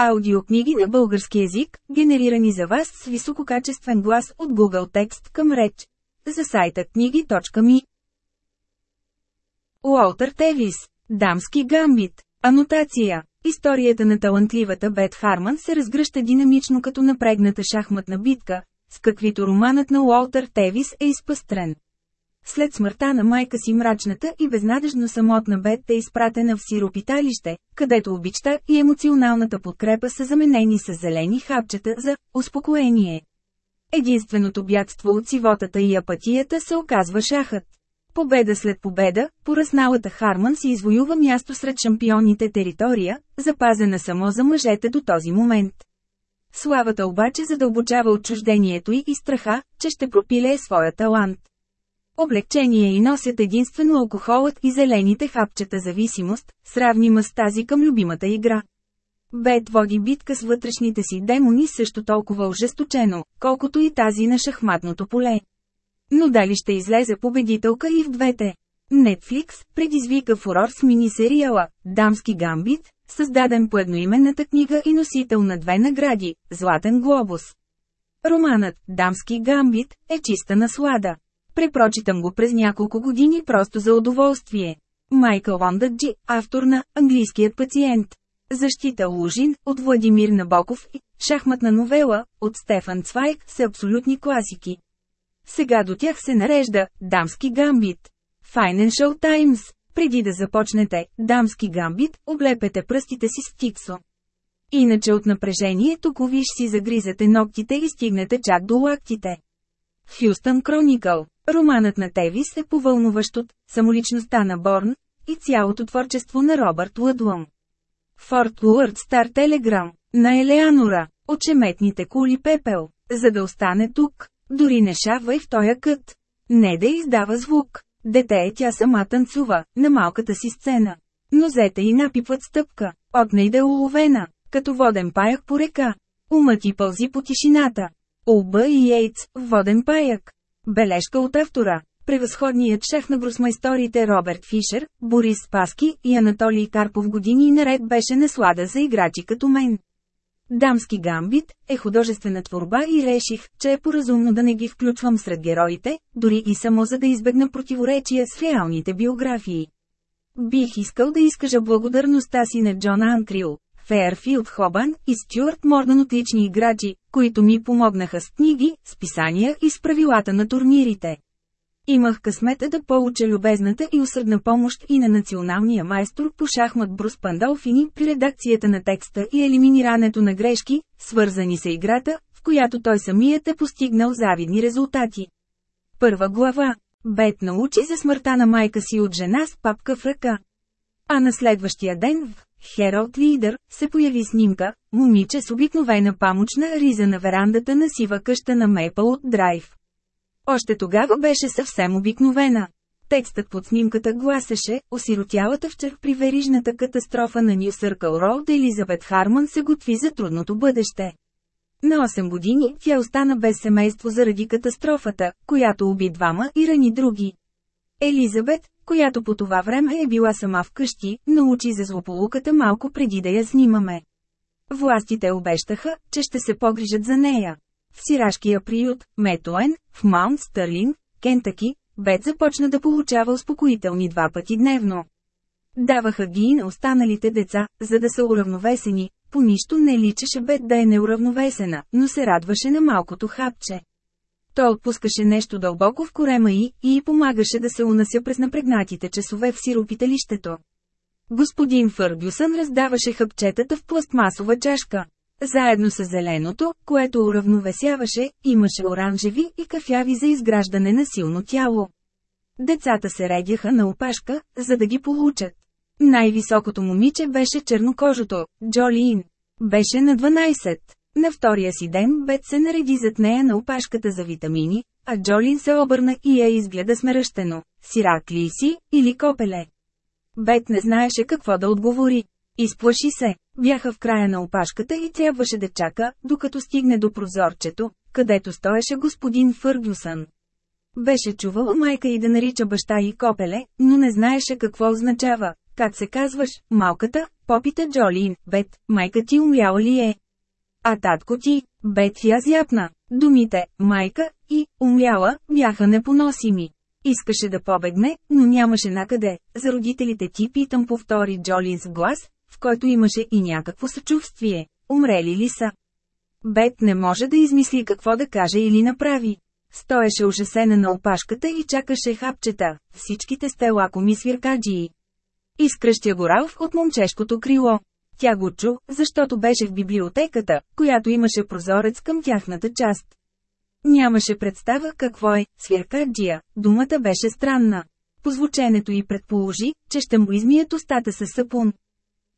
Аудиокниги на български език, генерирани за вас с висококачествен глас от Google Текст към реч. За сайта книги.ми Уолтер Тевис Дамски гамбит Анотация Историята на талантливата Бет Харман се разгръща динамично като напрегната шахматна битка, с каквито романът на Уолтер Тевис е изпъстрен. След смъртта на майка си мрачната и безнадежно самотна Бет е изпратена в сиропиталище, където обичта и емоционалната подкрепа са заменени с зелени хапчета за успокоение. Единственото бягство от сивотата и апатията се оказва шахът. Победа след победа, поръсналата Харман си извоюва място сред шампионите територия, запазена само за мъжете до този момент. Славата обаче задълбочава отчуждението и страха, че ще пропилее своя талант. Облегчение и носят единствено алкохолът и зелените хапчета зависимост, сравнима с тази към любимата игра. Бет води битка с вътрешните си демони също толкова ожесточено, колкото и тази на шахматното поле. Но дали ще излезе победителка и в двете? Netflix предизвика фурор с мини-сериала «Дамски гамбит», създаден по едноименната книга и носител на две награди – Златен глобус. Романът «Дамски гамбит» е чиста наслада. Препрочитам го през няколко години просто за удоволствие. Майкъл Вондаджи, автор на «Английският пациент». Защита Лужин, от Владимир Набоков и «Шахматна новела» от Стефан Цвайк са абсолютни класики. Сега до тях се нарежда «Дамски гамбит». Financial Times. Преди да започнете «Дамски гамбит», облепете пръстите си с тиксо. Иначе от напрежението ковиш си загризате ногтите и стигнете чак до лактите. Хюстън Кроникъл Романът на Тевис е повълнуващ от самоличността на Борн и цялото творчество на Робърт Лъдлъм. Форт Уърд Стар Телеграм на Елеанора, очеметните кули пепел, за да остане тук, дори не шавай в тоя кът. Не да издава звук. Дете е тя сама танцува, на малката си сцена. Нозете й напипват стъпка, огна да е уловена, като воден паяк по река. Умът и пълзи по тишината. Олба и Йейтс, воден паяк. Бележка от автора. Превъзходният шеф на гросмайсторите Роберт Фишер, Борис Спаски и Анатолий Карпов години наред беше наслада за играчи като мен. Дамски гамбит е художествена творба и реших, че е поразумно да не ги включвам сред героите, дори и само за да избегна противоречия с реалните биографии. Бих искал да изкажа благодарността си на Джон Анкрил, Фейерфилд Хобан и Стюарт Мордан отлични играчи, които ми помогнаха с книги, с писания и с правилата на турнирите. Имах късмета да получа любезната и усърдна помощ и на националния майстор по шахмат Брус Пандолфини при редакцията на текста и елиминирането на грешки, свързани с играта, в която той самият е постигнал завидни резултати. Първа глава. Бет научи за смъртта на майка си от жена с папка в ръка. А на следващия ден в Хералд Лидер се появи снимка, момиче с обикновена памучна риза на верандата на сива къща на Мейпъл Драйв. Още тогава беше съвсем обикновена. Текстът под снимката гласеше, осиротялата вчер при верижната катастрофа на Нью Съркъл Роуд Елизабет Харман се готви за трудното бъдеще. На 8 години тя остана без семейство заради катастрофата, която уби двама и рани други. Елизабет, която по това време е била сама вкъщи, научи за злополуката малко преди да я снимаме. Властите обещаха, че ще се погрижат за нея. В сирашкия приют, Метуен, в Маунт Стърлинг, Кентаки, Бет започна да получава успокоителни два пъти дневно. Даваха ги и на останалите деца, за да са уравновесени, по нищо не личеше Бет да е неуравновесена, но се радваше на малкото хапче. Той отпускаше нещо дълбоко в корема й и й помагаше да се унася през напрегнатите часове в сиропиталището. Господин Фъргюсън раздаваше хъпчетата в пластмасова чашка. Заедно с зеленото, което уравновесяваше, имаше оранжеви и кафяви за изграждане на силно тяло. Децата се редяха на опашка, за да ги получат. Най-високото момиче беше чернокожото, Джолиин. Беше на 12. На втория си ден Бет се нареди зад нея на опашката за витамини, а Джолин се обърна и я изгледа смръщено. Сирак ли си, или копеле? Бет не знаеше какво да отговори. Изплаши се. Бяха в края на опашката и трябваше да чака, докато стигне до прозорчето, където стоеше господин Фъргюсън. Беше чувала майка и да нарича баща и копеле, но не знаеше какво означава. Как се казваш, малката, попита Джолин, Бет, майка ти умряла ли е? А татко ти, Бет я зяпна. Думите «майка» и «умряла» бяха непоносими. Искаше да побегне, но нямаше накъде. За родителите ти питам повтори Джолин с глас, в който имаше и някакво съчувствие. Умрели ли са? Бет не може да измисли какво да каже или направи. Стоеше ужасена на опашката и чакаше хапчета, всичките сте лакоми свиркаджии. Изкръщя го Ралф от момчешкото крило. Тя го чу, защото беше в библиотеката, която имаше прозорец към тяхната част. Нямаше представа какво е свиркаджия, думата беше странна. По звученето й предположи, че ще му измият устата с сапун.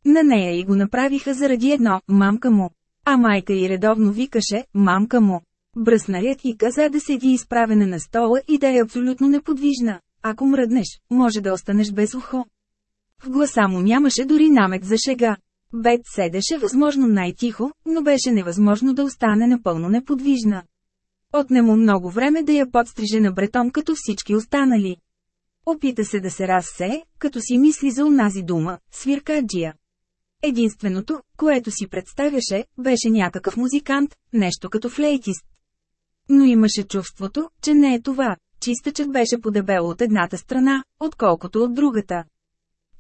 На нея и го направиха заради едно, мамка му. А майка й редовно викаше, мамка му. Бръснарят и каза да седи изправена на стола и да е абсолютно неподвижна. Ако мръднеш, може да останеш без ухо. В гласа му нямаше дори намек за шега. Бет седеше възможно най-тихо, но беше невъзможно да остане напълно неподвижна. Отне му много време да я подстриже на бретон като всички останали. Опита се да се разсее, като си мисли за унази дума – свиркаджия. Единственото, което си представяше, беше някакъв музикант, нещо като флейтист. Но имаше чувството, че не е това, чистачът беше подебел от едната страна, отколкото от другата.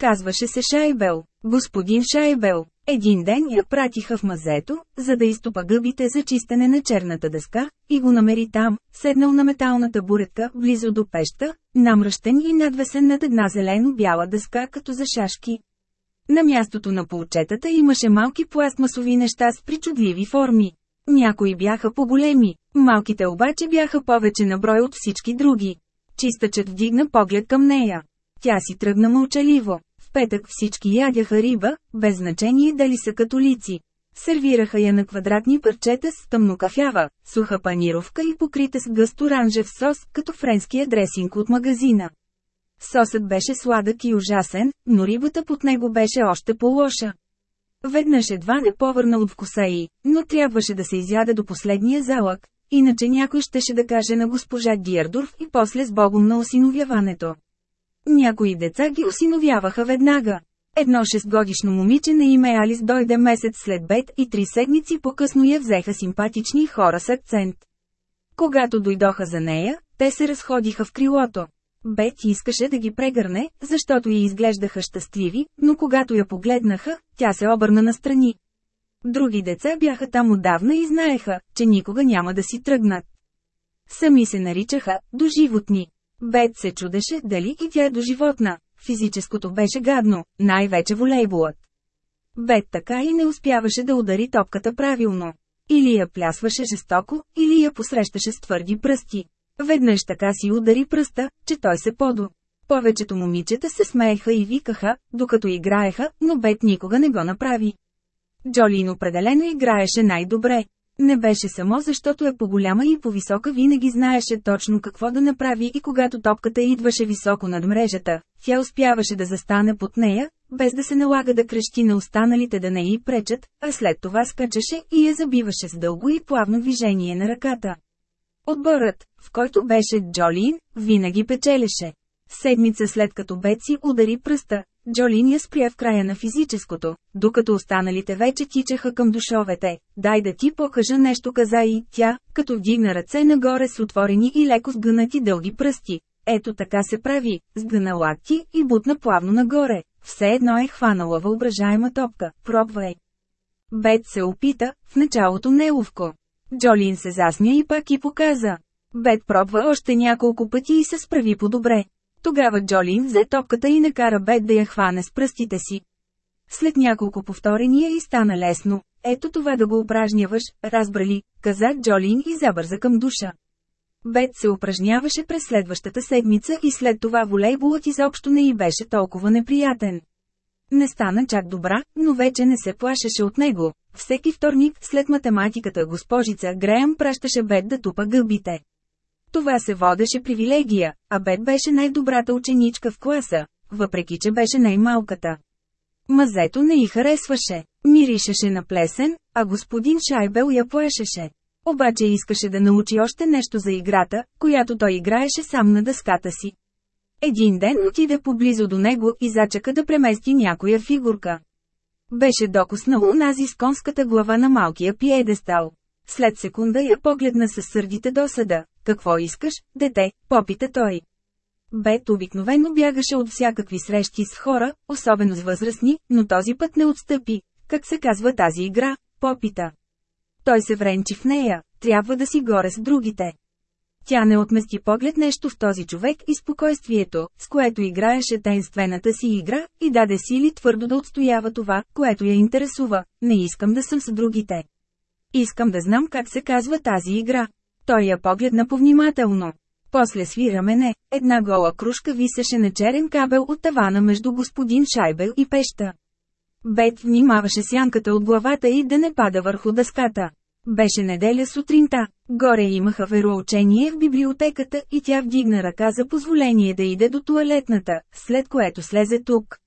Казваше се Шайбел, господин Шайбел. Един ден я пратиха в мазето, за да изтопа гъбите за чистене на черната дъска, и го намери там, седнал на металната буретка, близо до пеща, намръщен и надвесен над една зелено-бяла дъска като за шашки. На мястото на полчетата имаше малки пластмасови неща с причудливи форми. Някои бяха по-големи, малките обаче бяха повече на брой от всички други. Чистачът вдигна поглед към нея. Тя си тръгна мълчаливо. Петък всички ядяха риба, без значение дали са католици. Сервираха я на квадратни парчета с тъмнокафява, суха панировка и покрита с гъст оранжев сос, като френския дресинг от магазина. Сосът беше сладък и ужасен, но рибата под него беше още по-лоша. Веднъж едва не повърна от вкуса й, но трябваше да се изяде до последния залък, иначе някой щеше да каже на госпожа Диардорф и после с богом на осиновяването. Някои деца ги осиновяваха веднага. Едно шестгодишно момиче на име Алис дойде месец след бед и три седмици по-късно я взеха симпатични хора с акцент. Когато дойдоха за нея, те се разходиха в крилото. Бет искаше да ги прегърне, защото й изглеждаха щастливи, но когато я погледнаха, тя се обърна настрани. Други деца бяха там отдавна и знаеха, че никога няма да си тръгнат. Сами се наричаха «доживотни». Бет се чудеше дали и тя е доживотна. Физическото беше гадно, най-вече волейболът. Бет така и не успяваше да удари топката правилно. Или я плясваше жестоко, или я посрещаше с твърди пръсти. Веднъж така си удари пръста, че той се подо. Повечето момичета се смееха и викаха, докато играеха, но Бет никога не го направи. Джолин определено играеше най-добре. Не беше само защото е по-голяма и по-висока винаги знаеше точно какво да направи и когато топката идваше високо над мрежата, тя успяваше да застане под нея, без да се налага да крещи на останалите да не й пречат, а след това скачаше и я забиваше с дълго и плавно движение на ръката. Отборът, в който беше Джолин, винаги печелеше. Седмица след като Беци удари пръста, Джолин я спря в края на физическото, докато останалите вече тичаха към душовете. Дай да ти покажа нещо каза и тя, като вдигна ръце нагоре с отворени и леко сгънати дълги пръсти. Ето така се прави, сгъна лакти и бутна плавно нагоре. Все едно е хванала въображаема топка, пробвай. Бет се опита, в началото неловко. Джолин се засмя и пак и показа. Бет пробва още няколко пъти и се справи по-добре. Тогава Джолин взе топката и накара Бет да я хване с пръстите си. След няколко повторения и стана лесно. Ето това да го упражняваш, разбрали, каза Джолин и забърза към душа. Бет се упражняваше през следващата седмица и след това волейболът изобщо не й беше толкова неприятен. Не стана чак добра, но вече не се плашеше от него. Всеки вторник, след математиката госпожица Греъм пращаше Бет да тупа гълбите. Това се водеше привилегия, а Бет беше най-добрата ученичка в класа, въпреки че беше най-малката. Мазето не й харесваше, миришеше на плесен, а господин Шайбел я плашеше. Обаче искаше да научи още нещо за играта, която той играеше сам на дъската си. Един ден отиде поблизо до него и зачака да премести някоя фигурка. Беше докоснал унази с конската глава на малкия пиедестал. След секунда я погледна със сърдите досада. Какво искаш, дете, попита той. Бет обикновено бягаше от всякакви срещи с хора, особено с възрастни, но този път не отстъпи. Как се казва тази игра? Попита. Той се вренчи в нея, трябва да си горе с другите. Тя не отмести поглед нещо в този човек и спокойствието, с което играеше тайнствената си игра, и даде сили твърдо да отстоява това, което я интересува. Не искам да съм с другите. Искам да знам как се казва тази игра. Той я погледна повнимателно. После свира мене, една гола кружка висеше на черен кабел от тавана между господин Шайбел и пеща. Бет внимаваше сянката от главата и да не пада върху дъската. Беше неделя сутринта. Горе имаха вероучение в библиотеката и тя вдигна ръка за позволение да иде до туалетната, след което слезе тук.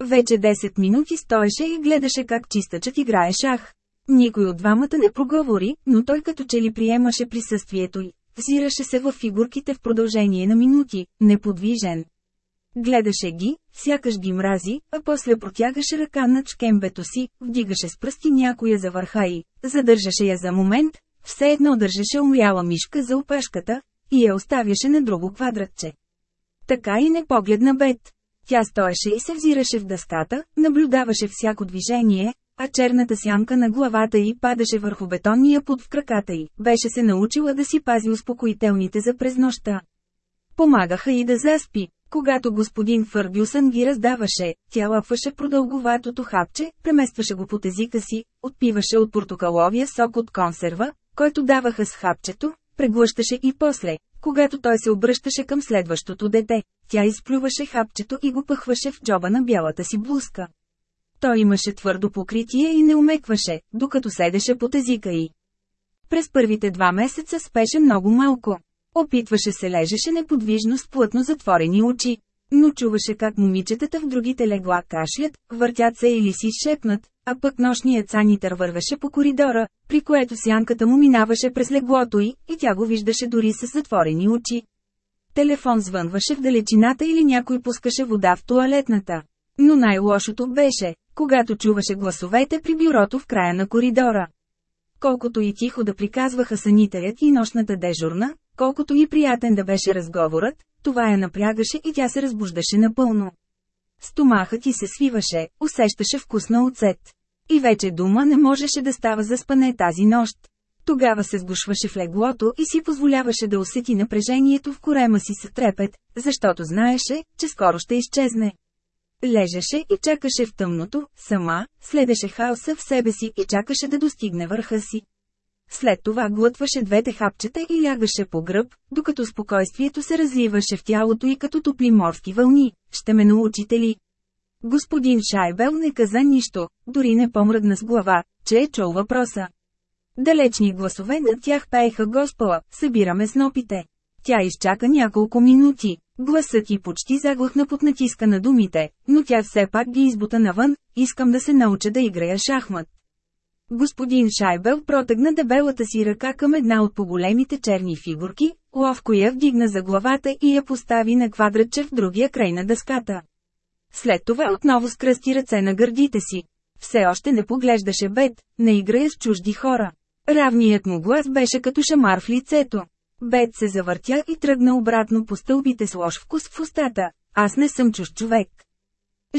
Вече 10 минути стоеше и гледаше как чистачът играе шах. Никой от двамата не проговори, но той като че ли приемаше присъствието й. Взираше се в фигурките в продължение на минути, неподвижен. Гледаше ги, сякаш ги мрази, а после протягаше ръка над шкембето си, вдигаше с пръсти някоя за върха и, задържаше я за момент, все едно държеше умряла мишка за опашката, и я оставяше на друго квадратче. Така и не погледна бед. Тя стоеше и се взираше в дъската, наблюдаваше всяко движение, а черната сянка на главата й падаше върху бетонния пот в краката й. Беше се научила да си пази успокоителните за през нощта. Помагаха и да заспи. Когато господин Фъргюсън ги раздаваше, тя лапваше продълговатото хапче, преместваше го под езика си, отпиваше от портокаловия сок от консерва, който даваха с хапчето, преглъщаше и после, когато той се обръщаше към следващото дете, тя изплюваше хапчето и го пъхваше в джоба на бялата си блузка. Той имаше твърдо покритие и не умекваше, докато седеше под езика й. През първите два месеца спеше много малко. Опитваше се лежеше неподвижно с плътно затворени очи. Но чуваше как момичетата в другите легла кашлят, въртят се или си шепнат, а пък нощният санитър вървеше по коридора, при което сянката му минаваше през леглото й, и тя го виждаше дори с затворени очи. Телефон звънваше в далечината или някой пускаше вода в туалетната. Но най-лошото беше, когато чуваше гласовете при бюрото в края на коридора. Колкото и тихо да приказваха санитарят и нощната дежурна, колкото и приятен да беше разговорът, това я напрягаше и тя се разбуждаше напълно. Стомахът ти се свиваше, усещаше вкус на оцет. И вече дума не можеше да става за спане тази нощ. Тогава се сгушваше в леглото и си позволяваше да усети напрежението в корема си с трепет, защото знаеше, че скоро ще изчезне. Лежеше и чакаше в тъмното, сама, следеше хаоса в себе си и чакаше да достигне върха си. След това глътваше двете хапчета и лягаше по гръб, докато спокойствието се разливаше в тялото и като топли морски вълни. Ще ме научите ли? Господин Шайбел не каза нищо, дори не помръдна с глава, че е чул въпроса. Далечни гласове над тях пееха Господа, събираме снопите. Тя изчака няколко минути. Гласът й почти заглъхна под натиска на думите, но тя все пак ги избута навън, искам да се науча да играя шахмат. Господин Шайбел протегна дебелата си ръка към една от по-големите черни фигурки, ловко я вдигна за главата и я постави на квадратче в другия край на дъската. След това отново скръсти ръце на гърдите си. Все още не поглеждаше бед, не играя с чужди хора. Равният му глас беше като шамар в лицето. Бет се завъртя и тръгна обратно по стълбите с лош вкус в устата. Аз не съм чуж човек.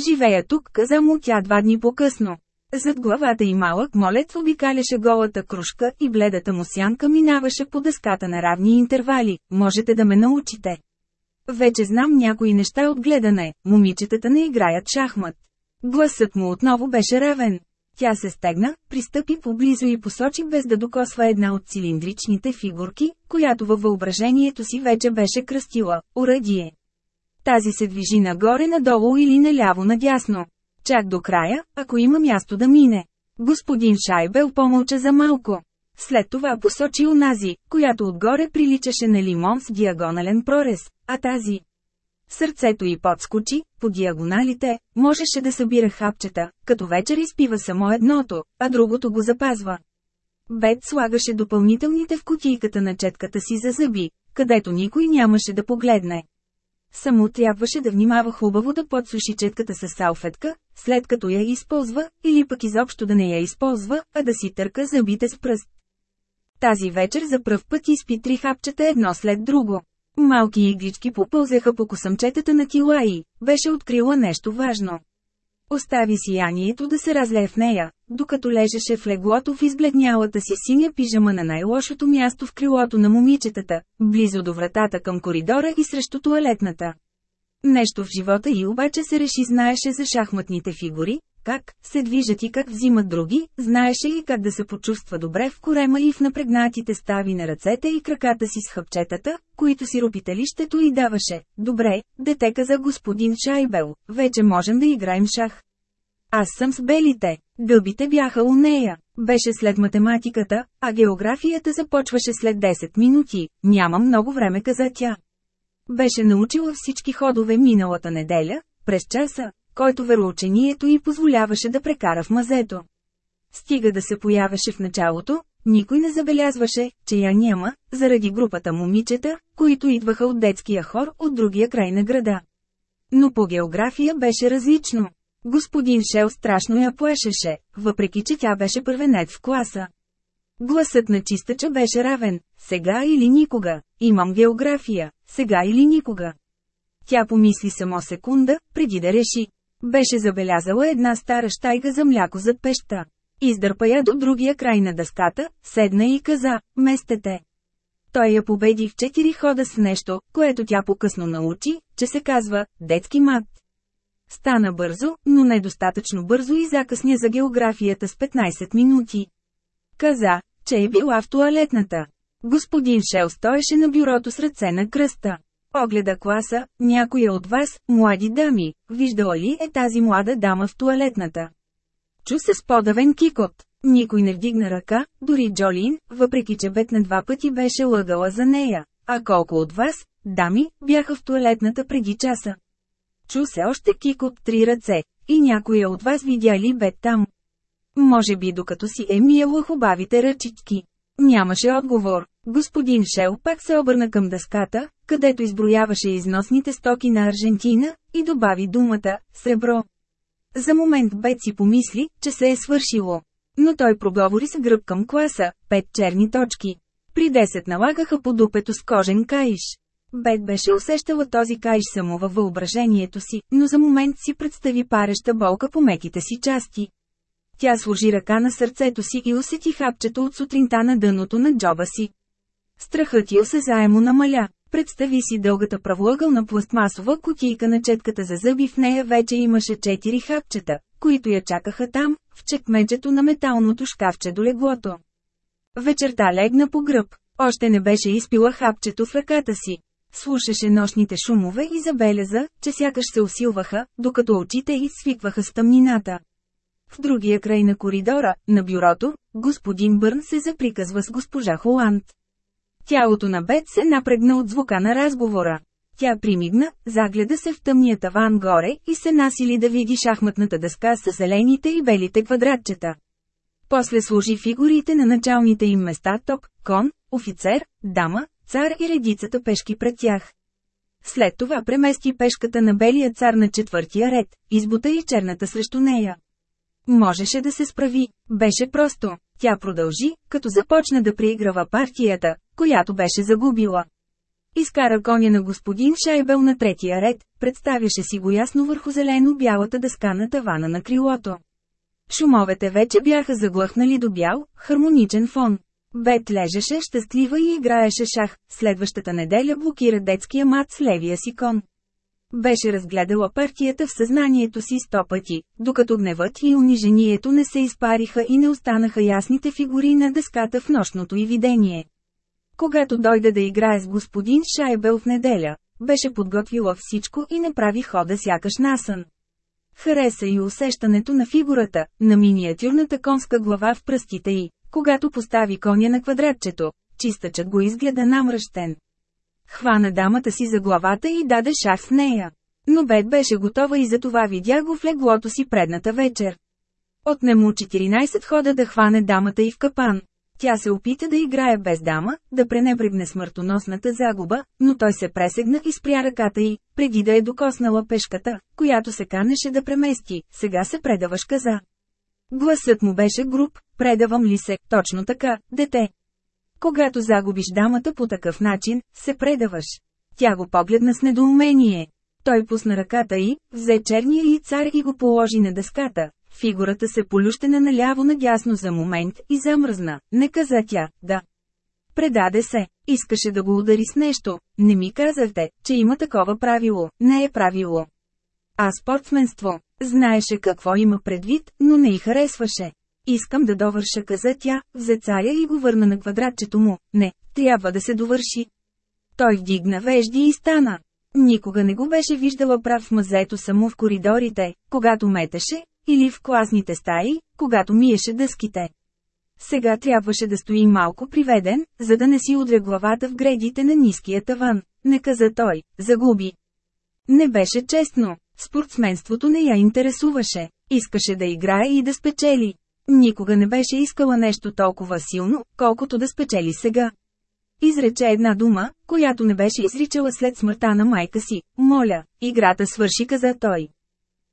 Живея тук, каза му тя два дни по-късно. Зад главата и малък молец обикаляше голата кружка и бледата му сянка минаваше по дъската на равни интервали. Можете да ме научите. Вече знам някои неща от гледане, момичетата не играят шахмат. Гласът му отново беше равен. Тя се стегна, пристъпи поблизо и посочи без да докосва една от цилиндричните фигурки, която във въображението си вече беше кръстила – уръдие. Тази се движи нагоре-надолу или наляво-надясно. Чак до края, ако има място да мине. Господин Шайбел помълча за малко. След това посочи унази, която отгоре приличаше на лимон с диагонален прорез, а тази. Сърцето й подскочи, по диагоналите, можеше да събира хапчета, като вечер изпива само едното, а другото го запазва. Бет слагаше допълнителните в кутийката на четката си за зъби, където никой нямаше да погледне. Само трябваше да внимава хубаво да подсуши четката с салфетка, след като я използва, или пък изобщо да не я използва, а да си търка зъбите с пръст. Тази вечер за пръв път изпи три хапчета едно след друго. Малки иглички попълзеха по косъмчетата на тила и беше открила нещо важно. Остави сиянието да се разлее в нея, докато лежеше в леглото в избледнялата си синя пижама на най-лошото място в крилото на момичетата, близо до вратата към коридора и срещу туалетната. Нещо в живота и обаче се реши знаеше за шахматните фигури, как се движат и как взимат други, знаеше и как да се почувства добре в корема и в напрегнатите стави на ръцете и краката си с хъпчетата, които си ропителището и даваше. Добре, дете каза господин Шайбел, вече можем да играем шах. Аз съм с белите. Гълбите бяха у нея. Беше след математиката, а географията започваше след 10 минути. Няма много време каза тя. Беше научила всички ходове миналата неделя, през часа, който вероучението й позволяваше да прекара в мазето. Стига да се появеше в началото, никой не забелязваше, че я няма, заради групата момичета, които идваха от детския хор от другия край на града. Но по география беше различно. Господин Шел страшно я плашеше, въпреки че тя беше първенец в класа. Гласът на чистача беше равен, сега или никога, имам география, сега или никога. Тя помисли само секунда, преди да реши. Беше забелязала една стара щайга за мляко зад пеща. Издърпа я до другия край на дъската, седна и каза, местете. Той я победи в четири хода с нещо, което тя покъсно научи, че се казва «детски мат». Стана бързо, но недостатъчно бързо и закъсня за географията с 15 минути. Каза, че е била в туалетната. Господин Шел стоеше на бюрото с ръце на кръста. Огледа класа, някоя от вас, млади дами, виждала ли е тази млада дама в туалетната? Чу се с подавен кикот. Никой не вдигна ръка, дори Джолин, въпреки че бед на два пъти беше лъгала за нея. А колко от вас, дами, бяха в туалетната преди часа? Чу се още кик от три ръце. И някоя от вас видя ли бед там? Може би докато си е миела хубавите ръчички. Нямаше отговор. Господин Шел пак се обърна към дъската, където изброяваше износните стоки на Аржентина, и добави думата «сребро». За момент Бет си помисли, че се е свършило. Но той проговори с гръб към класа, пет черни точки. При 10 налагаха по дупето с кожен каиш. Бет беше усещала този каиш само във въображението си, но за момент си представи пареща болка по меките си части. Тя сложи ръка на сърцето си и усети хапчето от сутринта на дъното на джоба си. Страхът й осезаемо намаля. Представи си дългата правоъгълна пластмасова кутийка на четката за зъби в нея вече имаше четири хапчета, които я чакаха там, в чекмеджето на металното шкафче до леглото. Вечерта легна по гръб. Още не беше изпила хапчето в ръката си. Слушаше нощните шумове и забеляза, че сякаш се усилваха, докато очите й свикваха с тъмнината. В другия край на коридора, на бюрото, господин Бърн се заприказва с госпожа Холанд. Тялото на Бет се напрегна от звука на разговора. Тя примигна, загледа се в тъмния таван горе и се насили да види шахматната дъска с зелените и белите квадратчета. После служи фигурите на началните им места ток, кон, офицер, дама, цар и редицата пешки пред тях. След това премести пешката на белия цар на четвъртия ред, избута и черната срещу нея. Можеше да се справи, беше просто. Тя продължи, като започна да прииграва партията, която беше загубила. Изкара коня на господин Шайбел на третия ред, представяше си го ясно върху зелено-бялата дъска на тавана на крилото. Шумовете вече бяха заглъхнали до бял, хармоничен фон. Бет лежеше щастлива и играеше шах, следващата неделя блокира детския мат с левия си кон. Беше разгледала партията в съзнанието си сто пъти, докато гневът и унижението не се изпариха и не останаха ясните фигури на дъската в нощното й видение. Когато дойде да играе с господин Шайбел в неделя, беше подготвила всичко и не прави хода сякаш насън. Хареса и усещането на фигурата, на миниатюрната конска глава в пръстите й, когато постави коня на квадратчето, чистачът го изгледа намръщен. Хвана дамата си за главата и даде шах с нея. Но Бет беше готова и затова видя го в леглото си предната вечер. Отне му 14 хода да хване дамата и в капан. Тя се опита да играе без дама, да пренебрегне смъртоносната загуба, но той се пресегна и спря ръката й, преди да е докоснала пешката, която се канеше да премести, сега се предаваш каза. Гласът му беше груб, предавам ли се, точно така, дете. Когато загубиш дамата по такъв начин, се предаваш. Тя го погледна с недоумение. Той пусна ръката й, взе черния и цар и го положи на дъската. Фигурата се полющена наляво надясно за момент и замръзна. Не каза тя, да. Предаде се. Искаше да го удари с нещо. Не ми казахте, че има такова правило. Не е правило. А спортсменство. Знаеше какво има предвид, но не й харесваше. Искам да довърша каза тя, взе царя и го върна на квадратчето му. Не, трябва да се довърши. Той вдигна вежди и стана. Никога не го беше виждала прав в мазето само в коридорите, когато метеше, или в класните стаи, когато миеше дъските. Сега трябваше да стои малко приведен, за да не си удря главата в гредите на ниския таван. Не каза той, загуби. Не беше честно. Спортсменството не я интересуваше. Искаше да играе и да спечели. Никога не беше искала нещо толкова силно, колкото да спечели сега. Изрече една дума, която не беше изричала след смъртта на майка си. Моля, играта свърши, каза той.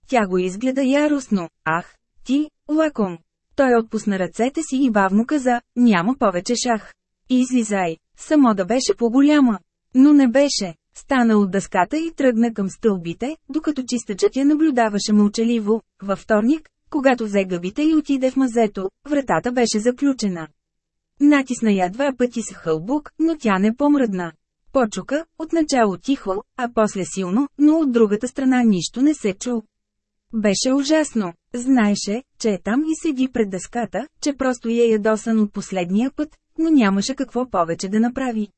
Тя го изгледа яростно. Ах, ти, лаком. Той отпусна ръцете си и бавно каза, няма повече шах. Излизай, само да беше по-голяма. Но не беше. Стана от дъската и тръгна към стълбите, докато чистачът я наблюдаваше мълчаливо. Във вторник, когато взе гъбите и отиде в мазето, вратата беше заключена. Натисна я два пъти с хълбук, но тя не помръдна. Почука, отначало тихо, а после силно, но от другата страна нищо не се чу. Беше ужасно. Знаеше, че е там и седи пред дъската, че просто е ядосан от последния път, но нямаше какво повече да направи.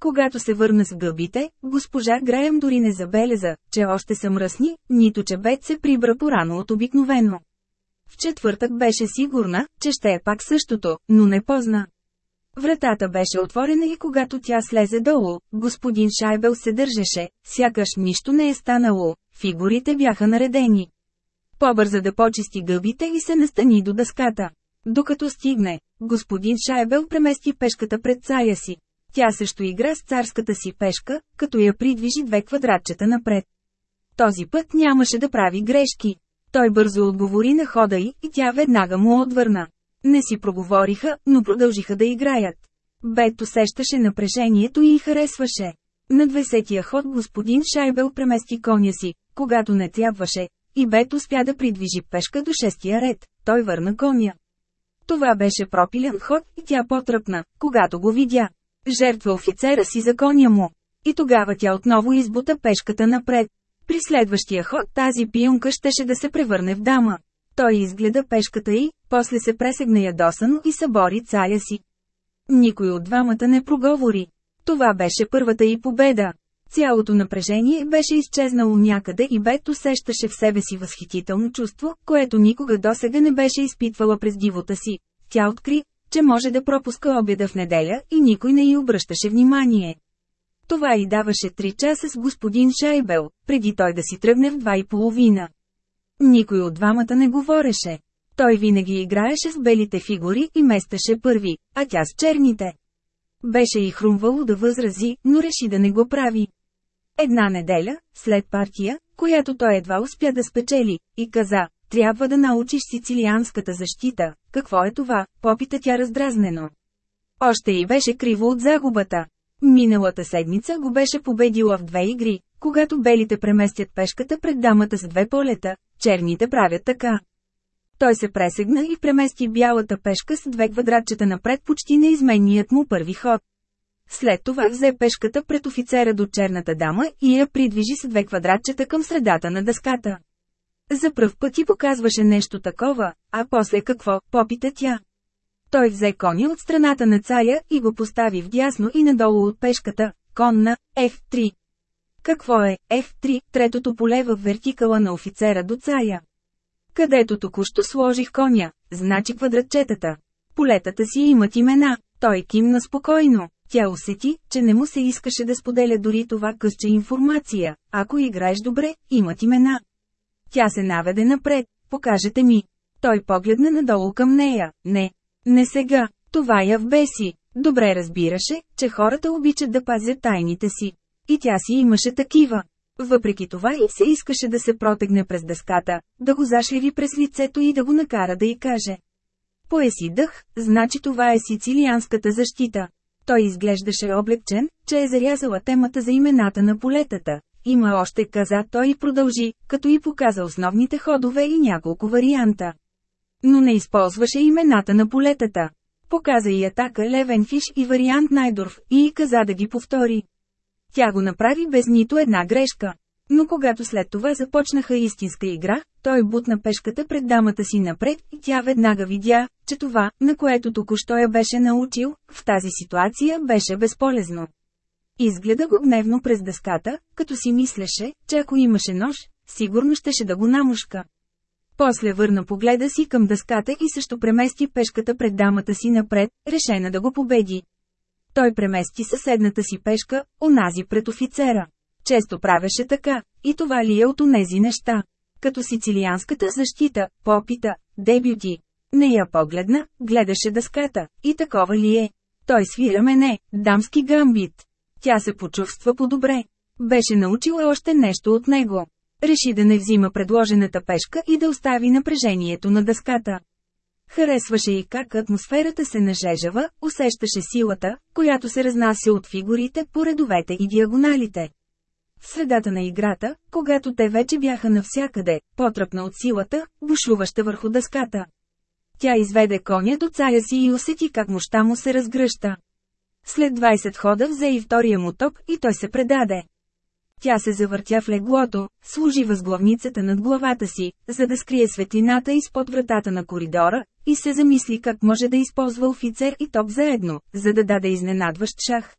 Когато се върна с гъбите, госпожа Граем дори не забеляза, че още са мръсни, нито че Бет се прибра порано от обикновено. В четвъртък беше сигурна, че ще е пак същото, но не позна. Вратата беше отворена и когато тя слезе долу, господин Шайбел се държеше, сякаш нищо не е станало, фигурите бяха наредени. Побърза да почисти гъбите и се настани до дъската. Докато стигне, господин Шайбел премести пешката пред царя си. Тя също игра с царската си пешка, като я придвижи две квадратчета напред. Този път нямаше да прави грешки. Той бързо отговори на хода й и тя веднага му отвърна. Не си проговориха, но продължиха да играят. Бет усещаше напрежението и харесваше. На двесетия ход господин Шайбел премести коня си, когато не трябваше, и Бет успя да придвижи пешка до шестия ред. Той върна коня. Това беше пропилен ход и тя потръпна, когато го видя. Жертва офицера си за коня му. И тогава тя отново избута пешката напред. При следващия ход тази пионка щеше да се превърне в дама. Той изгледа пешката й, после се пресегна ядосано и събори царя си. Никой от двамата не проговори. Това беше първата й победа. Цялото напрежение беше изчезнало някъде и Бет усещаше в себе си възхитително чувство, което никога досега не беше изпитвала през дивота си. Тя откри, че може да пропуска обеда в неделя и никой не й обръщаше внимание. Това и даваше три часа с господин Шайбел, преди той да си тръгне в два и половина. Никой от двамата не говореше. Той винаги играеше с белите фигури и местеше първи, а тя с черните. Беше и хрумвало да възрази, но реши да не го прави. Една неделя, след партия, която той едва успя да спечели, и каза, трябва да научиш сицилианската защита. Какво е това? Попита тя раздразнено. Още и беше криво от загубата. Миналата седмица го беше победила в две игри, когато белите преместят пешката пред дамата с две полета, черните правят така. Той се пресегна и премести бялата пешка с две квадратчета напред почти неизменният му първи ход. След това взе пешката пред офицера до черната дама и я придвижи с две квадратчета към средата на дъската. За пръв път и показваше нещо такова, а после какво, попита тя. Той взе коня от страната на царя и го постави вдясно и надолу от пешката, конна, F3. Какво е F3, третото поле в вертикала на офицера до царя? Където току-що сложих коня, значи квадратчетата. Полетата си имат имена, той кимна спокойно. Тя усети, че не му се искаше да споделя дори това късче информация. Ако играеш добре, имат имена. Тя се наведе напред. Покажете ми. Той погледна надолу към нея. Не. Не сега. Това я вбеси. Добре разбираше, че хората обичат да пазят тайните си. И тя си имаше такива. Въпреки това и се искаше да се протегне през дъската, да го зашливи през лицето и да го накара да й каже. Пое си дъх, значи това е сицилианската защита. Той изглеждаше облегчен, че е зарязала темата за имената на полетата. Има още каза той и продължи, като и показа основните ходове и няколко варианта. Но не използваше имената на полетата. Показа и атака Левенфиш и вариант Найдорф, и каза да ги повтори. Тя го направи без нито една грешка. Но когато след това започнаха истинска игра, той бутна пешката пред дамата си напред и тя веднага видя, че това, на което току-що я беше научил, в тази ситуация беше безполезно. Изгледа го гневно през дъската, като си мислеше, че ако имаше нож, сигурно щеше да го намушка. После върна погледа си към дъската и също премести пешката пред дамата си напред, решена да го победи. Той премести съседната си пешка, онази пред офицера. Често правеше така, и това ли е от онези неща. Като сицилианската защита, попита, дебюти. Не я погледна, гледаше дъската, и такова ли е. Той свира мене, дамски гамбит. Тя се почувства по-добре. Беше научила още нещо от него. Реши да не взима предложената пешка и да остави напрежението на дъската. Харесваше и как атмосферата се нажежава, усещаше силата, която се разнася от фигурите по редовете и диагоналите. В средата на играта, когато те вече бяха навсякъде, потръпна от силата, бушуваща върху дъската. Тя изведе коня до царя си и усети как мощта му се разгръща. След 20 хода взе и втория му ток и той се предаде. Тя се завъртя в леглото, служи възглавницата над главата си, за да скрие светлината изпод вратата на коридора, и се замисли как може да използва офицер и топ заедно, за да даде изненадващ шах.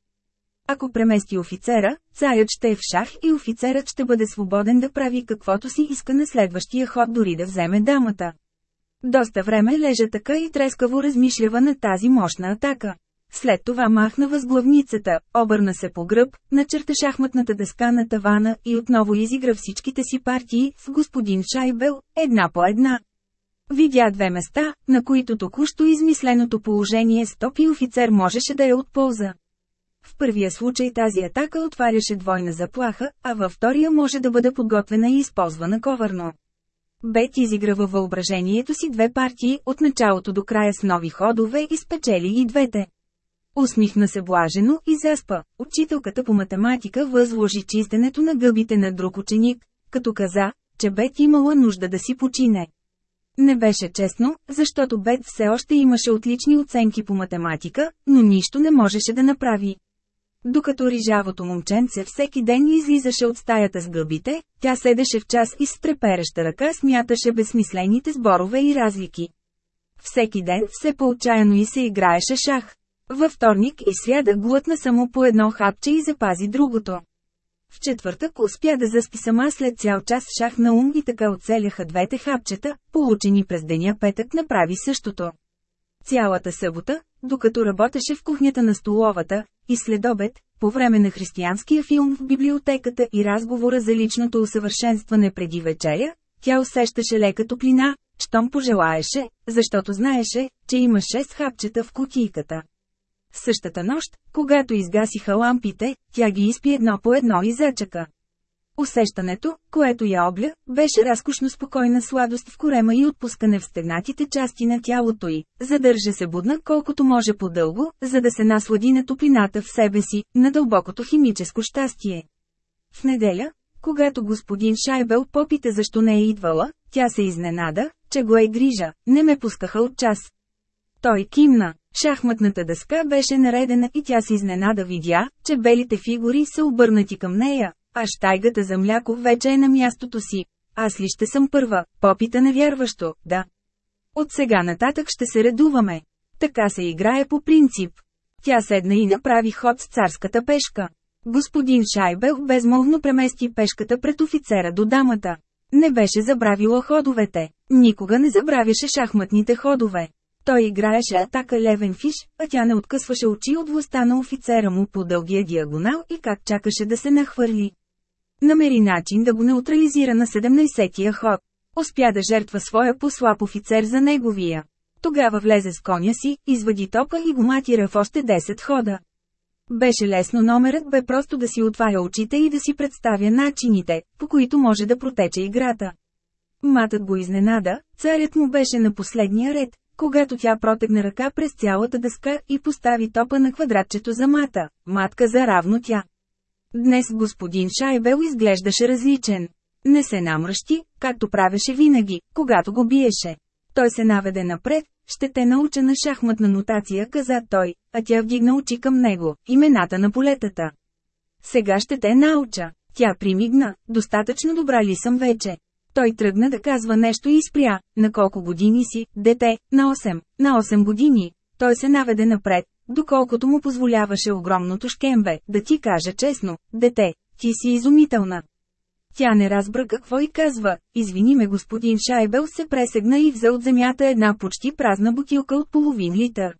Ако премести офицера, царят ще е в шах и офицерът ще бъде свободен да прави каквото си иска на следващия ход дори да вземе дамата. Доста време лежа така и трескаво размишлява на тази мощна атака. След това махна възглавницата, обърна се по гръб, начерта шахматната дъска на тавана и отново изигра всичките си партии с господин Шайбел, една по една. Видя две места, на които току-що измисленото положение с топи офицер можеше да е от полза. В първия случай тази атака отваряше двойна заплаха, а във втория може да бъде подготвена и използвана ковърно. Бет изигра във въображението си две партии от началото до края с нови ходове и спечели и двете. Усмихна се блажено и заспа. Учителката по математика възложи чистенето на гъбите на друг ученик, като каза, че Бет имала нужда да си почине. Не беше честно, защото Бет все още имаше отлични оценки по математика, но нищо не можеше да направи. Докато рижавото момченце всеки ден излизаше от стаята с гъбите, тя седеше в час и с трепереща ръка смяташе безсмислените сборове и разлики. Всеки ден все по-отчаяно и се играеше шах. Във вторник и сряда глътна само по едно хапче и запази другото. В четвъртък успя да заспи сама след цял час шах на ум и така оцеляха двете хапчета, получени през деня петък направи същото. Цялата събота, докато работеше в кухнята на столовата, и след обед, по време на християнския филм в библиотеката и разговора за личното усъвършенстване преди вечеря, тя усещаше лека топлина, щом пожелаеше, защото знаеше, че има шест хапчета в кутийката. Същата нощ, когато изгасиха лампите, тя ги изпи едно по едно и зачака. Усещането, което я обля, беше разкошно спокойна сладост в корема и отпускане в стегнатите части на тялото й. Задържа се будна колкото може по-дълго, за да се наслади на топлината в себе си, на дълбокото химическо щастие. В неделя, когато господин Шайбел попита защо не е идвала, тя се изненада, че го е грижа, не ме пускаха от час. Той кимна. Шахматната дъска беше наредена и тя се изненада видя, че белите фигури са обърнати към нея, а щайгата за мляко вече е на мястото си. Аз ли ще съм първа, попита невярващо, да. От сега нататък ще се редуваме. Така се играе по принцип. Тя седна и направи ход с царската пешка. Господин Шайбел безмолвно премести пешката пред офицера до дамата. Не беше забравила ходовете. Никога не забравяше шахматните ходове. Той играеше атака левен фиш, а тя не откъсваше очи от властта на офицера му по дългия диагонал и как чакаше да се нахвърли. Намери начин да го неутрализира на 17-тия ход. Успя да жертва своя послаб офицер за неговия. Тогава влезе с коня си, извади топа и го матира в още 10 хода. Беше лесно номерът бе просто да си отваря очите и да си представя начините, по които може да протече играта. Матът го изненада, царят му беше на последния ред, когато тя протегна ръка през цялата дъска и постави топа на квадратчето за мата, матка за равно тя. Днес господин Шайбел изглеждаше различен. Не се намръщи, както правеше винаги, когато го биеше. Той се наведе напред, ще те науча на шахматна нотация, каза той, а тя вдигна очи към него, имената на полетата. Сега ще те науча. Тя примигна, достатъчно добра ли съм вече? Той тръгна да казва нещо и спря. На колко години си, дете? На 8. На 8 години. Той се наведе напред, доколкото му позволяваше огромното шкембе, да ти кажа честно, дете, ти си изумителна. Тя не разбра какво и казва. Извини ме господин Шайбел се пресегна и взе от земята една почти празна бутилка от половин литър.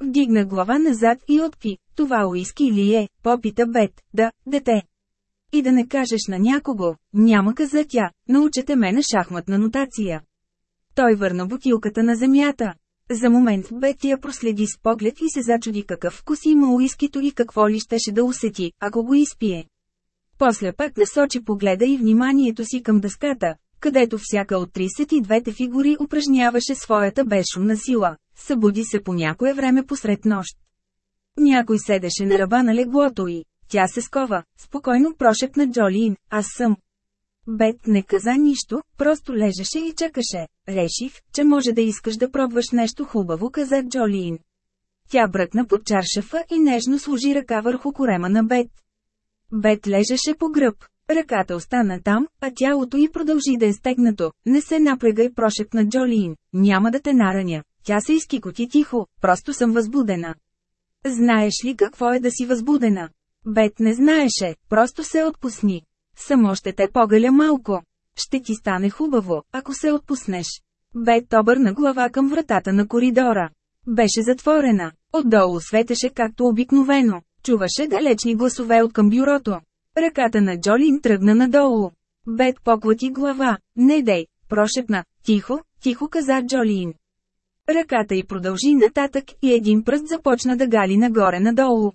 Вдигна глава назад и отпи. Това уиски ли е? Попита Бет. Да, дете. И да не кажеш на някого, няма каза тя, научете ме на шахматна нотация. Той върна бутилката на земята. За момент Бет я проследи с поглед и се зачуди какъв вкус има уискито и какво ли щеше да усети, ако го изпие. После пак насочи погледа и вниманието си към дъската, където всяка от 32-те фигури упражняваше своята безшумна сила. Събуди се по някое време посред нощ. Някой седеше на ръба на леглото й. Тя се скова, спокойно прошепна Джолиин, аз съм. Бет не каза нищо, просто лежеше и чакаше. Реших, че може да искаш да пробваш нещо хубаво, каза Джолиин. Тя бръкна под чаршафа и нежно сложи ръка върху корема на Бет. Бет лежеше по гръб. Ръката остана там, а тялото й продължи да е стегнато. Не се напрегай, прошепна Джолиин. Няма да те нараня. Тя се изкикоти тихо, просто съм възбудена. Знаеш ли какво е да си възбудена? Бет не знаеше, просто се отпусни. Само ще те погаля малко. Ще ти стане хубаво, ако се отпуснеш. Бет обърна глава към вратата на коридора. Беше затворена. Отдолу светеше както обикновено. Чуваше далечни гласове от към бюрото. Ръката на Джолин тръгна надолу. Бет поклати глава. Не дей, прошепна. Тихо, тихо каза Джолин. Ръката й продължи нататък и един пръст започна да гали нагоре-надолу.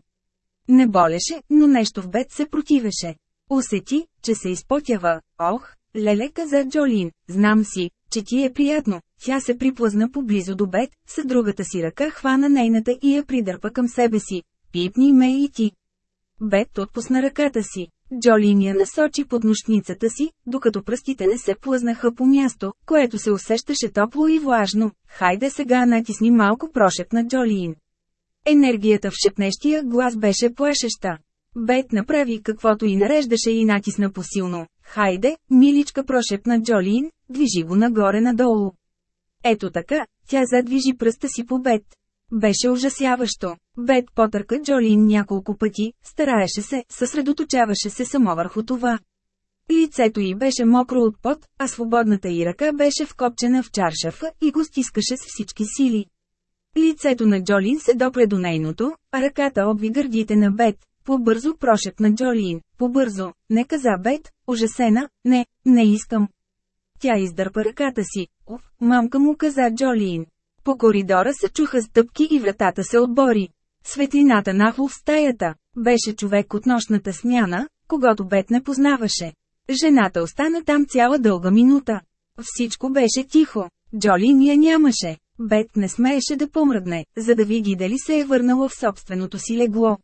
Не болеше, но нещо в Бет се противеше. Усети, че се изпотява. Ох, леле каза Джолин, знам си, че ти е приятно. Тя се приплъзна поблизо до Бет, с другата си ръка хвана нейната и я придърпа към себе си. Пипни ме и ти. Бет отпусна ръката си. Джолин я насочи под нощницата си, докато пръстите не се плъзнаха по място, което се усещаше топло и влажно. Хайде сега натисни малко прошепна Джолин. Енергията в шепнещия глас беше плашеща. Бет направи каквото и нареждаше и натисна посилно. Хайде, миличка прошепна Джолин, движи го нагоре-надолу. Ето така, тя задвижи пръста си по Бет. Беше ужасяващо. Бет потърка Джолин няколко пъти, стараеше се, съсредоточаваше се само върху това. Лицето й беше мокро от пот, а свободната й ръка беше вкопчена в чаршафа и го стискаше с всички сили. Лицето на Джолин се допре до нейното, а ръката обви гърдите на Бет. Побързо прошепна Джолин. Побързо, не каза Бет, ужасена, не, не искам. Тя издърпа ръката си. Уф, мамка му каза Джолин. По коридора се чуха стъпки и вратата се отбори. Светлината нахло в стаята. Беше човек от нощната смяна, когато Бет не познаваше. Жената остана там цяла дълга минута. Всичко беше тихо. Джолин я нямаше. Бет не смееше да помръдне, за да види дали се е върнала в собственото си легло.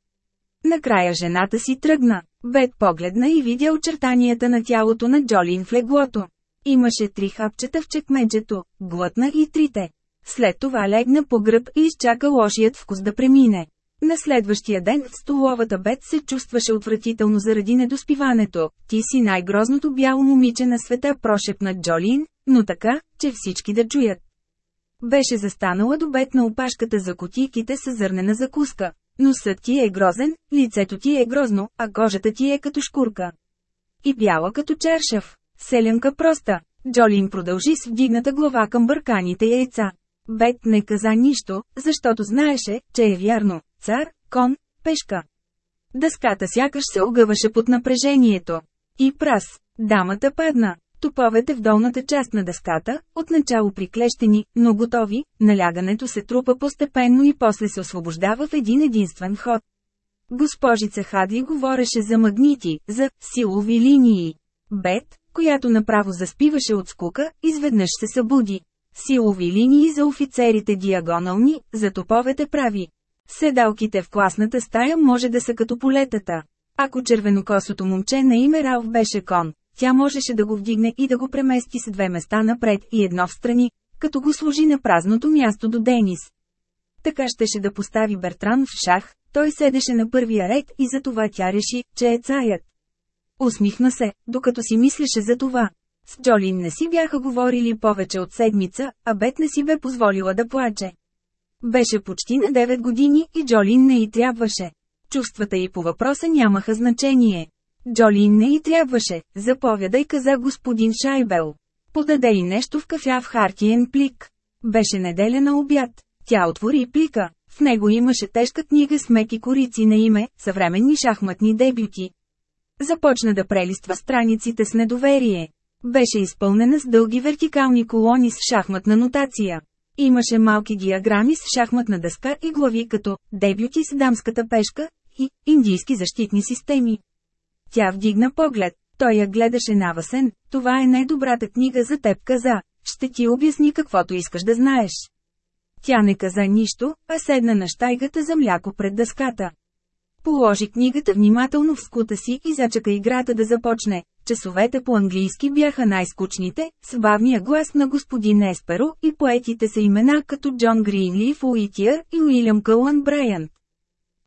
Накрая жената си тръгна. Бет погледна и видя очертанията на тялото на Джолин в леглото. Имаше три хапчета в чекмеджето, глътна и трите. След това легна по гръб и изчака лошият вкус да премине. На следващия ден в столовата Бет се чувстваше отвратително заради недоспиването. Ти си най-грозното бяло момиче на света прошепна Джолин, но така, че всички да чуят. Беше застанала до бед на опашката за котийките с зърнена закуска. Носът ти е грозен, лицето ти е грозно, а кожата ти е като шкурка. И бяла като чершав. Селянка проста. Джолин продължи с вдигната глава към бърканите яйца. Бет не каза нищо, защото знаеше, че е вярно. Цар, кон, пешка. Дъската сякаш се огъваше под напрежението. И прас. Дамата падна. Топовете в долната част на дъската, отначало приклещени, но готови, налягането се трупа постепенно и после се освобождава в един единствен ход. Госпожица Хадли говореше за магнити, за силови линии. Бет, която направо заспиваше от скука, изведнъж се събуди. Силови линии за офицерите диагонални, за топовете прави. Седалките в класната стая може да са като полетата. Ако червенокосото момче на име Ралф беше кон, тя можеше да го вдигне и да го премести с две места напред и едно в страни, като го сложи на празното място до Денис. Така щеше да постави Бертран в шах, той седеше на първия ред и затова тя реши, че е цаят. Усмихна се, докато си мислеше за това. С Джолин не си бяха говорили повече от седмица, а Бет не си бе позволила да плаче. Беше почти на 9 години и Джолин не й трябваше. Чувствата й по въпроса нямаха значение. Джолин не й трябваше, заповядай каза господин Шайбел. Подаде и нещо в кафя в хартиен плик. Беше неделя на обяд. Тя отвори плика. В него имаше тежка книга с меки корици на име «Съвременни шахматни дебюти». Започна да прелиства страниците с недоверие. Беше изпълнена с дълги вертикални колони с шахматна нотация. Имаше малки диаграми с шахматна дъска и глави като «Дебюти с дамската пешка» и «Индийски защитни системи». Тя вдигна поглед. Той я гледаше навасен. Това е най-добрата книга за теб каза. Ще ти обясни каквото искаш да знаеш. Тя не каза нищо, а седна на щайгата за мляко пред дъската. Положи книгата внимателно в скута си и зачака играта да започне. Часовете по английски бяха най-скучните, с бавния глас на господин Есперо и поетите са имена като Джон Гринлиф Уитиер и Уилям Кълън Брайант.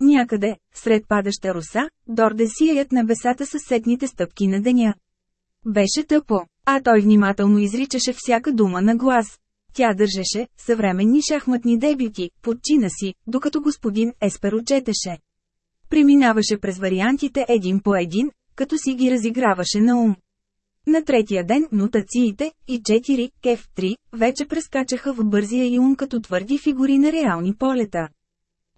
Някъде, сред падаща роса, дорде сияят небесата със сетните стъпки на деня. Беше тъпо, а той внимателно изричаше всяка дума на глас. Тя държеше съвременни шахматни дебюти, подчина си, докато господин Есперо четеше. Преминаваше през вариантите един по един, като си ги разиграваше на ум. На третия ден нотациите и 4, кеф 3, вече прескачаха в бързия и ум като твърди фигури на реални полета.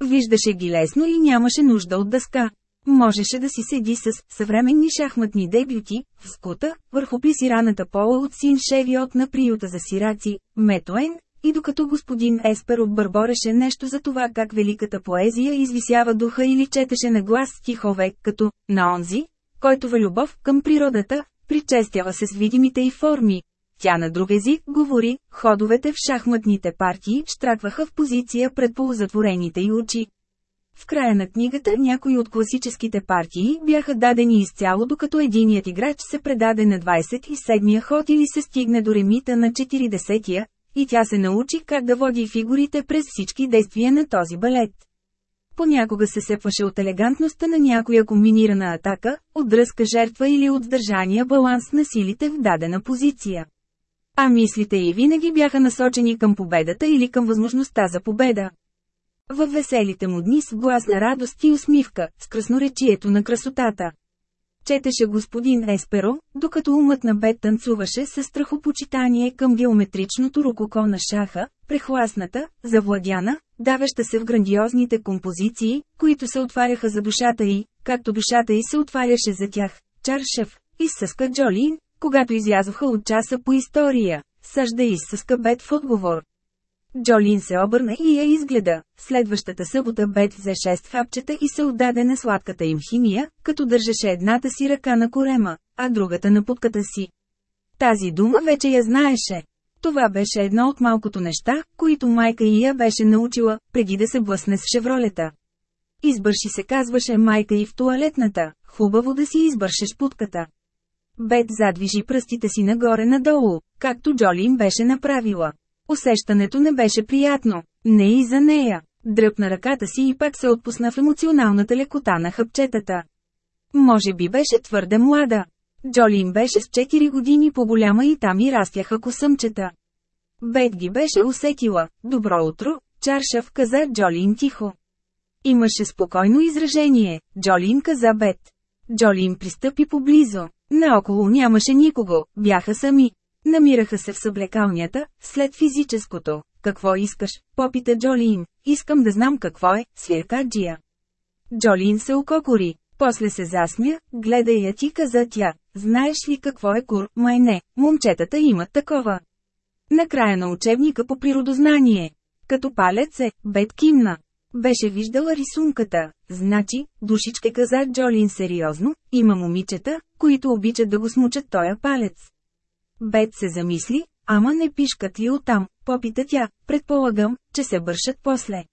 Виждаше ги лесно и нямаше нужда от дъска. Можеше да си седи с съвременни шахматни дебюти, в скута, върху плисираната пола от син Шевиот на приюта за сираци, Метоен, и докато господин Есперо бърбореше нещо за това как великата поезия извисява духа или четеше на глас стихове, като «на онзи», който в любов към природата, причестява се с видимите й форми. Тя на друг език говори, ходовете в шахматните партии штракваха в позиция пред полузатворените й очи. В края на книгата някои от класическите партии бяха дадени изцяло докато единият играч се предаде на 27-я ход или се стигне до ремита на 40-я, и тя се научи как да води фигурите през всички действия на този балет. Понякога се сепваше от елегантността на някоя комбинирана атака, от дръзка жертва или от сдържания баланс на силите в дадена позиция. А мислите й винаги бяха насочени към победата или към възможността за победа. Във веселите му дни с глас на радост и усмивка, с красноречието на красотата. Четеше господин Есперо, докато умът на Бет танцуваше със страхопочитание към геометричното рукоко на шаха, прехласната, завладяна, давеща се в грандиозните композиции, които се отваряха за душата й, както душата й се отваряше за тях. Чаршев, изсъска Джолин, когато излязоха от часа по история. Съжда изсъска Бет в отговор. Джолин се обърна и я изгледа. Следващата събота Бет взе шест хапчета и се отдаде на сладката им химия, като държеше едната си ръка на корема, а другата на путката си. Тази дума вече я знаеше. Това беше едно от малкото неща, които майка и я беше научила, преди да се блъсне с шевролета. Избърши се казваше майка и в туалетната, хубаво да си избършеш путката. Бет задвижи пръстите си нагоре-надолу, както Джолин беше направила. Усещането не беше приятно, не и за нея. Дръпна ръката си и пак се отпусна в емоционалната лекота на хъпчетата. Може би беше твърде млада. Джолин беше с 4 години по-голяма и там и растяха косъмчета. Бет ги беше усетила. Добро утро, Чаршав каза Джолин тихо. Имаше спокойно изражение, Джолин каза Бет. Джолин пристъпи поблизо. Наоколо нямаше никого, бяха сами. Намираха се в съблекалнята, след физическото. Какво искаш? Попита Джолин. Искам да знам какво е, свирка Джия. Джолин се ококори. После се засмя, гледай я ти каза тя, знаеш ли какво е кур, май не, момчетата имат такова. Накрая на учебника по природознание. Като палец е, бед кимна. Беше виждала рисунката, значи, душичке каза Джолин сериозно, има момичета, които обичат да го смучат тоя палец. Бет се замисли, ама не пишкат ли оттам, попита тя, предполагам, че се бършат после.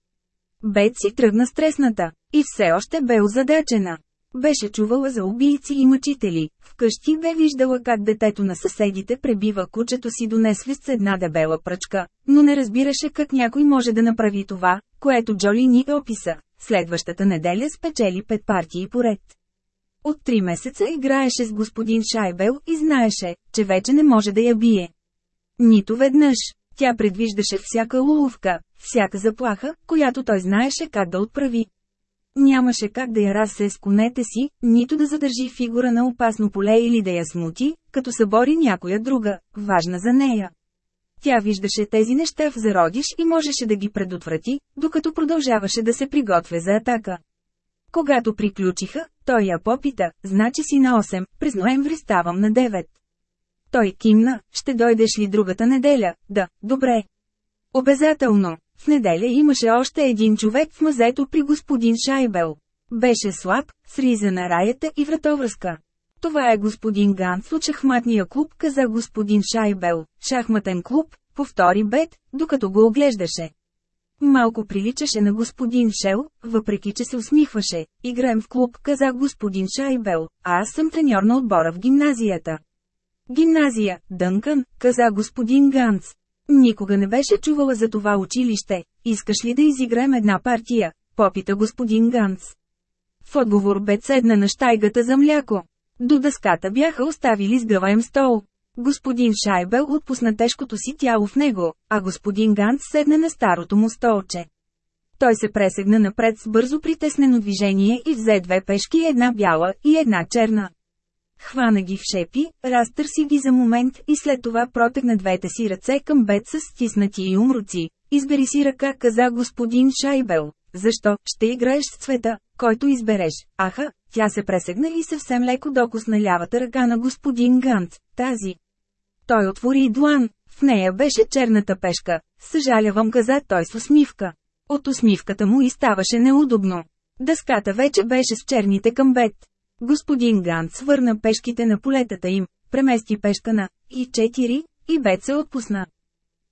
Бет си тръгна стресната, и все още бе озадачена. Беше чувала за убийци и мъчители. Вкъщи бе виждала как детето на съседите пребива кучето си донесли с една дебела пръчка, но не разбираше как някой може да направи това, което Джоли ни описа. Следващата неделя спечели пет партии поред. От три месеца играеше с господин Шайбел и знаеше, че вече не може да я бие. Нито веднъж. Тя предвиждаше всяка луловка, всяка заплаха, която той знаеше как да отправи. Нямаше как да я разсе с конете си, нито да задържи фигура на опасно поле или да я смути, като събори някоя друга, важна за нея. Тя виждаше тези неща в зародиш и можеше да ги предотврати, докато продължаваше да се приготвя за атака. Когато приключиха, той я попита, значи си на 8, през ноември ставам на 9. Той кимна, ще дойдеш ли другата неделя? Да, добре. Обязателно. В неделя имаше още един човек в мазето при господин Шайбел. Беше слаб, сриза на раята и вратовръзка. Това е господин Ганц от шахматния клуб, каза господин Шайбел. Шахматен клуб, повтори Бет, докато го оглеждаше. Малко приличаше на господин Шел, въпреки че се усмихваше. Играем в клуб, каза господин Шайбел, а аз съм треньор на отбора в гимназията. Гимназия, Дънкън, каза господин Ганц. Никога не беше чувала за това училище. Искаш ли да изиграем една партия? Попита господин Ганц. В отговор бе седна на штайгата за мляко. До дъската бяха оставили сгъваем стол. Господин Шайбел отпусна тежкото си тяло в него, а господин Ганц седна на старото му столче. Той се пресегна напред с бързо притеснено движение и взе две пешки една бяла и една черна. Хвана ги в шепи, разтърси ги за момент и след това протегна двете си ръце към бед с стиснати и умруци. Избери си ръка, каза господин Шайбел. Защо? Ще играеш с цвета, който избереш. Аха, тя се пресегна и съвсем леко докосна лявата ръка на господин Гант, тази. Той отвори длан, в нея беше черната пешка. Съжалявам, каза той с усмивка. От усмивката му и ставаше неудобно. Дъската вече беше с черните към бед. Господин Ганц върна пешките на полетата им, премести пешка на и 4, и бед се отпусна.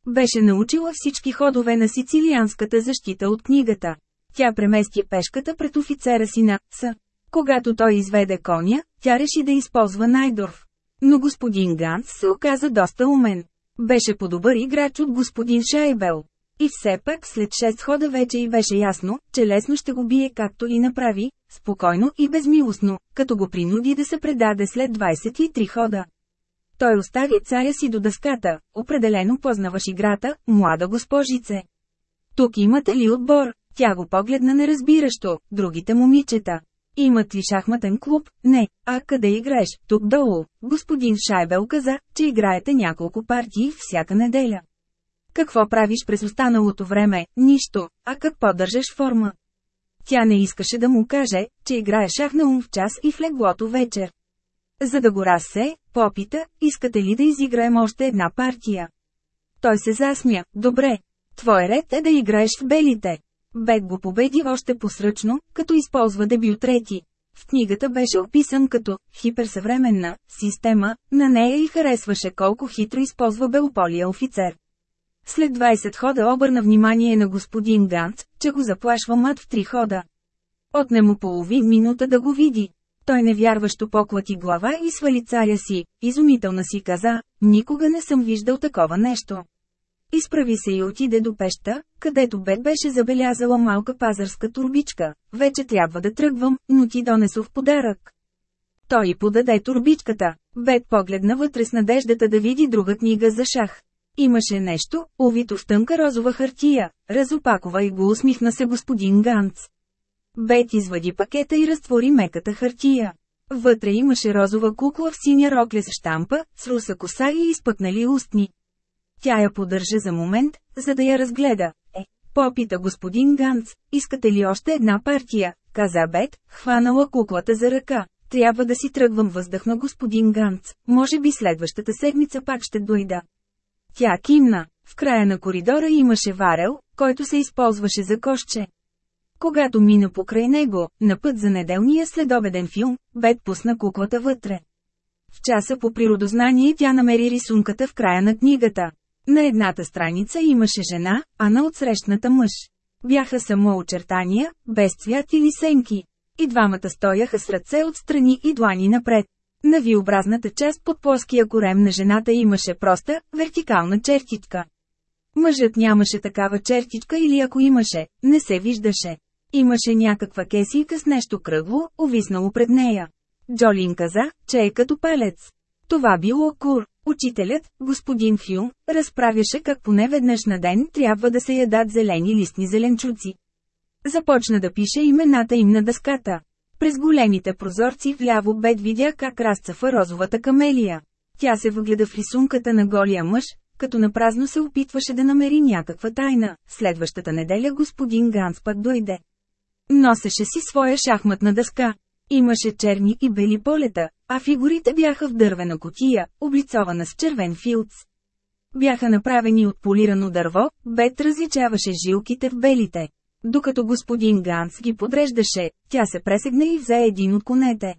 Беше научила всички ходове на сицилианската защита от книгата. Тя премести пешката пред офицера си на С. Когато той изведе коня, тя реши да използва Найдорф. Но господин Ганц се оказа доста умен. Беше по-добър играч от господин Шайбел. И все пак след 6 хода вече и беше ясно, че лесно ще го бие както и направи, спокойно и безмилостно, като го принуди да се предаде след 23 хода. Той остави царя си до дъската, определено познаваш играта, млада госпожице. Тук имате ли отбор? Тя го погледна неразбиращо, другите момичета. Имат ли шахматен клуб? Не. А къде играеш? Тук долу. Господин Шайбел каза, че играете няколко партии всяка неделя. Какво правиш през останалото време? Нищо. А как поддържаш форма? Тя не искаше да му каже, че играе шах на ум в час и в леглото вечер. За да го разсе, попита, искате ли да изиграем още една партия? Той се засмя, добре. Твой ред е да играеш в белите. Бет го победи още посръчно, като използва дебют трети. В книгата беше описан като «хиперсъвременна» система, на нея и харесваше колко хитро използва белополия офицер. След 20 хода обърна внимание на господин Гант, че го заплашва мат в три хода. Отне му половин минута да го види. Той невярващо поклати глава и свали царя си, изумителна си каза, никога не съм виждал такова нещо. Изправи се и отиде до пеща, където Бет беше забелязала малка пазарска турбичка. Вече трябва да тръгвам, но ти донесох подарък. Той подаде турбичката. Бет погледна вътре с надеждата да види друга книга за шах. Имаше нещо, увито в тънка розова хартия, разопакова и го усмихна се господин Ганц. Бет извади пакета и разтвори меката хартия. Вътре имаше розова кукла в синя рокле с штампа, с руса коса и изпъкнали устни. Тя я поддържа за момент, за да я разгледа. Е, попита господин Ганц, искате ли още една партия? каза Бет, хванала куклата за ръка. Трябва да си тръгвам въздъхна господин Ганц, може би следващата седмица пак ще дойда. Тя кимна. В края на коридора имаше варел, който се използваше за кошче. Когато мина покрай него, на път за неделния следобеден филм, Бет пусна куклата вътре. В часа по природознание тя намери рисунката в края на книгата. На едната страница имаше жена, а на отсрещната мъж. Бяха само очертания, без цвят или сенки. И двамата стояха с ръце отстрани и длани напред. На виобразната част под плоския корем на жената имаше проста, вертикална чертичка. Мъжът нямаше такава чертичка или ако имаше, не се виждаше. Имаше някаква кесийка с нещо кръгло, увиснало пред нея. Джолин каза, че е като палец. Това било кур. Учителят, господин Фюм, разправяше как поне веднъж на ден трябва да се ядат зелени листни зеленчуци. Започна да пише имената им на дъската. През големите прозорци вляво Бет видя как разцъфа розовата камелия. Тя се въгледа в рисунката на голия мъж, като напразно се опитваше да намери някаква тайна. Следващата неделя господин Ганс пък дойде. Носеше си своя шахматна дъска. Имаше черни и бели полета, а фигурите бяха в дървена котия, облицована с червен филц. Бяха направени от полирано дърво, Бет различаваше жилките в белите. Докато господин Ганс ги подреждаше, тя се пресегна и взе един от конете.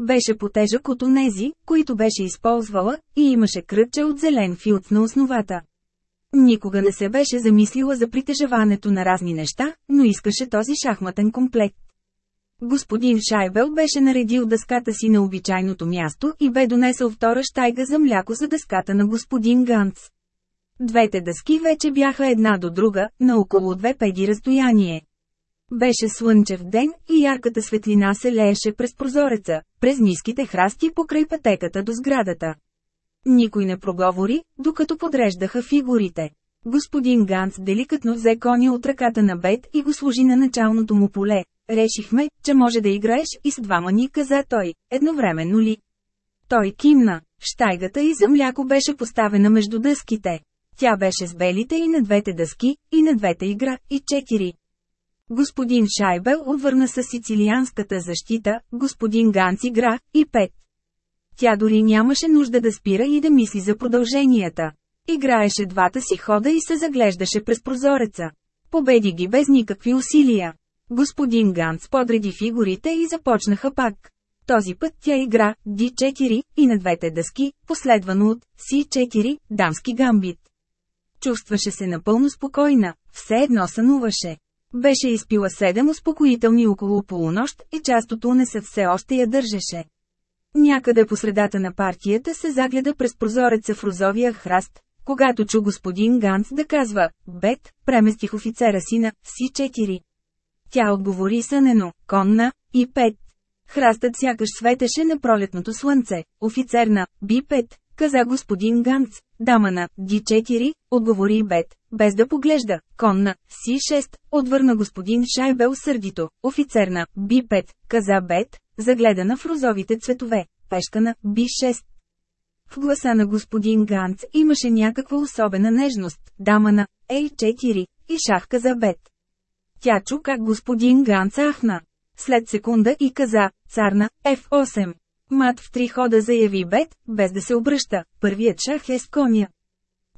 Беше потежък от онези, които беше използвала, и имаше кръче от зелен филц на основата. Никога не се беше замислила за притежаването на разни неща, но искаше този шахматен комплект. Господин Шайбел беше наредил дъската си на обичайното място и бе донесъл втора щайга за мляко за дъската на господин Ганц. Двете дъски вече бяха една до друга, на около две педи разстояние. Беше слънчев ден и ярката светлина се лееше през прозореца, през ниските храсти покрай пътеката до сградата. Никой не проговори, докато подреждаха фигурите. Господин Ганц деликатно взе коня от ръката на Бет и го служи на началното му поле. Решихме, че може да играеш и с двама ни, каза той, едновременно ли. Той кимна. Штайгата и за мляко беше поставена между дъските. Тя беше с белите и на двете дъски, и на двете игра, и четири. Господин Шайбел отвърна с сицилианската защита, господин Ганц игра, и пет. Тя дори нямаше нужда да спира и да мисли за продълженията. Играеше двата си хода и се заглеждаше през прозореца. Победи ги без никакви усилия. Господин Ганц подреди фигурите и започнаха пак. Този път тя игра D4 и на двете дъски, последвано от C4, дамски гамбит. Чувстваше се напълно спокойна, все едно сънуваше. Беше изпила седем успокоителни около полунощ и част от унесът все още я държеше. Някъде по средата на партията се загледа през прозореца в розовия храст, когато чу господин Ганс да казва «Бет, преместих офицера си на Си-4». Тя отговори сънено, конна, и пет. Храстът сякаш светеше на пролетното слънце, офицер на Би-5, каза господин Ганц, дама на Ди-4, отговори Бет, без да поглежда, конна, Си-6, отвърна господин Шайбел сърдито, офицер на Би-5, каза Бет, загледана в розовите цветове, пешка на Би-6. В гласа на господин Ганц имаше някаква особена нежност, дама на Ей-4 и шахка за Бет. Тя чу как господин Ганц ахна. След секунда и каза, цар на F8. Мат в три хода заяви Бет, без да се обръща, първият шах е с коня.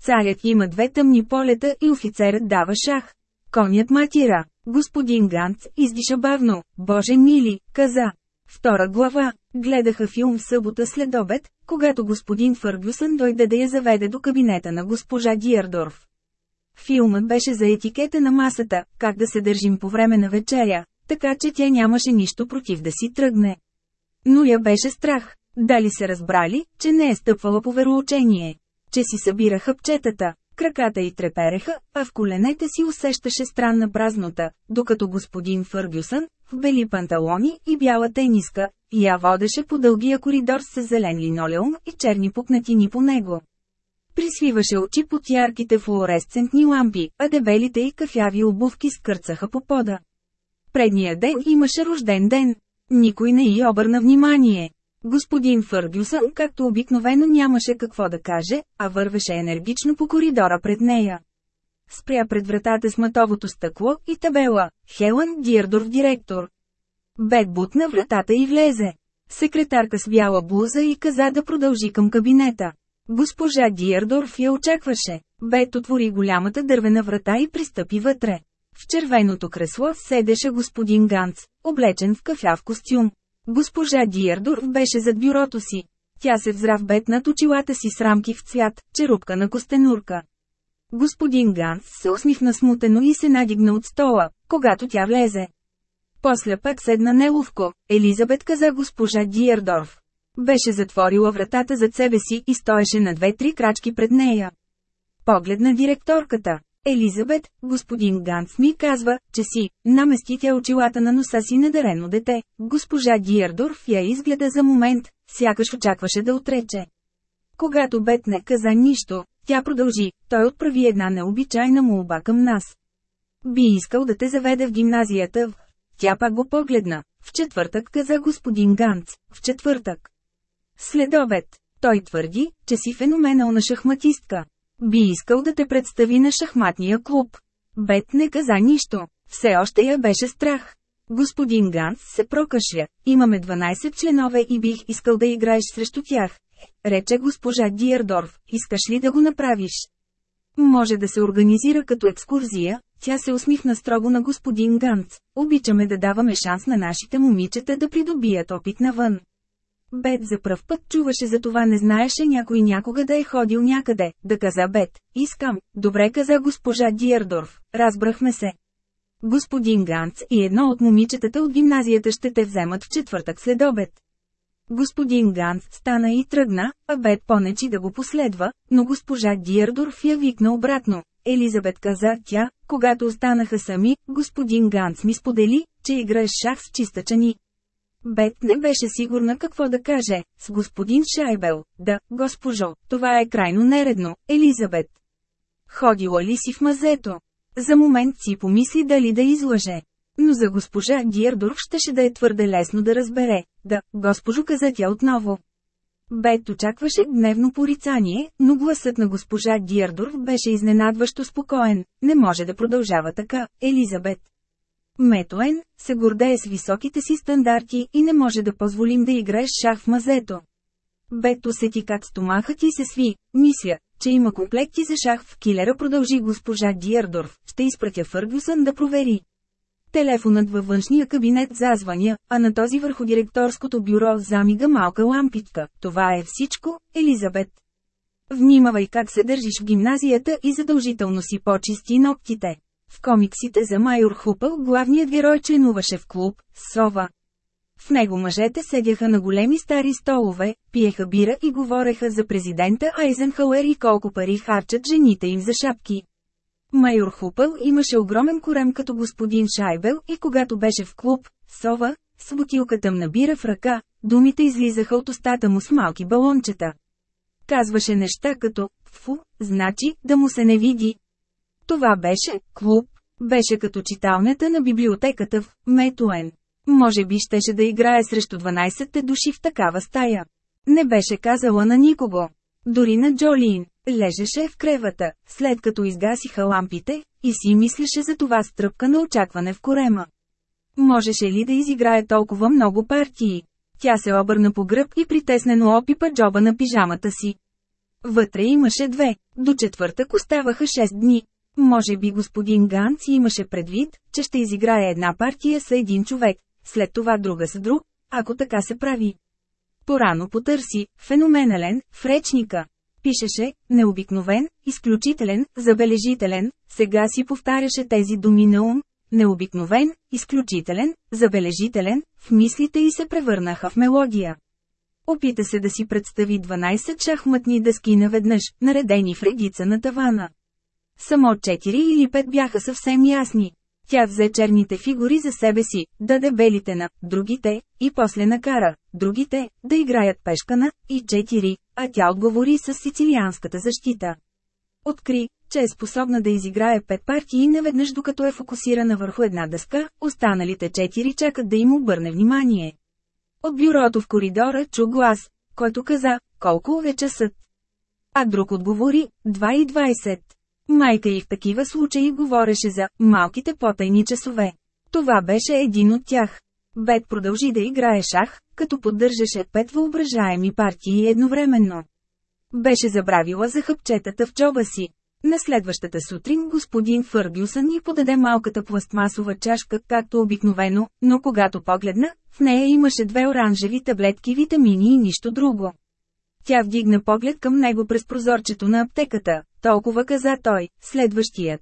Царят има две тъмни полета и офицерът дава шах. Конят матира. Господин Ганц издиша бавно. Боже мили, каза. Втора глава. Гледаха филм в събота след обед, когато господин Фъргюсън дойде да я заведе до кабинета на госпожа Диардорф. Филмът беше за етикета на масата, как да се държим по време на вечеря, така че тя нямаше нищо против да си тръгне. Но я беше страх. Дали се разбрали, че не е стъпвала по вероучение? Че си събира хъпчетата, краката й трепереха, а в коленете си усещаше странна празнота, докато господин Фъргюсън, в бели панталони и бяла тениска, я водеше по дългия коридор с зелен линолеум и черни пукнатини по него. Присвиваше очи под ярките флуоресцентни лампи, а дебелите и кафяви обувки скърцаха по пода. Предния ден имаше рожден ден. Никой не й обърна внимание. Господин Фъргюсън, както обикновено нямаше какво да каже, а вървеше енергично по коридора пред нея. Спря пред вратата с матовото стъкло и табела «Хелън Диардор директор». Бет бутна вратата и влезе. Секретарка с бяла блуза и каза да продължи към кабинета. Госпожа Диердорф я очакваше. Бет отвори голямата дървена врата и пристъпи вътре. В червеното кресло седеше господин Ганц, облечен в кафяв костюм. Госпожа Диердорф беше зад бюрото си. Тя се взра в бет над очилата си с рамки в цвят, черупка на костенурка. Господин Ганс се усмихна смутено и се надигна от стола, когато тя влезе. После пък седна неловко, Елизабет каза госпожа Диердорф. Беше затворила вратата зад себе си и стоеше на две-три крачки пред нея. Поглед на директорката. Елизабет, господин Ганс ми казва, че си, намести тя очилата на носа си недарено дете. Госпожа Диердорф я изгледа за момент, сякаш очакваше да отрече. Когато Бет не каза нищо, тя продължи, той отправи една необичайна молба към нас. Би искал да те заведе в гимназията в... Тя пак го погледна. В четвъртък каза господин Ганц, в четвъртък. След обед, той твърди, че си феноменална шахматистка. Би искал да те представи на шахматния клуб. Бет не каза нищо. Все още я беше страх. Господин Ганс се прокашля. Имаме 12 членове и бих искал да играеш срещу тях. Рече госпожа Диердорф, искаш ли да го направиш? Може да се организира като екскурзия, тя се усмихна строго на господин Ганц. Обичаме да даваме шанс на нашите момичета да придобият опит навън. Бет за пръв път чуваше за това не знаеше някой някога да е ходил някъде, да каза Бет. Искам, добре каза госпожа Диердорф, разбрахме се. Господин Ганц и едно от момичетата от гимназията ще те вземат в четвъртък след обед. Господин Ганц стана и тръгна, а Бет понечи да го последва, но госпожа Диердорф я викна обратно. Елизабет каза тя, когато останаха сами, господин Ганц ми сподели, че играеш шах с чистачани. Бет не беше сигурна какво да каже, с господин Шайбел, да, госпожо, това е крайно нередно, Елизабет. Ходила ли си в мазето? За момент си помисли дали да излъже. Но за госпожа Диердорф щеше да е твърде лесно да разбере. Да, госпожо каза тя отново. Бет очакваше гневно порицание, но гласът на госпожа Диердорф беше изненадващо спокоен. Не може да продължава така, Елизабет. Метоен, се гордее с високите си стандарти и не може да позволим да играеш шах в мазето. Бет усети как стомахът ти се сви, мисля, че има комплекти за шах в килера продължи госпожа Диердорф, ще изпратя Фъргюсън да провери. Телефонът във външния кабинет зазвъня, а на този върху директорското бюро замига малка лампичка. Това е всичко, Елизабет. Внимавай как се държиш в гимназията и задължително си почисти ногтите. В комиксите за Майор Хупъл главният герой членуваше в клуб «Сова». В него мъжете седяха на големи стари столове, пиеха бира и говореха за президента Айзенхауер и колко пари харчат жените им за шапки. Майор Хупъл имаше огромен корем като господин Шайбел и когато беше в клуб, сова, с бутилката на бира в ръка, думите излизаха от устата му с малки балончета. Казваше неща като «фу», значи да му се не види. Това беше клуб, беше като читалнята на библиотеката в Метуен. Може би щеше да играе срещу 12 души в такава стая. Не беше казала на никого. Дори на Джолиин. Лежеше в кревата, след като изгасиха лампите, и си мислеше за това стръпка на очакване в корема. Можеше ли да изиграе толкова много партии? Тя се обърна по гръб и притеснено опипа джоба на пижамата си. Вътре имаше две, до четвъртък оставаха 6 дни. Може би господин Ганц имаше предвид, че ще изиграе една партия с един човек, след това друга с друг, ако така се прави. Порано потърси, феноменален, в речника. Пишеше, необикновен, изключителен, забележителен, сега си повтаряше тези думи на ум, необикновен, изключителен, забележителен, в мислите й се превърнаха в мелодия. Опита се да си представи 12 шахматни дъски наведнъж, наредени в редица на тавана. Само 4 или 5 бяха съвсем ясни. Тя взе черните фигури за себе си, даде белите на другите, и после накара другите да играят пешкана и 4, а тя отговори с сицилианската защита. Откри, че е способна да изиграе пет партии наведнъж докато е фокусирана върху една дъска, останалите четири чакат да им обърне внимание. От бюрото в коридора чу глас, който каза, колко е часът. А друг отговори, 2 и 20. Майка и в такива случаи говореше за «малките потайни часове». Това беше един от тях. Бет продължи да играе шах, като поддържаше пет въображаеми партии едновременно. Беше забравила за хъпчетата в джоба си. На следващата сутрин господин Фъргюсън ни подаде малката пластмасова чашка, както обикновено, но когато погледна, в нея имаше две оранжеви таблетки витамини и нищо друго. Тя вдигна поглед към него през прозорчето на аптеката, толкова каза той, следващият.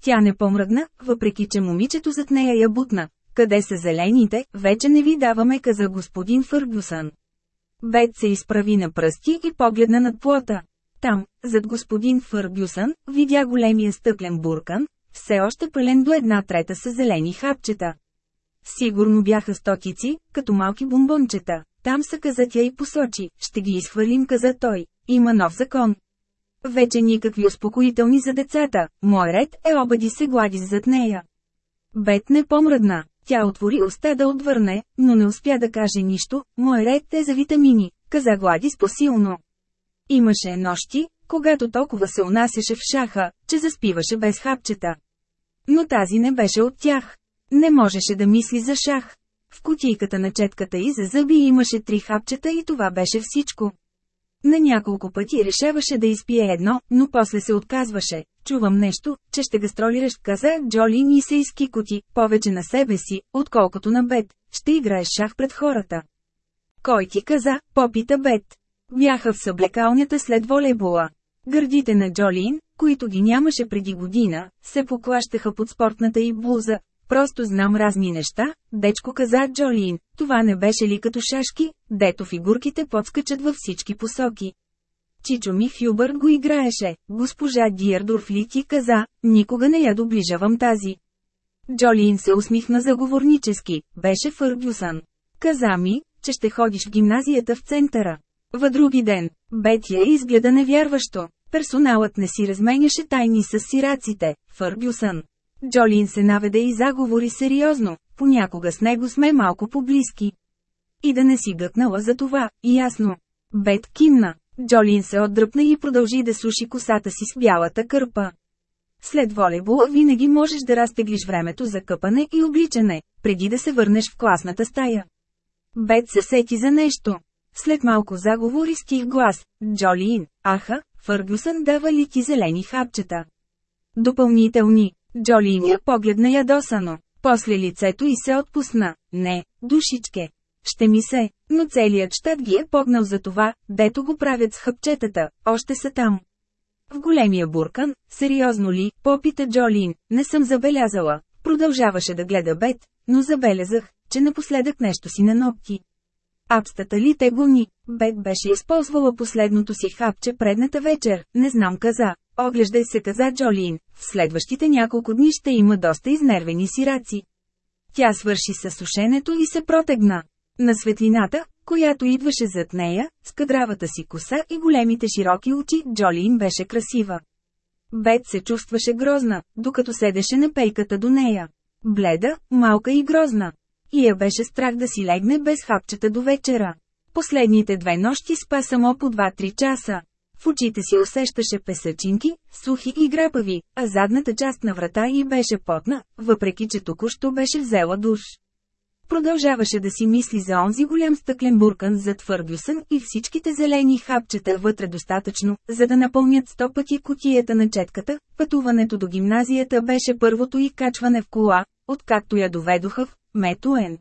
Тя не помръдна, въпреки че момичето зад нея я бутна. Къде са зелените, вече не ви даваме, каза господин Фъргюсън. Бет се изправи на пръсти и погледна над плота. Там, зад господин Фъргюсън, видя големия стъклен буркан, все още пълен до една трета с зелени хапчета. Сигурно бяха стотици, като малки бомбончета. Там са каза тя и посочи, ще ги изхвърлим каза той. Има нов закон. Вече никакви успокоителни за децата, мой ред е обади се глади зад нея. Бет не помръдна, тя отвори уста да отвърне, но не успя да каже нищо, мой ред е за витамини, каза Гладис посилно. Имаше нощи, когато толкова се унасяше в шаха, че заспиваше без хапчета. Но тази не беше от тях. Не можеше да мисли за шах. В кутийката на четката и за зъби имаше три хапчета и това беше всичко. На няколко пъти решаваше да изпие едно, но после се отказваше. Чувам нещо, че ще гастролираш, каза Джолин и се изкикоти, повече на себе си, отколкото на Бет. Ще играеш шах пред хората. Кой ти каза, попита Бет. Бяха в съблекалнята след волейбола. Гърдите на Джолин, които ги нямаше преди година, се поклащаха под спортната и блуза. Просто знам разни неща, дечко каза Джолин, това не беше ли като шашки, дето фигурките подскачат във всички посоки. Чичо ми Хюбърт го играеше, госпожа Диердорф ли ти каза, никога не я доближавам тази. Джолин се усмихна заговорнически, беше Фъргюсън. Каза ми, че ще ходиш в гимназията в центъра. В други ден, Бетия изгледа невярващо. Персоналът не си разменяше тайни с сираците, Фъргюсън. Джолин се наведе и заговори сериозно, понякога с него сме малко поблизки. И да не си гъкнала за това, ясно. Бет кимна. Джолин се отдръпна и продължи да суши косата си с бялата кърпа. След волейбола винаги можеш да разтеглиш времето за къпане и обличане, преди да се върнеш в класната стая. Бет се сети за нещо. След малко заговори с тих глас, Джолиин, аха, Фъргюсън дава ли ти зелени хапчета? Допълнителни. Джолиин я погледна ядосано. После лицето и се отпусна. Не, душичке. Ще ми се, но целият щат ги е погнал за това, дето го правят с хъпчетата, още са там. В големия буркан, сериозно ли, попита Джолин, не съм забелязала. Продължаваше да гледа Бет, но забелязах, че напоследък нещо си на ногти. Апстата ли те гони? Бет беше използвала последното си хапче предната вечер, не знам каза. Оглеждай се каза Джолин, в следващите няколко дни ще има доста изнервени сираци. Тя свърши със сушенето и се протегна. На светлината, която идваше зад нея, с кадравата си коса и големите широки очи, Джолин беше красива. Бет се чувстваше грозна, докато седеше на пейката до нея. Бледа, малка и грозна. И я беше страх да си легне без хапчета до вечера. Последните две нощи спа само по 2-3 часа. В очите си усещаше песъчинки, сухи и грапави, а задната част на врата й беше потна, въпреки че току-що беше взела душ. Продължаваше да си мисли за онзи голям стъклен буркан зад Фъргюсън и всичките зелени хапчета вътре достатъчно, за да напълнят сто пъти котията на четката. Пътуването до гимназията беше първото и качване в кола, откакто я доведоха в Метуен.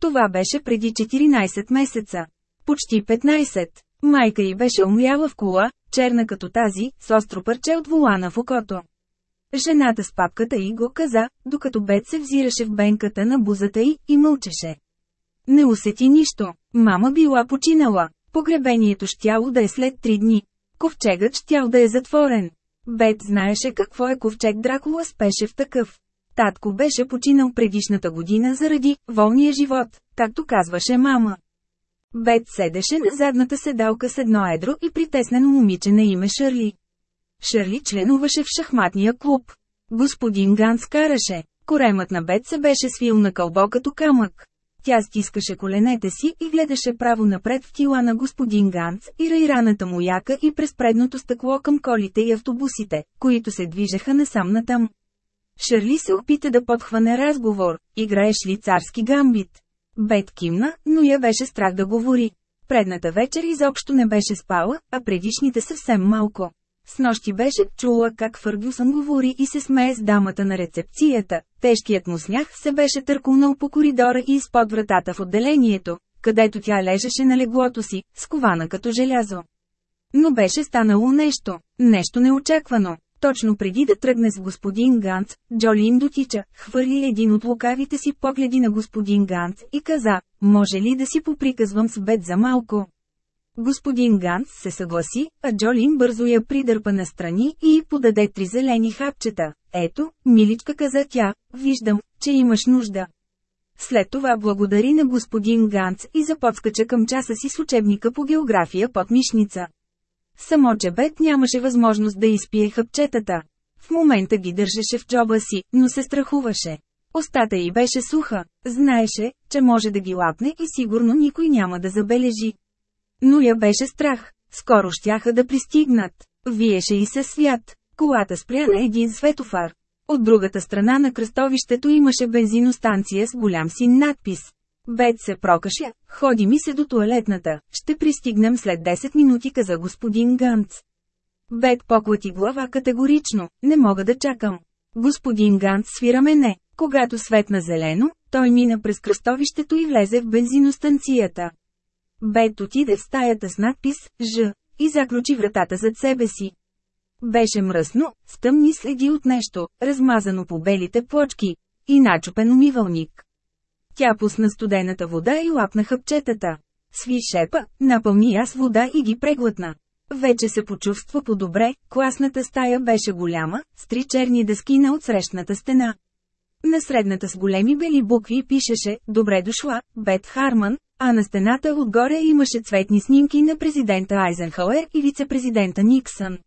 Това беше преди 14 месеца. Почти 15. Майка й беше умряла в кола, черна като тази, с остро парче от волана в окото. Жената с папката й го каза, докато Бет се взираше в бенката на бузата й и мълчеше. Не усети нищо. Мама била починала. Погребението щяло да е след три дни. Ковчегът щял да е затворен. Бет знаеше какво е ковчег Дракула спеше в такъв. Татко беше починал предишната година заради волния живот, както казваше мама. Бет седеше на задната седалка с едно едро и притеснено момиче на име Шърли. Шърли членуваше в шахматния клуб. Господин Ганс караше. Коремът на Бет се беше свил на кълбо като камък. Тя стискаше коленете си и гледаше право напред в тила на господин Ганс и райраната му яка и през предното стъкло към колите и автобусите, които се движеха насам натам. Шърли се опита да подхване разговор, играеш ли царски гамбит? Бет кимна, но я беше страх да говори. Предната вечер изобщо не беше спала, а предишните съвсем малко. С нощи беше чула как Фъргюсън говори и се смее с дамата на рецепцията. Тежкият му смях се беше търкунал по коридора и изпод вратата в отделението, където тя лежеше на леглото си, скована като желязо. Но беше станало нещо, нещо неочаквано. Точно преди да тръгне с господин Ганц, Джоли им дотича, хвърли един от лукавите си погледи на господин Ганц и каза, може ли да си поприказвам с бед за малко? Господин Ганц се съгласи, а Джолин бързо я придърпа настрани и подаде три зелени хапчета. Ето, миличка каза тя, виждам, че имаш нужда. След това благодари на господин Ганц и заподскача към часа си с учебника по география под мишница. Само Джебет нямаше възможност да изпие хъпчетата. В момента ги държеше в джоба си, но се страхуваше. Остата й беше суха, знаеше, че може да ги лапне и сигурно никой няма да забележи. Но я беше страх. Скоро щяха да пристигнат. Виеше и се свят. Колата спря на един светофар. От другата страна на кръстовището имаше бензиностанция с голям син надпис. Бет се прокаша, ходи ми се до туалетната, ще пристигнем след 10 минути каза господин Ганц. Бет поклати глава категорично, не мога да чакам. Господин Ганц свира мене. Когато светна зелено, той мина през кръстовището и влезе в бензиностанцията. Бет отиде в стаята с надпис «Ж» и заключи вратата зад себе си. Беше мръсно, с тъмни следи от нещо, размазано по белите плочки, и начупен умивалник. Тя пусна студената вода и лапна хъпчетата. Сви шепа, напълни аз вода и ги преглътна. Вече се почувства по-добре, класната стая беше голяма, с три черни дъски на отсрещната стена. На средната с големи бели букви пишеше «Добре дошла, Бет Харман», а на стената отгоре имаше цветни снимки на президента Айзенхауер и вице-президента Никсън.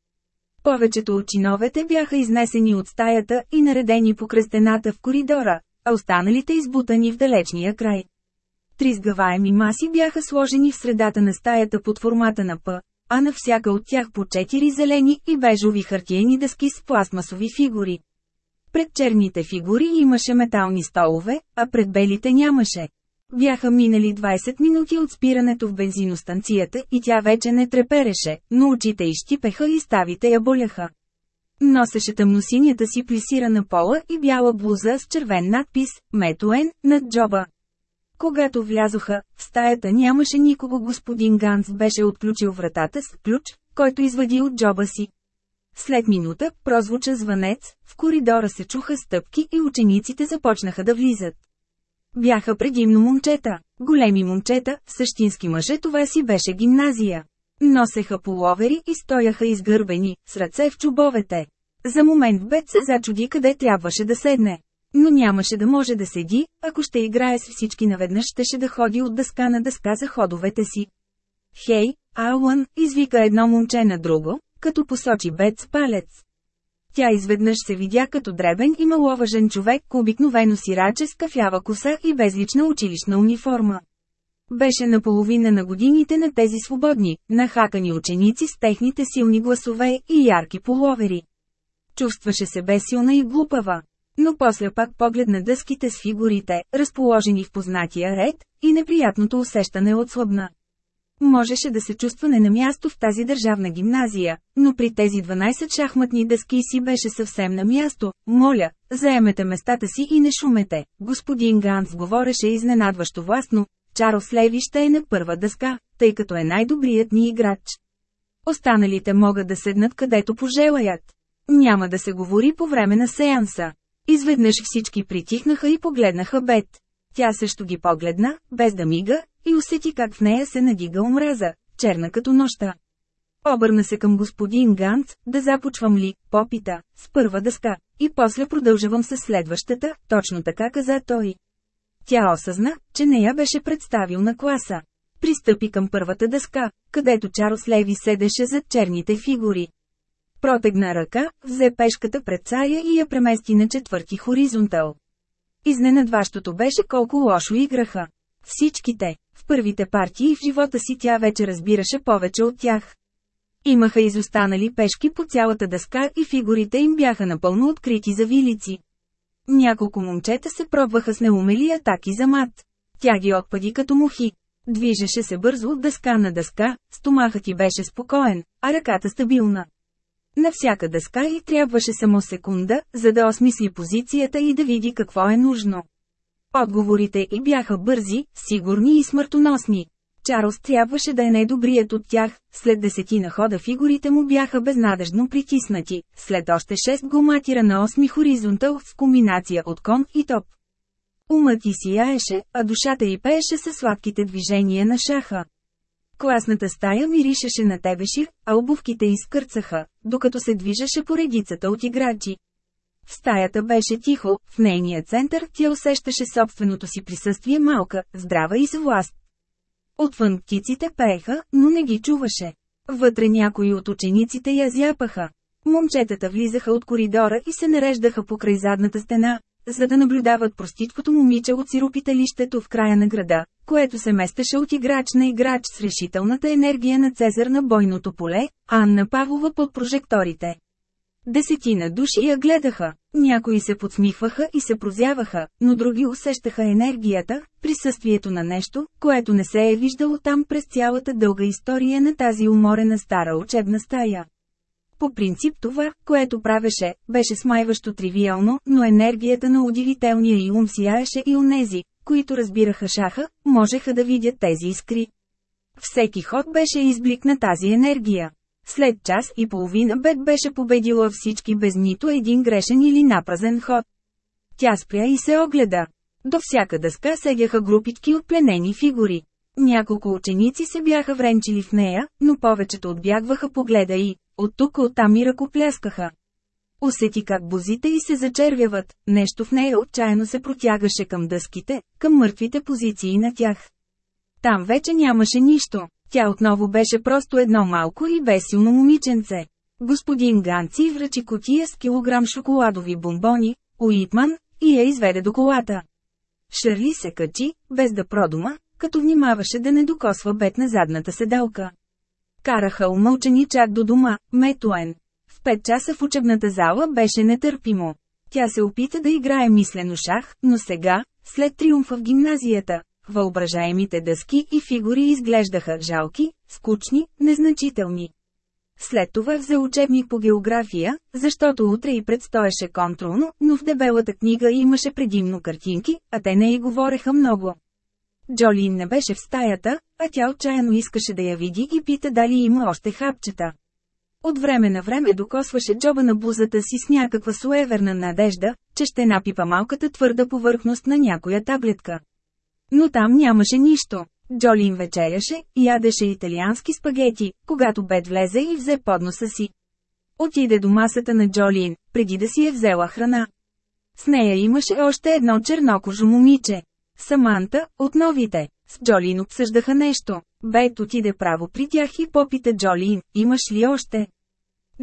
Повечето от чиновете бяха изнесени от стаята и наредени по кръстената в коридора, а останалите избутани в далечния край. Три сгъваеми маси бяха сложени в средата на стаята под формата на П, а на всяка от тях по четири зелени и бежови хартиени дъски с пластмасови фигури. Пред черните фигури имаше метални столове, а пред белите нямаше. Бяха минали 20 минути от спирането в бензиностанцията и тя вече не трепереше, но очите изщипеха и ставите я боляха. Носеше тъмносинята си плисирана пола и бяла блуза с червен надпис «Метуен» над джоба. Когато влязоха, в стаята нямаше никого господин Ганс беше отключил вратата с ключ, който извади от джоба си. След минута, прозвуча звънец, в коридора се чуха стъпки и учениците започнаха да влизат. Бяха предимно момчета, големи момчета, същински мъже това си беше гимназия. Носеха половери и стояха изгърбени, с ръце в чубовете. За момент Бет се зачуди къде трябваше да седне. Но нямаше да може да седи, ако ще играе с всички наведнъж щеше да ходи от дъска на дъска за ходовете си. Хей, Алън, извика едно момче на друго, като посочи Бет с палец. Тя изведнъж се видя като дребен и маловажен човек, обикновено сираче с кафява коса и безлична училищна униформа. Беше наполовина на годините на тези свободни, нахакани ученици с техните силни гласове и ярки половери. Чувстваше се безсилна и глупава. Но после пак поглед на дъските с фигурите, разположени в познатия ред, и неприятното усещане отслабна. Можеше да се чувства не на място в тази държавна гимназия, но при тези 12 шахматни дъски си беше съвсем на място. Моля, заемете местата си и не шумете. Господин Ганс говореше изненадващо властно. Чарлз Леви ще е на първа дъска, тъй като е най-добрият ни играч. Останалите могат да седнат където пожелаят. Няма да се говори по време на сеанса. Изведнъж всички притихнаха и погледнаха Бет. Тя също ги погледна, без да мига, и усети как в нея се надига омраза, черна като нощта. Обърна се към господин Ганц, да започвам ли, попита, с първа дъска, и после продължавам с следващата, точно така каза той. Тя осъзна, че не я беше представил на класа. Пристъпи към първата дъска, където Чарлз Леви седеше зад черните фигури. Протегна ръка, взе пешката пред цая и я премести на четвърти хоризонтал. Изненадващото беше колко лошо играха. Всичките, в първите партии в живота си тя вече разбираше повече от тях. Имаха изостанали пешки по цялата дъска и фигурите им бяха напълно открити за вилици. Няколко момчета се пробваха с неумели атаки за мат. Тя ги отпади като мухи. Движеше се бързо от дъска на дъска, стомахът ти беше спокоен, а ръката стабилна. На всяка дъска и трябваше само секунда, за да осмисли позицията и да види какво е нужно. Отговорите и бяха бързи, сигурни и смъртоносни. Чарлз трябваше да е най-добрият от тях, след десетина хода фигурите му бяха безнадежно притиснати, след още шест го матира на осми хоризонтал с комбинация от кон и топ. Умът ти сияеше, а душата й пееше със сладките движения на шаха. Класната стая миришеше на тебешир, а обувките изкърцаха, докато се движеше по редицата от играчи. В стаята беше тихо, в нейния център тя усещаше собственото си присъствие малка, здрава и с власт. Отвън птиците пееха, но не ги чуваше. Вътре някои от учениците я зяпаха. Момчетата влизаха от коридора и се нареждаха покрай задната стена, за да наблюдават простичкото момиче от сиропиталището в края на града, което се местеше от играч на играч с решителната енергия на Цезар на бойното поле, Анна Павлова под прожекторите. Десетина души я гледаха, някои се подсмихваха и се прозяваха, но други усещаха енергията, присъствието на нещо, което не се е виждало там през цялата дълга история на тази уморена стара учебна стая. По принцип това, което правеше, беше смайващо тривиално, но енергията на удивителния и ум сияеше и онези, които разбираха шаха, можеха да видят тези искри. Всеки ход беше изблик на тази енергия. След час и половина Бет беше победила всички без нито един грешен или напразен ход. Тя спря и се огледа. До всяка дъска седяха групички от пленени фигури. Няколко ученици се бяха вренчили в нея, но повечето отбягваха погледа и, от тук оттам и ръкопляскаха. Усети как бузите й се зачервяват, нещо в нея отчаяно се протягаше към дъските, към мъртвите позиции на тях. Там вече нямаше нищо. Тя отново беше просто едно малко и бесилно момиченце. Господин Ганци връчи котия с килограм шоколадови бомбони, Уитман, и я изведе до колата. Шарли се качи, без да продума, като внимаваше да не докосва бед на задната седалка. Караха умълчени чак до дома, Метуен. В пет часа в учебната зала беше нетърпимо. Тя се опита да играе мислено шах, но сега, след триумфа в гимназията, въображаемите дъски и фигури изглеждаха жалки, скучни, незначителни. След това взе учебник по география, защото утре и предстоеше контролно, но в дебелата книга имаше предимно картинки, а те не и говореха много. Джолин не беше в стаята, а тя отчаяно искаше да я види и пита дали има още хапчета. От време на време докосваше джоба на бузата си с някаква суеверна надежда, че ще напипа малката твърда повърхност на някоя таблетка. Но там нямаше нищо. Джолин вечеряше ядеше италиански спагети, когато Бет влезе и взе подноса си. Отиде до масата на Джолин, преди да си е взела храна. С нея имаше още едно чернокожо момиче. Саманта, от новите, с Джолин обсъждаха нещо. Бет отиде право при тях и попита Джолин, имаш ли още?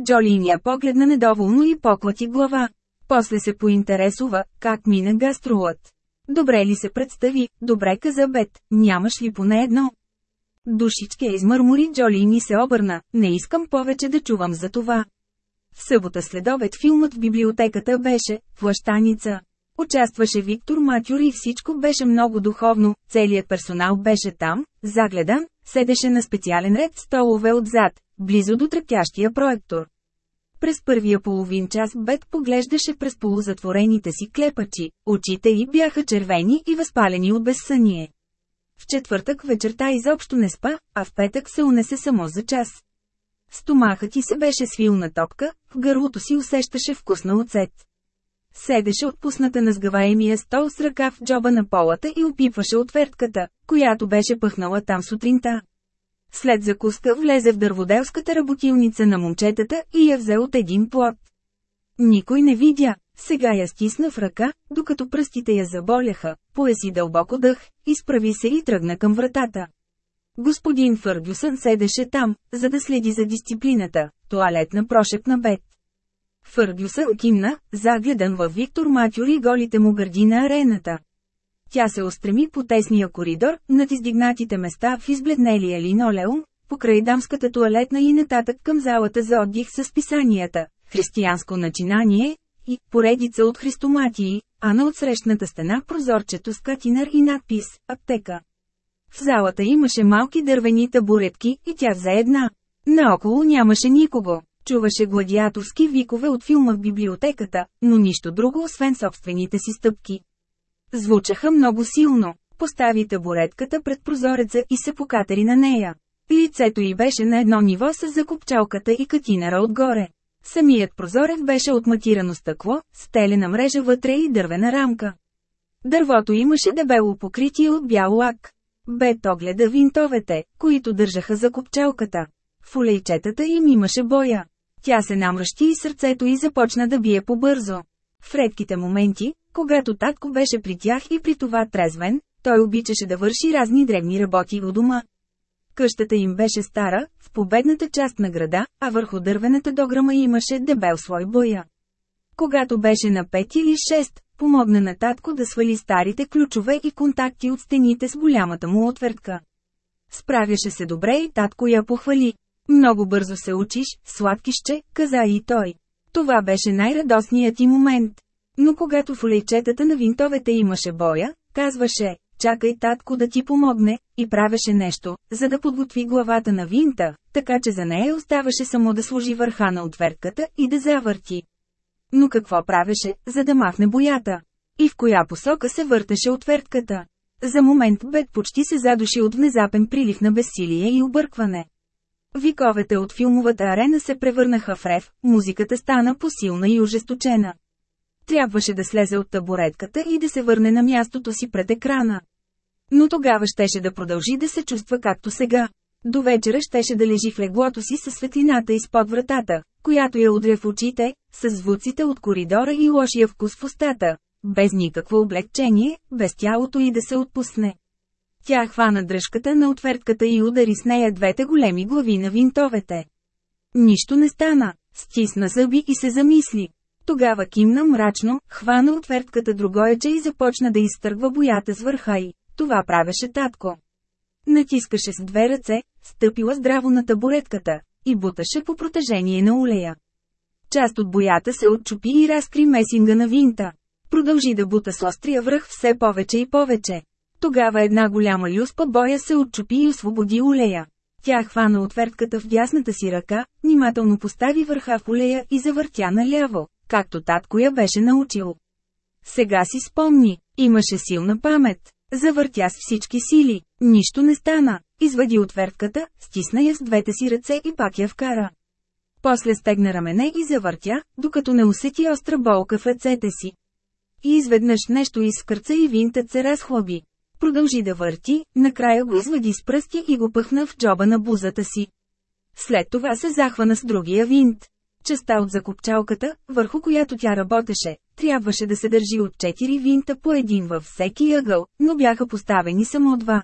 Джолин я погледна недоволно и поклати глава. После се поинтересува, как мина гастролът. Добре ли се представи, добре каза Бет, нямаш ли поне едно? Душичке измърмори Джолин и се обърна, не искам повече да чувам за това. В събота следобед филмът в библиотеката беше «Плащаница». Участваше Виктор Матюр и всичко беше много духовно, целият персонал беше там, загледан, седеше на специален ред столове отзад, близо до трептящия проектор. През първия половин час Бет поглеждаше през полузатворените си клепачи, очите й бяха червени и възпалени от безсъние. В четвъртък вечерта изобщо не спа, а в петък се унесе само за час. Стомахът ти се беше свил на топка, в гърлото си усещаше вкусна оцет. Седеше отпусната на сгъваемия стол с ръка в джоба на полата и опипваше отвертката, която беше пъхнала там сутринта. След закуска влезе в дърводелската работилница на момчетата и я взе от един плод. Никой не видя, сега я стисна в ръка, докато пръстите я заболяха, поеси дълбоко дъх, изправи се и тръгна към вратата. Господин Фъргюсън седеше там, за да следи за дисциплината, туалетна прошепна бед. Фъргюсън кимна, загледан във Виктор Матюр и голите му гърди на арената. Тя се устреми по тесния коридор, над издигнатите места в избледнелия линолеум, покрай дамската туалетна и нататък към залата за отдих с писанията, християнско начинание, и поредица от христоматии, а на отсрещната стена прозорчето с катинар и надпис «Аптека». В залата имаше малки дървени табуретки и тя взе една. Наоколо нямаше никого. Чуваше гладиаторски викове от филма в библиотеката, но нищо друго освен собствените си стъпки. Звучаха много силно. Постави табуретката пред прозореца и се покатери на нея. Лицето й беше на едно ниво с закопчалката и катинара отгоре. Самият прозорец беше от матирано стъкло, стелена мрежа вътре и дървена рамка. Дървото имаше дебело покритие от бял лак. Бет огледа винтовете, които държаха за копчалката. В улейчетата им имаше боя. Тя се намръщи и сърцето й започна да бие побързо. В редките моменти, когато татко беше при тях и при това трезвен, той обичаше да върши разни древни работи у дома. Къщата им беше стара, в победната част на града, а върху дървената дограма имаше дебел слой боя. Когато беше на 5 или 6, помогна на татко да свали старите ключове и контакти от стените с голямата му отвъртка. Справяше се добре и татко я похвали. Много бързо се учиш, сладкище, каза и той. Това беше най-радостният ти момент. Но когато в олейчетата на винтовете имаше боя, казваше, чакай татко да ти помогне, и правеше нещо, за да подготви главата на винта, така че за нея оставаше само да сложи върха на отвертката и да завърти. Но какво правеше, за да махне боята? И в коя посока се въртеше отвертката? За момент Бет почти се задуши от внезапен прилив на безсилие и объркване. Виковете от филмовата арена се превърнаха в рев, музиката стана посилна и ожесточена. Трябваше да слезе от табуретката и да се върне на мястото си пред екрана. Но тогава щеше да продължи да се чувства както сега. До вечера щеше да лежи в леглото си със светлината изпод вратата, която я удря в очите, с звуците от коридора и лошия вкус в устата, без никакво облегчение, без тялото и да се отпусне. Тя хвана дръжката на отвертката и удари с нея двете големи глави на винтовете. Нищо не стана, стисна зъби и се замисли. Тогава кимна мрачно, хвана отвертката другояче и започна да изтъргва боята с върха й. Това правеше татко. Натискаше с две ръце, стъпила здраво на табуретката, и буташе по протежение на улея. Част от боята се отчупи и разкри месинга на винта. Продължи да бута с острия връх все повече и повече. Тогава една голяма люспа боя се отчупи и освободи улея. Тя хвана отвертката в дясната си ръка, внимателно постави върха в улея и завъртя наляво, както татко я беше научил. Сега си спомни, имаше силна памет. Завъртя с всички сили, нищо не стана, извади отвертката, стисна я с двете си ръце и пак я вкара. После стегна рамене и завъртя, докато не усети остра болка в ръцете си. И изведнъж нещо изкърца и винтът се разхлаби. Продължи да върти, накрая го извади с пръсти и го пъхна в джоба на бузата си. След това се захвана с другия винт. Частта от закопчалката, върху която тя работеше, трябваше да се държи от четири винта по един във всеки ъгъл, но бяха поставени само два.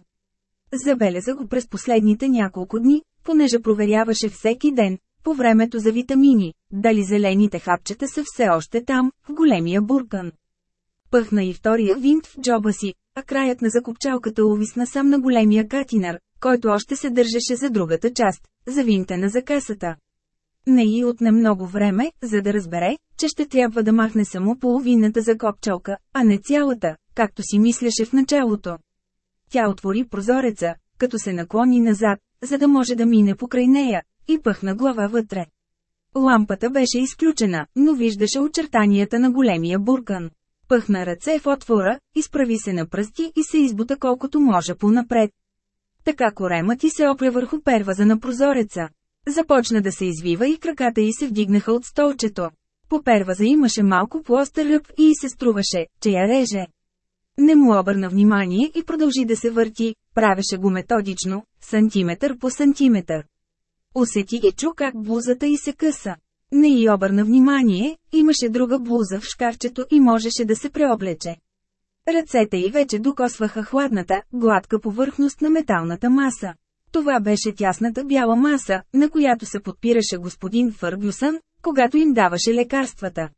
Забеляза го през последните няколко дни, понеже проверяваше всеки ден, по времето за витамини, дали зелените хапчета са все още там, в големия буркан. Пъхна и втория винт в джоба си, а краят на закопчалката увисна сам на големия катинар, който още се държеше за другата част, за винта за касата. Не й отне много време, за да разбере, че ще трябва да махне само половината за копчалка, а не цялата, както си мислеше в началото. Тя отвори прозореца, като се наклони назад, за да може да мине покрай нея, и пъхна глава вътре. Лампата беше изключена, но виждаше очертанията на големия буркан. Пъхна ръце в отвора, изправи се на пръсти и се избута колкото може по-напред. Така коремът ти се опря върху перваза на прозореца. Започна да се извива и краката й се вдигнаха от столчето. По перваза имаше малко плоста ръб и се струваше, че я реже. Не му обърна внимание и продължи да се върти, правеше го методично, сантиметър по сантиметър. Усети и чу как блузата й се къса. Не й обърна внимание, имаше друга блуза в шкафчето и можеше да се преоблече. Ръцете й вече докосваха хладната, гладка повърхност на металната маса. Това беше тясната бяла маса, на която се подпираше господин Фъргюсън, когато им даваше лекарствата.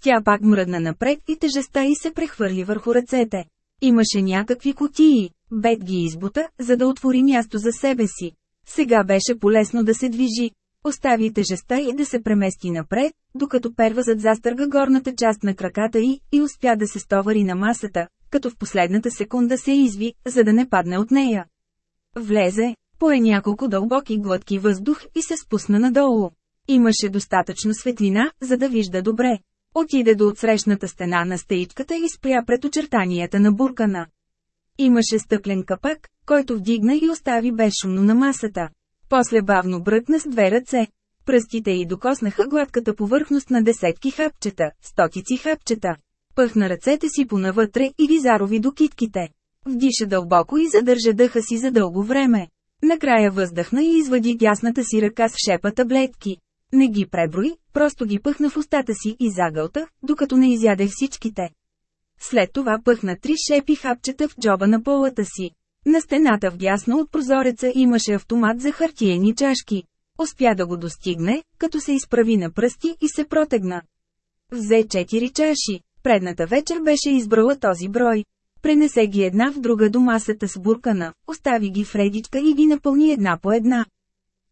Тя пак мръдна напред и тежеста й се прехвърли върху ръцете. Имаше някакви котии, Бет ги избута, за да отвори място за себе си. Сега беше полезно да се движи. Остави тежестта и да се премести напред, докато первазът застърга горната част на краката й и успя да се стовари на масата, като в последната секунда се изви, за да не падне от нея. Влезе, пое няколко дълбоки глътки въздух и се спусна надолу. Имаше достатъчно светлина, за да вижда добре. Отиде до отсрещната стена на стеичката и спря пред очертанията на буркана. Имаше стъклен капак, който вдигна и остави безшумно на масата. После бавно бръкна с две ръце. Пръстите й докоснаха гладката повърхност на десетки хапчета, стотици хапчета. Пъхна ръцете си понавътре и ги зарови до китките. Вдиша дълбоко и задържа дъха си за дълго време. Накрая въздъхна и извади дясната си ръка с шепа таблетки. Не ги преброи, просто ги пъхна в устата си и загълта, докато не изяде всичките. След това пъхна три шепи хапчета в джоба на полата си. На стената вдясно от прозореца имаше автомат за хартиени чашки. Успя да го достигне, като се изправи на пръсти и се протегна. Взе четири чаши. Предната вечер беше избрала този брой. Пренесе ги една в друга до масата с буркана, остави ги в редичка и ги напълни една по една.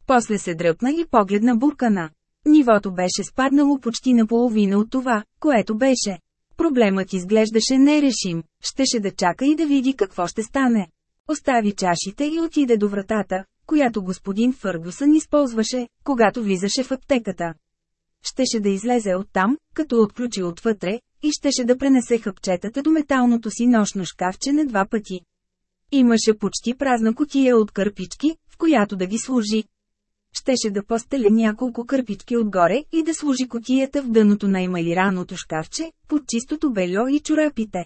После се дръпна и погледна буркана. Нивото беше спаднало почти наполовина от това, което беше. Проблемът изглеждаше нерешим, щеше да чака и да види какво ще стане. Остави чашите и отиде до вратата, която господин Фъргусън използваше, когато влизаше в аптеката. Щеше да излезе оттам, като отключи отвътре, и щеше да пренесе хъпчетата до металното си нощно шкафче на два пъти. Имаше почти празна котия от кърпички, в която да ги служи. Щеше да постеля няколко кърпички отгоре и да служи котията в дъното на емалираното шкафче, под чистото бельо и чорапите.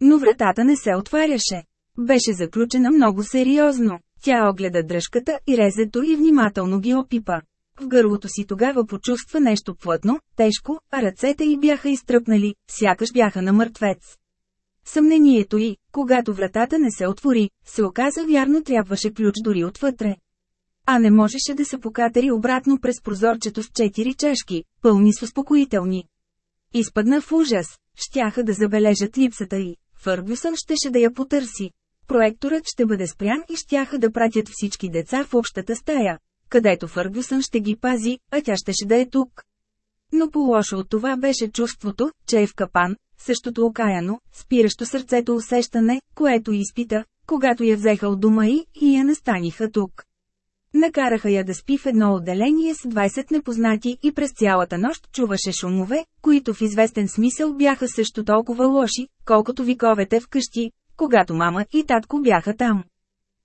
Но вратата не се отваряше. Беше заключена много сериозно. Тя огледа дръжката и резето и внимателно ги опипа. В гърлото си тогава почувства нещо плътно, тежко, а ръцете й бяха изтръпнали, сякаш бяха на мъртвец. Съмнението й, когато вратата не се отвори, се оказа вярно трябваше ключ дори отвътре. А не можеше да се покатери обратно през прозорчето с четири чашки, пълни с успокоителни. Изпадна в ужас, щяха да забележат липсата й. Фъргюсън щеше да я потърси. Проекторът ще бъде спрян и щяха да пратят всички деца в общата стая, където Фъргюсън ще ги пази, а тя щеше да е тук. Но по-лошо от това беше чувството, че е в капан, същото окаяно, спиращо сърцето усещане, което изпита, когато я взеха от дома и, и я настаниха тук. Накараха я да спи в едно отделение с 20 непознати и през цялата нощ чуваше шумове, които в известен смисъл бяха също толкова лоши, колкото виковете вкъщи, когато мама и татко бяха там.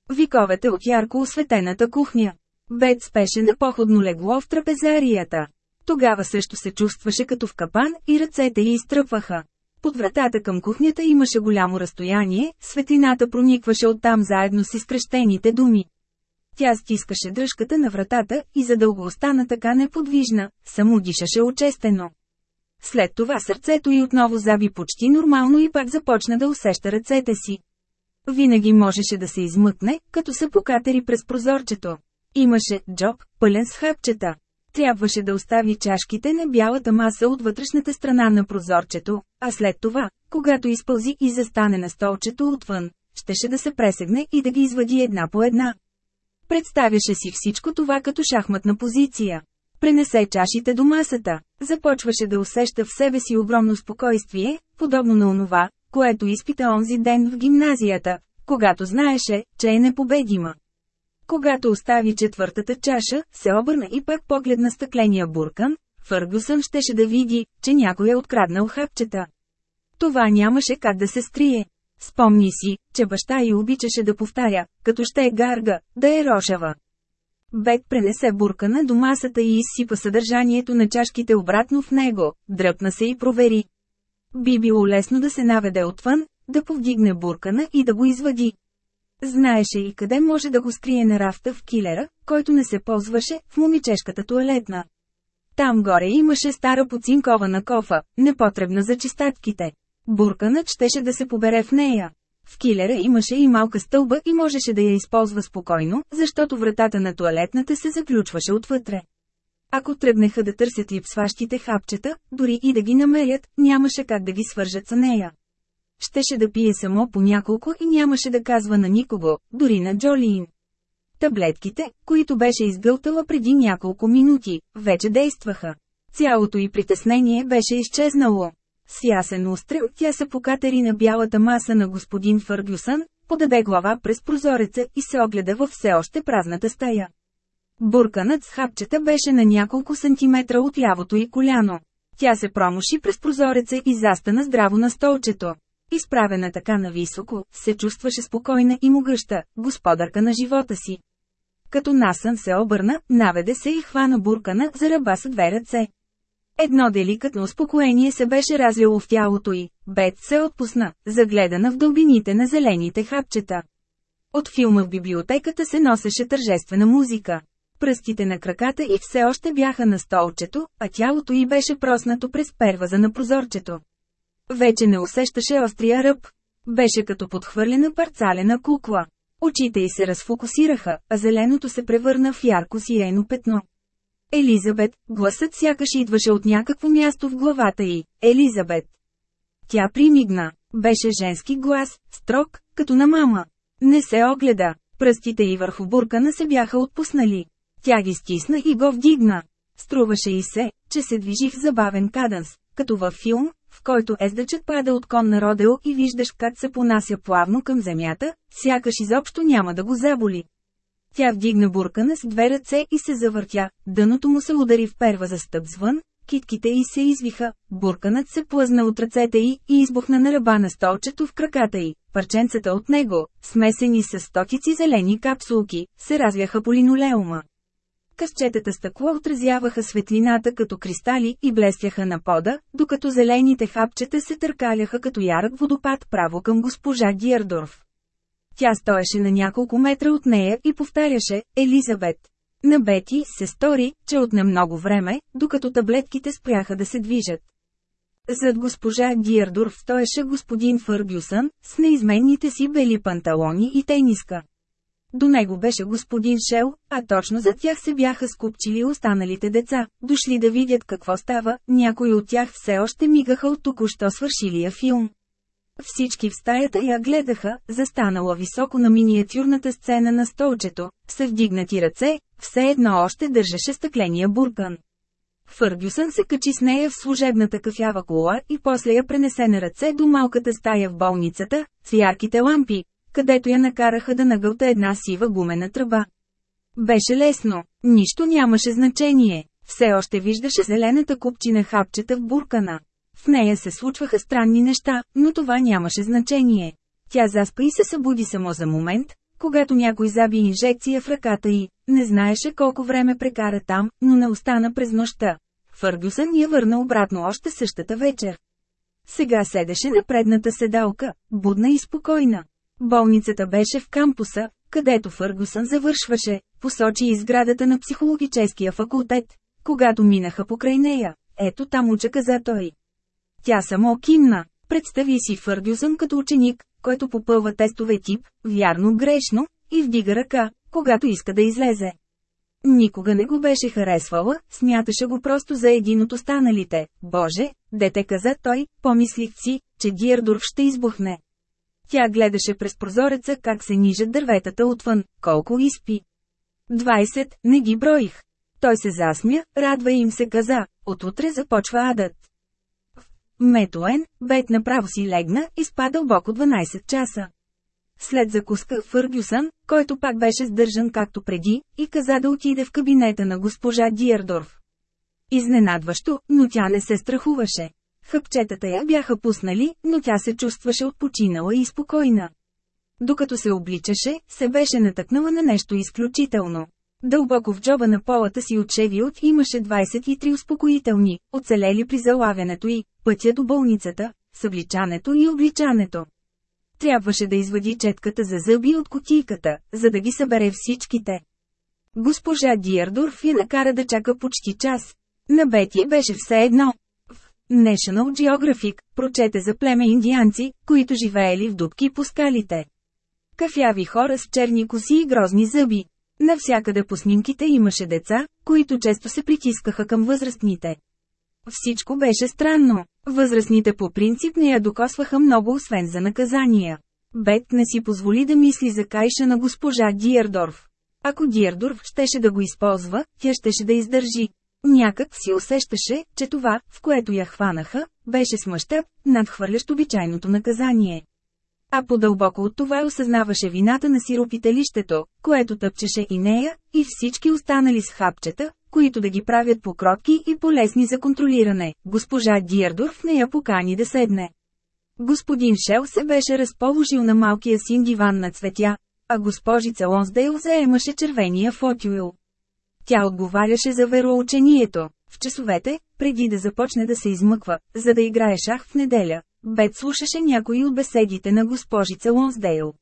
Виковете от ярко осветената кухня. Бет спеше на походно легло в трапезарията. Тогава също се чувстваше като в капан и ръцете й изтръпваха. Под вратата към кухнята имаше голямо разстояние, светлината проникваше оттам заедно с изкрещените думи. Тя стискаше дръжката на вратата и задълго остана така неподвижна, само дишаше очестено. След това сърцето й отново заби почти нормално и пак започна да усеща ръцете си. Винаги можеше да се измъкне, като се покатери през прозорчето. Имаше джоб, пълен с хапчета. Трябваше да остави чашките на бялата маса от вътрешната страна на прозорчето, а след това, когато изпълзи и застане на столчето отвън, щеше да се пресегне и да ги извади една по една. Представяше си всичко това като шахматна позиция. Пренесе чашите до масата. Започваше да усеща в себе си огромно спокойствие, подобно на онова, което изпита онзи ден в гимназията, когато знаеше, че е непобедима. Когато остави четвъртата чаша, се обърна и пак погледна стъкления буркан, Фъргусън щеше да види, че някой е откраднал хапчета. Това нямаше как да се скрие. Спомни си, че баща й обичаше да повтаря, като ще е гарга, да е рошава. Бет пренесе буркана до масата и изсипа съдържанието на чашките обратно в него, дръпна се и провери. Би било лесно да се наведе отвън, да повдигне буркана и да го извади. Знаеше и къде може да го скрие на рафта в килера, който не се ползваше, в момичешката туалетна. Там горе имаше стара поцинкована кофа, непотребна за чистатките. Бурканът щеше да се побере в нея. В килера имаше и малка стълба и можеше да я използва спокойно, защото вратата на туалетната се заключваше отвътре. Ако тръгнеха да търсят липсващите хапчета, дори и да ги намерят, нямаше как да ги свържат с нея. Щеше да пие само по няколко и нямаше да казва на никого, дори на Джолиин. Таблетките, които беше изгълтала преди няколко минути, вече действаха. Цялото й притеснение беше изчезнало. С ясен устрел тя се покатери на бялата маса на господин Фъргюсън, подаде глава през прозореца и се огледа във все още празната стая. Бурканът с хапчета беше на няколко сантиметра от лявото й коляно. Тя се промуши през прозореца и застана здраво на столчето. Изправена така нависоко, се чувстваше спокойна и могъща, господарка на живота си. Като насън се обърна, наведе се и хвана буркана за ръба с две ръце. Едно деликатно успокоение се беше разлило в тялото й, Бет се отпусна, загледана в дълбините на зелените хапчета. От филма в библиотеката се носеше тържествена музика. Пръстите на краката й все още бяха на столчето, а тялото й беше проснато през перваза на прозорчето. Вече не усещаше острия ръб. Беше като подхвърлена парцалена кукла. Очите й се разфокусираха, а зеленото се превърна в ярко сиено петно. Елизабет, гласът сякаш идваше от някакво място в главата й. Елизабет. Тя примигна. Беше женски глас, строг, като на мама. Не се огледа. Пръстите й върху буркана се бяха отпуснали. Тя ги стисна и го вдигна. Струваше и се, че се движи в забавен каданс, като във филм, който ездачът пада от кон на родео и виждаш как се понася плавно към земята, сякаш изобщо няма да го заболи. Тя вдигна буркана с две ръце и се завъртя, дъното му се удари в перва за стъп звън, китките й се извиха, бурканът се плъзна от ръцете й и избухна на ръба на столчето в краката й. Парченцата от него, смесени с стотици зелени капсулки, се развяха по линолеума. Късчетата стъкло отразяваха светлината като кристали и блестяха на пода, докато зелените хапчета се търкаляха като ярък водопад право към госпожа Гиердорф. Тя стоеше на няколко метра от нея и повтаряше «Елизабет». На Бети се стори, че отне много време, докато таблетките спряха да се движат. Зад госпожа Гиердорф стоеше господин Фъргюсън, с неизменните си бели панталони и тениска. До него беше господин Шел, а точно зад тях се бяха скупчили останалите деца, дошли да видят какво става, някои от тях все още мигаха от току-що свършилия филм. Всички в стаята я гледаха, застанала високо на миниатюрната сцена на столчето, с вдигнати ръце, все едно още държеше стъкления буркан. Фъргюсън се качи с нея в служебната кафява кола и после я пренесе на ръце до малката стая в болницата, с ярките лампи, където я накараха да нагълта една сива гумена тръба. Беше лесно, нищо нямаше значение, все още виждаше зелената купчина хапчета в буркана. В нея се случваха странни неща, но това нямаше значение. Тя заспа и се събуди само за момент, когато някой заби инжекция в ръката й, не знаеше колко време прекара там, но не остана през нощта. Фъргюсън я върна обратно още същата вечер. Сега седеше на предната седалка, будна и спокойна. Болницата беше в кампуса, където Фъргусън завършваше, посочи изградата на психологическия факултет, когато минаха покрай нея. Ето там уча каза той. Тя само кимна. Представи си Фъргюсън като ученик, който попълва тестове тип, вярно грешно, и вдига ръка, когато иска да излезе. Никога не го беше харесвала, смяташе го просто за един от останалите. Боже, дете каза той, помислих си, че Диердорф ще избухне. Тя гледаше през прозореца как се нижат дърветата отвън, колко изпи. 20, не ги броих. Той се засмя, радва им се каза, отутре започва адът. Метуен, бет направо си легна и спа дълбоко 12 часа. След закуска Фъргюсън, който пак беше сдържан както преди, и каза да отиде в кабинета на госпожа Диердорф. Изненадващо, но тя не се страхуваше. Хъпчетата я бяха пуснали, но тя се чувстваше отпочинала и спокойна. Докато се обличаше, се беше натъкнала на нещо изключително. Дълбоко в джоба на полата си от Шевиот имаше 23 успокоителни, оцелели при залавянето и пътя до болницата, събличането и обличането. Трябваше да извади четката за зъби от котийката, за да ги събере всичките. Госпожа Диардорф я накара да чака почти час. На Бети беше все едно, National Geographic прочете за племе индианци, които живеели в дубки по скалите. Кафяви хора с черни коси и грозни зъби. Навсякъде по снимките имаше деца, които често се притискаха към възрастните. Всичко беше странно. Възрастните по принцип не я докосваха много освен за наказания. Бет не си позволи да мисли за кайша на госпожа Диердорф. Ако Диердорф щеше да го използва, тя щеше да издържи. Някак си усещаше, че това, в което я хванаха, беше с мащаб, надхвърлящ обичайното наказание. А по-дълбоко от това осъзнаваше вината на сиропителището, което тъпчеше и нея, и всички останали с хапчета, които да ги правят покротки и полезни за контролиране. Госпожа Диердорф не я покани да седне. Господин Шел се беше разположил на малкия син диван на цветя, а госпожица Лонсдейл заемаше червения фотюил. Тя отговаряше за вероучението. В часовете, преди да започне да се измъква, за да играе шах в неделя, Бет слушаше някои от беседите на госпожица Лонсдейл.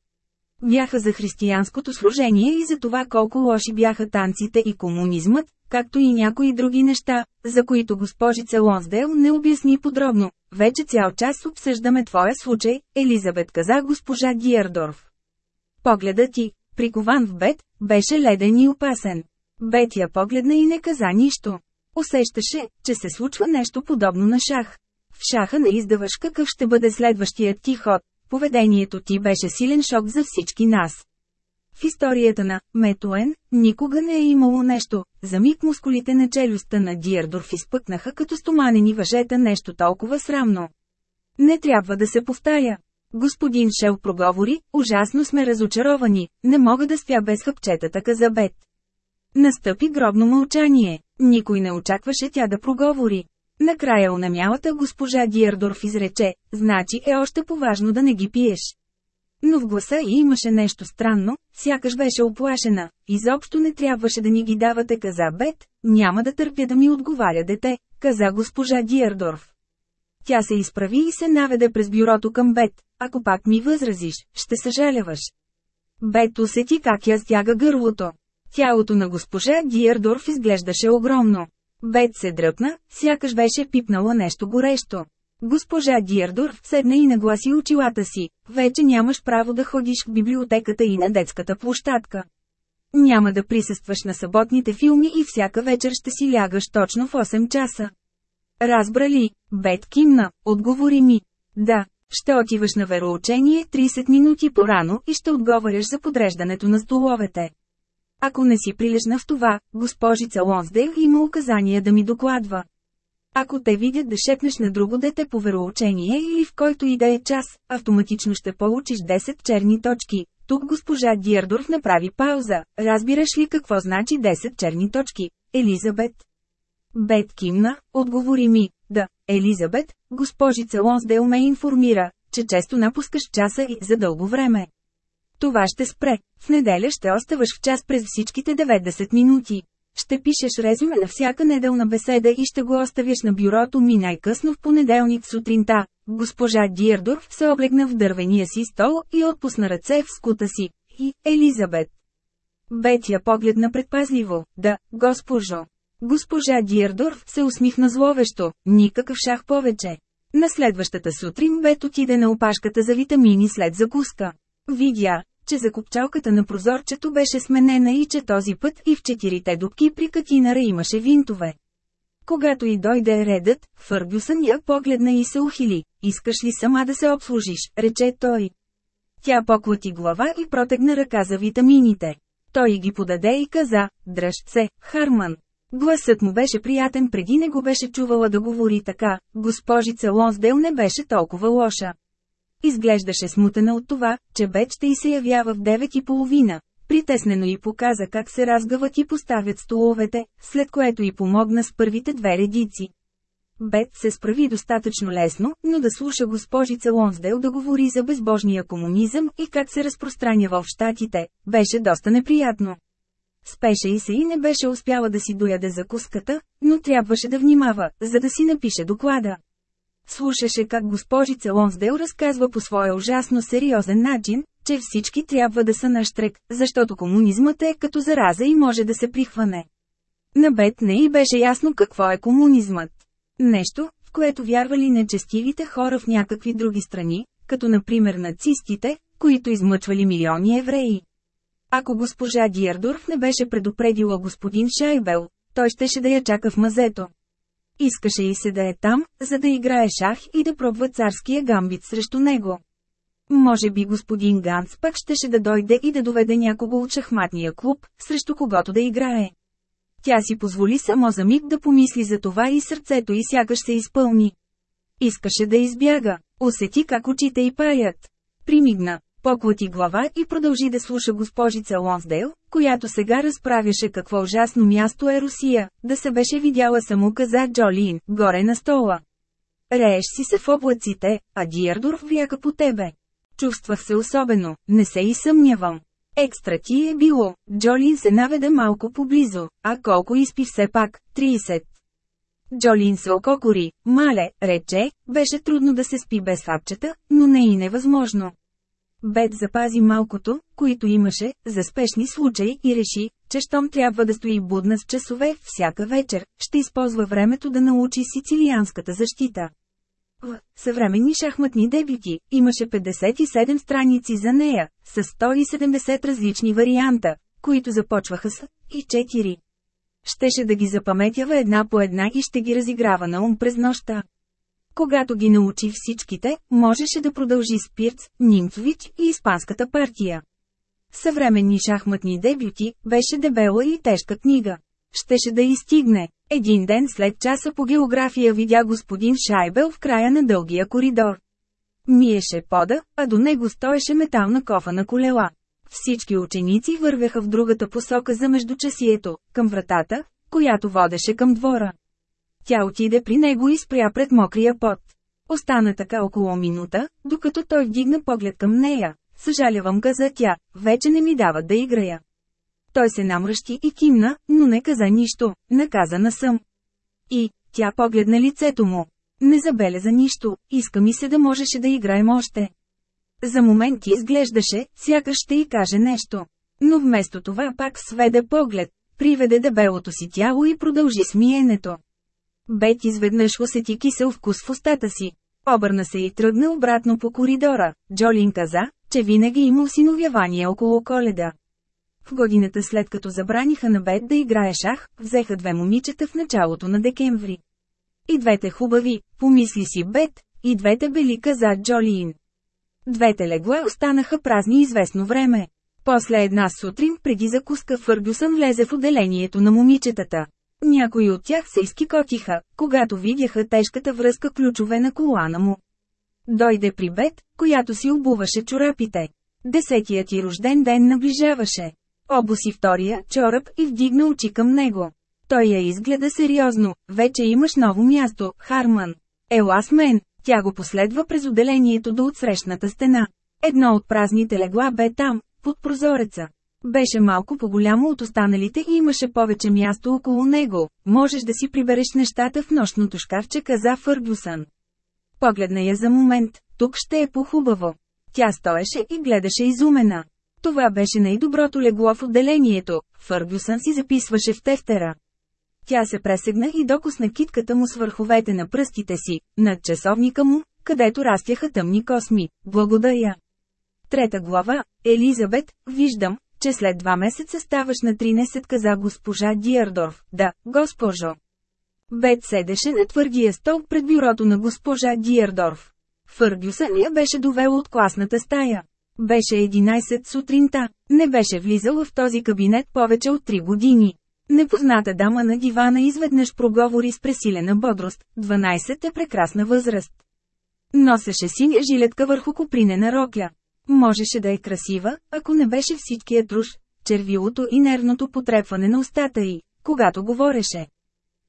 Бяха за християнското служение и за това колко лоши бяха танците и комунизмът, както и някои други неща, за които госпожица Лонсдейл не обясни подробно. Вече цял час обсъждаме твоя случай, Елизабет каза госпожа Диердорф. Погледът ти, прикован в Бет, беше леден и опасен. Бет я погледна и не каза нищо. Усещаше, че се случва нещо подобно на шах. В шаха не издаваш какъв ще бъде следващият ти ход. Поведението ти беше силен шок за всички нас. В историята на Метуен никога не е имало нещо. За миг мускулите на челюстта на Диердорф изпъкнаха като стоманени въжета нещо толкова срамно. Не трябва да се повтаря. Господин Шел проговори, ужасно сме разочаровани, не мога да спя без хъпчетата каза Бет. Настъпи гробно мълчание. Никой не очакваше тя да проговори. Накрая унамялата госпожа Диердорф изрече, значи е още поважно да не ги пиеш. Но в гласа й имаше нещо странно, сякаш беше оплашена. Изобщо не трябваше да ни ги давате, каза Бет, няма да търпя да ми отговаря дете, каза госпожа Диердорф. Тя се изправи и се наведе през бюрото към Бет. Ако пак ми възразиш, ще съжаляваш. Бет усети как я стяга гърлото. Тялото на госпожа Диердорф изглеждаше огромно. Бет се дръпна, сякаш беше пипнала нещо горещо. Госпожа Диердорф седна и нагласи очилата си. Вече нямаш право да ходиш в библиотеката и на детската площадка. Няма да присъстваш на съботните филми и всяка вечер ще си лягаш точно в 8 часа. Разбра ли, Бет кимна, отговори ми. Да, ще отиваш на вероучение 30 минути по-рано и ще отговаряш за подреждането на столовете. Ако не си прилежна в това, госпожица Лонсдейл има указания да ми докладва. Ако те видят да шепнеш на друго дете по вероучение или в който и да е час, автоматично ще получиш 10 черни точки. Тук госпожа Диардорф направи пауза. Разбираш ли какво значи 10 черни точки, Елизабет? Бет кимна, отговори ми, да, Елизабет, госпожица Лонсдейл ме информира, че често напускаш часа и за дълго време. Това ще спре. В неделя ще оставаш в час през всичките 90 минути. Ще пишеш резюме на всяка неделна беседа и ще го оставиш на бюрото ми най-късно в понеделник сутринта. Госпожа Диердорф се облегна в дървения си стол и отпусна ръце в скута си. И, Елизабет. Бетя погледна предпазливо. Да, госпожо. Госпожа Диердорф се усмихна зловещо. Никакъв шах повече. На следващата сутрин Бет отиде на опашката за витамини след закуска. Видя, че закопчалката на прозорчето беше сменена и че този път и в четирите дубки при катинара имаше винтове. Когато и дойде редът, Фъргюсън я погледна и се ухили. Искаш ли сама да се обслужиш, рече той. Тя поклати глава и протегна ръка за витамините. Той ги подаде и каза, дръж се, Харман. Гласът му беше приятен преди не го беше чувала да говори така, госпожица Лонсдел не беше толкова лоша. Изглеждаше смутена от това, че Бет ще й се явява в 9 и половина. Притеснено й показа как се разгъват и поставят столовете, след което й помогна с първите две редици. Бет се справи достатъчно лесно, но да слуша госпожица Лонсдел да говори за безбожния комунизъм и как се разпространява в щатите, беше доста неприятно. Спеше и се и не беше успяла да си дояде закуската, но трябваше да внимава, за да си напише доклада. Слушаше как госпожица Лонсдел разказва по своя ужасно сериозен начин, че всички трябва да са на штрек, защото комунизмът е като зараза и може да се прихване. На Бет не и беше ясно какво е комунизмът. Нещо, в което вярвали нечестивите хора в някакви други страни, като например нацистите, които измъчвали милиони евреи. Ако госпожа Диардорф не беше предупредила господин Шайбел, той щеше да я чака в мазето. Искаше и се да е там, за да играе шах и да пробва царския гамбит срещу него. Може би господин Ганс пак щеше да дойде и да доведе някого от шахматния клуб, срещу когото да играе. Тя си позволи само за миг да помисли за това и сърцето й сякаш се изпълни. Искаше да избяга, усети как очите й паят. Примигна, поклати глава и продължи да слуша госпожица Лонсдейл, която сега разправяше какво ужасно място е Русия, да се беше видяла само каза Джолин, горе на стола. Рееш си се в облаците, а Диардор вляка по тебе. Чувствах се особено, не се и съмнявам. Екстра ти е било, Джолин се наведе малко поблизо, а колко изпи все пак, 30. Джолин се ококори, мале, рече, беше трудно да се спи без хапчета, но не и невъзможно. Бет запази малкото, които имаше, за спешни случаи и реши, че щом трябва да стои будна с часове всяка вечер, ще използва времето да научи сицилианската защита. В съвременни шахматни дебюти имаше 57 страници за нея, с 170 различни варианта, които започваха с и 4. Щеше да ги запаметява една по една и ще ги разиграва на ум през нощта. Когато ги научи всичките, можеше да продължи Спирц, Нимцович и Испанската партия. Съвременни шахматни дебюти беше дебела и тежка книга. Щеше да изстигне. Един ден след часа по география видя господин Шайбел в края на дългия коридор. Миеше пода, а до него стоеше метална кофа на колела. Всички ученици вървяха в другата посока за междучасието, към вратата, която водеше към двора. Тя отиде при него и спря пред мокрия пот. Остана така около минута, докато той вдигна поглед към нея. Съжалявам каза тя, вече не ми дава да играя. Той се намръщи и кимна, но не каза нищо, наказана съм. И, тя погледна лицето му. Не забеляза нищо, иска ми се да можеше да играем още. За момент изглеждаше, сякаш ще й каже нещо. Но вместо това пак сведе поглед, приведе дебелото си тяло и продължи смиенето. Бет изведнъж усети кисел вкус в устата си. Обърна се и тръгна обратно по коридора. Джолин каза, че винаги има осиновявание около коледа. В годината след като забраниха на Бет да играе шах, взеха две момичета в началото на декември. И двете хубави, помисли си Бет, и двете бели каза Джолиин. Двете легла останаха празни известно време. После една сутрин преди закуска Фъргюсън влезе в отделението на момичетата. Някои от тях се изкикотиха, когато видяха тежката връзка ключове на колана му. Дойде при Бет, която си обуваше чорапите. Десетият ти рожден ден наближаваше. Обуси втория чорап и вдигна очи към него. Той я изгледа сериозно, вече имаш ново място, Харман. Ела с мен, тя го последва през отделението до отсрещната стена. Едно от празните легла бе там, под прозореца. Беше малко по-голямо от останалите и имаше повече място около него. Можеш да си прибереш нещата в нощното шкафче, каза Фъргюсън. Погледна я за момент, тук ще е по-хубаво. Тя стоеше и гледаше изумена. Това беше най-доброто легло в отделението, Фъргюсън си записваше в тефтера. Тя се пресегна и докосна китката му с върховете на пръстите си, над часовника му, където растяха тъмни косми. Благодаря. Трета глава, Елизабет, виждам, че след два месеца ставаш на 13, каза госпожа Диардорф. Да, госпожо. Бет седеше на твърдия стол пред бюрото на госпожа Диардорф. Фъргюсън я беше довел от класната стая. Беше 11 сутринта. Не беше влизала в този кабинет повече от 3 години. Непозната дама на дивана изведнъж проговори с пресилена бодрост. 12 е прекрасна възраст. Носеше синя жилетка върху копринена рокля. Можеше да е красива, ако не беше всичкият руш, червилото и нервното потрепване на устата й, когато говореше.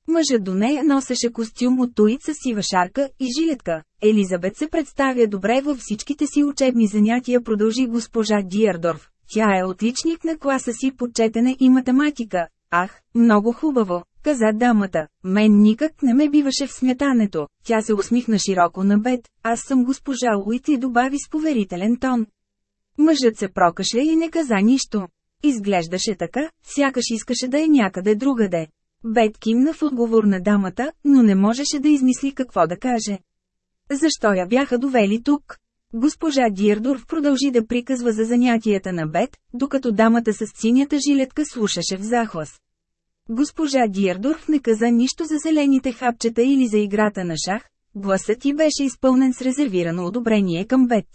Мъжът до нея носеше костюм от туит с сива шарка и жилетка. Елизабет се представя добре във всичките си учебни занятия, продължи госпожа Диардорф. Тя е отличник на класа си по четене и математика. Ах, много хубаво, каза дамата. Мен никак не ме биваше в смятането. Тя се усмихна широко на бед. Аз съм госпожа Уит и добави с поверителен тон. Мъжът се прокашля и не каза нищо. Изглеждаше така, сякаш искаше да е някъде другаде. Бет кимна в отговор на дамата, но не можеше да измисли какво да каже. Защо я бяха довели тук? Госпожа Дирдорф продължи да приказва за занятията на Бет, докато дамата с синята жилетка слушаше в захлас. Госпожа Дирдорф не каза нищо за зелените хапчета или за играта на шах, гласът ти беше изпълнен с резервирано одобрение към Бет.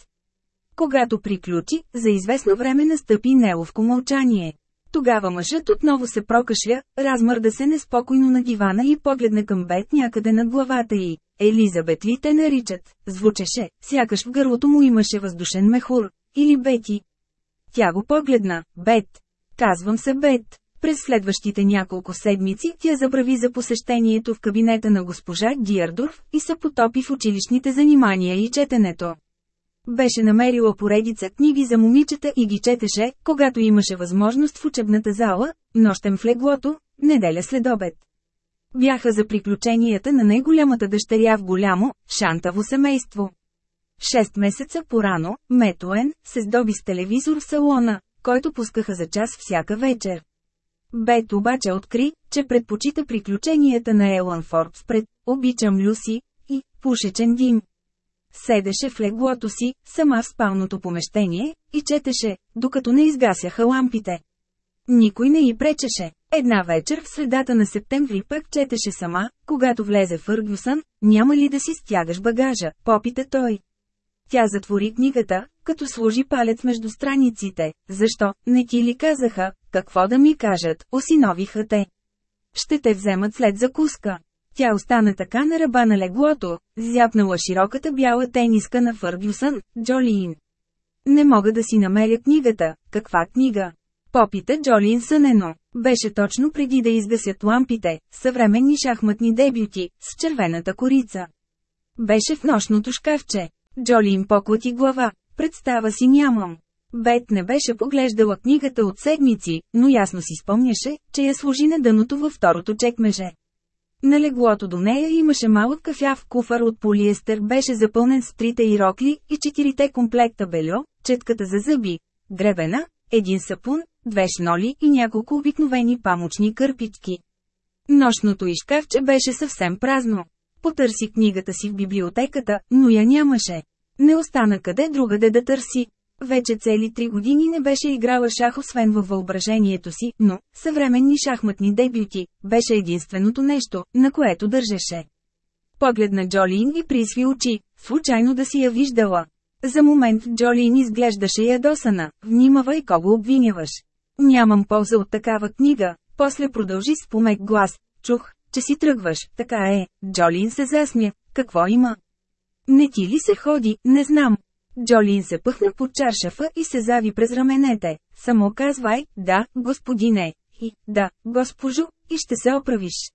Когато приключи, за известно време настъпи неловко мълчание. Тогава мъжът отново се прокашля, размърда се неспокойно на дивана и погледна към Бет някъде над главата й. Елизабет ли те наричат? Звучеше, сякаш в гърлото му имаше въздушен мехур. Или Бети. Тя го погледна. Бет. Казвам се Бет. През следващите няколко седмици тя забрави за посещението в кабинета на госпожа Диардорф и се потопи в училищните занимания и четенето. Беше намерила поредица книги за момичета и ги четеше, когато имаше възможност в учебната зала, нощем в леглото, неделя след обед. Бяха за приключенията на най-голямата дъщеря в голямо, шантаво семейство. Шест месеца по-рано, Метуен, се здоби с телевизор в салона, който пускаха за час всяка вечер. Бет обаче откри, че предпочита приключенията на Елън Форбс пред «Обичам Люси» и «Пушечен дим». Седеше в леглото си, сама в спалното помещение, и четеше, докато не изгасяха лампите. Никой не й пречеше. Една вечер в средата на септември пък четеше сама, когато влезе Фъргюсън, няма ли да си стягаш багажа, попита той. Тя затвори книгата, като сложи палец между страниците. Защо, не ти ли казаха, какво да ми кажат, осиновиха те. Ще те вземат след закуска. Тя остана така на ръба на леглото, зяпнала широката бяла тениска на Фъргюсън, Джолиин. Не мога да си намеря книгата. Каква книга? Попита Джолиин сънено. Беше точно преди да изгасят лампите, съвременни шахматни дебюти, с червената корица. Беше в нощното шкафче. Джолиин поклати глава. Представа си нямам. Бет не беше поглеждала книгата от седмици, но ясно си спомняше, че я служи на дъното във второто чекмеже. На леглото до нея имаше малък кафяв куфар от полиестер беше запълнен с трите ирокли и четирите комплекта бельо, четката за зъби, гребена, един сапун, две шноли и няколко обикновени памучни кърпички. Нощното изкавче беше съвсем празно. Потърси книгата си в библиотеката, но я нямаше. Не остана къде другаде да търси. Вече цели три години не беше играла шах освен във въображението си, но съвременни шахматни дебюти беше единственото нещо, на което държеше. Погледна Джолин и присви очи, случайно да си я виждала. За момент Джолин изглеждаше ядосана, внимавай кого обвиняваш. Нямам полза от такава книга, после продължи с помек глас, чух, че си тръгваш, така е, Джолин се засмя, какво има? Не ти ли се ходи, не знам, Джолин се пъхна под чаршафа и се зави през раменете. Само казвай, да, господине, и, да, госпожо, и ще се оправиш.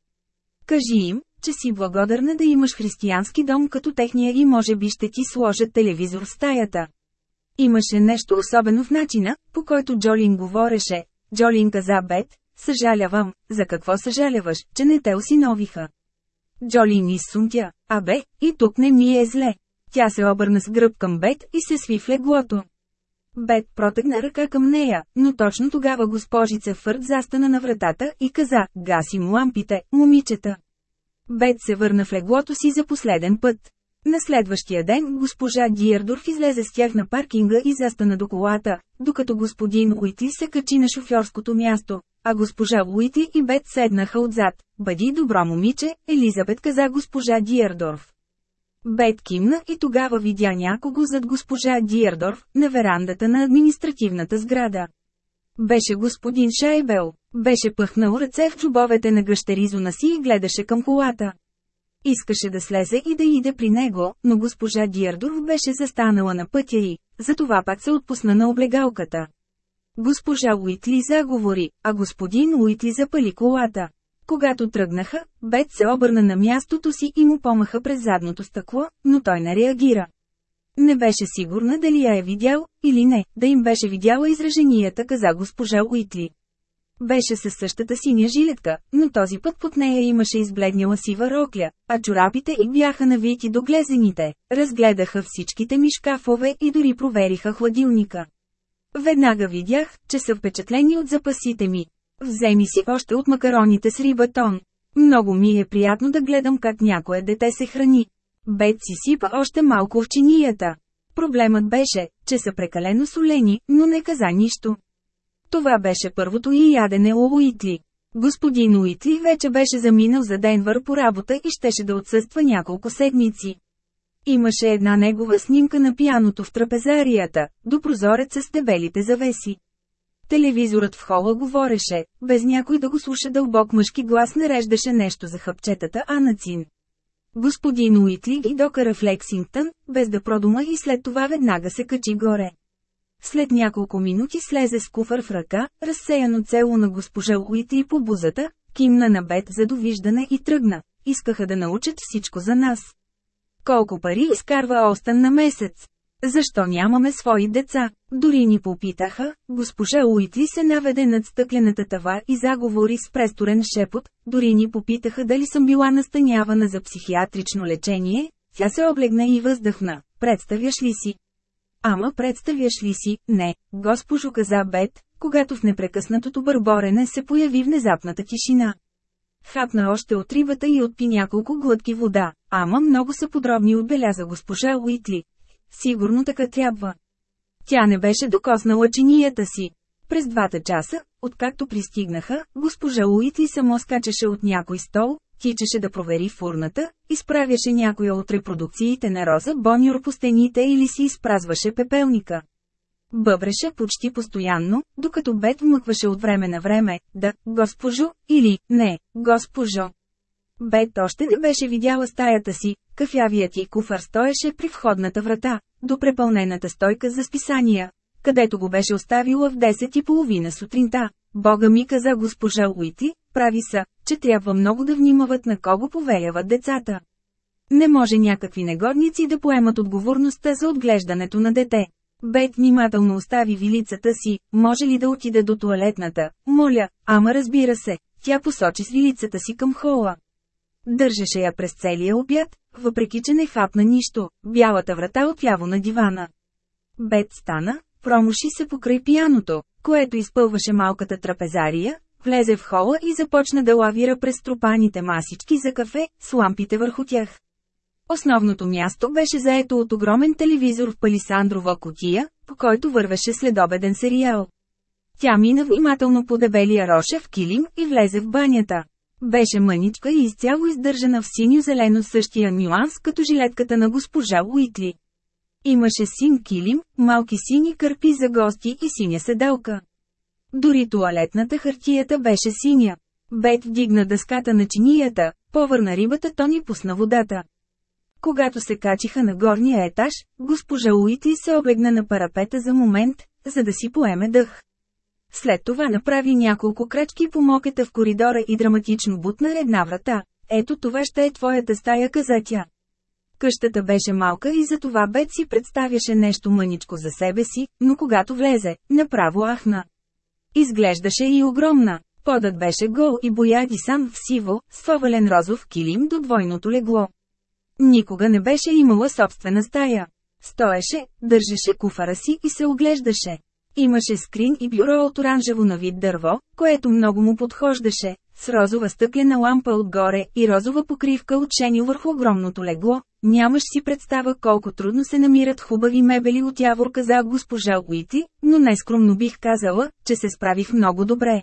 Кажи им, че си благодарна да имаш християнски дом като техния и може би ще ти сложат телевизор в стаята. Имаше нещо особено в начина, по който Джолин говореше. Джолин каза Бет, съжалявам, за какво съжаляваш, че не те осиновиха. Джолин изсунтя, абе, и тук не ми е зле. Тя се обърна с гръб към Бет и се сви в леглото. Бет протегна ръка към нея, но точно тогава госпожица Фърт застана на вратата и каза, гасим лампите, момичета. Бет се върна в леглото си за последен път. На следващия ден госпожа Диердорф излезе с тях на паркинга и застана до колата, докато господин Уитли се качи на шофьорското място, а госпожа Уитли и Бет седнаха отзад. Бъди добро момиче, Елизабет каза госпожа Диердорф. Бет кимна и тогава видя някого зад госпожа Диердорф, на верандата на административната сграда. Беше господин Шайбел. Беше пъхнал ръце в чубовете на гъщеризона си и гледаше към колата. Искаше да слезе и да иде при него, но госпожа Диердорф беше застанала на пътя й, затова пак се отпусна на облегалката. Госпожа Уитли заговори, а господин Уитли запали колата. Когато тръгнаха, Бет се обърна на мястото си и му помаха през задното стъкло, но той не реагира. Не беше сигурна дали я е видял, или не, да им беше видяла израженията, каза госпожа Уитли. Беше със същата синя жилетка, но този път под нея имаше избледняла сива рокля, а чорапите й бяха навити до глезените. Разгледаха всичките ми шкафове и дори провериха хладилника. Веднага видях, че са впечатлени от запасите ми, Вземи си още от макароните с рибатон. Много ми е приятно да гледам как някое дете се храни. Бет си сипа още малко в чинията. Проблемът беше, че са прекалено солени, но не каза нищо. Това беше първото и ядене у Уитли. Господин Уитли вече беше заминал за Денвър по работа и щеше да отсъства няколко седмици. Имаше една негова снимка на пияното в трапезарията, до прозореца с дебелите завеси. Телевизорът в хола говореше, без някой да го слуша дълбок мъжки глас нареждаше нещо за хъпчетата Анацин. Господин Уитли ги докара в Лексингтън, без да продума и след това веднага се качи горе. След няколко минути слезе с куфър в ръка, разсеяно цело на госпожа Уитли по бузата, кимна на бед за довиждане и тръгна. Искаха да научат всичко за нас. Колко пари изкарва Остън на месец? Защо нямаме свои деца? Дори ни попитаха, госпожа Уитли се наведе над стъклената тава и заговори с престорен шепот, дори ни попитаха дали съм била настанявана за психиатрично лечение, тя се облегна и въздъхна, представяш ли си? Ама представяш ли си, не, госпожо каза Бет, когато в непрекъснатото бърборене се появи внезапната тишина. Хапна още от рибата и отпи няколко глътки вода, ама много са подробни отбеляза госпожа Уитли. Сигурно така трябва. Тя не беше докоснала чинията си. През двата часа, откакто пристигнаха, госпожа Уитли само скачаше от някой стол, тичаше да провери фурната, изправяше някоя от репродукциите на Роза Бонюр по стените или си изпразваше пепелника. Бъбреше почти постоянно, докато Бет вмъкваше от време на време, да, госпожо, или, не, госпожо. Бет още не беше видяла стаята си, кафявият ти куфар стоеше при входната врата, до препълнената стойка за списания, където го беше оставила в 10 и половина сутринта. Бога ми каза госпожа Уити, прави са, че трябва много да внимават на кого повеляват децата. Не може някакви негодници да поемат отговорността за отглеждането на дете. Бет внимателно остави вилицата си, може ли да отиде до туалетната, моля, ама разбира се, тя посочи с вилицата си към хола. Държеше я през целия обяд, въпреки че не хапна нищо, бялата врата отляво на дивана. Бет стана, промуши се покрай пияното, което изпълваше малката трапезария, влезе в хола и започна да лавира през трупаните масички за кафе, с лампите върху тях. Основното място беше заето от огромен телевизор в палисандрова котия, по който вървеше следобеден сериал. Тя мина внимателно по дебелия рошев килим и влезе в банята. Беше мъничка и изцяло издържана в синьо-зелено същия нюанс като жилетката на госпожа Уитли. Имаше син килим, малки сини кърпи за гости и синя седелка. Дори туалетната хартията беше синя. Бет вдигна дъската на чинията, повърна рибата, то ни пусна водата. Когато се качиха на горния етаж, госпожа Уитли се облегна на парапета за момент, за да си поеме дъх. След това направи няколко крачки по мокета в коридора и драматично бутна една врата. Ето това ще е твоята стая, каза тя. Къщата беше малка и за това Бет си представяше нещо мъничко за себе си, но когато влезе, направо ахна. Изглеждаше и огромна. Подът беше гол и бояди сам в сиво, с овален розов килим до двойното легло. Никога не беше имала собствена стая. Стоеше, държеше куфара си и се оглеждаше. Имаше скрин и бюро от оранжево на вид дърво, което много му подхождаше, с розова стъклена лампа отгоре и розова покривка от шенил върху огромното легло. Нямаш си представа колко трудно се намират хубави мебели от яворка за госпожа Уити, но най-скромно бих казала, че се справих много добре.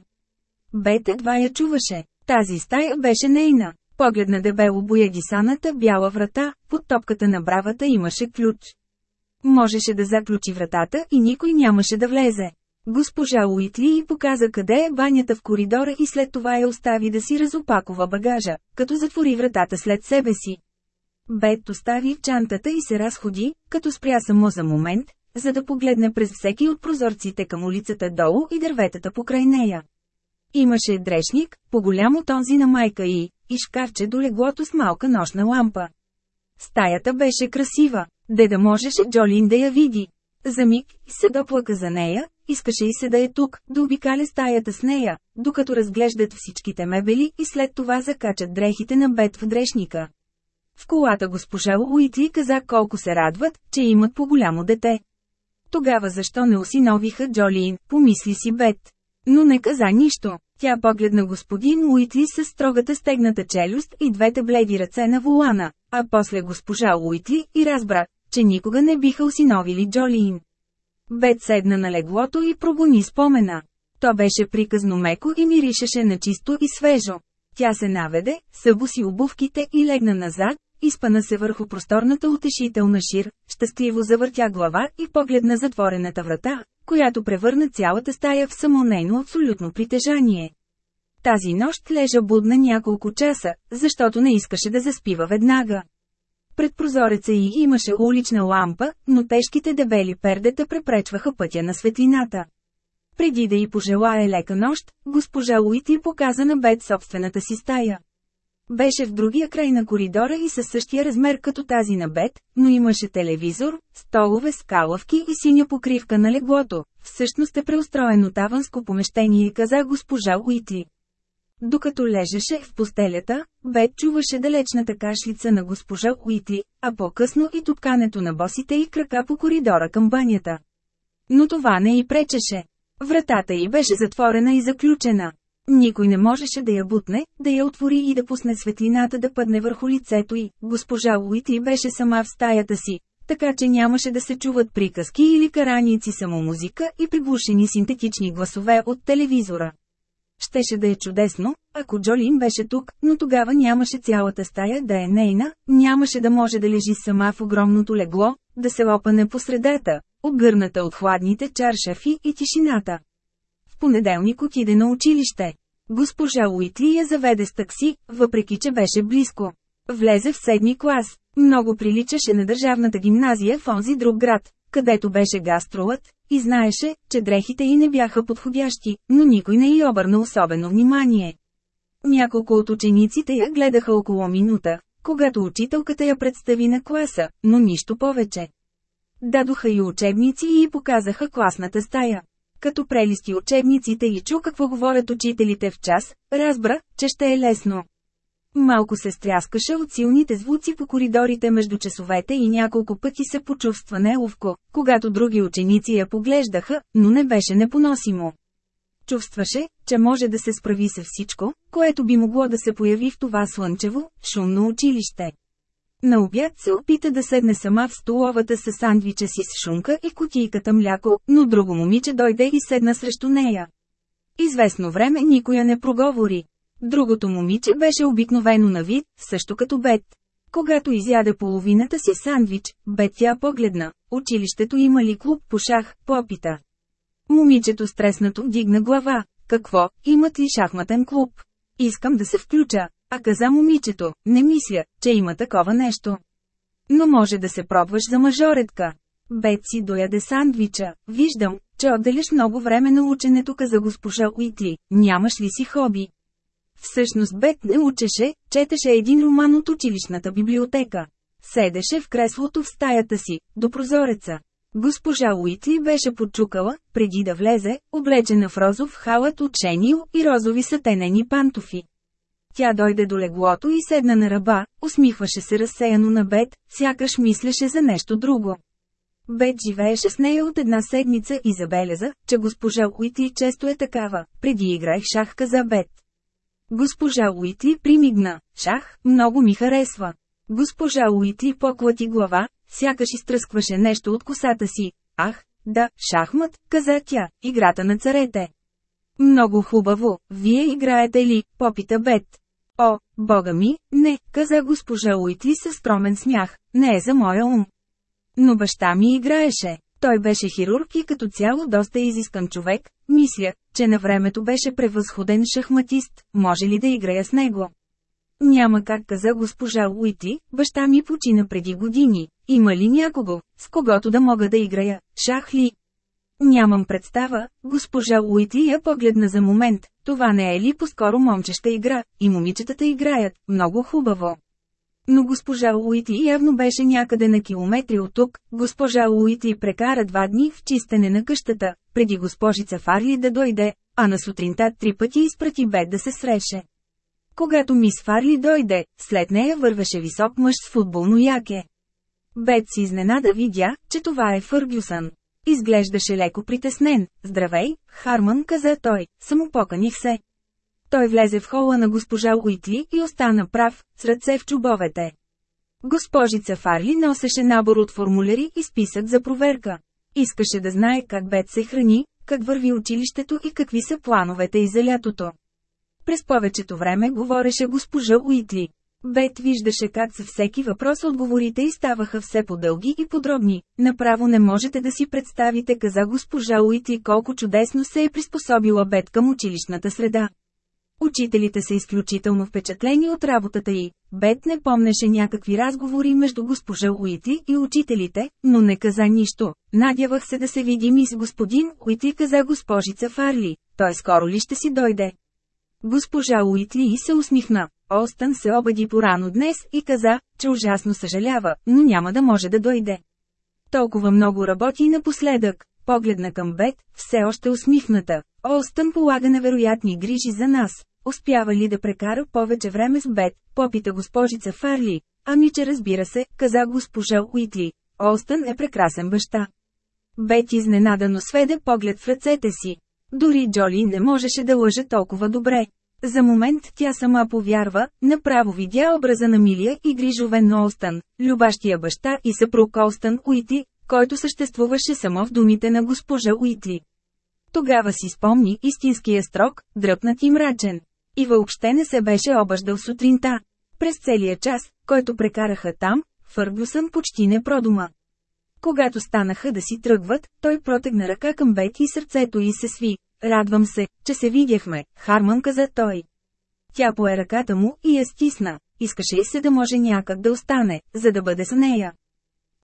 Бет едва я чуваше. Тази стая беше нейна. Погледна дебело боядисаната бяла врата, под топката на бравата имаше ключ. Можеше да заключи вратата и никой нямаше да влезе. Госпожа Уитли и показа къде е банята в коридора и след това я остави да си разопакова багажа, като затвори вратата след себе си. Бет остави в чантата и се разходи, като спря само за момент, за да погледне през всеки от прозорците към улицата долу и дърветата покрай нея. Имаше дрешник, по-голям от онзи на майка и, и шкафче до леглото с малка нощна лампа. Стаята беше красива, де да можеше Джолин да я види. За миг се доплака за нея, искаше и се да е тук, да обикаля стаята с нея, докато разглеждат всичките мебели и след това закачат дрехите на бед в дрешника. В колата госпожа Уитли каза колко се радват, че имат по-голямо дете. Тогава защо не осиновиха Джолин, помисли си Бет. Но не каза нищо. Тя погледна господин Уитли с строгата стегната челюст и двете бледи ръце на волана, а после госпожа Уитли и разбра, че никога не биха осиновили Джолиин. Бет седна на леглото и прогони спомена. То беше приказно меко и миришеше на чисто и свежо. Тя се наведе, събуси обувките и легна назад, изпана се върху просторната утешителна шир, щастливо завъртя глава и погледна затворената врата, която превърна цялата стая в само нейно абсолютно притежание. Тази нощ лежа будна няколко часа, защото не искаше да заспива веднага. Пред прозореца й имаше улична лампа, но тежките дебели пердета препречваха пътя на светлината. Преди да й пожелая лека нощ, госпожа Уити показа на Бет собствената си стая. Беше в другия край на коридора и със същия размер като тази на Бет, но имаше телевизор, столове с калавки и синя покривка на леглото. Всъщност е преустроено таванско помещение, каза госпожа Уити. Докато лежеше в постелята, Бет чуваше далечната кашлица на госпожа Уити, а по-късно и топкането на босите и крака по коридора към банята. Но това не й пречеше. Вратата й беше затворена и заключена. Никой не можеше да я бутне, да я отвори и да пусне светлината да падне върху лицето й. Госпожа Уити беше сама в стаята си, така че нямаше да се чуват приказки или караници само музика и приглушени синтетични гласове от телевизора. Щеше да е чудесно, ако Джолин беше тук, но тогава нямаше цялата стая да е нейна, нямаше да може да лежи сама в огромното легло, да се лопане по средата, обгърната от хладните чаршафи и тишината. В понеделник отиде на училище. Госпожа Уитли я заведе с такси, въпреки че беше близко. Влезе в седми клас. Много приличаше на държавната гимназия в онзи друг град, където беше гастролът, и знаеше, че дрехите й не бяха подходящи, но никой не й обърна особено внимание. Няколко от учениците я гледаха около минута, когато учителката я представи на класа, но нищо повече. Дадоха и учебници и показаха класната стая. Като прелисти учебниците и чу какво говорят учителите в час, разбра, че ще е лесно. Малко се стряскаше от силните звуци по коридорите между часовете и няколко пъти се почувства неловко, когато други ученици я поглеждаха, но не беше непоносимо. Чувстваше, че може да се справи с всичко, което би могло да се появи в това слънчево, шумно училище. На обяд се опита да седне сама в столовата с сандвича си с шунка и кутийката мляко, но друго момиче дойде и седна срещу нея. Известно време никоя не проговори. Другото момиче беше обикновено на вид, също като Бет. Когато изяде половината си сандвич, Бет тя погледна. Училището има ли клуб по шах, попита. Момичето стреснато вдигна глава. Какво, имат ли шахматен клуб? Искам да се включа. А каза момичето, не мисля, че има такова нещо. Но може да се пробваш за мажоретка. Бет си дояде сандвича. Виждам, че отделяш много време на ученето, каза госпожа Уитли. Нямаш ли си хоби? Всъщност Бет не учеше, четеше един роман от училищната библиотека. Седеше в креслото в стаята си, до прозореца. Госпожа Уитли беше подчукала, преди да влезе, облечена в розов халат от шенил и розови сатенени пантофи. Тя дойде до леглото и седна на ръба, усмихваше се разсеяно на Бет, сякаш мислеше за нещо друго. Бет живееше с нея от една седмица и забеляза, че госпожа Уитли често е такава. Преди играех шах, каза Бет. Госпожа Уитли примигна. Шах, много ми харесва. Госпожа Уитли поклати глава, сякаш изтръскваше нещо от косата си. Ах, да, шахмат, каза тя, играта на царете. Много хубаво, вие играете ли, попита Бет. О, бога ми, не, каза госпожа Уитли със скромен смях, не е за моя ум. Но баща ми играеше. Той беше хирург и като цяло доста изискан човек, мисля, че на времето беше превъзходен шахматист, може ли да играя с него? Няма как каза госпожа Уитли, баща ми почина преди години. Има ли някого, с когото да мога да играя, шах ли? Нямам представа, госпожа Уитли я погледна за момент, това не е ли по-скоро момчеща игра, и момичетата играят, много хубаво. Но госпожа Уитли явно беше някъде на километри от тук, госпожа Уитли прекара два дни в чистене на къщата, преди госпожица Фарли да дойде, а на сутринта три пъти изпрати Бет да се среше. Когато мис Фарли дойде, след нея вървеше висок мъж с футболно яке. Бет си изненада видя, че това е Фъргюсън. Изглеждаше леко притеснен. Здравей, Харман, каза той, само поканих се. Той влезе в хола на госпожа Уитли и остана прав, с ръце в чубовете. Госпожица Фарли носеше набор от формуляри и списък за проверка. Искаше да знае как Бет се храни, как върви училището и какви са плановете и за лятото. През повечето време говореше госпожа Уитли. Бет виждаше как за всеки въпрос отговорите и ставаха все по-дълги и подробни. Направо не можете да си представите, каза госпожа Уитли колко чудесно се е приспособила Бет към училищната среда. Учителите са изключително впечатлени от работата й. Бет не помнеше някакви разговори между госпожа Уитли и учителите, но не каза нищо. Надявах се да се видим и с господин Уитли каза госпожица Фарли. Той скоро ли ще си дойде? Госпожа Уитли и се усмихна. Остън се обади порано днес и каза, че ужасно съжалява, но няма да може да дойде. Толкова много работи напоследък. Погледна към Бет, все още усмихната. Остън полага невероятни грижи за нас. Успява ли да прекара повече време с Бет, попита госпожица Фарли. Ами че разбира се, каза госпожа Уитли. Остън е прекрасен баща. Бет изненадано сведе поглед в ръцете си. Дори Джоли не можеше да лъже толкова добре. За момент тя сама повярва, направо видя образа на милия и грижовен Олстън, любащия баща и съпруг Олстън Уити, който съществуваше само в думите на госпожа Уитли. Тогава си спомни истинския строк, дръпнат и мрачен. И въобще не се беше обаждал сутринта. През целия час, който прекараха там, Фъргюсън почти не продума. Когато станаха да си тръгват, той протегна ръка към Бет и сърцето й се сви. Радвам се, че се видяхме, Харман каза той. Тя пое ръката му и я стисна. Искаше и се да може някак да остане, за да бъде с нея.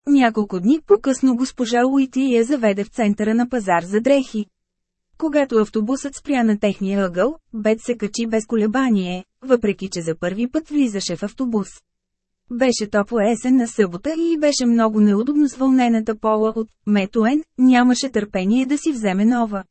Няколко дни по-късно госпожа Уити я заведе в центъра на пазар за дрехи. Когато автобусът спря на техния ъгъл, Бет се качи без колебание, въпреки че за първи път влизаше в автобус. Беше топла есен на събота и беше много неудобно с вълнената пола от Метуен, нямаше търпение да си вземе нова.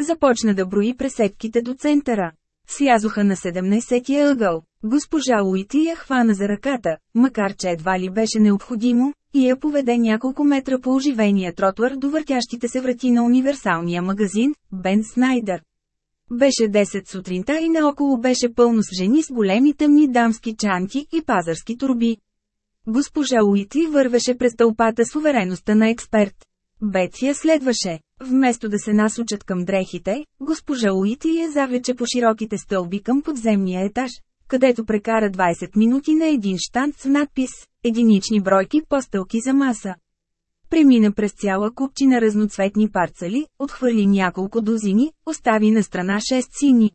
Започна да брои пресетките до центъра. Слязоха на 17-я ъгъл. Госпожа Уити я хвана за ръката, макар че едва ли беше необходимо, и я поведе няколко метра по оживения тротуар до въртящите се врати на универсалния магазин, Бен Снайдър. Беше 10 сутринта и наоколо беше пълно с жени с големи тъмни дамски чанти и пазарски турби. Госпожа Уитли вървеше през тълпата с увереността на експерт. Бет я следваше. Вместо да се насочат към дрехите, госпожа Уитли я завлече по широките стълби към подземния етаж, където прекара 20 минути на един штант с надпис «Единични бройки постълки за маса». Премина през цяла купчина разноцветни парцали, отхвърли няколко дозини, остави на страна 6 сини.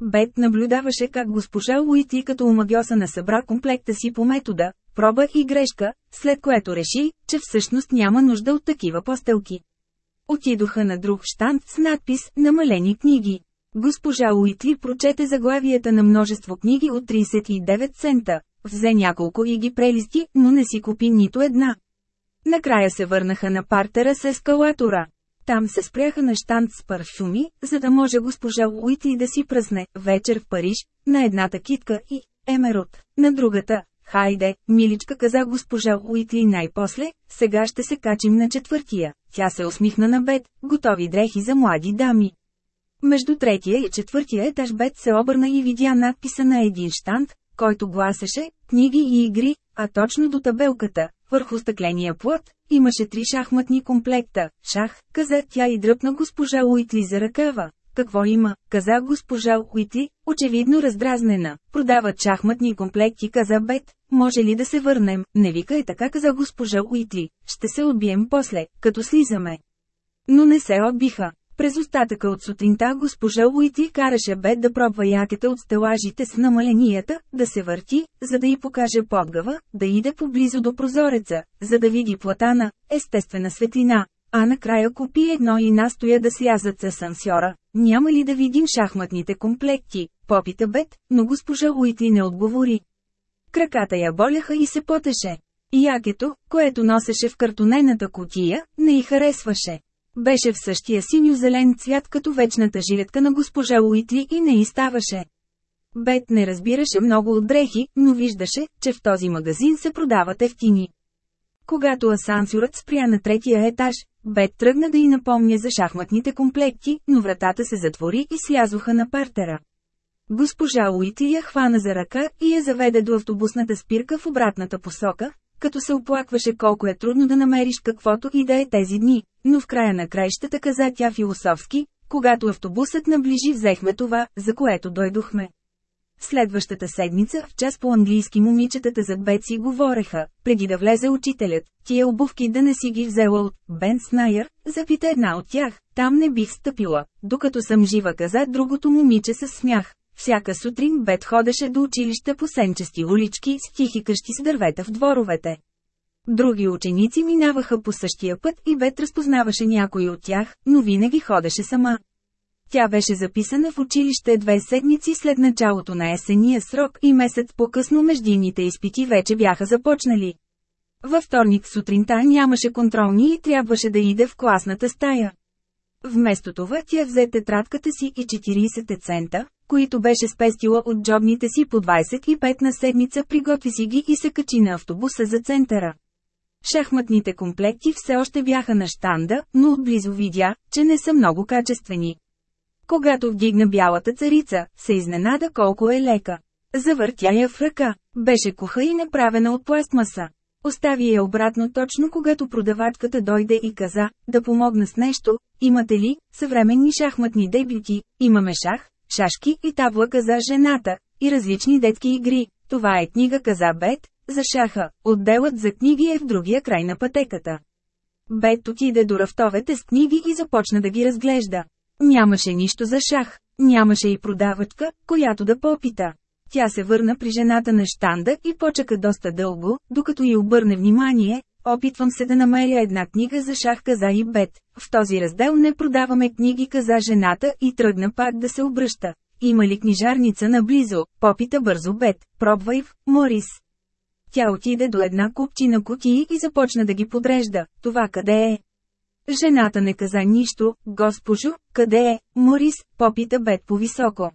Бет наблюдаваше как госпожа Уити като омагьосана събра комплекта си по метода, проба и грешка, след което реши, че всъщност няма нужда от такива постелки. Отидоха на друг штант с надпис «Намалени книги». Госпожа Уитли прочете заглавията на множество книги от 39 цента, взе няколко и ги прелисти, но не си купи нито една. Накрая се върнаха на партера с ескалатора. Там се спряха на штант с парфюми, за да може госпожа Уитли да си пръсне вечер в Париж, на едната китка и Емерот, на другата. Хайде, миличка каза госпожа Уитли най-после, сега ще се качим на четвъртия. Тя се усмихна на бед, готови дрехи за млади дами. Между третия и четвъртия етаж Бет се обърна и видя надписа на един штант, който гласеше «Книги и игри», а точно до табелката, върху стъкления плът, имаше три шахматни комплекта. Шах, каза тя и дръпна госпожа Уитли за ръкава. Какво има, каза госпожа Уитли, очевидно раздразнена. Продават шахматни комплекти, каза Бет. Може ли да се върнем? Не викай така, каза госпожа Уитли. Ще се отбием после, като слизаме. Но не се отбиха. През остатъка от сутринта госпожа Уити караше Бет да пробва якета от стелажите с намаленията, да се върти, за да й покаже подгава, да иде поблизо до прозореца, за да види платана, естествена светлина. А накрая купи едно и настоя да слязат с асансьора. Няма ли да видим шахматните комплекти? Попита Бет, но госпожа Уити не отговори. Краката я боляха и се потеше. Якето, което носеше в картонената котия, не й харесваше. Беше в същия синьо-зелен цвят като вечната жилетка на госпожа Уитли и не изставаше. Бет не разбираше много от дрехи, но виждаше, че в този магазин се продават ефтини. Когато асансюрът спря на третия етаж, Бет тръгна да й напомня за шахматните комплекти, но вратата се затвори и слязоха на партера. Госпожа Уитли я хвана за ръка и я заведе до автобусната спирка в обратната посока, като се оплакваше колко е трудно да намериш каквото и да е тези дни, но в края на краищата каза тя философски, когато автобусът наближи взехме това, за което дойдохме. Следващата седмица, в час по-английски момичетата зад Бет си говореха, преди да влезе учителят, тия обувки да не си ги взела от Бен Снайер, запита една от тях, там не бих стъпила, докато съм жива каза другото момиче със смях. Всяка сутрин Бет ходеше до училище по сенчести улички с тихи къщи с дървета в дворовете. Други ученици минаваха по същия път и Бет разпознаваше някой от тях, но винаги ходеше сама. Тя беше записана в училище две седмици след началото на есения срок и месец по-късно междинните изпити вече бяха започнали. Във вторник сутринта нямаше контролни и трябваше да иде в класната стая. Вместо това тя взе тетрадката си и 40 цента, които беше спестила от джобните си по 25 на седмица, приготви си ги и се качи на автобуса за центъра. Шахматните комплекти все още бяха на штанда, но отблизо видя, че не са много качествени. Когато вдигна бялата царица, се изненада колко е лека. Завъртя я в ръка. Беше куха и направена от пластмаса. Остави я обратно точно когато продавачката дойде и каза, да помогна с нещо, имате ли, съвременни шахматни дебюти, имаме шах, шашки и табла каза жената, и различни детски игри, това е книга каза Бет, за шаха, отделът за книги е в другия край на пътеката. Бет отиде до рафтовете с книги и започна да ги разглежда. Нямаше нищо за шах, нямаше и продавачка, която да попита. Тя се върна при жената на щанда и почака доста дълго, докато й обърне внимание, опитвам се да намеря една книга за шах каза и бет. В този раздел не продаваме книги каза жената и тръгна пак да се обръща. Има ли книжарница наблизо? Попита бързо бет. Пробвай в Морис. Тя отиде до една купчина кутии и започна да ги подрежда. Това къде е? Жената не каза нищо, госпожо, къде е, Морис, попита Бет по-високо.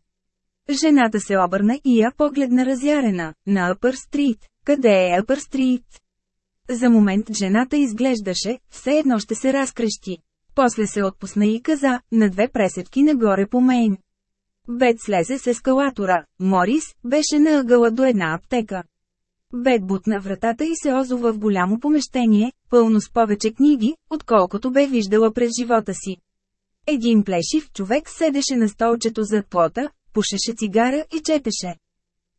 Жената се обърна и я погледна разярена, на Upper Street. Къде е Upper Street? За момент жената изглеждаше, все едно ще се разкрещи. После се отпусна и каза, на две пресетки нагоре по Мейн. Бет слезе с ескалатора, Морис беше на ъгъла до една аптека. Бет бутна вратата и се озова в голямо помещение, пълно с повече книги, отколкото бе виждала през живота си. Един плешив човек седеше на столчето зад плота, пушеше цигара и четеше.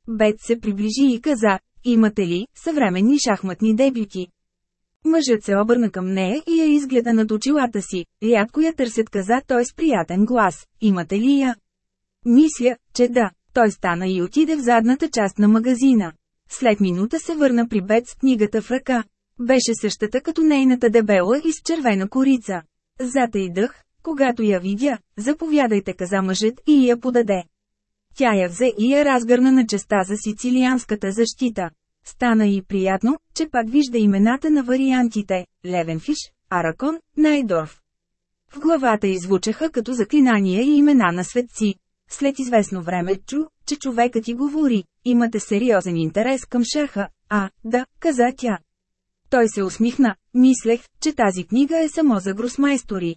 Бет се приближи и каза, имате ли съвременни шахматни дебюти? Мъжът се обърна към нея и я изгледа над очилата си, рядко я търсят каза той с приятен глас, имате ли я? Мисля, че да, той стана и отиде в задната част на магазина. След минута се върна при Бет с книгата в ръка. Беше същата като нейната дебела и с червена корица. Зата и дъх, когато я видя, заповядайте каза мъжът и я подаде. Тя я взе и я разгърна на честа за сицилианската защита. Стана и приятно, че пак вижда имената на вариантите – Левенфиш, Аракон, Найдорф. В главата извучаха като заклинания и имена на светци. След известно време чу, че човекът ти говори, имате сериозен интерес към шаха, а, да, каза тя. Той се усмихна, мислех, че тази книга е само за гросмайстори.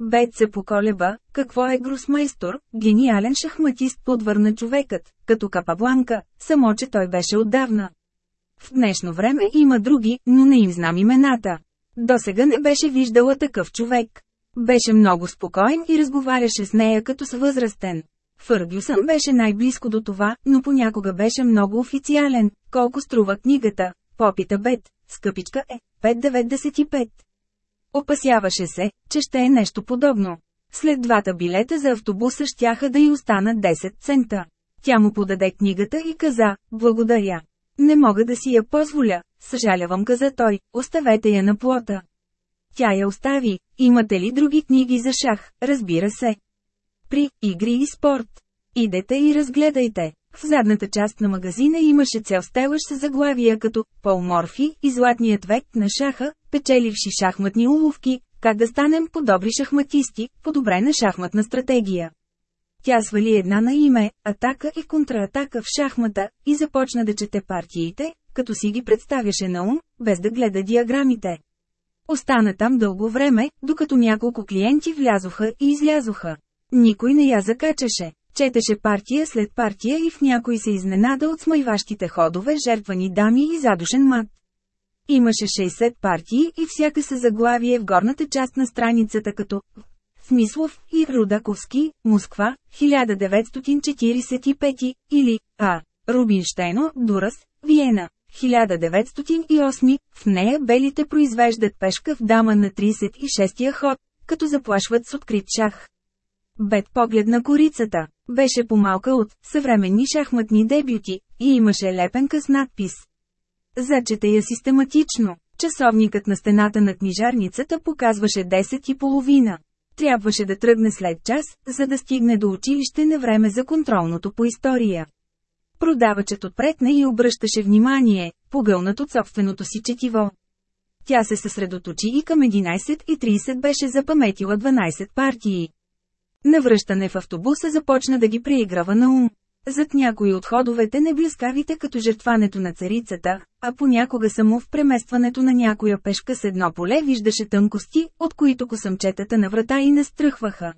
Бет се поколеба, какво е гросмайстор, гениален шахматист подвърна човекът, като Капабланка, само че той беше отдавна. В днешно време има други, но не им знам имената. Досега не беше виждала такъв човек. Беше много спокоен и разговаряше с нея като с възрастен. Фъргюсън беше най-близко до това, но понякога беше много официален. Колко струва книгата? Попита Бет. Скъпичка е. 5,95. Опасяваше се, че ще е нещо подобно. След двата билета за автобуса щяха да й останат 10 цента. Тя му подаде книгата и каза, благодаря. Не мога да си я позволя, съжалявам каза той, оставете я на плота. Тя я остави, имате ли други книги за шах, разбира се. При «Игри и спорт». Идете и разгледайте. В задната част на магазина имаше цел стелъж с заглавия като «Пол Морфи» и «Златният век на шаха», печеливши шахматни уловки, как да станем по-добри шахматисти, подобрена шахматна стратегия. Тя свали една на име, атака и контратака в шахмата, и започна да чете партиите, като си ги представяше на ум, без да гледа диаграмите. Остана там дълго време, докато няколко клиенти влязоха и излязоха. Никой не я закачаше. Четеше партия след партия и в някой се изненада от смайващите ходове жертвани дами и задушен мат. Имаше 60 партии и всяка се заглавие в горната част на страницата като Смислов и Рудаковски, Москва, 1945, или А. Рубинштейно, Дурас, Виена, 1908, в нея белите произвеждат пешка в дама на 36-я ход, като заплашват с открит шах. Бет поглед на корицата. Беше помалка от съвременни шахматни дебюти и имаше лепенка с надпис. Зачета я систематично. Часовникът на стената на книжарницата показваше 10 и половина. Трябваше да тръгне след час, за да стигне до училище на време за контролното по история. Продавачът отпретна и обръщаше внимание, погълнат от собственото си четиво. Тя се съсредоточи и към 11.30 беше запаметила 12 партии. Навръщане в автобуса започна да ги преиграва на ум. Зад някои от ходовете не блескавите като жертването на царицата, а понякога само в преместването на някоя пешка с едно поле виждаше тънкости, от които косъмчетата на врата и не стръхваха.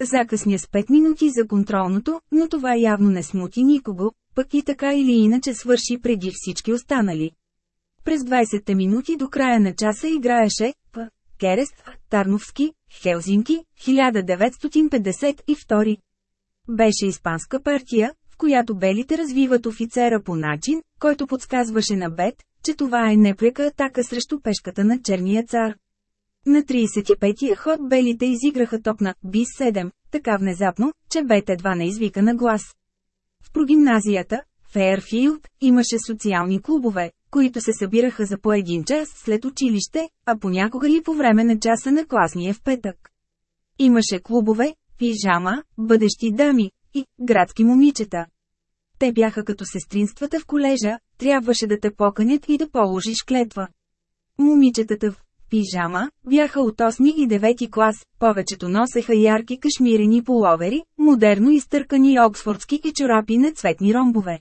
Закъсня с 5 минути за контролното, но това явно не смути никого, пък и така или иначе свърши преди всички останали. През 20 минути до края на часа играеше. Керест, Тарновски, Хелзинки, 1952. Беше испанска партия, в която белите развиват офицера по начин, който подсказваше на Бет, че това е непрека атака срещу пешката на черния цар. На 35-я ход белите изиграха топ на Би-7, така внезапно, че Бет едва не извика на глас. В прогимназията, Фейерфилд, имаше социални клубове, които се събираха за по един час след училище, а понякога и по време на часа на класния в петък. Имаше клубове, пижама, бъдещи дами и градски момичета. Те бяха като сестринствата в колежа, трябваше да те поканят и да положиш клетва. Момичетата в пижама бяха от 8 и 9 клас, повечето носеха ярки кашмирени половери, модерно изтъркани оксфордски и чорапи на цветни ромбове.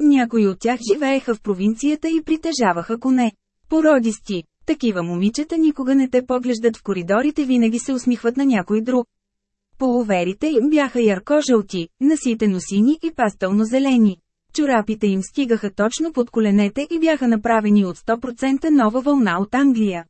Някои от тях живееха в провинцията и притежаваха коне. Породисти, такива момичета никога не те поглеждат в коридорите, винаги се усмихват на някой друг. Половерите им бяха ярко-жълти, наситено сини и пастелно-зелени. Чорапите им стигаха точно под коленете и бяха направени от 100% нова вълна от Англия.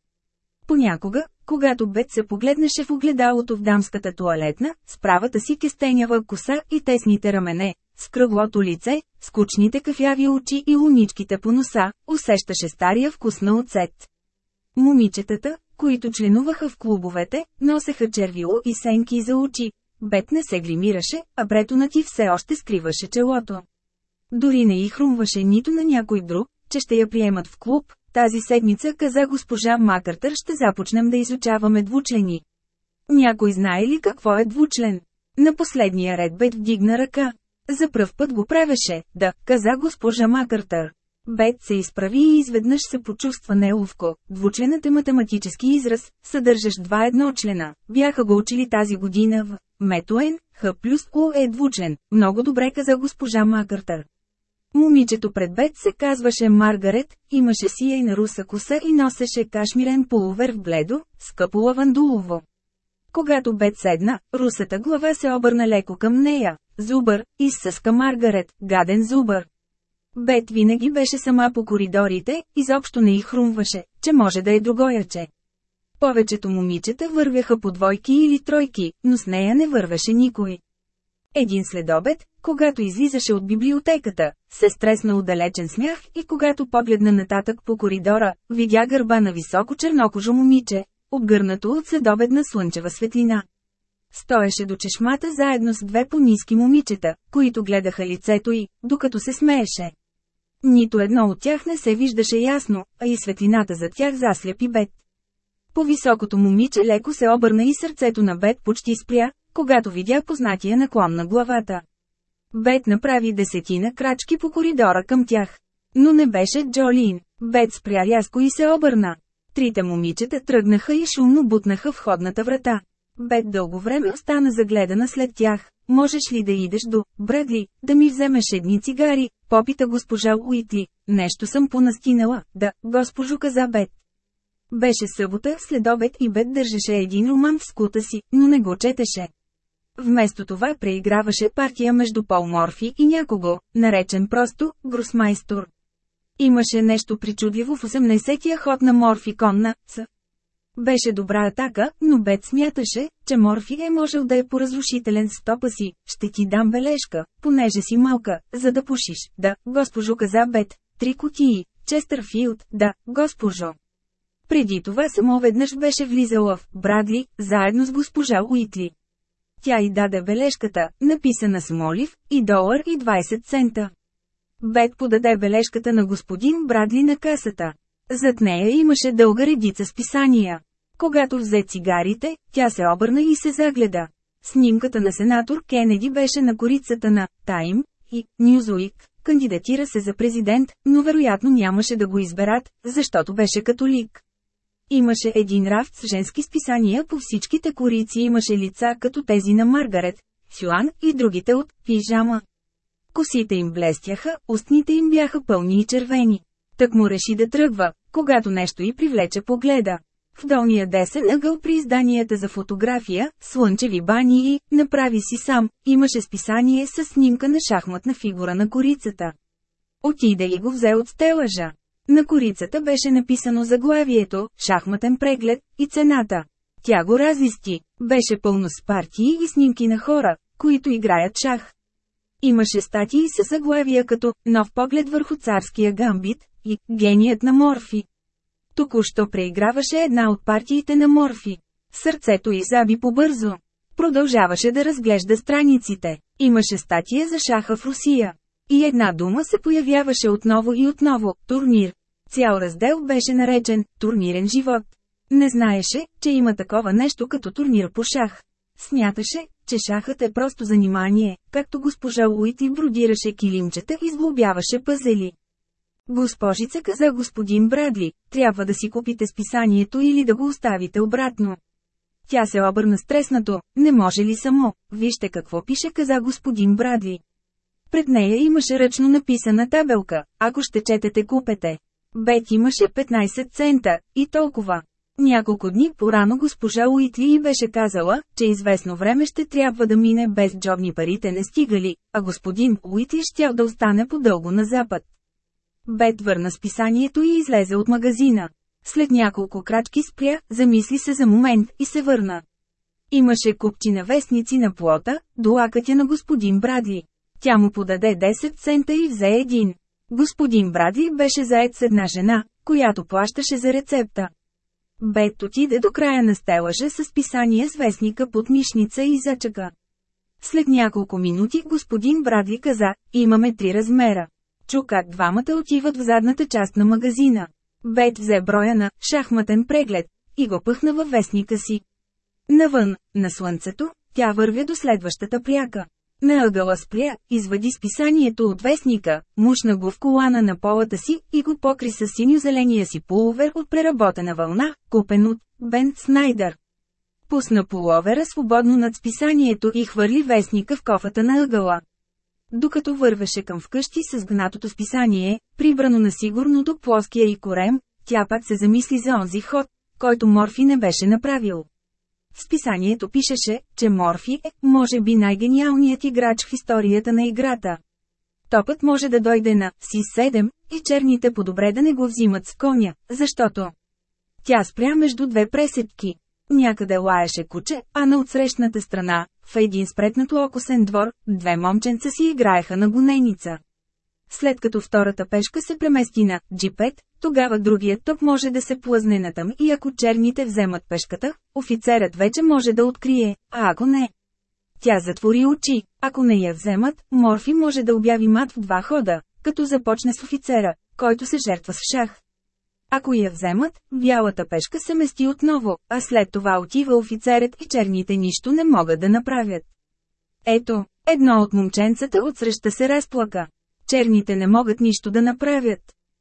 Понякога, когато Бет се погледнеше в огледалото в дамската туалетна, с правата си кестенява коса и тесните рамене, с кръглото лице, скучните кафяви очи и луничките по носа, усещаше стария вкус на оцет. Момичетата, които членуваха в клубовете, носеха червило и сенки за очи. Бет не се гримираше, а бретонът ти все още скриваше челото. Дори не й хрумваше нито на някой друг, че ще я приемат в клуб. Тази седмица каза госпожа Макартър ще започнем да изучаваме двучлени. Някой знае ли какво е двучлен? На последния ред Бет вдигна ръка. За пръв път го правеше, да, каза госпожа Макартър. Бет се изправи и изведнъж се почувства неловко. Двучленът е математически израз, съдържаш два едночлена. Бяха го учили тази година в Метуен, Х плюс О е двучлен. Много добре каза госпожа Макартър. Момичето пред Бет се казваше Маргарет, имаше сия и на руса коса и носеше кашмирен полувер в бледо, скъпо лавандулово. Когато Бет седна, русата глава се обърна леко към нея. Зубър, изсъска Маргарет, гаден зубър. Бет винаги беше сама по коридорите, изобщо не й хрумваше, че може да е другояче. Повечето момичета вървяха по двойки или тройки, но с нея не вървеше никой. Един следобед, когато излизаше от библиотеката, се стресна отдалечен смях и когато погледна нататък по коридора, видя гърба на високо чернокожо момиче, обгърнато от следобедна слънчева светлина. Стоеше до чешмата заедно с две по-низки момичета, които гледаха лицето й, докато се смееше. Нито едно от тях не се виждаше ясно, а и светлината за тях заслепи Бет. По-високото момиче леко се обърна и сърцето на Бет почти спря, когато видя познатия наклон на главата. Бет направи десетина крачки по коридора към тях. Но не беше Джолин. Бет спря рязко и се обърна. Трите момичета тръгнаха и шумно бутнаха входната врата. Бет дълго време остана загледана след тях. Можеш ли да идеш до Бредли, да ми вземеш едни цигари? Попита госпожа Уитли. Нещо съм понастинала, да, госпожо каза Бет. Беше събота, след обед и Бет държеше един роман в скута си, но не го четеше. Вместо това преиграваше партия между Пол Морфи и някого, наречен просто «Гросмайстор». Имаше нещо причудливо в 80-я ход на Морфи конна, с. Беше добра атака, но Бет смяташе, че Морфи е можел да е поразрушителен с топа си. Ще ти дам бележка, понеже си малка, за да пушиш. Да, госпожо каза Бет. Три кутии. Честърфилд, да, госпожо. Преди това само веднъж беше влизала в Брадли, заедно с госпожа Уитли. Тя й даде бележката, написана с молив, и долар и 20 цента. Бет подаде бележката на господин Брадли на касата. Зад нея имаше дълга редица с писания. Когато взе цигарите, тя се обърна и се загледа. Снимката на сенатор Кенеди беше на корицата на «Тайм» и «Нюзуик». Кандидатира се за президент, но вероятно нямаше да го изберат, защото беше католик. Имаше един рафт с женски списания по всичките корици имаше лица като тези на Маргарет, Сюан и другите от пижама. Косите им блестяха, устните им бяха пълни и червени. Так му реши да тръгва, когато нещо й привлече погледа. В долния десен ъгъл при изданията за фотография, слънчеви бани и «Направи си сам» имаше списание с снимка на шахматна фигура на корицата. Отиде и го взе от стелажа. На корицата беше написано заглавието, шахматен преглед и цената. Тя го разисти. Беше пълно с партии и снимки на хора, които играят шах. Имаше статии с заглавия като «Нов поглед върху царския гамбит» и «Геният на Морфи». Току-що преиграваше една от партиите на Морфи. Сърцето й заби побързо. Продължаваше да разглежда страниците. Имаше статия за шаха в Русия. И една дума се появяваше отново и отново – турнир. Цял раздел беше наречен «Турнирен живот». Не знаеше, че има такова нещо като турнир по шах. Смяташе, че шахът е просто занимание, както госпожа Уити бродираше килимчета и сглобяваше пъзели. Госпожица каза господин Брадли, трябва да си купите списанието или да го оставите обратно. Тя се обърна стреснато, не може ли само, вижте какво пише каза господин Брадли. Пред нея имаше ръчно написана табелка, ако ще четете купете. Бет имаше 15 цента, и толкова. Няколко дни по-рано госпожа Уитли и беше казала, че известно време ще трябва да мине без джобни парите не стигали, а господин Уитли щял да остане по-дълго на запад. Бет върна списанието и излезе от магазина. След няколко крачки спря, замисли се за момент и се върна. Имаше купчи на вестници на плота, до лакътя на господин Брадли. Тя му подаде 10 цента и взе един. Господин Брадли беше заед с една жена, която плащаше за рецепта. Бет отиде до края на стелажа с писание с вестника под мишница и зачака. След няколко минути господин Брадли каза, имаме три размера. Чу как двамата отиват в задната част на магазина. Бет взе броя на «шахматен преглед» и го пъхна във вестника си. Навън, на слънцето, тя вървя до следващата пряка. На ъгъла спря, извади списанието от вестника, мушна го в колана на полата си и го покри с синьо-зеления си пуловер от преработена вълна, купен от Бент Снайдър. Пусна пуловера свободно над списанието и хвърли вестника в кофата на ъгъла. Докато вървеше към вкъщи с гнатото списание, прибрано на сигурно до плоския и корем, тя пак се замисли за онзи ход, който Морфи не беше направил. В списанието пишеше, че Морфи е, може би най-гениалният играч в историята на играта. Топът може да дойде на Си-7, и черните по-добре да не го взимат с коня, защото... Тя спря между две пресетки. Някъде лаеше куче, а на отсрещната страна, в един спретнато окосен двор, две момченца си играеха на гоненица. След като втората пешка се премести на джипет, тогава другият топ може да се плъзне натъм и ако черните вземат пешката, офицерът вече може да открие, а ако не. Тя затвори очи, ако не я вземат, Морфи може да обяви мат в два хода, като започне с офицера, който се жертва с шах. Ако я вземат, бялата пешка се мести отново, а след това отива офицерът и черните нищо не могат да направят. Ето, едно от момченцата отсреща се разплака. Черните не могат нищо да направят.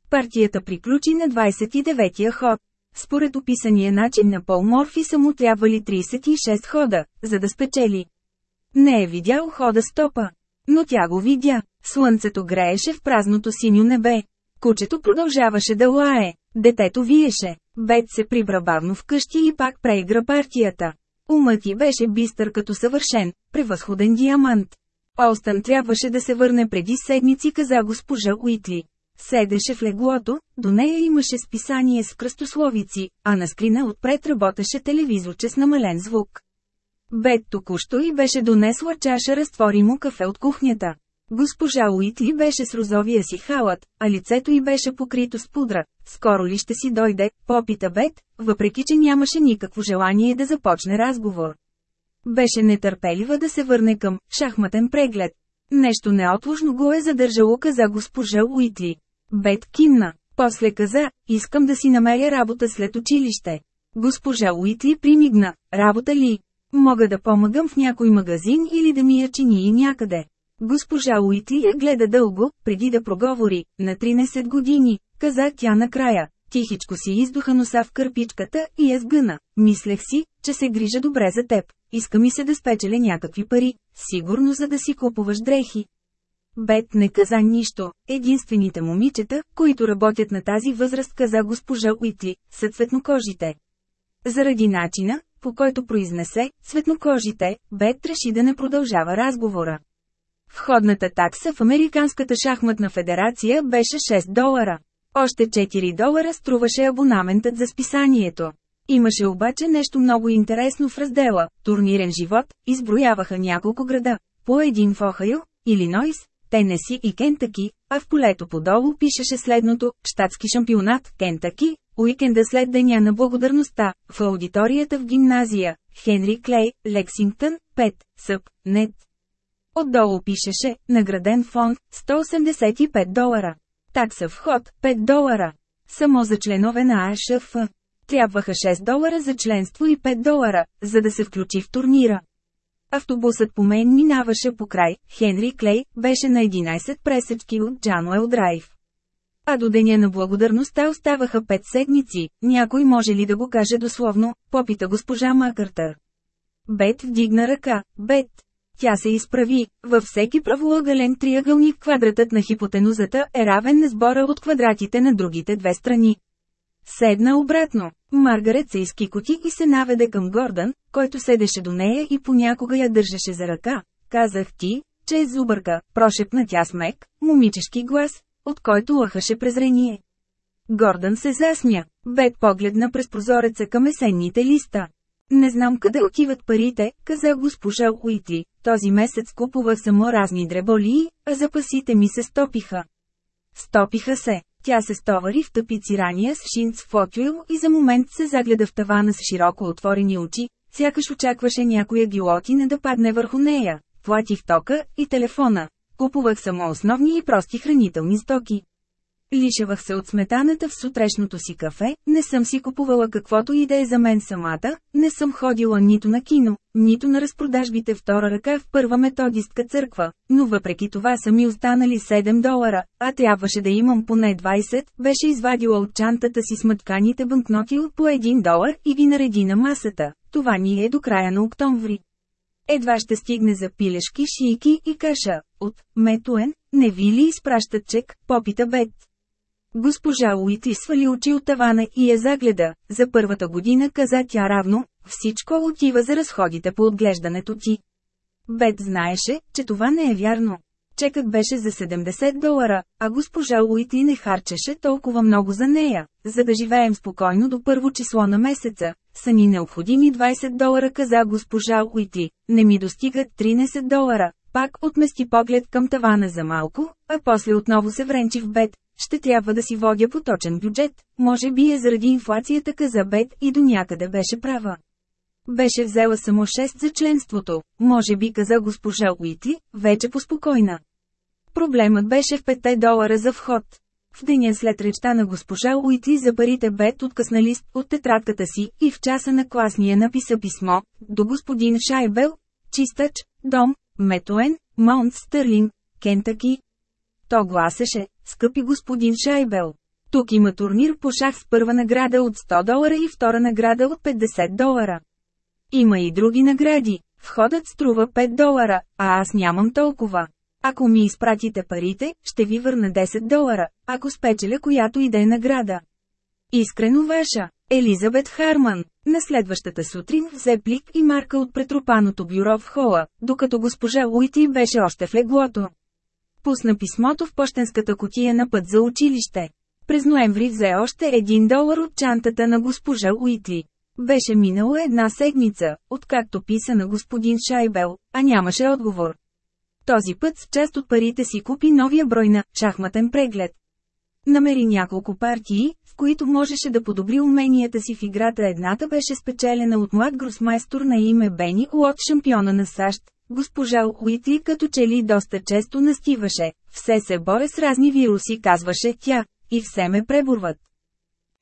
Партията приключи на 29-я ход. Според описания начин на Пол Морфи са му трябвали 36 хода, за да спечели. Не е видял хода стопа. Но тя го видя. Слънцето грееше в празното синьо небе. Кучето продължаваше да лае. Детето виеше. Бет се прибра бавно вкъщи и пак преигра партията. Умът ти беше бистър като съвършен, превъзходен диамант. Олстън трябваше да се върне преди седмици, каза госпожа Уитли. Седеше в леглото, до нея имаше списание с кръстословици, а на скрина отпред работеше телевизорче с намален звук. Бет току-що и беше донесла чаша разтворимо кафе от кухнята. Госпожа Уитли беше с розовия си халат, а лицето й беше покрито с пудра. Скоро ли ще си дойде, попита Бет, въпреки че нямаше никакво желание да започне разговор. Беше нетърпелива да се върне към шахматен преглед. Нещо неотложно го е задържало каза госпожа Уитли. Бет кимна. После каза, искам да си намеря работа след училище. Госпожа Уитли примигна, работа ли? Мога да помагам в някой магазин или да ми я чини някъде. Госпожа Уитли я гледа дълго, преди да проговори, на 13 години, каза тя накрая. Тихичко си издуха носа в кърпичката и я сгъна. Мислех си, че се грижа добре за теб. Иска ми се да спечеля някакви пари, сигурно за да си купуваш дрехи. Бет не каза нищо. Единствените момичета, които работят на тази възраст, каза госпожа Уитли, са цветнокожите. Заради начина, по който произнесе цветнокожите, Бет реши да не продължава разговора. Входната такса в Американската шахматна федерация беше 6 долара. Още 4 долара струваше абонаментът за списанието. Имаше обаче нещо много интересно в раздела «Турнирен живот», изброяваха няколко града, по един в Охайо, Илинойс, Тенеси и Кентаки, а в полето подолу пишеше следното «Штатски шампионат, Кентаки», уикенда след Деня на благодарността, в аудиторията в гимназия, Хенри Клей, Лексингтън, 5, Съп, Нет. Отдолу пишеше «Награден фонд, 185 долара». Такса вход, 5 долара. Само за членове на АШФ. Трябваха 6 долара за членство и 5 долара, за да се включи в турнира. Автобусът по мен минаваше по край, Хенри Клей беше на 11 пресечки от Джануел Драйв. А до деня на благодарността оставаха 5 седмици, някой може ли да го каже дословно, попита госпожа Макъртър. Бет вдигна ръка, Бет. Тя се изправи, във всеки правоъгълен триъгълник квадратът на хипотенузата е равен на сбора от квадратите на другите две страни. Седна обратно. Маргарет се изкикоти и се наведе към Гордън, който седеше до нея и понякога я държеше за ръка. Казах ти, че е зубърка, прошепна тя с мек, момичешки глас, от който лъхаше презрение. Гордън се засмя. Бет погледна през прозореца към есенните листа. Не знам къде отиват парите, каза госпожа Уитли. Този месец купувах само разни дреболии, а запасите ми се стопиха. Стопиха се. Тя се стовари в тъпицирания с шинц фотюил и за момент се загледа в тавана с широко отворени очи, сякаш очакваше някоя гилотина да падне върху нея. Платих тока и телефона. Купувах само основни и прости хранителни стоки. Лишавах се от сметаната в сутрешното си кафе, не съм си купувала каквото и да е за мен самата, не съм ходила нито на кино, нито на разпродажбите втора ръка в първа методистка църква, но въпреки това са ми останали 7 долара, а трябваше да имам поне 20, беше извадила от чантата си смътканите банкноти от по 1 долар и ги нареди на масата. Това ни е до края на октомври. Едва ще стигне за пилешки, шийки и каша. От Метуен, не ви ли изпращат чек, попита Бет. Госпожа Уити свали очи от тавана и я загледа. За първата година каза тя равно, всичко отива за разходите по отглеждането ти. Бет знаеше, че това не е вярно. Чекът беше за 70 долара, а госпожа Уити не харчеше толкова много за нея. За да живеем спокойно до първо число на месеца, са ни необходими 20 долара, каза госпожа Уити. Не ми достигат 13 долара. Пак отмести поглед към тавана за малко, а после отново се вренчи в бед. Ще трябва да си водя поточен бюджет, може би е заради инфлацията каза Бет и до някъде беше права. Беше взела само 6 за членството, може би каза госпожа Уитли, вече поспокойна. Проблемът беше в 5 долара за вход. В деня след речта на госпожа Уитли за парите Бет откъсна лист от тетрадката си и в часа на класния написа писмо до господин Шайбел, Чистач, Дом, Метуен, Маунт Стърлин, Кентаки. То гласеше, скъпи господин Шайбел. Тук има турнир по шах с първа награда от 100 долара и втора награда от 50 долара. Има и други награди. Входът струва 5 долара, а аз нямам толкова. Ако ми изпратите парите, ще ви върна 10 долара, ако спечеля която и да е награда. Искрено ваша, Елизабет Харман. На следващата сутрин взе плик и марка от претропаното бюро в хола, докато госпожа Уити беше още в леглото. Пусна писмото в почтенската котия на път за училище. През ноември взе още един долар от чантата на госпожа Уитли. Беше минала една седмица, откакто писа на господин Шайбел, а нямаше отговор. Този път с част от парите си купи новия брой на «шахматен преглед». Намери няколко партии, в които можеше да подобри уменията си в играта. Едната беше спечелена от млад гросмайстор на име Бени от шампиона на САЩ. Госпожа Уитли като че ли доста често настиваше, все се боре с разни вируси, казваше тя, и все ме преборват.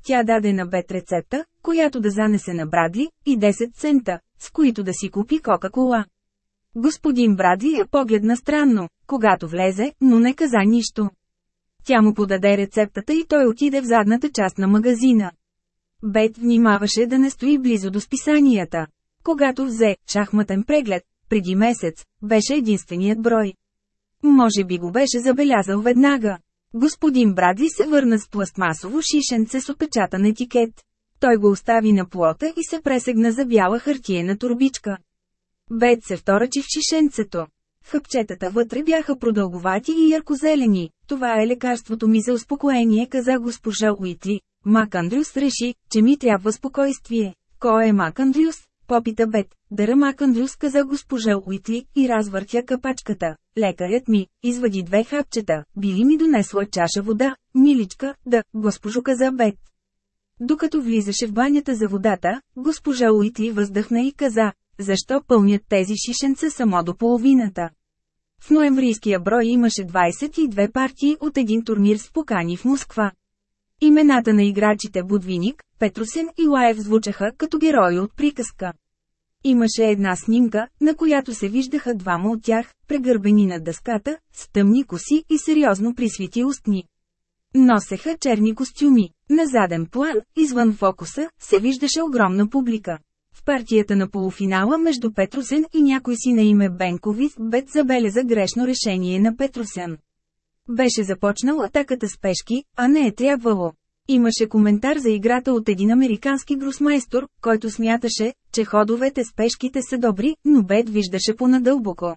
Тя даде на Бет рецепта, която да занесе на Брадли, и 10 цента, с които да си купи Кока-кола. Господин Брадли я погледна странно, когато влезе, но не каза нищо. Тя му подаде рецептата и той отиде в задната част на магазина. Бет внимаваше да не стои близо до списанията. Когато взе шахматен преглед, преди месец, беше единственият брой. Може би го беше забелязал веднага. Господин Брадли се върна с пластмасово шишенце с опечатан етикет. Той го остави на плота и се пресегна за бяла хартиена турбичка. Бет се вторачи в шишенцето. Хъпчетата вътре бяха продълговати и яркозелени. Това е лекарството ми за успокоение, каза госпожа Уитли. Мак Андрюс реши, че ми трябва спокойствие. Кой е Мак Андрюс? Попита Бет. Дъра Мак Андрюс каза госпожа Уитли и развъртя капачката. Лекарят ми, извади две хапчета, били ми донесла чаша вода, миличка, да, госпожо каза Бет. Докато влизаше в банята за водата, госпожа Уитли въздъхна и каза, защо пълнят тези шишенца само до половината. В ноемврийския брой имаше 22 партии от един турнир с покани в Москва. Имената на играчите Будвиник, Петрусен и Лаев звучаха като герои от приказка. Имаше една снимка, на която се виждаха двама от тях, прегърбени на дъската, с тъмни коси и сериозно присвити устни. Носеха черни костюми. На заден план, извън фокуса, се виждаше огромна публика. В партията на полуфинала между Петрусен и някой си на име Бенковиц Бет забеляза грешно решение на Петрусен. Беше започнал атаката с пешки, а не е трябвало. Имаше коментар за играта от един американски гросмайстор, който смяташе, че ходовете с пешките са добри, но Бет виждаше понадълбоко.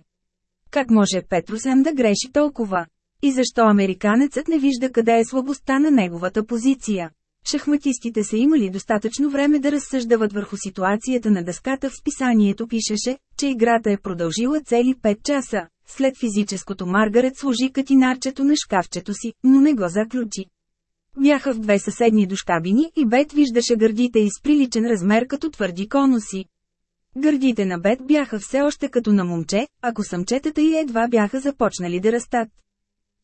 Как може Петрусен да греши толкова? И защо американецът не вижда къде е слабостта на неговата позиция? Шахматистите са имали достатъчно време да разсъждават върху ситуацията на дъската в списанието пишеше, че играта е продължила цели 5 часа. След физическото Маргарет сложи катинарчето на шкафчето си, но не го заключи. Бяха в две съседни душкабини и Бет виждаше гърдите из приличен размер като твърди конуси. Гърдите на Бет бяха все още като на момче, ако самчетата й едва бяха започнали да растат.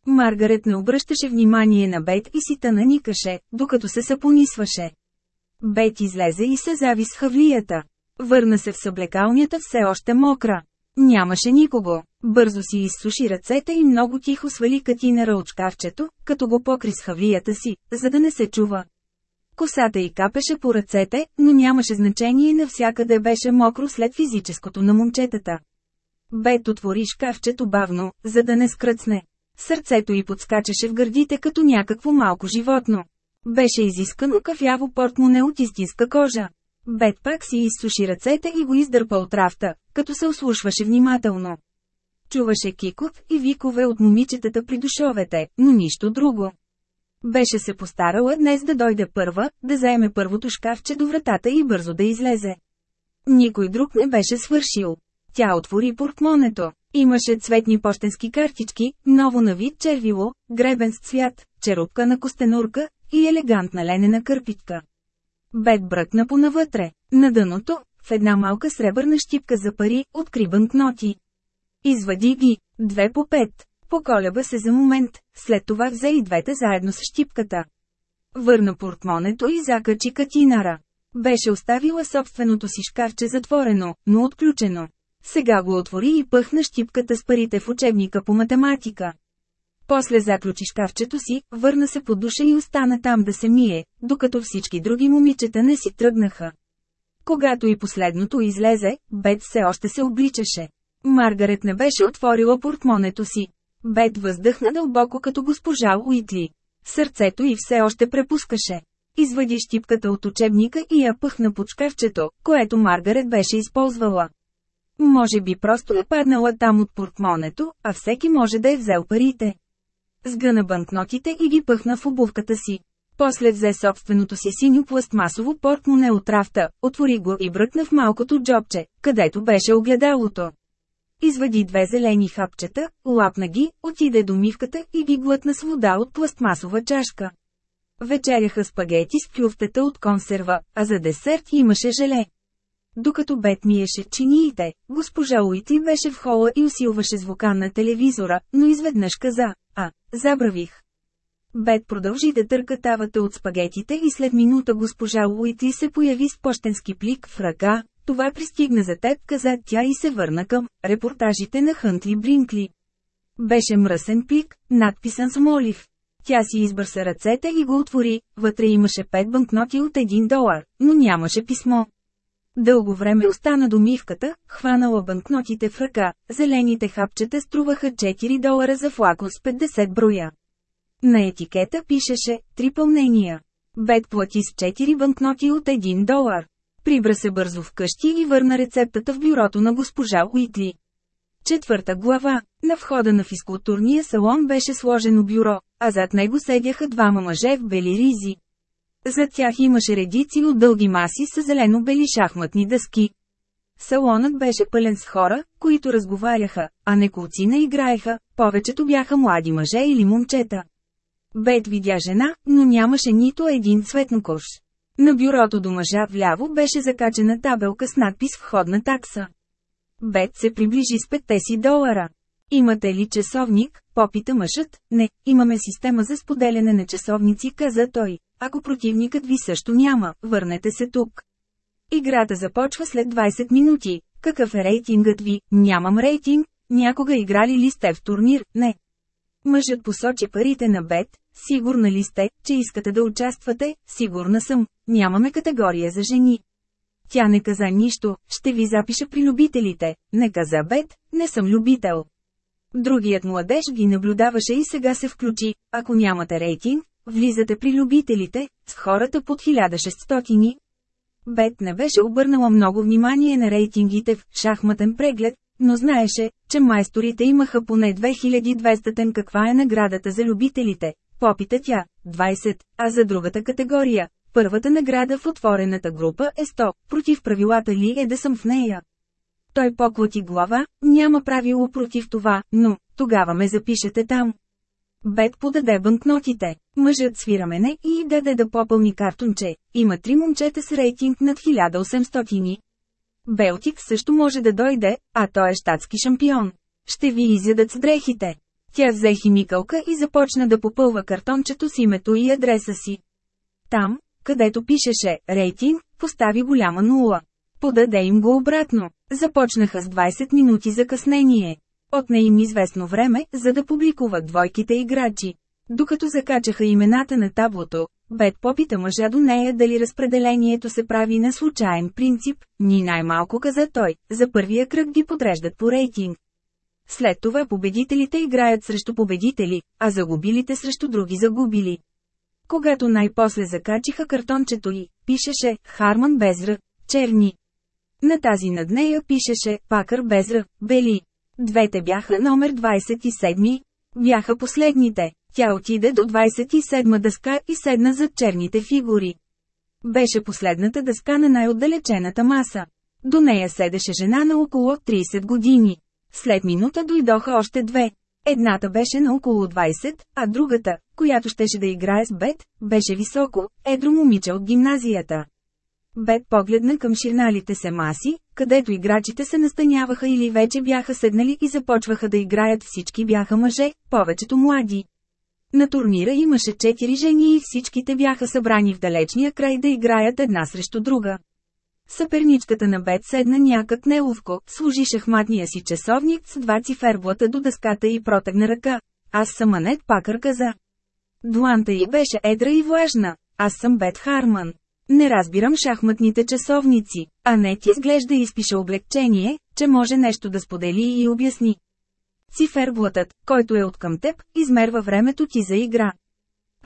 Маргарет не обръщаше внимание на Бет и си тъна никаше, докато се съпонисваше. Бет излезе и се зави с хавлията. Върна се в съблекалнята все още мокра. Нямаше никого. Бързо си изсуши ръцете и много тихо свали катинера от шкафчето, като го покри с хавлията си, за да не се чува. Косата й капеше по ръцете, но нямаше значение и навсякъде беше мокро след физическото на момчетата. Бет отвори шкафчето бавно, за да не скръцне. Сърцето й подскачаше в гърдите като някакво малко животно. Беше изискано кафяво портмоне от истинска кожа. Бет пак си изсуши ръцете и го издърпа от рафта, като се ослушваше внимателно. Чуваше кикот и викове от момичетата при душовете, но нищо друго. Беше се постарала днес да дойде първа, да заеме първото шкафче до вратата и бързо да излезе. Никой друг не беше свършил. Тя отвори портмонето. Имаше цветни почтенски картички, ново на вид червило, гребен с цвят, черупка на костенурка и елегантна ленена кърпичка. Бет бръкна понавътре. На дъното, в една малка сребърна щипка за пари, откри банкноти. Извади ги, две по пет. Поколеба се за момент, след това взе и двете заедно с щипката. Върна портмонето и закачи катинара. Беше оставила собственото си шкафче затворено, но отключено. Сега го отвори и пъхна щипката с парите в учебника по математика. После заключи шкафчето си, върна се под душа и остана там да се мие, докато всички други момичета не си тръгнаха. Когато и последното излезе, Бет все още се обличаше. Маргарет не беше отворила портмонето си. Бет въздъхна дълбоко като госпожа Уитли. Сърцето й все още препускаше. Извади щипката от учебника и я пъхна под шкафчето, което Маргарет беше използвала. Може би просто е паднала там от портмонето, а всеки може да е взел парите. Сгъна банкнотите и ги пъхна в обувката си. После взе собственото си синьо пластмасово портмоне от рафта, отвори го и бръкна в малкото джобче, където беше огледалото. Извади две зелени хапчета, лапна ги, отиде до мивката и ги глътна с вода от пластмасова чашка. Вечеряха спагети с клювтета от консерва, а за десерт имаше желе. Докато Бет миеше чиниите, госпожа Уити беше в хола и усилваше звука на телевизора, но изведнъж каза, а, забравих. Бет продължи да търка тавата от спагетите и след минута госпожа Уити се появи с почтенски плик в ръка. Това пристигна за теб, каза тя и се върна към репортажите на Хънтли Бринкли. Беше мръсен плик, надписан с молив. Тя си избърса ръцете и го отвори, вътре имаше пет банкноти от един долар, но нямаше писмо. Дълго време остана домивката, хванала банкнотите в ръка, зелените хапчета струваха 4 долара за флакон с 50 броя. На етикета пишеше «Три пълнения». Бет плати с 4 банкноти от 1 долар. Прибра се бързо вкъщи и върна рецептата в бюрото на госпожа Уитли. Четвърта глава. На входа на физкултурния салон беше сложено бюро, а зад него седяха двама мъже в бели ризи. Зад тях имаше редици от дълги маси с зелено-бели шахматни дъски. Салонът беше пълен с хора, които разговаряха, а неколцина играеха, повечето бяха млади мъже или момчета. Бет видя жена, но нямаше нито един цветнокош. На бюрото до мъжа вляво беше закачена табелка с надпис «Входна такса». Бет се приближи с петте си долара. Имате ли часовник? Попита мъжът. Не, имаме система за споделяне на часовници, каза той. Ако противникът ви също няма, върнете се тук. Играта започва след 20 минути. Какъв е рейтингът ви? Нямам рейтинг. Някога играли ли сте в турнир? Не. Мъжът посочи парите на Бет. Сигурна ли сте, че искате да участвате? Сигурна съм. Нямаме категория за жени. Тя не каза нищо, ще ви запиша при любителите. Не каза Бет, не съм любител. Другият младеж ги наблюдаваше и сега се включи. Ако нямате рейтинг, влизате при любителите, с хората под 1600. Бет не беше обърнала много внимание на рейтингите в шахматен преглед, но знаеше, че майсторите имаха поне 2200 каква е наградата за любителите. Попита тя, 20, а за другата категория, първата награда в отворената група е 100, против правилата ли е да съм в нея. Той поклати глава, няма правило против това, но, тогава ме запишете там. Бет подаде банкнотите. Мъжът свира мене и даде да попълни картонче. Има три момчета с рейтинг над 1800. Белтик също може да дойде, а той е щатски шампион. Ще ви изядат с дрехите. Тя взе химикалка и започна да попълва картончето с името и адреса си. Там, където пишеше «Рейтинг», постави голяма нула. Подаде им го обратно. Започнаха с 20 минути закъснение. Отне им известно време, за да публикуват двойките играчи. Докато закачаха имената на таблото, Бет попита мъжа до нея дали разпределението се прави на случайен принцип, ни най-малко каза той, за първия кръг ги подреждат по рейтинг. След това победителите играят срещу победители, а загубилите срещу други загубили. Когато най-после закачиха картончето й, пишеше «Харман Безра», черни. На тази над нея пишеше «Пакър Безра», бели. Двете бяха номер 27. Бяха последните. Тя отиде до 27 дъска и седна зад черните фигури. Беше последната дъска на най-отдалечената маса. До нея седеше жена на около 30 години. След минута дойдоха още две. Едната беше на около 20, а другата, която щеше да играе с Бет, беше високо, едро момиче от гимназията. Бет погледна към ширналите се маси, където играчите се настаняваха или вече бяха седнали и започваха да играят всички бяха мъже, повечето млади. На турнира имаше четири жени и всичките бяха събрани в далечния край да играят една срещу друга. Съперничката на Бет седна някак неловко, служи шахматния си часовник с два циферблата до дъската и протегна ръка. Аз съм Анет Пакър каза. Дланта й беше едра и влажна. Аз съм Бет Харман. Не разбирам шахматните часовници, а не ти изглежда изпиша облегчение, че може нещо да сподели и обясни. Циферблатът, който е от към теб, измерва времето ти за игра.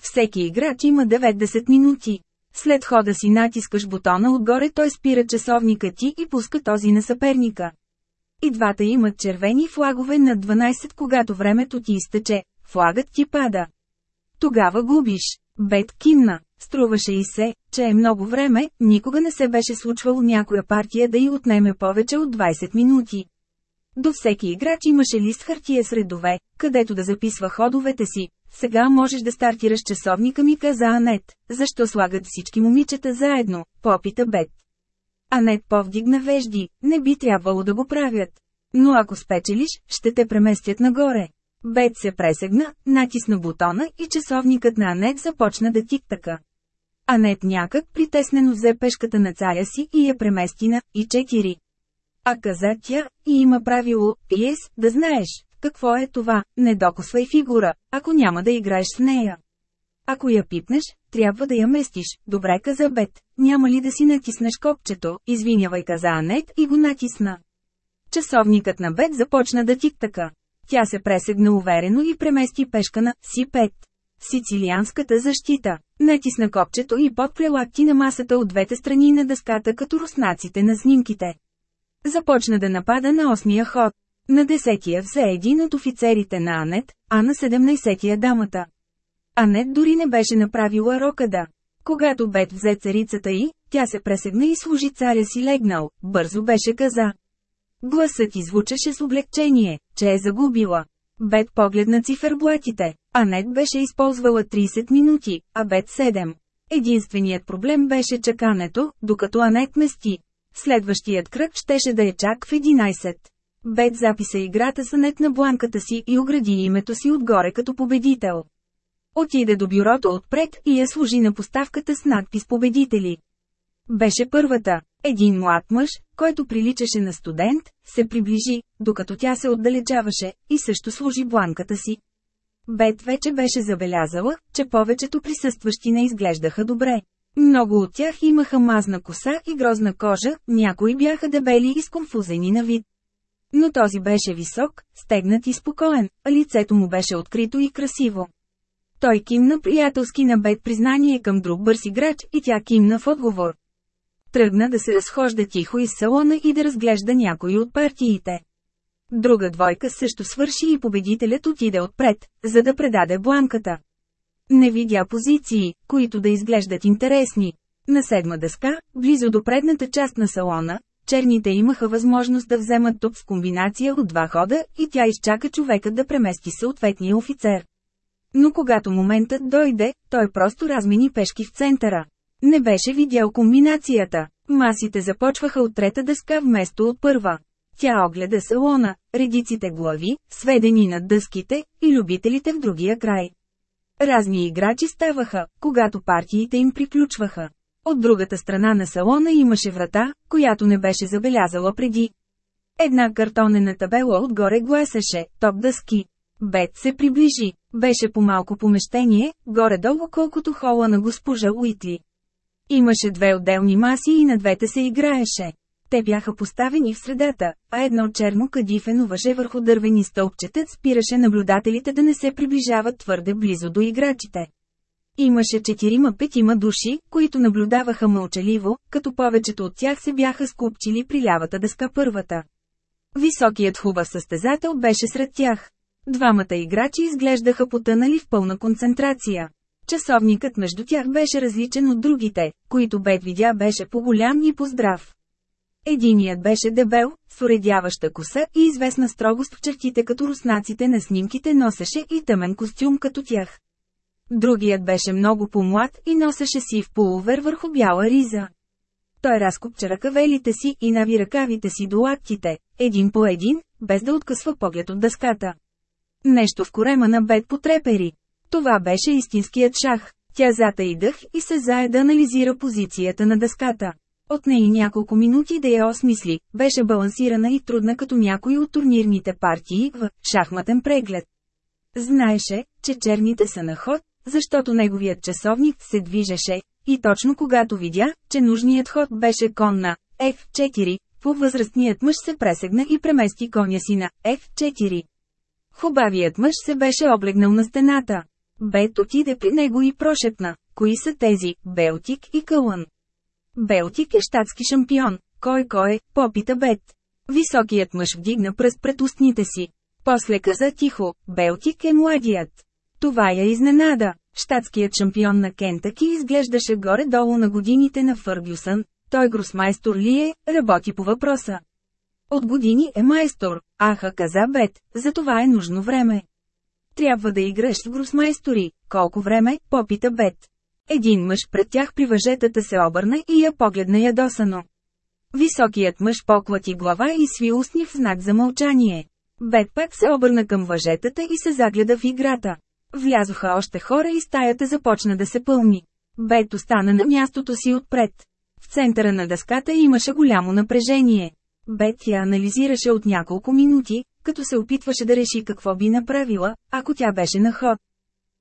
Всеки играч има 90 минути. След хода си натискаш бутона отгоре той спира часовника ти и пуска този на съперника. И двата имат червени флагове на 12 когато времето ти изтече, флагът ти пада. Тогава губиш. Бет кимна. Струваше и се, че е много време, никога не се беше случвало някоя партия да й отнеме повече от 20 минути. До всеки играч имаше лист хартия с редове, където да записва ходовете си. Сега можеш да стартираш часовника ми каза Анет. Защо слагат всички момичета заедно? Попита Бет. Анет повдигна вежди, не би трябвало да го правят. Но ако спечелиш, ще те преместят нагоре. Бет се пресегна, натисна бутона и часовникът на Анет започна да тиктака. Анет някак притеснено взе пешката на царя си и я премести на и 4. А каза тя, и има правило, пиес, да знаеш, какво е това, не докосвай фигура, ако няма да играеш с нея. Ако я пипнеш, трябва да я местиш, добре каза Бет, няма ли да си натиснеш копчето, извинявай каза Анет и го натисна. Часовникът на Бет започна да тиктака. Тя се пресегна уверено и премести пешка на Си-5. Сицилианската защита. Натисна копчето и подпре лакти на масата от двете страни на дъската като руснаците на снимките. Започна да напада на осмия ход. На десетия взе един от офицерите на Анет, а на 17-я дамата. Анет дори не беше направила рокада. Когато Бет взе царицата й, тя се пресегна и служи царя си легнал, бързо беше каза. Гласът звучеше с облегчение, че е загубила. Бет погледна циферблатите. Анет беше използвала 30 минути, а Бет 7. Единственият проблем беше чакането, докато Анет мести. Следващият кръг щеше да е чак в 11. Бет записа играта с Анет на бланката си и огради името си отгоре като победител. Отиде до бюрото отпред и я служи на поставката с надпис победители. Беше първата. Един млад мъж, който приличаше на студент, се приближи, докато тя се отдалечаваше, и също служи бланката си. Бет вече беше забелязала, че повечето присъстващи не изглеждаха добре. Много от тях имаха мазна коса и грозна кожа, някои бяха дебели и сконфузени на вид. Но този беше висок, стегнат и спокоен, а лицето му беше открито и красиво. Той кимна приятелски на бед признание към друг бърз играч и тя кимна в отговор. Тръгна да се разхожда тихо из салона и да разглежда някои от партиите. Друга двойка също свърши и победителят отиде отпред, за да предаде бланката. Не видя позиции, които да изглеждат интересни. На седма дъска, близо до предната част на салона, черните имаха възможност да вземат топ с комбинация от два хода и тя изчака човекът да премести съответния офицер. Но когато моментът дойде, той просто размени пешки в центъра. Не беше видял комбинацията. Масите започваха от трета дъска вместо от първа. Тя огледа салона, редиците глави, сведени над дъските, и любителите в другия край. Разни играчи ставаха, когато партиите им приключваха. От другата страна на салона имаше врата, която не беше забелязала преди. Една картонена табела отгоре гласеше «Топ дъски». Бет се приближи. Беше по малко помещение, горе-долу колкото хола на госпожа Уитли. Имаше две отделни маси и на двете се играеше. Те бяха поставени в средата, а едно черно кадифено въже върху дървени стълбчета спираше наблюдателите да не се приближават твърде близо до играчите. Имаше четирима-петима души, които наблюдаваха мълчаливо, като повечето от тях се бяха скупчили при лявата дъска първата. Високият хубав състезател беше сред тях. Двамата играчи изглеждаха потънали в пълна концентрация. Часовникът между тях беше различен от другите, които Бет видя беше по-голям и поздрав. Единият беше дебел, с уредяваща коса и известна строгост в чертите като руснаците на снимките носеше и тъмен костюм като тях. Другият беше много по-млад и носеше си в полувер върху бяла риза. Той разкопча ръкавелите си и нави ръкавите си до лактите, един по един, без да откъсва поглед от дъската. Нещо в корема на бед потрепери. Това беше истинският шах. Тя зата дъх и се зае да анализира позицията на дъската. От нея няколко минути да я осмисли, беше балансирана и трудна като някои от турнирните партии в шахматен преглед. Знаеше, че черните са на ход, защото неговият часовник се движеше, и точно когато видя, че нужният ход беше кон на F4, по-възрастният мъж се пресегна и премести коня си на F4. Хубавият мъж се беше облегнал на стената. Бет отиде при него и прошепна, кои са тези, Белтик и Кълън. Белтик е щатски шампион, кой кой, попита Бет. Високият мъж вдигна пръст пред устните си. После каза тихо, Белтик е младият. Това я изненада. Штатският шампион на Кентъки изглеждаше горе-долу на годините на Фъргюсън. Той гросмайстор ли е, работи по въпроса. От години е майстор, аха каза Бет, за това е нужно време. Трябва да играш с гросмайстори, колко време, попита Бет. Един мъж пред тях при въжетата се обърна и я погледна ядосано. Високият мъж поклати глава и сви устни в знак за мълчание. Бет пак се обърна към въжетата и се загледа в играта. Влязоха още хора и стаята започна да се пълни. Бет остана на мястото си отпред. В центъра на дъската имаше голямо напрежение. Бет я анализираше от няколко минути, като се опитваше да реши какво би направила, ако тя беше на ход.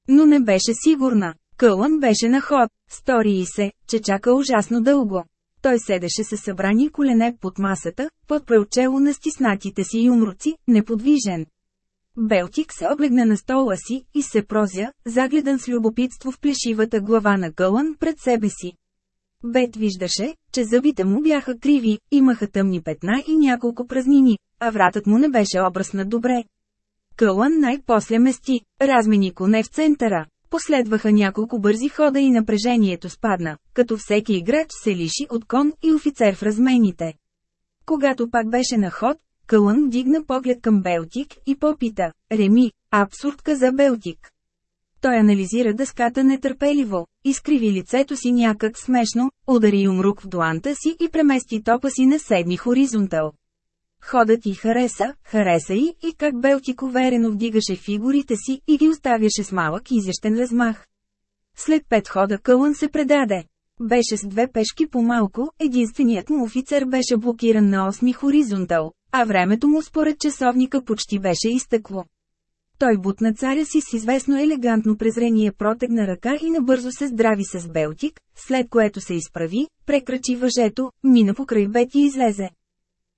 Но не беше сигурна. Кълън беше на ход, стори и се, че чака ужасно дълго. Той седеше със събрани колене под масата, под преочело на стиснатите си юмруци, неподвижен. Белтик се облегна на стола си и се прозя, загледан с любопитство в плешивата глава на Кълън пред себе си. Бет виждаше, че зъбите му бяха криви, имаха тъмни петна и няколко празнини, а вратът му не беше обръснат добре. Кълън най-после мести, размени коне в центъра. Последваха няколко бързи хода и напрежението спадна, като всеки играч се лиши от кон и офицер в размените. Когато пак беше на ход, Кълън вдигна поглед към Белтик и попита, Реми, абсурд каза Белтик. Той анализира дъската нетърпеливо, изкриви лицето си някак смешно, удари умрук в дуанта си и премести топа си на седми хоризонтал. Ходът и хареса, хареса и, и как Белтик уверено вдигаше фигурите си и ги оставяше с малък изящен размах. След пет хода Кълън се предаде. Беше с две пешки по-малко, единственият му офицер беше блокиран на осми хоризонтал, а времето му според часовника почти беше изтекло. Той бутна царя си с известно елегантно презрение протегна ръка и набързо се здрави с Белтик, след което се изправи, прекрачи въжето, мина покрай Бет и излезе.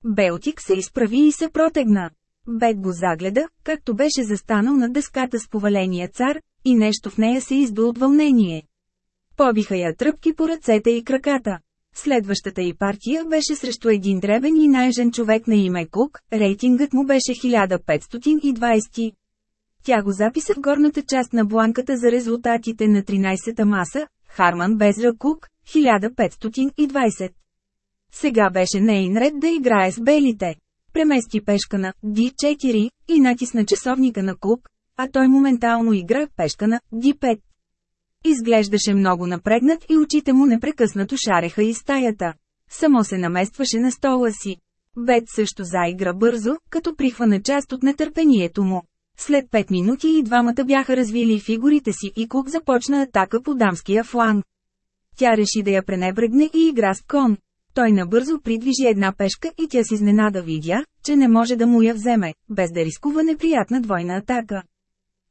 Белтик се изправи и се протегна. Бет го загледа, както беше застанал на дъската с поваления цар, и нещо в нея се изду от вълнение. Побиха я тръпки по ръцете и краката. Следващата й партия беше срещу един дребен и най-жен човек на име Кук, рейтингът му беше 1520. Тя го записа в горната част на бланката за резултатите на 13-та маса, Харман Безра Кук, 1520. Сега беше нейн ред да играе с белите. Премести пешка на D4 и натисна часовника на Кук, а той моментално игра пешка на D5. Изглеждаше много напрегнат и очите му непрекъснато шареха из стаята. Само се наместваше на стола си. Бет също заигра бързо, като прихвана част от нетърпението му. След 5 минути и двамата бяха развили фигурите си и Кук започна атака по дамския фланг. Тя реши да я пренебрегне и игра с кон. Той набързо придвижи една пешка и тя с изненада видя, че не може да му я вземе, без да рискува неприятна двойна атака.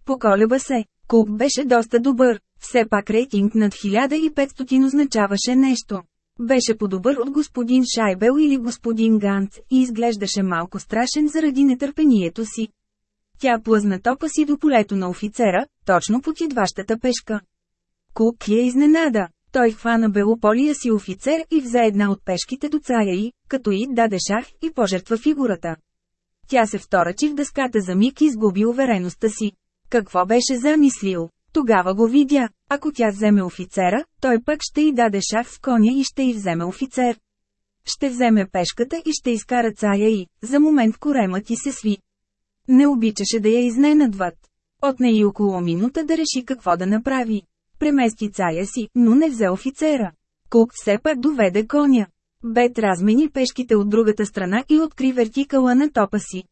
Поколеба се. Кук беше доста добър, все пак рейтинг над 1500 означаваше нещо. Беше по-добър от господин Шайбел или господин Гант и изглеждаше малко страшен заради нетърпението си. Тя плъзна топа си до полето на офицера, точно под едващата пешка. Кук я изненада. Той хвана белополия си офицер и взе една от пешките до царя и, като и даде шах и пожертва фигурата. Тя се вторачи в дъската за миг и изгуби увереността си. Какво беше замислил? Тогава го видя. Ако тя вземе офицера, той пък ще й даде шах с коня и ще й вземе офицер. Ще вземе пешката и ще изкара царя и, за момент коремът ти се сви. Не обичаше да я изненадват. Отне и около минута да реши какво да направи. Премести царя си, но не взе офицера. Кук все пак доведе коня. Бет размени пешките от другата страна и откри вертикала на топа си.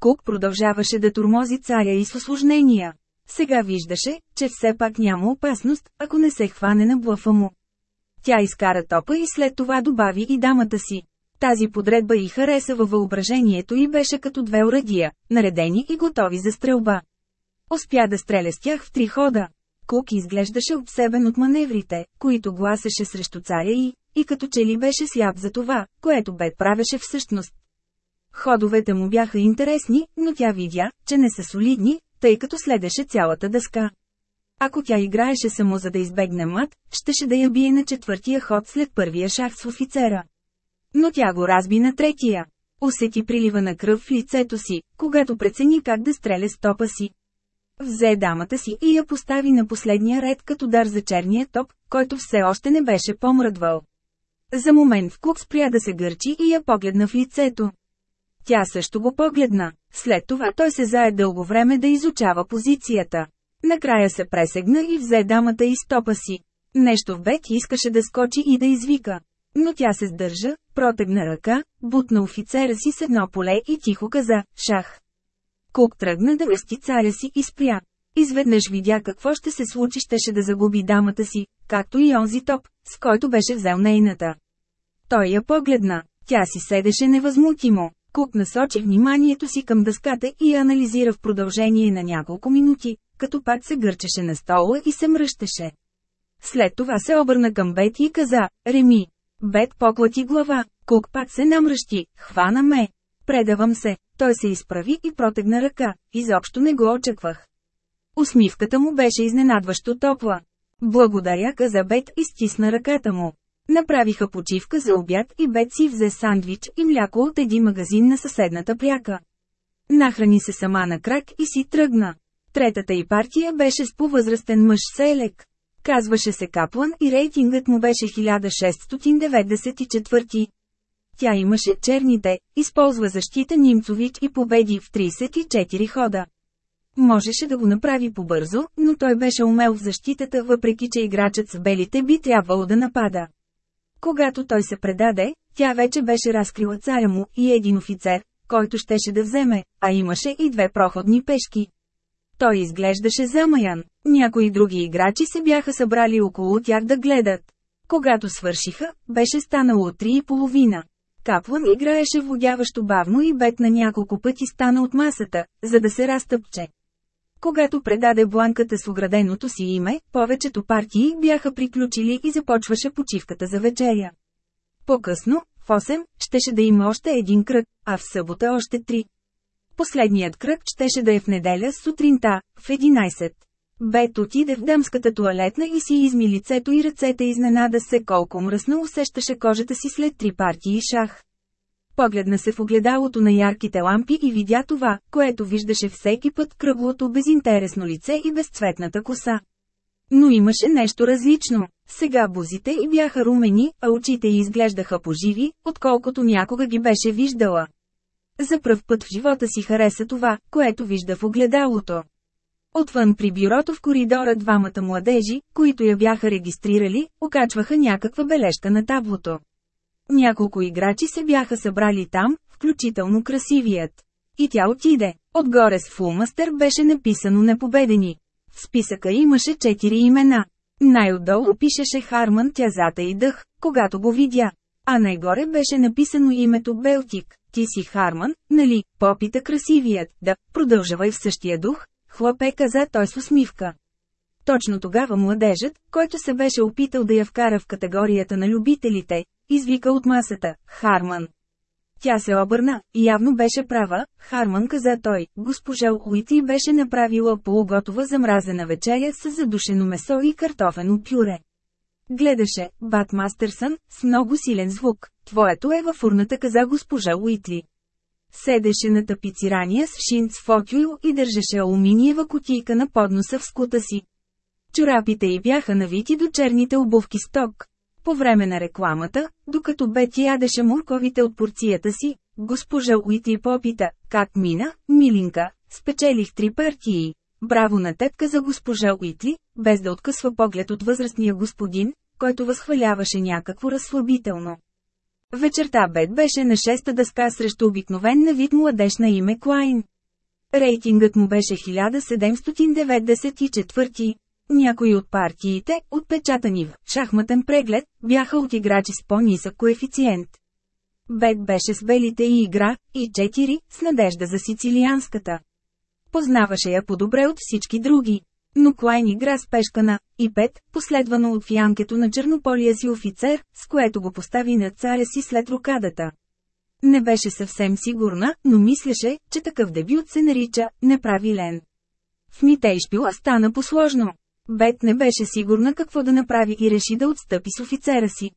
Кук продължаваше да турмози царя и с осложнения. Сега виждаше, че все пак няма опасност, ако не се хване на блъфа му. Тя изкара топа и след това добави и дамата си. Тази подредба и хареса във въображението и беше като две урадия, наредени и готови за стрелба. Успя да стреля с тях в три хода. Кук изглеждаше обсебен от маневрите, които гласеше срещу царя и, и като че ли беше сляп за това, което Бет правеше всъщност. Ходовете му бяха интересни, но тя видя, че не са солидни, тъй като следеше цялата дъска. Ако тя играеше само за да избегне мът, щеше да я бие на четвъртия ход след първия шах с офицера. Но тя го разби на третия. Усети прилива на кръв в лицето си, когато прецени как да стреля стопа си. Взе дамата си и я постави на последния ред като дар за черния топ, който все още не беше помръдвал. За момент в Кук спря да се гърчи и я погледна в лицето. Тя също го погледна. След това той се зае дълго време да изучава позицията. Накрая се пресегна и взе дамата и стопа си. Нещо в Бет искаше да скочи и да извика. Но тя се сдържа, протегна ръка, бутна офицера си с едно поле и тихо каза «Шах». Кук тръгна да мести царя си и спря. Изведнъж видя какво ще се случи, щеше да загуби дамата си, както и онзи топ, с който беше взел нейната. Той я погледна. Тя си седеше невъзмутимо. Кук насочи вниманието си към дъската и я анализира в продължение на няколко минути, като пак се гърчеше на стола и се мръщеше. След това се обърна към Бет и каза, Реми. Бет поклати глава, Кук пак се намръщи, хвана ме. Предавам се, той се изправи и протегна ръка, изобщо не го очаквах. Усмивката му беше изненадващо топла. Благодаря, каза Бет и стисна ръката му. Направиха почивка за обяд и Бет си взе сандвич и мляко от един магазин на съседната пряка. Нахрани се сама на крак и си тръгна. Третата и партия беше с повъзрастен мъж Селек. Казваше се Каплан и рейтингът му беше 1694. Тя имаше черните, използва защита Нимцович и победи в 34 хода. Можеше да го направи побързо, но той беше умел в защитата въпреки че играчът с белите би трябвало да напада. Когато той се предаде, тя вече беше разкрила царя му и един офицер, който щеше да вземе, а имаше и две проходни пешки. Той изглеждаше замаян. Някои други играчи се бяха събрали около тях да гледат. Когато свършиха, беше станало три и половина. Каплан играеше водяващо бавно и бед на няколко пъти стана от масата, за да се разтъпче. Когато предаде бланката с ограденото си име, повечето партии бяха приключили и започваше почивката за вечеря. По-късно, в 8, щеше да има още един кръг, а в събота още три. Последният кръг щеше да е в неделя сутринта, в 11. Бет отиде в дамската туалетна и си изми лицето и ръцете изненада се колко мръсно усещаше кожата си след три партии шах. Погледна се в огледалото на ярките лампи и видя това, което виждаше всеки път кръглото безинтересно лице и безцветната коса. Но имаше нещо различно. Сега бузите й бяха румени, а очите й изглеждаха поживи, отколкото някога ги беше виждала. За пръв път в живота си хареса това, което вижда в огледалото. Отвън при бюрото в коридора двамата младежи, които я бяха регистрирали, окачваха някаква бележка на таблото. Няколко играчи се бяха събрали там, включително красивият. И тя отиде. Отгоре с фулмастер беше написано непобедени. В списъка имаше четири имена. Най-отдолу пишеше Харман тязата и дъх, когато го видя. А най-горе беше написано името Белтик. Ти си Харман, нали, попита красивият, да, продължавай в същия дух, хлопе каза той с усмивка. Точно тогава младежът, който се беше опитал да я вкара в категорията на любителите, извика от масата, Харман. Тя се обърна, явно беше права, Харман каза той, госпожа Уити беше направила полуготова замразена вечеря с задушено месо и картофено пюре. Гледаше, Бат Мастерсън, с много силен звук. Твоето е във фурната, каза госпожа Уитли. Седеше на тапицирания с шинц фотюил и държеше алуминиева кутийка на подноса в скута си. Чорапите й бяха навити до черните обувки с ток. По време на рекламата, докато Бети ядеше морковите от порцията си, госпожа Уити попита, как мина, милинка, спечелих три партии. Браво на теб за госпожа Уитли, без да откъсва поглед от възрастния господин, който възхваляваше някакво разслабително. Вечерта Бет беше на шеста дъска срещу обикновен на вид младеж на име Клайн. Рейтингът му беше 1794. Някои от партиите, отпечатани в шахматен преглед, бяха от играчи с по-нисък коефициент. Бет беше с белите и игра, и 4, с надежда за сицилианската. Познаваше я по-добре от всички други. Но Клайн игра с пешка на и 5, последвано от фианкето на чернополия си офицер, с което го постави на царя си след рукадата. Не беше съвсем сигурна, но мислеше, че такъв дебют се нарича «неправилен». В Митейшпила стана посложно. Бет не беше сигурна какво да направи и реши да отстъпи с офицера си.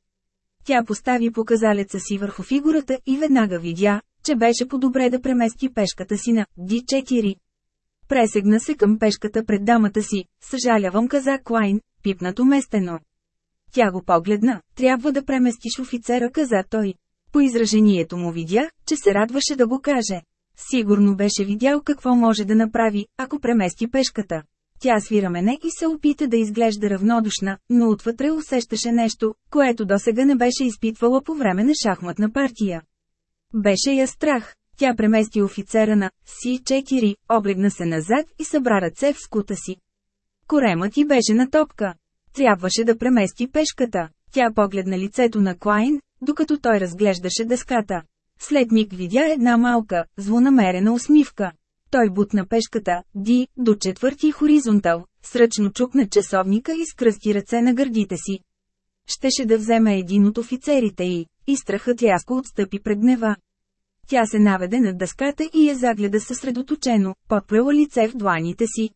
Тя постави показалеца си върху фигурата и веднага видя, че беше по-добре да премести пешката си на D4. Пресегна се към пешката пред дамата си, съжалявам каза Клайн, пипнато местено. Тя го погледна, трябва да преместиш офицера каза той. По изражението му видя, че се радваше да го каже. Сигурно беше видял какво може да направи, ако премести пешката. Тя свира мене и се опита да изглежда равнодушна, но отвътре усещаше нещо, което досега не беше изпитвала по време на шахматна партия. Беше я страх. Тя премести офицера на С4, облегна се назад и събра ръце в скута си. Коремът ти беше на топка. Трябваше да премести пешката. Тя погледна лицето на Клайн, докато той разглеждаше дъската. След миг видя една малка, злонамерена усмивка. Той бутна пешката, Ди, до четвърти хоризонтал, сръчно чукна часовника и скръсти ръце на гърдите си. Щеше да вземе един от офицерите й, и страхът рязко отстъпи пред гнева. Тя се наведе над дъската и я загледа съсредоточено, подплела лице в дланите си.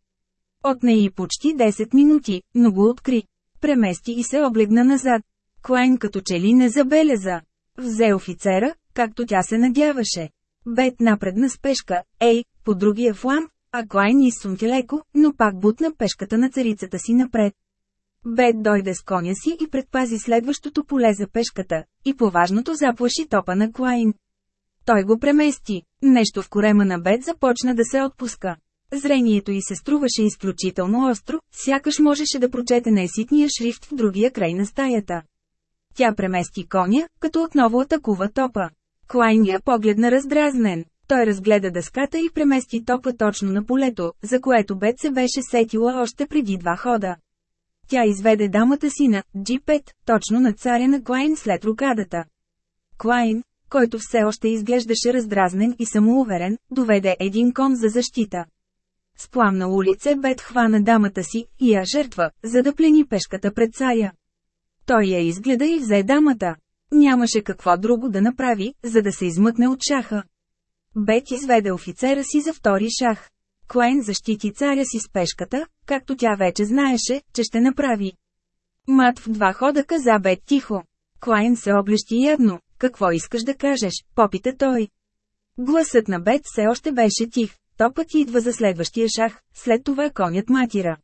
Отне и почти 10 минути, но го откри. Премести и се облегна назад. Клайн като че ли не забеляза. Взе офицера, както тя се надяваше. Бет напредна с пешка, ей, по другия флам, а Клайн изсунти леко, но пак бутна пешката на царицата си напред. Бет дойде с коня си и предпази следващото поле за пешката, и поважното заплаши топа на Клайн. Той го премести. Нещо в корема на Бет започна да се отпуска. Зрението й се струваше изключително остро, сякаш можеше да прочете неситния шрифт в другия край на стаята. Тя премести коня, като отново атакува топа. Клайн я погледна раздразнен. Той разгледа дъската и премести топа точно на полето, за което Бет се беше сетила още преди два хода. Тя изведе дамата си на G5, точно на царя на Клайн след рукадата. Клайн, който все още изглеждаше раздразнен и самоуверен, доведе един кон за защита. С пламна улице Бет хвана дамата си и я жертва, за да плени пешката пред царя. Той я изгледа и взе дамата. Нямаше какво друго да направи, за да се измъкне от шаха. Бет изведе офицера си за втори шах. Клайн защити царя си с пешката, както тя вече знаеше, че ще направи. Мат в два хода каза Бет тихо. Клайн се облещи ядно. Какво искаш да кажеш, попита той. Гласът на Бет все още беше тих. Топът идва за следващия шах, след това конят матира.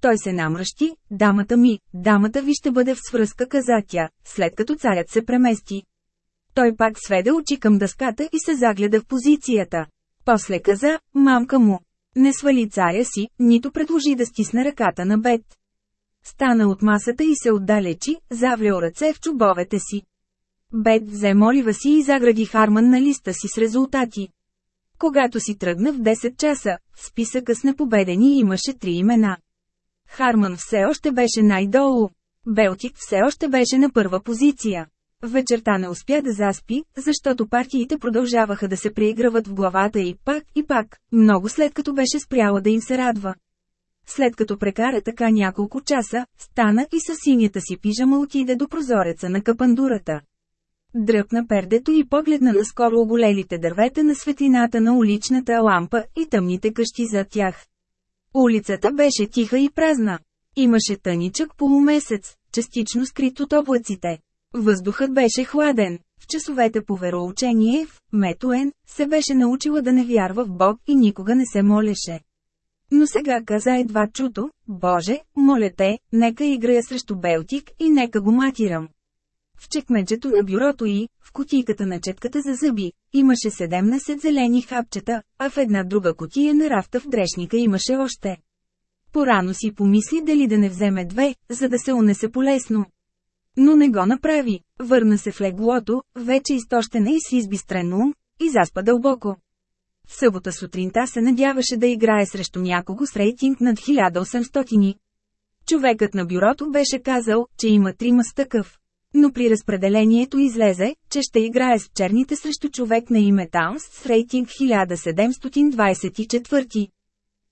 Той се намръщи, дамата ми, дамата ви ще бъде в свръзка каза тя, след като царят се премести. Той пак сведе очи към дъската и се загледа в позицията. После каза, мамка му. Не свали царя си, нито предложи да стисне ръката на Бет. Стана от масата и се отдалечи, завлял ръце в чубовете си. Бет взе молива си и загради Харман на листа си с резултати. Когато си тръгна в 10 часа, в списъка с непобедени имаше три имена. Харман все още беше най-долу. Белтик все още беше на първа позиция. Вечерта не успя да заспи, защото партиите продължаваха да се преиграват в главата и пак и пак, много след като беше спряла да им се радва. След като прекара така няколко часа, стана и със синята си пижама отиде до прозореца на капандурата. Дръпна пердето и погледна на скоро оголелите дървета на светлината на уличната лампа и тъмните къщи зад тях. Улицата беше тиха и празна. Имаше тъничък полумесец, частично скрит от облаците. Въздухът беше хладен. В часовете по вероучение в Метуен се беше научила да не вярва в Бог и никога не се молеше. Но сега каза едва чуто, Боже, моля те, нека играя срещу Белтик и нека го матирам. В чекмеджето на бюрото и, в кутийката на четката за зъби, имаше 17 зелени хапчета, а в една друга кутия на рафта в дрешника имаше още. Порано си помисли дали да не вземе две, за да се унесе полесно. Но не го направи, върна се в леглото, вече изтощена и с избистрен ум, и заспа дълбоко. В събота сутринта се надяваше да играе срещу някого с рейтинг над 1800. Човекът на бюрото беше казал, че има трима с такъв. Но при разпределението излезе, че ще играе с черните срещу човек на име Таунс с рейтинг 1724.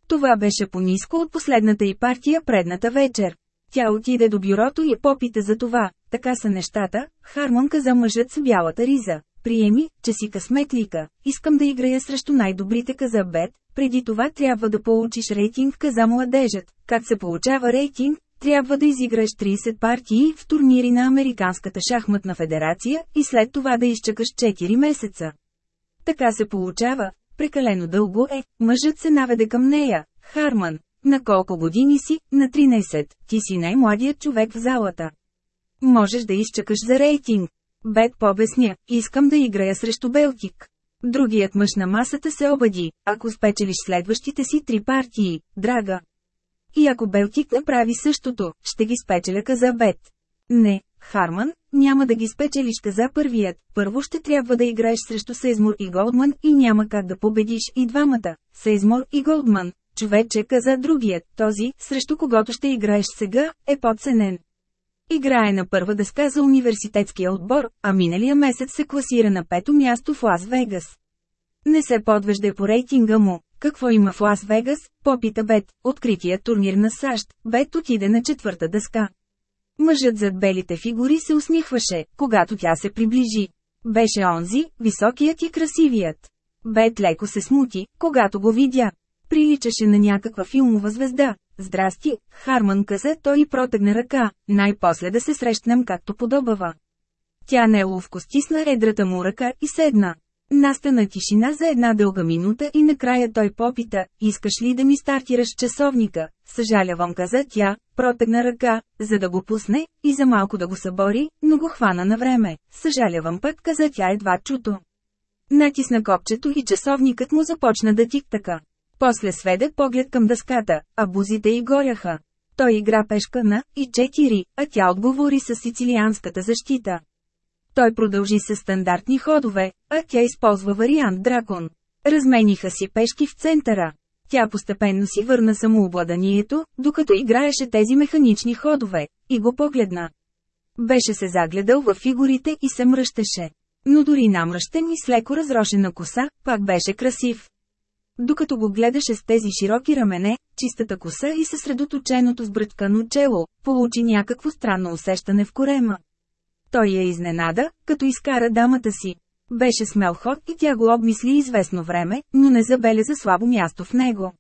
Това беше по-низко от последната и партия предната вечер. Тя отиде до бюрото и попита за това. Така са нещата, Хармон каза мъжът с бялата риза. Приеми, че си късметлика, искам да играя срещу най-добрите каза Бет, преди това трябва да получиш рейтинг каза младежът. Как се получава рейтинг? Трябва да изиграш 30 партии в турнири на Американската шахматна федерация и след това да изчакаш 4 месеца. Така се получава. Прекалено дълго е, мъжът се наведе към нея. Харман, на колко години си? На 13. Ти си най-младият човек в залата. Можеш да изчакаш за рейтинг. Бет побесня, искам да играя срещу Белтик. Другият мъж на масата се обади, ако спечелиш следващите си три партии, драга. И ако Белтик направи същото, ще ги спечеля каза Бет. Не, Харман, няма да ги спечелиш каза първият, първо ще трябва да играеш срещу Сейзмор и Голдман и няма как да победиш и двамата, Сейзмор и Голдман. Човече каза другият, този, срещу когото ще играеш сега, е подценен. Играе на първа дъска за университетския отбор, а миналия месец се класира на пето място в Лас-Вегас. Не се подвежда по рейтинга му. Какво има в Лас-Вегас? Попита Бет, открития турнир на САЩ. Бет отиде на четвърта дъска. Мъжът зад белите фигури се усмихваше, когато тя се приближи. Беше онзи, високият и красивият. Бет леко се смути, когато го видя. Приличаше на някаква филмова звезда. Здрасти, Харман каза той и протегна ръка, най-после да се срещнем както подобава. Тя неловко стисна едрата му ръка и седна. Настана тишина за една дълга минута и накрая той попита, искаш ли да ми стартираш часовника? Съжалявам каза тя, протегна ръка, за да го пусне, и за малко да го събори, но го хвана на време. Съжалявам пък каза тя едва чуто. Натисна копчето и часовникът му започна да тиктака. После сведе поглед към дъската, а бузите й горяха. Той игра пешка на и 4, а тя отговори с сицилианската защита. Той продължи с стандартни ходове, а тя използва вариант дракон. Размениха си пешки в центъра. Тя постепенно си върна самообладанието, докато играеше тези механични ходове, и го погледна. Беше се загледал във фигурите и се мръщеше. Но дори намръщен и с леко разрошена коса, пак беше красив. Докато го гледаше с тези широки рамене, чистата коса и съсредоточеното сбръчкано чело, получи някакво странно усещане в корема. Той я изненада, като изкара дамата си. Беше смел ход и тя го обмисли известно време, но не забеляза слабо място в него.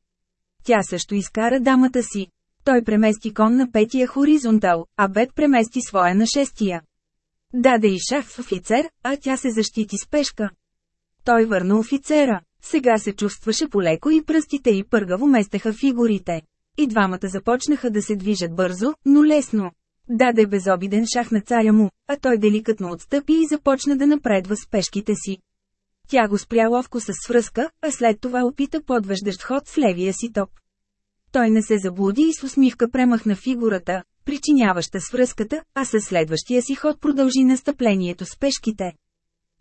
Тя също изкара дамата си. Той премести кон на петия хоризонтал, а Бет премести своя на шестия. Даде и шах в офицер, а тя се защити с пешка. Той върна офицера. Сега се чувстваше полеко и пръстите й пъргаво местеха фигурите. И двамата започнаха да се движат бързо, но лесно. Даде безобиден шах на царя му, а той деликатно отстъпи и започна да напредва с пешките си. Тя го спря ловко с свръзка, а след това опита подвеждащ ход с левия си топ. Той не се заблуди и с усмивка премахна фигурата, причиняваща свръзката, а със следващия си ход продължи настъплението с пешките.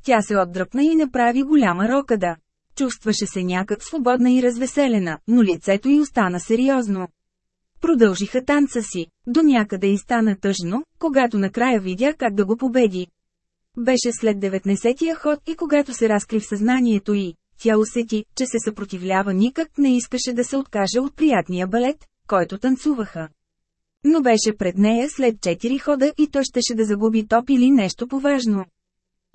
Тя се отдръпна и направи голяма рокада. Чувстваше се някак свободна и развеселена, но лицето й остана сериозно. Продължиха танца си. До някъде и стана тъжно, когато накрая видя как да го победи. Беше след 19-тия ход и когато се разкри в съзнанието й, тя усети, че се съпротивлява никак не искаше да се откаже от приятния балет, който танцуваха. Но беше пред нея след 4 хода и той щеше да загуби топ или нещо поважно.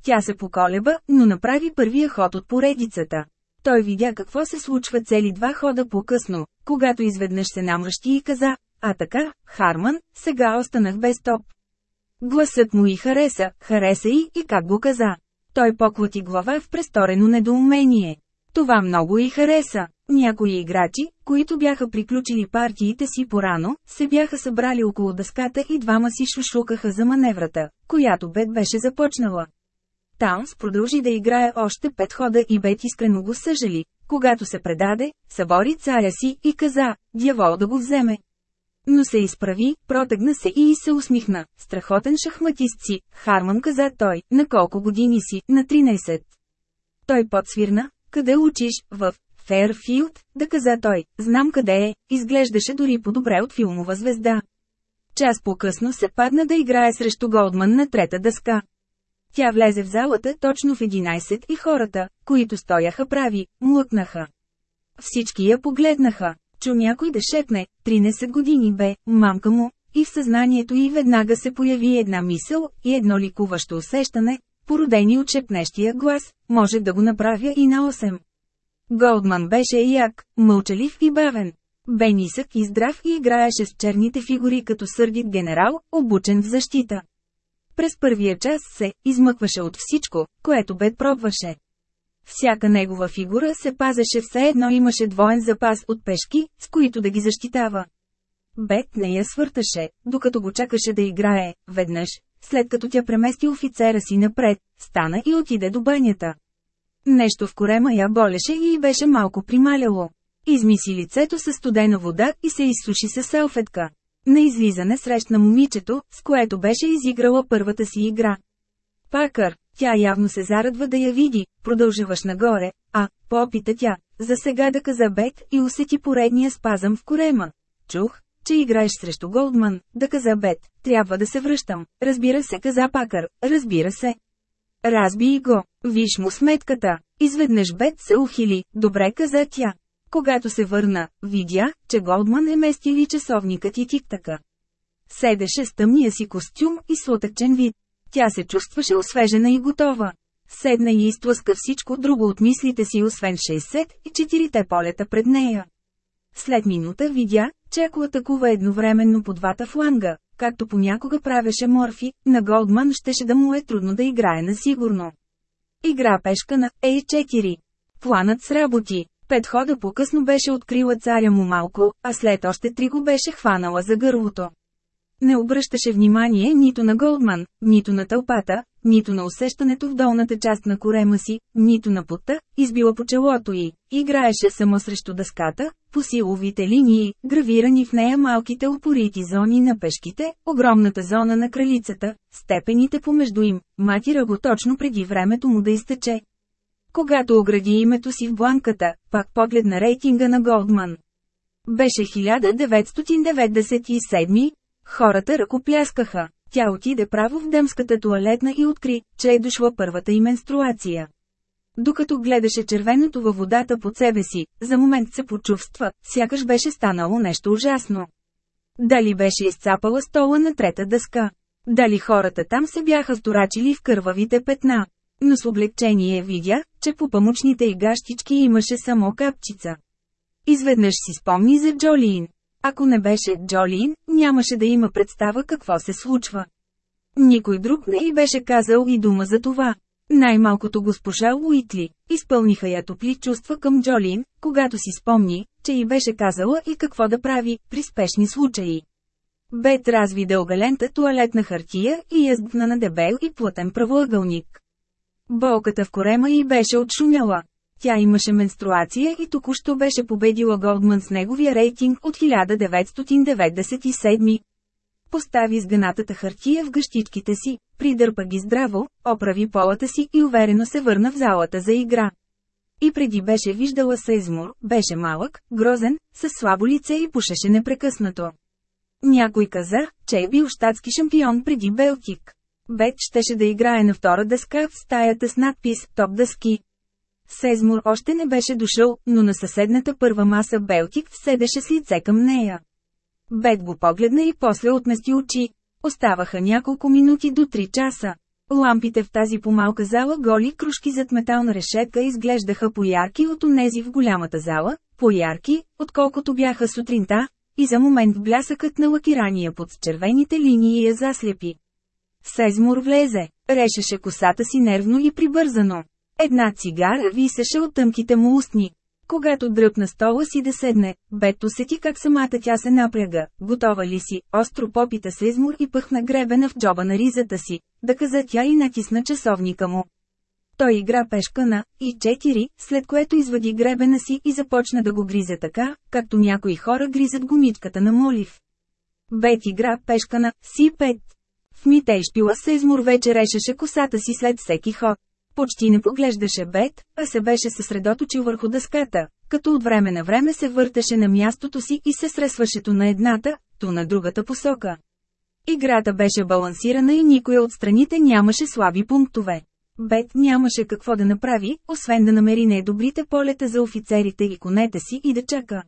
Тя се поколеба, но направи първия ход от поредицата. Той видя какво се случва цели два хода по-късно, когато изведнъж се намръщи и каза, а така, Харман, сега останах без топ. Гласът му и хареса, хареса и, и как го каза. Той поклати глава в престорено недоумение. Това много и хареса. Някои играчи, които бяха приключили партиите си порано, се бяха събрали около дъската и двама си шушукаха за маневрата, която Бет беше започнала. Таунс продължи да играе още пет хода и Бет искрено го съжали, когато се предаде, събори царя си и каза, дявол да го вземе. Но се изправи, протегна се и се усмихна. Страхотен шахматист си, Харман каза той, на колко години си, на 13. Той подсвирна, къде учиш, в Фейрфилд, да каза той, знам къде е, изглеждаше дори по-добре от филмова звезда. Час по-късно се падна да играе срещу Голдман на трета дъска. Тя влезе в залата точно в 11 и хората, които стояха прави, млъкнаха. Всички я погледнаха. Чу някой да шепне, 13 години бе, мамка му, и в съзнанието й веднага се появи една мисъл и едно ликуващо усещане, породени от шепнещия глас, може да го направя и на 8. Голдман беше як, мълчалив и бавен. Бе нисък и здрав и играеше с черните фигури като сърдит генерал, обучен в защита. През първия час се измъкваше от всичко, което бе пробваше. Всяка негова фигура се пазеше все едно имаше двоен запас от пешки, с които да ги защитава. Бет не я свърташе, докато го чакаше да играе, веднъж, след като тя премести офицера си напред, стана и отиде до банята. Нещо в корема я болеше и беше малко прималяло. Измиси лицето със студена вода и се изсуши със селфетка. На излизане срещна момичето, с което беше изиграла първата си игра. Пакър, тя явно се зарадва да я види, продължаваш нагоре, а, попита тя, за сега да каза Бет и усети поредния спазъм в корема. Чух, че играеш срещу Голдман, да каза Бет, трябва да се връщам. Разбира се, каза Пакър, разбира се. Разби и го, виж му сметката. Изведнъж Бет се ухили, добре каза тя. Когато се върна, видя, че Голдман е местили часовникът и тиктака. Седеше с тъмния си костюм и сутъчен вид. Тя се чувстваше освежена и готова. Седна и изтлъска всичко друго от мислите си освен 60 и четирите полета пред нея. След минута видя, че ако атакува едновременно по двата фланга, както понякога правеше Морфи, на Голдман щеше да му е трудно да играе на сигурно. Игра пешка на A4. Планът сработи. Пет хода по-късно беше открила царя му малко, а след още три го беше хванала за гърлото. Не обръщаше внимание нито на Голдман, нито на тълпата, нито на усещането в долната част на корема си, нито на пота, избила по челото й. Играеше само срещу дъската, по силовите линии, гравирани в нея малките опорити зони на пешките, огромната зона на кралицата, степените помежду им, матира го точно преди времето му да изтече. Когато огради името си в бланката, пак погледна рейтинга на Голдман. Беше 1997, Хората ръкопляскаха. Тя отиде право в дъмската туалетна и откри, че е дошла първата и менструация. Докато гледаше червеното във водата под себе си, за момент се почувства, сякаш беше станало нещо ужасно. Дали беше изцапала стола на трета дъска? Дали хората там се бяха вторачили в кървавите петна? Но с облегчение видя, че по памучните и гащички имаше само капчица. Изведнъж си спомни за Джолиин. Ако не беше Джолиин, нямаше да има представа какво се случва. Никой друг не й беше казал и дума за това. Най-малкото госпожа Уитли, изпълниха я топли чувства към Джолин, когато си спомни, че й беше казала и какво да прави, при спешни случаи. Бет разви дълга лента туалетна хартия и я на дебел и плътен правоъгълник. Болката в корема й беше отшумяла. Тя имаше менструация и току-що беше победила Голдман с неговия рейтинг от 1997. Постави сгънатата хартия в гъщичките си, придърпа ги здраво, оправи полата си и уверено се върна в залата за игра. И преди беше виждала Сейзмур, беше малък, грозен, с слабо лице и пушеше непрекъснато. Някой каза, че е бил щатски шампион преди Белтик. Бет щеше да играе на втора дъска в стаята с надпис «Топ дъски». Сезмур още не беше дошъл, но на съседната първа маса Белтик седеше с лице към нея. Бет го погледна и после отмести очи. Оставаха няколко минути до 3 часа. Лампите в тази помалка зала голи кружки зад метална решетка изглеждаха поярки от онези в голямата зала, поярки, отколкото бяха сутринта, и за момент блясъкът на лакирания под червените линии я заслепи. Сезмур влезе, решеше косата си нервно и прибързано. Една цигара висеше от тъмките му устни. Когато дръпна стола си да седне, Бет усети как самата тя се напряга. Готова ли си? Остро попита се измор и пъхна гребена в джоба на ризата си. Да каза тя и натисна часовника му. Той игра пешка на и 4, след което извади гребена си и започна да го гризе така, както някои хора гризат гумичката на молив. Бет игра пешка на си 5. В митей шпила се измор вече решеше косата си след всеки ход. Почти не поглеждаше Бет, а се беше съсредоточил върху дъската, като от време на време се въртеше на мястото си и се сресваше то на едната, то на другата посока. Играта беше балансирана и никоя от страните нямаше слаби пунктове. Бет нямаше какво да направи, освен да намери най-добрите полета за офицерите и конете си и да чака.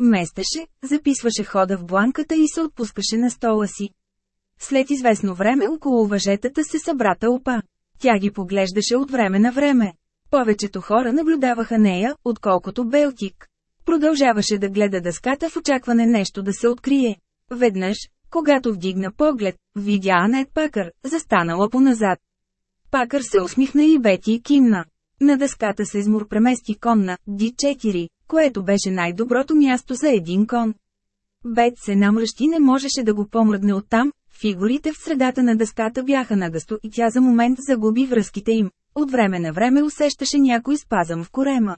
Местеше, записваше хода в бланката и се отпускаше на стола си. След известно време около въжетата се събра тълпа. Тя ги поглеждаше от време на време. Повечето хора наблюдаваха нея, отколкото Белтик. Продължаваше да гледа дъската в очакване нещо да се открие. Веднъж, когато вдигна поглед, видя Анет Пакър, застанала поназад. Пакър се усмихна и Бети кимна. На дъската се измур премести кон на D4, което беше най-доброто място за един кон. Бет се намръщи не можеше да го помръдне оттам, фигурите в средата на дъската бяха нагъсто и тя за момент загуби връзките им. От време на време усещаше някой спазъм в корема.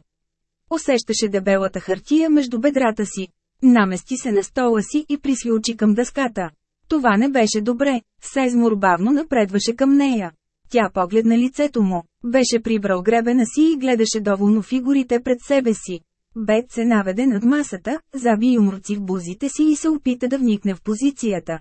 Усещаше дебелата хартия между бедрата си. Намести се на стола си и присви очи към дъската. Това не беше добре, Сезмур бавно напредваше към нея. Тя погледна лицето му, беше прибрал гребена си и гледаше доволно фигурите пред себе си. Бет се наведе над масата, заби юмруци в бузите си и се опита да вникне в позицията.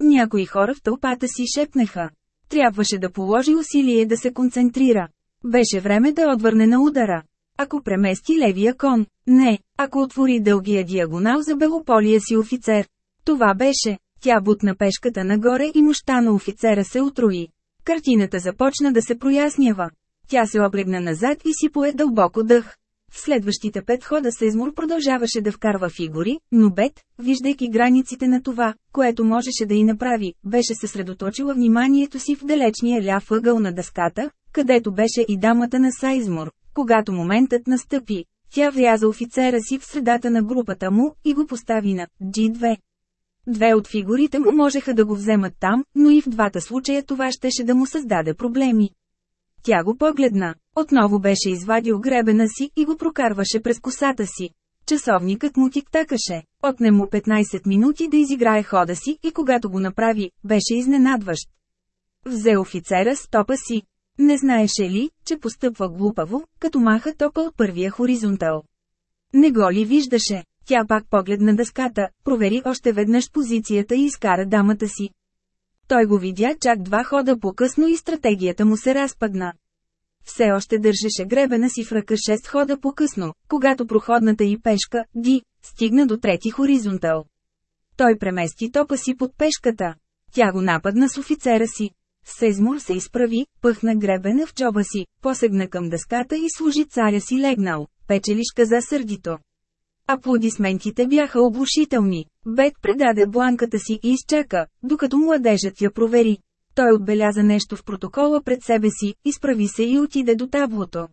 Някои хора в тълпата си шепнеха. Трябваше да положи усилие да се концентрира. Беше време да отвърне на удара. Ако премести левия кон, не, ако отвори дългия диагонал за белополия си офицер. Това беше, тя бутна пешката нагоре и мощта на офицера се утрои. Картината започна да се прояснява. Тя се облегна назад и си пое дълбоко дъх. В следващите пет хода Сезмур продължаваше да вкарва фигури, но Бет, виждайки границите на това, което можеше да й направи, беше съсредоточила вниманието си в далечния ляв ъгъл на дъската, където беше и дамата на Сайзмур. Когато моментът настъпи, тя вряза офицера си в средата на групата му и го постави на G2. Две от фигурите му можеха да го вземат там, но и в двата случая това щеше да му създаде проблеми. Тя го погледна. Отново беше извадил гребена си и го прокарваше през косата си. Часовникът му тиктакаше. Отне му 15 минути да изиграе хода си и когато го направи, беше изненадващ. Взе офицера с топа си. Не знаеше ли, че постъпва глупаво, като маха топа от първия хоризонтал. Не го ли виждаше? Тя пак погледна дъската, провери още веднъж позицията и изкара дамата си. Той го видя чак два хода по-късно и стратегията му се разпадна. Все още държеше гребена си в ръка 6 хода по-късно, когато проходната и пешка, Ди, стигна до трети хоризонтал. Той премести топа си под пешката. Тя го нападна с офицера си. Сезмур се изправи, пъхна гребена в джоба си, посегна към дъската и служи царя си легнал. Печелиш каза сърдито. Аплодисментите бяха оглушителни. Бет предаде бланката си и изчака, докато младежът я провери. Той отбеляза нещо в протокола пред себе си, изправи се и отиде до таблото.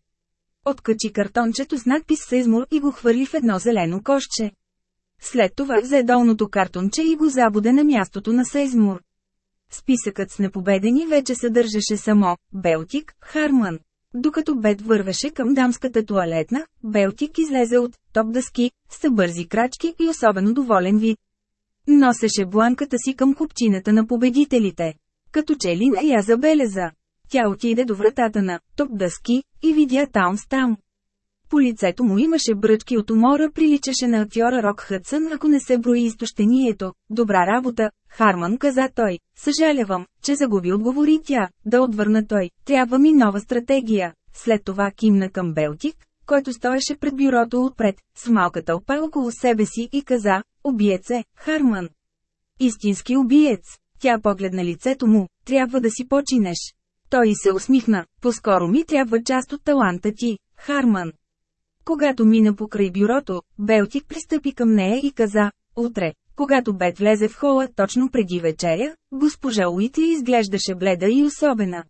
Откачи картончето с надпис Сезмур и го хвърли в едно зелено кошче. След това взе долното картонче и го забуде на мястото на Сейзмур. Списъкът с непобедени вече съдържаше само Белтик, Харман. Докато Бет вървеше към дамската туалетна, Белтик излезе от топ дъски, с бързи крачки и особено доволен вид. Носеше бланката си към купчината на победителите. Като че ли я забелеза. Тя отиде до вратата на топ дъски и видя Таунс там. По лицето му имаше бръчки от умора, приличаше на актьора Рок Хътсън, ако не се брои изтощението. Добра работа, Харман каза той. Съжалявам, че загуби отговори тя. Да отвърна той. Трябва ми нова стратегия. След това кимна към Белтик, който стоеше пред бюрото отпред, с малка тълпа около себе си и каза, убиец е, Харман. Истински убиец. Тя погледна лицето му, трябва да си починеш. Той се усмихна, по-скоро ми трябва част от таланта ти, Харман. Когато мина покрай бюрото, Белтик пристъпи към нея и каза, утре, когато Бет влезе в хола точно преди вечеря, госпожа Уитли изглеждаше бледа и особена.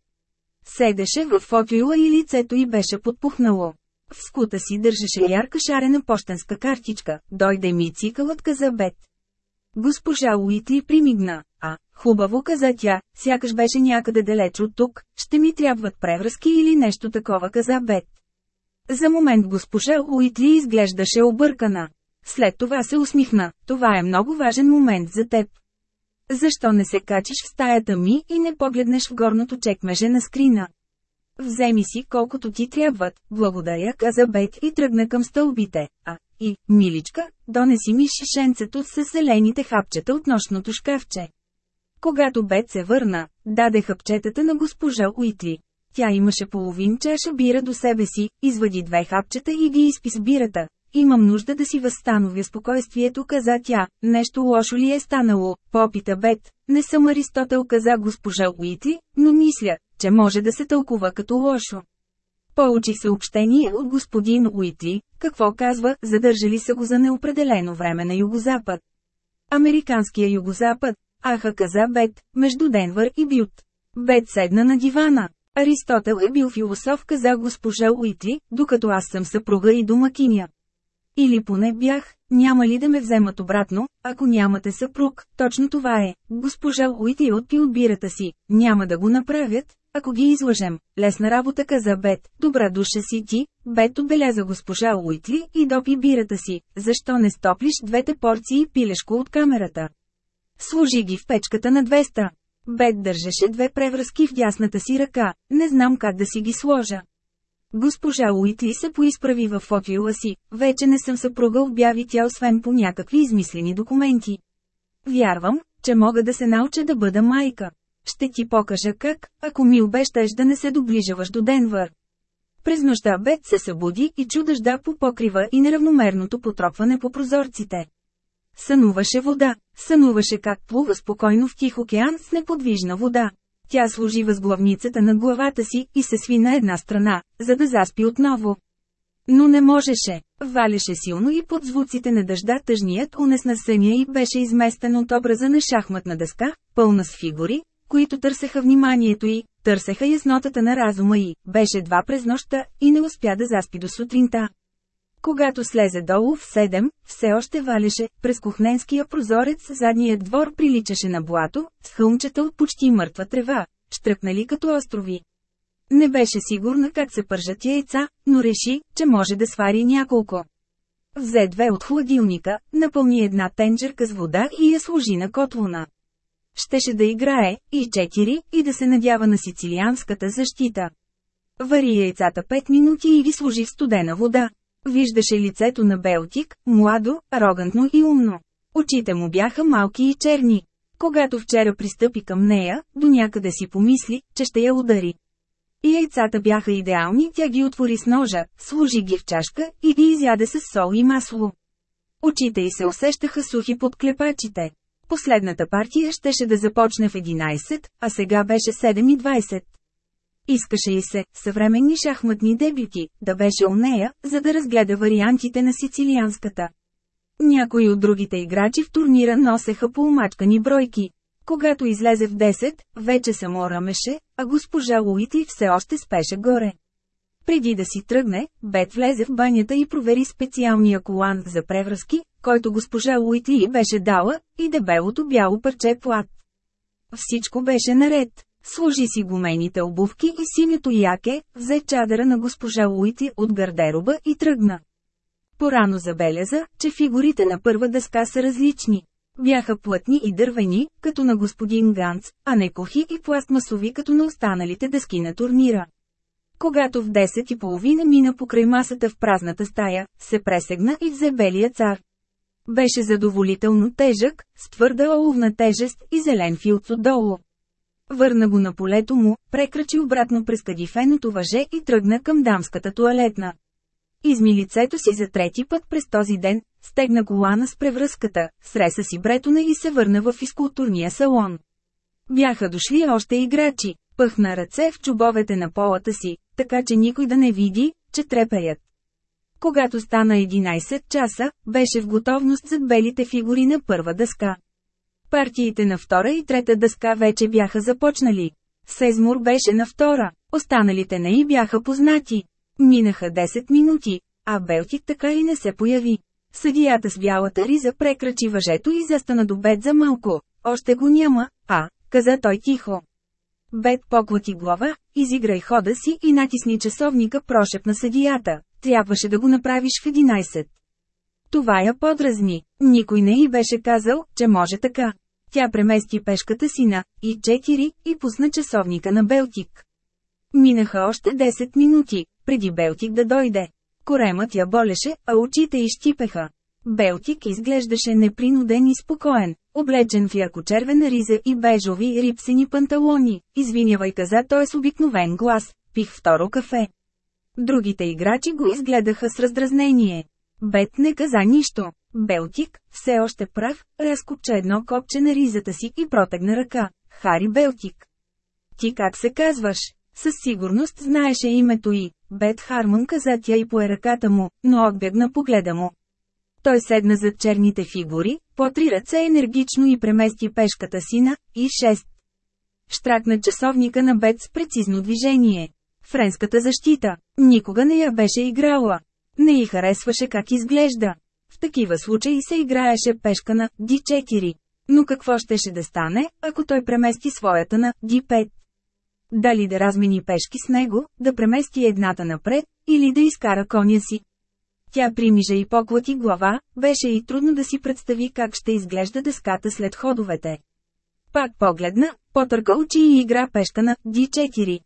Седеше в фотюла и лицето й беше подпухнало. В скута си държеше ярка шарена почтенска картичка, дойде ми цикълът каза Бет. Госпожа Уитли примигна, а, хубаво каза тя, сякаш беше някъде далеч от тук, ще ми трябват превръзки или нещо такова каза Бет. За момент госпожа Уитли изглеждаше объркана. След това се усмихна, това е много важен момент за теб. Защо не се качиш в стаята ми и не погледнеш в горното чекмеже на скрина? Вземи си колкото ти трябват, благодаря, каза Бет и тръгна към стълбите. А, и, миличка, донеси ми шишенцето с зелените хапчета от нощното шкафче. Когато Бет се върна, даде хапчетата на госпожа Уитли. Тя имаше половин чаша бира до себе си, извади две хапчета и ги изпи с бирата. Имам нужда да си възстановя спокойствието, каза тя. Нещо лошо ли е станало? Попита Бет. Не съм Аристотел, каза госпожа Уитли, но мисля, че може да се тълкува като лошо. Получих съобщение от господин Уитли, какво казва, задържали са го за неопределено време на югозапад. Американския югозапад, аха каза Бет, между Денвър и Бют. Бет седна на дивана. Аристотел е бил философ, каза госпожа Уитли, докато аз съм съпруга и домакиня. Или поне бях, няма ли да ме вземат обратно, ако нямате съпруг, точно това е. Госпожа Уитли отпи от бирата си, няма да го направят, ако ги излъжем. Лесна работа каза Бет, добра душа си ти, Бет отбеляза госпожа Уитли и допи бирата си, защо не стоплиш двете порции пилешко от камерата. Служи ги в печката на 200. Бет държеше две превръзки в дясната си ръка, не знам как да си ги сложа. Госпожа Уитли се поизправи в фотоила си, вече не съм съпруга обяви тя освен по някакви измислени документи. Вярвам, че мога да се науча да бъда майка. Ще ти покажа как, ако ми обещаш да не се доближаваш до Денвър. През нощта Бет се събуди и чу дъжда по покрива и неравномерното потропване по прозорците. Сънуваше вода, сънуваше как плува спокойно в тих океан с неподвижна вода. Тя служи възглавницата над главата си и се сви на една страна, за да заспи отново. Но не можеше. Валеше силно и под звуците на дъжда тъжният унес на и беше изместен от образа на шахматна дъска, пълна с фигури, които търсеха вниманието й, търсеха яснотата на разума й, беше два през нощта и не успя да заспи до сутринта. Когато слезе долу в седем, все още валеше, през кухненския прозорец задният двор приличаше на блато, с хълмчета от почти мъртва трева, штръкнали като острови. Не беше сигурна как се пържат яйца, но реши, че може да свари няколко. Взе две от хладилника, напълни една тенджерка с вода и я сложи на котлона. Щеше да играе, и четири, и да се надява на сицилианската защита. Вари яйцата 5 минути и ги сложи в студена вода. Виждаше лицето на Белтик, младо, арогантно и умно. Очите му бяха малки и черни. Когато вчера пристъпи към нея, до някъде си помисли, че ще я удари. И яйцата бяха идеални, тя ги отвори с ножа, сложи ги в чашка и ги изяде с сол и масло. Очите й се усещаха сухи под клепачите. Последната партия щеше да започне в 11, а сега беше 7.20. Искаше и се, съвременни шахматни дебюти, да беше у нея, за да разгледа вариантите на сицилианската. Някои от другите играчи в турнира носеха по умачкани бройки. Когато излезе в 10, вече само ръмеше, а госпожа Луити все още спеше горе. Преди да си тръгне, Бет влезе в банята и провери специалния колан за превръзки, който госпожа Уитли беше дала, и дебелото бяло парче плат. Всичко беше наред. Служи си гумените обувки и синето яке, взе чадъра на госпожа Уити от гардероба и тръгна. Порано забеляза, че фигурите на първа дъска са различни. Бяха плътни и дървени, като на господин Ганц, а не кохи и пластмасови като на останалите дъски на турнира. Когато в 10 и половина мина покрай масата в празната стая, се пресегна и взе белия цар. Беше задоволително тежък, с твърда оловна тежест и зелен филц отдолу. Върна го на полето му, прекрачи обратно през кадифеното въже и тръгна към дамската туалетна. Изми лицето си за трети път през този ден, стегна колана с превръзката, среса си бретона и се върна в физкултурния салон. Бяха дошли още играчи, пъхна ръце в чубовете на полата си, така че никой да не види, че трепеят. Когато стана 11 часа, беше в готовност зад белите фигури на първа дъска. Партиите на втора и трета дъска вече бяха започнали. Сезмур беше на втора, останалите не и бяха познати. Минаха 10 минути, а Белтик така и не се появи. Съдията с бялата риза прекрачи въжето и застана до бед за малко. Още го няма, а, каза той тихо. Бет поклати глава, изиграй хода си и натисни часовника прошепна съдията. Трябваше да го направиш в 11. Това я подразни. Никой не й беше казал, че може така. Тя премести пешката си на и 4 и пусна часовника на Белтик. Минаха още 10 минути, преди Белтик да дойде. Коремът я болеше, а очите изчипеха. Белтик изглеждаше непринуден и спокоен, облечен в ярко-червена риза и бежови рипсени панталони. Извинявай каза той с обикновен глас, пих второ кафе. Другите играчи го изгледаха с раздразнение. Бет не каза нищо. Белтик, все още прав, разкопча едно копче на ризата си и протегна ръка. Хари Белтик. Ти как се казваш? Със сигурност знаеше името й. Бет Харман каза тя и пое ръката му, но отбегна погледа му. Той седна зад черните фигури, по три ръце енергично и премести пешката си на и 6. штракна часовника на Бет с прецизно движение. Френската защита. Никога не я беше играла. Не й харесваше как изглежда. В такива случаи се играеше пешка на D4. Но какво щеше да стане, ако той премести своята на D5? Дали да размени пешки с него, да премести едната напред, или да изкара коня си. Тя примижа и поклати глава, беше и трудно да си представи как ще изглежда дъската след ходовете. Пак погледна, потърка очи и игра пешка на D4.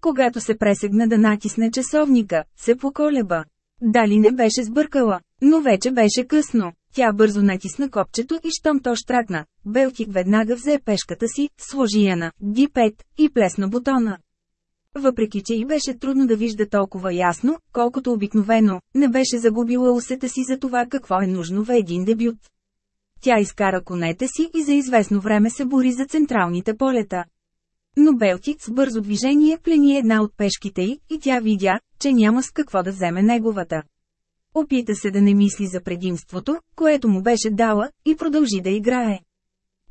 Когато се пресегна да натисне часовника, се поколеба. Дали не беше сбъркала, но вече беше късно. Тя бързо натисна копчето и щом то штракна. Белтик веднага взе пешката си, сложи я на D5 и плесна бутона. Въпреки, че и беше трудно да вижда толкова ясно, колкото обикновено, не беше загубила усета си за това какво е нужно в един дебют. Тя изкара конете си и за известно време се бори за централните полета. Но Белтик с бързо движение плени една от пешките й, и тя видя, че няма с какво да вземе неговата. Опита се да не мисли за предимството, което му беше дала, и продължи да играе.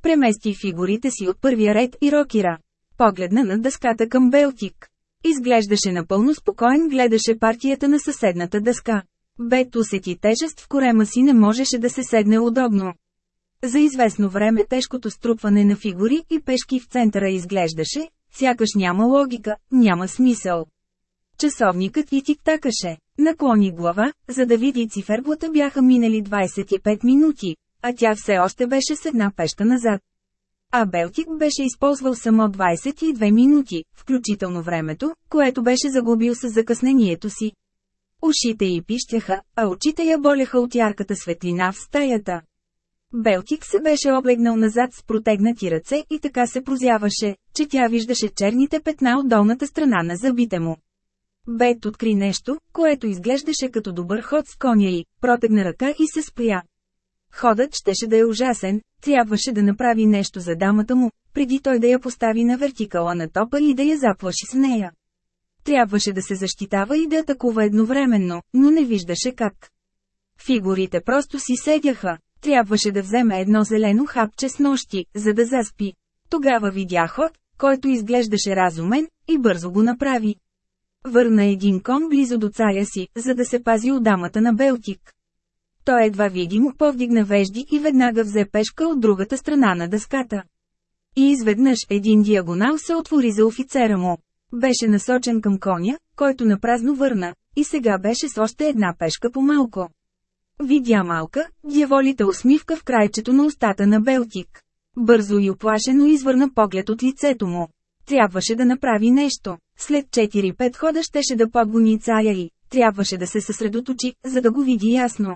Премести фигурите си от първия ред и рокира. Погледна на дъската към Белтик. Изглеждаше напълно спокоен, гледаше партията на съседната дъска. Бет усети тежест в корема си не можеше да се седне удобно. За известно време тежкото струпване на фигури и пешки в центъра изглеждаше, сякаш няма логика, няма смисъл. Часовникът и тиктакаше. Наклони глава, за да види циферблата бяха минали 25 минути, а тя все още беше с една пешка назад. А Белтик беше използвал само 22 минути, включително времето, което беше загубил с закъснението си. Ушите й пищяха, а очите я боляха от ярката светлина в стаята. Белтик се беше облегнал назад с протегнати ръце и така се прозяваше, че тя виждаше черните петна от долната страна на зъбите му. Бет откри нещо, което изглеждаше като добър ход с коня й, протегна ръка и се спря. Ходът щеше да е ужасен, трябваше да направи нещо за дамата му, преди той да я постави на вертикала на топа и да я заплаши с нея. Трябваше да се защитава и да атакува едновременно, но не виждаше как. Фигурите просто си седяха. Трябваше да вземе едно зелено хапче с нощи, за да заспи. Тогава видя ход, който изглеждаше разумен, и бързо го направи. Върна един кон близо до царя си, за да се пази от дамата на Белтик. Той едва видимо повдигна вежди и веднага взе пешка от другата страна на дъската. И изведнъж един диагонал се отвори за офицера му. Беше насочен към коня, който напразно върна, и сега беше с още една пешка по-малко. Видя малка, дяволите усмивка в крайчето на устата на Белтик. Бързо и оплашено извърна поглед от лицето му. Трябваше да направи нещо. След 4-5 хода щеше да подгони царя и трябваше да се съсредоточи, за да го види ясно.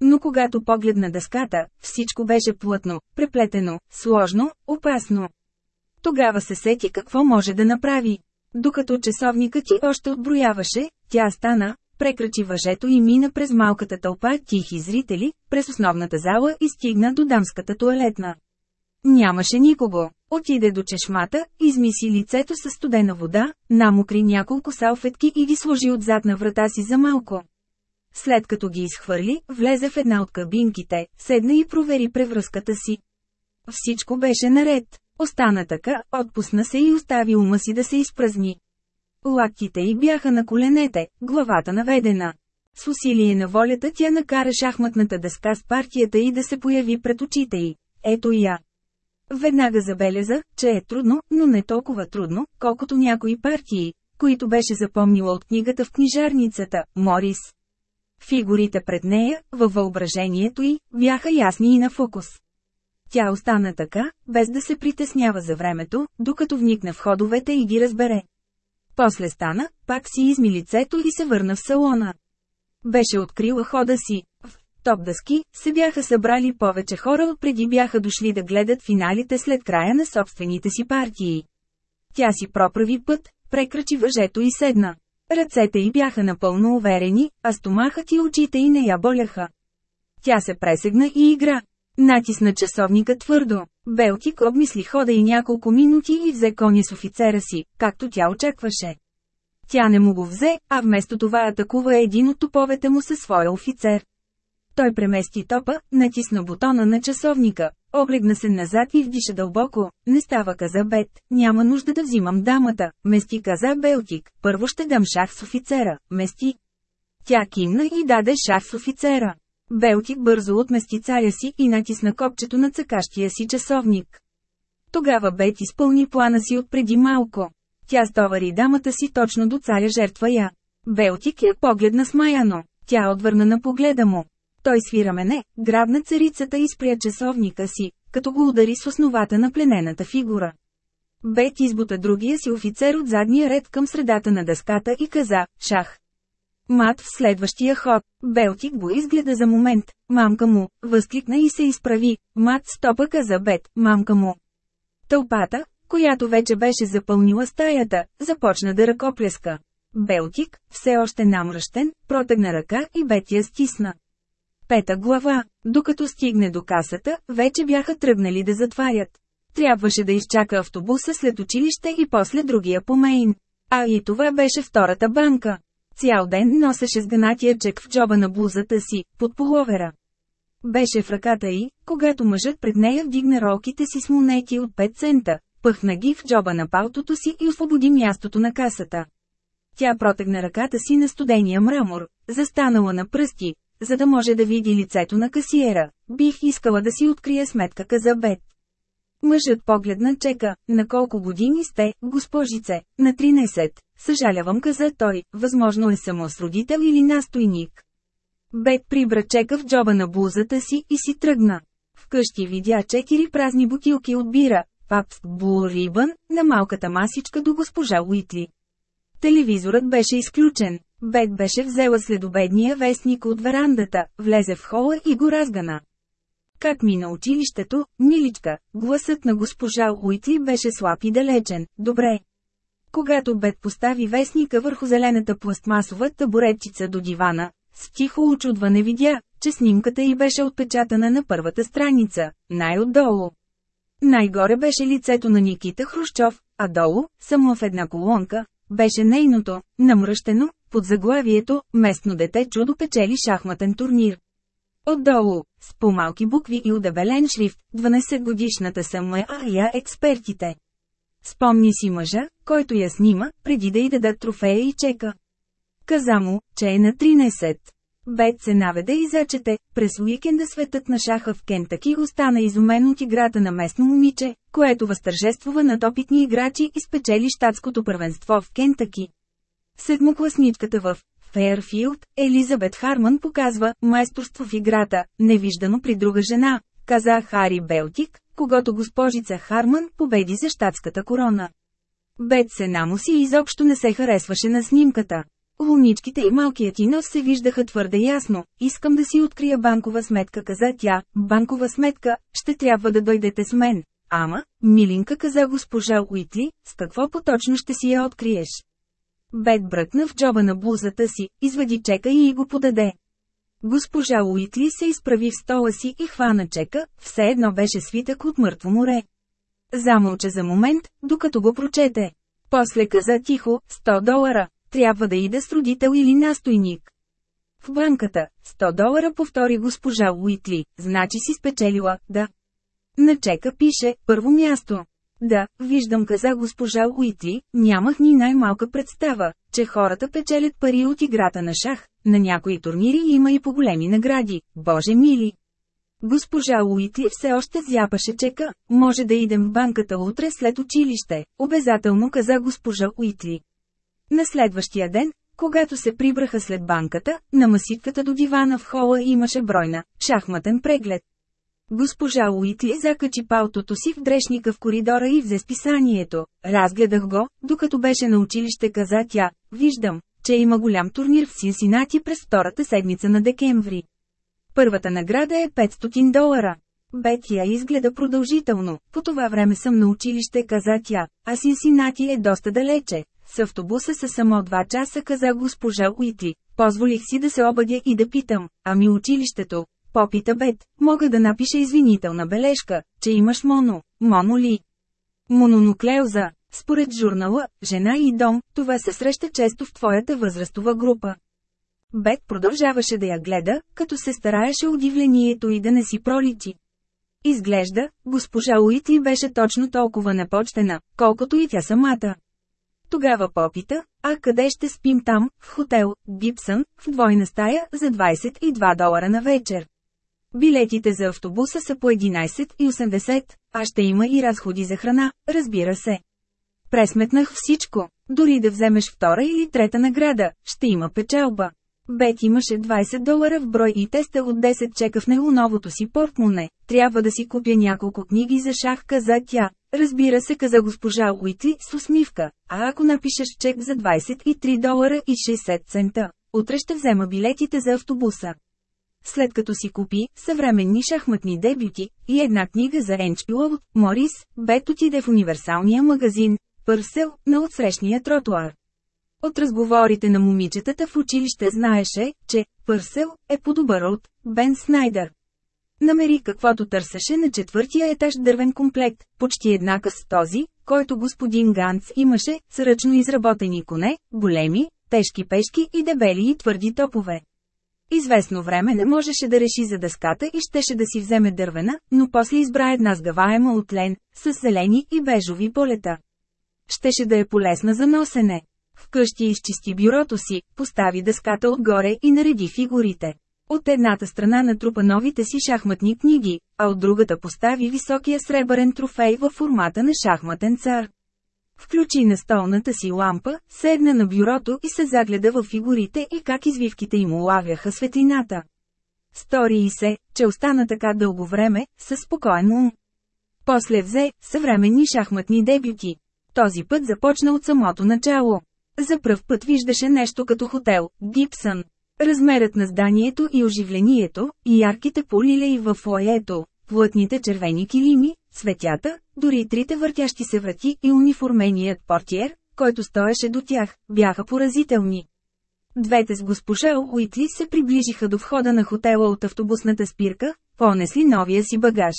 Но когато погледна дъската, всичко беше плътно, преплетено, сложно, опасно. Тогава се сети какво може да направи. Докато часовникът ти още отброяваше, тя стана, прекрачи въжето и мина през малката тълпа тихи зрители, през основната зала и стигна до дамската туалетна. Нямаше никого. Отиде до чешмата, измиси лицето със студена вода, намокри няколко салфетки и ги сложи отзад на врата си за малко. След като ги изхвърли, влезе в една от кабинките, седна и провери превръзката си. Всичко беше наред. Остана така, отпусна се и остави ума си да се изпразни. Лактите й бяха на коленете, главата наведена. С усилие на волята тя накара шахматната дъска с партията и да се появи пред очите й. Ето я. Веднага забеляза, че е трудно, но не толкова трудно, колкото някои партии, които беше запомнила от книгата в книжарницата, Морис. Фигурите пред нея, във въображението й, бяха ясни и на фокус. Тя остана така, без да се притеснява за времето, докато вникне в ходовете и ги разбере. После стана, пак си изми лицето и се върна в салона. Беше открила хода си. В топ дъски се бяха събрали повече хора преди бяха дошли да гледат финалите след края на собствените си партии. Тя си проправи път, прекрачи въжето и седна. Ръцете й бяха напълно уверени, а стомахът и очите й не я боляха. Тя се пресегна и игра. Натисна часовника твърдо. Белтик обмисли хода и няколко минути и взе коня с офицера си, както тя очакваше. Тя не му го взе, а вместо това атакува един от топовете му със своя офицер. Той премести топа, натисна бутона на часовника, Облегна се назад и вдиша дълбоко. Не става каза Бет, няма нужда да взимам дамата. Мести каза Белтик, първо ще дам шах с офицера. Мести. Тя кимна и даде шах с офицера. Белтик бързо отмести царя си и натисна копчето на цъкащия си часовник. Тогава Бет изпълни плана си от преди малко. Тя стовари дамата си точно до царя жертва я. Белтик я погледна смаяно. Тя отвърна на погледа му. Той свира мене, грабна царицата и спря часовника си, като го удари с основата на пленената фигура. Бет избута другия си офицер от задния ред към средата на дъската и каза «Шах». Мат в следващия ход. Белтик го изгледа за момент. Мамка му, възкликна и се изправи. Мат стопа каза Бет, мамка му. Тълпата, която вече беше запълнила стаята, започна да ръкопляска. Белтик, все още намръщен, протегна ръка и Бет я стисна. Пета глава. Докато стигне до касата, вече бяха тръгнали да затварят. Трябваше да изчака автобуса след училище и после другия по Мейн. А и това беше втората банка. Цял ден носеше сгънатия чек в джоба на блузата си, под половера. Беше в ръката й, когато мъжът пред нея вдигна ролките си с монети от 5 цента, пъхна ги в джоба на палтото си и освободи мястото на касата. Тя протегна ръката си на студения мрамор, застанала на пръсти, за да може да види лицето на касиера. Бих искала да си открия сметка каза Бет. Мъжът погледна чека, на колко години сте, госпожице, на 13. Съжалявам каза той, възможно е само с родител или настойник. Бет прибра чека в джоба на блузата си и си тръгна. Вкъщи видя четири празни бутилки от бира, Папс Бул Рибън, на малката масичка до госпожа Уитли. Телевизорът беше изключен. Бет беше взела следобедния вестник от верандата, влезе в хола и го разгана. Как ми на училището, миличка, гласът на госпожа Уитли беше слаб и далечен, добре. Когато Бет постави вестника върху зелената пластмасова табуретчица до дивана, с тихо очудване видя, че снимката й беше отпечатана на първата страница, най-отдолу. Най-горе беше лицето на Никита Хрущов, а долу, само в една колонка, беше нейното, намръщено, под заглавието «Местно дете чудо печели шахматен турнир». Отдолу, с по-малки букви и удебелен шрифт, 12-годишната съм а я експертите. Спомни си мъжа, който я снима, преди да й дадат трофея и чека. Каза му, че е на 13. Бет се наведе и зачете, през уикенда светът на шаха в Кентаки остана изумен от играта на местно момиче, което възтържествува над опитни играчи и спечели щатското първенство в Кентаки. Седмокласничката в Фейерфилд, Елизабет Харман показва майсторство в играта, невиждано при друга жена, каза Хари Белтик, когато госпожица Харман победи за щатската корона. Бет се намуси и изобщо не се харесваше на снимката. Луничките и малкият и нос се виждаха твърде ясно. Искам да си открия банкова сметка, каза тя. Банкова сметка, ще трябва да дойдете с мен. Ама, милинка каза госпожа Уитли, с какво поточно ще си я откриеш? Бет бръкна в джоба на блузата си, извади чека и го подаде. Госпожа Уитли се изправи в стола си и хвана чека, все едно беше свитък от мъртво море. Замълча за момент, докато го прочете. После каза тихо, 100 долара, трябва да ида с родител или настойник. В банката, 100 долара повтори госпожа Уитли, значи си спечелила, да. На чека пише, първо място. Да, виждам каза госпожа Уитли, нямах ни най-малка представа, че хората печелят пари от играта на шах, на някои турнири има и по-големи награди, боже мили. Госпожа Уитли все още зяпаше чека, може да идем в банката утре след училище, обязателно каза госпожа Уитли. На следващия ден, когато се прибраха след банката, на маситката до дивана в хола имаше бройна, шахматен преглед. Госпожа Уитли закачи палтото си в дрешника в коридора и взе списанието. Разгледах го, докато беше на училище каза тя, виждам, че има голям турнир в Синсинати през втората седмица на декември. Първата награда е 500 долара. Бетия изгледа продължително, по това време съм на училище каза тя, а Синсинати е доста далече. С автобуса са само два часа каза госпожа Уитли. Позволих си да се обадя и да питам, ами училището, Попита Бет, мога да напиша извинителна бележка, че имаш моно, моно ли? Мононуклеоза. Според журнала «Жена и дом», това се среща често в твоята възрастова група. Бет продължаваше да я гледа, като се стараеше удивлението и да не си проличи. Изглежда, госпожа Уитли беше точно толкова непочтена, колкото и тя самата. Тогава попита, а къде ще спим там, в хотел, Гибсън, в двойна стая, за 22 долара на вечер. Билетите за автобуса са по 11,80, а ще има и разходи за храна, разбира се. Пресметнах всичко. Дори да вземеш втора или трета награда, ще има печелба. Бет имаше 20 долара в брой и теста от 10 чека в него новото си портмоне. Трябва да си купя няколко книги за шах, каза тя. Разбира се, каза госпожа Уитли с усмивка. А ако напишеш чек за 23 долара и 60 цента, утре ще взема билетите за автобуса. След като си купи съвременни шахматни дебюти и една книга за Енчпилов, Морис, Бет отиде в универсалния магазин, Пърсел, на отсрещния тротуар. От разговорите на момичетата в училище знаеше, че Пърсел е по-добър от Бен Снайдер. Намери каквото търсеше на четвъртия етаж дървен комплект, почти еднакъв с този, който господин Ганц имаше, с ръчно изработени коне, големи, тежки пешки и дебели и твърди топове. Известно време не можеше да реши за дъската и щеше да си вземе дървена, но после избра една сгаваема от лен, с зелени и бежови полета. Щеше да е полезна за носене. Вкъщи изчисти бюрото си, постави дъската отгоре и нареди фигурите. От едната страна натрупа новите си шахматни книги, а от другата постави високия сребърен трофей във формата на шахматен цар. Включи на столната си лампа, седна на бюрото и се загледа в фигурите и как извивките им улавяха светлината. Стори и се, че остана така дълго време, със спокоен ум. После взе съвременни шахматни дебюти. Този път започна от самото начало. За пръв път виждаше нещо като хотел, Гибсън. Размерът на зданието и оживлението, и ярките полилеи в фоето, плътните червени килими, светята, дори трите въртящи се врати и униформеният портиер, който стоеше до тях, бяха поразителни. Двете с госпожа Уитли се приближиха до входа на хотела от автобусната спирка, понесли новия си багаж.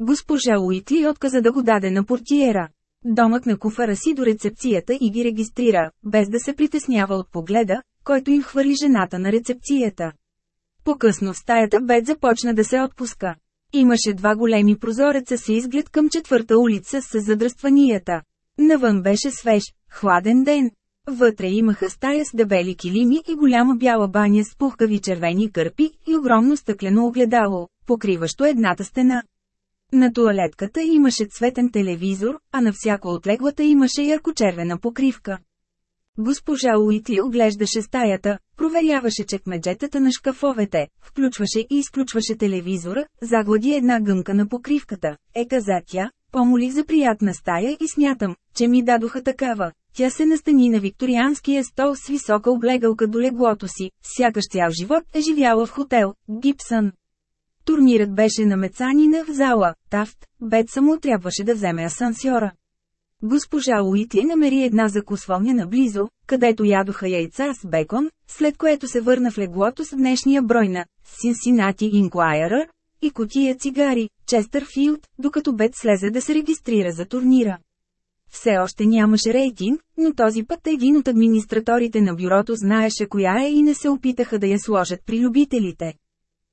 Госпожа Уитли отказа да го даде на портиера. Домък на куфара си до рецепцията и ги регистрира, без да се притеснява от погледа, който им хвърли жената на рецепцията. По-късно в стаята Бет започна да се отпуска. Имаше два големи прозореца с изглед към четвърта улица с задръстванията. Навън беше свеж, хладен ден. Вътре имаха стая с дебели килими и голяма бяла баня с пухкави червени кърпи и огромно стъклено огледало, покриващо едната стена. На туалетката имаше цветен телевизор, а на всяко от леглата имаше яркочервена покривка. Госпожа Уитли оглеждаше стаята, проверяваше чекмеджетата на шкафовете, включваше и изключваше телевизора, заглади една гънка на покривката. Е, каза тя, помолих за приятна стая и смятам, че ми дадоха такава. Тя се настани на викторианския стол с висока облегалка до леглото си, сякаш цял живот е живяла в хотел, Гибсън. Турнирът беше на мецанина в зала, Тафт, Бет само трябваше да вземе асансьора. Госпожа Уитли намери една закусвалня наблизо, където ядоха яйца с бекон, след което се върна в леглото с днешния брой на Cincinnati Inquirer и котия цигари, Честърфилд, докато Бет слезе да се регистрира за турнира. Все още нямаше рейтинг, но този път един от администраторите на бюрото знаеше коя е и не се опитаха да я сложат при любителите.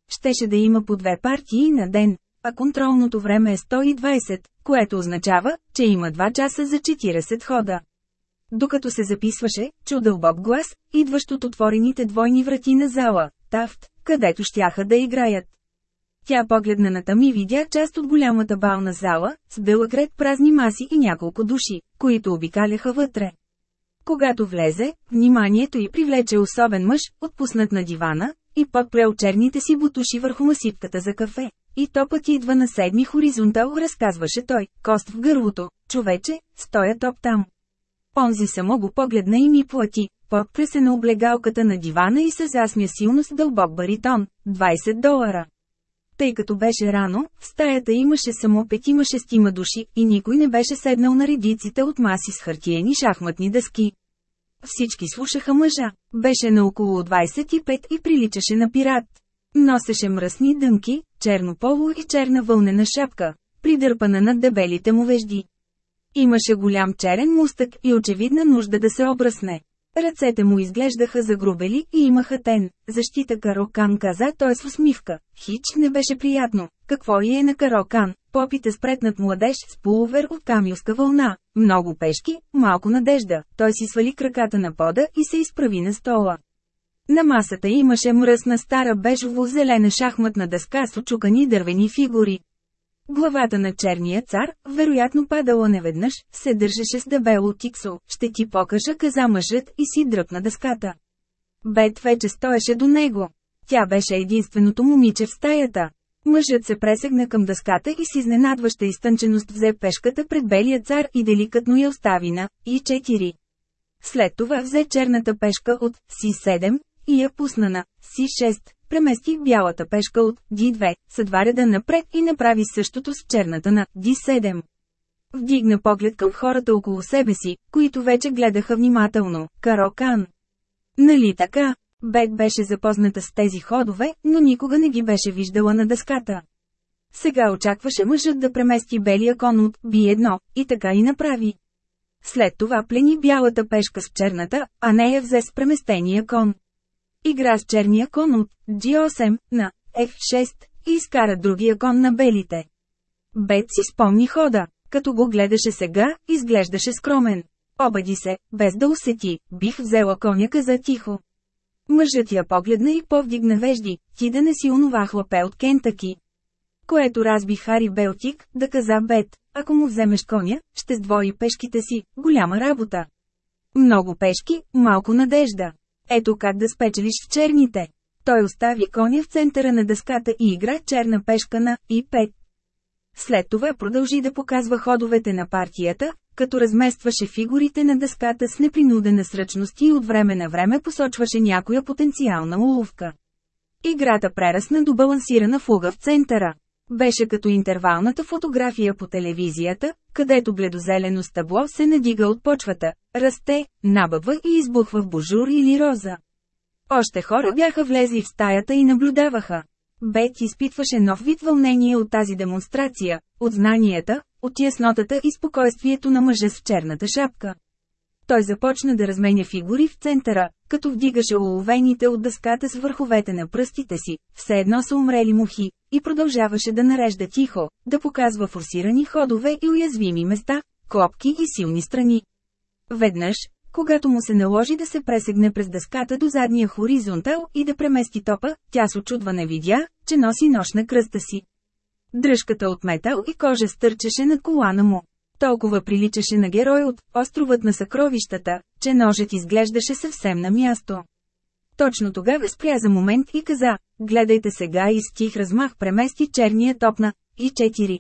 Щеше да има по две партии на ден, а контролното време е 120, което означава, че има 2 часа за 40 хода. Докато се записваше, чу дълбок глас, идващ от отворените двойни врати на зала, Тафт, където щяха да играят. Тя погледна на там и видя част от голямата бална зала, с дълъг ред празни маси и няколко души, които обикаляха вътре. Когато влезе, вниманието й привлече особен мъж, отпуснат на дивана, и подплел черните си бутуши върху масипката за кафе. И то път идва на седми хоризонтал, разказваше той, кост в гърлото, човече, стоя топ там. Онзи само го погледна и ми плати, подпре се на облегалката на дивана и се засмя силно с дълбок баритон, 20 долара. Тъй като беше рано, в стаята имаше само петима-шестима души и никой не беше седнал на редиците от маси с хартиени шахматни дъски. Всички слушаха мъжа. Беше на около 25 и приличаше на пират. Носеше мръсни дънки, черно поло и черна вълнена шапка, придърпана над дебелите му вежди. Имаше голям черен мустък и очевидна нужда да се обръсне. Ръцете му изглеждаха загрубели и имаха тен. Защита Карокан каза той с усмивка. Хич не беше приятно. Какво и е на Карокан? Попите спретнат младеж с пуловер от камилска вълна. Много пешки, малко надежда. Той си свали краката на пода и се изправи на стола. На масата имаше мръсна стара бежово-зелена шахматна дъска с очукани дървени фигури. Главата на черния цар, вероятно падала неведнъж, се държеше с дебело тиксо. Ще ти покажа, каза мъжът и си дръпна дъската. Бет вече стоеше до него. Тя беше единственото момиче в стаята. Мъжът се пресегна към дъската и с изненадваща изтънченост взе пешката пред белия цар и деликатно я остави на и 4. След това взе черната пешка от Си-7 и я пусна на Си-6 премести бялата пешка от D2, с два реда напред и направи същото с черната на D7. Вдигна поглед към хората около себе си, които вече гледаха внимателно. Каро Кан. Нали така? Бек беше запозната с тези ходове, но никога не ги беше виждала на дъската. Сега очакваше мъжът да премести белия кон от B1, и така и направи. След това плени бялата пешка с черната, а не я взе с преместения кон. Игра с черния кон от G8 на F6 и изкара другия кон на белите. Бет си спомни хода. Като го гледаше сега, изглеждаше скромен. Обади се, без да усети, бих взела коняка за тихо. Мъжът я погледна и повдигна вежди, ти да не си онова хлапе от Кентаки. Което разби Хари Белтик, да каза Бет, ако му вземеш коня, ще сдвои пешките си, голяма работа. Много пешки, малко надежда. Ето как да спечелиш с черните. Той остави коня в центъра на дъската и игра черна пешка на И5. След това продължи да показва ходовете на партията, като разместваше фигурите на дъската с непринудена сръчност и от време на време посочваше някоя потенциална уловка. Играта прерасна до балансирана фуга в центъра. Беше като интервалната фотография по телевизията, където бледозелено стъбло се надига от почвата, расте, набъбва и избухва в божур или роза. Още хора бяха влезли в стаята и наблюдаваха. Бет изпитваше нов вид вълнение от тази демонстрация, от знанията, от яснотата и спокойствието на мъжа с черната шапка. Той започна да разменя фигури в центъра, като вдигаше уловените от дъската с върховете на пръстите си, все едно са умрели мухи, и продължаваше да нарежда тихо, да показва форсирани ходове и уязвими места, клопки и силни страни. Веднъж, когато му се наложи да се пресегне през дъската до задния хоризонтал и да премести топа, тя с очудване видя, че носи нож на кръста си. Дръжката от метал и кожа стърчеше над колана му. Толкова приличаше на герой от «Островът на съкровищата», че ножът изглеждаше съвсем на място. Точно тогава спря за момент и каза, гледайте сега и с тих размах премести черния топна, и четири.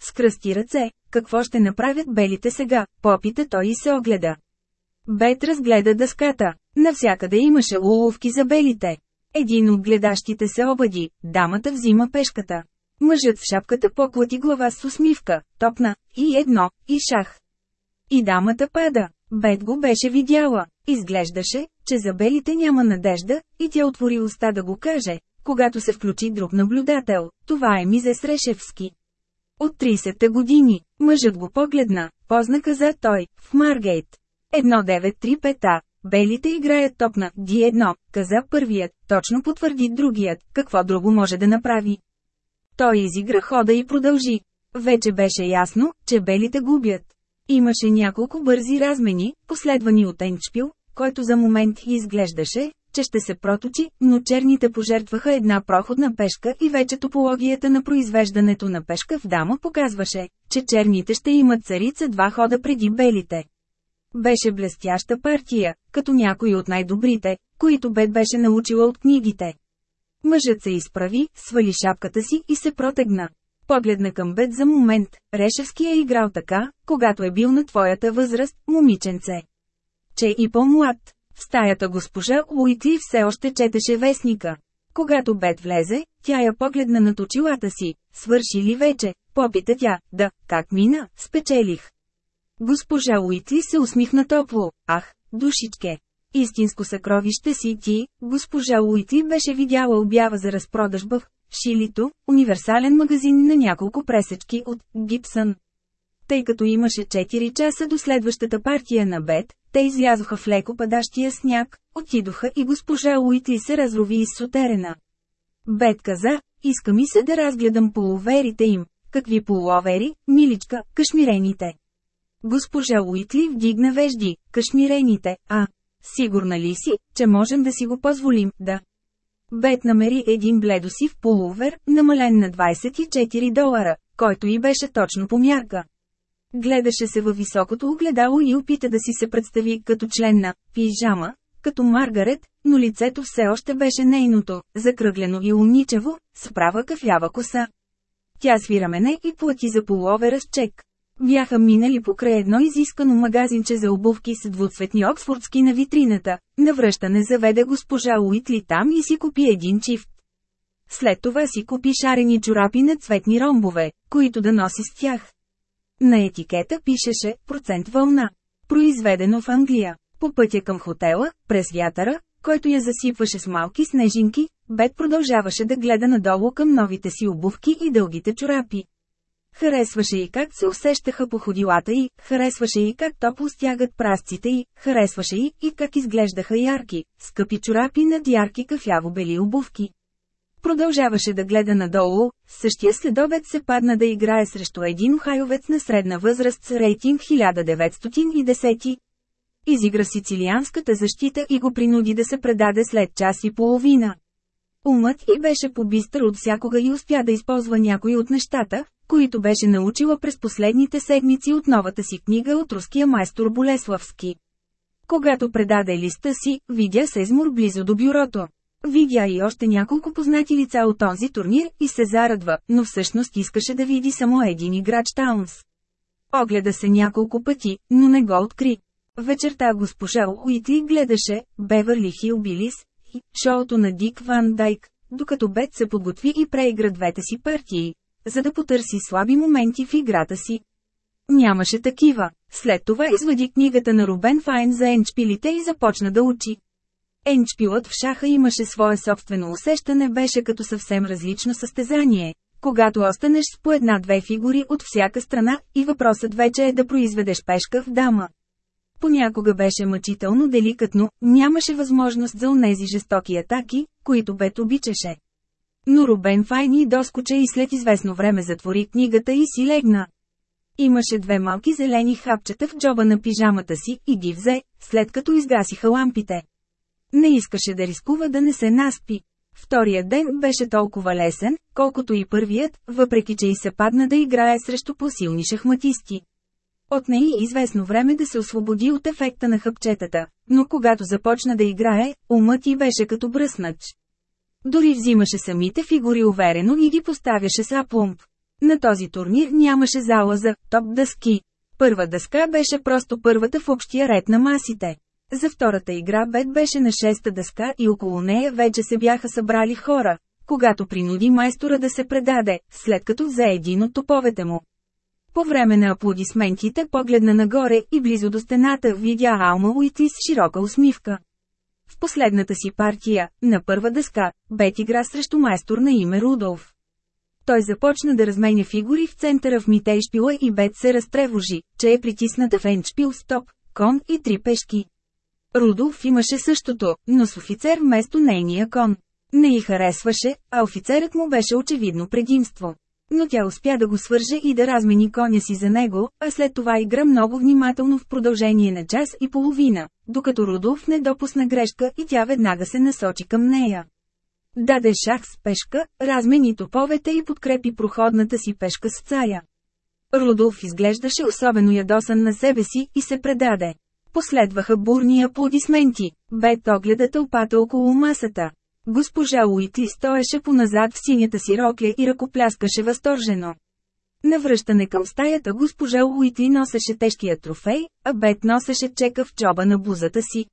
Скръсти ръце, какво ще направят белите сега, попита той и се огледа. Бет разгледа дъската, навсякъде имаше уловки за белите. Един от гледащите се обади, дамата взима пешката. Мъжът в шапката поклати глава с усмивка, топна, и едно, и шах. И дамата пада. Бет го беше видяла. Изглеждаше, че за белите няма надежда, и тя отвори уста да го каже, когато се включи друг наблюдател. Това е Мизес Решевски. От 30-те години, мъжът го погледна, позна каза той, в Маргейт. 1935-та, белите играят топна, D1, каза първият, точно потвърди другият, какво друго може да направи. Той изигра хода и продължи. Вече беше ясно, че белите губят. Имаше няколко бързи размени, последвани от Енчпил, който за момент изглеждаше, че ще се проточи, но черните пожертваха една проходна пешка и вече топологията на произвеждането на пешка в дама показваше, че черните ще имат царица два хода преди белите. Беше блестяща партия, като някои от най-добрите, които Бет беше научила от книгите. Мъжът се изправи, свали шапката си и се протегна. Погледна към Бет за момент, Решевски е играл така, когато е бил на твоята възраст, момиченце. Че и по-млад. В стаята госпожа Уитли все още четеше вестника. Когато Бет влезе, тя я погледна над очилата си. Свърши ли вече? Попита тя. Да, как мина, спечелих. Госпожа Уитли се усмихна топло. Ах, душичке. Истинско съкровище си ти, госпожа Уитли беше видяла обява за разпродажба в Шилито, универсален магазин на няколко пресечки от Гибсън. Тъй като имаше 4 часа до следващата партия на Бет, те излязоха в леко падащия сняг, отидоха и госпожа Уитли се разрови из сутерена. Бет каза, иска ми се да разгледам полуверите им. Какви полуовери, миличка, кашмирените. Госпожа Уитли вдигна вежди, кашмирените, а, сигурна ли си, че можем да си го позволим, да. Бет намери един бледосив полувер, намален на 24 долара, който и беше точно по мярка. Гледаше се във високото огледало и опита да си се представи като член на пижама, като Маргарет, но лицето все още беше нейното, закръглено и умничево, с права кафява коса. Тя свира мене и плати за половера с чек. Бяха минали покрай едно изискано магазинче за обувки с двуцветни оксфордски на витрината. Навръщане заведе госпожа Уитли там и си купи един чифт. След това си купи шарени чорапи на цветни ромбове, които да носи с тях. На етикета пишеше «Процент вълна». Произведено в Англия. По пътя към хотела, през вятъра, който я засипваше с малки снежинки, Бет продължаваше да гледа надолу към новите си обувки и дългите чорапи. Харесваше и как се усещаха по ходилата й, харесваше и как топло стягат прасците й, харесваше и, и как изглеждаха ярки, скъпи чорапи над ярки кафяво-бели обувки. Продължаваше да гледа надолу, същия следобед се падна да играе срещу един охайовец на средна възраст с рейтинг 1910. Изигра сицилианската защита и го принуди да се предаде след час и половина. Умът и беше побистър от всякога и успя да използва някои от нещата, които беше научила през последните седмици от новата си книга от руския майстор Болеславски. Когато предаде листа си, видя Сезмур близо до бюрото. Видя и още няколко познати лица от този турнир и се зарадва, но всъщност искаше да види само един играч Таунс. Огледа се няколко пъти, но не го откри. Вечерта госпожа Уитли гледаше Бевърли Хилбилис и шоуто на Дик Ван Дайк, докато Бет се подготви и преигра двете си партии, за да потърси слаби моменти в играта си. Нямаше такива. След това извади книгата на Рубен Файн за енчпилите и започна да учи. Енчпилът в шаха имаше свое собствено усещане беше като съвсем различно състезание, когато останеш с по една-две фигури от всяка страна и въпросът вече е да произведеш пешка в дама. Понякога беше мъчително деликатно, нямаше възможност за онези жестоки атаки, които Бет обичаше. Но Рубен Файни доскоча и след известно време затвори книгата и си легна. Имаше две малки зелени хапчета в джоба на пижамата си и ги взе, след като изгасиха лампите. Не искаше да рискува да не се наспи. Вторият ден беше толкова лесен, колкото и първият, въпреки че и се падна да играе срещу посилни шахматисти. От нея известно време да се освободи от ефекта на хъпчетата, но когато започна да играе, умът й беше като бръснач. Дори взимаше самите фигури уверено и ги поставяше с апломб. На този турнир нямаше зала за топ дъски. Първа дъска беше просто първата в общия ред на масите. За втората игра Бет беше на шеста дъска и около нея вече се бяха събрали хора, когато принуди майстора да се предаде, след като взе един от топовете му. По време на аплодисментите погледна нагоре и близо до стената видя Алма Уитли с широка усмивка. В последната си партия, на първа дъска, Бет игра срещу майстор на име Рудолф. Той започна да разменя фигури в центъра в Митейшпила и Бет се разтревожи, че е притисната в Енчпил с топ, кон и три пешки. Рудолф имаше същото, но с офицер вместо нейния кон. Не й харесваше, а офицерът му беше очевидно предимство. Но тя успя да го свърже и да размени коня си за него, а след това игра много внимателно в продължение на час и половина, докато Рудолф не допусна грешка и тя веднага се насочи към нея. Даде шах с пешка, размени топовете и подкрепи проходната си пешка с царя. Рудолф изглеждаше особено ядосан на себе си и се предаде. Последваха бурни аплодисменти. Бет огледа тълпата около масата. Госпожа Уитли стоеше поназад в синята си рокля и ръкопляскаше възторжено. Навръщане към стаята госпожа Уитли носеше тежкия трофей, а Бет носеше чека в джоба на бузата си.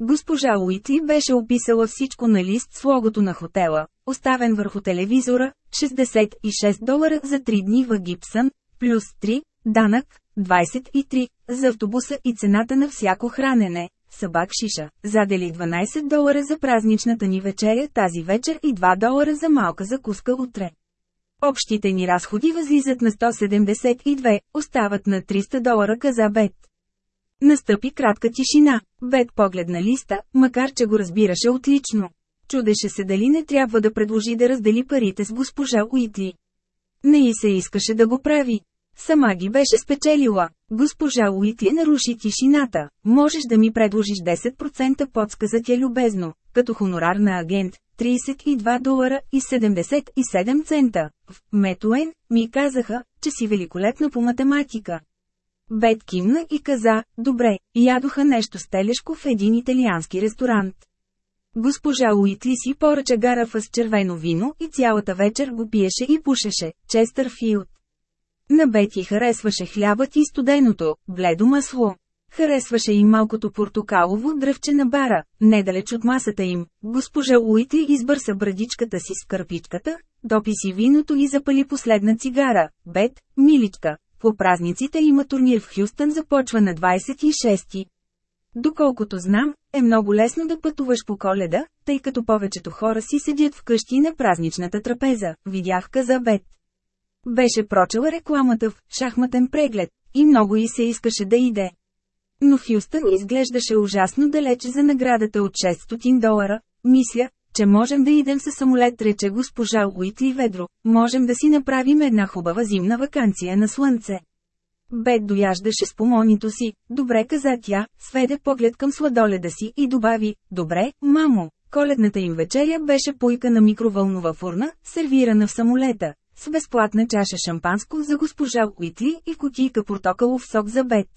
Госпожа Уитли беше описала всичко на лист с логото на хотела, оставен върху телевизора, 66 долара за 3 дни в Гипсън, плюс 3, данък, 23, за автобуса и цената на всяко хранене. Събак Шиша, задели 12 долара за празничната ни вечеря тази вечер и 2 долара за малка закуска утре. Общите ни разходи възлизат на 172, остават на 300 долара каза Бет. Настъпи кратка тишина. Бет погледна листа, макар че го разбираше отлично. Чудеше се дали не трябва да предложи да раздели парите с госпожа Уитли. Не и се искаше да го прави. Сама ги беше спечелила. Госпожа Уитли наруши тишината. Можеш да ми предложиш 10% подсказа тя любезно, като хонорар на агент, 32 долара и 77 цента. В Метуен ми казаха, че си великолепна по математика. Бет кимна и каза, добре, ядоха нещо стелешко в един италиански ресторант. Госпожа Уитли си поръча гарафа с червено вино и цялата вечер го пиеше и пушеше, Честърфилд. На Бети харесваше хлябът и студеното, бледо масло. Харесваше и малкото портокалово дръвче на бара, недалеч от масата им. Госпожа Уитли избърса брадичката си с кърпичката, допи си виното и запали последна цигара. Бет, миличка, по празниците има турнир в Хюстън започва на 26-ти. Доколкото знам, е много лесно да пътуваш по коледа, тъй като повечето хора си седят вкъщи на празничната трапеза, видях каза Бет. Беше прочела рекламата в «Шахматен преглед» и много и се искаше да иде. Но Хюстън изглеждаше ужасно далеч за наградата от 600 долара. Мисля, че можем да идем със самолет, рече госпожа Уитли ведро. Можем да си направим една хубава зимна вакансия на слънце. Бет дояждаше с помонито си. Добре каза тя, сведе поглед към сладоледа си и добави, добре, мамо. Коледната им вечеря беше пуйка на микровълнова фурна, сервирана в самолета, с безплатна чаша шампанско за госпожа Уитли и кутийка портокалов сок за Бет.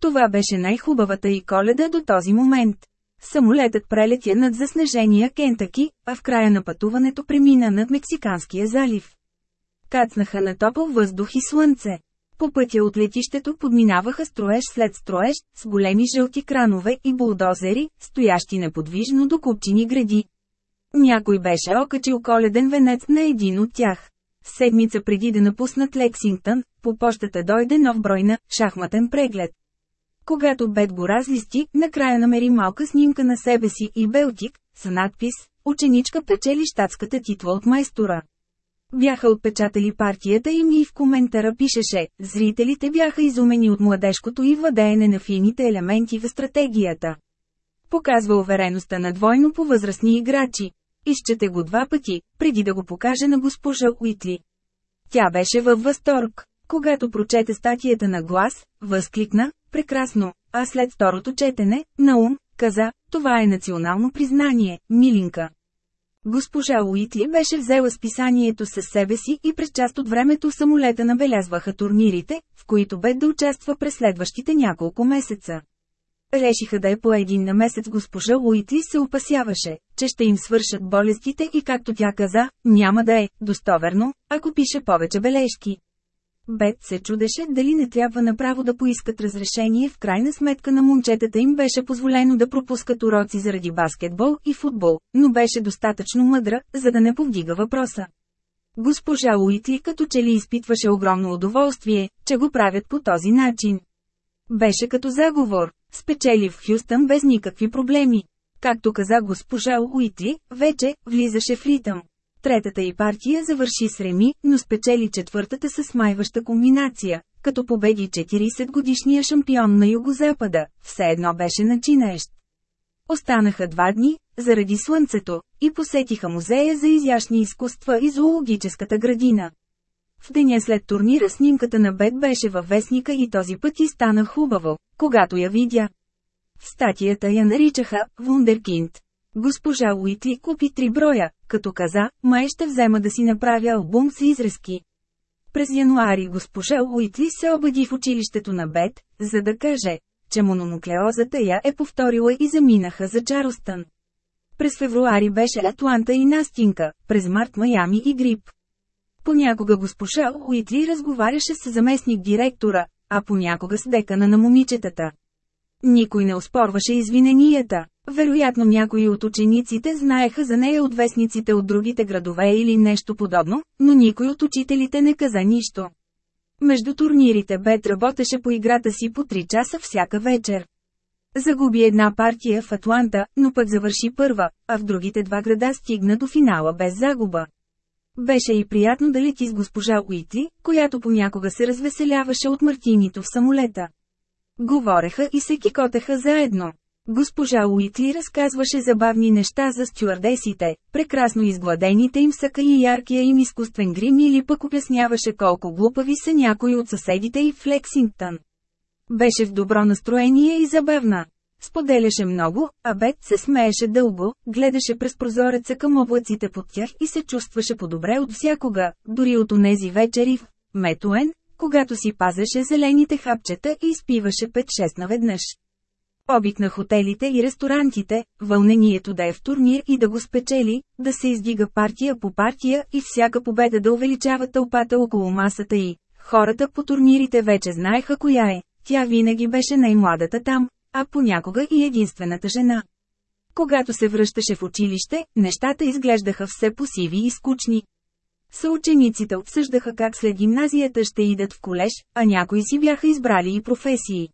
Това беше най-хубавата и коледа до този момент. Самолетът прелетя над заснежения Кентаки, а в края на пътуването премина над Мексиканския залив. Кацнаха на топъл въздух и слънце. По пътя от летището подминаваха строеж след строеж, с големи жълти кранове и булдозери, стоящи неподвижно до купчини гради. Някой беше окачил коледен венец на един от тях. Седмица преди да напуснат Лексингтън, по почтата дойде нов брой на «Шахматен преглед». Когато Бет го разлисти, накрая намери малка снимка на себе си и белтик, с надпис «Ученичка печели щатската титла от майстора». Бяха отпечатали партията им и в коментара пишеше, зрителите бяха изумени от младежкото и владеене на фините елементи в стратегията. Показва увереността на двойно по възрастни играчи. Изчете го два пъти, преди да го покаже на госпожа Уитли. Тя беше във възторг. Когато прочете статията на глас, възкликна, прекрасно, а след второто четене, Наум, каза, това е национално признание, милинка. Госпожа Уитли беше взела списанието със себе си и през част от времето самолета набелязваха турнирите, в които бе да участва през следващите няколко месеца. Решиха да е по един на месец госпожа Уитли се опасяваше, че ще им свършат болестите и както тя каза, няма да е достоверно, ако пише повече бележки. Бет се чудеше дали не трябва направо да поискат разрешение в крайна сметка на момчетата им беше позволено да пропускат уроци заради баскетбол и футбол, но беше достатъчно мъдра, за да не повдига въпроса. Госпожа Уитли като че ли изпитваше огромно удоволствие, че го правят по този начин. Беше като заговор, спечели в Хюстън без никакви проблеми. Както каза госпожа Уитли, вече влизаше в ритъм. Третата и партия завърши с Реми, но спечели четвъртата с смайваща комбинация, като победи 40-годишния шампион на Югозапада, все едно беше начинаещ. Останаха два дни, заради слънцето, и посетиха музея за изящни изкуства и зоологическата градина. В деня след турнира снимката на Бет беше във вестника и този път и стана хубаво, когато я видя. В статията я наричаха «Вундеркинд». Госпожа Уитли купи три броя, като каза, май ще взема да си направя албум с изрезки. През януари госпожа Уитли се обади в училището на Бет, за да каже, че мононуклеозата я е повторила и заминаха за Чарлстън. През февруари беше Атланта и Настинка, през март Майами и Грип. Понякога госпожа Уитли разговаряше с заместник директора, а понякога с декана на момичетата. Никой не оспорваше извиненията. Вероятно някои от учениците знаеха за нея от вестниците от другите градове или нещо подобно, но никой от учителите не каза нищо. Между турнирите Бет работеше по играта си по 3 часа всяка вечер. Загуби една партия в Атланта, но пък завърши първа, а в другите два града стигна до финала без загуба. Беше и приятно да лети с госпожа Уитли, която понякога се развеселяваше от мартинито в самолета. Говореха и се кикотеха заедно. Госпожа Уитли разказваше забавни неща за стюардесите, прекрасно изгладените им сака и яркия им изкуствен грим или пък обясняваше колко глупави са някои от съседите и в Лексингтън. Беше в добро настроение и забавна. Споделяше много, а Бет се смееше дълго, гледаше през прозореца към облаците под тях и се чувстваше по-добре от всякога, дори от онези вечери в Метуен, когато си пазеше зелените хапчета и изпиваше 5-6 наведнъж. Обик на хотелите и ресторантите, вълнението да е в турнир и да го спечели, да се издига партия по партия и всяка победа да увеличава тълпата около масата и хората по турнирите вече знаеха коя е, тя винаги беше най-младата там, а понякога и единствената жена. Когато се връщаше в училище, нещата изглеждаха все посиви и скучни. Съучениците обсъждаха как след гимназията ще идат в колеж, а някои си бяха избрали и професии.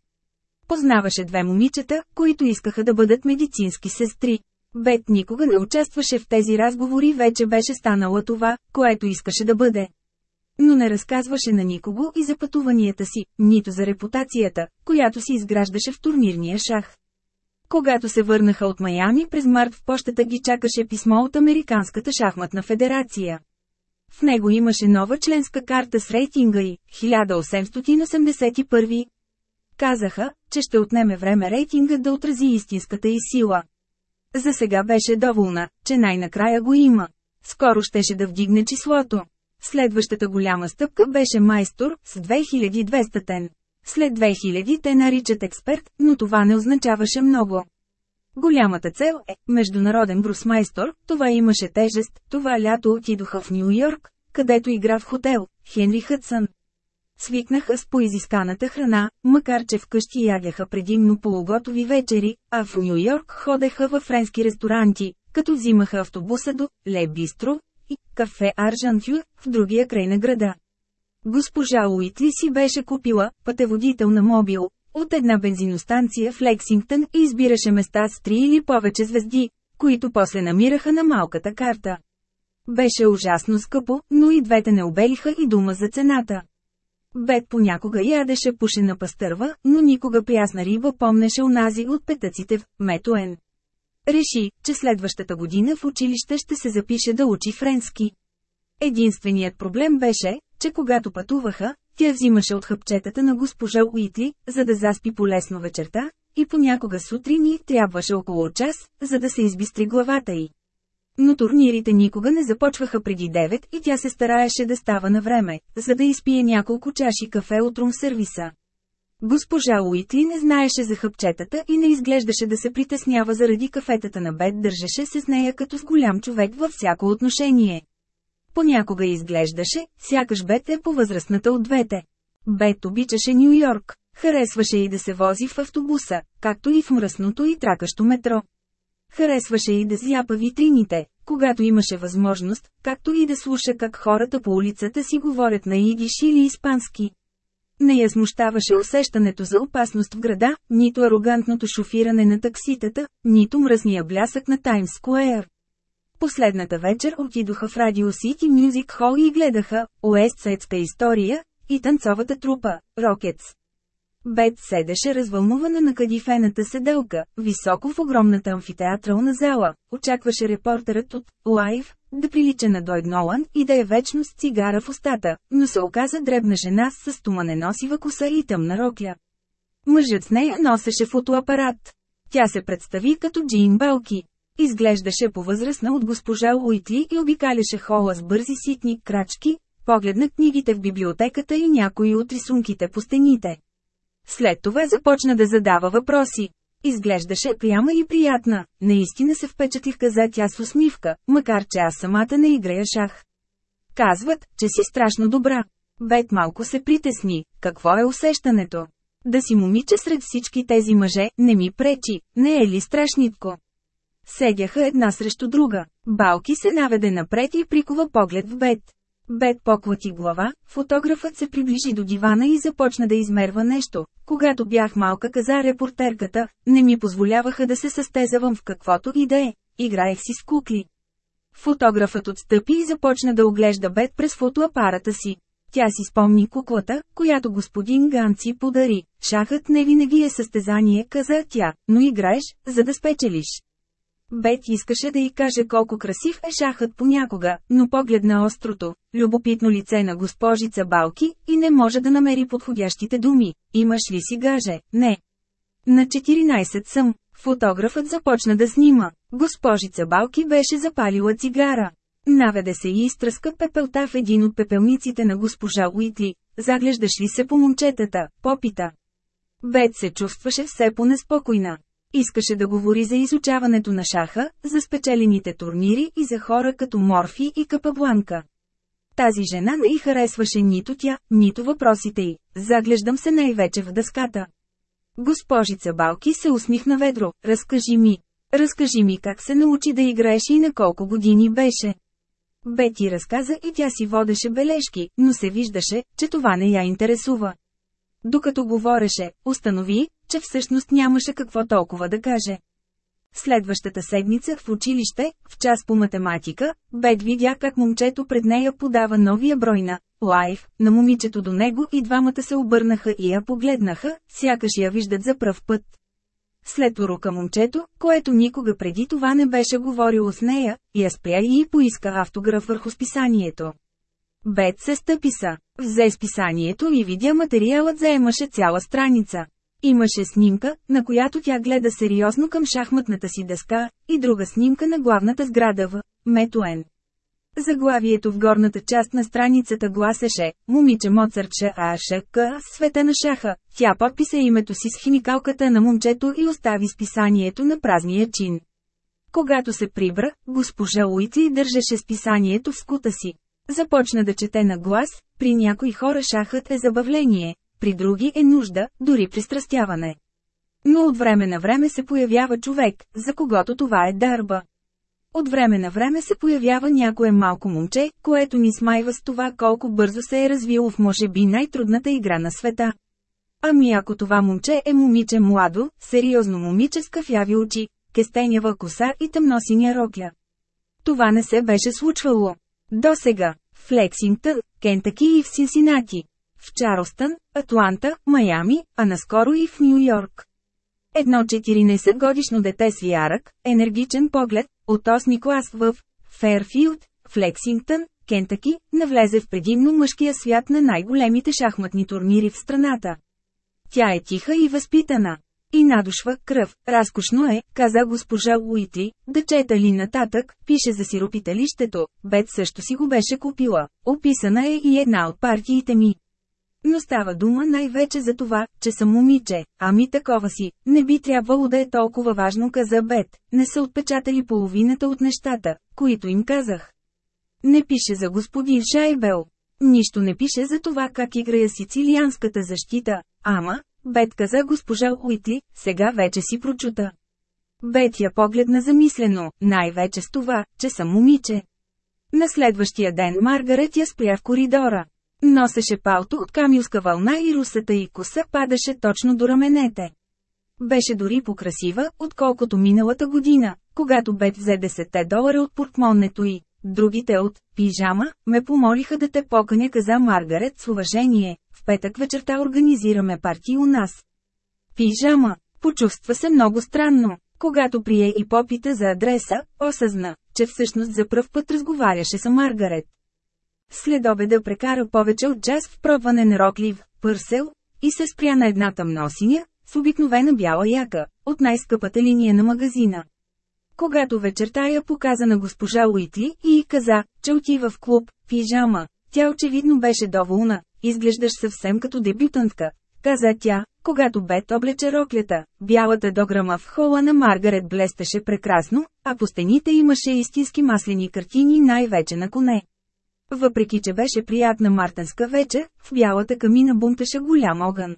Познаваше две момичета, които искаха да бъдат медицински сестри. Бет никога не участваше в тези разговори, вече беше станала това, което искаше да бъде. Но не разказваше на никого и за пътуванията си, нито за репутацията, която си изграждаше в турнирния шах. Когато се върнаха от Майами през март в почтата ги чакаше писмо от Американската шахматна федерация. В него имаше нова членска карта с рейтинга и 1881. Казаха, че ще отнеме време рейтинга да отрази истинската и сила. За сега беше доволна, че най-накрая го има. Скоро щеше да вдигне числото. Следващата голяма стъпка беше майстор с 2200 тен. След 2000 те наричат експерт, но това не означаваше много. Голямата цел е международен брусмайстор, това имаше тежест, това лято отидоха в Нью Йорк, където игра в хотел, Хенри Хътсън. Свикнаха с поизисканата храна, макар че вкъщи ядяха предимно полуготови вечери, а в Нью Йорк ходеха във френски ресторанти, като взимаха автобуса до Ле Бистро и кафе Аржанфю в другия край на града. Госпожа Уитли си беше купила пътеводител на мобил от една бензиностанция в Лексингтън и избираше места с три или повече звезди, които после намираха на малката карта. Беше ужасно скъпо, но и двете не обелиха и дума за цената. Бет понякога ядеше пушена пастърва, но никога прясна риба помнеше унази от петъците в Метуен. Реши, че следващата година в училище ще се запише да учи френски. Единственият проблем беше, че когато пътуваха, тя взимаше от хъпчетата на госпожа Уитли, за да заспи полесно вечерта, и понякога сутрини трябваше около час, за да се избистри главата й. Но турнирите никога не започваха преди 9 и тя се стараеше да става на време, за да изпие няколко чаши кафе от рум сервиса. Госпожа Уитли не знаеше за хъпчетата и не изглеждаше да се притеснява заради кафетата на Бет, държеше се с нея като с голям човек във всяко отношение. Понякога изглеждаше, сякаш Бет е по-възрастната от двете. Бет обичаше Нью Йорк, харесваше и да се вози в автобуса, както и в мръсното и тракащо метро. Харесваше и да зяпа витрините, когато имаше възможност, както и да слуша как хората по улицата си говорят на идиш или испански. Не я смущаваше усещането за опасност в града, нито арогантното шофиране на такситата, нито мръсния блясък на Таймс Скуер. Последната вечер отидоха в Radio City Music Hall и гледаха «Уестсайдска история» и танцовата трупа «Рокетс». Бет седеше развълнувана на кадифената седелка, високо в огромната амфитеатрална зала, очакваше репортерът от «Лайв» да прилича на Дойд Нолан и да е вечно с цигара в устата, но се оказа дребна жена с стоманеносива коса и тъмна рокля. Мъжът с нея носеше фотоапарат. Тя се представи като Джин Балки. Изглеждаше по-възрастна от госпожа Уитли и обикаляше хола с бързи ситни крачки, погледна книгите в библиотеката и някои от рисунките по стените. След това започна да задава въпроси. Изглеждаше пряма и приятна, наистина се впечатлих каза тя с усмивка, макар че аз самата не играя шах. Казват, че си страшно добра. Бет малко се притесни, какво е усещането? Да си момиче сред всички тези мъже, не ми пречи, не е ли страшнитко? Седяха една срещу друга. Балки се наведе напред и прикова поглед в Бет. Бет поклати глава, фотографът се приближи до дивана и започна да измерва нещо. Когато бях малка каза репортерката, не ми позволяваха да се състезавам в каквото и да е. Играех си с кукли. Фотографът отстъпи и започна да оглежда Бет през фотоапарата си. Тя си спомни куклата, която господин Ганци подари. Шахът не винаги е състезание, каза тя, но играеш, за да спечелиш. Бет искаше да й каже колко красив е шахът понякога, но погледна острото, любопитно лице на госпожица Балки и не може да намери подходящите думи. Имаш ли си гаже? Не. На 14 съм. Фотографът започна да снима. Госпожица Балки беше запалила цигара. Наведе се и изтръска пепелта в един от пепелниците на госпожа Уитли. Заглеждаш ли се по момчетата? Попита. Бет се чувстваше все по-неспокойна. Искаше да говори за изучаването на шаха, за спечелените турнири и за хора като Морфи и Капабланка. Тази жена не й харесваше нито тя, нито въпросите й. Заглеждам се най-вече в дъската. Госпожица Балки се усмихна ведро. Разкажи ми. Разкажи ми как се научи да играеш и на колко години беше. Бети разказа и тя си водеше бележки, но се виждаше, че това не я интересува. Докато говореше, установи, че всъщност нямаше какво толкова да каже. Следващата седмица в училище, в час по математика, Бет видя как момчето пред нея подава новия брой на «Лайф» на момичето до него и двамата се обърнаха и я погледнаха, сякаш я виждат за пръв път. След урока момчето, което никога преди това не беше говорило с нея, я спря и поиска автограф върху списанието. Бет се стъписа, взе списанието и видя материалът заемаше цяла страница. Имаше снимка, на която тя гледа сериозно към шахматната си дъска, и друга снимка на главната сграда в Метуен. Заглавието в горната част на страницата гласеше «Момиче Моцарт ШАШК, света на шаха». Тя подписа името си с химикалката на момчето и остави списанието на празния чин. Когато се прибра, госпожа Уитли държеше списанието в скута си. Започна да чете на глас, при някои хора шахът е забавление, при други е нужда, дори пристрастяване. Но от време на време се появява човек, за когото това е дарба. От време на време се появява някое малко момче, което ни смайва с това колко бързо се е развило в може би най-трудната игра на света. Ами ако това момче е момиче младо, сериозно момиче с кафяви очи, кестенява коса и тъмносиня рокля. Това не се беше случвало. До сега, в Лексингтън, Кентъки и в Синсинати. В Чарлстън, Атланта, Майами, а наскоро и в Нью Йорк. Едно 14 годишно дете с ярък, енергичен поглед, от 8 клас в Ферфилд, в Лексингтън, Кентъки, навлезе в предимно мъжкия свят на най-големите шахматни турнири в страната. Тя е тиха и възпитана. И надушва кръв. Разкошно е, каза госпожа Уитли, да чета ли нататък, пише за сиропиталището, Бет също си го беше купила. Описана е и една от партиите ми. Но става дума най-вече за това, че съм момиче, ами такова си, не би трябвало да е толкова важно каза Бет, не са отпечатали половината от нещата, които им казах. Не пише за господин Шайбел. Нищо не пише за това как играя сицилианската защита, ама, Бет каза госпожа Уитли, сега вече си прочута. Бет я погледна замислено, най-вече с това, че съм момиче. На следващия ден Маргарет я спря в коридора. Носеше палто от камилска вълна и русата и коса падаше точно до раменете. Беше дори покрасива, отколкото миналата година, когато Бет взе 10 долара от портмонето й. Другите от «Пижама» ме помолиха да те поканя каза Маргарет с уважение. В петък вечерта организираме парти у нас. Пижама. Почувства се много странно. Когато прие и попита за адреса, осъзна, че всъщност за пръв път разговаряше с Маргарет. След обеда прекара повече от час в пробване на роклив, пърсел, и се спря на една тъмносиня, с обикновена бяла яка, от най-скъпата линия на магазина. Когато вечерта я показа на госпожа Уитли и каза, че отива в клуб, пижама, тя очевидно беше доволна, изглеждаш съвсем като дебютантка, каза тя, когато Бет облече роклята. Бялата дограма в хола на Маргарет блестеше прекрасно, а по стените имаше истински маслени картини най-вече на коне. Въпреки, че беше приятна мартенска вечер, в бялата камина бунтеше голям огън.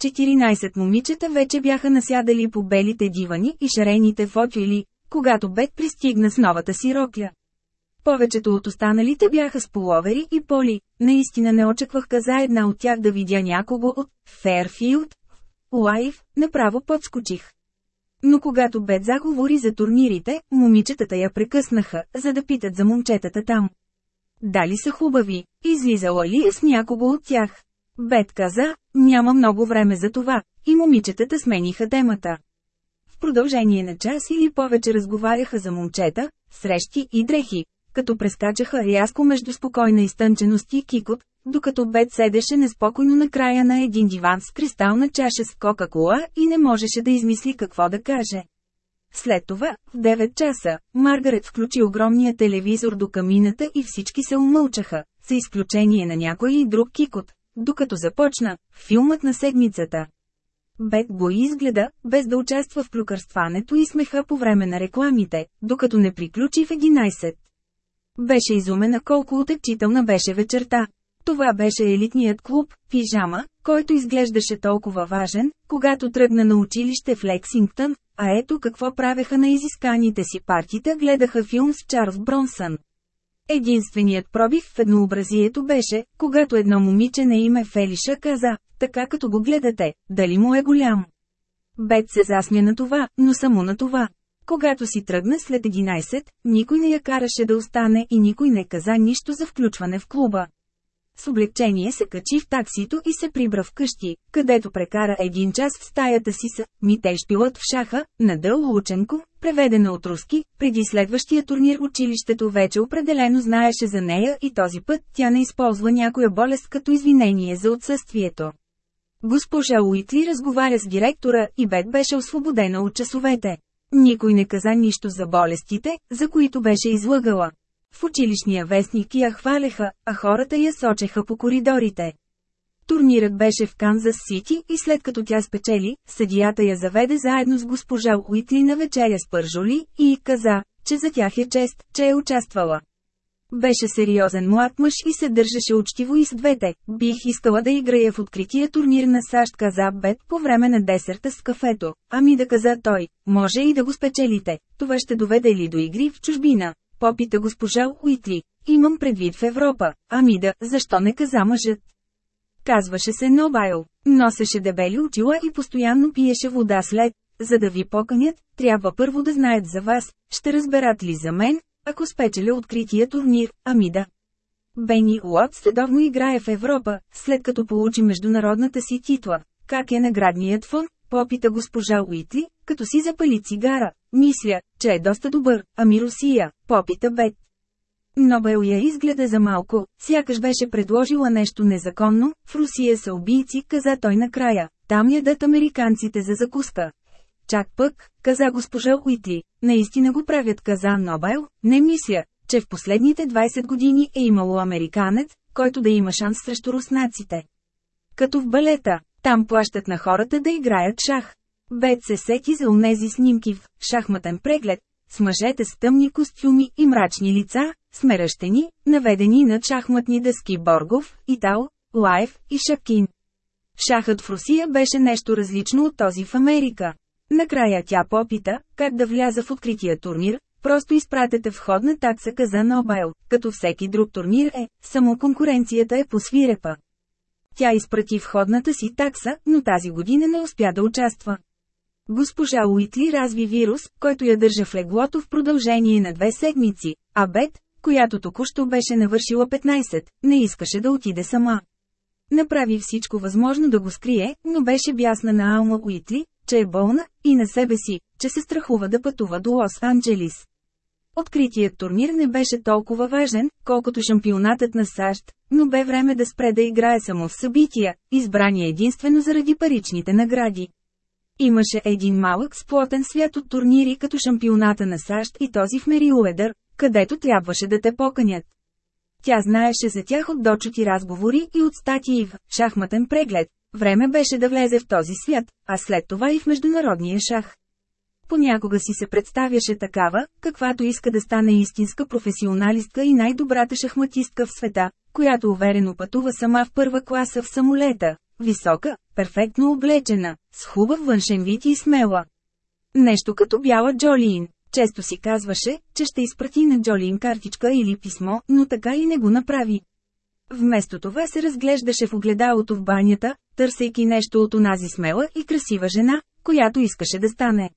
14 момичета вече бяха насядали по белите дивани и шарените фотоили, когато Бет пристигна с новата си рокля. Повечето от останалите бяха с половери и поли, наистина не очаквах каза една от тях да видя някого от Ферфилд. Лайф, направо подскочих. Но когато Бет заговори за турнирите, момичетата я прекъснаха, за да питат за момчетата там. Дали са хубави, излизала ли е с някого от тях. Бет каза, няма много време за това, и момичетата смениха темата. В продължение на час или повече разговаряха за момчета, срещи и дрехи, като прескачаха рязко между спокойна изтънченост и кикот, докато Бет седеше неспокойно на края на един диван с кристална чаша с Кока-Кола и не можеше да измисли какво да каже. След това, в 9 часа, Маргарет включи огромния телевизор до камината и всички се умълчаха, с изключение на някой и друг кикот, докато започна филмът на седмицата. Бет го изгледа, без да участва в клюкърстването и смеха по време на рекламите, докато не приключи в 11. Беше изумена колко отекчителна беше вечерта. Това беше елитният клуб, пижама, който изглеждаше толкова важен, когато тръгна на училище в Лексингтън, а ето какво правеха на изисканите си партита гледаха филм с Чарлз Бронсън. Единственият пробив в еднообразието беше, когато едно момиче на име Фелиша каза, така като го гледате, дали му е голям. Бет се засмя на това, но само на това. Когато си тръгна след 11, никой не я караше да остане и никой не каза нищо за включване в клуба. С облегчение се качи в таксито и се прибра в къщи, където прекара един час в стаята си с «Митеж пилот в шаха» на Дъл Лученко, преведена от руски, преди следващия турнир училището вече определено знаеше за нея и този път тя не използва някоя болест като извинение за отсъствието. Госпожа Уитли разговаря с директора и Бет беше освободена от часовете. Никой не каза нищо за болестите, за които беше излъгала. В училищния вестник я хвалеха, а хората я сочеха по коридорите. Турнирът беше в Канзас Сити и след като тя спечели, съдията я заведе заедно с госпожа Уитли на вечеря с пържоли и каза, че за тях е чест, че е участвала. Беше сериозен млад мъж и се държаше учтиво и с двете. Бих искала да играя в открития турнир на САЩ, каза Бет по време на десерта с кафето. Ами да каза той, може и да го спечелите. Това ще доведе ли до игри в чужбина? Попита госпожа Уитли. Имам предвид в Европа. Ами да, защо не каза мъжът? Казваше се Нобайл. Носеше дебели очила и постоянно пиеше вода след. За да ви поканят, трябва първо да знаят за вас, ще разберат ли за мен, ако спечеля открития турнир, ами да. Бени Уот следовно играе в Европа, след като получи международната си титла. Как е наградният фон? Попита госпожа Уитли, като си запали цигара. Мисля, че е доста добър, ами Русия, попита Бет. Нобел я изгледа за малко, сякаш беше предложила нещо незаконно, в Русия са убийци, каза той накрая, там ядат американците за закуска. Чак пък, каза госпожа Уитли, наистина го правят, каза Нобел, не мисля, че в последните 20 години е имало американец, който да има шанс срещу руснаците. Като в балета, там плащат на хората да играят шах. Бет се сети за унези снимки в шахматен преглед, с мъжете с тъмни костюми и мрачни лица, смеръщени, наведени над шахматни дъски Боргов, Итал, Лайф и Шапкин. Шахът в Русия беше нещо различно от този в Америка. Накрая тя попита, как да вляза в открития турнир, просто изпратете входна такса каза Нобайл, като всеки друг турнир е, само конкуренцията е посвирепа. Тя изпрати входната си такса, но тази година не успя да участва. Госпожа Уитли разви вирус, който я държа в леглото в продължение на две седмици, а Бет, която току-що беше навършила 15, не искаше да отиде сама. Направи всичко възможно да го скрие, но беше бясна на Алма Уитли, че е болна, и на себе си, че се страхува да пътува до Лос-Анджелис. Откритият турнир не беше толкова важен, колкото шампионатът на САЩ, но бе време да спре да играе само в събития, избрани единствено заради паричните награди. Имаше един малък сплотен свят от турнири като шампионата на САЩ и този в Мериуедър, където трябваше да те поканят. Тя знаеше за тях от дочути разговори и от статии в «Шахматен преглед». Време беше да влезе в този свят, а след това и в международния шах. Понякога си се представяше такава, каквато иска да стане истинска професионалистка и най-добрата шахматистка в света, която уверено пътува сама в първа класа в самолета, висока, перфектно облечена, с хубав външен вид и смела. Нещо като бяла Джолиин. Често си казваше, че ще изпрати на Джолиин картичка или писмо, но така и не го направи. Вместо това се разглеждаше в огледалото в банята, търсейки нещо от онази смела и красива жена, която искаше да стане.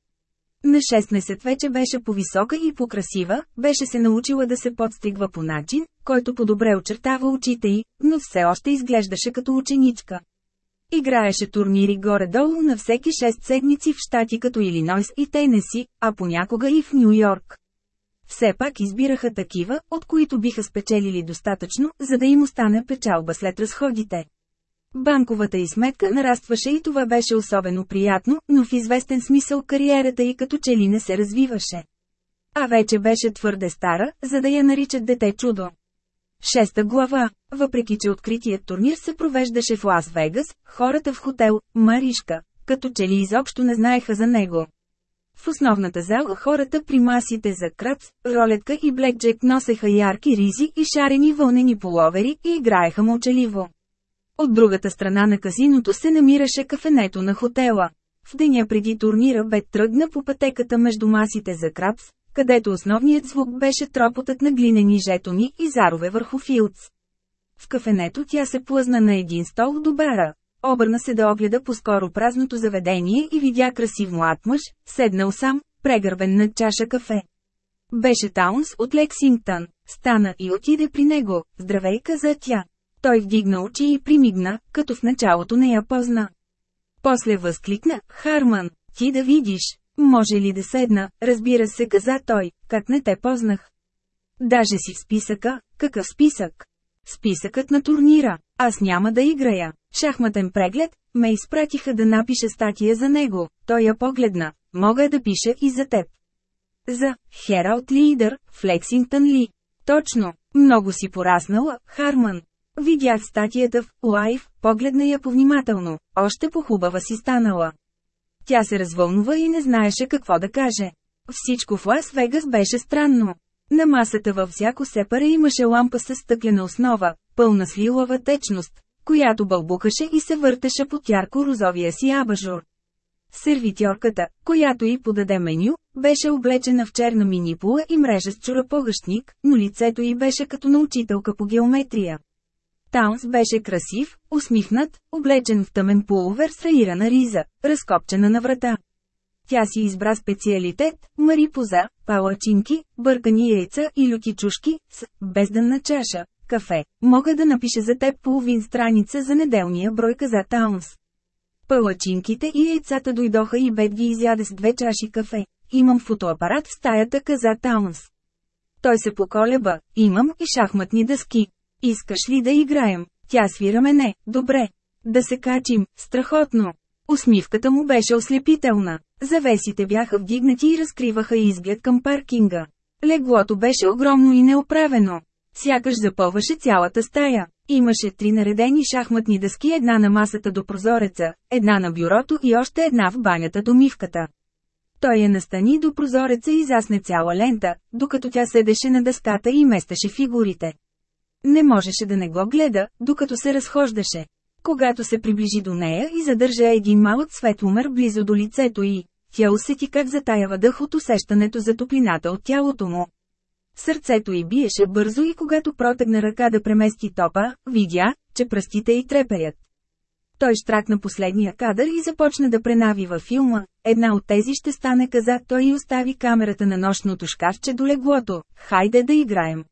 На 16 вече беше повисока и покрасива, беше се научила да се подстигва по начин, който по-добре очертава очите й, но все още изглеждаше като ученичка. Играеше турнири горе-долу на всеки 6 седмици в щати като Илинойс и Тенеси, а понякога и в Нью Йорк. Все пак избираха такива, от които биха спечелили достатъчно, за да им остане печалба след разходите. Банковата й сметка нарастваше и това беше особено приятно, но в известен смисъл кариерата й като че ли не се развиваше. А вече беше твърде стара, за да я наричат дете чудо. Шеста глава. Въпреки че откритият турнир се провеждаше в Лас Вегас, хората в хотел «Маришка», като че ли изобщо не знаеха за него. В основната зала хората при масите за крац, ролетка и блекджек носеха ярки ризи и шарени вълнени половери и играеха мълчаливо. От другата страна на казиното се намираше кафенето на хотела. В деня преди турнира бе тръгна по пътеката между масите за крапс, където основният звук беше тропотът на глинени жетони и зарове върху филц. В кафенето тя се плъзна на един стол до бара. Обърна се да огледа по-скоро празното заведение и видя красив млад мъж, седнал сам, прегърбен над чаша кафе. Беше Таунс от Лексингтън. Стана и отиде при него. Здравей, каза тя. Той вдигна очи и примигна, като в началото не я позна. После възкликна, Харман, ти да видиш, може ли да седна, разбира се каза той, как не те познах. Даже си в списъка, какъв списък? Списъкът на турнира, аз няма да играя. Шахматен преглед, ме изпратиха да напиша статия за него, той я погледна, мога да пиша и за теб. За Хералд Лидър, в Лексингтън Ли. Точно, много си пораснала, Харман. Видях статията в «Лайф», погледна я повнимателно, още по-хубава си станала. Тя се развълнува и не знаеше какво да каже. Всичко в Лас Вегас беше странно. На масата във всяко сепаре имаше лампа с стъклена основа, пълна с лилова течност, която бълбукаше и се въртеше под ярко-розовия си абажур. Сервитьорката, която й подаде меню, беше облечена в черна минипула и мрежа с чурапогъщник, но лицето й беше като на учителка по геометрия. Таунс беше красив, усмихнат, облечен в тъмен пуловер с раирана риза, разкопчена на врата. Тя си избра специалитет – марипоза, палачинки, бъркани яйца и люки чушки, с бездънна чаша, кафе. Мога да напиша за теб половин страница за неделния брой каза Таунс. Палачинките и яйцата дойдоха и Бет ги изяде с две чаши кафе. Имам фотоапарат в стаята каза Таунс. Той се поколеба, имам и шахматни дъски. Искаш ли да играем? Тя свира мене, добре. Да се качим, страхотно. Усмивката му беше ослепителна. Завесите бяха вдигнати и разкриваха изглед към паркинга. Леглото беше огромно и неоправено. Сякаш запълваше цялата стая. Имаше три наредени шахматни дъски една на масата до прозореца, една на бюрото и още една в банята до мивката. Той я настани до прозореца и засне цяла лента, докато тя седеше на дъската и местеше фигурите. Не можеше да не го гледа, докато се разхождаше. Когато се приближи до нея и задържа един малък светломер близо до лицето й, тя усети как затаява дъх от усещането за топлината от тялото му. Сърцето й биеше бързо и когато протегна ръка да премести топа, видя, че пръстите й треперят. Той штракна последния кадър и започна да пренавива филма. Една от тези ще стане каза той и остави камерата на нощното шкафче до леглото. Хайде да играем.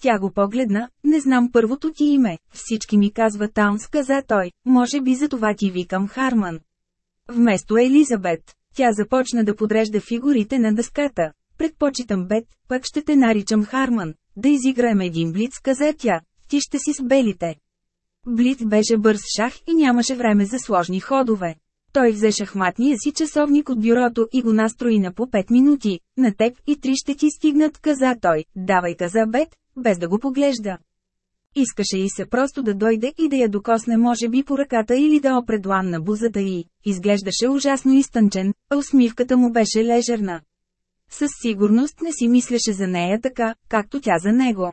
Тя го погледна, не знам първото ти име, всички ми казва Таунс, каза той, може би за това ти викам Харман. Вместо Елизабет, тя започна да подрежда фигурите на дъската. Предпочитам Бет, пък ще те наричам Харман. Да изиграем един блиц, каза тя, ти ще си с белите. Блиц беше бърз шах и нямаше време за сложни ходове. Той взе шахматния си часовник от бюрото и го настрои на по 5 минути. На теб и три ще ти стигнат, каза той. Давай каза Бет, без да го поглежда. Искаше и се просто да дойде и да я докосне може би по ръката или да опре длан на бузата й. Изглеждаше ужасно изтънчен, а усмивката му беше лежерна. Със сигурност не си мислеше за нея така, както тя за него.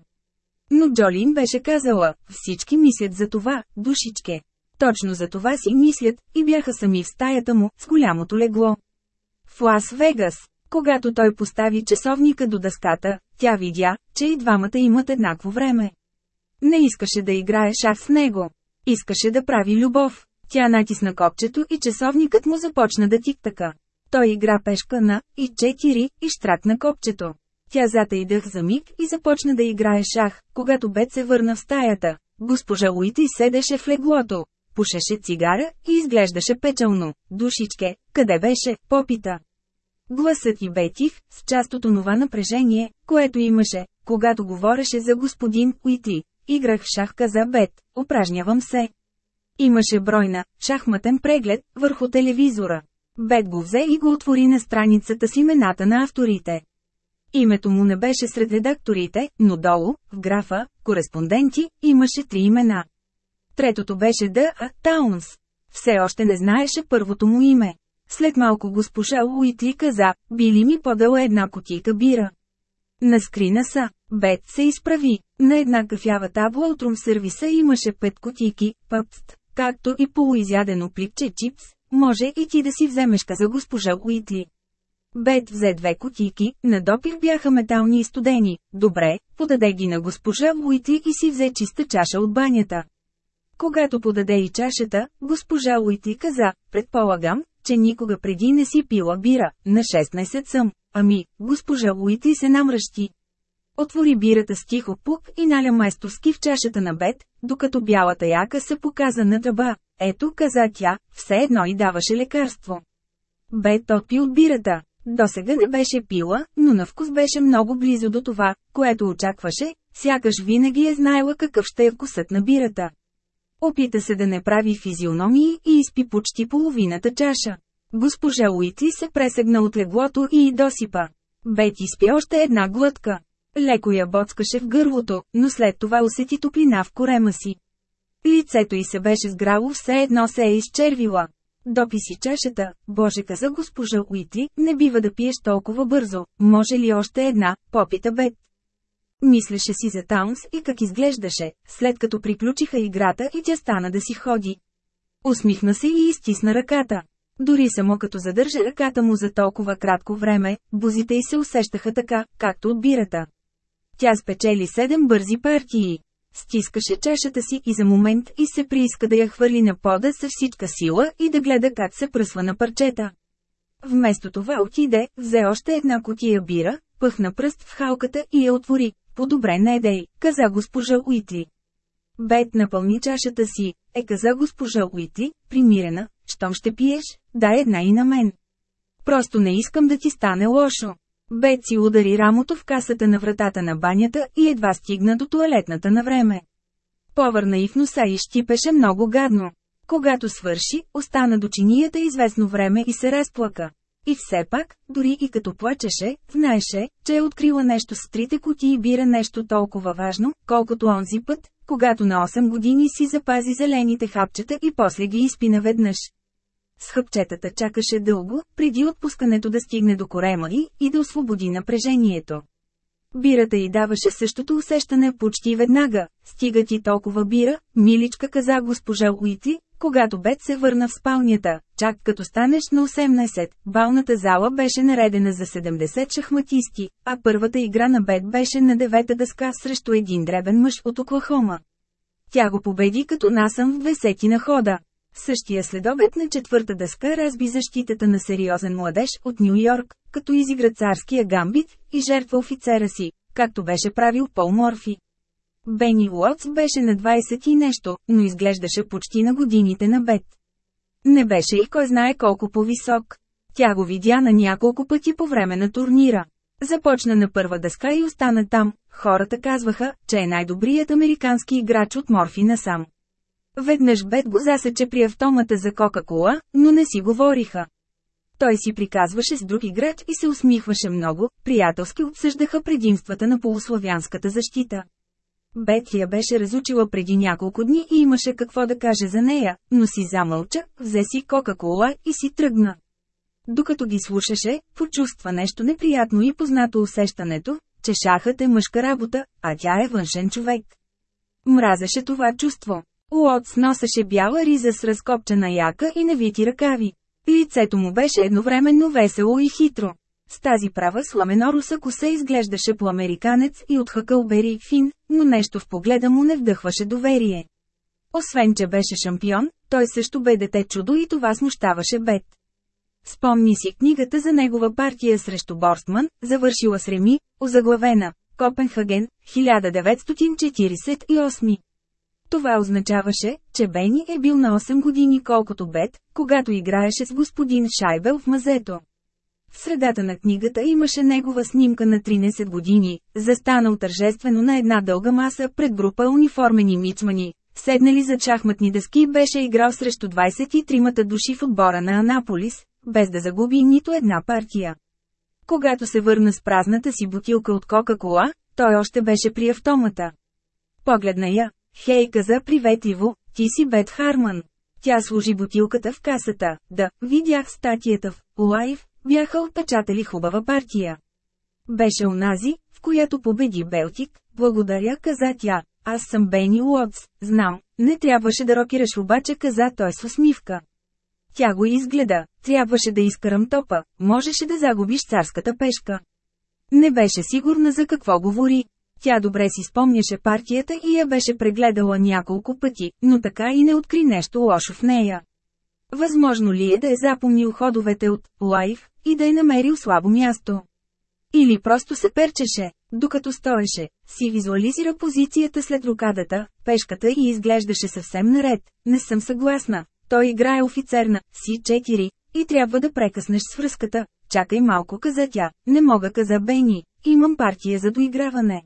Но Джолин беше казала, всички мислят за това, душичке. Точно за това си мислят, и бяха сами в стаята му, с голямото легло. В Лас Вегас, когато той постави часовника до дъската, тя видя, че и двамата имат еднакво време. Не искаше да играе шах с него. Искаше да прави любов. Тя натисна копчето и часовникът му започна да тиктака. Той игра пешка на и 4 и штракна копчето. Тя зата дъх за миг и започна да играе шах, когато Бет се върна в стаята. Госпожа Уити седеше в леглото, пушеше цигара и изглеждаше печално. Душичке, къде беше, попита. Гласът и бе тих, с част от онова напрежение, което имаше, когато говореше за господин Уити. Играх в шах каза Бет, упражнявам се. Имаше бройна, шахматен преглед, върху телевизора. Бет го взе и го отвори на страницата с имената на авторите. Името му не беше сред редакторите, но долу, в графа, кореспонденти, имаше три имена. Третото беше Д. А. Таунс. Все още не знаеше първото му име. След малко госпожа Уитли каза, били ми подала една котика бира. На скрина са. Бет се изправи. На една кафява табла от рум сервиса имаше пет котики, пъпст, както и полуизядено плипче чипс. Може и ти да си вземеш каза госпожа Уитли. Бет взе две котики, на допир бяха метални и студени. Добре, подаде ги на госпожа Уитли и си взе чиста чаша от банята. Когато подаде и чашата, госпожа Уитли каза, предполагам, че никога преди не си пила бира, на 16 съм. Ами, госпожа Уитли се намръщи. Отвори бирата с тихо пук и наля майсторски в чашата на Бет, докато бялата яка се показа на дъба. Ето, каза тя, все едно и даваше лекарство. Бет отпи от бирата. Досега не беше пила, но на вкус беше много близо до това, което очакваше, сякаш винаги е знаела какъв ще е вкусът на бирата. Опита се да не прави физиономии и изпи почти половината чаша. Госпожа Уитли се пресегна от леглото и досипа. Бет изпи още една глътка. Леко я боцкаше в гърлото, но след това усети топлина в корема си. Лицето й се беше сграло все едно се е изчервила. Допи си чашата, боже каза госпожа Уитли, не бива да пиеш толкова бързо, може ли още една, попита Бет. Мислеше си за Таунс и как изглеждаше, след като приключиха играта и тя стана да си ходи. Усмихна се и изтисна ръката. Дори само като задържа ръката му за толкова кратко време, бузите й се усещаха така, както от бирата. Тя спечели седем бързи партии. Стискаше чашата си и за момент и се прииска да я хвърли на пода със всичка сила и да гледа как се пръсва на парчета. Вместо това отиде, взе още една котия бира, пъхна пръст в халката и я отвори. По-добре не дей, каза госпожа Уитли. Бет напълни чашата си, е каза госпожа Уитли, примирена, щом ще пиеш, дай една и на мен. Просто не искам да ти стане лошо. Бет си удари рамото в касата на вратата на банята и едва стигна до туалетната на време. Повърна и в носа и щипеше много гадно. Когато свърши, остана до чинията известно време и се разплака. И все пак, дори и като плачеше, знаеше, че е открила нещо с трите кутии и бира нещо толкова важно, колкото онзи път, когато на 8 години си запази зелените хапчета и после ги изпи наведнъж. С хъпчетата чакаше дълго, преди отпускането да стигне до корема и, и да освободи напрежението. Бирата й даваше същото усещане почти веднага. Стига ти толкова бира, миличка каза госпожа Уити, когато Бет се върна в спалнята, чак като станеш на 18, балната зала беше наредена за 70 шахматисти, а първата игра на Бет беше на девета дъска срещу един дребен мъж от Оклахома. Тя го победи като насъм в двесети на хода. Същия следобед на четвърта дъска разби защитата на сериозен младеж от Нью Йорк, като изигра царския гамбит и жертва офицера си, както беше правил Пол Морфи. Бени Уотс беше на 20 и нещо, но изглеждаше почти на годините на Бет. Не беше и кой знае колко по-висок. Тя го видя на няколко пъти по време на турнира. Започна на първа дъска и остана там. Хората казваха, че е най-добрият американски играч от Морфи насам. Веднъж Бет го засече при автомата за Кока-Кола, но не си говориха. Той си приказваше с друг играч и се усмихваше много, приятелски обсъждаха предимствата на полуславянската защита. Бет беше разучила преди няколко дни и имаше какво да каже за нея, но си замълча, взе си Кока-Кола и си тръгна. Докато ги слушаше, почувства нещо неприятно и познато усещането, че шахът е мъжка работа, а тя е външен човек. Мразеше това чувство. Уотс носеше бяла риза с разкопчена яка и навити ръкави. Лицето му беше едновременно весело и хитро. С тази права сламеноруса коса изглеждаше по американец и от Хъкълбери Фин, но нещо в погледа му не вдъхваше доверие. Освен, че беше шампион, той също бе дете чудо и това смущаваше Бет. Спомни си книгата за негова партия срещу Борстман, завършила с Реми, озаглавена Копенхаген, 1948. Това означаваше, че Бени е бил на 8 години колкото Бет, когато играеше с господин Шайбел в мазето. В средата на книгата имаше негова снимка на 13 години, застанал тържествено на една дълга маса пред група униформени мичмани. Седнали за шахматни дъски беше играл срещу 23-мата души в отбора на Анаполис, без да загуби нито една партия. Когато се върна с празната си бутилка от Кока-кола, той още беше при автомата. Погледна я. Хей каза приветливо, ти си Бет Харман. Тя служи бутилката в касата. Да, видях статията в Лайв, бяха отпечатали хубава партия. Беше унази, в която победи Белтик, благодаря каза тя. Аз съм Бени Уотс, знам, не трябваше да рокираш обаче каза той с усмивка. Тя го изгледа, трябваше да изкарам топа, можеше да загубиш царската пешка. Не беше сигурна за какво говори. Тя добре си спомняше партията и я беше прегледала няколко пъти, но така и не откри нещо лошо в нея. Възможно ли е да е запомнил ходовете от «Лайф» и да е намерил слабо място? Или просто се перчеше, докато стоеше, си визуализира позицията след рукадата, пешката и изглеждаше съвсем наред. Не съм съгласна. Той играе офицер на Си-4 и трябва да прекъснеш свръзката. Чакай малко, каза тя. Не мога, каза Бени. Имам партия за доиграване.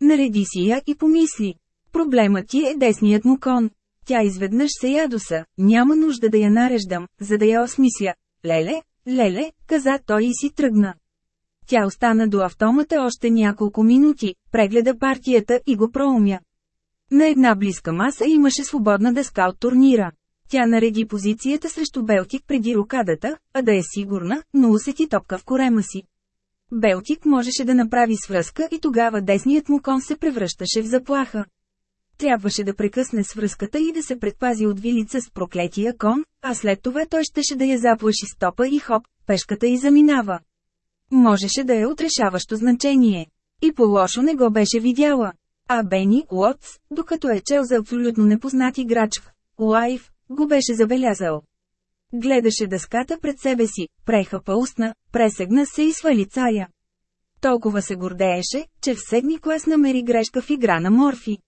Нареди си я и помисли. Проблемът ти е десният му кон. Тя изведнъж се ядоса, няма нужда да я нареждам, за да я осмисля. Леле, леле, каза той и си тръгна. Тя остана до автомата още няколко минути, прегледа партията и го проумя. На една близка маса имаше свободна дъска от турнира. Тя нареди позицията срещу Белтик преди рукадата, а да е сигурна, но усети топка в корема си. Белтик можеше да направи свръзка и тогава десният му кон се превръщаше в заплаха. Трябваше да прекъсне свръзката и да се предпази от вилица с проклетия кон, а след това той щеше да я заплаши стопа и хоп, пешката и заминава. Можеше да е отрешаващо значение. И по-лошо не го беше видяла. А Бени Уотс, докато е чел за абсолютно непознат играч в Лайф, го беше забелязал. Гледаше дъската пред себе си, прехапа устна, пресегна се и свали цая. Толкова се гордееше, че в седми клас намери грешка в игра на Морфи.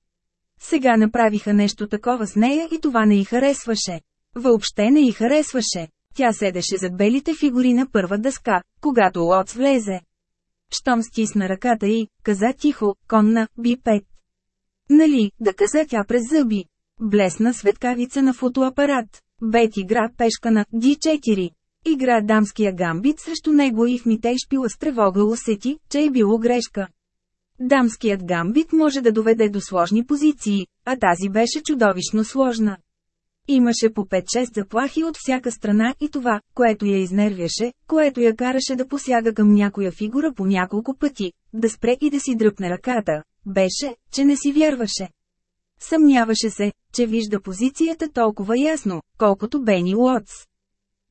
Сега направиха нещо такова с нея и това не й харесваше. Въобще не й харесваше. Тя седеше зад белите фигури на първа дъска, когато Лоц влезе. Щом стисна ръката й, каза тихо, конна, би пет. Нали, да каза тя през зъби. Блесна светкавица на фотоапарат. Бет игра пешка на D4. Игра дамския гамбит срещу него и в Митейшпила с тревога усети, че е било грешка. Дамският гамбит може да доведе до сложни позиции, а тази беше чудовищно сложна. Имаше по 5-6 заплахи от всяка страна и това, което я изнервяше, което я караше да посяга към някоя фигура по няколко пъти, да спре и да си дръпне ръката, беше, че не си вярваше. Съмняваше се, че вижда позицията толкова ясно, колкото Бени Уотс.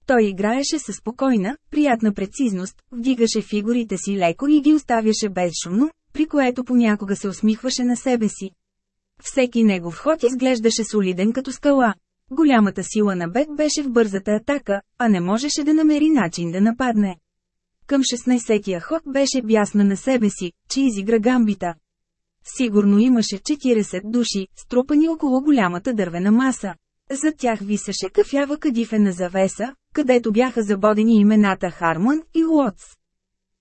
Той играеше със спокойна, приятна прецизност, вдигаше фигурите си леко и ги оставяше безшумно, при което понякога се усмихваше на себе си. Всеки негов ход изглеждаше солиден като скала. Голямата сила на Бет беше в бързата атака, а не можеше да намери начин да нападне. Към 16-тия ход беше бясна на себе си, че изигра гамбита. Сигурно имаше 40 души, струпани около голямата дървена маса. За тях висеше кафява кадифена завеса, където бяха забодени имената Харман и Уотс.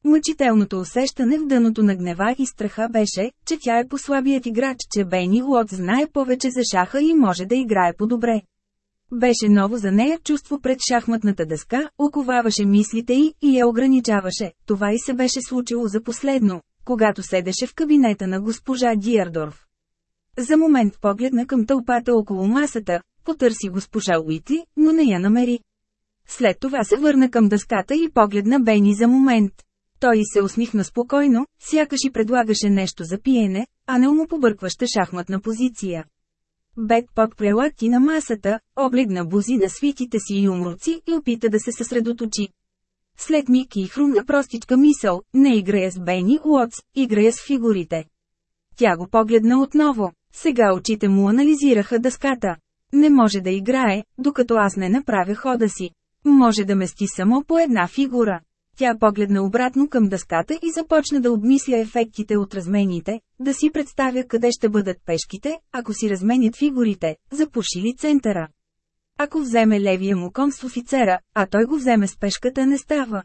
Мъчителното усещане в дъното на гнева и страха беше, че тя е послабият играч, че Бени Уотс знае повече за шаха и може да играе по-добре. Беше ново за нея чувство пред шахматната дъска, оковаваше мислите й и я ограничаваше. Това и се беше случило за последно, когато седеше в кабинета на госпожа Диардорф. За момент погледна към тълпата около масата, потърси госпожа Уитли, но не я намери. След това се върна към дъската и погледна Бени за момент. Той се усмихна спокойно, сякаш и предлагаше нещо за пиене, а не умопобъркваща шахматна позиция. Бет подпре лакти на масата, облегна бузи на свитите си и умруци и опита да се съсредоточи. След миг и хрумна простичка мисъл, не играя с Бени Уотс, играя с фигурите. Тя го погледна отново. Сега очите му анализираха дъската. Не може да играе, докато аз не направя хода си. Може да мести само по една фигура. Тя погледна обратно към дъската и започна да обмисля ефектите от размените, да си представя къде ще бъдат пешките, ако си разменят фигурите, запушили центъра. Ако вземе левия му кон с офицера, а той го вземе с пешката не става.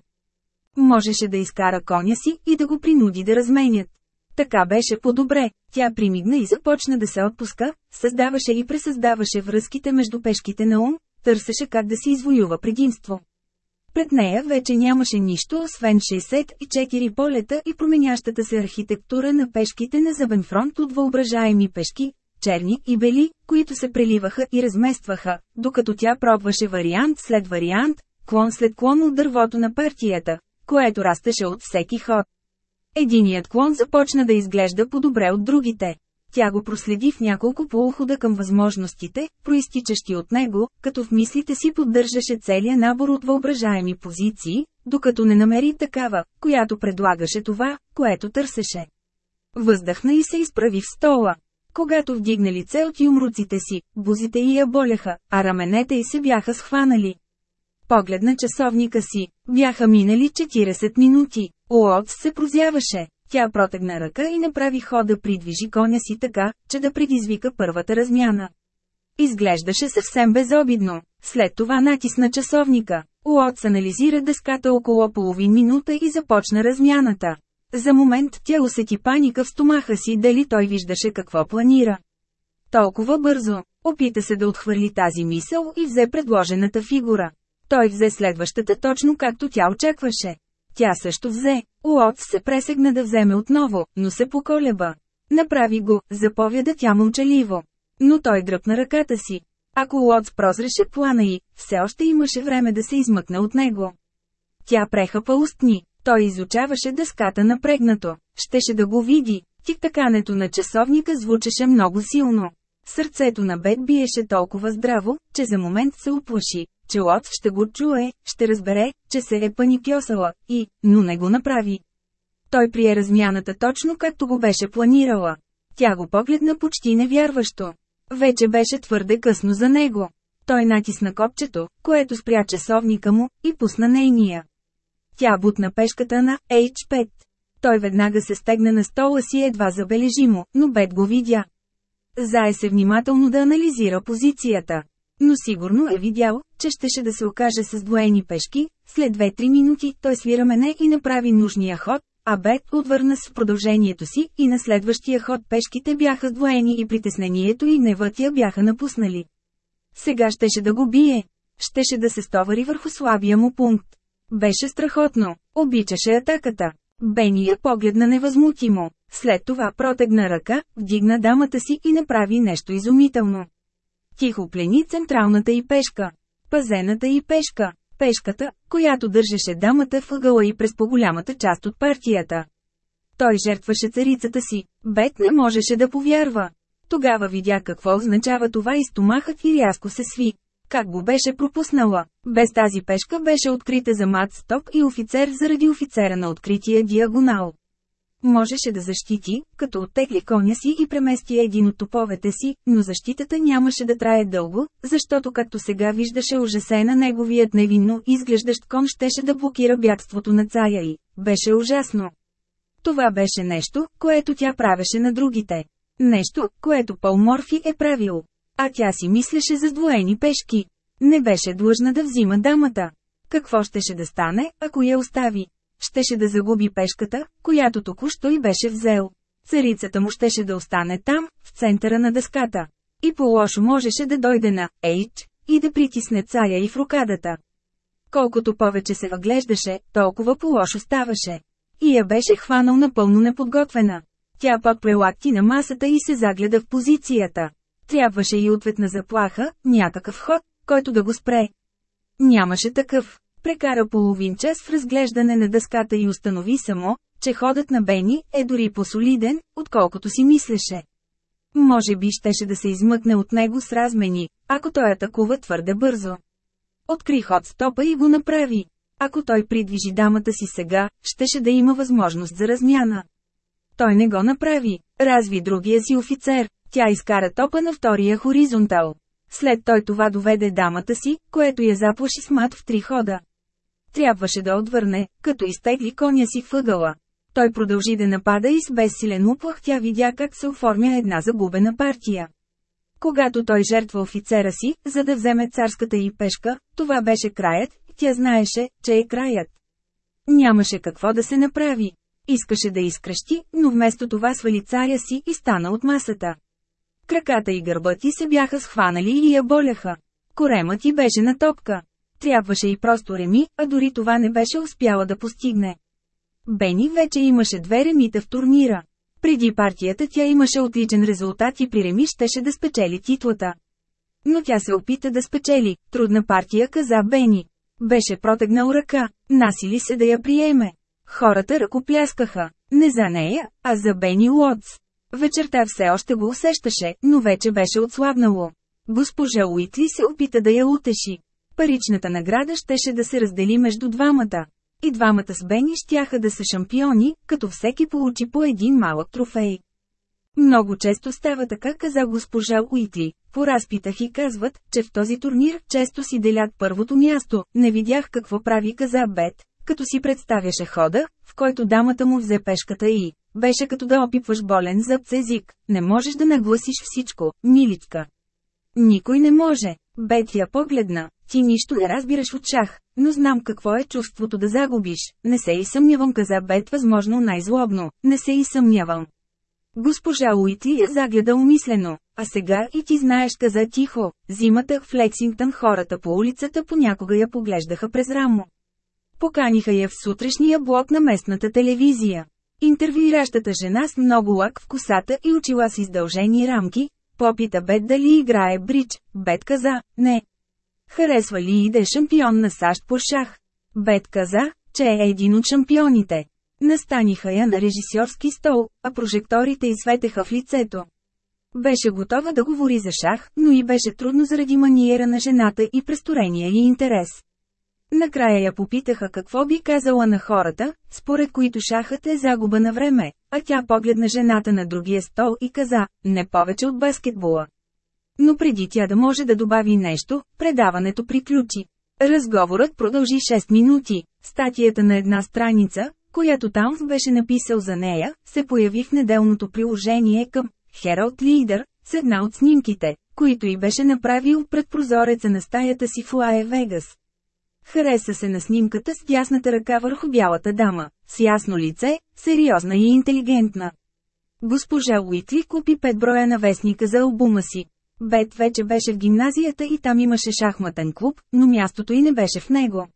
Можеше да изкара коня си и да го принуди да разменят. Така беше по-добре, тя примигна и започна да се отпуска, създаваше и пресъздаваше връзките между пешките на ум, търсеше как да си извоюва предимство. Пред нея вече нямаше нищо освен 64 полета и променящата се архитектура на пешките на зъбен фронт от въображаеми пешки, черни и бели, които се преливаха и разместваха, докато тя пробваше вариант след вариант, клон след клон от дървото на партията, което растеше от всеки ход. Единият клон започна да изглежда по-добре от другите. Тя го проследи в няколко полухода към възможностите, проистичащи от него, като в мислите си поддържаше целия набор от въображаеми позиции, докато не намери такава, която предлагаше това, което търсеше. Въздъхна и се изправи в стола. Когато вдигна лице от юмруците си, бузите й я боляха, а раменете й се бяха схванали. Погледна часовника си, бяха минали 40 минути, Уотс се прозяваше. Тя протегна ръка и направи хода придвижи коня си така, че да предизвика първата размяна. Изглеждаше съвсем безобидно. След това натисна часовника. Уотс анализира дъската около половин минута и започна размяната. За момент тя усети паника в стомаха си дали той виждаше какво планира. Толкова бързо, опита се да отхвърли тази мисъл и взе предложената фигура. Той взе следващата точно както тя очакваше. Тя също взе. Уотс се пресегна да вземе отново, но се поколеба. Направи го, заповяда тя мълчаливо. Но той дръпна ръката си. Ако Уотс прозреше плана й, все още имаше време да се измъкне от него. Тя прехапа устни. Той изучаваше дъската напрегнато. Щеше да го види. Тиктакането на часовника звучеше много силно. Сърцето на Бет биеше толкова здраво, че за момент се оплаши, че Лот ще го чуе, ще разбере, че се е паникьосала, и, но не го направи. Той прие размяната точно както го беше планирала. Тя го погледна почти невярващо. Вече беше твърде късно за него. Той натисна копчето, което спря часовника му, и пусна нейния. Тя бутна пешката на H5. Той веднага се стегна на стола си едва забележимо, но Бет го видя. Зае се внимателно да анализира позицията. Но сигурно е видял, че щеше да се окаже с двоени пешки, след 2-3 минути той свира мене и направи нужния ход, а Бет отвърна с продължението си и на следващия ход пешките бяха сдвоени и притеснението и невът я бяха напуснали. Сега щеше да го бие. Щеше да се стовари върху слабия му пункт. Беше страхотно. Обичаше атаката. Бени я погледна невъзмутимо. След това протегна ръка, вдигна дамата си и направи нещо изумително. Тихо плени централната и пешка. Пазената и пешка. Пешката, която държеше дамата в ъгъла и през по-голямата част от партията. Той жертваше царицата си. Бет не можеше да повярва. Тогава видя какво означава това и стомахът и рязко се сви. Как го беше пропуснала? Без тази пешка беше открита за мат сток и офицер заради офицера на открития диагонал. Можеше да защити, като оттегли коня си и премести един от топовете си, но защитата нямаше да трае дълго, защото както сега виждаше ужасена неговият невинно изглеждащ кон щеше да блокира бягството на цая и. Беше ужасно. Това беше нещо, което тя правеше на другите. Нещо, което Пол Морфи е правил. А тя си мислеше за двоени пешки. Не беше длъжна да взима дамата. Какво щеше да стане, ако я остави? Щеше да загуби пешката, която току-що и беше взел. Царицата му щеше да остане там, в центъра на дъската. И по-лошо можеше да дойде на H и да притисне цая и в рукадата. Колкото повече се въглеждаше, толкова по-лошо ставаше. И я беше хванал напълно неподготвена. Тя пък прелакти на масата и се загледа в позицията. Трябваше и ответна заплаха, някакъв ход, който да го спре. Нямаше такъв. Прекара половин час в разглеждане на дъската и установи само, че ходът на Бени е дори по-солиден, отколкото си мислеше. Може би щеше да се измъкне от него с размени, ако той атакува твърде бързо. Откри ход стопа и го направи. Ако той придвижи дамата си сега, щеше да има възможност за размяна. Той не го направи. Разви другия си офицер. Тя изкара топа на втория хоризонтал. След той това доведе дамата си, което я заплаши с мат в три хода. Трябваше да отвърне, като изтегли коня си въгъла. Той продължи да напада и с безсилен уплах тя видя как се оформя една загубена партия. Когато той жертва офицера си, за да вземе царската и пешка, това беше краят, тя знаеше, че е краят. Нямаше какво да се направи. Искаше да изкръщи, но вместо това свали царя си и стана от масата. Краката и гърба ти се бяха схванали и я боляха. Коремът ти беше на топка. Трябваше и просто реми, а дори това не беше успяла да постигне. Бени вече имаше две ремита в турнира. Преди партията тя имаше отличен резултат и при реми щеше да спечели титлата. Но тя се опита да спечели, трудна партия каза Бени. Беше протегнал ръка, насили се да я приеме. Хората ръкопляскаха, не за нея, а за Бени Уотс. Вечерта все още го усещаше, но вече беше отслабнало. Госпожа Уитли се опита да я утеши. Паричната награда щеше да се раздели между двамата. И двамата с Бени щяха да са шампиони, като всеки получи по един малък трофей. Много често става така, каза госпожа Уитли. Поразпитах и казват, че в този турнир често си делят първото място. Не видях какво прави каза Бет, като си представяше хода, в който дамата му взе пешката и беше като да опипваш болен зъб с език. Не можеш да нагласиш всичко, миличка. Никой не може. Бет я погледна. Ти нищо не разбираш от шах, но знам какво е чувството да загубиш. Не се и съмнявам, каза Бет възможно най-злобно. Не се и съмнявам. Госпожа Уитли я загледа умислено. А сега и ти знаеш, каза тихо. Зимата в Лексингтън хората по улицата понякога я поглеждаха през рамо. Поканиха я в сутрешния блок на местната телевизия. Интервюиращата жена с много лак в косата и очила с издължени рамки, попита Бет дали играе бридж, Бет каза, не. Харесва ли и да е шампион на САЩ по шах? Бет каза, че е един от шампионите. Настаниха я на режисьорски стол, а прожекторите й светеха в лицето. Беше готова да говори за шах, но и беше трудно заради маниера на жената и престорения й интерес. Накрая я попитаха какво би казала на хората, според които шахът е загуба на време, а тя погледна жената на другия стол и каза, не повече от баскетбола. Но преди тя да може да добави нещо, предаването приключи. Разговорът продължи 6 минути. Статията на една страница, която Таунс беше написал за нея, се появи в неделното приложение към Herald Leader, с една от снимките, които и беше направил пред прозореца на стаята си в Лае Вегас. Хареса се на снимката с дясната ръка върху бялата дама, с ясно лице, сериозна и интелигентна. Госпожа Уитли купи пет броя на вестника за албума си. Бет вече беше в гимназията и там имаше шахматен клуб, но мястото й не беше в него.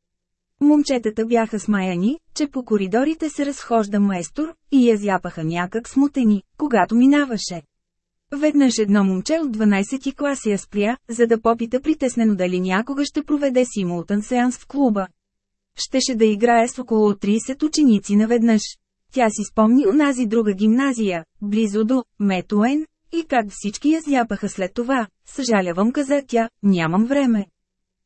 Момчетата бяха смаяни, че по коридорите се разхожда майстор, и я зяпаха някак смутени, когато минаваше. Веднъж едно момче от 12 ти клас я спря, за да попита притеснено дали някога ще проведе симултан сеанс в клуба. Щеше да играе с около 30 ученици наведнъж. Тя си спомни онази друга гимназия, близо до Метуен, и как всички я зяпаха след това. Съжалявам, каза тя, нямам време.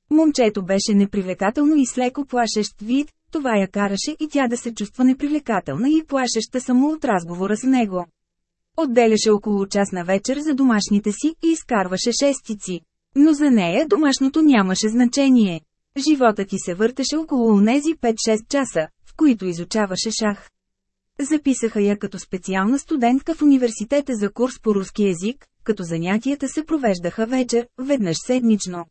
Момчето беше непривлекателно и с леко плашещ вид, това я караше и тя да се чувства непривлекателна и плашеща само от разговора с него. Отделяше около час на вечер за домашните си и изкарваше шестици. Но за нея домашното нямаше значение. Живота ти се въртеше около онези 5-6 часа, в които изучаваше шах. Записаха я като специална студентка в университета за курс по руски език, като занятията се провеждаха вечер, веднъж седмично.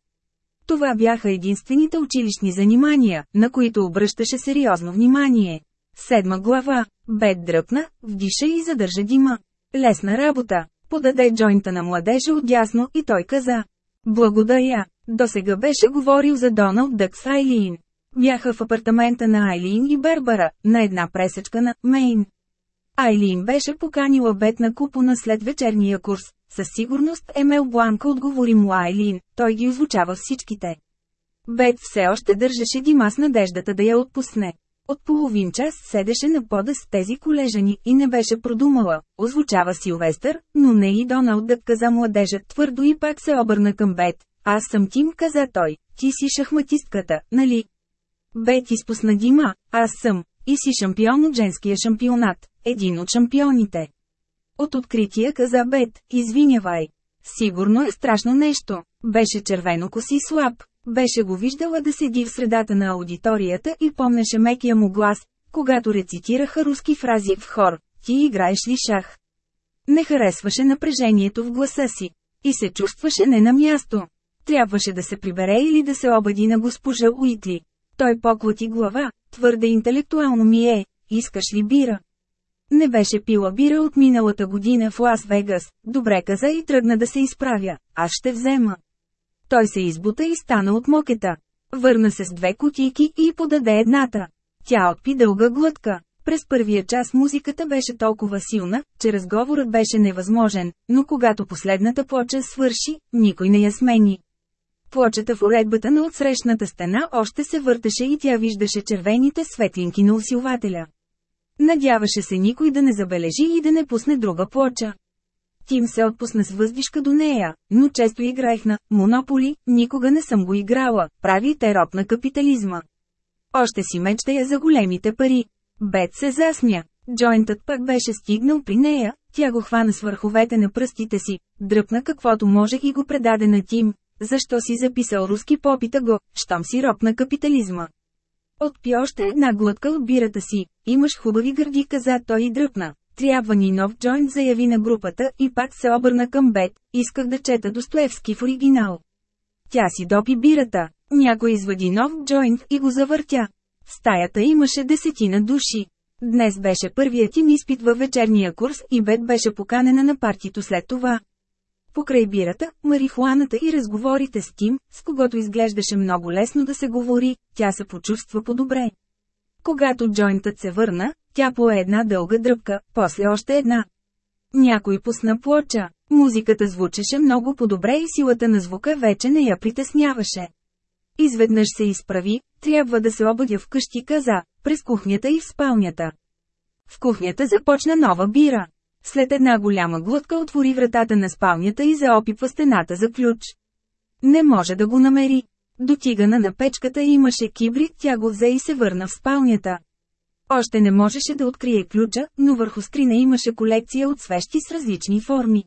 Това бяха единствените училищни занимания, на които обръщаше сериозно внимание. Седма глава. Бет дръпна, вдиша и задържа дима. Лесна работа. Подаде джойнта на младежа отдясно и той каза. Благодаря. До сега беше говорил за Доналд Дък с Айлин. Бяха в апартамента на Айлин и Барбара, на една пресечка на Мейн. Айлин беше поканила Бет на купона след вечерния курс. Със сигурност Емел Бланка отговори му Айлин, той ги озвучава всичките. Бет все още държеше Дима с надеждата да я отпусне. От половин час седеше на пода с тези колежани и не беше продумала. Озвучава Силвестър, но не и Доналд да каза младежът твърдо и пак се обърна към Бет. Аз съм Тим, каза той. Ти си шахматистката, нали? Бет изпусна Дима, аз съм. И си шампион от женския шампионат. Един от шампионите. От открития каза Бет, извинявай. Сигурно е страшно нещо. Беше червено коси слаб. Беше го виждала да седи в средата на аудиторията и помнеше мекия му глас, когато рецитираха руски фрази в хор. Ти играеш ли шах? Не харесваше напрежението в гласа си. И се чувстваше не на място. Трябваше да се прибере или да се обади на госпожа Уитли. Той поклати глава, твърде интелектуално ми е, искаш ли бира? Не беше пила бира от миналата година в Лас Вегас, добре каза и тръгна да се изправя, аз ще взема. Той се избута и стана от мокета. Върна се с две кутийки и подаде едната. Тя отпи дълга глътка. През първия час музиката беше толкова силна, че разговорът беше невъзможен, но когато последната плоча свърши, никой не я смени. Плочата в уредбата на отсрещната стена още се въртеше и тя виждаше червените светлинки на усилвателя. Надяваше се никой да не забележи и да не пусне друга плоча. Тим се отпусна с въздишка до нея, но често играех на «Монополи», никога не съм го играла, прави терап на капитализма. Още си мечтая за големите пари. Бет се засмя. Джойнтът пък беше стигнал при нея, тя го хвана с върховете на пръстите си, дръпна каквото може и го предаде на Тим. Защо си записал руски попита го, щом си роб на капитализма? Отпи още една глътка от бирата си. Имаш хубави гърди, каза той и дръпна. Трябва ни нов джойнт, заяви на групата и пак се обърна към Бет. Исках да чета Достоевски в оригинал. Тя си допи бирата. Някой извади нов джойнт и го завъртя. В стаята имаше десетина души. Днес беше първият им изпит във вечерния курс и Бет беше поканена на партито след това. Покрай бирата, марихуаната и разговорите с Тим, с когото изглеждаше много лесно да се говори, тя се почувства по-добре. Когато джойнтът се върна, тя пое една дълга дръпка, после още една. Някой пусна плоча. Музиката звучеше много по-добре и силата на звука вече не я притесняваше. Изведнъж се изправи, трябва да се обадя вкъщи каза, през кухнята и в спалнята. В кухнята започна нова бира. След една голяма глътка отвори вратата на спалнята и заопипва стената за ключ. Не може да го намери. До тигана на печката имаше кибрид, тя го взе и се върна в спалнята. Още не можеше да открие ключа, но върху скрина имаше колекция от свещи с различни форми.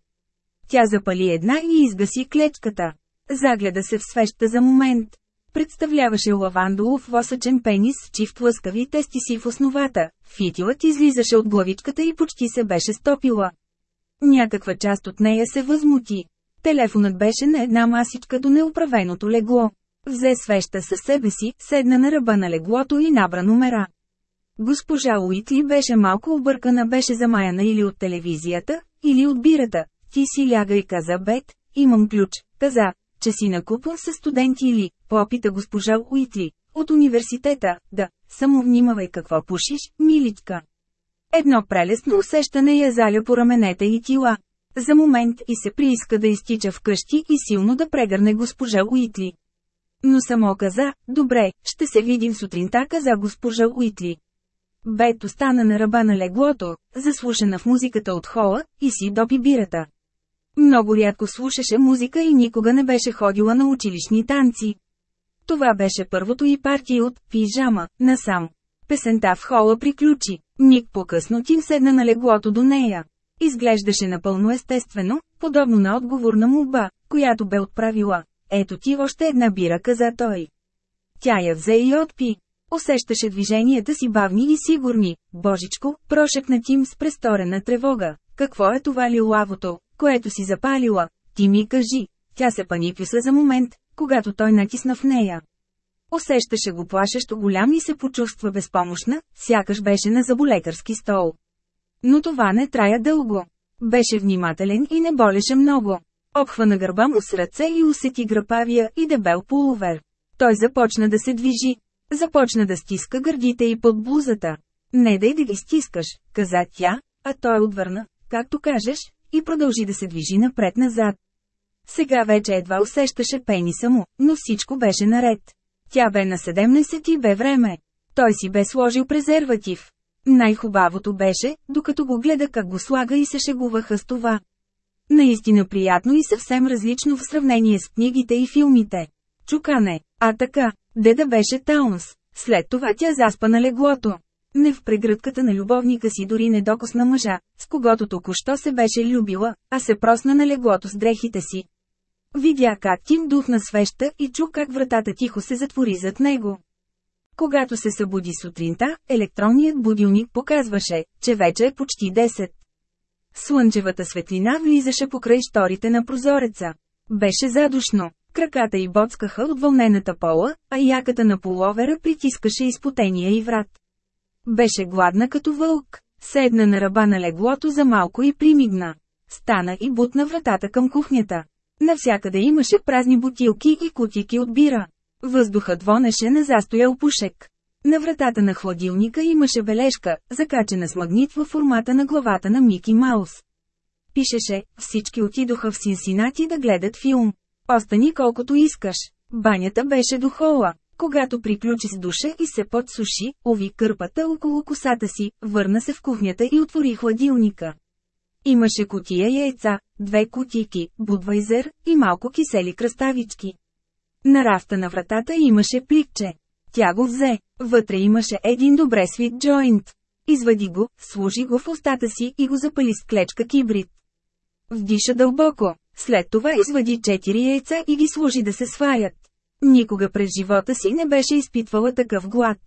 Тя запали една и изгаси клечката. Загледа се в свеща за момент. Представляваше лавандолов восъчен пенис с чифт лъскави тести си в основата. Фитилът излизаше от главичката и почти се беше стопила. Някаква част от нея се възмути. Телефонът беше на една масичка до неуправеното легло. Взе свеща със себе си, седна на ръба на леглото и набра номера. Госпожа Уитли беше малко объркана беше замаяна или от телевизията, или от бирата. Ти си ляга и каза Бет, имам ключ, каза, че си накупал със студенти или, попита госпожа Уитли, от университета, да, само внимавай какво пушиш, миличка. Едно прелестно усещане я заля по раменете и тила. За момент и се прииска да изтича вкъщи и силно да прегърне госпожа Уитли. Но само каза, добре, ще се видим сутринта, каза госпожа Уитли. Бето стана на ръба на леглото, заслушана в музиката от хола, и си допи бирата. Много рядко слушаше музика и никога не беше ходила на училищни танци. Това беше първото и партия от «Пижама» насам. Песента в хола приключи. Ник по-късно Тим седна на леглото до нея. Изглеждаше напълно естествено, подобно на отговор на молба, която бе отправила. Ето ти още една бира, каза той. Тя я взе и отпи. Усещаше движенията си бавни и сигурни. Божичко, прошепна Тим с престорена тревога. Какво е това лилавото, което си запалила? Ти ми кажи. Тя се паниквиса за момент, когато той натисна в нея. Усещаше го плашещо голям и се почувства безпомощна, сякаш беше на заболекарски стол. Но това не трая дълго. Беше внимателен и не болеше много. Обхвана гърба му с ръце и усети грапавия и дебел полувер. Той започна да се движи. Започна да стиска гърдите и под блузата. Не дай да ги стискаш, каза тя, а той отвърна, както кажеш, и продължи да се движи напред-назад. Сега вече едва усещаше пениса му, но всичко беше наред. Тя бе на 17 и бе време. Той си бе сложил презерватив. Най-хубавото беше, докато го гледа как го слага и се шегуваха с това. Наистина приятно и съвсем различно в сравнение с книгите и филмите. Чукане, а така, деда беше Таунс. След това тя заспа на леглото. Не в прегръдката на любовника си дори не докосна мъжа, с когото току-що се беше любила, а се просна на леглото с дрехите си. Видя как Тим духна свеща и чу как вратата тихо се затвори зад него. Когато се събуди сутринта, електронният будилник показваше, че вече е почти 10. Слънчевата светлина влизаше покрай шторите на прозореца. Беше задушно. Краката й боцкаха от вълнената пола, а яката на половера притискаше изпотения и врат. Беше гладна като вълк. Седна на ръба на леглото за малко и примигна. Стана и бутна вратата към кухнята. Навсякъде имаше празни бутилки и кутики от бира. Въздухът вонеше на застоял пушек. На вратата на хладилника имаше бележка, закачена с магнит във формата на главата на Мики Маус. Пишеше, всички отидоха в Синсинати да гледат филм. Остани колкото искаш. Банята беше до хола. Когато приключи с душа и се подсуши, ови кърпата около косата си, върна се в кухнята и отвори хладилника. Имаше котия яйца, две кутийки, будвайзер и малко кисели кръставички. На рафта на вратата имаше пликче. Тя го взе. Вътре имаше един добре свит джойнт. Извади го, служи го в устата си и го запали с клечка кибрид. Вдиша дълбоко. След това извади четири яйца и ги служи да се сваят. Никога през живота си не беше изпитвала такъв глад.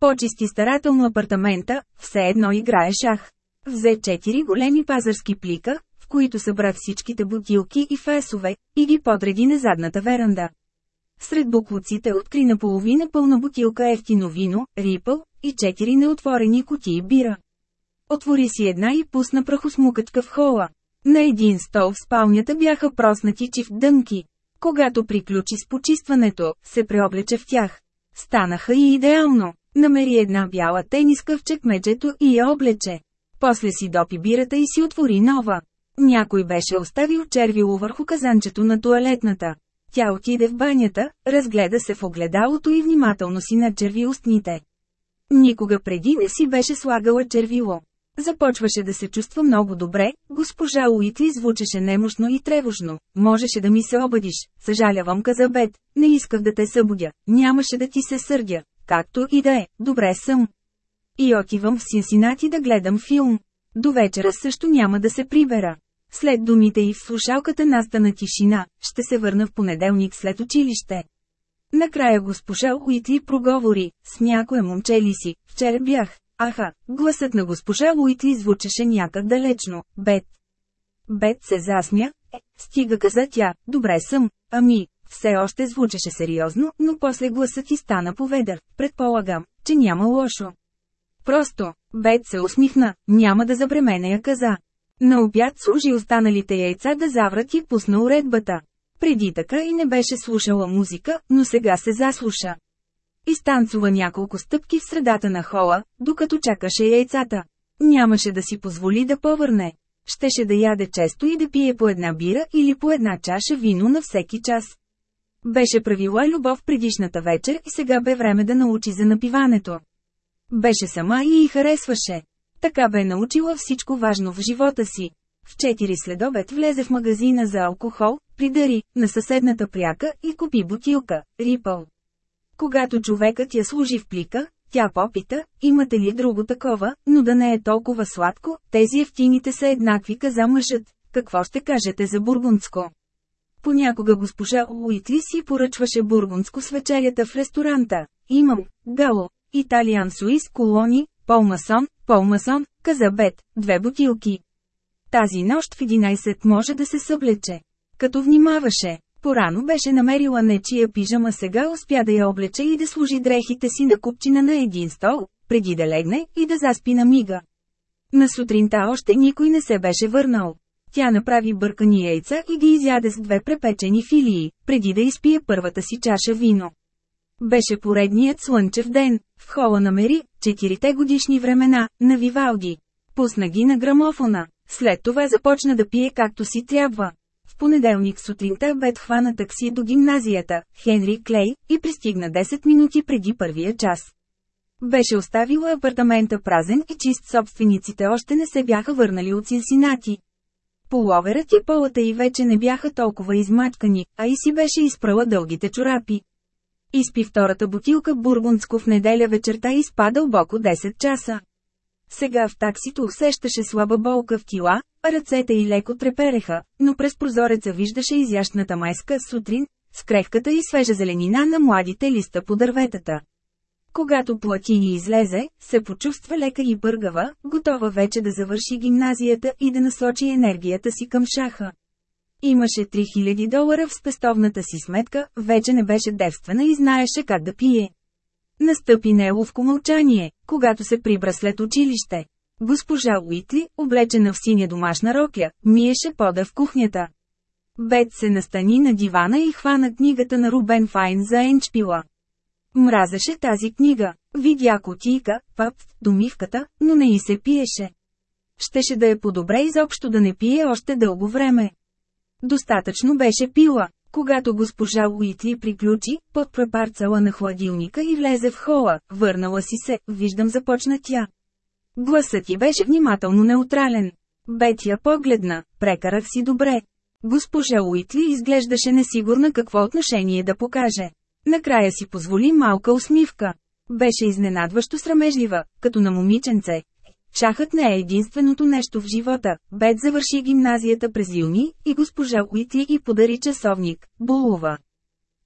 Почисти старателно апартамента, все едно играе шах. Взе четири големи пазарски плика, в които събра всичките бутилки и фесове, и ги подреди на задната веранда. Сред буклуците откри наполовина пълна бутилка ефтино вино, рипъл, и четири неотворени кутии бира. Отвори си една и пусна прахосмукачка в хола. На един стол в спалнята бяха проснати чиф дънки. Когато приключи с почистването, се преоблече в тях. Станаха и идеално. Намери една бяла тениска в чекмеджето и я облече. После си допи бирата и си отвори нова. Някой беше оставил червило върху казанчето на туалетната. Тя отиде в банята, разгледа се в огледалото и внимателно си начерви устните. Никога преди не си беше слагала червило. Започваше да се чувства много добре, госпожа Уитли звучеше немощно и тревожно. Можеше да ми се обадиш, съжалявам каза Бет, не исках да те събудя, нямаше да ти се сърдя, както и да е, добре съм. И отивам в Синсинати да гледам филм. До вечера също няма да се прибера. След думите и в слушалката настана тишина, ще се върна в понеделник след училище. Накрая госпожа Уитли проговори, с някое момче ли си, вчера бях, аха, гласът на госпожа Уитли звучеше някак далечно, Бет. Бет се засмя, е, стига каза тя, добре съм, ами, все още звучеше сериозно, но после гласът ти стана поведър, предполагам, че няма лошо. Просто, Бет се усмихна, няма да забремене я каза. На обяд служи останалите яйца да заврат и пусна уредбата. Преди така и не беше слушала музика, но сега се заслуша. Изтанцува няколко стъпки в средата на хола, докато чакаше яйцата. Нямаше да си позволи да повърне. Щеше да яде често и да пие по една бира или по една чаша вино на всеки час. Беше правила любов предишната вечер и сега бе време да научи за напиването. Беше сама и й харесваше. Така бе научила всичко важно в живота си. В 4 следобед влезе в магазина за алкохол, придари, на съседната пряка и купи бутилка, рипъл. Когато човекът я служи в плика, тя попита, имате ли друго такова, но да не е толкова сладко, тези ефтините са еднакви каза мъжът, какво ще кажете за бургундско? Понякога госпожа Уитли си поръчваше бургундско с вечерята в ресторанта. Имам, гало, италиан суис колони, полмасон, полмасон, каза Бет, две бутилки. Тази нощ в 11 може да се съблече. Като внимаваше, порано беше намерила нечия пижама сега успя да я облече и да служи дрехите си на купчина на един стол, преди да легне и да заспи на мига. На сутринта още никой не се беше върнал. Тя направи бъркани яйца и ги изяде с две препечени филии, преди да изпие първата си чаша вино. Беше поредният слънчев ден, в хола намери, четирите годишни времена, на Вивалди. Пусна ги на грамофона. След това започна да пие както си трябва. Понеделник сутринта бе хвана такси до гимназията, Хенри Клей, и пристигна 10 минути преди първия час. Беше оставила апартамента празен и чист собствениците още не се бяха върнали от Синсинати. Половерът и полата й вече не бяха толкова измачкани, а и си беше изпрала дългите чорапи. Изпи втората бутилка бургундско в неделя вечерта и спа дълбоко 10 часа. Сега в таксито усещаше слаба болка в тила, а ръцете й леко трепереха, но през прозореца виждаше изящната майска сутрин, с крехката и свежа зеленина на младите листа по дърветата. Когато Платини излезе, се почувства лека и бъргава, готова вече да завърши гимназията и да насочи енергията си към шаха. Имаше 3000 долара в спестовната си сметка, вече не беше девствена и знаеше как да пие. Настъпи неловко мълчание, когато се прибра след училище. Госпожа Уитли, облечена в синя домашна рокля, миеше пода в кухнята. Бет се настани на дивана и хвана книгата на Рубен Файн за Енчпила. Мразеше тази книга. Видя котийка, пап, домивката, но не и се пиеше. Щеше да е по-добре изобщо да не пие още дълго време. Достатъчно беше пила. Когато госпожа Уитли приключи, подпре парцала на хладилника и влезе в хола, върнала си се, виждам започна тя. Гласът ти беше внимателно неутрален. Бетия погледна, прекарах си добре. Госпожа Уитли изглеждаше несигурна какво отношение да покаже. Накрая си позволи малка усмивка. Беше изненадващо срамежлива, като на момиченце. Шахът не е единственото нещо в живота. Бет завърши гимназията през юни и госпожа Уитли и подари часовник, Булова.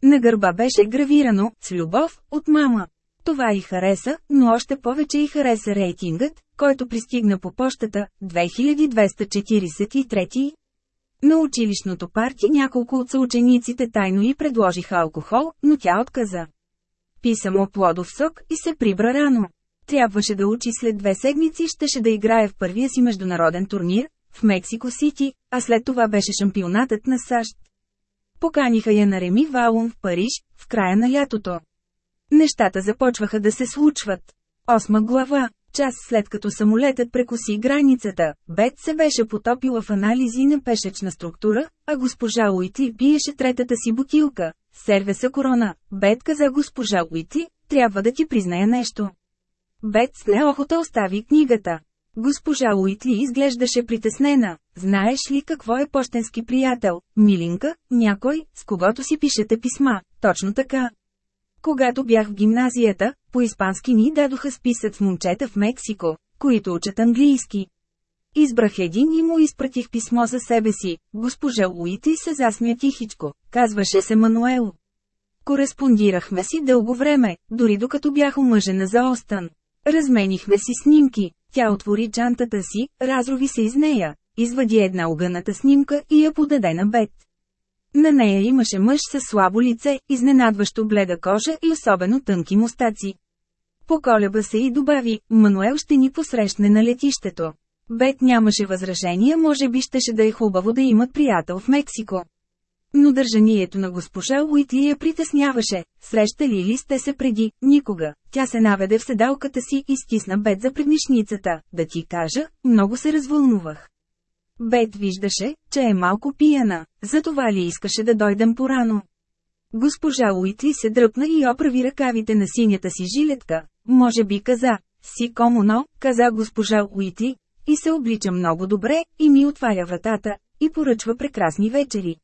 На гърба беше гравирано, с любов, от мама. Това и хареса, но още повече и хареса рейтингът, който пристигна по почтата, 2243. На училищното парти няколко от съучениците тайно й предложиха алкохол, но тя отказа. Пи само плодов сок и се прибра рано. Трябваше да учи след две седмици щеше да играе в първия си международен турнир, в Мексико Сити, а след това беше шампионатът на САЩ. Поканиха я на Реми Ваун в Париж, в края на лятото. Нещата започваха да се случват. Осма глава. Час след като самолетът прекоси границата, Бет се беше потопила в анализи на пешечна структура, а госпожа Уити пиеше третата си бутилка. Сервеса корона. Бет каза госпожа Уити, трябва да ти призная нещо. Бет с неохота остави книгата. Госпожа Уитли изглеждаше притеснена. Знаеш ли какво е почтенски приятел, милинка, някой, с когото си пишете писма, точно така. Когато бях в гимназията, по-испански ни дадоха списък с момчета в Мексико, които учат английски. Избрах един и му изпратих писмо за себе си. Госпожа Уити се засмя тихичко. Казваше се Мануел. Кореспондирахме си дълго време, дори докато бях омъжена за Остан. Разменихме си снимки. Тя отвори чантата си, разрови се из нея, извади една огъната снимка и я подаде на Бет. На нея имаше мъж със слабо лице, изненадващо бледа кожа и особено тънки мустаци. Поколеба се и добави, Мануел ще ни посрещне на летището. Бет нямаше възражения, може би щеше да е хубаво да имат приятел в Мексико. Но държанието на госпожа Уитли я притесняваше. Срещали ли сте се преди? Никога. Тя се наведе в седалката си и стисна Бет за преднишницата. Да ти кажа, много се развълнувах. Бет виждаше, че е малко пияна, затова ли искаше да дойдем порано. Госпожа Уитли се дръпна и оправи ръкавите на синята си жилетка. Може би каза, си комуно, каза госпожа Уитли, и се облича много добре, и ми отваря вратата, и поръчва прекрасни вечери.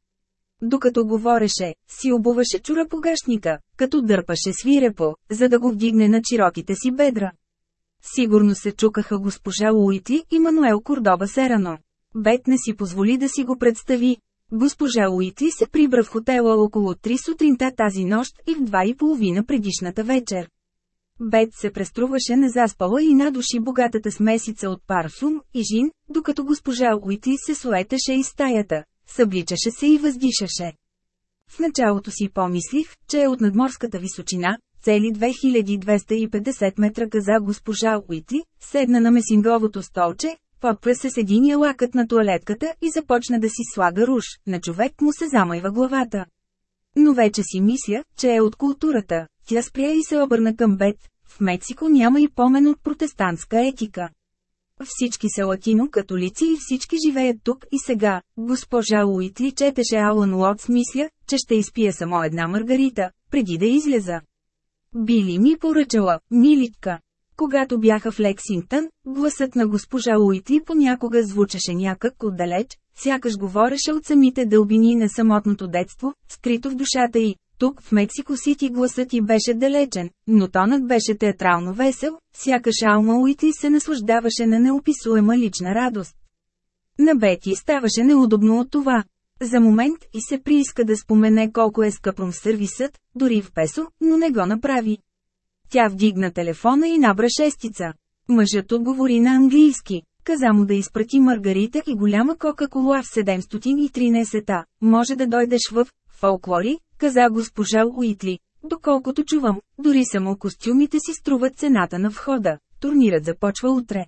Докато говореше, си обуваше чура погашника, като дърпаше свирепо, за да го вдигне на чироките си бедра. Сигурно се чукаха госпожа Уити и Мануел Кордоба Серано. Бет не си позволи да си го представи. Госпожа Уити се прибра в хотела около 3 сутринта тази нощ и в два и половина предишната вечер. Бет се преструваше незаспала и надуши богатата смесица от парфум и жин, докато госпожа Уити се суетеше из стаята, събличаше се и въздишаше. В началото си помислих, че е от надморската височина, цели 2250 метра каза госпожа Уитли, седна на месинговото столче, подпре се с единия лакът на туалетката и започна да си слага руш, на човек му се замайва главата. Но вече си мисля, че е от културата, тя спря и се обърна към Бет, в Мексико няма и помен от протестантска етика. Всички са латино-католици и всички живеят тук и сега. Госпожа Уитли четеше Алан Лотс мисля, че ще изпия само една маргарита, преди да излеза. Били ми поръчала, милитка. Когато бяха в Лексингтън, гласът на госпожа Уитли понякога звучеше някак отдалеч, сякаш говореше от самите дълбини на самотното детство, скрито в душата й. Тук в Мексико Сити гласът ти беше далечен, но тонът беше театрално весел, сякаш Алма Уитли се наслаждаваше на неописуема лична радост. На Бети ставаше неудобно от това. За момент и се прииска да спомене колко е скъпом сервисът, дори в песо, но не го направи. Тя вдигна телефона и набра шестица. Мъжът отговори на английски. Каза му да изпрати Маргарита и голяма кока-кола в 713-та. Може да дойдеш в фолклори, каза госпожа Уитли. Доколкото чувам, дори само костюмите си струват цената на входа. Турнирът започва утре.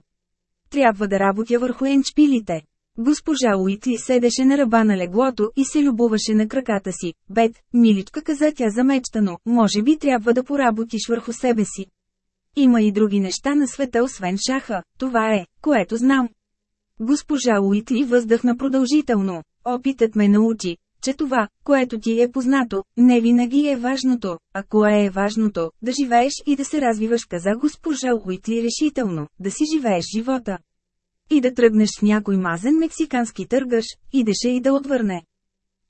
Трябва да работя върху енчпилите. Госпожа Уитли седеше на ръба на леглото и се любоваше на краката си. Бет, миличка каза тя замечтано, може би трябва да поработиш върху себе си. Има и други неща на света освен шаха, това е, което знам. Госпожа Уитли въздъхна продължително. Опитът ме научи, че това, което ти е познато, не винаги е важното, а кое е важното, да живееш и да се развиваш, каза госпожа Уитли решително, да си живееш живота. И да тръгнеш в някой мазен мексикански търгаш, идеше и да отвърне.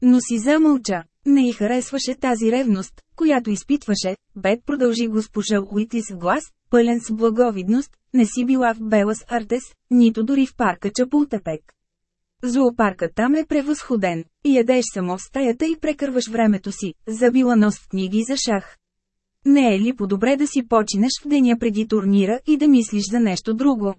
Но си замълча. Не й харесваше тази ревност, която изпитваше, Бет продължи госпожа Уитли с глас, пълен с благовидност, не си била в Белас Артес, нито дори в парка Чапултепек. Зоопаркът там е превъзходен. Ядеш само в стаята и прекърваш времето си, забила нос в книги за шах. Не е ли по-добре да си починеш в деня преди турнира и да мислиш за нещо друго?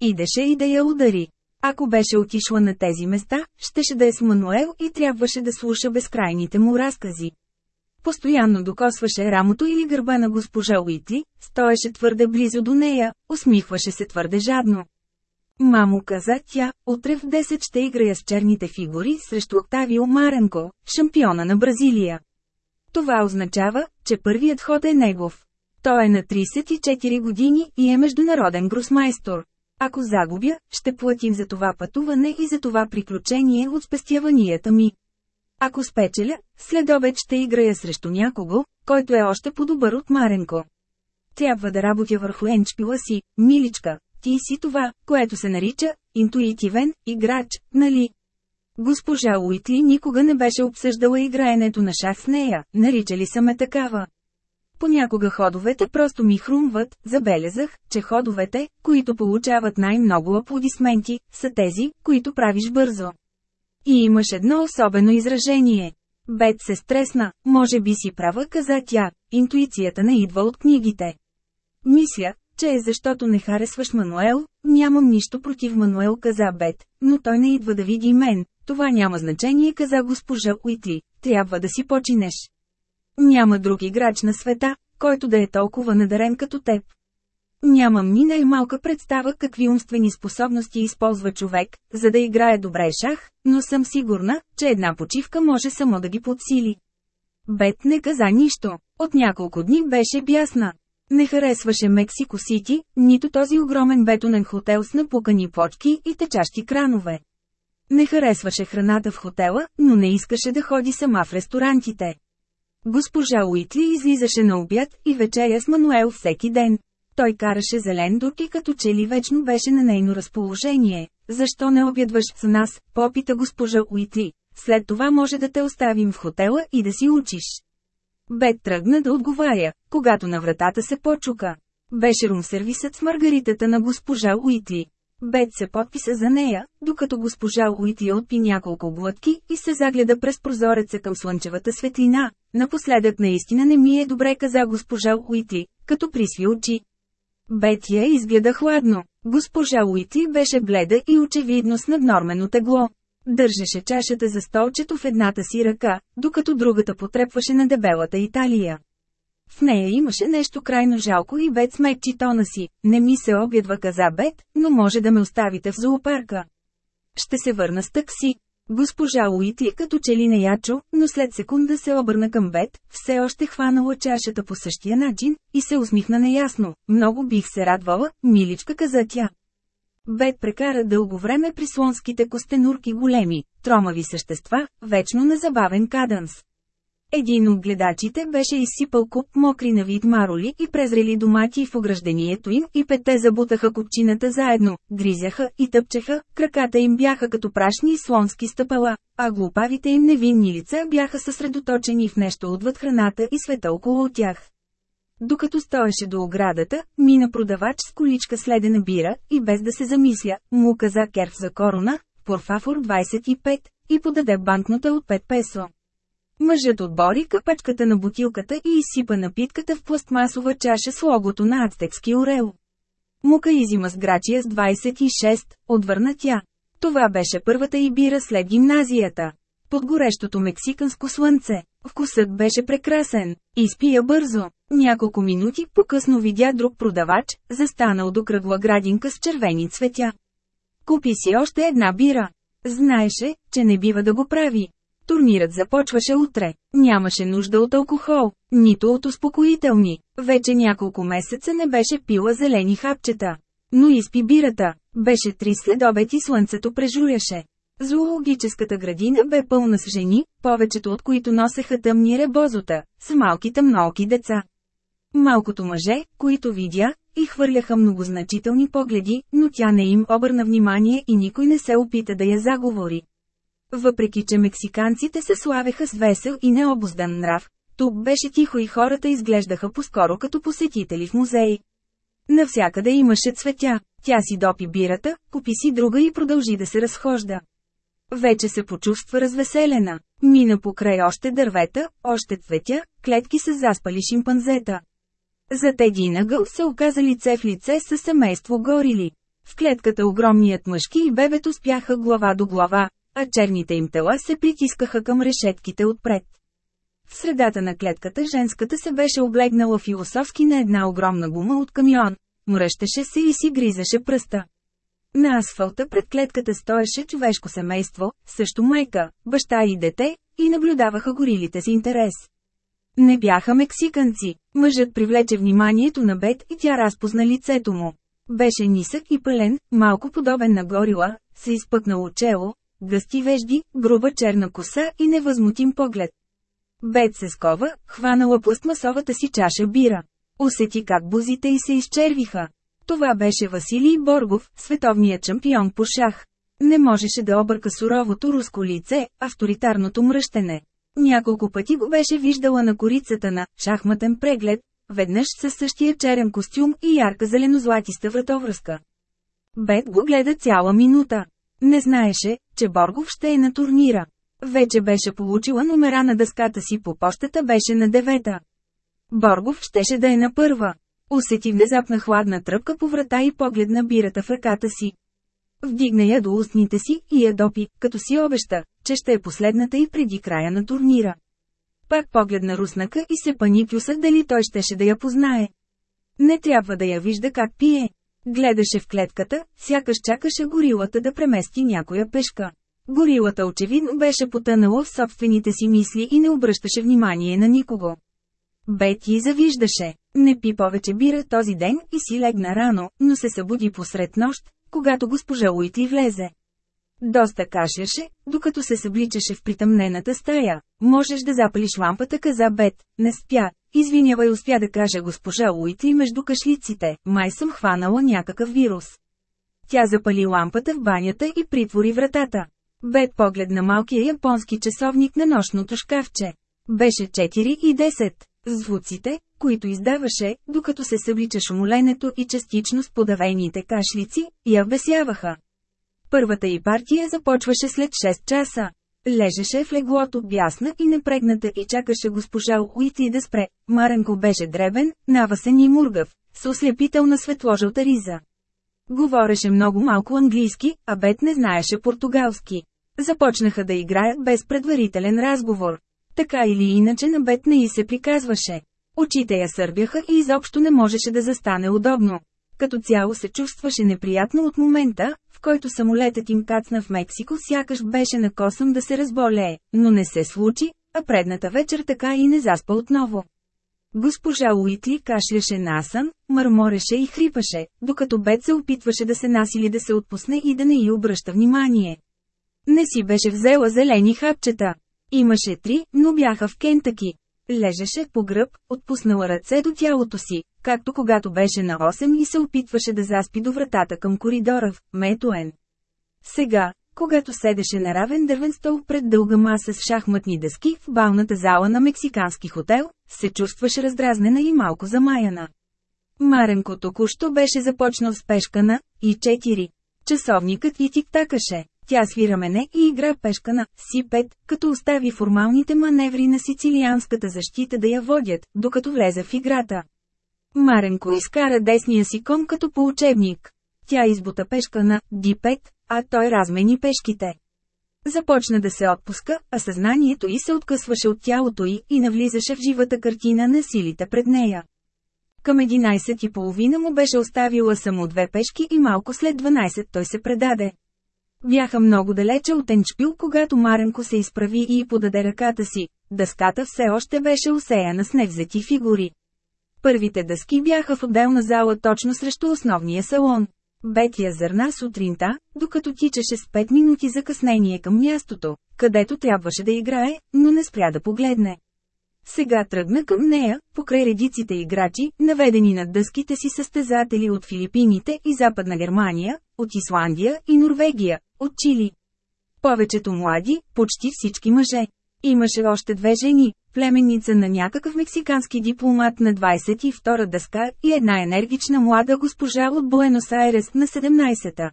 Идеше и да я удари. Ако беше отишла на тези места, щеше да е с Мануел и трябваше да слуша безкрайните му разкази. Постоянно докосваше рамото или гърба на госпожа Уитли, стоеше твърде близо до нея, усмихваше се твърде жадно. Мамо каза тя, утре в 10 ще играя с черните фигури срещу Октавио Маренко, шампиона на Бразилия. Това означава, че първият ход е негов. Той е на 34 години и е международен гросмайстор. Ако загубя, ще платим за това пътуване и за това приключение от спестяванията ми. Ако спечеля, след обед ще играя срещу някого, който е още по-добър от Маренко. Трябва да работя върху енчпила си, миличка, ти си това, което се нарича интуитивен играч, нали? Госпожа Уитли никога не беше обсъждала играенето на шах с нея, наричали са ме такава. Понякога ходовете просто ми хрумват, забелязах, че ходовете, които получават най-много аплодисменти, са тези, които правиш бързо. И имаш едно особено изражение. Бет се стресна, може би си права, каза тя, интуицията не идва от книгите. Мисля, че е защото не харесваш Мануел, нямам нищо против Мануел, каза Бет, но той не идва да види мен, това няма значение, каза госпожа Уитли, трябва да си починеш. Няма друг играч на света, който да е толкова надарен като теб. Нямам ни най-малка представа какви умствени способности използва човек, за да играе добре шах, но съм сигурна, че една почивка може само да ги подсили. Бет не каза нищо. От няколко дни беше бясна. Не харесваше Мексико Сити, нито този огромен бетонен хотел с напукани почки и течащи кранове. Не харесваше храната в хотела, но не искаше да ходи сама в ресторантите. Госпожа Уитли излизаше на обяд и вечеря с Мануел всеки ден. Той караше зелен дук и като че ли вечно беше на нейно разположение. Защо не обядваш с нас, попита госпожа Уитли. След това може да те оставим в хотела и да си учиш. Бет тръгна да отговаря, когато на вратата се почука. Беше румсервисът с маргаритата на госпожа Уитли. Бет се подписа за нея, докато госпожа Уитли отпи няколко глътки и се загледа през прозореца към слънчевата светлина. Напоследък наистина не ми е добре, каза госпожа Уитли, като присви очи. Бет я изгледа хладно. Госпожа Уитли беше бледа и очевидно с наднормено тегло. Държеше чашата за столчето в едната си ръка, докато другата потрепваше на дебелата Италия. В нея имаше нещо крайно жалко и Бет смекчи тона си. Не ми се обядва каза Бет, но може да ме оставите в зоопарка. Ще се върна с такси. Госпожа Уитли като че ли не ячо, но след секунда се обърна към Бет, все още хванала чашата по същия начин, и се усмихна неясно. Много бих се радвала, миличка каза тя. Бет прекара дълго време при слонските костенурки големи, тромави същества, вечно на забавен каданс. Един от гледачите беше изсипал куп мокри на вид мароли и презрели домати в ограждението им и пете забутаха купчината заедно, гризяха и тъпчеха, краката им бяха като прашни и слонски стъпала, а глупавите им невинни лица бяха съсредоточени в нещо отвъд храната и света около тях. Докато стоеше до оградата, мина продавач с количка следена бира, и без да се замисля, му каза керф за корона, порфафор 25, и подаде банкнота от 5 песо. Мъжът отбори капачката на бутилката и изсипа напитката в пластмасова чаша с логото на ацтекски орел. Мука изима с грачия с 26, отвърна тя. Това беше първата и бира след гимназията. Под горещото мексиканско слънце. Вкусът беше прекрасен. Изпия бързо. Няколко минути по-късно видя друг продавач, застанал до кръгла градинка с червени цветя. Купи си още една бира. Знаеше, че не бива да го прави. Турнирът започваше утре. Нямаше нужда от алкохол, нито от успокоителни. Вече няколко месеца не беше пила зелени хапчета. Но изпи бирата. Беше три след обед и слънцето прежуляше. Зоологическата градина бе пълна с жени, повечето от които носеха тъмни ребозота, с малки тъмнооки деца. Малкото мъже, които видя, и хвърляха многозначителни погледи, но тя не им обърна внимание и никой не се опита да я заговори. Въпреки че мексиканците се славеха с весел и необоздан нрав, тук беше тихо и хората изглеждаха по-скоро като посетители в музей. Навсякъде имаше цветя, тя си допи бирата, купи си друга и продължи да се разхожда. Вече се почувства развеселена. Мина покрай още дървета, още цветя, клетки с заспали шимпанзета. Зад един ъгъл се оказа лице в лице с семейство горили. В клетката огромният мъжки и бебето спяха глава до глава, а черните им тела се притискаха към решетките отпред. В средата на клетката женската се беше облегнала философски на една огромна гума от камион, мръщеше се и си гризаше пръста. На асфалта пред клетката стоеше човешко семейство, също майка, баща и дете, и наблюдаваха горилите с интерес. Не бяха мексиканци. Мъжът привлече вниманието на Бет и тя разпозна лицето му. Беше нисък и пълен, малко подобен на горила, се изпъкнало чело, гъсти вежди, груба черна коса и невъзмутим поглед. Бет се скова, хванала пластмасовата си чаша бира. Усети как бузите й се изчервиха. Това беше Василий Боргов, световният шампион по шах. Не можеше да обърка суровото руско лице, авторитарното мръщене. Няколко пъти го беше виждала на корицата на шахматен преглед, веднъж със същия черен костюм и ярка зеленозлатиста вратовръзка. Бет го гледа цяла минута. Не знаеше, че Боргов ще е на турнира. Вече беше получила номера на дъската си по почтата беше на девета. Боргов щеше да е на първа. Усети внезапна хладна тръпка по врата и погледна бирата в ръката си. Вдигна я до устните си и я допи, като си обеща, че ще е последната и преди края на турнира. Пак погледна руснака и се пани плюса дали той щеше да я познае. Не трябва да я вижда как пие. Гледаше в клетката, сякаш чакаше горилата да премести някоя пешка. Горилата очевидно беше потънала в собствените си мисли и не обръщаше внимание на никого. Бети завиждаше. Не пи повече бира този ден и си легна рано, но се събуди посред нощ, когато госпожа Уитли влезе. Доста кашляше, докато се събличаше в притъмнената стая. Можеш да запалиш лампата, каза Бет. Не спя. Извинявай, успя да каже госпожа Уитли между кашлиците. Май съм хванала някакъв вирус. Тя запали лампата в банята и притвори вратата. Бет погледна малкия японски часовник на нощното шкафче. Беше 4 и 10. Звуците, които издаваше, докато се съблича шумоленето и частично с подавените кашлици, я вбесяваха. Първата й партия започваше след 6 часа. Лежеше в леглото бясна и непрегната и чакаше госпожа Уити да спре. Маренко беше дребен, навасен и мургав, с ослепителна светложълта риза. Говореше много малко английски, а Бет не знаеше португалски. Започнаха да играят без предварителен разговор. Така или иначе на Бет не й се приказваше. Очите я сърбяха и изобщо не можеше да застане удобно. Като цяло се чувстваше неприятно от момента, в който самолетът им кацна в Мексико сякаш беше на косъм да се разболее, но не се случи, а предната вечер така и не заспа отново. Госпожа Уитли кашляше насън, мърмореше и хрипаше, докато Бет се опитваше да се насили да се отпусне и да не й обръща внимание. Не си беше взела зелени хапчета. Имаше три, но бяха в Кентъки. Лежеше по гръб, отпуснала ръце до тялото си, както когато беше на 8 и се опитваше да заспи до вратата към коридора в Метуен. Сега, когато седеше на равен дървен стол пред дълга маса с шахматни дъски в балната зала на мексикански хотел, се чувстваше раздразнена и малко замаяна. Маренко току-що беше започнал с пешкана, и 4. Часовникът и тик-такаше. Тя свира мене и игра пешка на Си-5, като остави формалните маневри на сицилианската защита да я водят, докато влезе в играта. Маренко изкара десния си кон като по учебник. Тя избута пешка на D5, а той размени пешките. Започна да се отпуска, а съзнанието й се откъсваше от тялото й и навлизаше в живата картина на силите пред нея. Към 11.30 му беше оставила само две пешки и малко след 12 той се предаде. Бяха много далече от Енчпил, когато Маренко се изправи и подаде ръката си. Дъската все още беше усеяна с невзети фигури. Първите дъски бяха в отделна зала точно срещу основния салон. Бет я зърна сутринта, докато тичаше с 5 минути закъснение към мястото, където трябваше да играе, но не спря да погледне. Сега тръгна към нея, покрай редиците играчи, наведени над дъските си състезатели от Филипините и Западна Германия, от Исландия и Норвегия, от Чили. Повечето млади, почти всички мъже. Имаше още две жени, племенница на някакъв мексикански дипломат на 22-та дъска и една енергична млада госпожа от Буенос Айрес на 17-та.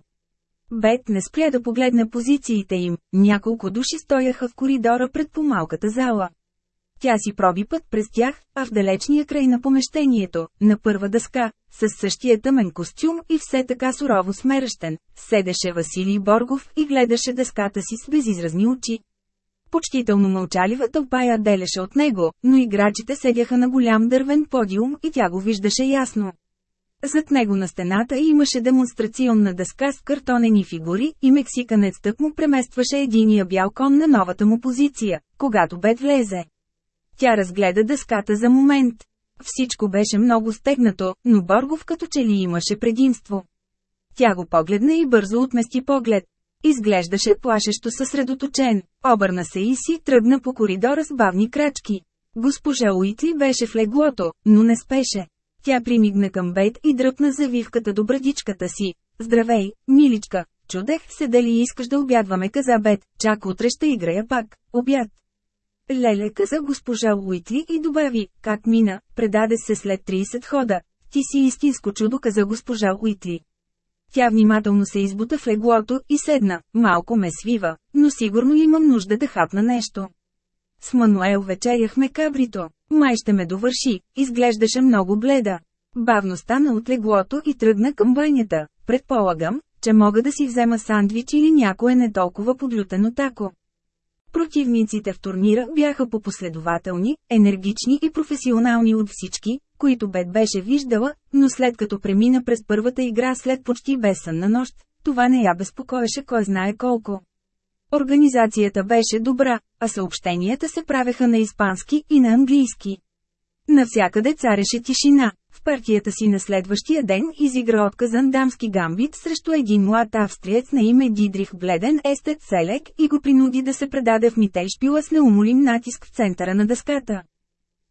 Бет не спря да погледне позициите им, няколко души стояха в коридора пред помалката зала. Тя си проби път през тях, а в далечния край на помещението, на първа дъска, с същия тъмен костюм и все така сурово смерещен, седеше Василий Боргов и гледаше дъската си с безизразни очи. Почтително мълчалива тълпа я делеше от него, но играчите седяха на голям дървен подиум и тя го виждаше ясно. Зад него на стената имаше демонстрационна дъска с картонени фигури и мексиканец тък му преместваше единия бял кон на новата му позиция, когато Бет влезе. Тя разгледа дъската за момент. Всичко беше много стегнато, но Боргов като че ли имаше предимство. Тя го погледна и бързо отмести поглед. Изглеждаше плашещо съсредоточен, обърна се и си тръгна по коридора с бавни крачки. Госпожа Уитли беше в леглото, но не спеше. Тя примигна към Бейт и дръпна завивката до брадичката си. Здравей, миличка, чудех се дали искаш да обядваме каза Бет, чак утре ще играя пак, обяд. Леле каза госпожа Уитли и добави, как мина, предаде се след 30 хода. Ти си истинско чудо каза госпожа Уитли. Тя внимателно се избута в леглото и седна, малко ме свива, но сигурно имам нужда да хапна нещо. С Мануел вечеряхме кабрито. Май ще ме довърши, изглеждаше много бледа. Бавно стана от леглото и тръгна към банята. Предполагам, че мога да си взема сандвич или някое не толкова подлютено тако. Противниците в турнира бяха попоследователни, енергични и професионални от всички, които Бет беше виждала, но след като премина през първата игра след почти безсънна нощ, това не я безпокоеше кой знае колко. Организацията беше добра, а съобщенията се правеха на испански и на английски. Навсякъде цареше тишина. В партията си на следващия ден изигра отказан дамски гамбит срещу един млад австриец на име Дидрих Бледен Естет Селек и го принуди да се предаде в Мителшпила с неумолим натиск в центъра на дъската.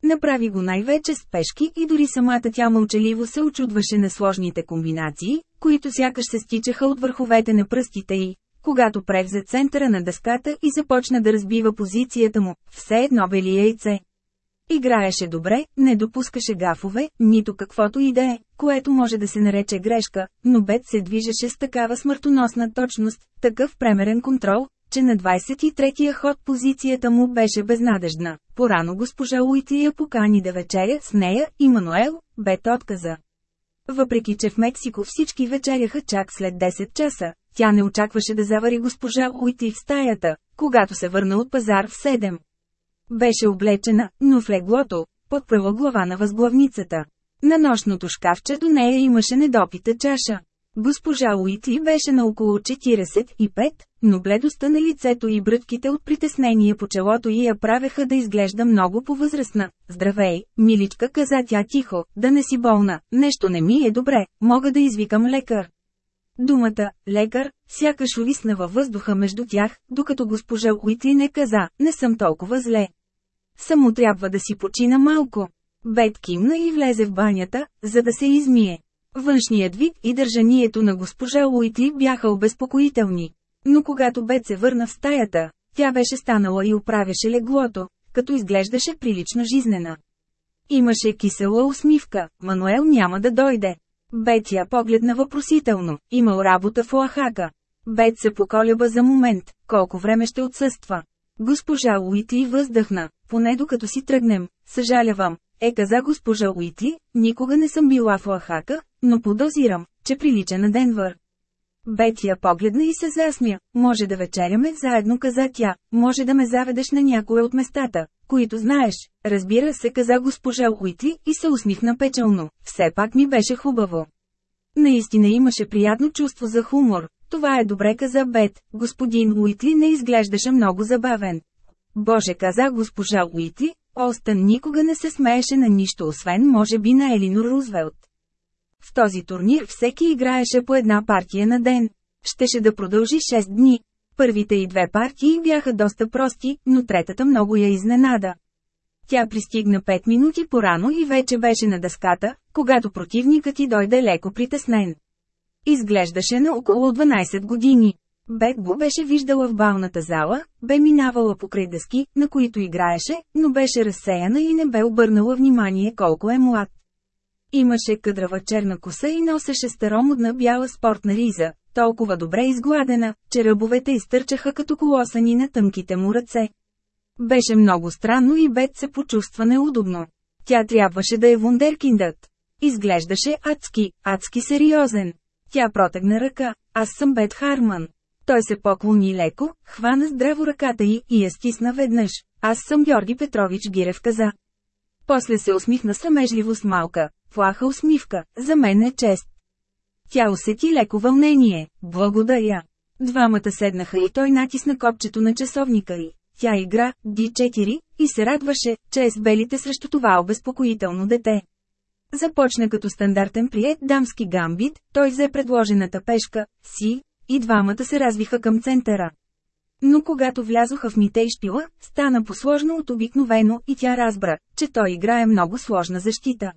Направи го най-вече с пешки и дори самата тя мълчаливо се очудваше на сложните комбинации, които сякаш се стичаха от върховете на пръстите й, когато превзе центъра на дъската и започна да разбива позицията му, все едно бели яйце. Играеше добре, не допускаше гафове, нито каквото и да е, което може да се нарече грешка, но Бет се движеше с такава смъртоносна точност, такъв премерен контрол, че на 23-я ход позицията му беше безнадежна. Порано госпожа Уитли я покани да вечеря с нея и Мануел, Бет отказа. Въпреки че в Мексико всички вечеряха чак след 10 часа, тя не очакваше да завари госпожа Уитли в стаята, когато се върна от пазар в 7. Беше облечена, но в леглото, подпрела глава на възглавницата. На нощното шкафче до нея имаше недопита чаша. Госпожа Уитли беше на около 45, но бледостта на лицето и брътките от притеснение по челото й я правеха да изглежда много повъзрастна. Здравей, миличка каза тя тихо, да не си болна, нещо не ми е добре, мога да извикам лекар. Думата «лекар» сякаш увисна във въздуха между тях, докато госпожа Уитли не каза «не съм толкова зле». Само трябва да си почина малко. Бет кимна и влезе в банята, за да се измие. Външният вид и държанието на госпожа Уитли бяха обезпокоителни. Но когато Бет се върна в стаята, тя беше станала и оправяше леглото, като изглеждаше прилично жизнена. Имаше кисела усмивка, Мануел няма да дойде. Бет я погледна въпросително, имал работа в Оахака. Бет се поколеба за момент, колко време ще отсъства. Госпожа Уитли въздъхна, поне докато си тръгнем, съжалявам, е каза госпожа Уитли, никога не съм била в Оахака, но подозирам, че прилича на Денвър. Бет я погледна и се засмя. Може да вечеряме заедно, каза тя. Може да ме заведеш на някое от местата, които знаеш. Разбира се, каза госпожа Уитли и се усмихна печално. Все пак ми беше хубаво. Наистина имаше приятно чувство за хумор. Това е добре, каза Бет. Господин Уитли не изглеждаше много забавен. Боже, каза госпожа Уитли, Остън никога не се смееше на нищо освен може би на Елинор Рузвелт. В този турнир всеки играеше по една партия на ден. Щеше да продължи 6 дни. Първите и две партии бяха доста прости, но третата много я изненада. Тя пристигна 5 минути порано и вече беше на дъската, когато противникът ти дойде леко притеснен. Изглеждаше на около 12 години. Бет го беше виждала в балната зала, бе минавала покрай дъски, на които играеше, но беше разсеяна и не бе обърнала внимание колко е млад. Имаше къдрава черна коса и носеше старомодна бяла спортна риза, толкова добре изгладена, че ръбовете изтърчаха като колосани на тъмките му ръце. Беше много странно и Бет се почувства неудобно. Тя трябваше да е вундеркиндът. Изглеждаше адски, адски сериозен. Тя протегна ръка, аз съм Бет Харман. Той се поклони леко, хвана здраво ръката й и я стисна веднъж. Аз съм Георги Петрович Гирев каза. После се усмихна срамежливо с малка, плаха усмивка, за мен е чест. Тя усети леко вълнение, благодаря. Двамата седнаха и той натисна копчето на часовника й. Тя игра, D4, и се радваше, че е с белите срещу това обезпокоително дете. Започна като стандартен прият дамски гамбит, той взе предложената пешка, си, и двамата се развиха към центъра. Но когато влязоха в мите и шпила, стана посложно от обикновено и тя разбра, че той играе много сложна защита.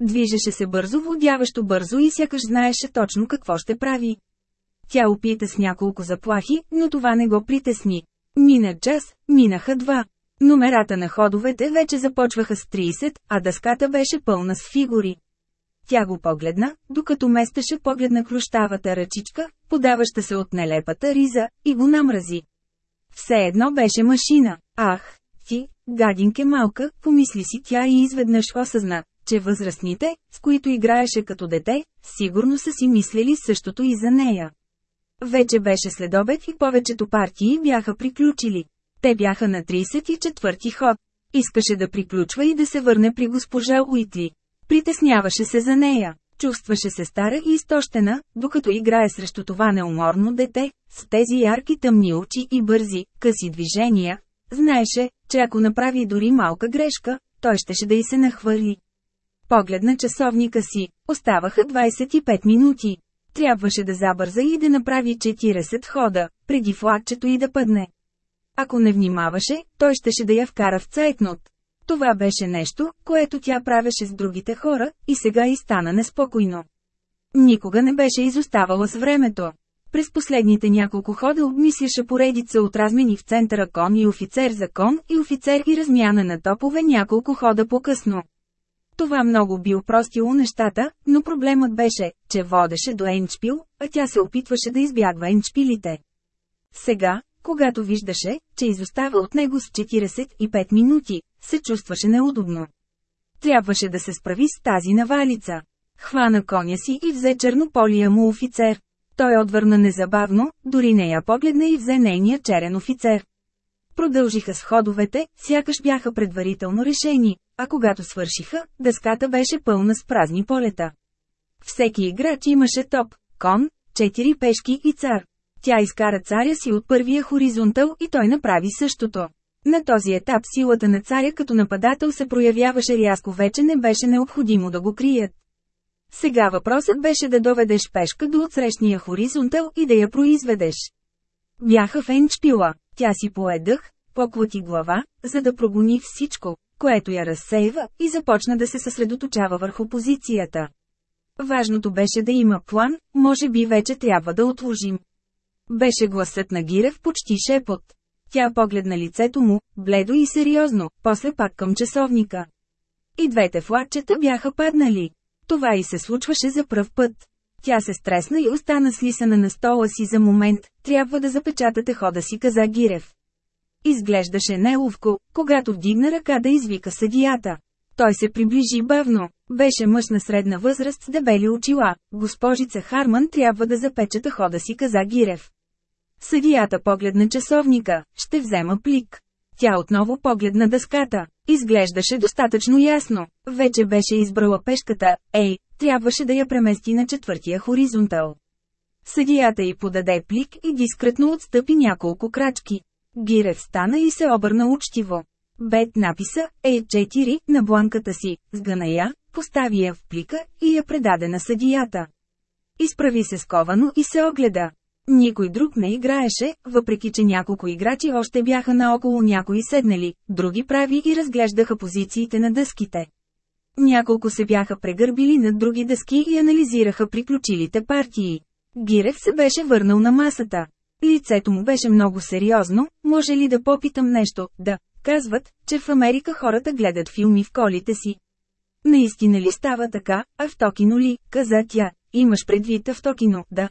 Движеше се бързо, водяващо бързо и сякаш знаеше точно какво ще прави. Тя опита с няколко заплахи, но това не го притесни. Мина час, минаха два. Номерата на ходовете вече започваха с 30, а дъската беше пълна с фигури. Тя го погледна, докато местеше поглед на крущавата ръчичка, подаваща се от нелепата риза, и го намрази. Все едно беше машина. Ах, ти, гадинке малка, помисли си тя и изведнъж осъзна, че възрастните, с които играеше като дете, сигурно са си мислили същото и за нея. Вече беше следобед и повечето партии бяха приключили. Те бяха на 34-ти ход. Искаше да приключва и да се върне при госпожа Уитли. Притесняваше се за нея. Чувстваше се стара и изтощена, докато играе срещу това неуморно дете, с тези ярки тъмни очи и бързи, къси движения. Знаеше, че ако направи дори малка грешка, той щеше да й се нахвърли. Погледна часовника си, оставаха 25 минути. Трябваше да забърза и да направи 40 хода, преди флагчето и да пъдне. Ако не внимаваше, той щеше да я вкара в цайтнот. Това беше нещо, което тя правеше с другите хора, и сега и стана неспокойно. Никога не беше изоставала с времето. През последните няколко хода обмисляше поредица от размени в центъра кон и офицер за кон и офицер и размяна на топове няколко хода по-късно. Това много би упростило нещата, но проблемът беше, че водеше до Енчпил, а тя се опитваше да избягва Енчпилите. Сега, когато виждаше, че изостава от него с 45 минути, се чувстваше неудобно. Трябваше да се справи с тази навалица. Хвана коня си и взе чернополия му офицер. Той отвърна незабавно, дори не я погледна и взе нейния черен офицер. Продължиха с ходовете, сякаш бяха предварително решени, а когато свършиха, дъската беше пълна с празни полета. Всеки играч имаше топ, кон, четири пешки и цар. Тя изкара царя си от първия хоризонтал и той направи същото. На този етап силата на царя като нападател се проявяваше рязко вече не беше необходимо да го крият. Сега въпросът беше да доведеш пешка до отсрещния хоризонтал и да я произведеш. Бяха в тя си поедах, поклати глава, за да прогони всичко, което я разсейва, и започна да се съсредоточава върху позицията. Важното беше да има план, може би вече трябва да отложим. Беше гласът на Гирев почти шепот. Тя погледна лицето му, бледо и сериозно, после пак към часовника. И двете флагчета бяха паднали. Това и се случваше за пръв път. Тя се стресна и остана слисана на стола си за момент, трябва да запечатате хода си, каза Гирев. Изглеждаше неловко, когато вдигна ръка да извика съдията. Той се приближи бавно. Беше мъж на средна възраст с дебели очила. Госпожица Харман трябва да запечата хода си, каза Гирев. Съдията погледна часовника, ще взема плик. Тя отново погледна дъската. Изглеждаше достатъчно ясно. Вече беше избрала пешката, ей, трябваше да я премести на четвъртия хоризонтал. Съдията й подаде плик и дискретно отстъпи няколко крачки. Гирев стана и се обърна учтиво. Бет написа Е4 на бланката си, сгъна я, постави я в плика и я предаде на съдията. Изправи се сковано и се огледа. Никой друг не играеше, въпреки че няколко играчи още бяха наоколо някои седнали, други прави и разглеждаха позициите на дъските. Няколко се бяха прегърбили над други дъски и анализираха приключилите партии. Гирев се беше върнал на масата. Лицето му беше много сериозно, може ли да попитам нещо, да, казват, че в Америка хората гледат филми в колите си. Наистина ли става така, а в Токино ли, каза тя, имаш предвид в Токино, да.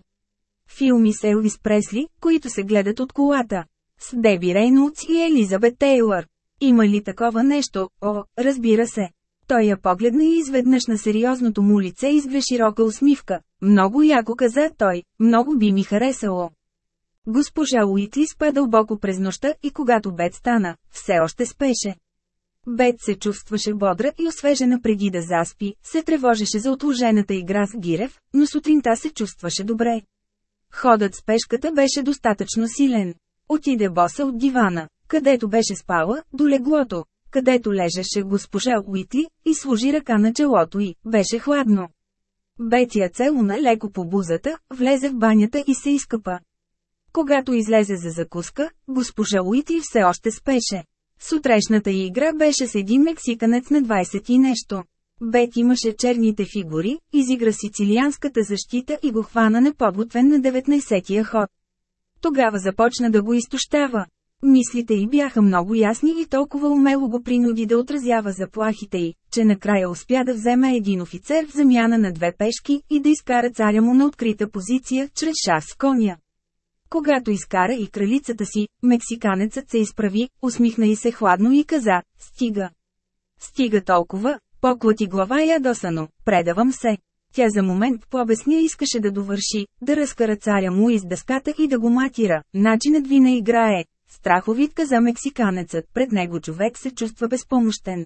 Филми с Елвис Пресли, които се гледат от колата. С Деби Рейнолдс и Елизабет Тейлър. Има ли такова нещо? О, разбира се. Той я погледна и изведнъж на сериозното му лице изве широка усмивка. Много яко каза той, много би ми харесало. Госпожа Уитли спа дълбоко през нощта и когато Бет стана, все още спеше. Бет се чувстваше бодра и освежена преди да заспи, се тревожеше за отложената игра с Гирев, но сутринта се чувстваше добре. Ходът с пешката беше достатъчно силен. Отиде боса от дивана, където беше спала, до леглото, където лежеше госпожа Уитли, и сложи ръка на челото й, беше хладно. Бетия целуна леко по бузата, влезе в банята и се изкъпа. Когато излезе за закуска, госпожа Уитли все още спеше. Сутрешната игра беше с един мексиканец на 20 и нещо. Бет имаше черните фигури, изигра сицилианската защита и го хвана неподготвен на 19-я ход. Тогава започна да го изтощава. Мислите й бяха много ясни и толкова умело го принуди да отразява заплахите й, че накрая успя да вземе един офицер в замяна на две пешки и да изкара царя му на открита позиция чрез шах с коня. Когато изкара и кралицата си, мексиканецът се изправи, усмихна и се хладно и каза, стига. Стига толкова, поклати глава ядосано, предавам се. Тя за момент по-обясня искаше да довърши, да разкара царя му из дъската и да го матира. Начинът ви не играе. Страховит каза мексиканецът, пред него човек се чувства безпомощен.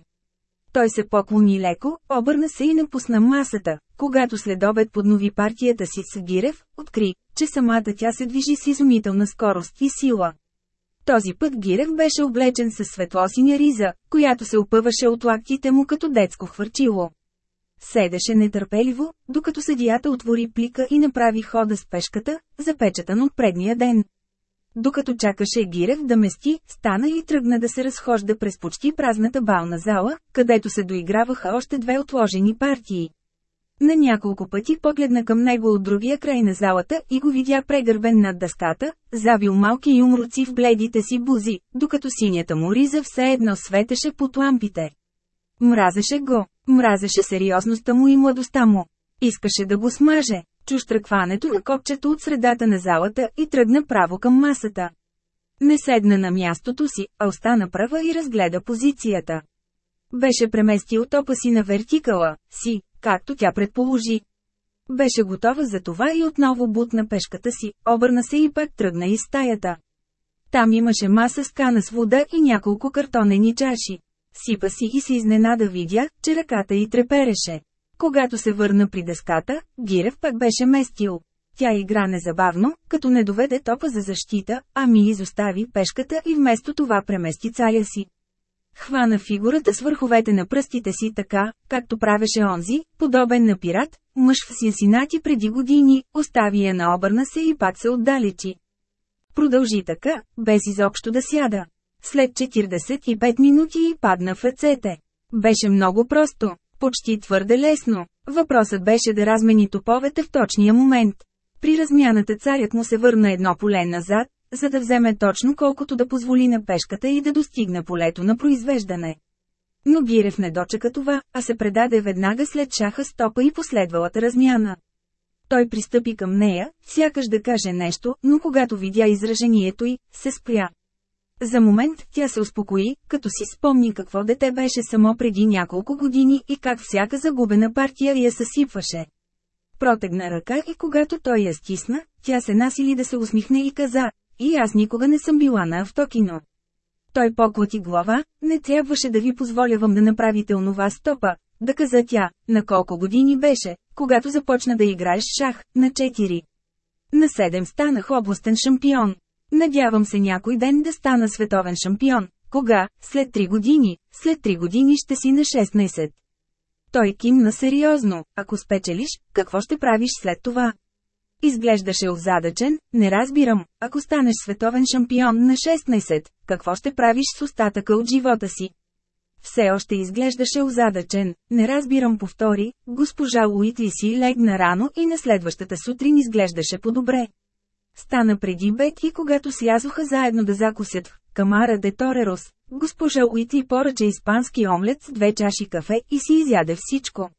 Той се поклони леко, обърна се и напусна масата. Когато след обед поднови партията си с Гирев, откри, че самата тя се движи с изумителна скорост и сила. Този път Гирев беше облечен със светлосиня риза, която се опъваше от лактите му като детско хвърчило. Седеше нетърпеливо, докато съдията отвори плика и направи хода с пешката, запечатан от предния ден. Докато чакаше Гирев да мести, стана и тръгна да се разхожда през почти празната бална зала, където се доиграваха още две отложени партии. На няколко пъти погледна към него от другия край на залата и го видя прегърбен над дъската, забил малки юмруци в бледите си бузи, докато синята му риза все едно светеше под лампите. Мразеше го, мразеше сериозността му и младостта му. Искаше да го смаже, чуштракването на копчето от средата на залата и тръгна право към масата. Не седна на мястото си, а остана права и разгледа позицията. Беше преместил топа си на вертикала, си, както тя предположи. Беше готова за това и отново бутна пешката си, обърна се и пак тръгна из стаята. Там имаше маса с кана с вода и няколко картонени чаши. Сипа си и се изненада видя, че ръката й трепереше. Когато се върна при дъската, Гирев пък беше местил. Тя игра незабавно, като не доведе топа за защита, а ми изостави пешката и вместо това премести царя си. Хвана фигурата с върховете на пръстите си така, както правеше онзи, подобен на пират, мъж в Синсинати преди години, остави я наобърна се и пак се отдалечи. Продължи така, без изобщо да сяда. След 45 минути и падна в ръцете. Беше много просто, почти твърде лесно. Въпросът беше да размени топовете в точния момент. При размяната царят му се върна едно поле назад, за да вземе точно колкото да позволи на пешката и да достигне полето на произвеждане. Но Гирев не дочека това, а се предаде веднага след шаха стопа и последвалата размяна. Той пристъпи към нея, сякаш да каже нещо, но когато видя изражението й, се спря. За момент тя се успокои, като си спомни какво дете беше само преди няколко години и как всяка загубена партия я съсипваше. Протегна ръка и когато той я стисна, тя се насили да се усмихне и каза, и аз никога не съм била на автокино. Той поклати глава, не трябваше да ви позволявам да направите онова стопа, да каза тя, на колко години беше, когато започна да играеш шах, на 4. На 7 станах областен шампион. Надявам се някой ден да стана световен шампион. Кога? След 3 години. След 3 години ще си на 16. Той кимна сериозно. Ако спечелиш, какво ще правиш след това? Изглеждаше озадачен, не разбирам, ако станеш световен шампион на 16, какво ще правиш с остатъка от живота си? Все още изглеждаше озадачен, не разбирам повтори, госпожа Уитли си легна рано и на следващата сутрин изглеждаше по-добре. Стана преди бед и когато слязоха заедно да закусят в Камара де Торерос, госпожа Уитли поръча испански омлет с две чаши кафе и си изяде всичко.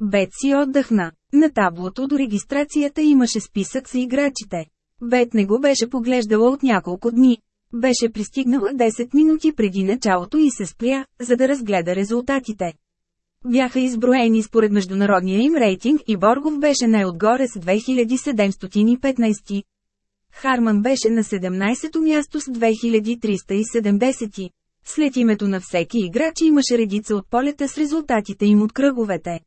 Бет си отдъхна. На таблото до регистрацията имаше списък с играчите. Бет не го беше поглеждала от няколко дни. Беше пристигнала 10 минути преди началото и се спря, за да разгледа резултатите. Бяха изброени според международния им рейтинг и Боргов беше най-отгоре с 2715. Харман беше на 17-то място с 2370. След името на всеки играч имаше редица от полета с резултатите им от кръговете.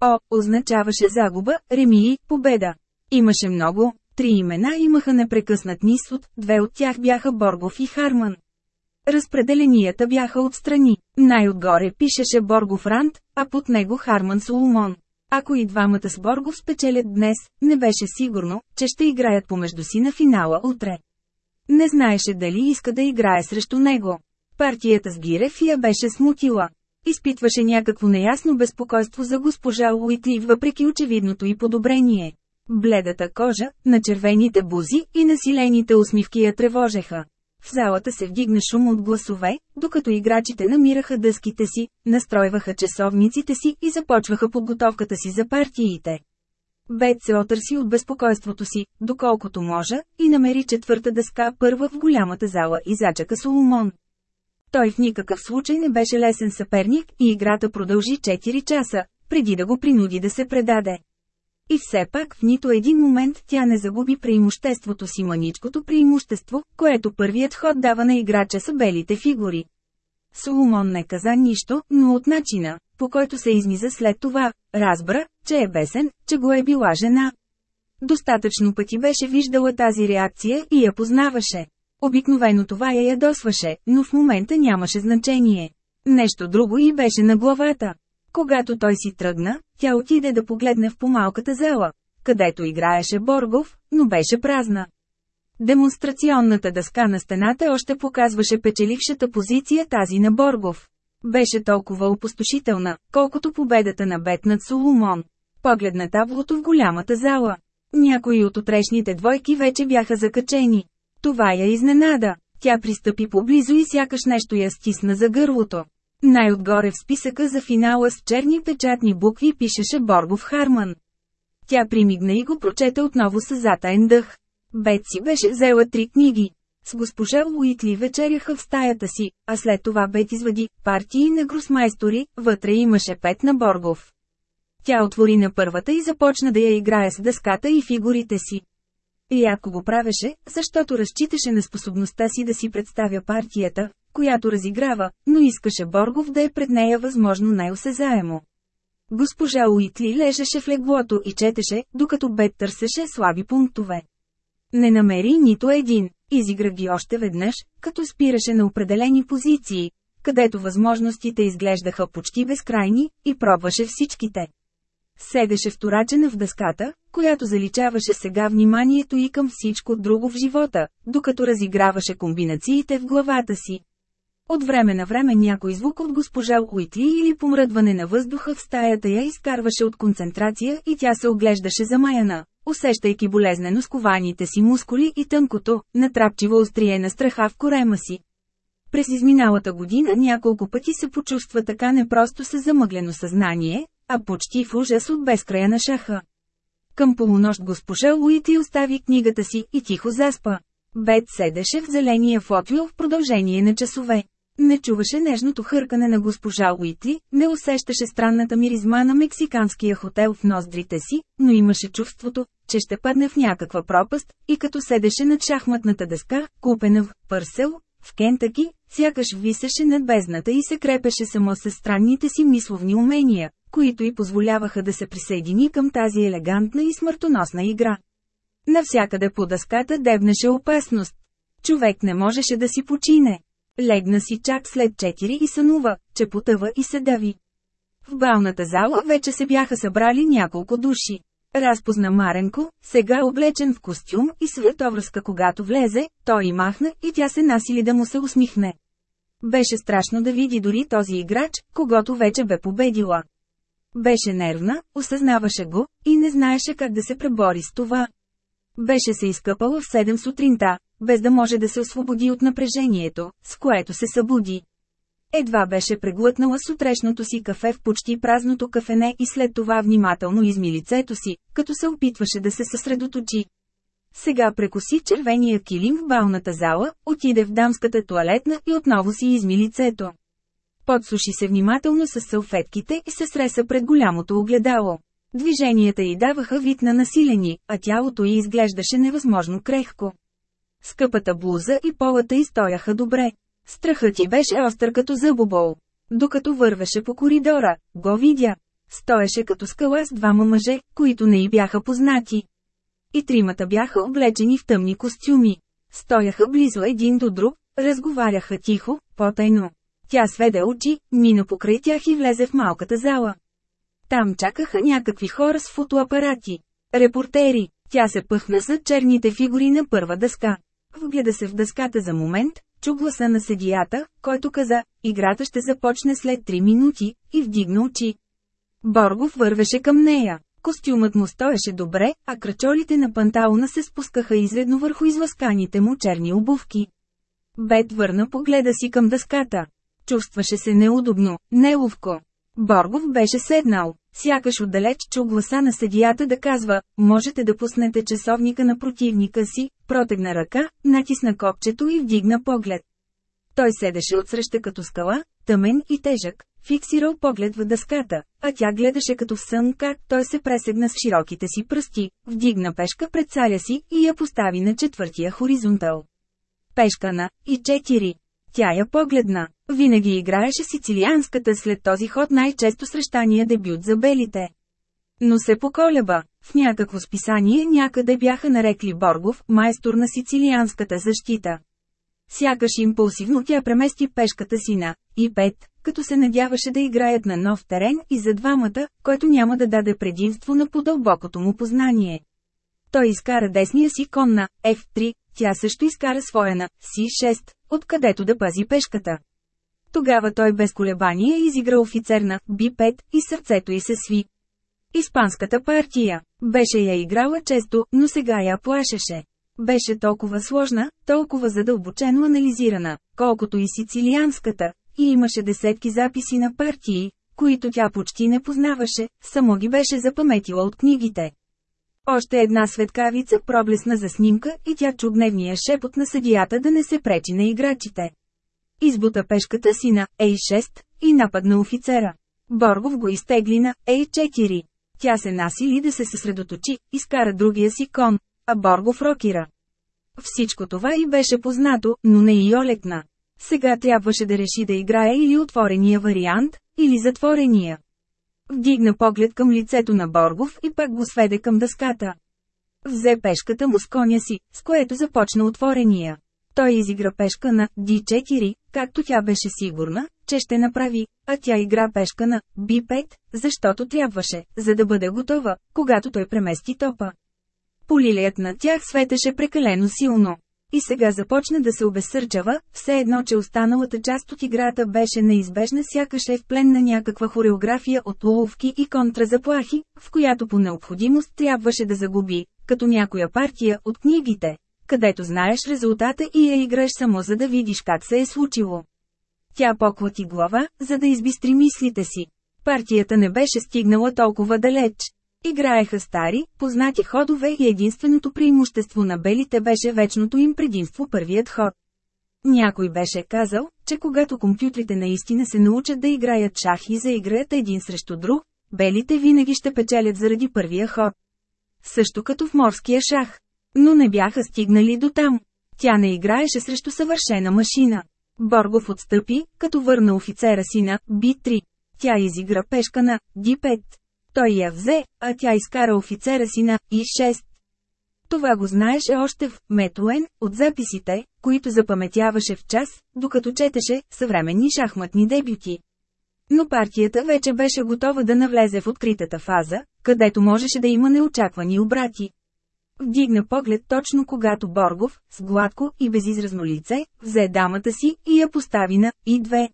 О, означаваше загуба, ремии, победа. Имаше много, три имена имаха непрекъснат нисот, две от тях бяха Боргов и Харман. Разпределенията бяха отстрани. Най-отгоре пишеше Боргов Рант, а под него Харман Соломон. Ако и двамата с Боргов спечелят днес, не беше сигурно, че ще играят помежду си на финала утре. Не знаеше дали иска да играе срещу него. Партията с Гирев я беше смутила. Изпитваше някакво неясно безпокойство за госпожа Уитли въпреки очевидното и подобрение. Бледата кожа, на червените бузи и насилените усмивки я тревожеха. В залата се вдигна шум от гласове, докато играчите намираха дъските си, настройваха часовниците си и започваха подготовката си за партиите. Бет се отърси от безпокойството си, доколкото може, и намери четвърта дъска първа в голямата зала и зачака Соломон. Той в никакъв случай не беше лесен съперник и играта продължи 4 часа, преди да го принуди да се предаде. И все пак в нито един момент тя не загуби преимуществото си маничкото преимущество, което първият ход дава на играча са белите фигури. Соломон не каза нищо, но от начина, по който се измиза след това, разбра, че е бесен, че го е била жена. Достатъчно пъти беше виждала тази реакция и я познаваше. Обикновено това я ядосваше, но в момента нямаше значение. Нещо друго и беше на главата. Когато той си тръгна, тя отиде да погледне в помалката зала, където играеше Боргов, но беше празна. Демонстрационната дъска на стената още показваше печелившата позиция тази на Боргов. Беше толкова опустошителна, колкото победата на Бет над Соломон. Погледна таблото в голямата зала. Някои от отрешните двойки вече бяха закачени. Това я изненада. Тя пристъпи поблизо и сякаш нещо я стисна за гърлото. Най-отгоре в списъка за финала с черни печатни букви пишеше Боргов Харман. Тя примигна и го прочете отново с затаен дъх. Бетси беше взела три книги. С госпожа Луитли вечеряха в стаята си, а след това Бет извади партии на гросмайстори, вътре имаше пет на Боргов. Тя отвори на първата и започна да я играе с дъската и фигурите си. И ако го правеше, защото разчиташе на способността си да си представя партията, която разиграва, но искаше Боргов да е пред нея възможно най-осезаемо. Госпожа Уитли лежеше в леглото и четеше, докато Бет търсеше слаби пунктове. Не намери нито един, изигра ги още веднъж, като спираше на определени позиции, където възможностите изглеждаха почти безкрайни, и пробваше всичките. Седеше вторачена в дъската, която заличаваше сега вниманието и към всичко друго в живота, докато разиграваше комбинациите в главата си. От време на време някой звук от госпожа Уитли или помръдване на въздуха в стаята я изкарваше от концентрация и тя се оглеждаше замаяна, усещайки болезнено скованите си мускули и тънкото, натрапчиво острие на страха в корема си. През изминалата година няколко пъти се почувства така не просто с замъглено съзнание, а почти в ужас от безкрая на шаха. Към полунощ госпожа Уити остави книгата си и тихо заспа. Бет седеше в зеления фотвил в продължение на часове. Не чуваше нежното хъркане на госпожа Уитли, не усещаше странната миризма на мексиканския хотел в ноздрите си, но имаше чувството, че ще падне в някаква пропаст, и като седеше над шахматната дъска, купена в Пърсел, в Кентъки, сякаш висеше над бездната и се крепеше само с странните си мисловни умения, които й позволяваха да се присъедини към тази елегантна и смъртоносна игра. Навсякъде по дъската дебнеше опасност. Човек не можеше да си почине. Легна си чак след 4 и сънува, че потъва и се дави. В балната зала вече се бяха събрали няколко души. Разпозна Маренко, сега облечен в костюм и световръзка когато влезе, той и махна и тя се насили да му се усмихне. Беше страшно да види дори този играч, когато вече бе победила. Беше нервна, осъзнаваше го, и не знаеше как да се пребори с това. Беше се изкъпала в 7 сутринта, без да може да се освободи от напрежението, с което се събуди. Едва беше преглътнала сутрешното си кафе в почти празното кафене и след това внимателно изми лицето си, като се опитваше да се съсредоточи. Сега прекоси червения килим в балната зала, отиде в дамската туалетна и отново си изми лицето. Подсуши се внимателно с салфетките и се среса пред голямото огледало. Движенията й даваха вид на насилени, а тялото й изглеждаше невъзможно крехко. Скъпата блуза и полата й стояха добре. Страхът ти беше остър като зъбобол. Докато вървеше по коридора, го видя. Стоеше като скала с двама мъже, които не й бяха познати. И тримата бяха облечени в тъмни костюми. Стояха близо един до друг, разговаряха тихо, потайно. Тя сведе очи, мина покрай тях и влезе в малката зала. Там чакаха някакви хора с фотоапарати. Репортери. Тя се пъхна за черните фигури на първа дъска. Вгледа се в дъската за момент, чу гласа на седията, който каза, играта ще започне след 3 минути, и вдигна очи. Боргов вървеше към нея. Костюмът му стоеше добре, а крачолите на панталона се спускаха изредно върху изласканите му черни обувки. Бет върна погледа си към дъската. Чувстваше се неудобно, неловко. Боргов беше седнал. Сякаш отдалеч чу гласа на съдията да казва, можете да пуснете часовника на противника си, протегна ръка, натисна копчето и вдигна поглед. Той седеше отсреща като скала, тъмен и тежък, фиксирал поглед в дъската, а тя гледаше като в сън как той се пресегна с широките си пръсти, вдигна пешка пред царя си и я постави на четвъртия хоризонтал. Пешка на и четири. Тя я погледна. Винаги играеше сицилианската след този ход най-често срещания дебют за белите. Но се поколеба. В някакво списание някъде бяха нарекли Боргов, майстор на сицилианската защита. Сякаш импулсивно тя премести пешката си на и пет, като се надяваше да играят на нов терен и за двамата, който няма да даде предимство на подълбокото му познание. Той изкара десния си кон на F3, тя също изкара своя на C6, откъдето да пази пешката. Тогава той без колебание изигра офицер на B5 и сърцето й се сви. Испанската партия. Беше я играла често, но сега я плашеше. Беше толкова сложна, толкова задълбочено анализирана, колкото и сицилианската, и имаше десетки записи на партии, които тя почти не познаваше, само ги беше запаметила от книгите. Още една светкавица проблесна за снимка и тя чу гневния шепот на съдията да не се пречи на играчите. Избута пешката си на A6 и нападна офицера. Боргов го изтегли на A4. Тя се насили да се съсредоточи, изкара другия си кон, а Боргов рокира. Всичко това и беше познато, но не и олекна. Сега трябваше да реши да играе или отворения вариант, или затворения. Вдигна поглед към лицето на Боргов и пак го сведе към дъската. Взе пешката му с коня си, с което започна отворения. Той изигра пешка на D4, както тя беше сигурна, че ще направи, а тя игра пешка на B5, защото трябваше, за да бъде готова, когато той премести топа. Полилият на тях светеше прекалено силно. И сега започна да се обесърчава, все едно, че останалата част от играта беше неизбежна сякаш е в плен на някаква хореография от уловки и контразаплахи, в която по необходимост трябваше да загуби, като някоя партия от книгите, където знаеш резултата и я играш само за да видиш как се е случило. Тя поклати глава, за да избистри мислите си. Партията не беше стигнала толкова далеч. Играеха стари, познати ходове и единственото преимущество на белите беше вечното им предимство първият ход. Някой беше казал, че когато компютрите наистина се научат да играят шах и заиграят един срещу друг, белите винаги ще печелят заради първия ход. Също като в морския шах. Но не бяха стигнали до там. Тя не играеше срещу съвършена машина. Боргов отстъпи, като върна офицера си на B3. Тя изигра пешка на D5. Той я взе, а тя изкара офицера си на И6. Това го знаеше още в Метуен, от записите, които запаметяваше в час, докато четеше съвременни шахматни дебюти. Но партията вече беше готова да навлезе в откритата фаза, където можеше да има неочаквани обрати. Вдигна поглед точно когато Боргов, с гладко и безизразно лице, взе дамата си и я постави на и две.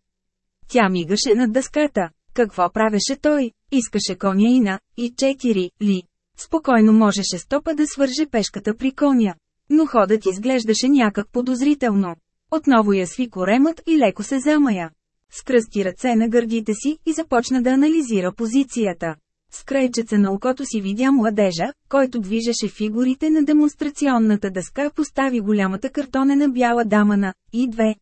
Тя мигаше над дъската. Какво правеше той? Искаше коня и на и четири ли. Спокойно можеше стопа да свърже пешката при коня. Но ходът изглеждаше някак подозрително. Отново я сви коремът и леко се замая. Скръсти ръце на гърдите си и започна да анализира позицията. С крайчеца на окото си видя младежа, който движеше фигурите на демонстрационната дъска постави голямата картонена бяла дама на и две.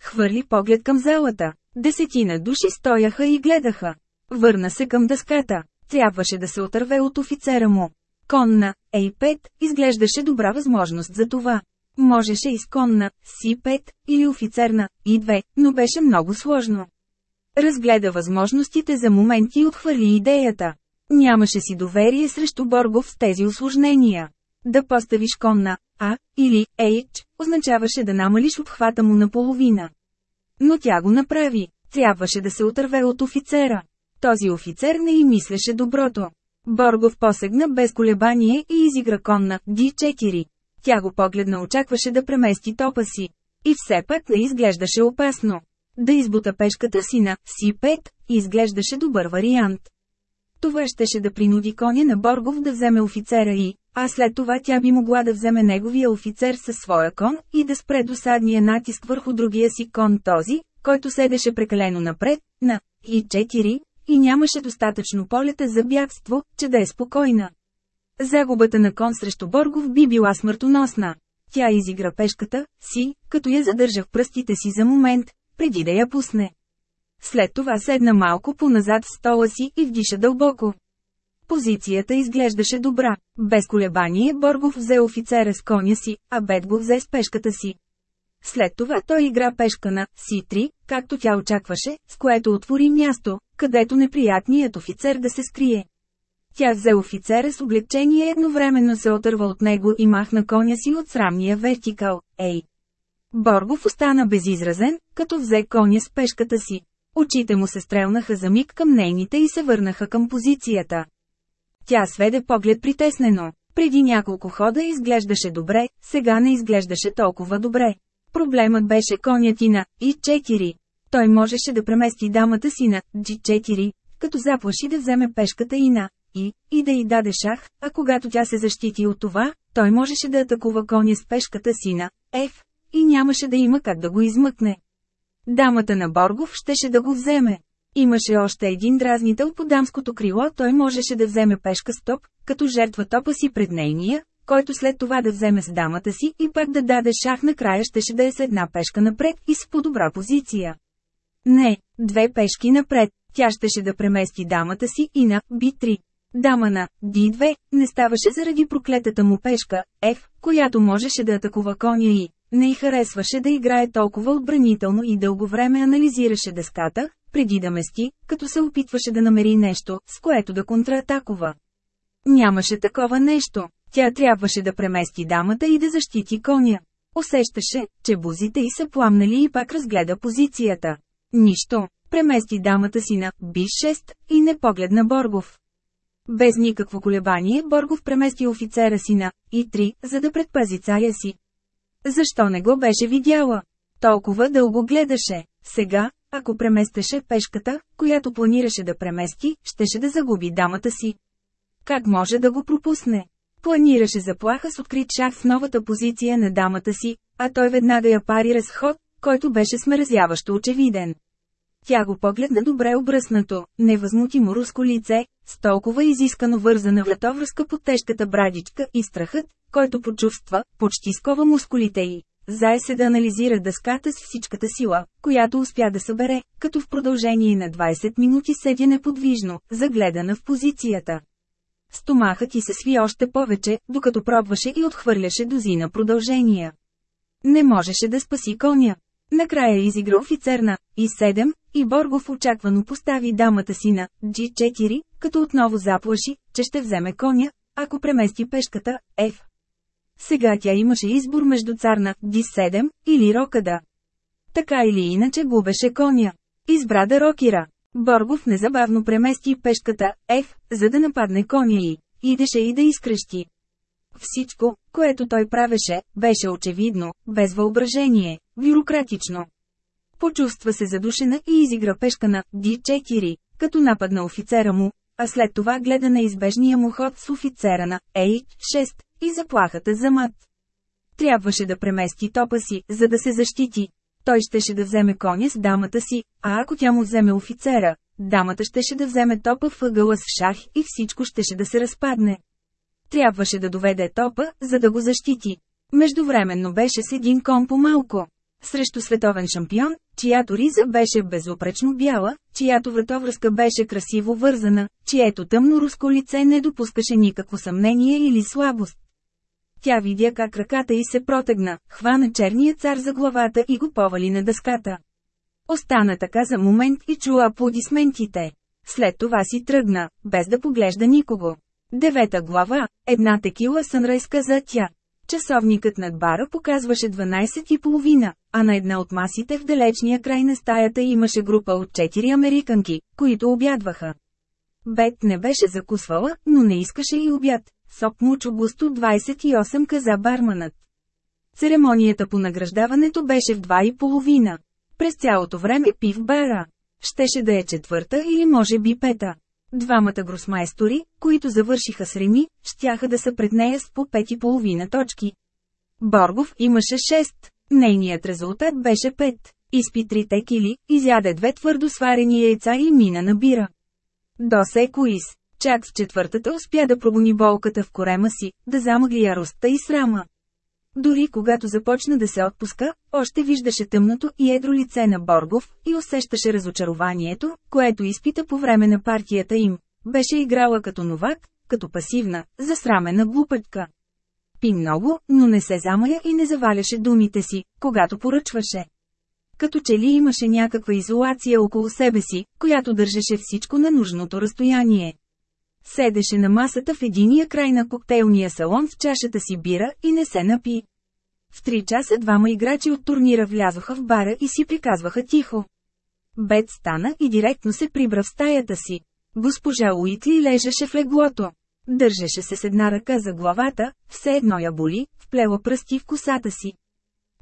Хвърли поглед към залата. Десетина души стояха и гледаха. Върна се към дъската. Трябваше да се отърве от офицера му. Конна, Ей-5, изглеждаше добра възможност за това. Можеше изконна, Си-5, или офицерна, И-2, но беше много сложно. Разгледа възможностите за момент и отхвърли идеята. Нямаше си доверие срещу Боргов с тези осложнения. Да поставиш конна А или H означаваше да намалиш обхвата му наполовина. Но тя го направи. Трябваше да се отърве от офицера. Този офицер не и мислеше доброто. Боргов посегна без колебание и изигра конна D4. Тя го погледна очакваше да премести топа си. И все пак не изглеждаше опасно. Да избута пешката си на C5 изглеждаше добър вариант. Това щеше да принуди коня на Боргов да вземе офицера и, а след това тя би могла да вземе неговия офицер със своя кон и да спре досадния натиск върху другия си кон този, който седеше прекалено напред, на и 4, и нямаше достатъчно полета за бягство, че да е спокойна. Загубата на кон срещу Боргов би била смъртоносна. Тя изигра пешката си, като я задържа в пръстите си за момент, преди да я пусне. След това седна малко поназад в стола си и вдиша дълбоко. Позицията изглеждаше добра. Без колебание Боргов взе офицера с коня си, а Бет го взе с пешката си. След това той игра пешка на Си-3, както тя очакваше, с което отвори място, където неприятният офицер да се скрие. Тя взе офицера с облегчение едновременно се отърва от него и махна коня си от срамния вертикал, ей. Боргов остана безизразен, като взе коня с пешката си. Очите му се стрелнаха за миг към нейните и се върнаха към позицията. Тя сведе поглед притеснено. Преди няколко хода изглеждаше добре, сега не изглеждаше толкова добре. Проблемът беше конят и на И4. Той можеше да премести дамата си на G4, като заплаши да вземе пешката и на И, и да й даде шах, а когато тя се защити от това, той можеше да атакува коня с пешката си на F, и нямаше да има как да го измъкне. Дамата на Боргов щеше да го вземе. Имаше още един дразнител по дамското крило, той можеше да вземе пешка стоп, като жертва топа си пред нейния, който след това да вземе с дамата си и пак да даде шах накрая щеше да е с една пешка напред и с по-добра позиция. Не, две пешки напред, тя щеше да премести дамата си и на B3. Дама на D2 не ставаше заради проклетата му пешка, F, която можеше да атакува коня и не й харесваше да играе толкова отбранително и дълго време анализираше деската, преди да мести, като се опитваше да намери нещо, с което да контратакува. Нямаше такова нещо. Тя трябваше да премести дамата и да защити коня. Усещаше, че бузите й са пламнали и пак разгледа позицията. Нищо. Премести дамата си на Би-6 и не погледна Боргов. Без никакво колебание Боргов премести офицера си на И-3, за да предпази царя си. Защо не го беше видяла? Толкова дълго гледаше. Сега, ако преместеше пешката, която планираше да премести, щеше да загуби дамата си. Как може да го пропусне? Планираше заплаха с открит шах в новата позиция на дамата си, а той веднага я парира с ход, който беше смразяващо очевиден. Тя го погледна добре обръснато, невъзмутимо руско лице, с толкова изискано вързана вратовръзка под тежката брадичка и страхът, който почувства, почти скова мускулите й. Зае се да анализира дъската с всичката сила, която успя да събере, като в продължение на 20 минути седя неподвижно, загледана в позицията. Стомахът ти се сви още повече, докато пробваше и отхвърляше дозина продължения. Не можеше да спаси коня. Накрая изигра офицер на И-7, и Боргов очаквано постави дамата си на G4, като отново заплаши, че ще вземе коня, ако премести пешката F. Сега тя имаше избор между цар на D7 или Рокада. Така или иначе губеше коня. Избра да рокира. Боргов незабавно премести пешката F, за да нападне коня й. Идеше и да изкръщи. Всичко, което той правеше, беше очевидно, без въображение, бюрократично. Почувства се задушена и изигра пешка на D4, като нападна офицера му, а след това гледа на избежния му ход с офицера на H6 и заплахата за мат. Трябваше да премести топа си, за да се защити. Той щеше да вземе коня с дамата си, а ако тя му вземе офицера, дамата щеше да вземе топа в ъгъла с шах и всичко щеше да се разпадне. Трябваше да доведе топа, за да го защити. Междувременно беше с един кон по-малко. Срещу световен шампион, чиято риза беше безопречно бяла, чиято вратовръзка беше красиво вързана, чието тъмно руско лице не допускаше никакво съмнение или слабост. Тя видя как ръката й се протегна, хвана черния цар за главата и го повали на дъската. Остана така за момент и чула аплодисментите. След това си тръгна, без да поглежда никого. Девета глава, една текила сънрайс каза тя. Часовникът над бара показваше 12.30, а на една от масите в далечния край на стаята имаше група от четири американки, които обядваха. Бет не беше закусвала, но не искаше и обяд. Сок мучо густо 28 каза барманът. Церемонията по награждаването беше в два и половина. През цялото време пи в бара. Щеше да е четвърта или може би пета. Двамата гросмайстори, които завършиха с Реми, щяха да са пред нея с по пет и половина точки. Боргов имаше 6. Нейният резултат беше 5. Изпи три текили, изяде две твърдо сварени яйца и мина на бира. До секоис. Чак с четвъртата успя да прогони болката в корема си, да замъгли яростта и срама. Дори когато започна да се отпуска, още виждаше тъмното и едро лице на Боргов и усещаше разочарованието, което изпита по време на партията им. Беше играла като новак, като пасивна, засрамена глупътка. Пи много, но не се замая и не заваляше думите си, когато поръчваше. Като че ли имаше някаква изолация около себе си, която държеше всичко на нужното разстояние. Седеше на масата в единия край на коктейлния салон с чашата си бира и не се напи. В три часа двама играчи от турнира влязоха в бара и си приказваха тихо. Бет стана и директно се прибра в стаята си. Госпожа Уитли лежеше в леглото. Държеше се с една ръка за главата, все едно я боли, вплела пръсти в косата си.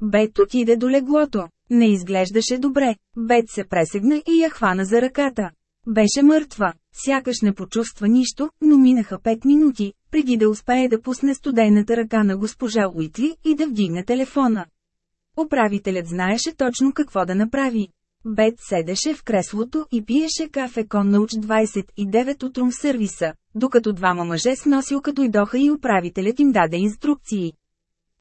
Бет отиде до леглото. Не изглеждаше добре. Бет се пресегна и я хвана за ръката. Беше мъртва, сякаш не почувства нищо, но минаха пет минути, преди да успее да пусне студената ръка на госпожа Уитли и да вдигне телефона. Управителят знаеше точно какво да направи. Бет седеше в креслото и пиеше кафе Коннауч 29 от рум сервиса, докато двама мъже с носилка дойдоха и управителят им даде инструкции.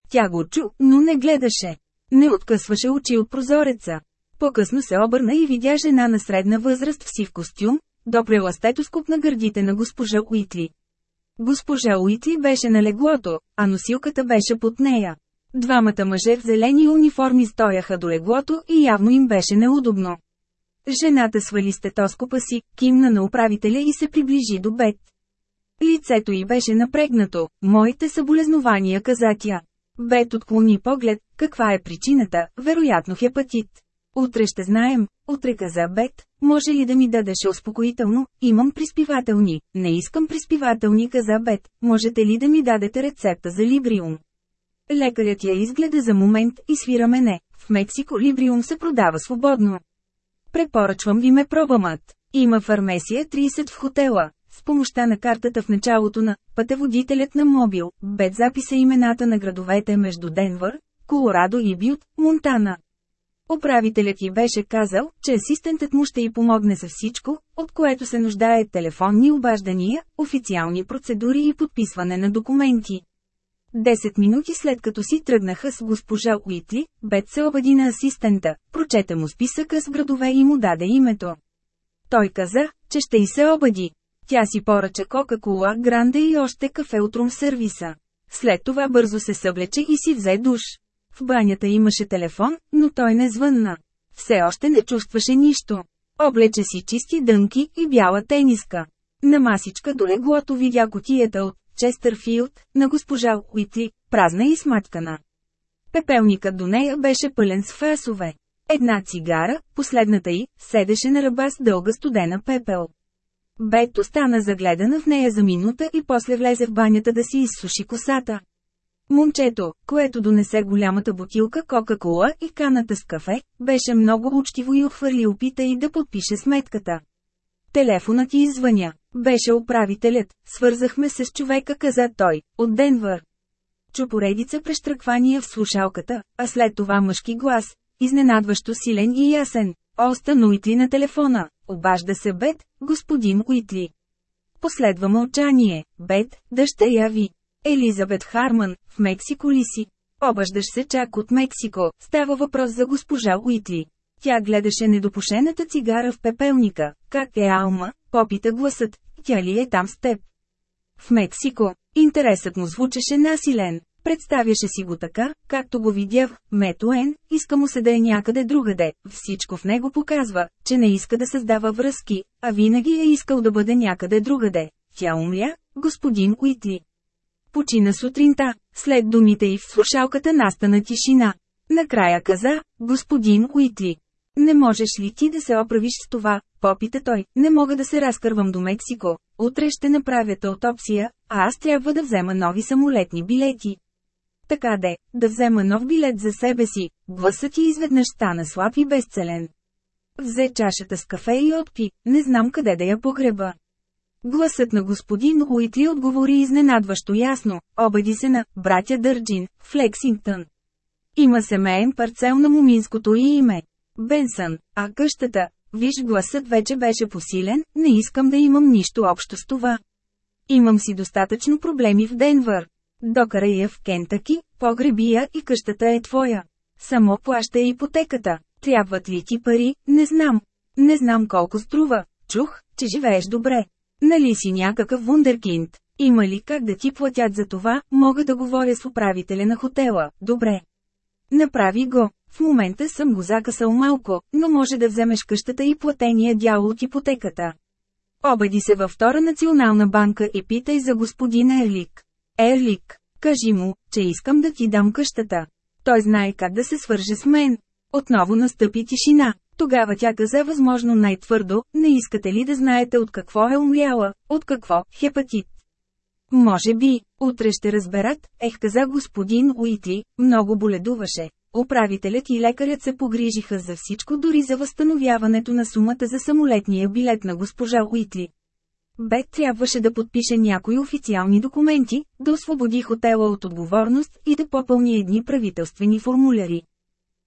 Тя го чу, но не гледаше. Не откъсваше очи от прозореца. По-късно се обърна и видя жена на средна възраст в сив костюм, допрела стетоскоп на гърдите на госпожа Уитли. Госпожа Уитли беше на леглото, а носилката беше под нея. Двамата мъже в зелени униформи стояха до леглото и явно им беше неудобно. Жената свали стетоскопа си, кимна на управителя и се приближи до Бет. Лицето й беше напрегнато, моите съболезнования каза тя. Бет отклони поглед, каква е причината, вероятно хепатит. Утре ще знаем, утре каза Бет, може ли да ми дадеш успокоително, имам приспивателни, не искам приспивателни каза Бет, можете ли да ми дадете рецепта за Либриум? Лекарят я изгледа за момент и свира мене, в Мексико Либриум се продава свободно. Препоръчвам ви ме пробамът. Има фармесия 30 в хотела. С помощта на картата в началото на пътеводителят на мобил, Бет записа имената на градовете между Денвър, Колорадо и Бют, Монтана. Управителят й беше казал, че асистентът му ще й помогне за всичко, от което се нуждае телефонни обаждания, официални процедури и подписване на документи. Десет минути след като си тръгнаха с госпожа Уитли, Бет се обади на асистента, прочете му списъка с градове и му даде името. Той каза, че ще й се обади. Тя си поръча Кока-Кола, Гранде и още кафе от рум сервиса. След това бързо се съблече и си взе душ. В банята имаше телефон, но той не звънна. Все още не чувстваше нищо. Облече си чисти дънки и бяла тениска. На масичка до леглото видя котията от Честърфилд, на госпожа Уитли, празна и смачкана. Пепелникът до нея беше пълен с фасове. Една цигара, последната й, седеше на ръба с дълга студена пепел. Бет остана загледана в нея за минута и после влезе в банята да си изсуши косата. Момчето, което донесе голямата бутилка Кока-Кола и каната с кафе, беше много учтиво и отхвърли опита и да подпише сметката. Телефонът ти извъня. Беше управителят, свързахме се с човека каза той, от Денвър. Чу поредица прещръквания в слушалката, а след това мъжки глас, изненадващо силен и ясен. Остан Уитли на телефона, обажда се Бет, господин Уитли. Последва мълчание, Бет, дъщеря ви. Елизабет Харман, в Мексико ли си? Обаждаш се чак от Мексико, става въпрос за госпожа Уитли. Тя гледаше недопушената цигара в пепелника. Как е Алма? Попита гласът. Тя ли е там с теб? В Мексико. Интересът му звучеше насилен. Представяше си го така, както го видях, Метуен, иска му се да е някъде другаде, всичко в него показва, че не иска да създава връзки, а винаги е искал да бъде някъде другаде. Тя умря, господин Уитли. Почина сутринта, след думите й в слушалката настана тишина. Накрая каза, господин Уитли. Не можеш ли ти да се оправиш с това, попита той, не мога да се разкървам до Мексико, утре ще направят аутопсия, а аз трябва да взема нови самолетни билети. Така де, да взема нов билет за себе си, гласът ти изведнъж стана слаб и безцелен. Взе чашата с кафе и отпи, не знам къде да я погреба. Гласът на господин Уитли отговори изненадващо ясно, обади се на «братя Дърджин» в Лексингтън. Има семейен парцел на моминското и име. Бенсън, а къщата, виж гласът вече беше посилен, не искам да имам нищо общо с това. Имам си достатъчно проблеми в Денвър. Докарай я в Кентъки, погреби я и къщата е твоя. Само плаща ипотеката. Трябват ли ти пари, не знам. Не знам колко струва. Чух, че живееш добре. Нали си някакъв вундеркинд? Има ли как да ти платят за това, мога да говоря с управителя на хотела, добре. Направи го. В момента съм го закъсал малко, но може да вземеш къщата и платения дял от ипотеката. Обади се във втора национална банка и питай за господин Ерлик. Ерлик, кажи му, че искам да ти дам къщата. Той знае как да се свърже с мен. Отново настъпи тишина. Тогава тя каза възможно най-твърдо, не искате ли да знаете от какво е умряла, от какво, хепатит. Може би, утре ще разберат, ех каза господин Уитли, много боледуваше. Управителят и лекарят се погрижиха за всичко дори за възстановяването на сумата за самолетния билет на госпожа Уитли. Бет трябваше да подпише някои официални документи, да освободи хотела от отговорност и да попълни едни правителствени формуляри.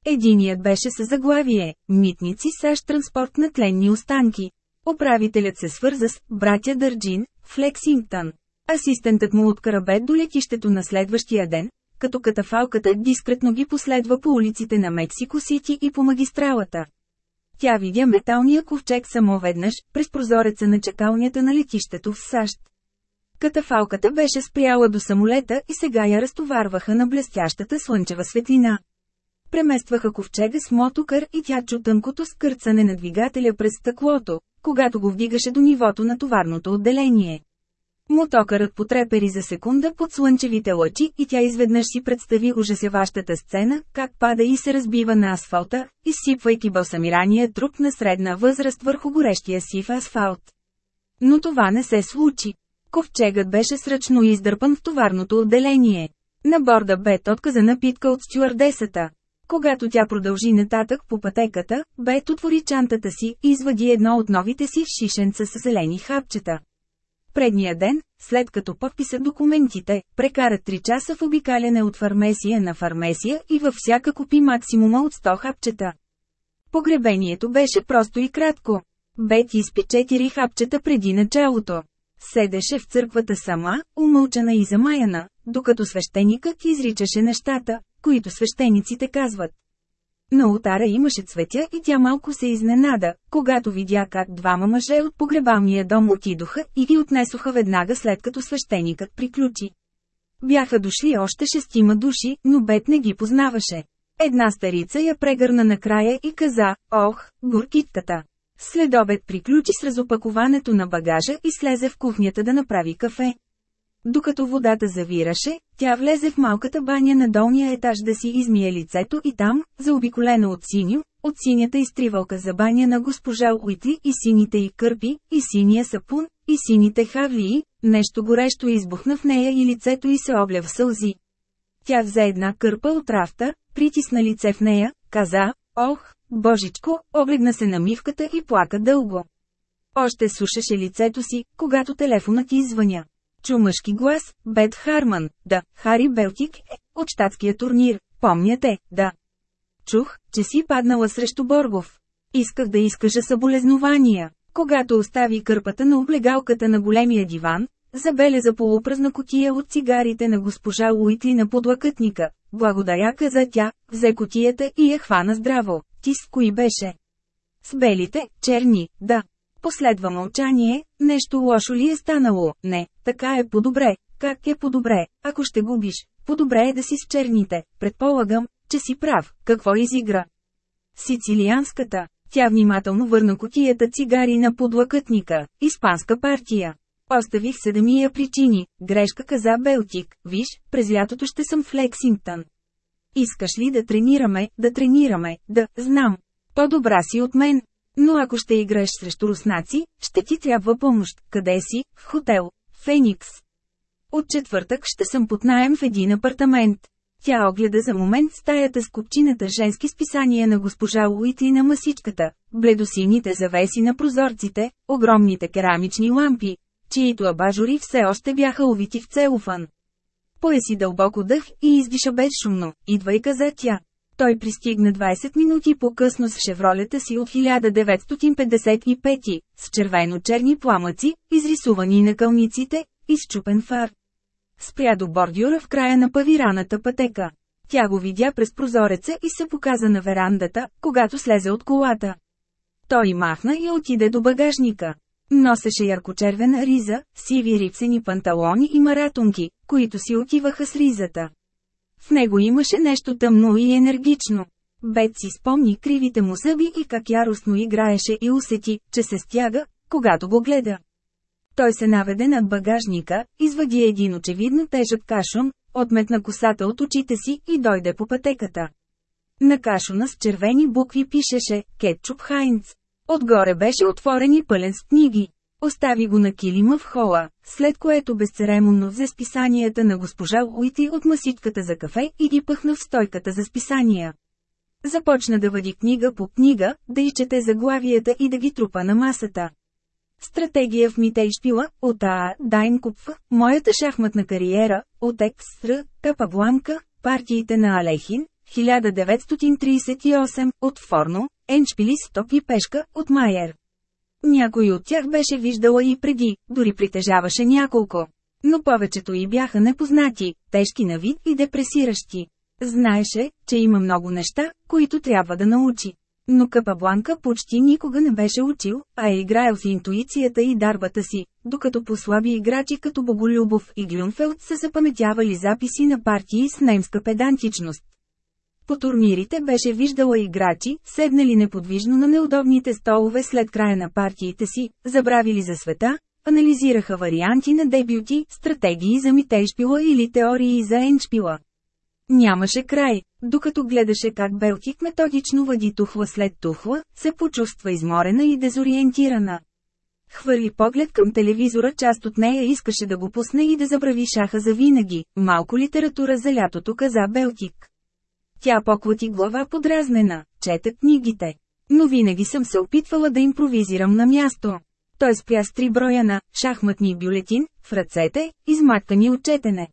Единият беше със заглавие «Митници САЩ транспорт на тленни останки». Управителят се свърза с «Братя Дърджин» в Лексингтън. Асистентът му откара Бет до летището на следващия ден, като катафалката дискретно ги последва по улиците на Мексико Сити и по магистралата. Тя видя металния ковчег само веднъж, през прозореца на чакалнята на летището в САЩ. Катафалката беше спряла до самолета и сега я разтоварваха на блестящата слънчева светлина. Преместваха ковчега с мотокър и тя чу тънкото скърцане на двигателя през стъклото, когато го вдигаше до нивото на товарното отделение. Мотокърът потрепери за секунда под слънчевите лъчи и тя изведнъж си представи ужасяващата сцена, как пада и се разбива на асфалта, изсипвайки балсамирания труп на средна възраст върху горещия сив асфалт. Но това не се случи. Ковчегът беше сръчно издърпан в товарното отделение. На борда Бет отказа напитка от стюардесата. Когато тя продължи нататък по пътеката, Бет отвори чантата си и извади едно от новите си шишенца с зелени хапчета. Предния ден, след като подписа документите, прекара 3 часа в обикаляне от фармесия на фармесия и във всяка купи максимума от 100 хапчета. Погребението беше просто и кратко. Бет изпи 4 хапчета преди началото. Седеше в църквата сама, умълчана и замаяна, докато свещеникът изричаше нещата, които свещениците казват. На ултара имаше цветя и тя малко се изненада, когато видя как двама мъже от погребалния дом отидоха и ги отнесоха веднага след като свещеникът приключи. Бяха дошли още шестима души, но Бет не ги познаваше. Една старица я прегърна накрая и каза, ох, горкитката. След обед приключи с разопакуването на багажа и слезе в кухнята да направи кафе. Докато водата завираше, тя влезе в малката баня на долния етаж да си измие лицето и там, заобиколена от синьо, от синята изтривалка за баня на госпожа Уитли и сините й кърпи, и синия сапун, и сините хавлии, нещо горещо избухна в нея и лицето й се обля в сълзи. Тя взе една кърпа от рафта, притисна лице в нея, каза, ох, божичко, облегна се на мивката и плака дълго. Още сушеше лицето си, когато телефонът ти извъня. Чу мъжки глас, Бет Харман, да, Хари Белтик е, от щатския турнир, помняте, да. Чух, че си паднала срещу Боргов. Исках да изкажа съболезнования. Когато остави кърпата на облегалката на големия диван, забеляза полупразна котия от цигарите на госпожа Уитли на подлакътника. Благодаря каза тя, взе котията и я хвана здраво. Ти с кои беше? С белите, черни, да. Последва мълчание, нещо лошо ли е станало? Не, така е по-добре. Как е по-добре, ако ще губиш? По-добре е да си с черните. Предполагам, че си прав. Какво изигра? Сицилианската. Тя внимателно върна котията цигари на подлакътника. Испанска партия. Оставих се да ми я причини. Грешка каза Белтик. Виж, през лятото ще съм в Лексингтън. Искаш ли да тренираме, да тренираме, да, знам. По-добра си от мен. Но ако ще играеш срещу руснаци, ще ти трябва помощ. Къде си? В хотел. Феникс. От четвъртък ще съм под найем в един апартамент. Тя огледа за момент стаята с купчината женски списания на госпожа Уитли на масичката, бледосините завеси на прозорците, огромните керамични лампи, чието абажури все още бяха увити в целофан. Поеси дълбоко дъх и издиша безшумно, идва и каза тя. Той пристигна 20 минути по-късно с шевролета си от 1955, с червено-черни пламъци, изрисувани на кълниците, и с чупен фар. Спря до бордюра в края на павираната пътека. Тя го видя през прозореца и се показа на верандата, когато слезе от колата. Той махна и отиде до багажника. Носеше яркочервена риза, сиви рипсени панталони и маратонки, които си отиваха с ризата. В него имаше нещо тъмно и енергично. Бет си спомни кривите му зъби и как яростно играеше и усети, че се стяга, когато го гледа. Той се наведе над багажника, извади един очевидно тежък кашон, отметна косата от очите си и дойде по пътеката. На кашона с червени букви пишеше «Кетчуп Хайнц». Отгоре беше отворен и пълен с книги. Остави го на килима в хола, след което безцеремонно взе списанията на госпожа Уити от масичката за кафе и ги пъхна в стойката за списания. Започна да въди книга по книга, да изчете заглавията и да ги трупа на масата. Стратегия в Митей Шпила, от АА, Дайн Купф, моята шахматна кариера, от Екстр, Капабланка, партиите на Алехин, 1938, от Форно, Еншпилис Топ и Пешка, от Майер. Някой от тях беше виждала и преди, дори притежаваше няколко. Но повечето й бяха непознати, тежки на вид и депресиращи. Знаеше, че има много неща, които трябва да научи. Но Капабланка почти никога не беше учил, а е играел с интуицията и дарбата си, докато послаби играчи като Боголюбов и Глюнфелд са запаметявали записи на партии с немска педантичност. По турнирите беше виждала играчи, седнали неподвижно на неудобните столове след края на партиите си, забравили за света, анализираха варианти на дебюти, стратегии за митейшпила или теории за еншпила. Нямаше край, докато гледаше как Белтик методично въди тухла след тухла, се почувства изморена и дезориентирана. Хвърли поглед към телевизора, част от нея искаше да го пусне и да забрави шаха за винаги. Малко литература за лятото каза Белтик. Тя поклати глава подразнена, чета книгите. Но винаги съм се опитвала да импровизирам на място. Той спря с три броя на шахматни бюлетин в ръцете, изматкани от четене.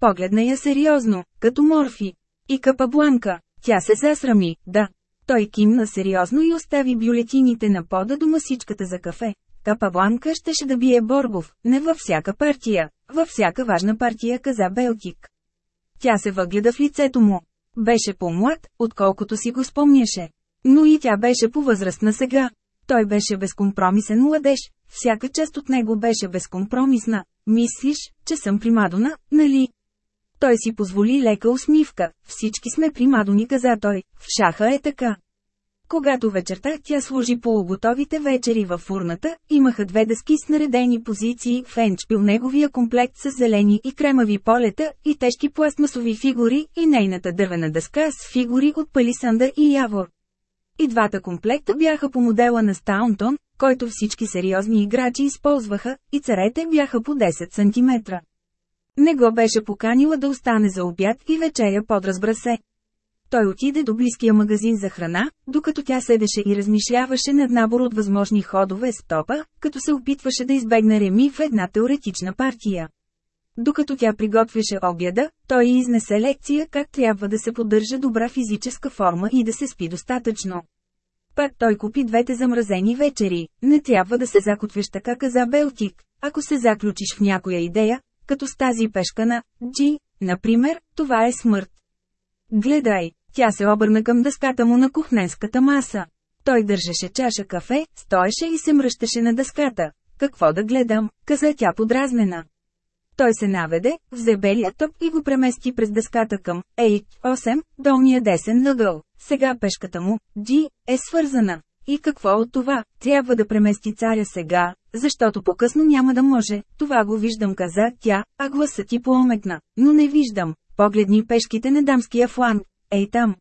Погледна я сериозно, като морфи. И капабланка, тя се засрами, да. Той кимна сериозно и остави бюлетините на пода до масичката за кафе. Капабланка щеше да бие Боргов, не във всяка партия, във всяка важна партия каза Белтик. Тя се въгледа в лицето му. Беше по-млад, отколкото си го спомняше. Но и тя беше по-възрастна сега. Той беше безкомпромисен младеж, всяка част от него беше безкомпромисна. Мислиш, че съм примадона, нали? Той си позволи лека усмивка. Всички сме примадони, каза той. В шаха е така. Когато вечерта тя служи полуготовите вечери във фурната, имаха две дъски с наредени позиции в енчпил неговия комплект с зелени и кремави полета и тежки пластмасови фигури и нейната дървена дъска с фигури от палисанда и явор. И двата комплекта бяха по модела на Стаунтон, който всички сериозни играчи използваха, и царете бяха по 10 см. Не го беше поканила да остане за обяд и вечеря подразбра се. Той отиде до близкия магазин за храна, докато тя седеше и размишляваше над набор от възможни ходове с топа, като се опитваше да избегне реми в една теоретична партия. Докато тя приготвяше обяда, той изнесе лекция как трябва да се поддържа добра физическа форма и да се спи достатъчно. Пак той купи двете замразени вечери. Не трябва да се закотвиш така каза Белтик. Ако се заключиш в някоя идея, като с тази пешка на Джи, например, това е смърт. Гледай, тя се обърна към дъската му на кухненската маса. Той държеше чаша кафе, стоеше и се мръщаше на дъската. Какво да гледам, каза тя подразнена. Той се наведе, взе белия топ и го премести през дъската към H8, долния десен нъгъл. Сега пешката му, G, е свързана. И какво от това? Трябва да премести царя сега, защото по-късно няма да може. Това го виждам, каза тя, а гласът ти поомекна. Но не виждам. Погледни пешките на дамския фланг. Ей там.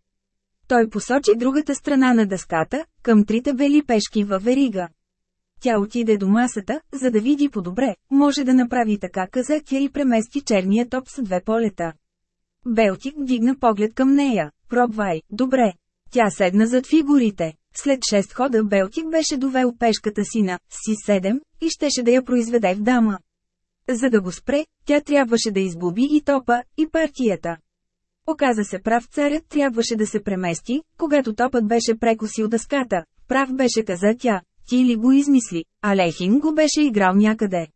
Той посочи другата страна на дъската, към трите бели пешки във верига. Тя отиде до масата, за да види по-добре, може да направи така каза тя и премести черния топ с две полета. Белтик вдигна поглед към нея. Пробвай, добре. Тя седна зад фигурите. След шест хода Белтик беше довел пешката си на Си-7 и щеше да я произведе в дама. За да го спре, тя трябваше да изгуби и топа, и партията. Оказа се прав царят трябваше да се премести, когато топът беше прекосил дъската. Прав беше каза тя, ти ли го измисли, а Лехин го беше играл някъде.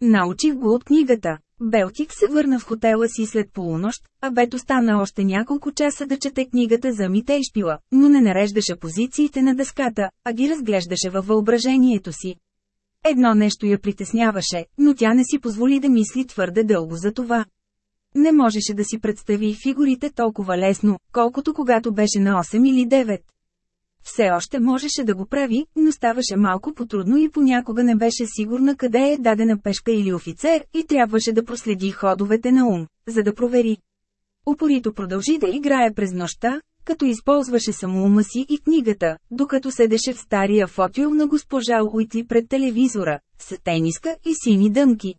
Научих го от книгата. Белтик се върна в хотела си след полунощ, а Бето стана още няколко часа да чете книгата за Митейшпила, но не нареждаше позициите на дъската, а ги разглеждаше във въображението си. Едно нещо я притесняваше, но тя не си позволи да мисли твърде дълго за това. Не можеше да си представи фигурите толкова лесно, колкото когато беше на 8 или 9. Все още можеше да го прави, но ставаше малко потрудно и понякога не беше сигурна къде е дадена пешка или офицер и трябваше да проследи ходовете на ум, за да провери. Упорито продължи да играе през нощта, като използваше само ума си и книгата, докато седеше в стария фотил на госпожа Уитли пред телевизора, с тениска и сини дънки.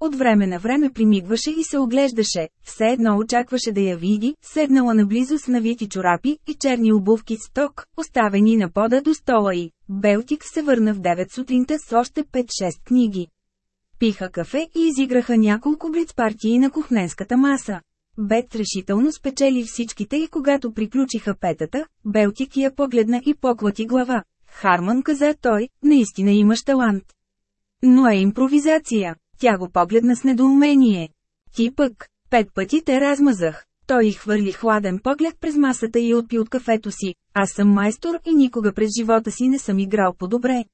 От време на време примигваше и се оглеждаше, все едно очакваше да я види, седнала наблизо с навити чорапи и черни обувки с ток, оставени на пода до стола и. Белтик се върна в 9 сутринта с още 5-6 книги. Пиха кафе и изиграха няколко блиц партии на кухненската маса. Бет решително спечели всичките и когато приключиха петата, Белтик я погледна и поклати глава. Харман каза той, наистина имаш талант. Но е импровизация. Тя го погледна с недоумение. Ти пък, пет пъти те размазах. Той хвърли хладен поглед през масата и отпи от кафето си. Аз съм майстор и никога през живота си не съм играл по-добре.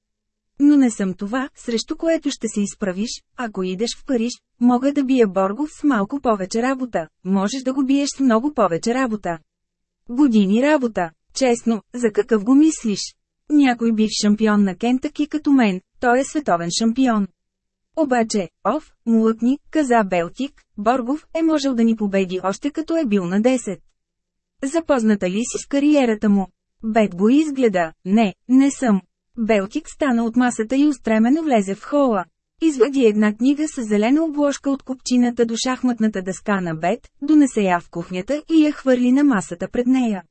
Но не съм това, срещу което ще се изправиш, ако идеш в Париж, мога да бия Боргов с малко повече работа, можеш да го биеш с много повече работа. Години работа. Честно, за какъв го мислиш? Някой бив шампион на Кентъки като мен, той е световен шампион. Обаче, ов, млъкни, каза Белтик, Боргов е можел да ни победи още като е бил на 10. Запозната ли си с кариерата му? Бет го изгледа, не, не съм. Белтик стана от масата и устремено влезе в хола. Извади една книга с зелена обложка от купчината до шахматната дъска на Бет, донесе я в кухнята и я хвърли на масата пред нея.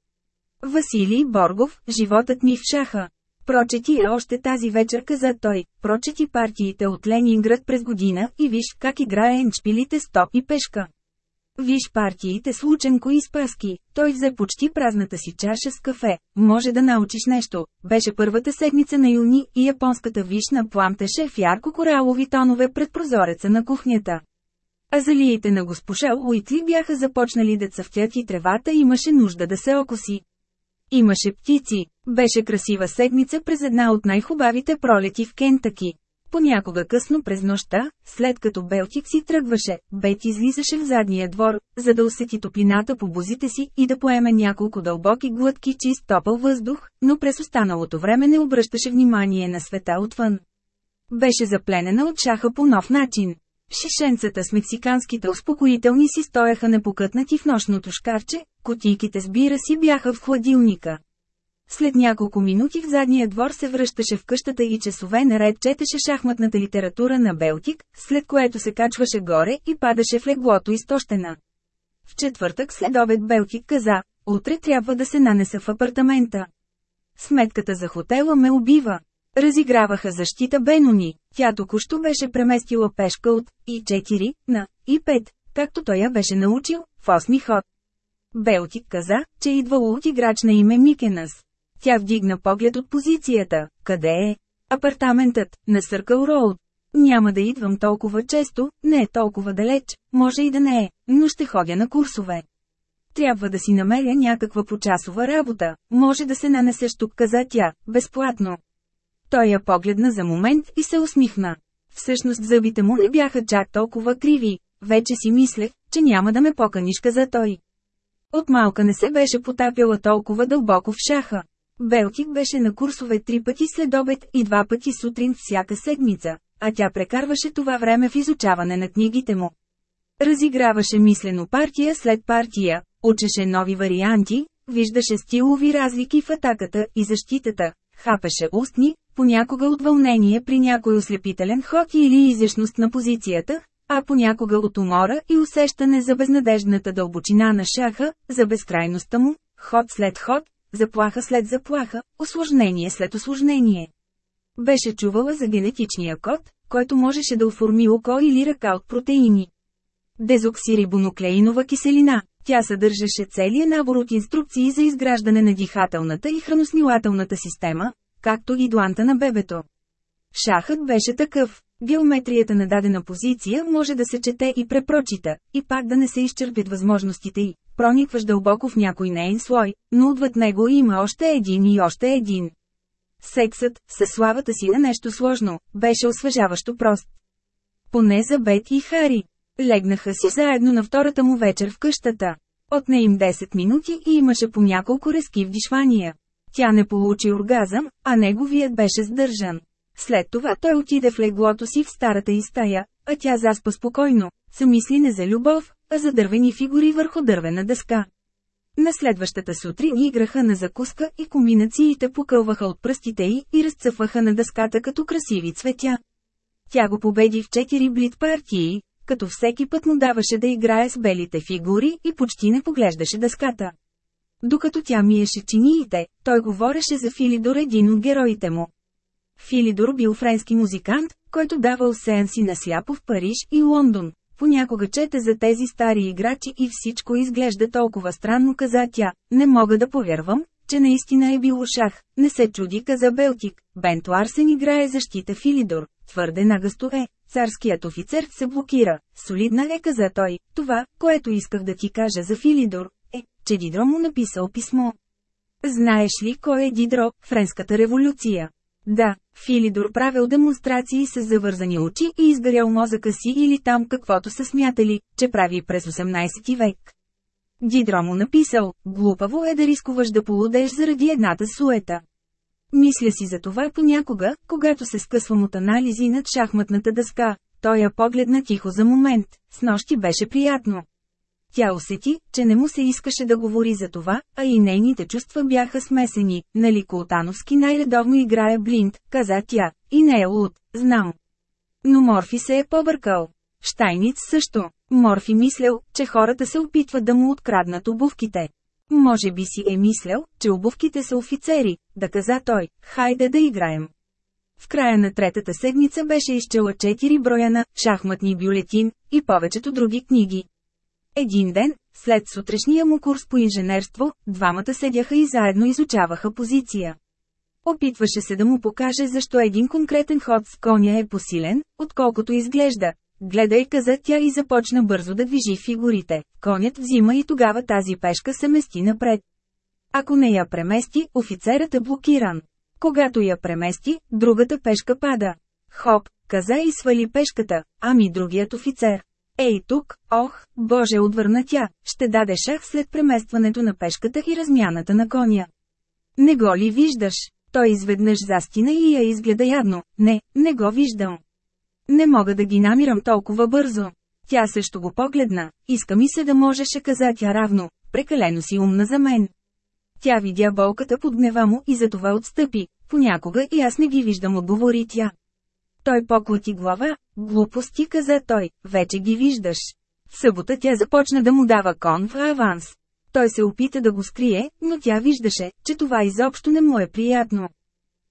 Василий Боргов, животът ми в шаха. Прочети я още тази вечер каза той, прочети партиите от Ленинград през година и виж как играе енчпилите стоп и пешка. Виж партиите с Лученко и Спаски, той взе почти празната си чаша с кафе, може да научиш нещо. Беше първата седмица на юни и японската вишна пламтеше в ярко-коралови тонове пред прозореца на кухнята. Азалиите на госпожа Уитли бяха започнали да цъфтят и тревата имаше нужда да се окоси. Имаше птици. Беше красива седмица през една от най-хубавите пролети в Кентаки. Понякога късно през нощта, след като Белтик си тръгваше, Бет излизаше в задния двор, за да усети топлината по бузите си и да поеме няколко дълбоки глътки чист топъл въздух, но през останалото време не обръщаше внимание на света отвън. Беше запленена от шаха по нов начин. Шишенцата с мексиканските успокоителни си стояха непокътнати в нощното шкафче, котийките с бира си бяха в хладилника. След няколко минути в задния двор се връщаше в къщата и часове наред четеше шахматната литература на Белтик, след което се качваше горе и падаше в леглото изтощена. В четвъртък след обед Белтик каза, утре трябва да се нанеса в апартамента. Сметката за хотела ме убива. Разиграваха защита Бенони. Тя току-що беше преместила пешка от И4 на И5, както той я беше научил, в осми ход. Белтик каза, че идвало от играч на име Микенас. Тя вдигна поглед от позицията. Къде е? Апартаментът, на Съркъл Роуд. Няма да идвам толкова често, не е толкова далеч, може и да не е, но ще ходя на курсове. Трябва да си намеря някаква почасова работа, може да се нанесеш тук, каза тя, безплатно. Той я погледна за момент и се усмихна. Всъщност зъбите му не бяха чак толкова криви, вече си мислех, че няма да ме поканиш, каза той. От малка не се беше потапяла толкова дълбоко в шаха. Белтик беше на курсове три пъти след обед и два пъти сутрин всяка седмица, а тя прекарваше това време в изучаване на книгите му. Разиграваше мислено партия след партия, учеше нови варианти, виждаше стилови разлики в атаката и защитата, хапеше устни, понякога от вълнение при някой ослепителен ход или изящност на позицията, а понякога от умора и усещане за безнадежната дълбочина на шаха, за безкрайността му, ход след ход, заплаха след заплаха, осложнение след осложнение. Беше чувала за генетичния код, който можеше да оформи око или ръка от протеини. Дезоксирибоноклеинова киселина. Тя съдържаше целият набор от инструкции за изграждане на дихателната и храноснилателната система, както и дланта на бебето. Шахът беше такъв. Геометрията на дадена позиция може да се чете и препрочита, и пак да не се изчерпят възможностите й. Проникваш дълбоко в някой нейн слой, но отвъд него има още един и още един. Сексът, със славата си на нещо сложно, беше освежаващо прост. Поне за Бет и Хари. Легнаха си заедно на втората му вечер в къщата. Отне им 10 минути и имаше по няколко резки вдишвания. Тя не получи оргазъм, а неговият беше сдържан. След това той отиде в леглото си в старата и стая, а тя заспа спокойно, са мисли не за любов, а за дървени фигури върху дървена дъска. На следващата сутрин играха на закуска и комбинациите покълваха от пръстите й и разцъфваха на дъската като красиви цветя. Тя го победи в четири блит партии, като всеки път му даваше да играе с белите фигури и почти не поглеждаше дъската. Докато тя миеше чиниите, той говореше за Филидор един от героите му. Филидор бил френски музикант, който давал сеанси на сляпо в Париж и Лондон. Понякога чете за тези стари играчи и всичко изглежда толкова странно, каза тя. Не мога да повярвам, че наистина е било шах. Не се чуди, каза Белтик. Бент Ларсен играе защита Филидор. Твърде нагъсто е. Царският офицер се блокира. Солидна е, каза той. Това, което исках да ти кажа за Филидор, е, че Дидро му написал писмо. Знаеш ли кой е Дидро, Френската революция? Да, Филидор правил демонстрации с завързани очи и изгарял мозъка си или там каквото са смятали, че прави през 18 век. Дидро му написал, глупаво е да рискуваш да полудеш заради едната суета. Мисля си за това понякога, когато се скъсвам от анализи над шахматната дъска. Той я погледна тихо за момент, с нощи беше приятно. Тя усети, че не му се искаше да говори за това, а и нейните чувства бяха смесени. Нали Колтановски най-редовно играе блинд, каза тя, и не е луд, знам. Но Морфи се е побъркал. Штайниц също. Морфи мислял, че хората се опитват да му откраднат обувките. Може би си е мислял, че обувките са офицери, да каза той, хайде да играем. В края на третата седмица беше изчела четири броя на «Шахматни бюлетин» и повечето други книги. Един ден, след сутрешния му курс по инженерство, двамата седяха и заедно изучаваха позиция. Опитваше се да му покаже защо един конкретен ход с коня е посилен, отколкото изглежда. Гледай каза тя и започна бързо да движи фигурите. Конят взима и тогава тази пешка се мести напред. Ако не я премести, офицерът е блокиран. Когато я премести, другата пешка пада. Хоп, каза и свали пешката, ами другият офицер. Ей тук, ох, боже отвърна тя, ще даде шах след преместването на пешката и размяната на коня. Не го ли виждаш? Той изведнъж застина и я изгледа ядно. Не, не го виждам. Не мога да ги намирам толкова бързо. Тя също го погледна. Иска ми се да можеше каза тя равно. Прекалено си умна за мен. Тя видя болката под гнева му и затова отстъпи. Понякога и аз не ги виждам, отговори тя. Той поклати глава, глупости каза той, вече ги виждаш. В събота тя започна да му дава кон в аванс. Той се опита да го скрие, но тя виждаше, че това изобщо не му е приятно.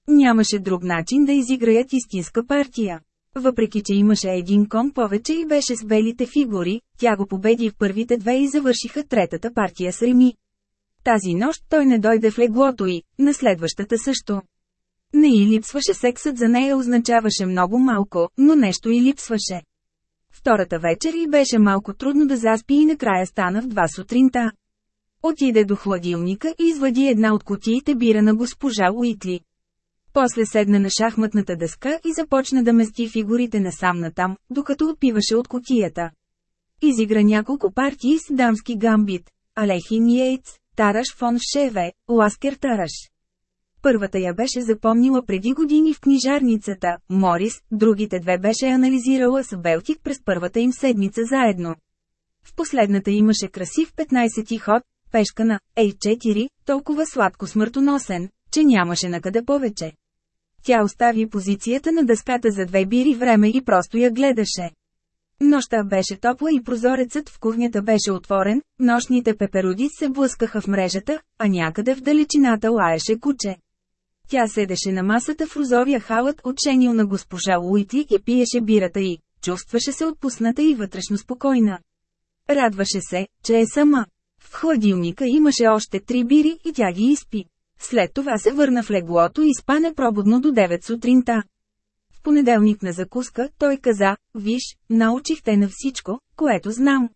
Нямаше друг начин да изиграят истинска партия. Въпреки, че имаше един кон повече и беше с белите фигури, тя го победи в първите две и завършиха третата партия с Реми. Тази нощ той не дойде в леглото й, на следващата също. Не и липсваше сексът за нея означаваше много малко, но нещо и липсваше. Втората вечер и беше малко трудно да заспи и накрая стана в два сутринта. Отиде до хладилника и извади една от котиите бира на госпожа Уитли. После седна на шахматната дъска и започна да мести фигурите насам натам, докато отпиваше от котията. Изигра няколко партии с дамски гамбит, Алехин Йейтс, Тараш фон Шеве, Ласкер Тараш. Първата я беше запомнила преди години в книжарницата, Морис, другите две беше анализирала с Белтик през първата им седмица заедно. В последната имаше красив 15-ти ход, пешка на A4, толкова сладко смъртоносен, че нямаше накъде повече. Тя остави позицията на дъската за две бири време и просто я гледаше. Нощта беше топла и прозорецът в кухнята беше отворен, нощните пеперуди се блъскаха в мрежата, а някъде в далечината лаеше куче. Тя седеше на масата в розовия халът отшенил на госпожа Уитли и пиеше бирата й. Чувстваше се отпусната и вътрешно спокойна. Радваше се, че е сама. В хладилника имаше още три бири и тя ги изпи. След това се върна в леглото и спане пробудно до 9 сутринта. В понеделник на закуска той каза, виж, научих те на всичко, което знам.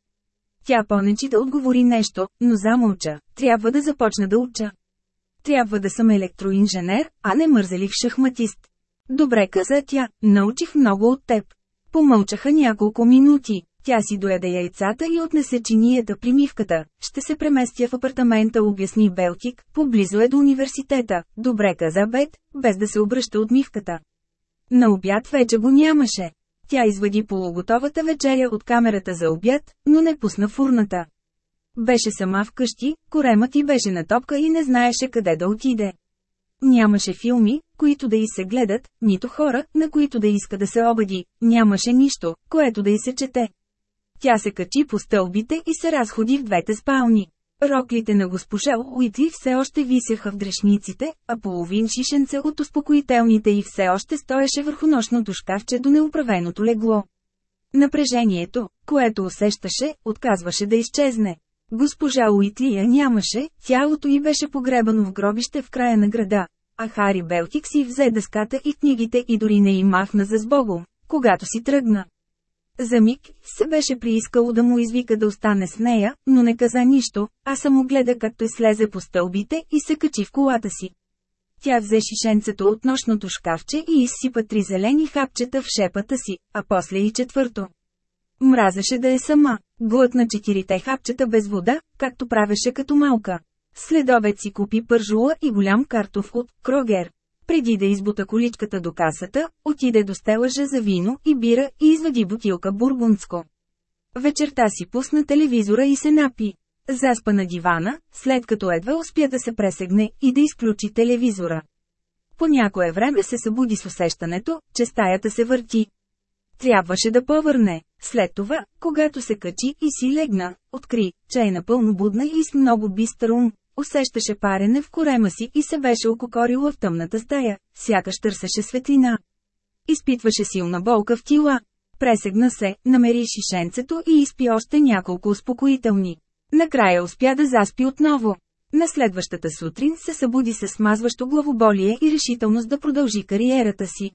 Тя понечи да отговори нещо, но замълча, трябва да започна да уча. Трябва да съм електроинженер, а не мързелив шахматист. Добре каза тя, научих много от теб. Помълчаха няколко минути. Тя си дояде яйцата и отнесе чинията при мивката. Ще се преместя в апартамента, обясни Белтик, поблизо е до университета. Добре каза Бет, без да се обръща от мивката. На обяд вече го нямаше. Тя извади полуготовата вечеря от камерата за обяд, но не пусна фурната. Беше сама вкъщи, коремът ти беше на топка и не знаеше къде да отиде. Нямаше филми, които да й се гледат, нито хора, на които да иска да се обади, нямаше нищо, което да й се чете. Тя се качи по стълбите и се разходи в двете спални. Роклите на госпожа Уитли все още висяха в дрешниците, а половин шишенце от успокоителните и все още стоеше върху нощното шкафче до неуправеното легло. Напрежението, което усещаше, отказваше да изчезне. Госпожа Уитли я нямаше, тялото й беше погребано в гробище в края на града, а Хари Белтик си взе дъската и книгите и дори не им махна за сбогом, когато си тръгна. За миг се беше приискало да му извика да остане с нея, но не каза нищо, а само гледа както и слезе по стълбите и се качи в колата си. Тя взе шишенцето от нощното шкафче и изсипа три зелени хапчета в шепата си, а после и четвърто. Мразеше да е сама. Глътна четирите хапчета без вода, както правеше като малка. След обед си купи пържула и голям картоф от Крогер. преди да избута количката до касата, отиде до стелажа за вино и бира и извади бутилка бургундско. Вечерта си пусна телевизора и се напи. Заспа на дивана, след като едва успя да се пресегне и да изключи телевизора. По някое време се събуди с усещането, че стаята се върти. Трябваше да повърне. След това, когато се качи и си легна, откри, че е напълно будна и с много бистър ум. Усещаше парене в корема си и се беше ококорила в тъмната стая, сякаш търсеше светлина. Изпитваше силна болка в тила. Пресегна се, намери шишенцето и изпи още няколко успокоителни. Накрая успя да заспи отново. На следващата сутрин се събуди с смазващо главоболие и решителност да продължи кариерата си.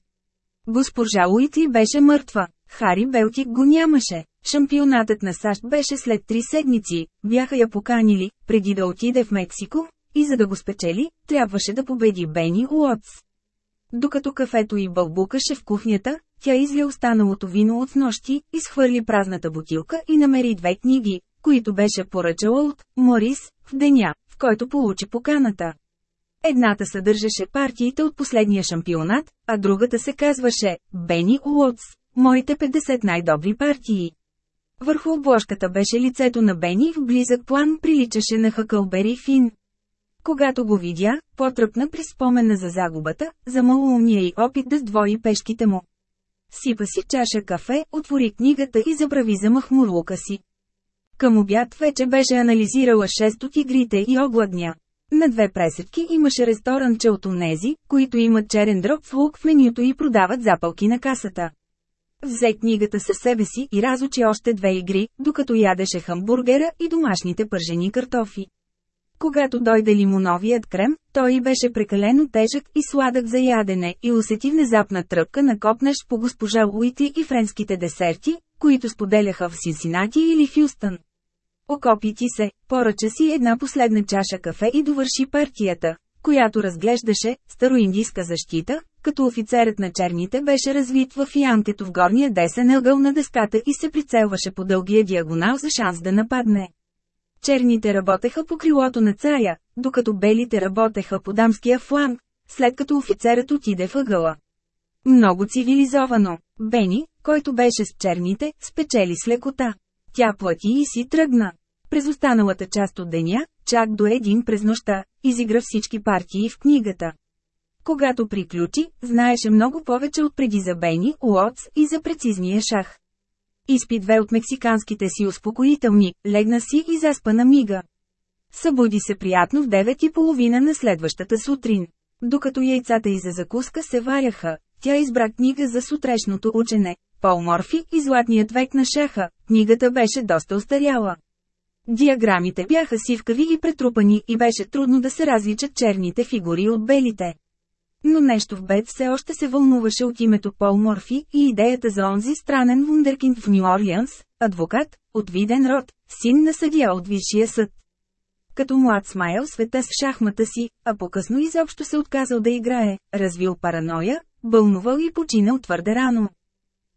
Госпожа Уитли беше мъртва. Хари Белтик го нямаше. Шампионатът на САЩ беше след три седмици, бяха я поканили, преди да отиде в Мексико, и за да го спечели, трябваше да победи Бени Уотс. Докато кафето й бълбукаше в кухнята, тя изля останалото вино от нощи, изхвърли празната бутилка и намери две книги, които беше поръчала от Морис в деня, в който получи поканата. Едната съдържаше партиите от последния шампионат, а другата се казваше «Бени Уотс – моите 50 най-добри партии». Върху обложката беше лицето на Бени в близък план приличаше на Хъкълбери Фин. Когато го видя, потръпна при спомена за загубата, за малоумния и опит да сдвои пешките му. Сипа си чаша кафе, отвори книгата и забрави за махмурлука си. Към обяд вече беше анализирала шест от игрите и огладня. На две пресетки имаше ресторанче от онези, които имат черен дроб в лук в менюто и продават запалки на касата. Взе книгата със себе си и разучи още две игри, докато ядеше хамбургера и домашните пържени картофи. Когато дойде лимоновият крем, той беше прекалено тежък и сладък за ядене и усети внезапна тръпка на копнеш по госпожа Уити и френските десерти, които споделяха в Синсинати или Хюстън. Окопи ти се, поръча си една последна чаша кафе и довърши партията, която разглеждаше, староиндийска защита, като офицерът на черните беше развит в янкето в горния десен ъгъл на дъската и се прицелваше по дългия диагонал за шанс да нападне. Черните работеха по крилото на цая, докато белите работеха по дамския фланг, след като офицерът отиде в ъгъла. Много цивилизовано. Бени, който беше с черните, спечели с лекота. Тя плати и си тръгна. През останалата част от деня, чак до един през нощта, изигра всички партии в книгата. Когато приключи, знаеше много повече от преди за Бени, Уотс и за прецизния шах. Изпи две от мексиканските си успокоителни, легна си и заспа на мига. Събуди се приятно в 9 и половина на следващата сутрин. Докато яйцата и за закуска се варяха, тя избра книга за сутрешното учене, Пол Морфи и Златният век на шаха. Книгата беше доста устаряла. Диаграмите бяха сивкави и претрупани и беше трудно да се различат черните фигури от белите. Но нещо в Бет все още се вълнуваше от името Пол Морфи и идеята за онзи странен вундеркинд в Нью Орлианс, адвокат, от виден род, син на съдия от Висшия съд. Като млад смаял света с шахмата си, а по-късно изобщо се отказал да играе, развил параноя, бълнувал и починал твърде рано.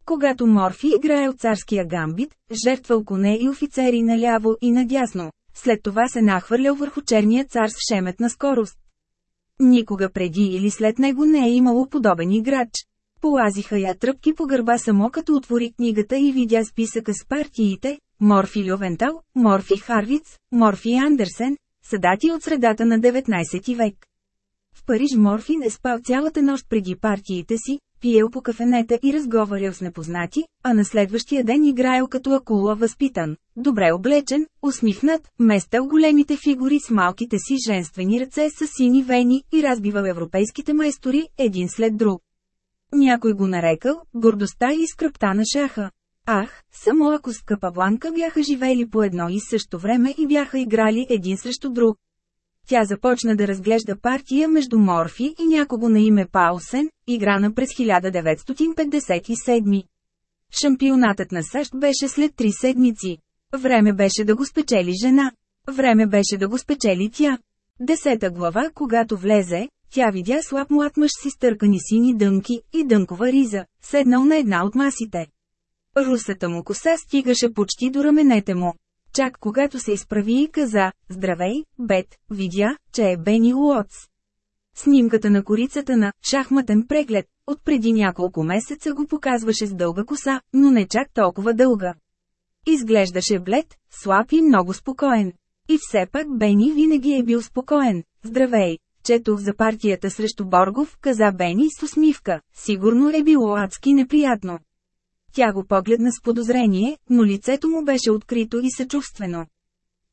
Когато Морфи играе от царския гамбит, жертвал коне и офицери наляво и надясно, след това се нахвърлял върху черния цар с шеметна скорост. Никога преди или след него не е имало подобен играч. Полазиха я тръпки по гърба само като отвори книгата и видя списъка с партиите, Морфи Льовентал, Морфи Харвиц, Морфи Андерсен, съдати от средата на 19 век. В Париж Морфи не спал цялата нощ преди партиите си, пиел по кафенета и разговарял с непознати, а на следващия ден играел като акула възпитан, добре облечен, усмихнат, местел големите фигури с малките си женствени ръце с сини вени и разбивал европейските майстори, един след друг. Някой го нарекал гордостта и скръпта на шаха. Ах, само ако с Капабланка бяха живели по едно и също време и бяха играли един срещу друг. Тя започна да разглежда партия между Морфи и някого на име Паусен, играна през 1957. Шампионатът на САЩ беше след три седмици. Време беше да го спечели жена. Време беше да го спечели тя. Десета глава, когато влезе, тя видя слаб млад мъж си стъркани сини дънки и дънкова риза, седнал на една от масите. Русата му коса стигаше почти до раменете му. Чак когато се изправи и каза, здравей, Бет, видя, че е Бени Уотс. Снимката на корицата на «Шахматен преглед» от преди няколко месеца го показваше с дълга коса, но не чак толкова дълга. Изглеждаше блед, слаб и много спокоен. И все пак Бени винаги е бил спокоен. Здравей, четох за партията срещу Боргов, каза Бени с усмивка. Сигурно е било адски неприятно. Тя го погледна с подозрение, но лицето му беше открито и съчувствено.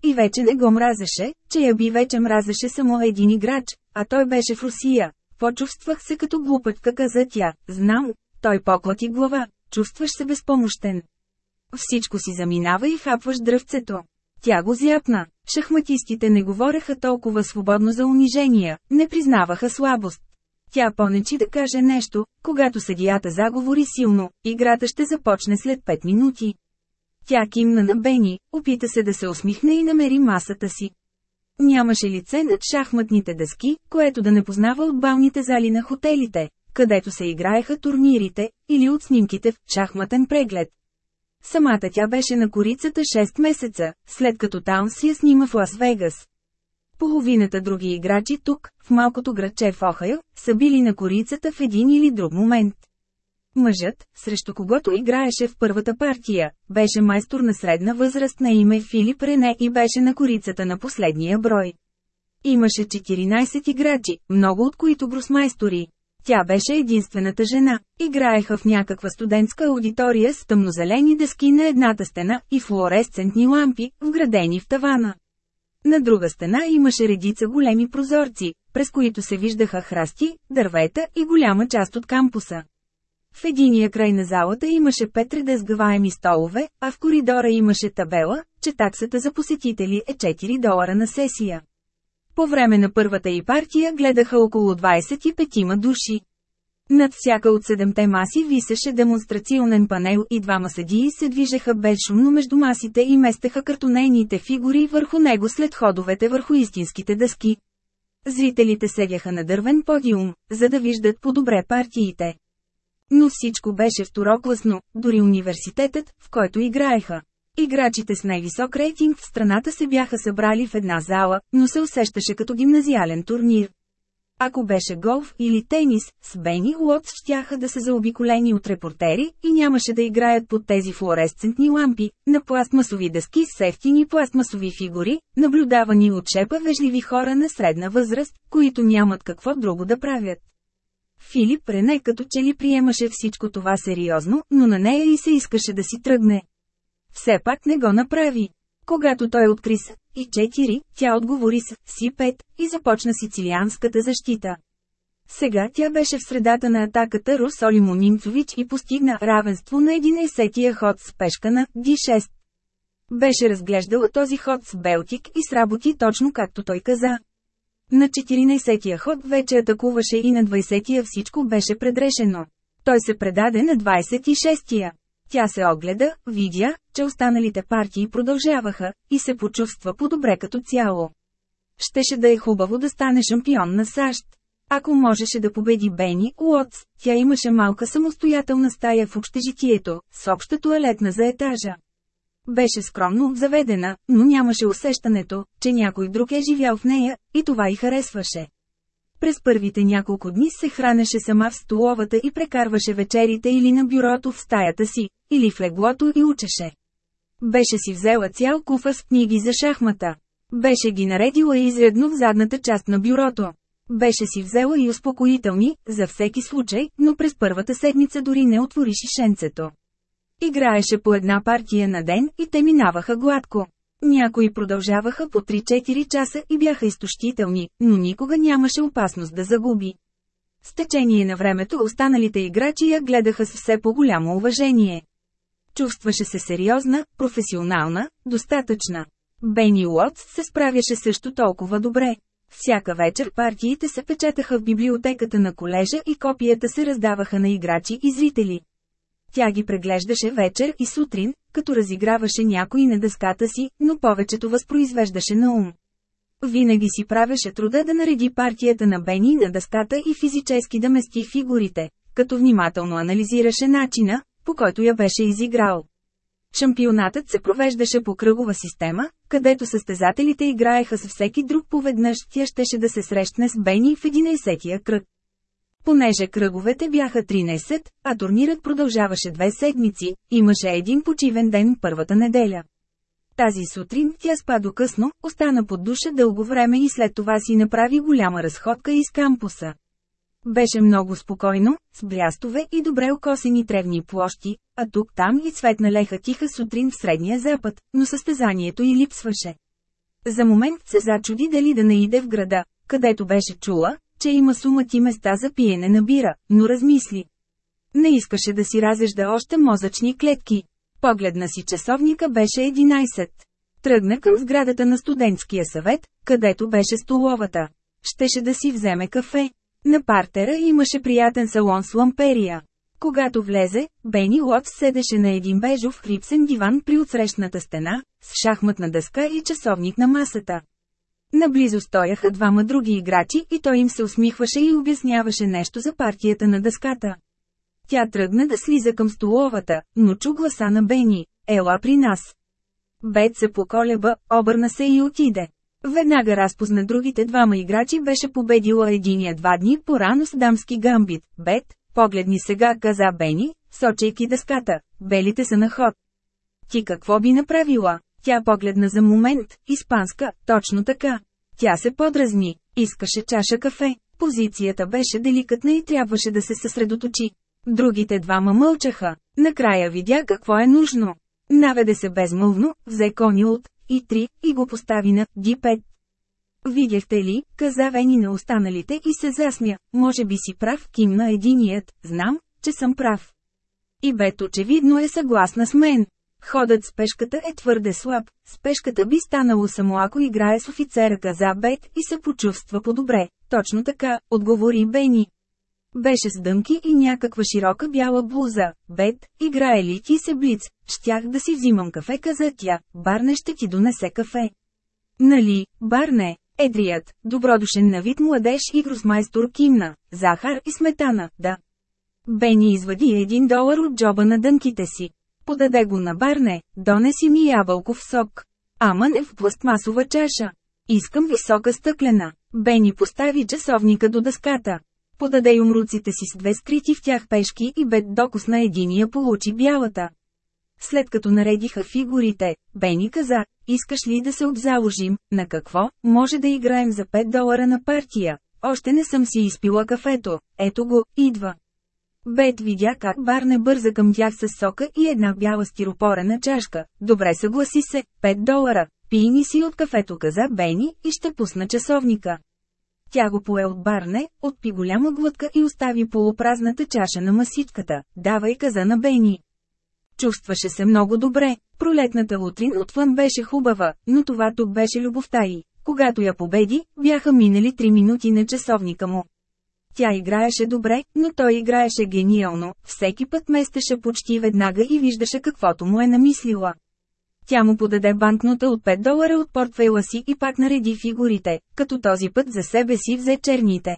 И вече не го мразеше, че я би вече мразеше само един играч, а той беше в Русия. Почувствах се като глупътка, каза тя. Знам, той поклати глава. Чувстваш се безпомощен. Всичко си заминава и хапваш дръвцето. Тя го зяпна. Шахматистите не говореха толкова свободно за унижения, не признаваха слабост. Тя понечи да каже нещо, когато съдията заговори силно, играта ще започне след 5 минути. Тя кимна на Бени, опита се да се усмихне и намери масата си. Нямаше лице над шахматните дъски, което да не познава от балните зали на хотелите, където се играеха турнирите, или от снимките в шахматен преглед. Самата тя беше на корицата 6 месеца, след като Таунс я снима в Лас-Вегас. Половината други играчи тук, в малкото градче в Охайо, са били на корицата в един или друг момент. Мъжът, срещу когото играеше в първата партия, беше майстор на средна възраст на име Филип Рене и беше на корицата на последния брой. Имаше 14 играчи, много от които гросмайстори. Тя беше единствената жена. Играеха в някаква студентска аудитория с тъмнозелени дъски на едната стена и флуоресцентни лампи, вградени в тавана. На друга стена имаше редица големи прозорци, през които се виждаха храсти, дървета и голяма част от кампуса. В единия край на залата имаше пет реда сгъваеми столове, а в коридора имаше табела, че таксата за посетители е 4 долара на сесия. По време на първата и партия гледаха около 25 души. Над всяка от седемте маси висеше демонстрационен панел и двама съдии се движеха безшумно между масите и местеха картонейните фигури върху него след ходовете върху истинските дъски. Зрителите седяха на дървен подиум, за да виждат по-добре партиите. Но всичко беше второкласно, дори университетът, в който играеха. Играчите с най-висок рейтинг в страната се бяха събрали в една зала, но се усещаше като гимназиален турнир. Ако беше голф или тенис, с Бени Уотс щяха да се заобиколени от репортери и нямаше да играят под тези флуоресцентни лампи, на пластмасови дъски с ефтини пластмасови фигури, наблюдавани от шепа вежливи хора на средна възраст, които нямат какво друго да правят. Филип Рене като че ли приемаше всичко това сериозно, но на нея и се искаше да си тръгне. Все пак не го направи. Когато той откри с и 4, тя отговори с си 5 и започна сицилианската защита. Сега тя беше в средата на атаката Русолимо Нимцович и постигна равенство на 11-тия ход с пешка на D6. Беше разглеждала този ход с Белтик и с работи точно както той каза. На 14-тия ход вече атакуваше и на 20-тия всичко беше предрешено. Той се предаде на 26-тия. Тя се огледа, видя, че останалите партии продължаваха, и се почувства по-добре като цяло. Щеше да е хубаво да стане шампион на САЩ. Ако можеше да победи Бени Уотс, тя имаше малка самостоятелна стая в общежитието, с обща туалетна за етажа. Беше скромно заведена, но нямаше усещането, че някой друг е живял в нея, и това й харесваше. През първите няколко дни се хранеше сама в столовата и прекарваше вечерите или на бюрото в стаята си, или в леглото и учеше. Беше си взела цял куфа с книги за шахмата. Беше ги наредила изредно в задната част на бюрото. Беше си взела и успокоителни, за всеки случай, но през първата седмица дори не отвори шишенцето. Играеше по една партия на ден и те минаваха гладко. Някои продължаваха по 3-4 часа и бяха изтощителни, но никога нямаше опасност да загуби. С течение на времето останалите играчи я гледаха с все по-голямо уважение. Чувстваше се сериозна, професионална, достатъчна. Бени Уотс се справяше също толкова добре. Всяка вечер партиите се печетаха в библиотеката на колежа и копията се раздаваха на играчи и зрители. Тя ги преглеждаше вечер и сутрин, като разиграваше някои на дъската си, но повечето възпроизвеждаше на ум. Винаги си правеше труда да нареди партията на Бени на дъската и физически да мести фигурите, като внимателно анализираше начина, по който я беше изиграл. Шампионатът се провеждаше по кръгова система, където състезателите играеха с всеки друг поведнъж, тя щеше да се срещне с Бени в 11-я кръг. Понеже кръговете бяха 13, а турнирът продължаваше две седмици, имаше един почивен ден първата неделя. Тази сутрин тя спа до късно, остана под душа дълго време и след това си направи голяма разходка из кампуса. Беше много спокойно, с блястове и добре окосени тревни площи, а тук-там и цветна леха тиха сутрин в Средния Запад, но състезанието й липсваше. За момент се зачуди дали да не иде в града, където беше чула, че има сумати места за пиене на бира, но размисли. Не искаше да си разежда още мозъчни клетки. Погледна си часовника беше 11. Тръгна към сградата на студентския съвет, където беше столовата. Щеше да си вземе кафе. На партера имаше приятен салон с ламперия. Когато влезе, Бени Лот седеше на един бежов хрипсен диван при отсрещната стена, с шахматна дъска и часовник на масата. Наблизо стояха двама други играчи и той им се усмихваше и обясняваше нещо за партията на дъската. Тя тръгна да слиза към столовата, но чу гласа на Бени. Ела при нас. Бет се поколеба, обърна се и отиде. Веднага разпозна другите двама играчи беше победила единия два дни по-рано с дамски гамбит. Бет, погледни сега, каза Бени, сочейки дъската. Белите са на ход. Ти какво би направила? Тя погледна за момент, испанска, точно така. Тя се подразни, искаше чаша кафе. Позицията беше деликатна и трябваше да се съсредоточи. Другите двама мълчаха. Накрая видя какво е нужно. Наведе се безмълвно, взе кони от и 3 и го постави на Ди-5. Видяхте ли, каза Вени на останалите и се засмя, може би си прав, кимна единият, знам, че съм прав. И Бет очевидно е съгласна с мен. Ходът с пешката е твърде слаб, с пешката би станало само ако играе с офицера каза Бет и се почувства по-добре. Точно така, отговори Бени. Беше с дънки и някаква широка бяла блуза. Бет, играе ли ти се блиц? Щях да си взимам кафе, каза тя. Барне ще ти донесе кафе. Нали, Барне, едрият, добродушен на вид младеж и гросмайстор кимна, захар и сметана, да. Бени извади един долар от джоба на дънките си. Подаде го на Барне, донеси ми ябълков сок. Аман е в пластмасова чаша. Искам висока стъклена. Бени постави часовника до дъската. Подаде юмруците си с две скрити в тях пешки и бед докосна единия получи бялата. След като наредиха фигурите, Бени каза, искаш ли да се обзаложим, на какво, може да играем за 5 долара на партия. Още не съм си изпила кафето, ето го, идва. Бет видя как Барне бърза към тях с сока и една бяла стиропорена чашка. Добре съгласи се, 5 долара. Пий ми си от кафето каза Бени и ще пусна часовника. Тя го пое от барне, отпи голяма глътка и остави полупразната чаша на масичката. Давай каза на Бени. Чувстваше се много добре. Пролетната утрин отвън беше хубава, но това тук беше любовта й. Когато я победи, бяха минали три минути на часовника му. Тя играеше добре, но той играеше гениално, всеки път местеше почти веднага и виждаше каквото му е намислила. Тя му подаде банкнота от 5 долара от портфейла си и пак нареди фигурите, като този път за себе си взе черните.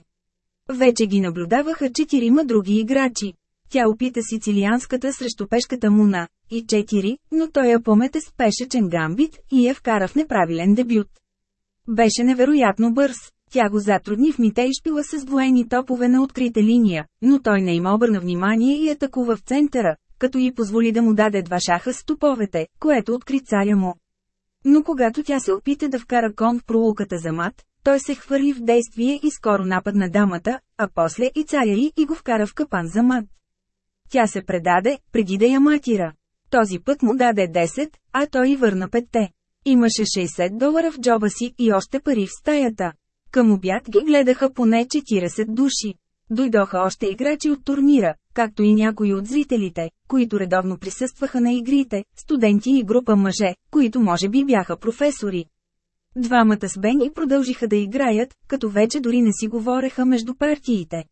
Вече ги наблюдаваха четирима други играчи. Тя опита сицилианската срещу пешката му на и 4, но той я помете с пешечен гамбит и я вкара в неправилен дебют. Беше невероятно бърз. Тя го затрудни в мите и шпила с двоени топове на открита линия, но той не има обърна внимание и атакува в центъра, като й позволи да му даде два шаха с топовете, което откри царя му. Но когато тя се опита да вкара кон в пролуката за мат, той се хвърли в действие и скоро нападна дамата, а после и царя й и го вкара в капан за мат. Тя се предаде, преди да я матира. Този път му даде 10, а той й върна петте. Имаше 60 долара в джоба си и още пари в стаята. Към обяд ги гледаха поне 40 души. Дойдоха още играчи от турнира, както и някои от зрителите, които редовно присъстваха на игрите, студенти и група мъже, които може би бяха професори. Двамата с Бени продължиха да играят, като вече дори не си говореха между партиите.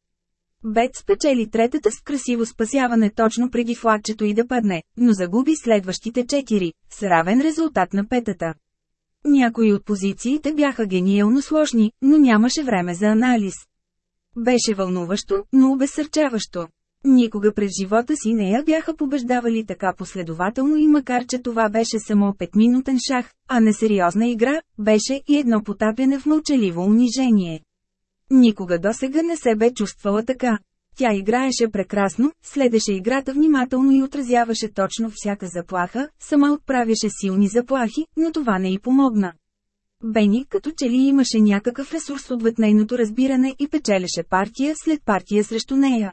Бет спечели третата с красиво спасяване точно преди флагчето и да падне, но загуби следващите четири, с равен резултат на петата. Някои от позициите бяха гениално сложни, но нямаше време за анализ. Беше вълнуващо, но обесърчаващо. Никога през живота си не я бяха побеждавали така последователно и макар че това беше само петминутен шах, а не сериозна игра, беше и едно потапяне в мълчаливо унижение. Никога досега не се бе чувствала така. Тя играеше прекрасно, следеше играта внимателно и отразяваше точно всяка заплаха, сама отправяше силни заплахи, но това не й помогна. Бени като че ли имаше някакъв ресурс отвъд нейното разбиране и печелеше партия след партия срещу нея.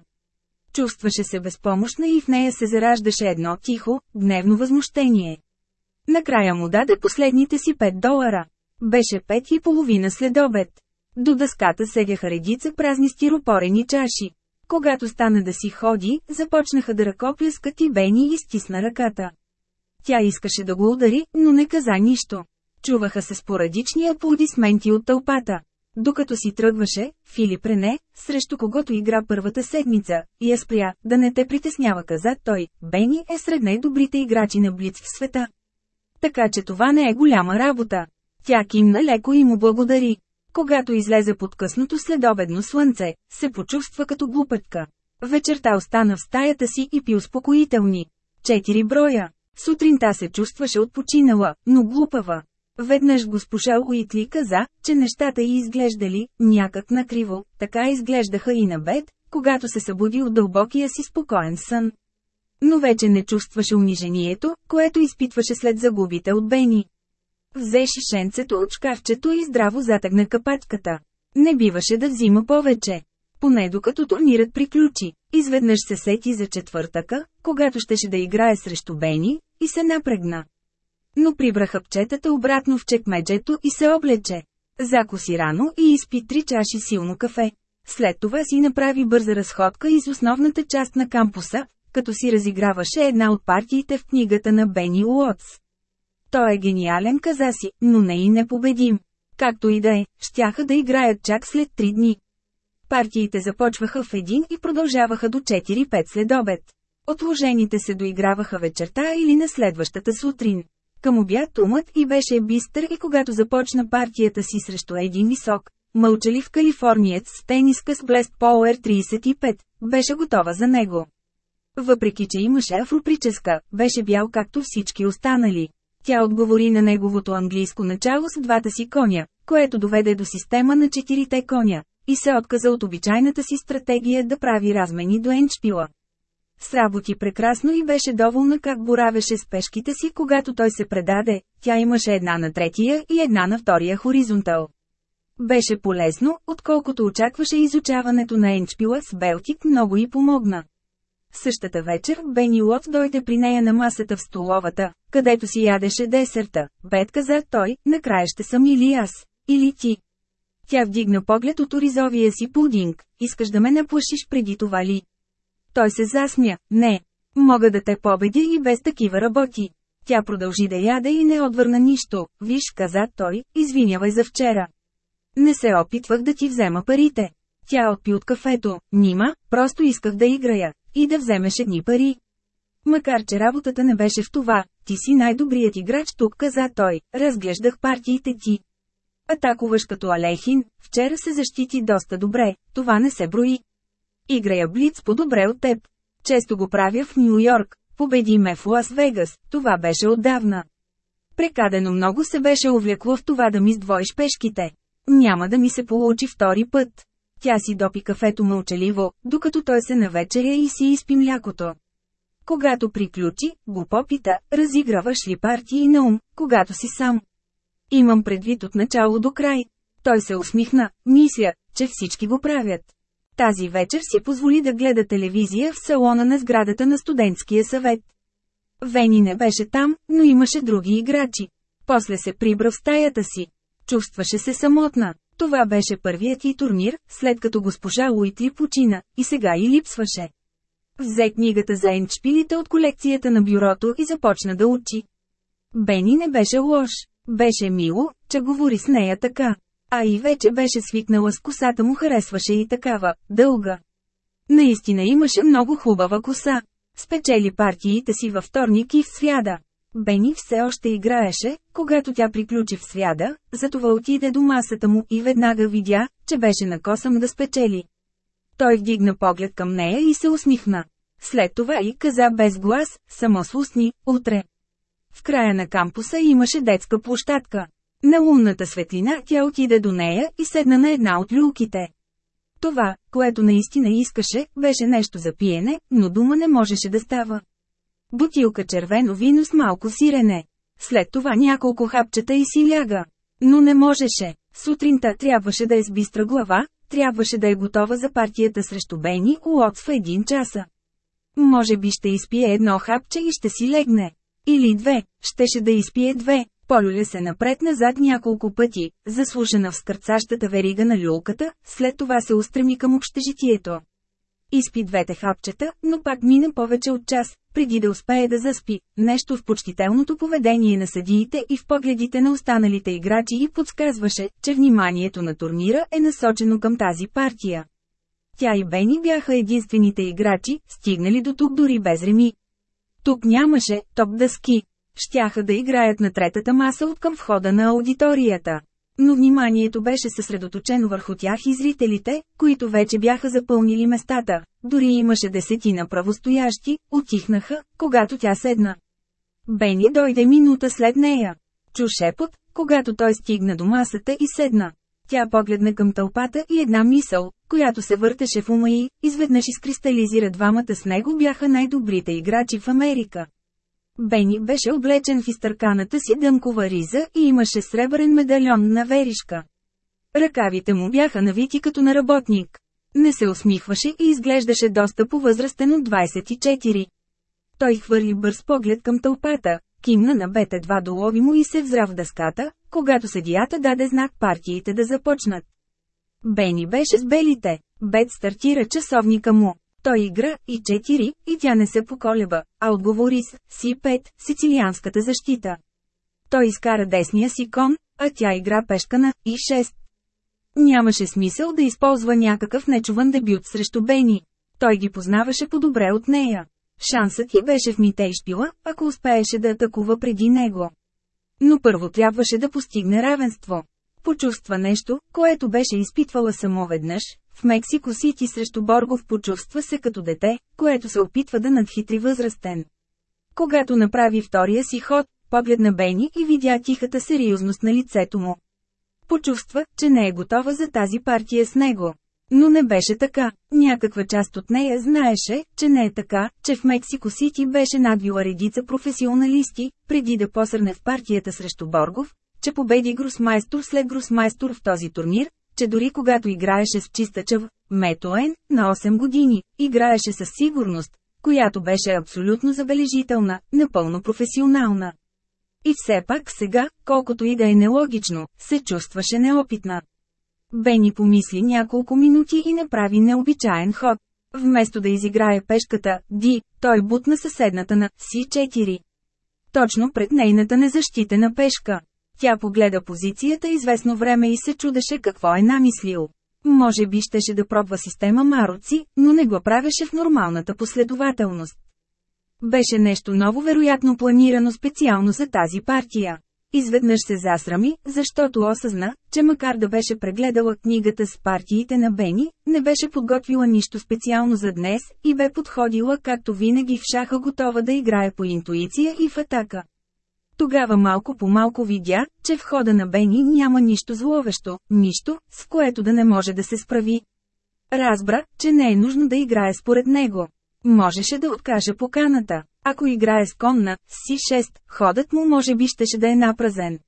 Чувстваше се безпомощна и в нея се зараждаше едно тихо, гневно възмущение. Накрая му даде последните си 5 долара. Беше пет и половина след обед. До дъската седяха редица празни стиропорени чаши. Когато стана да си ходи, започнаха да ръкопляскат и Бени изтисна ръката. Тя искаше да го удари, но не каза нищо. Чуваха се спорадични аплодисменти от тълпата. Докато си тръгваше, Филип Рене, срещу когото игра първата седмица, и я спря, да не те притеснява каза той, Бени е сред най-добрите играчи на Блиц в света. Така че това не е голяма работа. Тя кимна леко и му благодари. Когато излезе под късното следобедно слънце, се почувства като глупътка. Вечерта остана в стаята си и пи успокоителни. Четири броя. Сутринта се чувстваше отпочинала, но глупава. Веднъж госпожа Уитли каза, че нещата й изглеждали, някак накриво, така изглеждаха и на бед, когато се събуди от дълбокия си спокоен сън. Но вече не чувстваше унижението, което изпитваше след загубите от Бени. Взе шишенцето от шкафчето и здраво затъгна капачката. Не биваше да взима повече. Поне докато турнирът приключи, изведнъж се сети за четвъртъка, когато щеше да играе срещу Бени, и се напрегна. Но прибра хъпчетата обратно в чекмеджето и се облече. Закоси рано и изпи три чаши силно кафе. След това си направи бърза разходка из основната част на кампуса, като си разиграваше една от партиите в книгата на Бени Уотс. Той е гениален, каза си, но не и непобедим. Както и да е, щяха да играят чак след три дни. Партиите започваха в един и продължаваха до 4-5 след обед. Отложените се доиграваха вечерта или на следващата сутрин. Към обяд умът и беше бистър и когато започна партията си срещу един висок, мълчалив калифорниец с тениска с Blessed Power 35, беше готова за него. Въпреки, че имаше афроприческа, беше бял както всички останали. Тя отговори на неговото английско начало с двата си коня, което доведе до система на четирите коня, и се отказа от обичайната си стратегия да прави размени до енчпила. Сработи прекрасно и беше доволна как боравеше с пешките си, когато той се предаде, тя имаше една на третия и една на втория хоризонтал. Беше полезно, отколкото очакваше изучаването на енчпила с Белтик много и помогна. Същата вечер Бени Лот дойде при нея на масата в столовата, където си ядеше десерта. Бет каза той, накрая ще съм или аз, или ти. Тя вдигна поглед от оризовия си пудинг. Искаш да ме наплашиш преди това ли? Той се засмя. Не. Мога да те победя и без такива работи. Тя продължи да яде и не отвърна нищо. Виж, каза той, извинявай за вчера. Не се опитвах да ти взема парите. Тя отпи от кафето. Нима, просто исках да играя. И да вземеш едни пари. Макар че работата не беше в това, ти си най-добрият играч тук, каза той, разглеждах партиите ти. Атакуваш като Алехин, вчера се защити доста добре, това не се брои. Играя Блиц по-добре от теб. Често го правя в Нью Йорк, победи ме в Лас Вегас, това беше отдавна. Прекадено много се беше увлекло в това да ми сдвоиш пешките. Няма да ми се получи втори път. Тя си допи кафето мълчаливо, докато той се навечеря и си изпи млякото. Когато приключи, го попита, разиграваш ли партии на ум, когато си сам. Имам предвид от начало до край. Той се усмихна, мисля, че всички го правят. Тази вечер си позволи да гледа телевизия в салона на сградата на студентския съвет. Вени не беше там, но имаше други играчи. После се прибра в стаята си. Чувстваше се самотна. Това беше първият и турнир, след като госпожа Уитли почина, и сега и липсваше. Взе книгата за енчпилите от колекцията на бюрото и започна да учи. Бени не беше лош. Беше мило, че говори с нея така. А и вече беше свикнала с косата му харесваше и такава, дълга. Наистина имаше много хубава коса. Спечели партиите си във вторник и в свяда. Бени все още играеше, когато тя приключи в свяда, затова отиде до масата му и веднага видя, че беше на косъм да спечели. Той вдигна поглед към нея и се усмихна. След това и каза без глас, само с устни, утре. В края на кампуса имаше детска площадка. На лунната светлина тя отиде до нея и седна на една от люлките. Това, което наистина искаше, беше нещо за пиене, но дума не можеше да става. Бутилка червено вино с малко сирене. След това няколко хапчета и си ляга. Но не можеше. Сутринта трябваше да е с бистра глава, трябваше да е готова за партията срещу Бени Уотс в един часа. Може би ще изпие едно хапче и ще си легне. Или две, щеше да изпие две, полюля се напред-назад няколко пъти, заслушана в скърцащата верига на люлката, след това се устреми към общежитието. Изпи двете хапчета, но пак мина повече от час, преди да успее да заспи. Нещо в почтителното поведение на съдиите и в погледите на останалите играчи и подсказваше, че вниманието на турнира е насочено към тази партия. Тя и Бени бяха единствените играчи, стигнали до тук дори без реми. Тук нямаше топ дъски. Щяха да играят на третата маса от към входа на аудиторията. Но вниманието беше съсредоточено върху тях и зрителите, които вече бяха запълнили местата. Дори имаше десетина правостоящи, отихнаха, когато тя седна. Бени дойде минута след нея. Чу шепот, когато той стигна до масата и седна. Тя погледна към тълпата и една мисъл, която се въртеше в ума и, изведнъж изкристализира двамата с него бяха най-добрите играчи в Америка. Бени беше облечен в изтърканата си дъмкова риза и имаше сребърен медальон на веришка. Ръкавите му бяха навити като на работник. Не се усмихваше и изглеждаше доста повъзрастен от 24. Той хвърли бърз поглед към тълпата, кимна на бете два долови му и се взра в дъската, когато съдията даде знак партиите да започнат. Бени беше с белите. Бет стартира часовника му. Той игра и 4, и тя не се поколеба, а отговори с Си-5, сицилианската защита. Той изкара десния си кон, а тя игра пешка на И6. Нямаше смисъл да използва някакъв нечуван дебют срещу Бени. Той ги познаваше по-добре от нея. Шансът ти беше в мите и ако успееше да атакува преди него. Но първо трябваше да постигне равенство. Почувства нещо, което беше изпитвала само веднъж, в Мексико Сити срещу Боргов почувства се като дете, което се опитва да надхитри възрастен. Когато направи втория си ход, погледна Бени и видя тихата сериозност на лицето му. Почувства, че не е готова за тази партия с него. Но не беше така. Някаква част от нея знаеше, че не е така, че в Мексико Сити беше надвила редица професионалисти, преди да посърне в партията срещу Боргов, че победи Гросмайстор след Гросмайстор в този турнир, че дори когато играеше с чистачъв, Метоен, на 8 години, играеше със сигурност, която беше абсолютно забележителна, напълно професионална. И все пак сега, колкото и да е нелогично, се чувстваше неопитна. Бени помисли няколко минути и направи необичаен ход. Вместо да изиграе пешката, Ди, той бутна съседната на Си4. Точно пред нейната незащитена пешка. Тя погледа позицията известно време и се чудеше какво е намислил. Може би щеше да пробва система Мароци, но не го правеше в нормалната последователност. Беше нещо ново вероятно планирано специално за тази партия. Изведнъж се засрами, защото осъзна, че макар да беше прегледала книгата с партиите на Бени, не беше подготвила нищо специално за днес и бе подходила както винаги в шаха готова да играе по интуиция и в атака. Тогава малко по малко видя, че в хода на Бени няма нищо зловещо, нищо, с което да не може да се справи. Разбра, че не е нужно да играе според него. Можеше да откаже поканата. Ако играе с конна, си 6, ходът му може би щеше да е напразен.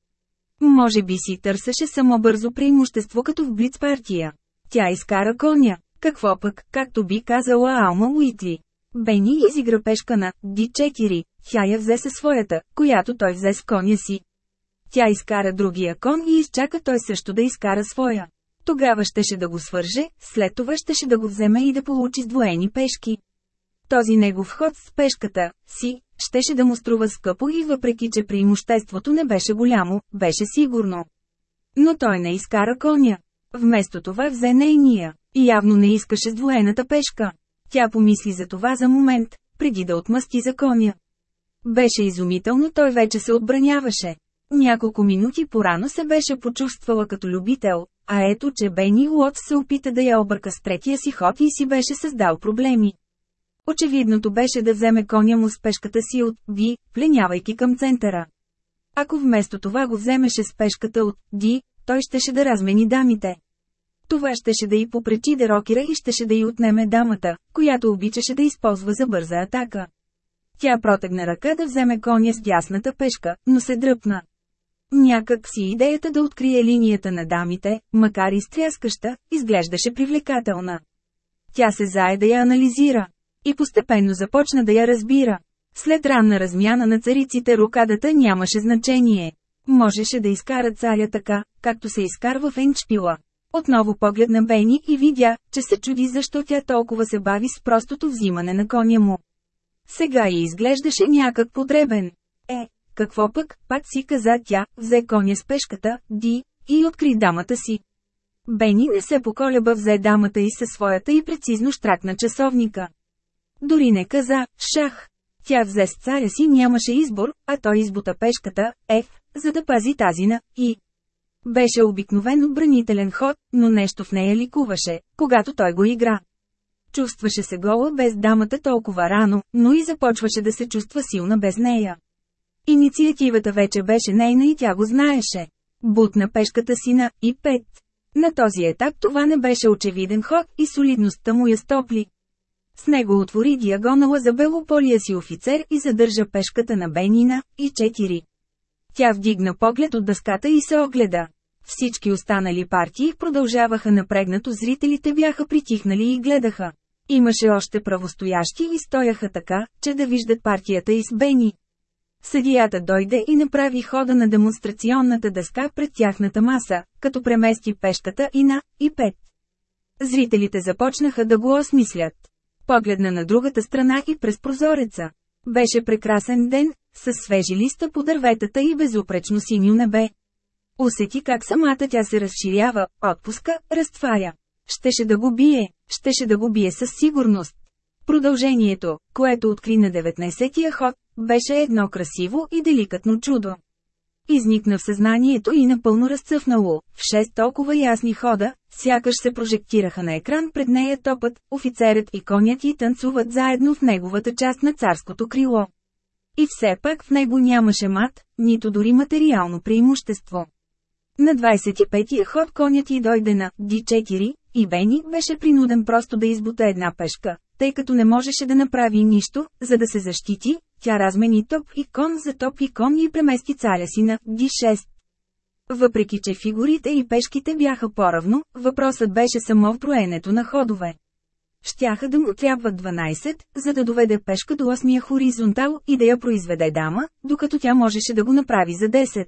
Може би си търсеше само бързо преимущество като в блиц партия. Тя изкара коня. Какво пък, както би казала Алма Уитли. Бени изигра пешка на D4, тя я взе със своята, която той взе с коня си. Тя изкара другия кон и изчака той също да изкара своя. Тогава щеше да го свърже, след това щеше да го вземе и да получи сдвоени пешки. Този негов ход с пешката си, щеше да му струва скъпо и въпреки че преимуществото не беше голямо, беше сигурно. Но той не изкара коня. Вместо това взе нейния. И явно не искаше сдвоената пешка. Тя помисли за това за момент, преди да отмъсти за коня. Беше изумително, той вече се отбраняваше. Няколко минути порано се беше почувствала като любител, а ето че Бени Уотс се опита да я обърка с третия си ход и си беше създал проблеми. Очевидното беше да вземе коня му с пешката си от Ди, пленявайки към центъра. Ако вместо това го вземеше с пешката от Ди, той щеше да размени дамите. Това щеше да й попречи да рокира и щеше да й отнеме дамата, която обичаше да използва за бърза атака. Тя протегна ръка да вземе коня с дясната пешка, но се дръпна. Някак си идеята да открие линията на дамите, макар и стряскаща, изглеждаше привлекателна. Тя се зае да я анализира. И постепенно започна да я разбира. След ранна размяна на цариците рукадата нямаше значение. Можеше да изкара царя така, както се изкарва в Енчпила. Отново погледна Бени и видя, че се чуди защо тя толкова се бави с простото взимане на коня му. Сега и изглеждаше някак подребен. Е, какво пък, пак си каза тя, взе коня с пешката, ди, и откри дамата си. Бени не се поколеба взе дамата и със своята и прецизно штракна часовника. Дори не каза «шах». Тя взе с царя си нямаше избор, а той избута пешката, F, за да пази тази на «и». Беше обикновен отбранителен ход, но нещо в нея ликуваше, когато той го игра. Чувстваше се гола без дамата толкова рано, но и започваше да се чувства силна без нея. Инициативата вече беше нейна и тя го знаеше. Бутна пешката си на и пет. На този етап това не беше очевиден ход и солидността му я стопли. С него отвори диагонала за белополия си офицер и задържа пешката на Бенина, и 4. Тя вдигна поглед от дъската и се огледа. Всички останали партии продължаваха напрегнато зрителите бяха притихнали и гледаха. Имаше още правостоящи и стояха така, че да виждат партията и с Бени. Съдията дойде и направи хода на демонстрационната дъска пред тяхната маса, като премести пещата и на и пет. Зрителите започнаха да го осмислят. Погледна на другата страна и през прозореца. Беше прекрасен ден, с свежи листа по дърветата и безупречно синьо небе. Усети как самата тя се разширява, отпуска, разтваря. Щеше да го бие, щеше да го бие със сигурност. Продължението, което откри на 19-я ход, беше едно красиво и деликатно чудо. Изникна в съзнанието и напълно разцъфнало, в шест толкова ясни хода, сякаш се прожектираха на екран пред нея топът, офицерът и конят и танцуват заедно в неговата част на царското крило. И все пак в него нямаше мат, нито дори материално преимущество. На 25-я ход конят и дойде на D4, и Бени беше принуден просто да избута една пешка, тъй като не можеше да направи нищо, за да се защити, тя размени топ и кон за топ и кон и премести царя си на D6. Въпреки че фигурите и пешките бяха поравно, въпросът беше само в броенето на ходове. Щяха да му трябва 12, за да доведе пешка до 8 хоризонтал и да я произведе дама, докато тя можеше да го направи за 10.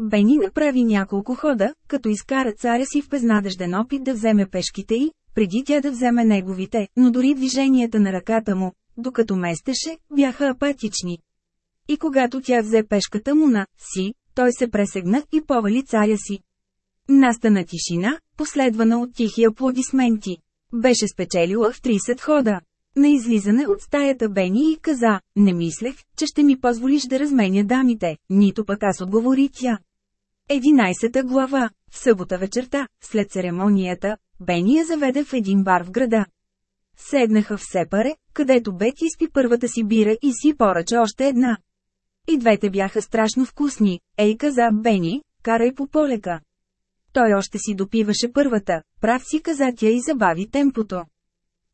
Бени направи няколко хода, като изкара царя си в безнадежден опит да вземе пешките й, преди тя да вземе неговите, но дори движенията на ръката му, докато местеше, бяха апатични. И когато тя взе пешката му на «си», той се пресегна и повали царя си. Настана тишина, последвана от тихи аплодисменти. Беше спечелила в 30 хода. На излизане от стаята Бени и каза, не мислех, че ще ми позволиш да разменя дамите, нито пък аз отговори тя. 11 глава. В събота вечерта, след церемонията, Бени я заведе в един бар в града. Седнаха в Сепаре, където Бет изпи първата си бира и си поръча още една. И двете бяха страшно вкусни, ей каза Бени, карай по полека. Той още си допиваше първата, прав си каза тя и забави темпото.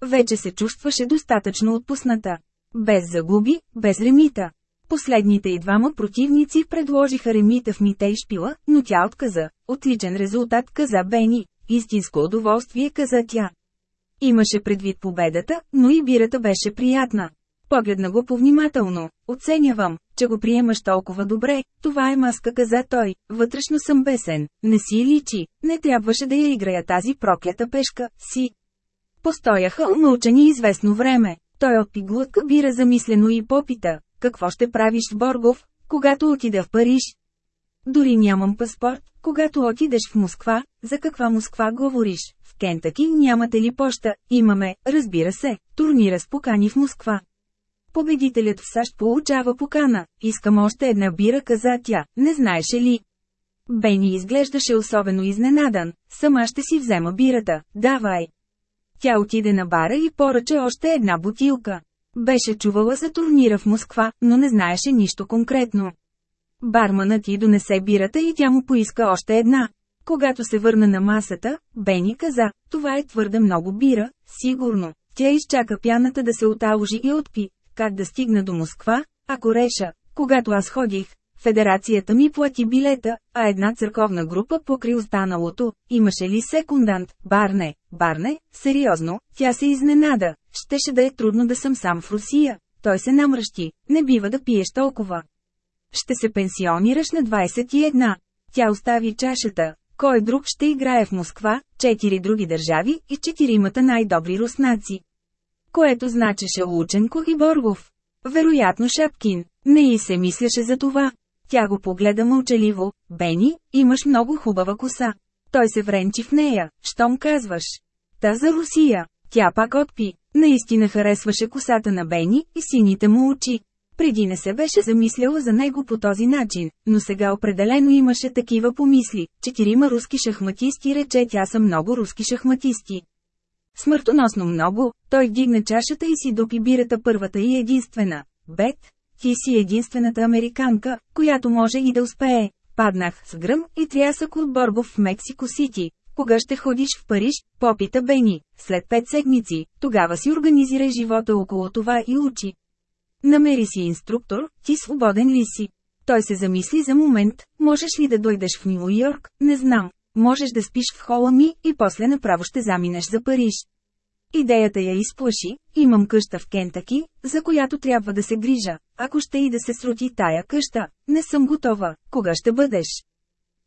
Вече се чувстваше достатъчно отпусната. Без загуби, без ремита. Последните и двама противници предложиха ремита в Мите и Шпила, но тя отказа. Отличен резултат каза Бени. Истинско удоволствие каза тя. Имаше предвид победата, но и бирата беше приятна. Погледна го повнимателно. Оценявам, че го приемаш толкова добре. Това е маска, каза той. Вътрешно съм бесен. Не си личи. Не трябваше да я играя тази проклята пешка, си. Постояха умълчани известно време. Той отпи глътка бира замислено и попита. Какво ще правиш в Боргов, когато отида в Париж? Дори нямам паспорт, когато отидеш в Москва, за каква Москва говориш? В Кентъки нямате ли поща? Имаме, разбира се, турнира с покани в Москва. Победителят в САЩ получава покана. Искам още една бира, каза тя, не знаеше ли? Бени изглеждаше особено изненадан. Сама ще си взема бирата, давай. Тя отиде на бара и поръча още една бутилка. Беше чувала за турнира в Москва, но не знаеше нищо конкретно. Барманът ти донесе бирата и тя му поиска още една. Когато се върна на масата, Бени каза, това е твърде много бира, сигурно. Тя изчака пяната да се оталожи и отпи. Как да стигна до Москва, ако реша, когато аз ходих, Федерацията ми плати билета, а една църковна група покри останалото. Имаше ли секундант? Барне, Барне, сериозно, тя се изненада. Щеше да е трудно да съм сам в Русия. Той се намръщи, не бива да пиеш толкова. Ще се пенсионираш на 21. Тя остави чашата. Кой друг ще играе в Москва, четири други държави и четиримата най-добри руснаци. Което значеше Лученко и Боргов. Вероятно Шапкин. Не и се мислеше за това. Тя го погледа мълчаливо. Бени, имаш много хубава коса. Той се вренчи в нея, щом казваш. Та за Русия. Тя пак отпи. Наистина харесваше косата на Бени и сините му очи. Преди не се беше замисляла за него по този начин, но сега определено имаше такива помисли. Четирима руски шахматисти рече тя са много руски шахматисти. Смъртоносно много, той вдигна чашата и си допи бирата първата и единствена. Бет, ти си единствената американка, която може и да успее. Паднах с гръм и трясък от Боргов в Мексико Сити. Кога ще ходиш в Париж, попита Бени, след пет седмици, тогава си организирай живота около това и учи. Намери си инструктор, ти свободен ли си? Той се замисли за момент, можеш ли да дойдеш в Нью Йорк, не знам. Можеш да спиш в хола ми и после направо ще заминеш за Париж. Идеята я изплаши, имам къща в Кентаки, за която трябва да се грижа. Ако ще и да се срути тая къща, не съм готова. Кога ще бъдеш?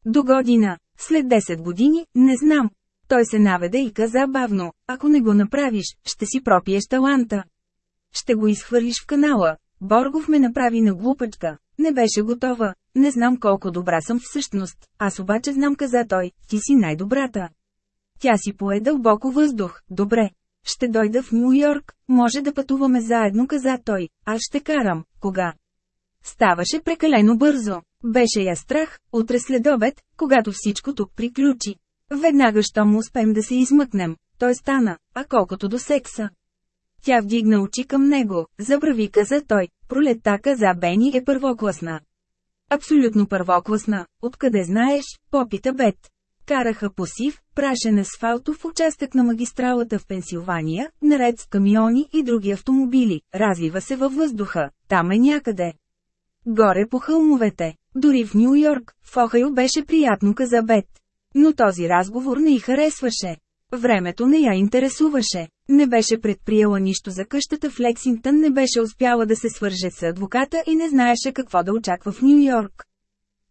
До година. След 10 години, не знам. Той се наведе и каза бавно, ако не го направиш, ще си пропиеш таланта. Ще го изхвърлиш в канала. Боргов ме направи на глупачка. Не беше готова. Не знам колко добра съм всъщност. Аз обаче знам каза той, ти си най-добрата. Тя си пое дълбоко въздух. Добре, ще дойда в Нью Йорк, може да пътуваме заедно, каза той. Аз ще карам. Кога? Ставаше прекалено бързо. Беше я страх, утре след обед, когато всичко тук приключи. Веднага, що му успеем да се измъкнем, той стана, а колкото до секса. Тя вдигна очи към него, забрави каза той, пролетта каза Бени е първокласна. Абсолютно първокласна, откъде знаеш, попита Бет. Караха по сив, прашен асфалтов участък на магистралата в Пенсилвания, наред с камиони и други автомобили, развива се във въздуха, там е някъде. Горе по хълмовете, дори в Нью Йорк, в Охайо беше приятно каза Бет. Но този разговор не й харесваше. Времето не я интересуваше. Не беше предприела нищо за къщата в Лексингтън, не беше успяла да се свърже с адвоката и не знаеше какво да очаква в Нью Йорк.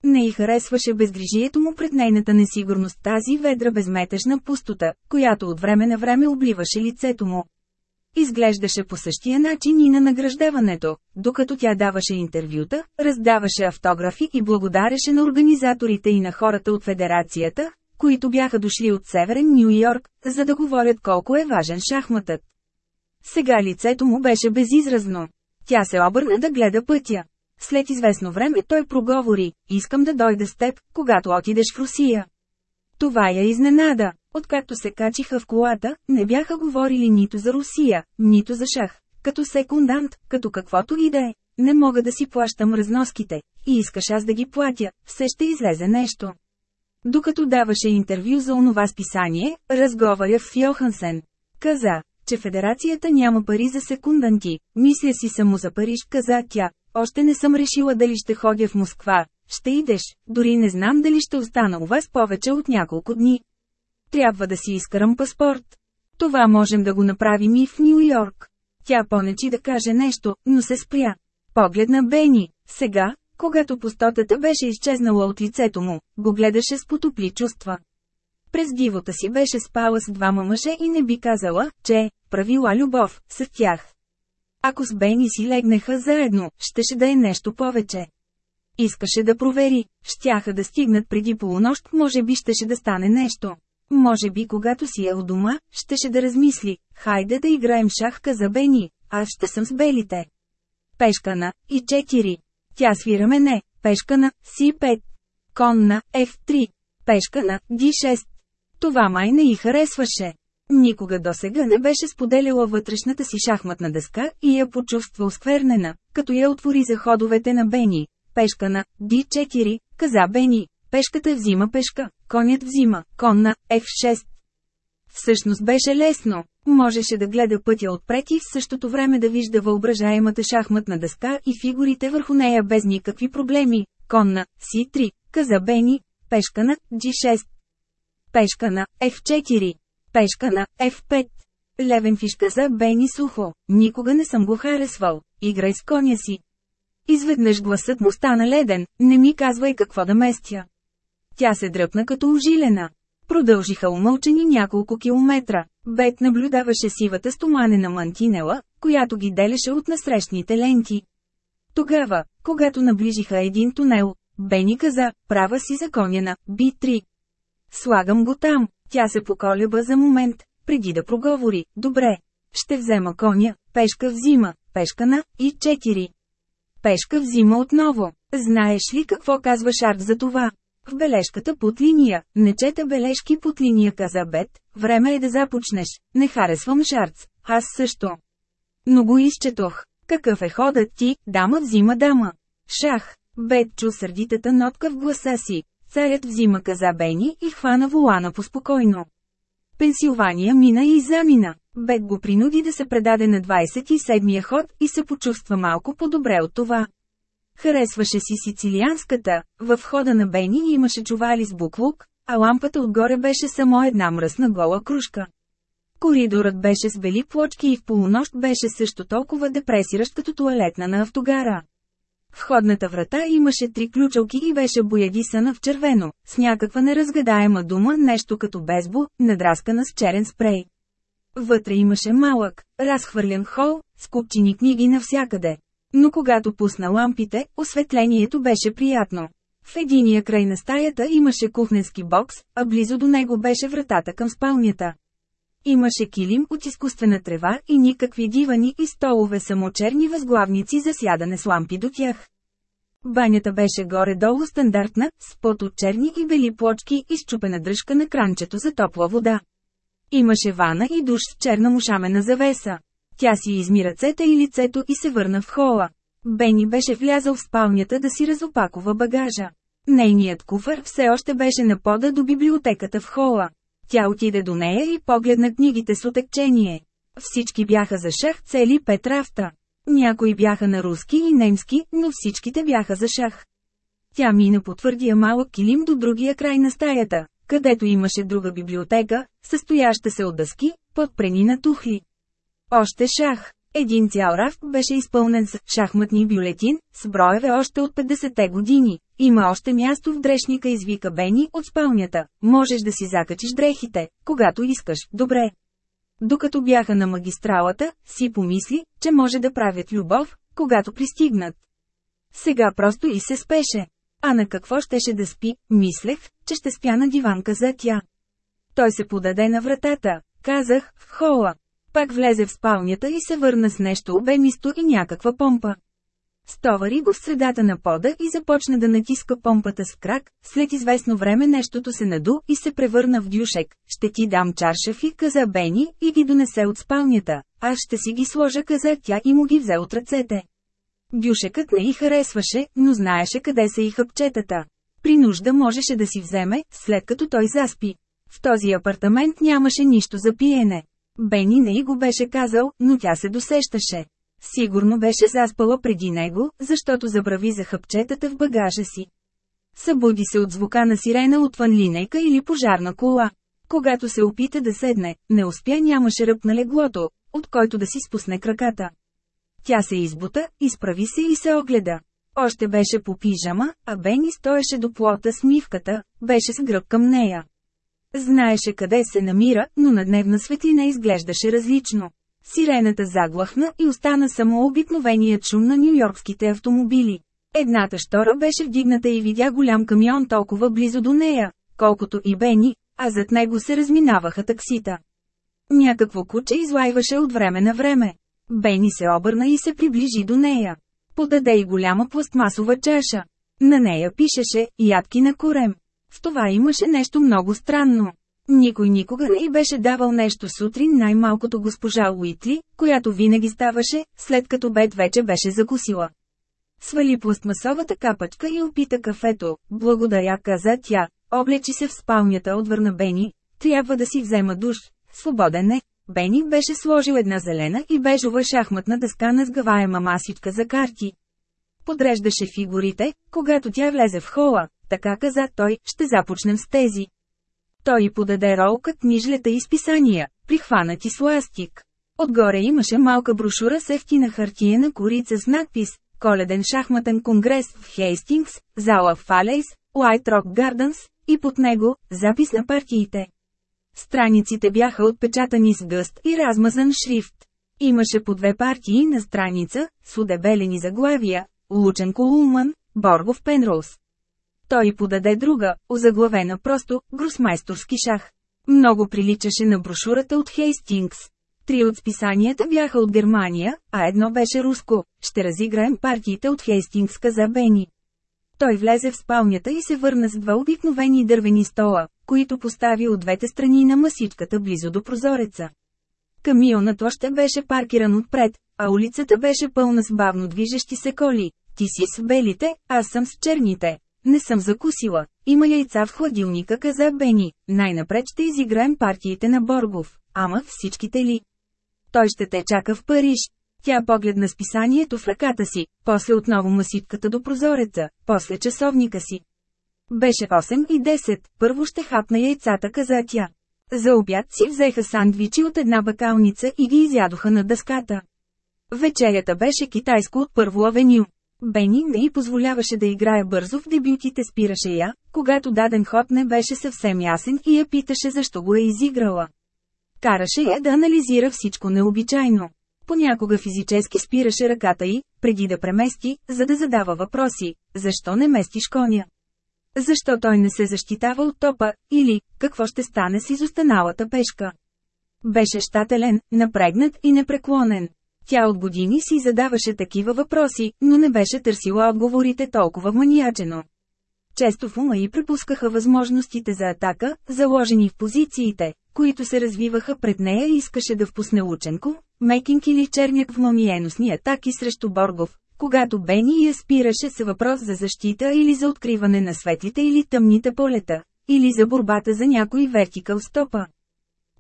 Не й харесваше безгрижието му пред нейната несигурност тази ведра безметежна пустота, която от време на време обливаше лицето му. Изглеждаше по същия начин и на награждаването, докато тя даваше интервюта, раздаваше автографи и благодареше на организаторите и на хората от федерацията, които бяха дошли от Северен Нью Йорк, за да говорят колко е важен шахматът. Сега лицето му беше безизразно. Тя се обърна да гледа пътя. След известно време той проговори, искам да дойда с теб, когато отидеш в Русия. Това я изненада. Откакто се качиха в колата, не бяха говорили нито за Русия, нито за шах. Като секундант, като каквото и да е. Не мога да си плащам разноските. И искаш аз да ги платя, все ще излезе нещо. Докато даваше интервю за онова списание, разговарях с Йохансен. Каза, че федерацията няма пари за секунданти. Мисля си само за Париж, каза тя. Още не съм решила дали ще ходя в Москва. Ще идеш, дори не знам дали ще остана у вас повече от няколко дни. Трябва да си изкарам паспорт. Това можем да го направим и в Нью Йорк. Тя понечи да каже нещо, но се спря. Погледна Бени. Сега, когато пустотата беше изчезнала от лицето му, го гледаше с потопли чувства. През дивота си беше спала с двама мъже и не би казала, че е правила любов с тях. Ако с Бени си легнаха заедно, щеше да е нещо повече. Искаше да провери, щяха да стигнат преди полунощ, може би щеше да стане нещо. Може би когато си е у дома, щеше да размисли, хайде да играем шахка за Бени, аз ще съм с белите. Пешка на, и четири. Тя свира мене, пешка на, си пет. Конна, F3. Пешка на D6. Това май не й харесваше. Никога досега не беше споделяла вътрешната си шахматна дъска и я почувства осквернена, като я отвори за ходовете на Бени. Пешка на D4, каза Бени. Пешката взима пешка, конят взима, конна, F6. Всъщност беше лесно. Можеше да гледа пътя отпред и в същото време да вижда въображаемата шахматна дъска и фигурите върху нея без никакви проблеми. Конна, C3, каза Бени, пешка на G6. Пешка на F4. Пешка на F5. Левен фишка за Бени сухо. Никога не съм го харесвал. Играй с коня си. Изведнъж гласът му стана леден, не ми казвай какво да местя. Тя се дръпна като ожилена. Продължиха умълчени няколко километра. Бет наблюдаваше сивата стоманена мантинела, която ги делеше от насрещните ленти. Тогава, когато наближиха един тунел, Бени каза, права си за коня на Би-3. Слагам го там. Тя се поколеба за момент, преди да проговори. Добре. Ще взема коня, пешка взима, пешка на и 4. Пешка взима отново. Знаеш ли какво казва Шарк за това? В бележката под линия, не чета бележки под линия каза Бет, време е да започнеш, не харесвам Шарц, аз също. Но го изчетох. Какъв е ходът ти, дама взима дама. Шах. Бет чу сърдитата нотка в гласа си. Царят взима каза Бени и хвана волана поспокойно. Пенсилвания мина и замина. Бет го принуди да се предаде на 27-я ход и се почувства малко по-добре от това. Харесваше си сицилианската, в хода на Бени имаше чували с буклук, а лампата отгоре беше само една мръсна гола кружка. Коридорът беше с бели плочки и в полунощ беше също толкова депресиращ като туалетна на автогара. Входната врата имаше три ключалки и беше боядисана в червено, с някаква неразгадаема дума нещо като безбо, надраскана с черен спрей. Вътре имаше малък, разхвърлен хол, с купчини книги навсякъде. Но когато пусна лампите, осветлението беше приятно. В единия край на стаята имаше кухненски бокс, а близо до него беше вратата към спалнята. Имаше килим от изкуствена трева и никакви дивани и столове само черни възглавници за сядане с лампи до тях. Банята беше горе-долу стандартна, с пот от черни и бели плочки и щупена дръжка на кранчето за топла вода. Имаше вана и душ с черна мушамена завеса. Тя си изми ръцете и лицето и се върна в хола. Бени беше влязъл в спалнята да си разопакова багажа. Нейният куфър все още беше на пода до библиотеката в хола. Тя отиде до нея и погледна книгите с отекчение. Всички бяха за шах цели пет рафта. Някои бяха на руски и немски, но всичките бяха за шах. Тя мина по твърдия малък килим до другия край на стаята, където имаше друга библиотека, състояща се от дъски, подпрени на тухли. Още шах. Един цял рафт беше изпълнен с шахматни бюлетин, с броеве още от 50-те години. Има още място в дрешника извика Бени от спалнята. Можеш да си закачиш дрехите, когато искаш, добре. Докато бяха на магистралата, си помисли, че може да правят любов, когато пристигнат. Сега просто и се спеше. А на какво щеше да спи, мислех, че ще спя на диванка за тя. Той се подаде на вратата, казах, в хола. Пак влезе в спалнята и се върна с нещо обемисто и някаква помпа. Стовари го в средата на пода и започна да натиска помпата с крак, след известно време нещото се наду и се превърна в дюшек. Ще ти дам чаршафи, каза Бени, и ги донесе от спалнята. Аз ще си ги сложа, каза тя и му ги взе от ръцете. Дюшекът не й харесваше, но знаеше къде са и хъпчетата. При нужда можеше да си вземе, след като той заспи. В този апартамент нямаше нищо за пиене. Бени не й го беше казал, но тя се досещаше. Сигурно беше заспала преди него, защото забрави за хъпчетата в багажа си. Събуди се от звука на сирена отвън линейка или пожарна кола. Когато се опита да седне, не успя нямаше ръб на леглото, от който да си спусне краката. Тя се избута, изправи се и се огледа. Още беше по пижама, а Бени стоеше до плота с мивката, беше с гръб към нея. Знаеше къде се намира, но на дневна светлина изглеждаше различно. Сирената заглахна и остана само обикновеният шум на нью-йоркските автомобили. Едната штора беше вдигната и видя голям камион толкова близо до нея, колкото и Бени, а зад него се разминаваха таксита. Някакво куче излайваше от време на време. Бени се обърна и се приближи до нея. Подаде и голяма пластмасова чаша. На нея пишеше «Ядки на корем». В това имаше нещо много странно. Никой никога не й беше давал нещо сутрин най-малкото госпожа Уитли, която винаги ставаше, след като Бет вече беше закусила. Свали пластмасовата капачка и опита кафето. Благодаря, каза тя. Облечи се в спалнята, отвърна Бени. Трябва да си взема душ. Свободен е. Бени беше сложил една зелена и бежова шахматна дъска на сгъваема масичка за карти. Подреждаше фигурите, когато тя влезе в хола, така каза той, ще започнем с тези. Той подаде ролка книжлета и списания, прихванати с ластик. Отгоре имаше малка брошура с ефтина хартиена корица с надпис Коледен шахматен конгрес в Хейстингс, зала в Фалейс, Уайт Рок Гарденс, и под него – запис на партиите. Страниците бяха отпечатани с гъст и размазан шрифт. Имаше по две партии на страница, с удебелени заглавия, Лучен Колуман, Боргов Пенроуз. Той подаде друга, озаглавена просто «Гросмайсторски шах». Много приличаше на брошурата от Хейстингс. Три от списанията бяха от Германия, а едно беше руско. Ще разиграем партиите от Хейстингс, каза Бени. Той влезе в спалнята и се върна с два обикновени дървени стола, които постави от двете страни на масичката близо до прозореца. Камионът още беше паркиран отпред, а улицата беше пълна с бавно движещи се коли. Ти си с белите, аз съм с черните. Не съм закусила. Има яйца в хладилника, каза Бени. Най-напред ще изиграем партиите на Боргов. Ама всичките ли? Той ще те чака в Париж. Тя погледна списанието в ръката си, после отново маситката до прозореца, после часовника си. Беше 8 и 10, първо ще хапна яйцата, каза тя. За обяд си взеха сандвичи от една бакалница и ги изядоха на дъската. Вечерята беше китайско от първо авеню. Бени не й позволяваше да играе бързо в дебютите спираше я, когато даден ход не беше съвсем ясен и я питаше защо го е изиграла. Караше я да анализира всичко необичайно. Понякога физически спираше ръката й, преди да премести, за да задава въпроси. Защо не местиш коня? Защо той не се защитава от топа, или, какво ще стане с изостаналата пешка? Беше щателен, напрегнат и непреклонен. Тя от години си задаваше такива въпроси, но не беше търсила отговорите толкова маниачено. Често в ума и препускаха възможностите за атака, заложени в позициите, които се развиваха пред нея и искаше да впусне Лученко, Мекинг или Черняк в момиеносни атаки срещу Боргов, когато Бени я спираше с въпрос за защита или за откриване на светлите или тъмните полета, или за борбата за някой вертикал стопа.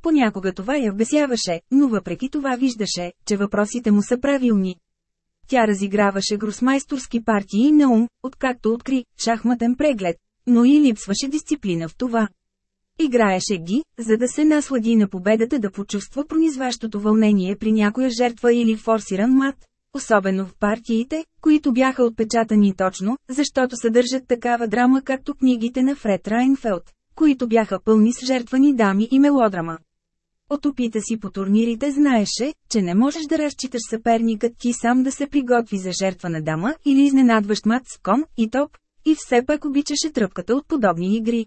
Понякога това я бесяваше, но въпреки това виждаше, че въпросите му са правилни. Тя разиграваше гросмайсторски партии на ум, откакто откри шахматен преглед, но и липсваше дисциплина в това. Играеше ги, за да се наслади на победата да почувства пронизващото вълнение при някоя жертва или форсиран мат, особено в партиите, които бяха отпечатани точно, защото съдържат такава драма както книгите на Фред Райнфелд, които бяха пълни с жертвани дами и мелодрама. От опита си по турнирите знаеше, че не можеш да разчиташ съперникът ти сам да се приготви за жертва на дама или изненадващ мат с кон и топ, и все пак обичаше тръпката от подобни игри.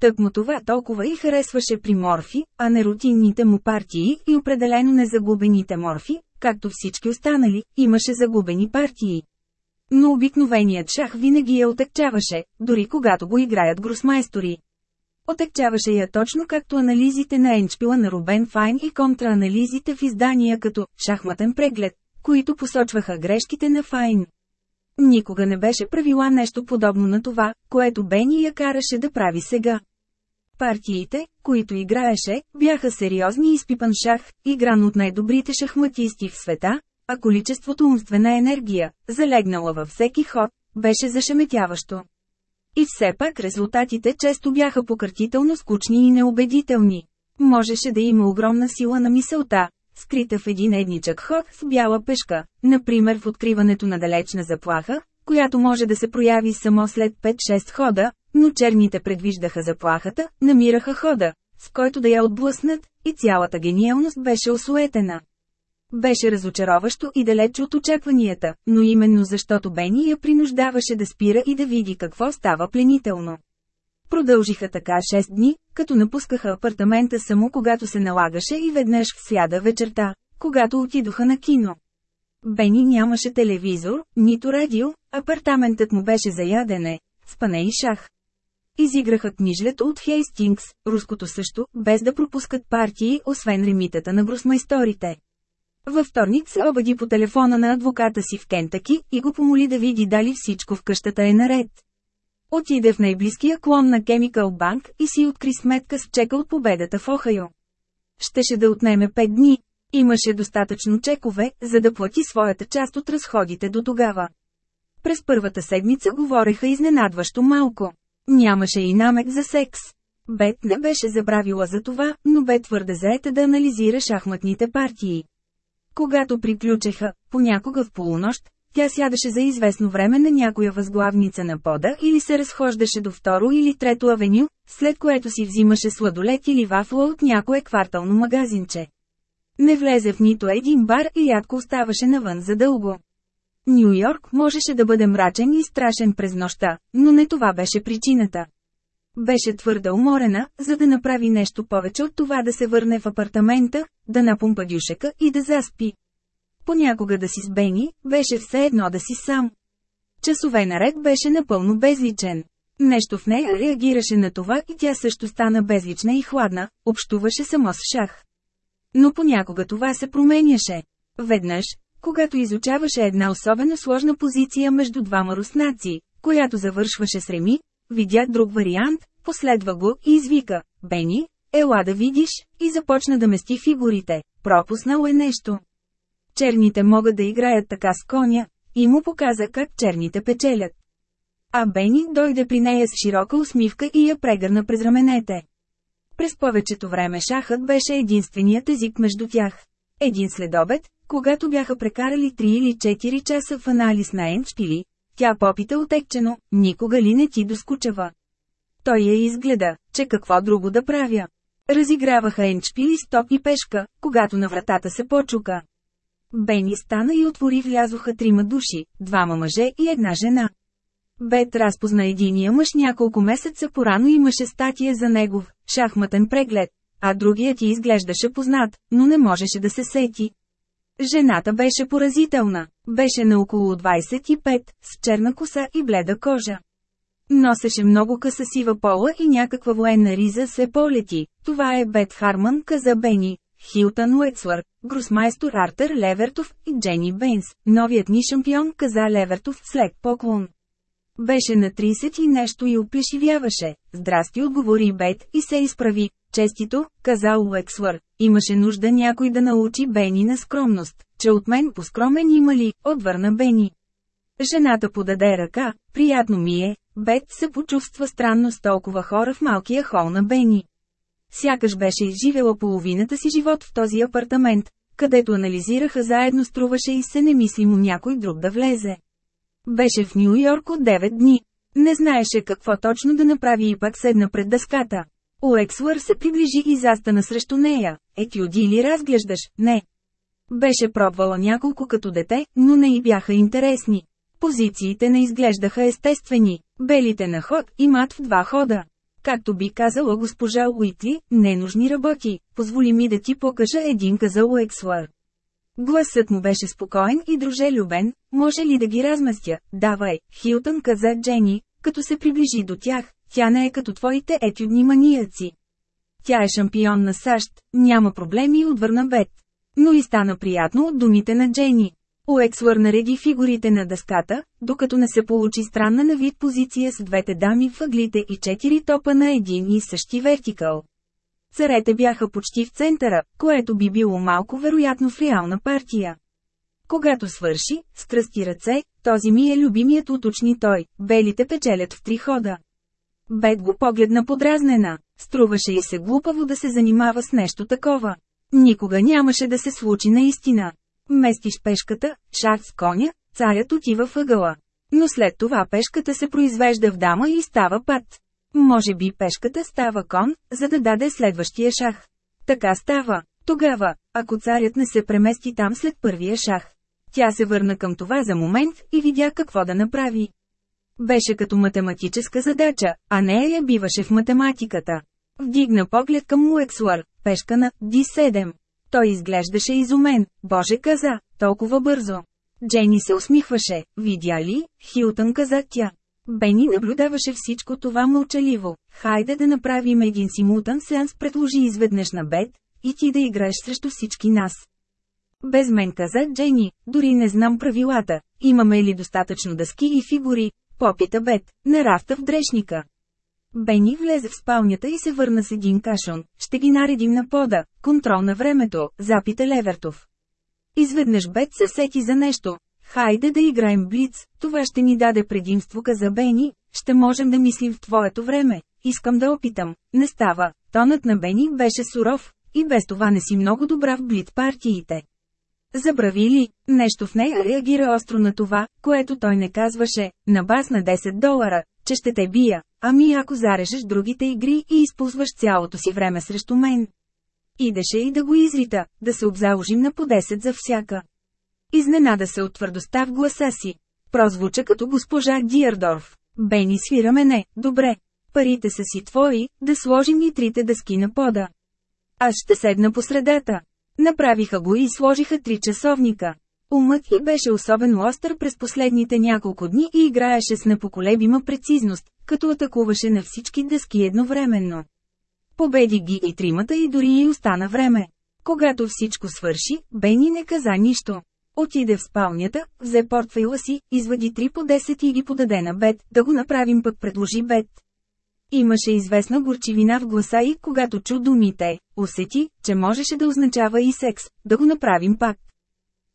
Тък му това толкова и харесваше при Морфи, а не рутинните му партии и определено незагубените Морфи, както всички останали, имаше загубени партии. Но обикновеният шах винаги я отекчаваше, дори когато го играят гросмайстори. Отекчаваше я точно както анализите на Енчпила на Рубен Файн и контраанализите в издания като «Шахматен преглед», които посочваха грешките на Файн. Никога не беше правила нещо подобно на това, което Бени я караше да прави сега. Партиите, които играеше, бяха сериозни и изпипан шах, игран от най-добрите шахматисти в света, а количеството умствена енергия, залегнала във всеки ход, беше зашеметяващо. И все пак резултатите често бяха пократително скучни и неубедителни. Можеше да има огромна сила на мисълта, скрита в един едничък ход с бяла пешка, например в откриването на далечна заплаха, която може да се прояви само след 5-6 хода, но черните предвиждаха заплахата, намираха хода, с който да я отблъснат, и цялата гениалност беше осуетена. Беше разочароващо и далеч от очакванията, но именно защото Бени я принуждаваше да спира и да види какво става пленително. Продължиха така 6 дни, като напускаха апартамента само когато се налагаше и веднъж в сяда вечерта, когато отидоха на кино. Бени нямаше телевизор, нито радио, апартаментът му беше за ядене, спане и шах. Изиграха книжлето от Хейстингс, руското също, без да пропускат партии, освен ремитата на гросмайсторите. Във вторник се обади по телефона на адвоката си в Кентаки и го помоли да види дали всичко в къщата е наред. Отиде в най-близкия клон на Chemical Bank и си откри сметка с чека от победата в Охайо. Щеше да отнеме 5 дни. Имаше достатъчно чекове, за да плати своята част от разходите до тогава. През първата седмица говореха изненадващо малко. Нямаше и намек за секс. Бет не беше забравила за това, но бе твърде заета да анализира шахматните партии. Когато приключеха, понякога в полунощ, тя сядаше за известно време на някоя възглавница на пода или се разхождаше до второ или трето авеню, след което си взимаше сладолет или вафла от някое квартално магазинче. Не влезе в нито един бар и рядко оставаше навън задълго. Нью Йорк можеше да бъде мрачен и страшен през нощта, но не това беше причината. Беше твърде уморена, за да направи нещо повече от това да се върне в апартамента, да напумпа дюшека и да заспи. Понякога да си с Бени, беше все едно да си сам. Часове наред беше напълно безличен. Нещо в нея реагираше на това и тя също стана безлична и хладна, общуваше само с шах. Но понякога това се променяше. Веднъж, когато изучаваше една особено сложна позиция между двама руснаци, която завършваше с реми, видя друг вариант, последва го и извика, Бени, ела да видиш, и започна да мести фигурите, пропуснал е нещо. Черните могат да играят така с коня, и му показа как черните печелят. А Бени дойде при нея с широка усмивка и я прегърна през раменете. През повечето време шахът беше единственият език между тях. Един следобед, когато бяха прекарали 3 или 4 часа в анализ на еншпили, тя попита отекчено, никога ли не ти доскучава. Той я изгледа, че какво друго да правя. Разиграваха енчпили с топ и пешка, когато на вратата се почука. Бени стана и отвори влязоха трима души, двама мъже и една жена. Бет разпозна единия мъж няколко месеца порано имаше статия за негов шахматен преглед, а другият ти изглеждаше познат, но не можеше да се сети. Жената беше поразителна. Беше на около 25, с черна коса и бледа кожа. Носеше много къса сива пола и някаква военна риза се полети. Това е Бет Харман, каза Бени. Хилтън Уетслър, Гросмайстор Артер Левертов и Джени Бейнс, новият ни шампион, каза Левертов с лек поклон. Беше на 30 и нещо и оплешивяваше. Здрасти отговори Бет и се изправи. Честито, каза Уексвър, имаше нужда някой да научи Бени на скромност, че от мен поскромен има ли, отвърна Бени. Жената подаде ръка, приятно ми е, Бет се почувства странно с толкова хора в малкия хол на Бени. Сякаш беше изживела половината си живот в този апартамент, където анализираха заедно струваше и се немислимо някой друг да влезе. Беше в Нью Йорк от 9 дни. Не знаеше какво точно да направи и пак седна пред дъската. Уексвър се приближи и застана срещу нея. Етюди или разглеждаш? Не. Беше пробвала няколко като дете, но не и бяха интересни. Позициите не изглеждаха естествени. Белите на ход мат в два хода. Както би казала госпожа Уитли, ненужни работи, позволи ми да ти покажа един казал Уексвър. Гласът му беше спокоен и дружелюбен, може ли да ги разместя? Давай, Хилтън каза Джени, като се приближи до тях, тя не е като твоите етюдни манияци. Тя е шампион на САЩ, няма проблеми отвърна Бет. Но и стана приятно от думите на Джени. Уексвър нареди фигурите на дъската, докато не се получи странна на вид позиция с двете дами в ъглите и четири топа на един и същи вертикал. Царете бяха почти в центъра, което би било малко вероятно в реална партия. Когато свърши, с тръсти ръце, този ми е любимият уточни той, белите печелят в три хода. Бет го погледна подразнена, струваше и се глупаво да се занимава с нещо такова. Никога нямаше да се случи наистина. Местиш пешката, шах с коня, царят отива въгъла. Но след това пешката се произвежда в дама и става път. Може би пешката става кон, за да даде следващия шах. Така става. Тогава, ако царят не се премести там след първия шах. Тя се върна към това за момент и видя какво да направи. Беше като математическа задача, а не я биваше в математиката. Вдигна поглед към Уексуар, пешка на D7. Той изглеждаше изумен, Боже каза, толкова бързо. Джени се усмихваше, видя ли, Хилтън каза тя. Бени наблюдаваше всичко това мълчаливо. Хайде да направим един симултан сеанс, предложи изведнъж на Бет, и ти да играеш срещу всички нас. Без мен каза Джени, дори не знам правилата, имаме ли достатъчно дъски и фигури, попита Бет, на рафта в дрешника. Бени влезе в спалнята и се върна с един кашон. Ще ги наредим на пода. Контрол на времето, запита Левертов. Изведнъж Бет се сети за нещо. Хайде да играем блиц, това ще ни даде предимство, каза Бени. Ще можем да мислим в твоето време. Искам да опитам. Не става. Тонът на Бени беше суров. И без това не си много добра в блиц партиите. Забрави ли, нещо в нея реагира остро на това, което той не казваше, на бас на 10 долара, че ще те бия, ами ако зарежеш другите игри и използваш цялото си време срещу мен. Идеше и да го изрита, да се обзаложим на по 10 за всяка. Изненада се от твърдостта в гласа си. Прозвуча като госпожа Диардорф. Бени свира мене, добре. Парите са си твои, да сложим и трите дъски на пода. Аз ще седна по средата. Направиха го и сложиха три часовника. Умът й беше особено остър през последните няколко дни и играеше с непоколебима прецизност, като атакуваше на всички дъски едновременно. Победи ги и тримата и дори и остана време. Когато всичко свърши, Бени не каза нищо. Отиде в спалнята, взе портфейла си, извади 3 по 10 и ги подаде на Бет, да го направим пък предложи Бет. Имаше известна горчивина в гласа и когато чу думите, усети, че можеше да означава и секс, да го направим пак.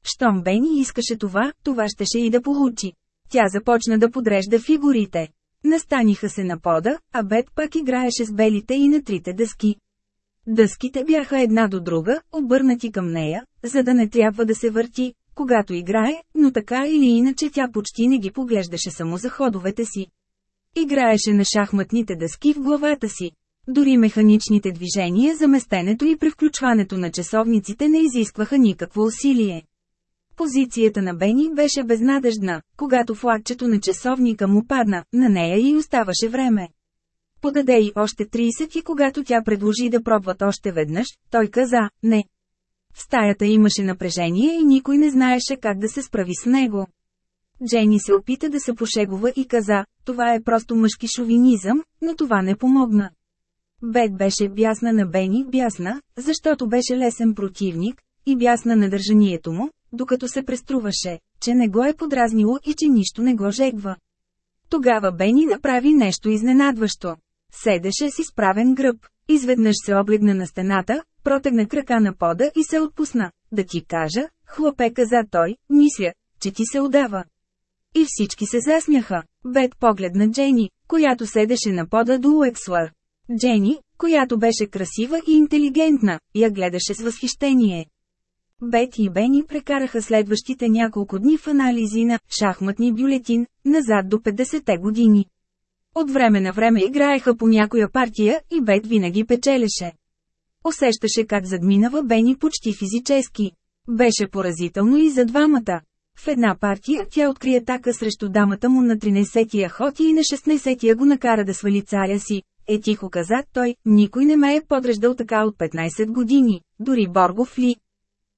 Щом Бени искаше това, това щеше и да получи. Тя започна да подрежда фигурите. Настаниха се на пода, а Бет пък играеше с белите и на трите дъски. Дъските бяха една до друга, обърнати към нея, за да не трябва да се върти, когато играе, но така или иначе тя почти не ги поглеждаше само за ходовете си. Играеше на шахматните дъски в главата си. Дори механичните движения за местенето и превключването на часовниците не изискваха никакво усилие. Позицията на Бени беше безнадеждна, когато флагчето на часовника му падна, на нея и оставаше време. Подаде и още 30 и когато тя предложи да пробват още веднъж, той каза, не. В стаята имаше напрежение и никой не знаеше как да се справи с него. Джени се опита да се пошегува и каза, това е просто мъжки шовинизъм, но това не помогна. Бет беше бясна на Бени, бясна, защото беше лесен противник, и бясна на държанието му, докато се преструваше, че не го е подразнило и че нищо не го жегва. Тогава Бени направи нещо изненадващо. Седеше с изправен гръб, изведнъж се облегна на стената, протегна крака на пода и се отпусна. Да ти кажа, хлопе каза той, мисля, че ти се удава. И всички се засмяха. Бет погледна Джени, която седеше на пода до Уекслър. Джени, която беше красива и интелигентна, я гледаше с възхищение. Бет и Бени прекараха следващите няколко дни в анализи на шахматни бюлетин, назад до 50-те години. От време на време играеха по някоя партия и Бет винаги печелеше. Усещаше как задминава Бени почти физически. Беше поразително и за двамата. В една партия тя открие така срещу дамата му на 13-я ход и на 16-я го накара да свали царя си. Е тихо каза той, никой не ме е подреждал така от 15 години, дори Боргов ли.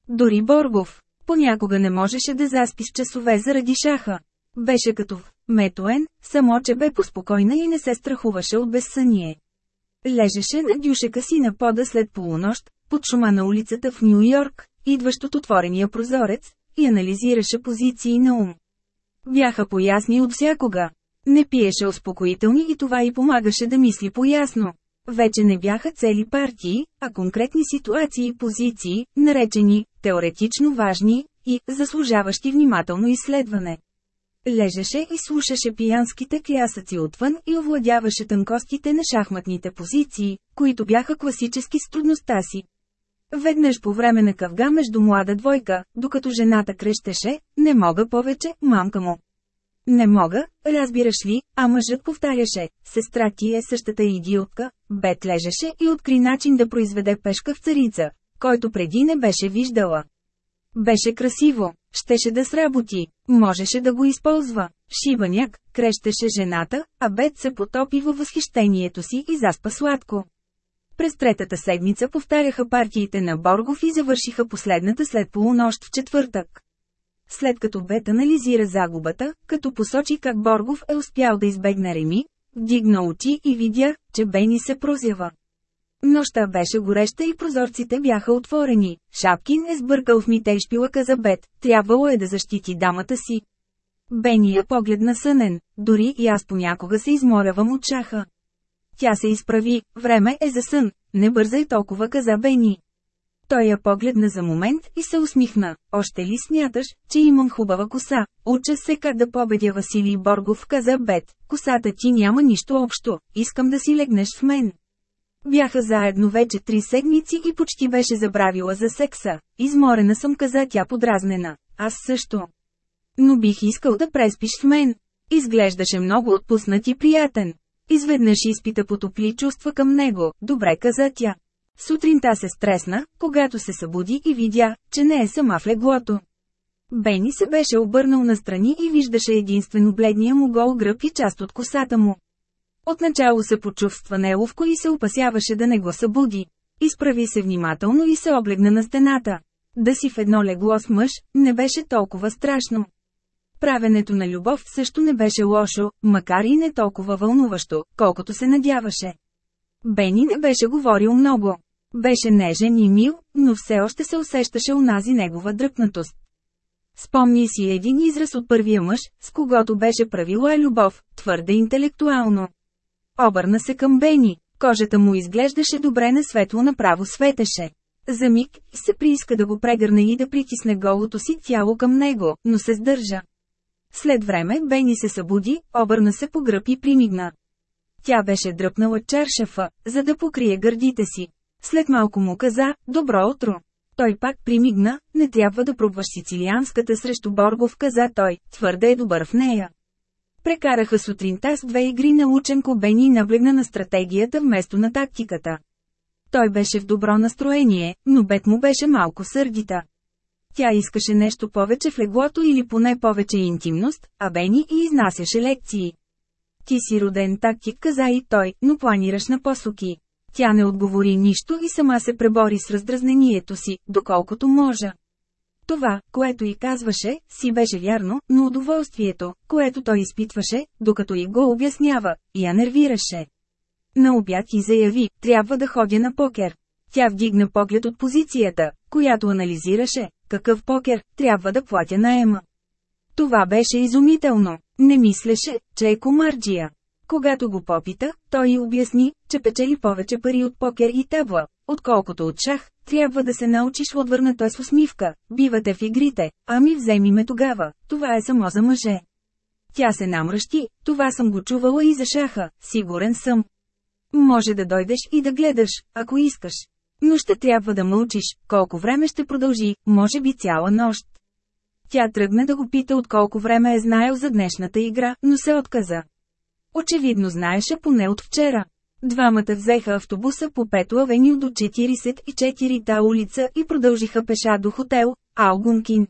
Дори Боргов. Понякога не можеше да заспи с часове заради шаха. Беше като в Метоен, само че бе поспокойна и не се страхуваше от безсъние. Лежеше на дюшека си на пода след полунощ, под шума на улицата в Нью Йорк, идващ от отворения прозорец, и анализираше позиции на ум. Бяха поясни от всякога. Не пиеше успокоителни и това й помагаше да мисли поясно. Вече не бяха цели партии, а конкретни ситуации и позиции, наречени теоретично важни и заслужаващи внимателно изследване. Лежеше и слушаше пиянските клясъци отвън и овладяваше тънкостите на шахматните позиции, които бяха класически с трудността си. Веднъж по време на къвга между млада двойка, докато жената крещеше, не мога повече, мамка му. Не мога, разбираш ли, а мъжът повтаряше, сестра ти е същата идиотка, Бет лежеше и откри начин да произведе пешка в царица, който преди не беше виждала. Беше красиво, щеше да сработи, можеше да го използва. Шибаняк, крещеше жената, а Бет се потопи във възхищението си и заспа сладко. През третата седмица повтаряха партиите на Боргов и завършиха последната след полунощ в четвъртък. след като Бет анализира загубата, като посочи как Боргов е успял да избегне Реми, вдигна очи и видя, че Бени се прозява. Нощта беше гореща и прозорците бяха отворени. Шапкин е сбъркал в митей шпилъка за Бет, трябвало е да защити дамата си. Бени я погледна сънен, дори и аз понякога се изморявам от шаха. Тя се изправи, време е за сън, не бързай толкова каза Бени. Той я погледна за момент и се усмихна. Още ли смяташ, че имам хубава коса? Уча се как да победя Василий Боргов, каза Бет. Косата ти няма нищо общо, искам да си легнеш в мен. Бяха заедно вече три седмици и почти беше забравила за секса. Изморена съм, каза тя подразнена. Аз също. Но бих искал да преспиш в мен. Изглеждаше много отпуснат и приятен. Изведнъж изпита потопли чувства към него, добре каза тя. Сутринта се стресна, когато се събуди и видя, че не е сама в леглото. Бени се беше обърнал настрани и виждаше единствено бледния му гол гръб и част от косата му. Отначало се почувства неловко и се опасяваше да не го събуди. Изправи се внимателно и се облегна на стената. Да си в едно легло с мъж, не беше толкова страшно. Правенето на любов също не беше лошо, макар и не толкова вълнуващо, колкото се надяваше. Бени не беше говорил много. Беше нежен и мил, но все още се усещаше унази негова дръпнатост. Спомни си един израз от първия мъж, с когото беше правила любов, твърде интелектуално. Обърна се към Бени. Кожата му изглеждаше добре на светло направо светеше. За миг се прииска да го прегърне и да притисне голото си тяло към него, но се сдържа. След време Бени се събуди, обърна се по гръб и примигна. Тя беше дръпнала чершафа, за да покрие гърдите си. След малко му каза, добро утро. Той пак примигна, не трябва да пробваш сицилианската срещу Боргов, каза той, твърде е добър в нея. Прекараха сутринта с две игри на учен Кобени и наблегна на стратегията вместо на тактиката. Той беше в добро настроение, но бед му беше малко сърдита. Тя искаше нещо повече в леглото или поне повече интимност, а Бени и изнасяше лекции. Ти си роден тактик, каза и той, но планираш на посоки. Тя не отговори нищо и сама се пребори с раздразнението си, доколкото може. Това, което й казваше, си беше вярно, но удоволствието, което той изпитваше, докато й го обяснява, я нервираше. На обяд и заяви, трябва да ходя на покер. Тя вдигна поглед от позицията, която анализираше, какъв покер, трябва да платя на Ема. Това беше изумително. Не мислеше, че е комарджия. Когато го попита, той й обясни, че печели повече пари от покер и табла, отколкото от шах, трябва да се научиш отвърната с усмивка, бивате в игрите, ами вземи ме тогава, това е само за мъже. Тя се намръщи, това съм го чувала и за шаха, сигурен съм. Може да дойдеш и да гледаш, ако искаш. Но ще трябва да мълчиш, колко време ще продължи, може би цяла нощ. Тя тръгна да го пита от колко време е знаел за днешната игра, но се отказа. Очевидно знаеше поне от вчера. Двамата взеха автобуса по Пето авеню до 44-та улица и продължиха пеша до хотел Алгункин.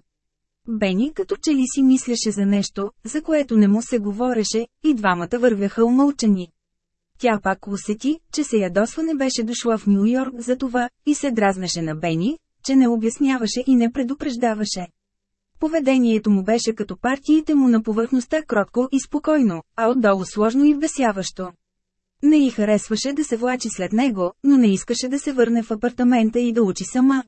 Бени като че ли си мислеше за нещо, за което не му се говореше, и двамата вървяха умълчани. Тя пак усети, че се ядосва не беше дошла в Нью Йорк за това, и се дразнеше на Бени, че не обясняваше и не предупреждаваше. Поведението му беше като партиите му на повърхността кротко и спокойно, а отдолу сложно и вбесяващо. Не й харесваше да се влачи след него, но не искаше да се върне в апартамента и да учи сама.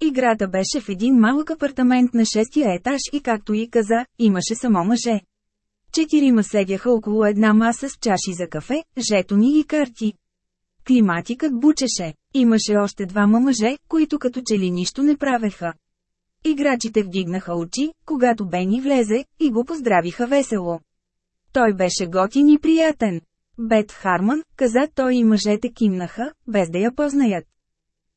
Играта беше в един малък апартамент на шестия етаж и както и каза, имаше само мъже. Четирима седяха около една маса с чаши за кафе, жетони и карти. Климатикът бучеше. Имаше още двама мъже, които като че ли нищо не правеха. Играчите вдигнаха очи, когато Бени влезе, и го поздравиха весело. Той беше готин и приятен. Бет Харман, каза той и мъжете кимнаха, без да я познаят.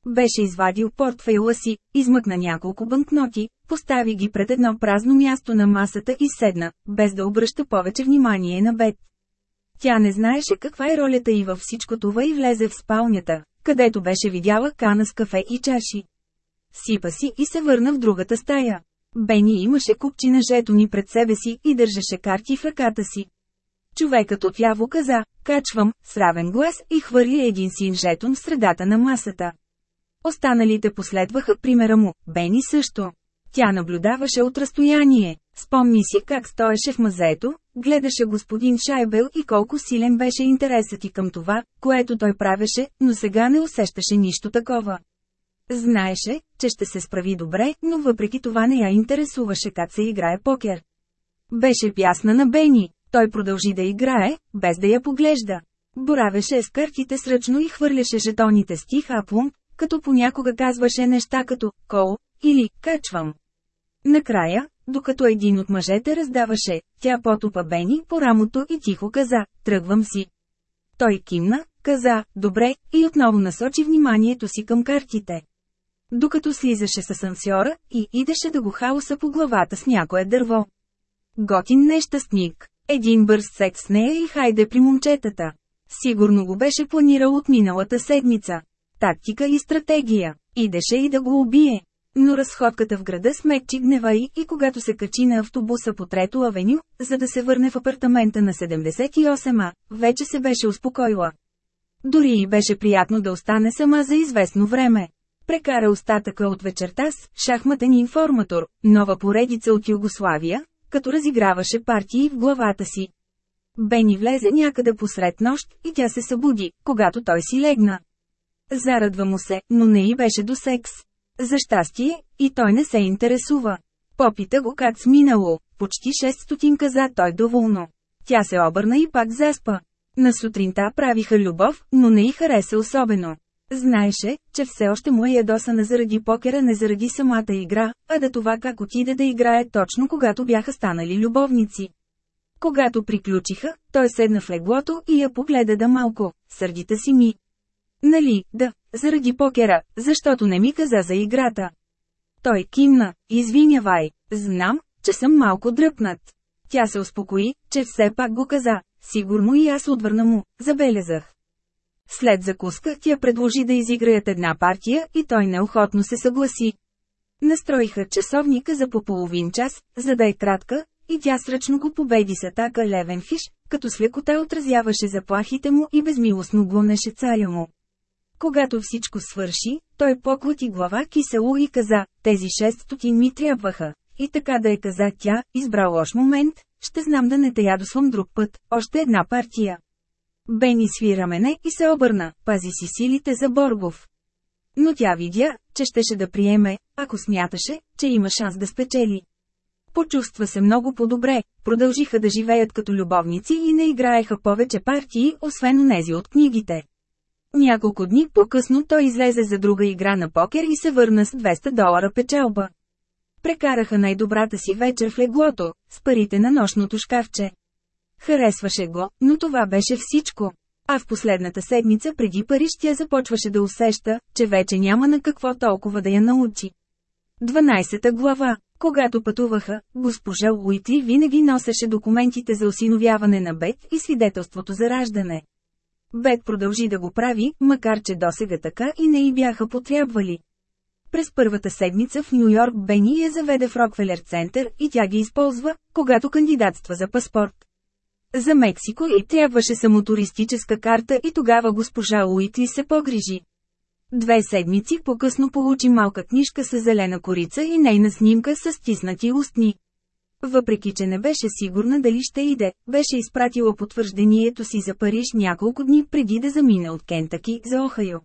Беше извадил портфейла си, измъкна няколко банкноти, постави ги пред едно празно място на масата и седна, без да обръща повече внимание на Бет. Тя не знаеше каква е ролята и във всичко това и влезе в спалнята, където беше видяла кана с кафе и чаши. Сипа си и се върна в другата стая. Бени имаше купчина жетони пред себе си и държеше карти в ръката си. Човекът отляво каза, качвам, с равен глас и хвърли един син жетон в средата на масата. Останалите последваха примера му, Бени също. Тя наблюдаваше от разстояние. Спомни си как стоеше в мазето, гледаше господин Шайбел и колко силен беше интересът и към това, което той правеше, но сега не усещаше нищо такова. Знаеше, че ще се справи добре, но въпреки това не я интересуваше как се играе покер. Беше пясна на Бени, той продължи да играе, без да я поглежда. Боравеше с картите сръчно и хвърляше жетоните с тих аплум, като понякога казваше неща като «кол» или «качвам». Накрая, докато един от мъжете раздаваше, тя потопа Бени по рамото и тихо каза «тръгвам си». Той кимна, каза «добре» и отново насочи вниманието си към картите. Докато слизаше с асансьора и идеше да го хаоса по главата с някое дърво. Готин нещастник. Един бърз секс с нея и хайде при момчетата. Сигурно го беше планирал от миналата седмица. Тактика и стратегия. Идеше и да го убие. Но разходката в града смекчи гнева и, и когато се качи на автобуса по Трето авеню, за да се върне в апартамента на 78А, вече се беше успокоила. Дори и беше приятно да остане сама за известно време. Прекара остатъка от вечерта с шахматен информатор, нова поредица от Югославия, като разиграваше партии в главата си. Бени влезе някъде посред нощ и тя се събуди, когато той си легна. Зарадва му се, но не и беше до секс. За щастие, и той не се интересува. Попита го как сминало, почти 600 каза той доволно. Тя се обърна и пак заспа. На сутринта правиха любов, но не й хареса особено. Знаеше, че все още му е ядосана заради покера не заради самата игра, а да това как отиде да играе точно когато бяха станали любовници. Когато приключиха, той седна в леглото и я погледа да малко, сърдита си ми. Нали, да, заради покера, защото не ми каза за играта. Той кимна, извинявай, знам, че съм малко дръпнат. Тя се успокои, че все пак го каза, сигурно и аз отвърна му, забелязах. След закуска тя предложи да изиграят една партия и той неохотно се съгласи. Настроиха часовника за по половин час, за да е кратка, и тя сръчно го победи с атака левен фиш, като с лекота отразяваше заплахите му и безмилостно гонеше царя му. Когато всичко свърши, той поклати глава кисело и каза, тези 600 ми трябваха. И така да е каза тя, избра лош момент, ще знам да не те ядосвам друг път, още една партия. Бени свира мене и се обърна, пази си силите за Боргов. Но тя видя, че щеше да приеме, ако смяташе, че има шанс да спечели. Почувства се много по-добре, продължиха да живеят като любовници и не играеха повече партии, освен онези от книгите. Няколко дни по-късно той излезе за друга игра на покер и се върна с 200 долара печелба. Прекараха най-добрата си вечер в леглото, с парите на нощното шкафче. Харесваше го, но това беше всичко. А в последната седмица преди Париж тя започваше да усеща, че вече няма на какво толкова да я научи. 12 глава Когато пътуваха, госпожа Уитли винаги носеше документите за осиновяване на Бет и свидетелството за раждане. Бет продължи да го прави, макар че досега така и не й бяха потребвали. През първата седмица в Нью Йорк Бени я заведе в Рокфелер Център и тя ги използва, когато кандидатства за паспорт. За Мексико и трябваше само туристическа карта и тогава госпожа Уитли се погрижи. Две седмици по-късно получи малка книжка с зелена корица и нейна снимка с стиснати устни. Въпреки, че не беше сигурна дали ще иде, беше изпратила потвърждението си за Париж няколко дни преди да замине от Кентаки за Охайо.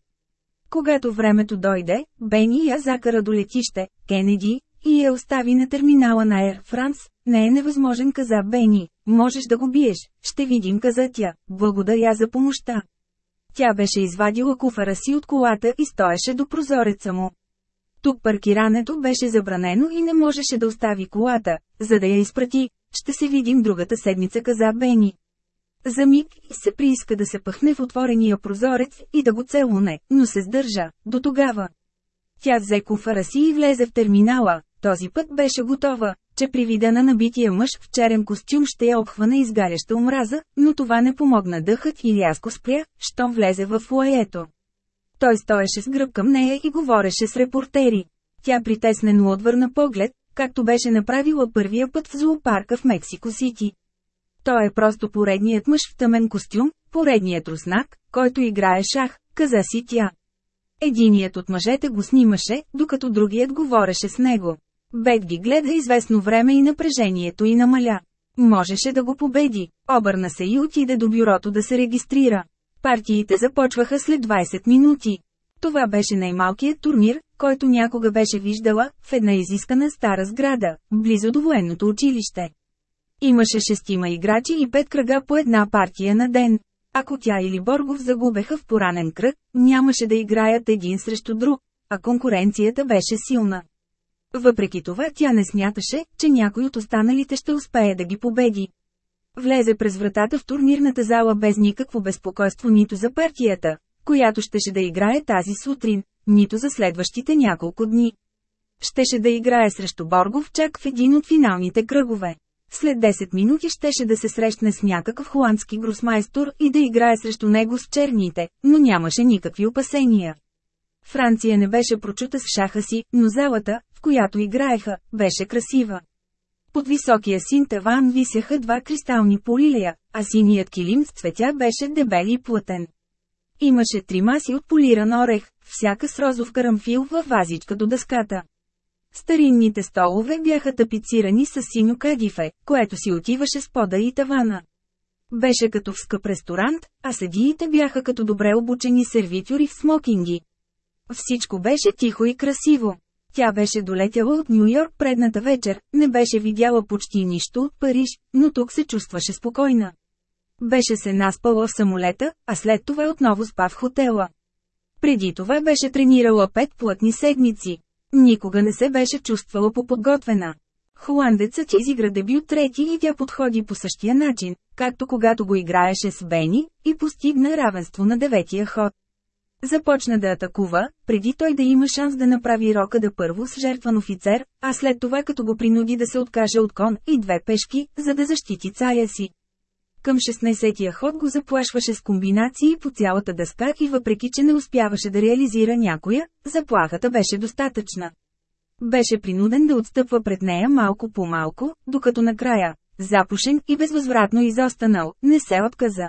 Когато времето дойде, Бени я закара до летище, Кенеди, и я остави на терминала на Air France. Не е невъзможен, каза Бени. Можеш да го биеш, ще видим, каза тя. Благодаря за помощта. Тя беше извадила куфара си от колата и стоеше до прозореца му. Тук паркирането беше забранено и не можеше да остави колата, за да я изпрати. Ще се видим другата седмица, каза Бени. За миг се прииска да се пъхне в отворения прозорец и да го целуне, но се сдържа, до тогава. Тя взе куфара си и влезе в терминала, този път беше готова, че при вида на набития мъж в черен костюм ще я обхвана изгаряща омраза, но това не помогна дъхът и рязко спря, щом влезе в лоето. Той стоеше с гръб към нея и говореше с репортери. Тя притеснено отвърна поглед, както беше направила първия път в зоопарка в Мексико Сити. Той е просто поредният мъж в тъмен костюм, поредният руснак, който играе шах, каза си тя. Единият от мъжете го снимаше, докато другият говореше с него. Бет ги гледа известно време и напрежението и намаля. Можеше да го победи. Обърна се и отиде до бюрото да се регистрира. Партиите започваха след 20 минути. Това беше най-малкият турнир, който някога беше виждала, в една изискана стара сграда, близо до военното училище. Имаше шестима играчи и пет кръга по една партия на ден. Ако тя или Боргов загубеха в поранен кръг, нямаше да играят един срещу друг, а конкуренцията беше силна. Въпреки това тя не смяташе, че някой от останалите ще успее да ги победи. Влезе през вратата в турнирната зала без никакво безпокойство нито за партията, която щеше да играе тази сутрин, нито за следващите няколко дни. Щеше да играе срещу Боргов чак в един от финалните кръгове. След 10 минути щеше да се срещне с някакъв холандски гросмайстор и да играе срещу него с черните, но нямаше никакви опасения. Франция не беше прочута с шаха си, но залата, в която играеха, беше красива. Под високия син таван висяха два кристални полилея, а синият килим с цветя беше дебел и плътен. Имаше три маси от полиран орех, всяка с розов карамфил във вазичка до дъската. Старинните столове бяха тапицирани с синьо кадифе, което си отиваше с пода и тавана. Беше като в скъп ресторант, а седиите бяха като добре обучени сервитюри в смокинги. Всичко беше тихо и красиво. Тя беше долетяла от Нью Йорк предната вечер, не беше видяла почти нищо от Париж, но тук се чувстваше спокойна. Беше се наспала в самолета, а след това отново спа в хотела. Преди това беше тренирала пет плътни седмици. Никога не се беше чувствала поподготвена. Холандецът изигра дебют трети и тя подходи по същия начин, както когато го играеше с Бени, и постигна равенство на деветия ход. Започна да атакува, преди той да има шанс да направи рока да първо с жертван офицер, а след това като го принуди да се откаже от кон и две пешки, за да защити царя си. Към 16-я ход го заплашваше с комбинации по цялата дъска и въпреки че не успяваше да реализира някоя, заплахата беше достатъчна. Беше принуден да отстъпва пред нея малко по малко, докато накрая, запушен и безвъзвратно изостанал, не се отказа.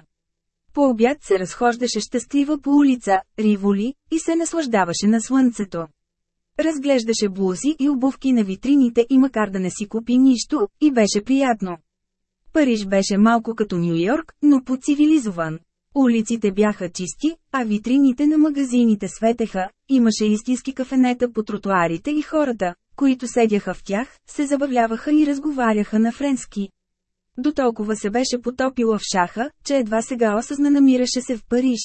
По обяд се разхождаше щастлива по улица, Риволи, и се наслаждаваше на слънцето. Разглеждаше блузи и обувки на витрините и макар да не си купи нищо, и беше приятно. Париж беше малко като Нью Йорк, но по-цивилизован. Улиците бяха чисти, а витрините на магазините светеха, имаше истински кафенета по тротуарите и хората, които седяха в тях, се забавляваха и разговаряха на френски. До толкова се беше потопила в шаха, че едва сега осъзна намираше се в Париж.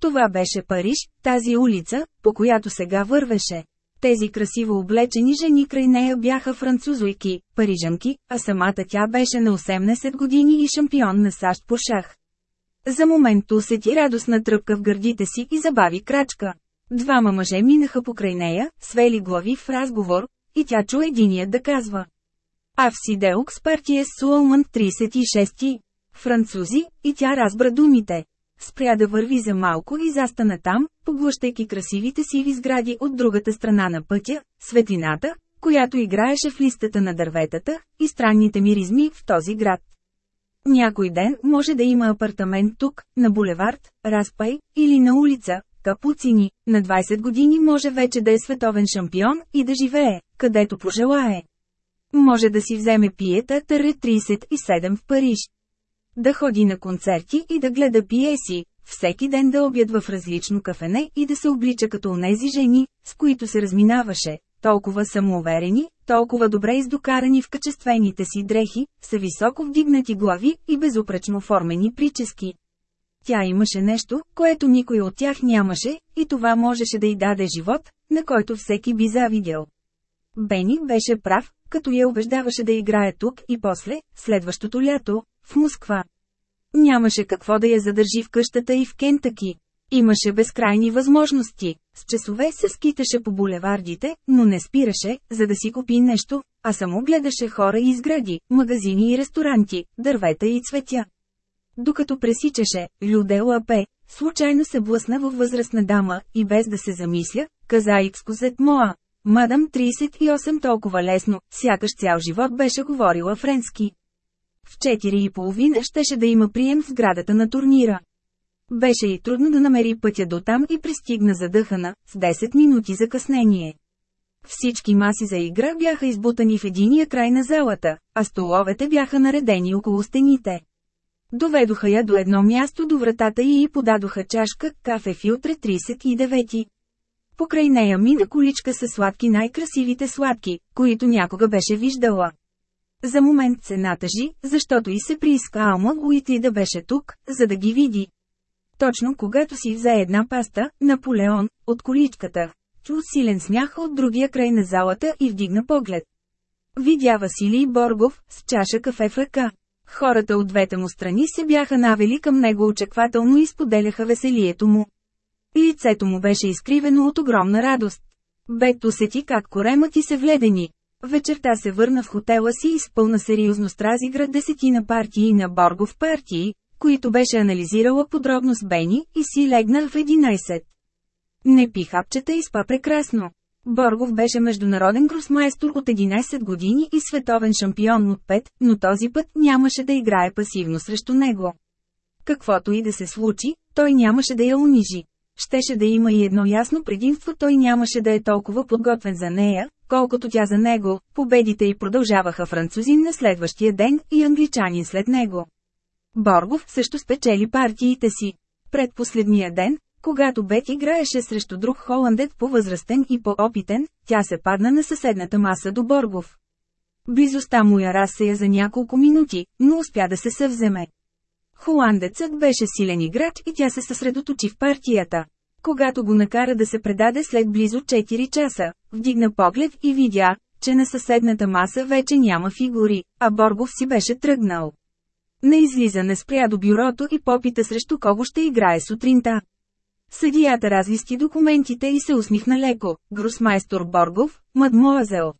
Това беше Париж, тази улица, по която сега вървеше. Тези красиво облечени жени край нея бяха французойки, парижанки, а самата тя беше на 18 години и шампион на САЩ по шах. За момент усети радостна тръпка в гърдите си и забави крачка. Двама мъже минаха покрай нея, свели глави в разговор, и тя чу единият да казва. Авсидеукс партия Суалман 36. Французи, и тя разбра думите. Спря да върви за малко и застана там, поглъщайки красивите сиви сгради от другата страна на пътя, светлината, която играеше в листата на дърветата, и странните миризми в този град. Някой ден може да има апартамент тук, на булевард, Разпай, или на улица, Капуцини, на 20 години може вече да е световен шампион и да живее, където пожелае. Може да си вземе пиета Търре 37 в Париж. Да ходи на концерти и да гледа пиеси, всеки ден да обядва в различно кафене и да се облича като онези жени, с които се разминаваше, толкова самоуверени, толкова добре издокарани в качествените си дрехи, са високо вдигнати глави и безупречно формени прически. Тя имаше нещо, което никой от тях нямаше, и това можеше да й даде живот, на който всеки би завидял. Бени беше прав, като я убеждаваше да играе тук и после, следващото лято, в Москва. Нямаше какво да я задържи в къщата и в Кентъки. Имаше безкрайни възможности. С часове се скиташе по булевардите, но не спираше, за да си купи нещо, а само гледаше хора и сгради, магазини и ресторанти, дървета и цветя. Докато пресичаше, Люде Лапе, случайно се блъсна във възрастна дама и без да се замисля, каза Икскозет Моа. Мадам 38 толкова лесно, сякаш цял живот беше говорила френски. В 4 и половина щеше да има прием в сградата на турнира. Беше и трудно да намери пътя до там и пристигна задъхана, с 10 минути закъснение. Всички маси за игра бяха избутани в единия край на залата, а столовете бяха наредени около стените. Доведоха я до едно място до вратата и подадоха чашка кафе филтре 39. Покрай нея мина количка с сладки най-красивите сладки, които някога беше виждала. За момент се натъжи, защото и се прииска Алма Уитли да беше тук, за да ги види. Точно когато си взе една паста, Наполеон, от количката, чу силен смях от другия край на залата и вдигна поглед. Видя Василий Боргов, с чаша кафе в ръка. Хората от двете му страни се бяха навели към него очаквателно и споделяха веселието му. Лицето му беше изкривено от огромна радост. Бет усети как коремът и се вледени. Вечерта се върна в хотела си и с пълна сериозност разигра десетина партии на Боргов партии, които беше анализирала подробно с Бени и си легна в 11. Не пи хапчета и спа прекрасно. Боргов беше международен гросмайстор от 11 години и световен шампион от 5, но този път нямаше да играе пасивно срещу него. Каквото и да се случи, той нямаше да я унижи. Щеше да има и едно ясно предимство, той нямаше да е толкова подготвен за нея, колкото тя за него, победите й продължаваха французин на следващия ден и англичанин след него. Боргов също спечели партиите си. Пред последния ден, когато Бет играеше срещу друг холандец по-възрастен и по-опитен, тя се падна на съседната маса до Боргов. Близостта му я разсея за няколко минути, но успя да се съвземе. Холандецът беше силен играч и тя се съсредоточи в партията. Когато го накара да се предаде след близо 4 часа, вдигна поглед и видя, че на съседната маса вече няма фигури, а Боргов си беше тръгнал. На излизане спря до бюрото и попита срещу кого ще играе сутринта. Съдията развисти документите и се усмихна леко. Гросмайстор Боргов, мадмуазел.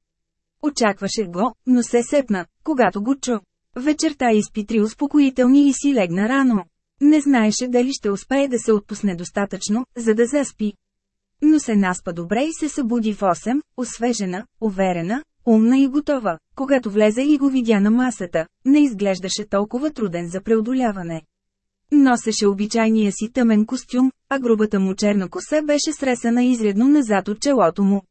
Очакваше го, но се сепна, когато го чу. Вечерта изпи три успокоителни и си легна рано. Не знаеше дали ще успее да се отпусне достатъчно, за да заспи. Но се наспа добре и се събуди в 8, освежена, уверена, умна и готова. Когато влезе и го видя на масата, не изглеждаше толкова труден за преодоляване. Носеше обичайния си тъмен костюм, а грубата му черна коса беше сресана изредно назад от челото му.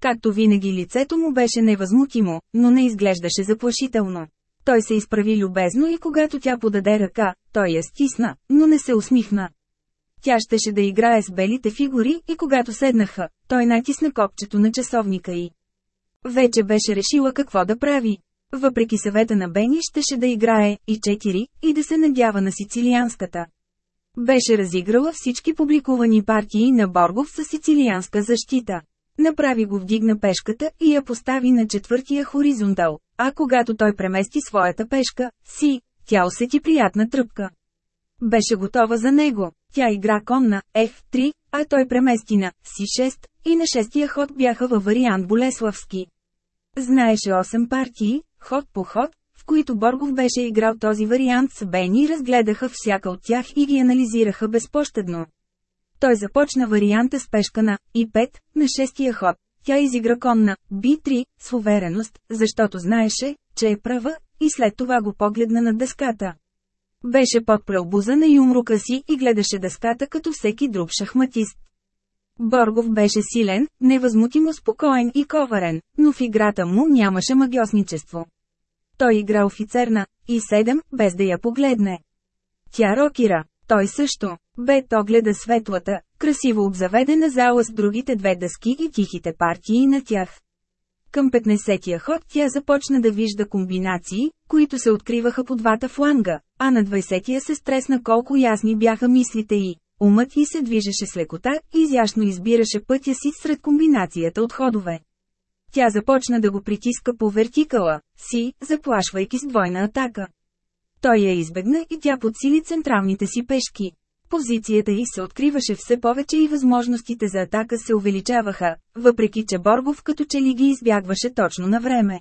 Както винаги лицето му беше невъзмутимо, но не изглеждаше заплашително. Той се изправи любезно и когато тя подаде ръка, той я стисна, но не се усмихна. Тя щеше да играе с белите фигури и когато седнаха, той натисна копчето на часовника й. Вече беше решила какво да прави. Въпреки съвета на Бени щеше да играе и 4, и да се надява на сицилианската. Беше разиграла всички публикувани партии на Боргов с сицилианска защита. Направи го вдигна пешката и я постави на четвъртия хоризонтал, а когато той премести своята пешка, си, тя усети приятна тръпка. Беше готова за него. Тя игра кон на F3, а той премести на C6, и на шестия ход бяха във вариант Болеславски. Знаеше 8 партии, ход по ход, в които Боргов беше играл този вариант с Бени разгледаха всяка от тях и ги анализираха безпощадно. Той започна варианта с пешка на И5, на шестия ход. Тя изигра кон на B3, с увереност, защото знаеше, че е права, и след това го погледна на дъската. Беше подпрел буза на юмрука си и гледаше дъската като всеки друг шахматист. Боргов беше силен, невъзмутимо спокоен и коварен, но в играта му нямаше магиосничество. Той игра офицер на И7, без да я погледне. Тя рокира, той също. Бет огледа светлата, красиво обзаведена зала с другите две дъски и тихите партии на тях. Към 15-тия ход тя започна да вижда комбинации, които се откриваха по двата фланга, а на 20-тия се стресна колко ясни бяха мислите й. Умът й се движеше с лекота и изящно избираше пътя си сред комбинацията от ходове. Тя започна да го притиска по вертикала, си, заплашвайки с двойна атака. Той я избегна и тя подсили централните си пешки. Позицията й се откриваше все повече и възможностите за атака се увеличаваха, въпреки че Боргов като че ли ги избягваше точно на време.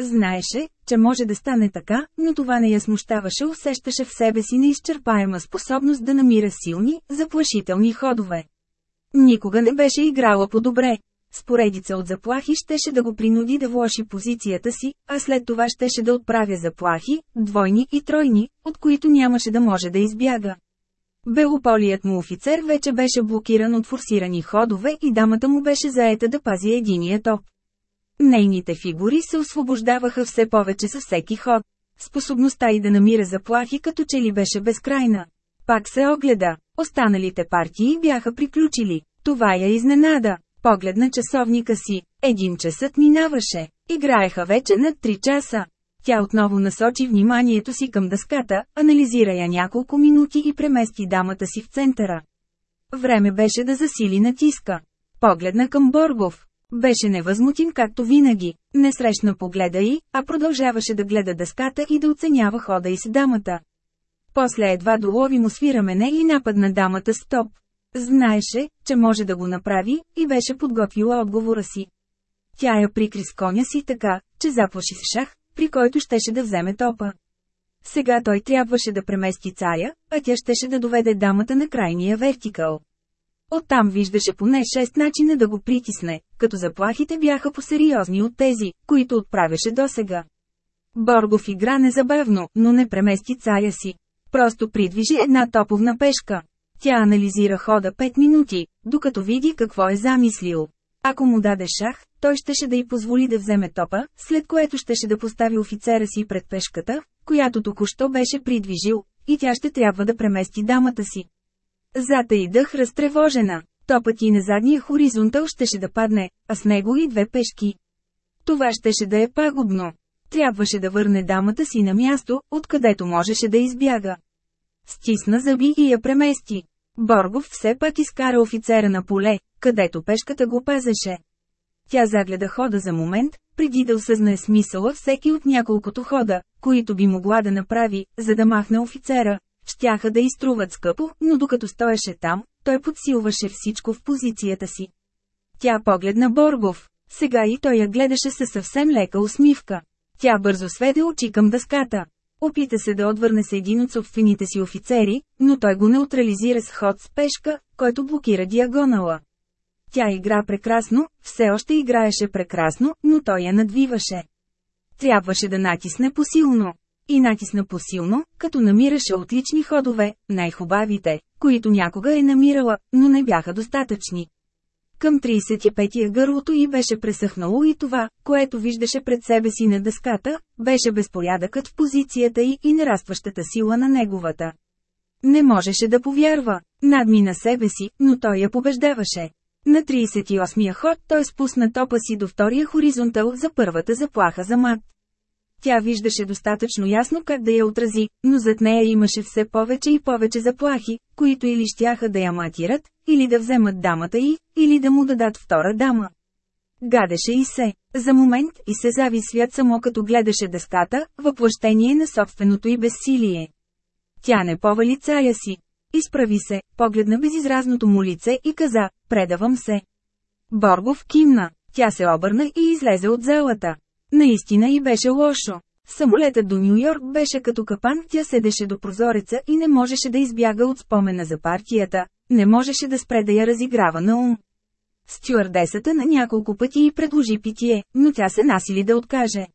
Знаеше, че може да стане така, но това не я смущаваше, усещаше в себе си неизчерпаема способност да намира силни, заплашителни ходове. Никога не беше играла по-добре. Споредица от заплахи щеше да го принуди да влоши позицията си, а след това щеше да отправя заплахи, двойни и тройни, от които нямаше да може да избяга. Белополият му офицер вече беше блокиран от форсирани ходове и дамата му беше заета да пази единия топ. Нейните фигури се освобождаваха все повече със всеки ход. Способността и да намира заплахи като че ли беше безкрайна. Пак се огледа. Останалите партии бяха приключили. Това я изненада. Погледна часовника си. Един часът минаваше. Играеха вече над 3 часа. Тя отново насочи вниманието си към дъската, анализира я няколко минути и премести дамата си в центъра. Време беше да засили натиска. Погледна към Боргов. Беше невъзмутим както винаги, не срещна погледа й, а продължаваше да гледа дъската и да оценява хода и с дамата. После едва долови му свира мене и нападна дамата с топ. Знаеше, че може да го направи, и беше подготвила отговора си. Тя я прикри с коня си така, че заплаши с шах, при който щеше да вземе топа. Сега той трябваше да премести царя, а тя щеше да доведе дамата на крайния вертикал. Оттам виждаше поне шест начина да го притисне, като заплахите бяха по-сериозни от тези, които отправяше досега. Боргов игра незабавно, но не премести царя си. Просто придвижи една топовна пешка. Тя анализира хода 5 минути, докато види какво е замислил. Ако му даде шах, той щеше да й позволи да вземе топа, след което щеше да постави офицера си пред пешката, която току-що беше придвижил, и тя ще трябва да премести дамата си. Зата и дъх разтревожена. Топът и на задния хоризонтал щеше да падне, а с него и две пешки. Това щеше да е пагубно. Трябваше да върне дамата си на място, откъдето можеше да избяга. Стисна зъби и я премести. Боргов все пак изкара офицера на поле, където пешката го пазеше. Тя загледа хода за момент, преди да осъзнае смисъла всеки от няколкото хода, които би могла да направи, за да махне офицера. Щяха да изтруват скъпо, но докато стоеше там, той подсилваше всичко в позицията си. Тя погледна Боргов. Сега и той я гледаше със съвсем лека усмивка. Тя бързо сведе очи към дъската. Опита се да отвърне с един от собствените си офицери, но той го неутрализира с ход с пешка, който блокира диагонала. Тя игра прекрасно, все още играеше прекрасно, но той я надвиваше. Трябваше да натисне посилно. И натисна посилно, като намираше отлични ходове, най-хубавите, които някога е намирала, но не бяха достатъчни. Към 35-я гърлото й беше пресъхнало и това, което виждаше пред себе си на дъската, беше безпорядъкът в позицията й и нарастващата сила на неговата. Не можеше да повярва, надмина себе си, но той я побеждаваше. На 38-я ход той спусна топа си до втория хоризонтал за първата заплаха за мат. Тя виждаше достатъчно ясно как да я отрази, но зад нея имаше все повече и повече заплахи, които или щяха да я матират, или да вземат дамата й, или да му дадат втора дама. Гадеше и се. За момент и се зави свят само като гледаше дъската, въплъщение на собственото й безсилие. Тя не повали царя си. Изправи се, погледна безизразното му лице и каза, предавам се. Боргов кимна. Тя се обърна и излезе от залата. Наистина и беше лошо. Самолетът до Нью Йорк беше като капан, тя седеше до прозореца и не можеше да избяга от спомена за партията, не можеше да спре да я разиграва на ум. Стюардесата на няколко пъти й предложи питие, но тя се насили да откаже.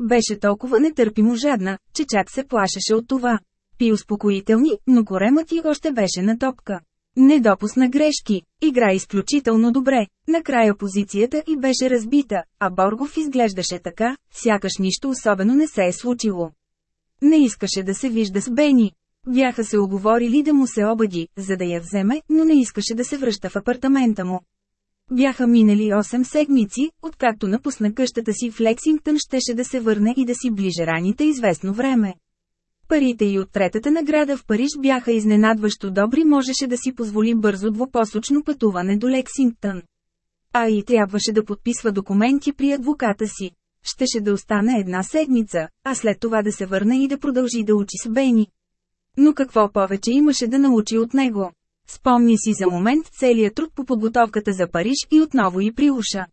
Беше толкова нетърпимо жадна, че чак се плашеше от това. Пи успокоителни, но коремът й още беше на топка. Не допусна грешки, игра изключително добре, накрая позицията и беше разбита, а Боргов изглеждаше така, сякаш нищо особено не се е случило. Не искаше да се вижда с Бени. Бяха се оговорили да му се обади, за да я вземе, но не искаше да се връща в апартамента му. Бяха минали 8 седмици, откакто напусна къщата си в Лексингтън щеше да се върне и да си ближе раните известно време. Парите и от третата награда в Париж бяха изненадващо добри можеше да си позволи бързо двупосочно пътуване до Лексингтън. А и трябваше да подписва документи при адвоката си. Щеше да остане една седмица, а след това да се върне и да продължи да учи с Бени. Но какво повече имаше да научи от него? Спомни си за момент целият труд по подготовката за Париж и отново и при уша.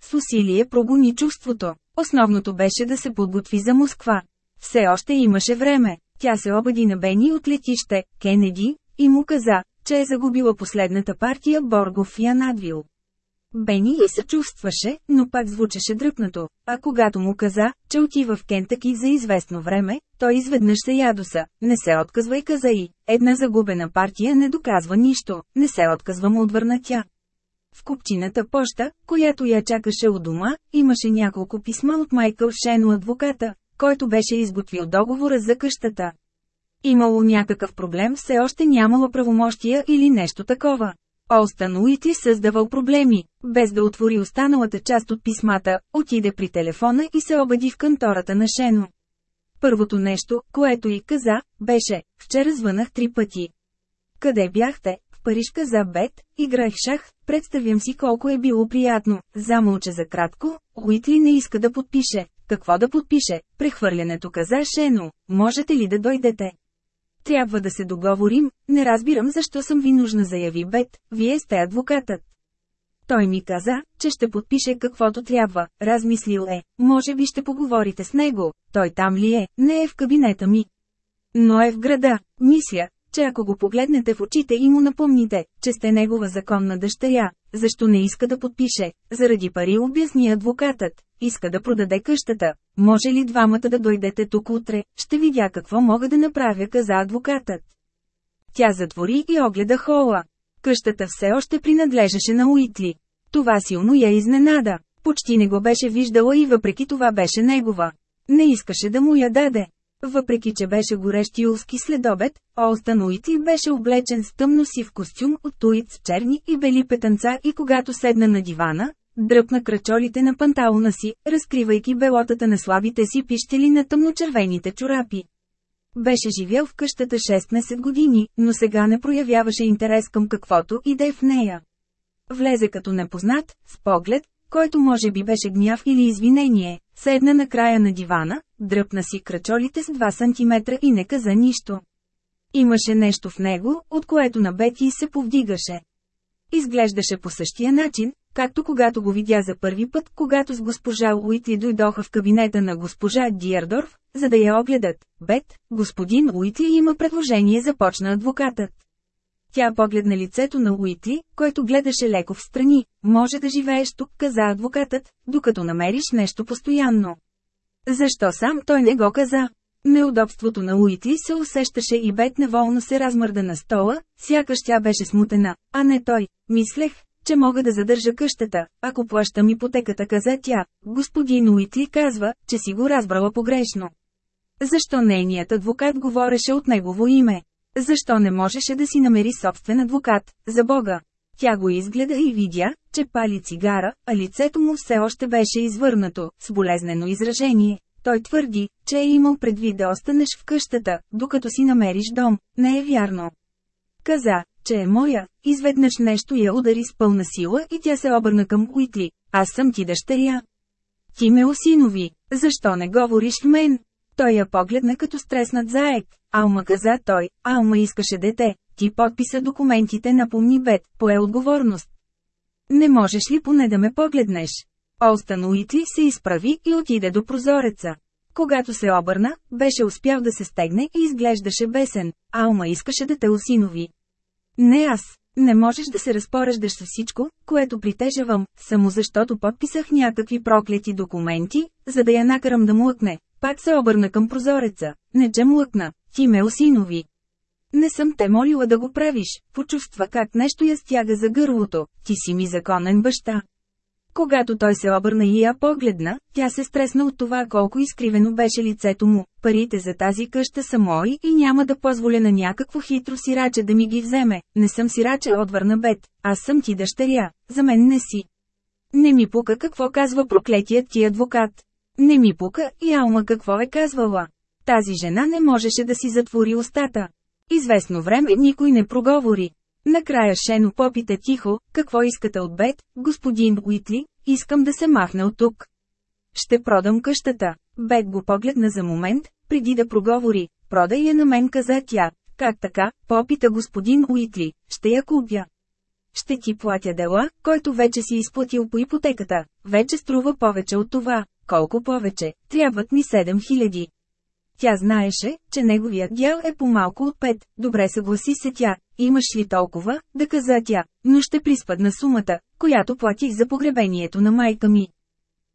С усилие прогони чувството. Основното беше да се подготви за Москва. Все още имаше време. Тя се обади на Бени от летище, Кенеди, и му каза, че е загубила последната партия Боргов и Анадвил. Бени и се чувстваше, но пак звучеше дръпнато, а когато му каза, че отива в Кентъки за известно време, той изведнъж се ядоса, не се отказвай каза и, една загубена партия не доказва нищо, не се отказва му отвърна тя. В купчината поща, която я чакаше у дома, имаше няколко писма от Майкъл Шено адвоката, който беше изготвил договора за къщата. Имало някакъв проблем, все още нямало правомощия или нещо такова. Олстън Уити създавал проблеми, без да отвори останалата част от писмата, отиде при телефона и се обади в кантората на Шено. Първото нещо, което й каза, беше, вчера звънах три пъти. Къде бяхте? В Париж каза Бет, играх шах, представям си колко е било приятно. Замълча за кратко, Уитли не иска да подпише. Какво да подпише? Прехвърлянето каза Шено. Можете ли да дойдете? Трябва да се договорим, не разбирам защо съм ви нужна заяви Бет, вие сте адвокатът. Той ми каза, че ще подпише каквото трябва, размислил е, може би ще поговорите с него, той там ли е, не е в кабинета ми. Но е в града, мисля, че ако го погледнете в очите и му напомните, че сте негова законна дъщеря, защо не иска да подпише, заради пари обясни адвокатът, иска да продаде къщата, може ли двамата да дойдете тук утре, ще видя какво мога да направя, каза адвокатът. Тя затвори и огледа хола. Къщата все още принадлежеше на Уитли. Това силно я изненада. Почти не го беше виждала и въпреки това беше негова. Не искаше да му я даде. Въпреки че беше горещ юлски следобед, Олстън Уитли беше облечен с тъмно сив костюм от туит с черни и бели петънца и когато седна на дивана, дръпна крачолите на панталона си, разкривайки белотата на слабите си пищели на тъмночервените чорапи. Беше живял в къщата 16 години, но сега не проявяваше интерес към каквото и да е в нея. Влезе като непознат, с поглед, който може би беше гняв или извинение, седна на края на дивана, дръпна си крачолите с 2 см и не каза нищо. Имаше нещо в него, от което на Бети се повдигаше. Изглеждаше по същия начин, както когато го видя за първи път, когато с госпожа Уитли дойдоха в кабинета на госпожа Диердорф, за да я огледат. Бет, господин Уитли има предложение започна адвокатът. Тя погледна лицето на Уитли, който гледаше леко в страни. Може да живееш тук, каза адвокатът, докато намериш нещо постоянно. Защо сам той не го каза? Неудобството на Уитли се усещаше и Бет неволно се размърда на стола, сякаш тя беше смутена, а не той. Мислех, че мога да задържа къщата, ако плащам ипотеката, каза тя. Господин Уитли казва, че си го разбрала погрешно. Защо нейният адвокат говореше от негово име? Защо не можеше да си намери собствен адвокат, за Бога? Тя го изгледа и видя, че пали цигара, а лицето му все още беше извърнато, с болезнено изражение. Той твърди, че е имал предвид да останеш в къщата, докато си намериш дом. Не е вярно. Каза, че е моя, изведнъж нещо я удари с пълна сила и тя се обърна към Уитли. Аз съм ти дъщеря. Ти ме осинови, защо не говориш мен? Той я погледна като стреснат заек. Алма каза той, Алма искаше дете, ти подписа документите на помни бед, пое отговорност. Не можеш ли поне да ме погледнеш? Олстън Уитли се изправи и отиде до прозореца. Когато се обърна, беше успял да се стегне и изглеждаше бесен. Алма искаше да те осинови. Не аз. Не можеш да се разпореждаш с всичко, което притежавам, само защото подписах някакви проклети документи, за да я накарам да млъкне. Пак се обърна към прозореца. Не че млъкна, ти ме осинови. Не съм те молила да го правиш, почувства как нещо я стяга за гърлото, ти си ми законен баща. Когато той се обърна и я погледна, тя се стресна от това колко изкривено беше лицето му. Парите за тази къща са мои и няма да позволя на някакво хитро сираче да ми ги вземе. Не съм сираче отвърна Бет, аз съм ти дъщеря, за мен не си. Не ми пука какво казва проклетият ти адвокат. Не ми пука и Алма какво е казвала. Тази жена не можеше да си затвори устата. Известно време никой не проговори. Накрая Шено попита тихо, какво искате от Бет, господин Уитли, искам да се махне от тук. Ще продам къщата. Бет го погледна за момент, преди да проговори. Продай я на мен, каза тя. Как така, попита господин Уитли, ще я купя. Ще ти платя дела, който вече си изплатил по ипотеката. Вече струва повече от това. Колко повече? Трябват ми 7000. Тя знаеше, че неговият дял е по-малко от 5, добре съгласи се тя, имаш ли толкова, да каза тя, но ще приспадна сумата, която платих за погребението на майка ми.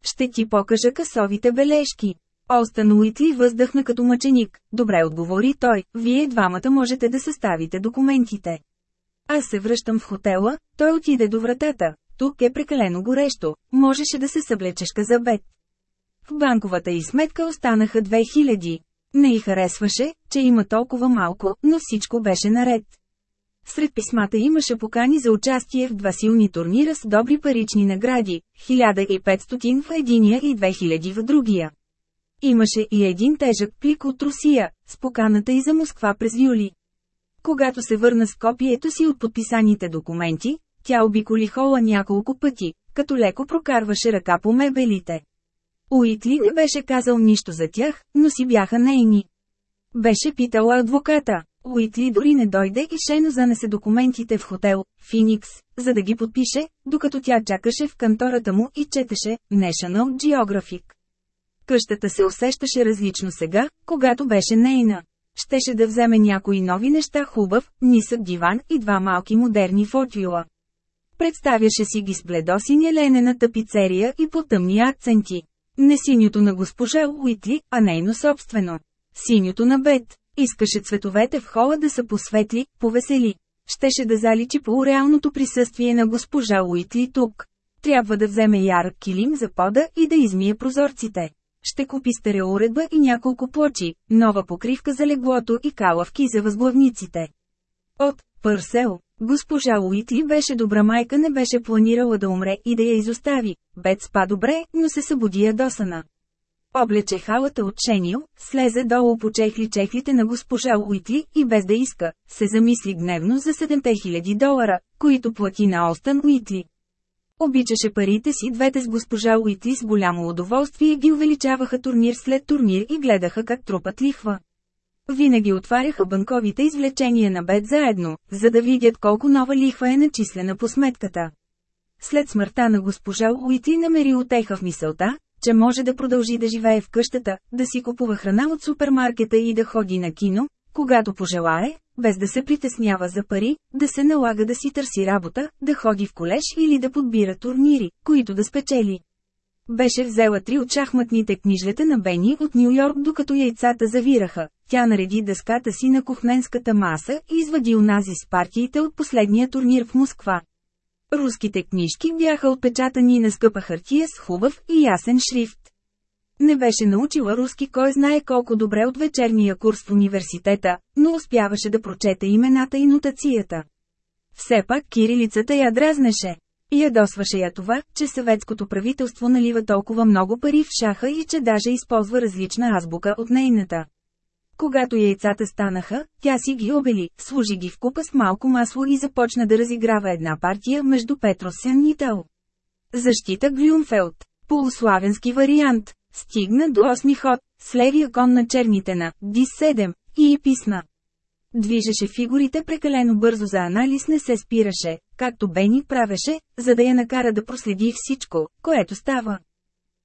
Ще ти покажа късовите бележки. Олстън Уитли въздъхна като мъченик. Добре отговори той, вие двамата можете да съставите документите. Аз се връщам в хотела, той отиде до вратата. Тук е прекалено горещо, можеше да се съблечеш за бед. В банковата и сметка останаха 2000. Не й харесваше, че има толкова малко, но всичко беше наред. Сред писмата имаше покани за участие в два силни турнира с добри парични награди, 1500 в единия и 2000 в другия. Имаше и един тежък плик от Русия, с поканата и за Москва през юли. Когато се върна с копието си от подписаните документи, тя обиколи хола няколко пъти, като леко прокарваше ръка по мебелите. Уитли не беше казал нищо за тях, но си бяха нейни. Беше питала адвоката. Уитли дори не дойде и Шено занесе документите в хотел, Финикс, за да ги подпише, докато тя чакаше в кантората му и четеше National Geographic. Къщата се усещаше различно сега, когато беше нейна. Щеше да вземе някои нови неща хубав, нисък диван и два малки модерни фотвила. Представяше си ги с бледосиня ленена тапицерия и по тъмни акценти. Не синьото на госпожа Уитли, а нейно собствено. Синьото на Бет. Искаше цветовете в хола да са посветли, повесели. Щеше да заличи по реалното присъствие на госпожа Уитли тук. Трябва да вземе ярък килим за пода и да измие прозорците. Ще купи стереоуредба и няколко плочи, нова покривка за леглото и калавки за възглавниците. От Пърсел, госпожа Уитли беше добра майка не беше планирала да умре и да я изостави. Бет спа добре, но се събуди ядосана. Облече халата от Шенил, слезе долу по чехли чехлите на госпожа Уитли и без да иска, се замисли гневно за 7000 долара, които плати на Остън Уитли. Обичаше парите си двете с госпожа Уитли с голямо удоволствие ги увеличаваха турнир след турнир и гледаха как трупат лихва. Винаги отваряха банковите извлечения на бед заедно, за да видят колко нова лихва е начислена по сметката. След смъртта на госпожа Уитли намери отеха в мисълта, че може да продължи да живее в къщата, да си купува храна от супермаркета и да ходи на кино, когато пожелае, без да се притеснява за пари, да се налага да си търси работа, да ходи в колеж или да подбира турнири, които да спечели. Беше взела три от шахматните книжлета на Бени от Нью Йорк докато яйцата завираха. Тя нареди дъската си на кухненската маса и извади унази с партиите от последния турнир в Москва. Руските книжки бяха отпечатани на скъпа хартия с хубав и ясен шрифт. Не беше научила руски кой знае колко добре от вечерния курс в университета, но успяваше да прочета имената и нотацията. Все пак кирилицата я дразнеше. Ядосваше я това, че съветското правителство налива толкова много пари в шаха и че даже използва различна азбука от нейната. Когато яйцата станаха, тя си ги обели, служи ги в купа с малко масло и започна да разиграва една партия между Петросен и Тал. Защита Глюнфелд. Полуславенски вариант. Стигна до осми ход, с левия кон на черните на D7, и и писна. Движеше фигурите прекалено бързо за анализ не се спираше, както Бени правеше, за да я накара да проследи всичко, което става.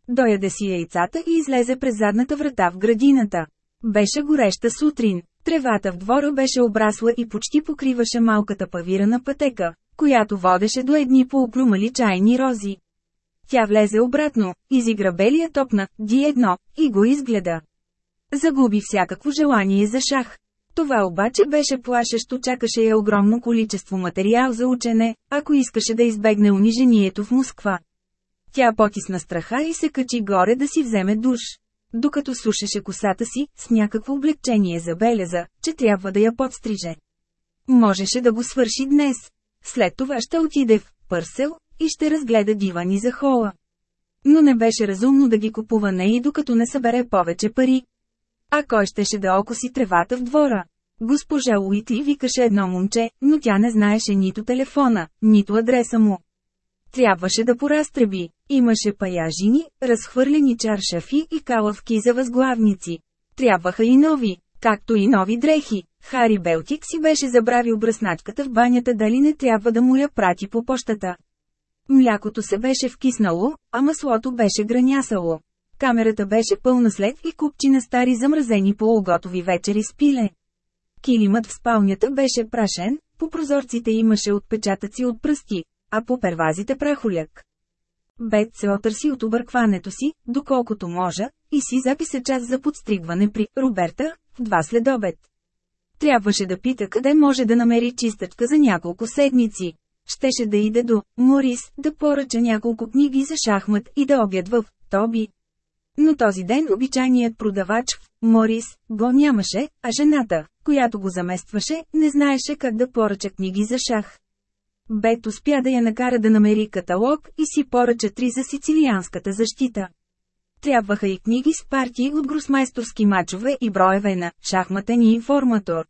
Дояде си яйцата и излезе през задната врата в градината. Беше гореща сутрин. Тревата в двора беше обрасла и почти покриваше малката павирана пътека, която водеше до едни полуплюмали чайни рози. Тя влезе обратно, изигра белия топ на D1 и го изгледа. Загуби всякакво желание за шах. Това обаче беше плашещо, чакаше я огромно количество материал за учене, ако искаше да избегне унижението в Москва. Тя потисна страха и се качи горе да си вземе душ. Докато сушеше косата си, с някакво облегчение забеляза, че трябва да я подстриже. Можеше да го свърши днес. След това ще отиде в Пърсел и ще разгледа дивани за хола. Но не беше разумно да ги купува не и докато не събере повече пари. А кой щеше да окоси тревата в двора? Госпожа Уитли викаше едно момче, но тя не знаеше нито телефона, нито адреса му. Трябваше да поразтреби. Имаше паяжини, разхвърлени чаршафи и калавки за възглавници. Трябваха и нови, както и нови дрехи. Хари Белтик си беше забравил бръсначката в банята дали не трябва да му я прати по почтата. Млякото се беше вкиснало, а маслото беше гранясало. Камерата беше пълна след и купчина стари замразени полуготови вечери с пиле. Килимът в спалнята беше прашен, по прозорците имаше отпечатъци от пръсти, а по первазите прахоляк. Бет се отърси от объркването си, доколкото може, и си записа час за подстригване при Роберта, в два следобед. Трябваше да пита къде може да намери чистачка за няколко седмици. Щеше да иде до Морис, да поръча няколко книги за шахмат и да обядва в Тоби. Но този ден обичайният продавач в Морис го нямаше, а жената, която го заместваше, не знаеше как да поръча книги за шах. Бет успя да я накара да намери каталог и си поръча три за сицилианската защита. Трябваха и книги с партии от гросмайсторски мачове и броеве на «Шахматен информатор».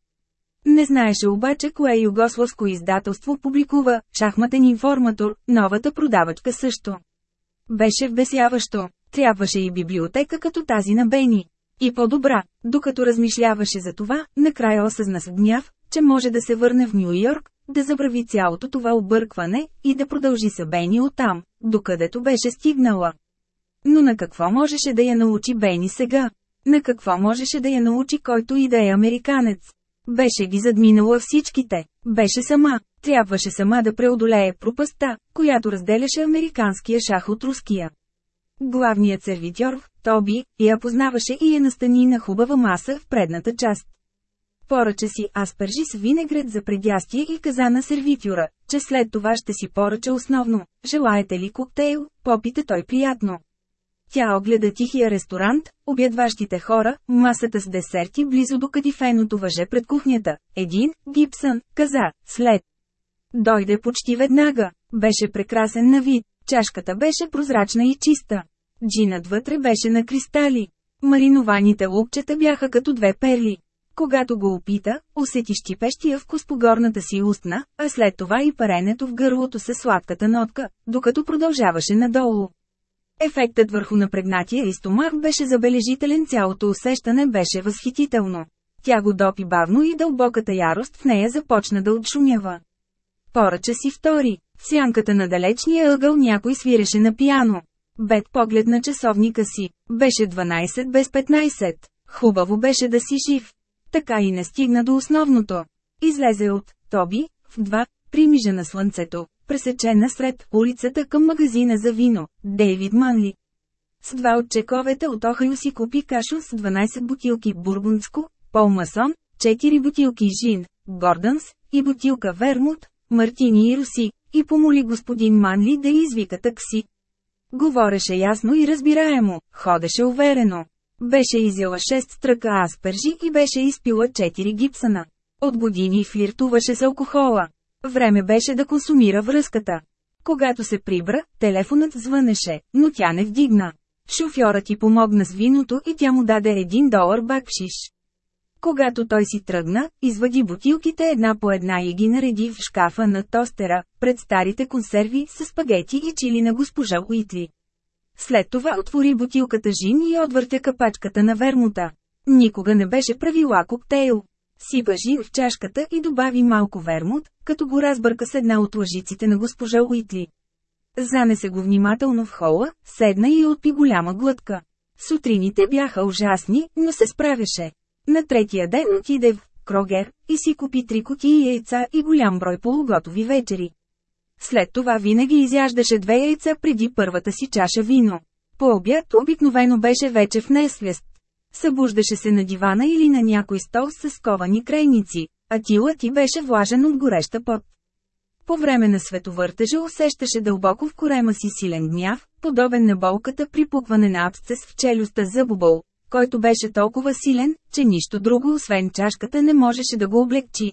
Не знаеше обаче кое югославско издателство публикува «Шахматен информатор», новата продавачка също. Беше вбесяващо. Трябваше и библиотека като тази на Бени. И по-добра, докато размишляваше за това, накрая осъзна с гняв, че може да се върне в Нью Йорк, да забрави цялото това объркване и да продължи Бени оттам, докъдето беше стигнала. Но на какво можеше да я научи Бени сега? На какво можеше да я научи който и да е американец? Беше ги задминала всичките. Беше сама. Трябваше сама да преодолее пропаста, която разделяше американския шах от руския. Главният сервитьор, Тоби, я познаваше и я настани на хубава маса в предната част. Поръча си аспержи с винегрет за предястие и каза на сервитюра, че след това ще си поръча основно. Желаете ли коктейл? Попите той приятно. Тя огледа тихия ресторант, обядващите хора, масата с десерти близо до кадифеното въже пред кухнята. Един, Гибсън, каза, след. Дойде почти веднага. Беше прекрасен на вид. Чашката беше прозрачна и чиста. Джинът вътре беше на кристали. Маринованите лукчета бяха като две перли. Когато го опита, усети щипещия вкус по горната си устна, а след това и паренето в гърлото със сладката нотка, докато продължаваше надолу. Ефектът върху напрегнатия и стомах беше забележителен, цялото усещане беше възхитително. Тя го допи бавно и дълбоката ярост в нея започна да отшумява. Поръча си втори. В сянката на далечния ъгъл някой свиреше на пияно. Бет поглед на часовника си. Беше 12 без 15. Хубаво беше да си жив. Така и не стигна до основното. Излезе от Тоби, в два, примижа на слънцето, пресечена сред улицата към магазина за вино, Дейвид Манли. С два от чековете от Охайо си купи кашо с 12 бутилки бургундско, Пол Масон, 4 бутилки Жин, Гордънс и бутилка Вермут, Мартини и Руси, и помоли господин Манли да извика такси. Говореше ясно и разбираемо, ходеше уверено. Беше изяла 6 стръка аспержи и беше изпила 4 гипсана. От години флиртуваше с алкохола. Време беше да консумира връзката. Когато се прибра, телефонът звънеше, но тя не вдигна. Шофьорът ти помогна с виното и тя му даде един долар бакшиш. Когато той си тръгна, извади бутилките една по една и ги нареди в шкафа на тостера, пред старите консерви с спагети и чили на госпожа Уитли. След това отвори бутилката жин и отвъртя капачката на вермута. Никога не беше правила коктейл. Сипа жин в чашката и добави малко вермут, като го разбърка с една от лъжиците на госпожа Уитли. Занесе го внимателно в хола, седна и отпи голяма глътка. Сутрините бяха ужасни, но се справяше. На третия ден отиде в Крогер и си купи три кутии яйца и голям брой полуготови вечери. След това винаги изяждаше две яйца преди първата си чаша вино. По обяд обикновено беше вече в несвест. Събуждаше се на дивана или на някой стол с сковани крайници, а тилът ти беше влажен от гореща пот. По време на световъртежа усещаше дълбоко в корема си силен гняв, подобен на болката при пукване на абсцес в челюстта зъбобол, който беше толкова силен, че нищо друго освен чашката не можеше да го облегчи.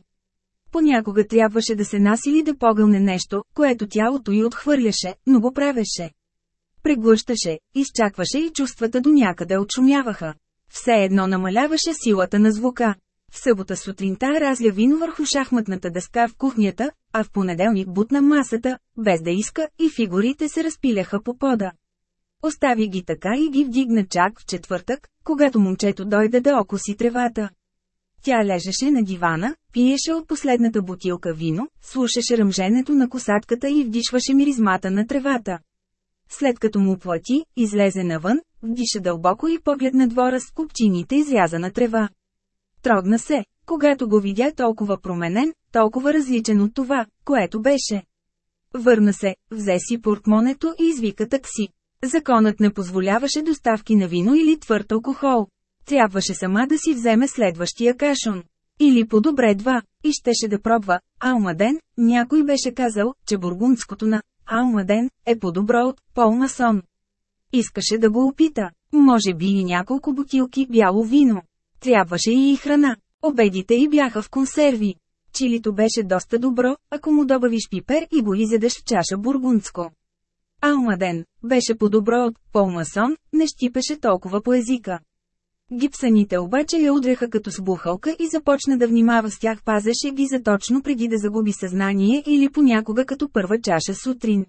Понякога трябваше да се насили да погълне нещо, което тялото й отхвърляше, но го правеше. Преглъщаше, изчакваше и чувствата до някъде отшумяваха. Все едно намаляваше силата на звука. В събота сутринта разля вино върху шахматната дъска в кухнята, а в понеделник бутна масата, без да иска, и фигурите се разпиляха по пода. Остави ги така и ги вдигна чак в четвъртък, когато момчето дойде да окоси тревата. Тя лежеше на дивана, пиеше от последната бутилка вино, слушаше ръмженето на косатката и вдишваше миризмата на тревата. След като му плати, излезе навън, вдиша дълбоко и погледна двора с купчините изрязана трева. Трогна се, когато го видя толкова променен, толкова различен от това, което беше. Върна се, взе си портмонето и извика такси. Законът не позволяваше доставки на вино или твърд алкохол. Трябваше сама да си вземе следващия кашон. Или по-добре два, и щеше да пробва. Алмаден, някой беше казал, че бургундското на Алмаден е по-добро от Пол Масон. Искаше да го опита. Може би и няколко бутилки бяло вино. Трябваше и, и храна. Обедите й бяха в консерви. Чилито беше доста добро, ако му добавиш пипер и го изядеш в чаша бургундско. Алмаден беше по-добро от Пол Масон, не щипеше толкова по езика. Гипсаните обаче я удряха като с бухалка и започна да внимава с тях пазеше ги за точно преди да загуби съзнание или понякога като първа чаша сутрин.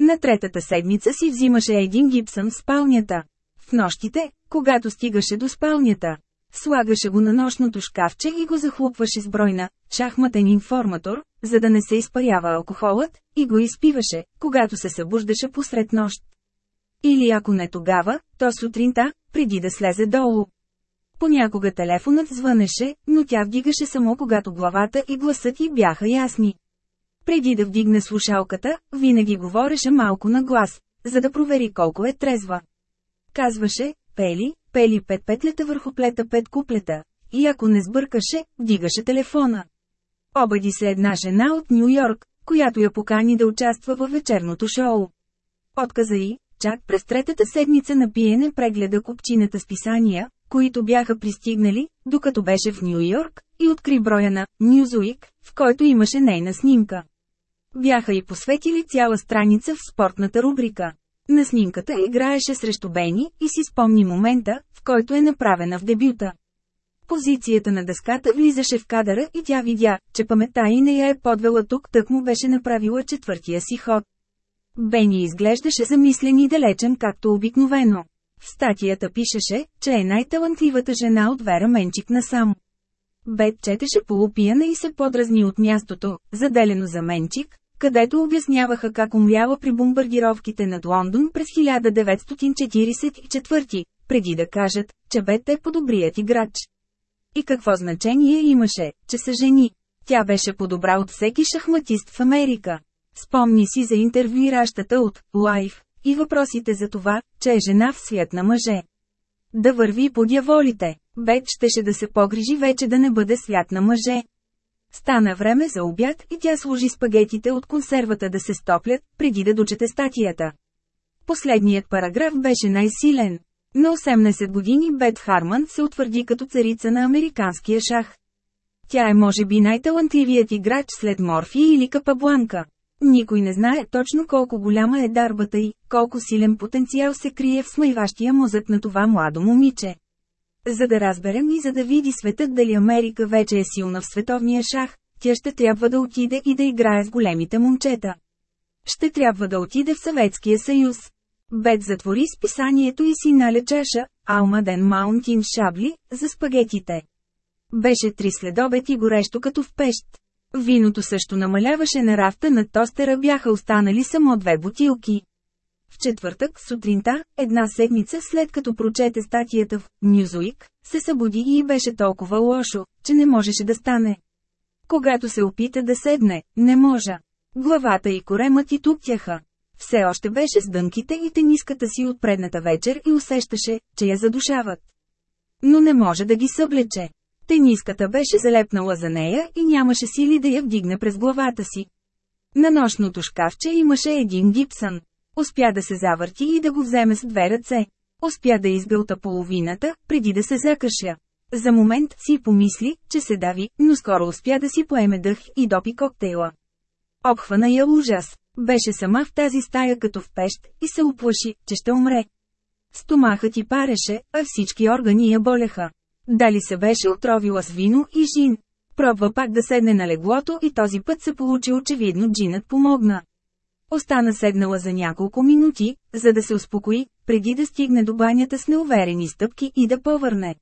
На третата седмица си взимаше един гипсън в спалнята. В нощите, когато стигаше до спалнята, слагаше го на нощното шкафче и го захлупваше с бройна, шахматен информатор, за да не се изпарява алкохолът, и го изпиваше, когато се събуждаше посред нощ. Или ако не тогава, то сутринта, преди да слезе долу. Понякога телефонът звънеше, но тя вдигаше само когато главата и гласът й бяха ясни. Преди да вдигне слушалката, винаги говореше малко на глас, за да провери колко е трезва. Казваше, пели, пели пет петлета върху плета пет куплета, и ако не сбъркаше, вдигаше телефона. Обади се една жена от Нью Йорк, която я покани да участва във вечерното шоу. Отказа й, чак през третата седмица на пиене прегледа купчината с писания, които бяха пристигнали, докато беше в Нью Йорк, и откри броя на Newsweek, в който имаше нейна снимка. Бяха и посветили цяла страница в спортната рубрика. На снимката играеше срещу Бени и си спомни момента, в който е направена в дебюта. Позицията на дъската влизаше в кадъра и тя видя, че памета и не я е подвела тук, тък му беше направила четвъртия си ход. Бени изглеждаше замислен и далечен както обикновено. В статията пишеше, че е най-талантливата жена от Вера Менчик насам. Бет четеше полупияна и се подразни от мястото, заделено за Менчик, където обясняваха как умряла при бомбардировките над Лондон през 1944, преди да кажат, че Бет е по-добрият играч. И какво значение имаше, че са жени? Тя беше по-добра от всеки шахматист в Америка. Спомни си за интервюиращата от «Лайф» и въпросите за това, че е жена в свят на мъже. Да върви по дяволите. Бет щеше да се погрижи вече да не бъде свят на мъже. Стана време за обяд и тя служи спагетите от консервата да се стоплят, преди да дочете статията. Последният параграф беше най-силен. На 18 години Бет Харман се утвърди като царица на американския шах. Тя е може би най-талантливият играч след Морфи или Капабланка. Никой не знае точно колко голяма е дарбата й, колко силен потенциал се крие в смайващия мозък на това младо момиче. За да разберем и за да види светът дали Америка вече е силна в световния шах, тя ще трябва да отиде и да играе с големите момчета. Ще трябва да отиде в Съветския съюз. Бет затвори списанието и си наля чаша, Алмаден Маунтин шабли, за спагетите. Беше три следобед и горещо като в пещ. Виното също намаляваше на рафта на тостера бяха останали само две бутилки. В четвъртък, сутринта, една седмица след като прочете статията в Newsweek, се събуди и беше толкова лошо, че не можеше да стане. Когато се опита да седне, не можа. Главата и коремът и туптяха. Все още беше с дънките и тениската си от предната вечер и усещаше, че я задушават. Но не може да ги съблече. Тениската беше залепнала за нея и нямаше сили да я вдигне през главата си. На нощното шкафче имаше един гипсън. Успя да се завърти и да го вземе с две ръце. Успя да изгълта половината, преди да се закаша. За момент си помисли, че се дави, но скоро успя да си поеме дъх и допи коктейла. Обхвана я ужас. Беше сама в тази стая като в пещ и се оплаши, че ще умре. Стомахът ти пареше, а всички органи я болеха. Дали се беше отровила с вино и жин. Пробва пак да седне на леглото и този път се получи очевидно джинът помогна. Остана седнала за няколко минути, за да се успокои, преди да стигне до банята с неуверени стъпки и да повърне.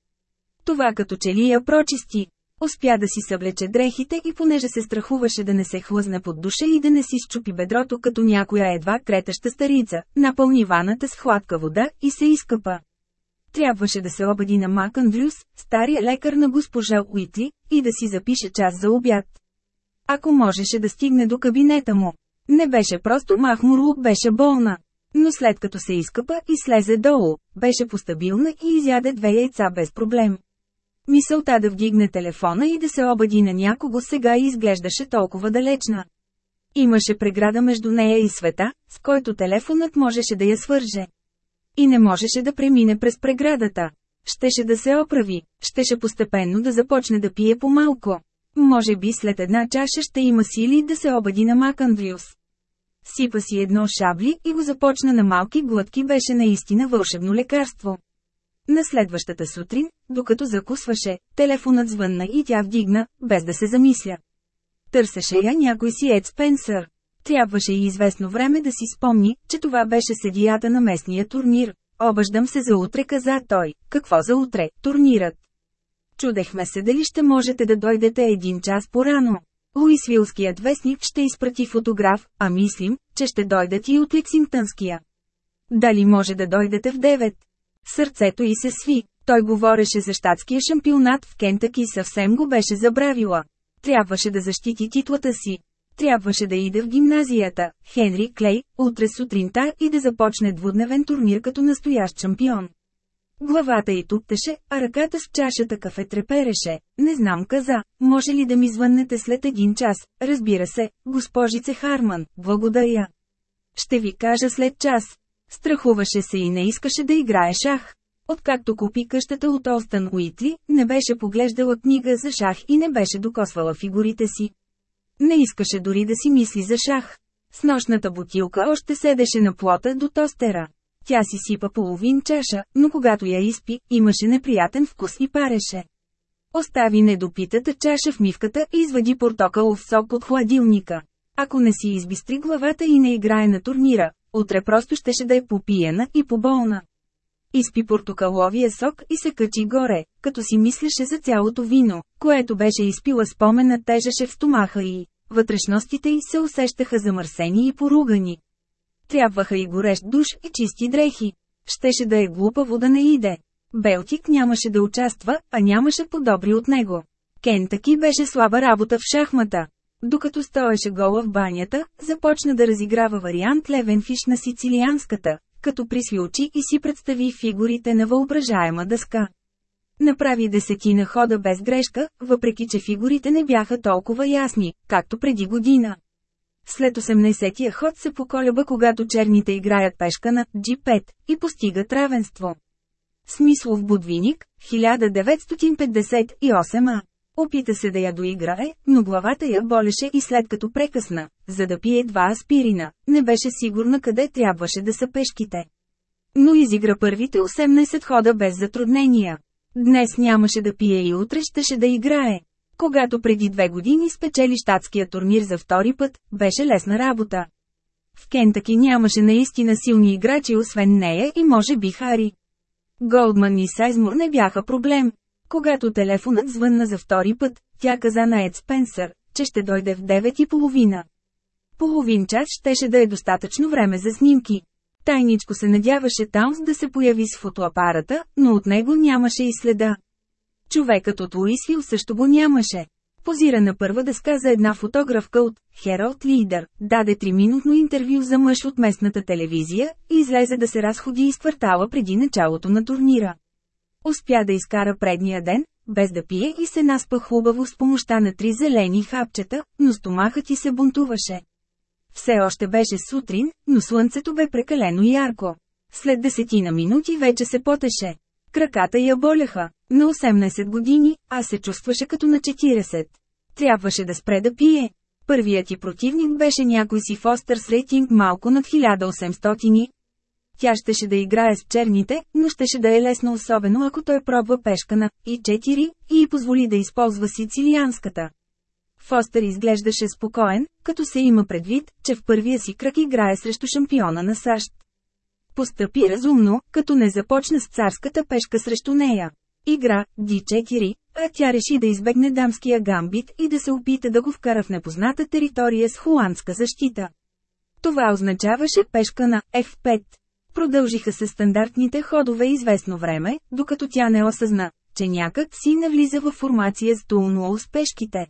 Това като че ли я прочисти. Успя да си съблече дрехите и понеже се страхуваше да не се хлъзне под душа и да не си щупи бедрото като някоя едва кретаща старица, напълни ваната с хладка вода и се изкъпа. Трябваше да се обади на Макън Блюс, стария лекар на госпожа Уитли, и да си запише час за обяд. Ако можеше да стигне до кабинета му. Не беше просто Махмурлук беше болна. Но след като се изкъпа и слезе долу, беше постабилна и изяде две яйца без проблем. Мисълта да вдигне телефона и да се обади на някого сега изглеждаше толкова далечна. Имаше преграда между нея и света, с който телефонът можеше да я свърже. И не можеше да премине през преградата. Щеше да се оправи, щеше постепенно да започне да пие по-малко. Може би след една чаша ще има сили да се обади на Маканвиус. Сипа си едно шабли и го започна на малки глътки беше наистина вълшебно лекарство. На следващата сутрин, докато закусваше, телефонът звънна и тя вдигна, без да се замисля. Търсеше я някой си Ед Спенсър. Трябваше и известно време да си спомни, че това беше съдията на местния турнир. Обаждам се за утре, каза той. Какво за утре? Турнират. Чудехме се дали ще можете да дойдете един час по-рано. Луисвилският вестник ще изпрати фотограф, а мислим, че ще дойдат и от Лексингтънския. Дали може да дойдете в 9? Сърцето й се сви. Той говореше за щатския шампионат в Кентъки и съвсем го беше забравила. Трябваше да защити титлата си. Трябваше да иде в гимназията, Хенри Клей, утре сутринта и да започне двудневен турнир като настоящ шампион. Главата й туптеше, а ръката с чашата кафе трепереше. Не знам каза, може ли да ми звъннете след един час, разбира се, госпожице Харман, благодаря. Ще ви кажа след час. Страхуваше се и не искаше да играе шах. Откакто купи къщата от Остън Уитли, не беше поглеждала книга за шах и не беше докосвала фигурите си. Не искаше дори да си мисли за шах. С нощната бутилка още седеше на плота до тостера. Тя си сипа половин чаша, но когато я изпи, имаше неприятен вкус и пареше. Остави недопитата чаша в мивката и извади портокалов сок от хладилника. Ако не си избистри главата и не играе на турнира, утре просто щеше да е попиена и поболна. Изпи портокаловия сок и се качи горе, като си мислеше за цялото вино, което беше изпила спомена тежеше в стомаха и вътрешностите й се усещаха замърсени и поругани. Трябваха и горещ душ и чисти дрехи. Щеше да е глупаво да не иде. Белтик нямаше да участва, а нямаше по-добри от него. Кентъки беше слаба работа в шахмата. Докато стоеше гола в банята, започна да разиграва вариант Левенфиш на сицилианската, като присви очи и си представи фигурите на въображаема дъска. Направи десетина хода без грешка, въпреки че фигурите не бяха толкова ясни, както преди година. След 18-тия ход се поколеба когато черните играят пешка на G5 и постигат равенство. Смислов будвиник, 1958а. Опита се да я доиграе, но главата я болеше и след като прекъсна, за да пие два аспирина, не беше сигурна къде трябваше да са пешките. Но изигра първите 18 хода без затруднения. Днес нямаше да пие и утре щеше да играе. Когато преди две години спечели щатския турнир за втори път, беше лесна работа. В Кентъки нямаше наистина силни играчи освен нея и може би Хари. Голдман и Сайзмур не бяха проблем. Когато телефонът звънна за втори път, тя каза на Ед Спенсър, че ще дойде в 9 и половина. Половин час щеше да е достатъчно време за снимки. Тайничко се надяваше Таунс да се появи с фотоапарата, но от него нямаше и следа. Човекът от Луисвил също го нямаше. Позира на първа дъска за една фотографка от Хералд Лидер, даде триминутно интервю за мъж от местната телевизия и излезе да се разходи из квартала преди началото на турнира. Успя да изкара предния ден, без да пие и се наспа хубаво с помощта на три зелени хапчета, но стомахът ти се бунтуваше. Все още беше сутрин, но слънцето бе прекалено ярко. След десетина минути вече се потеше. Краката я боляха. На 18 години, а се чувстваше като на 40. Трябваше да спре да пие. Първият ти противник беше някой си Фостер рейтинг малко над 1800. Тя щеше да играе с черните, но щеше да е лесно особено ако той пробва пешка на и 4 и позволи да използва сицилианската. Фостер изглеждаше спокоен, като се има предвид, че в първия си кръг играе срещу шампиона на САЩ. Постъпи разумно, като не започна с царската пешка срещу нея. Игра, D4, а тя реши да избегне дамския гамбит и да се опита да го вкара в непозната територия с холандска защита. Това означаваше пешка на F5. Продължиха се стандартните ходове известно време, докато тя не осъзна, че някак си навлиза в формация с тулно успешките.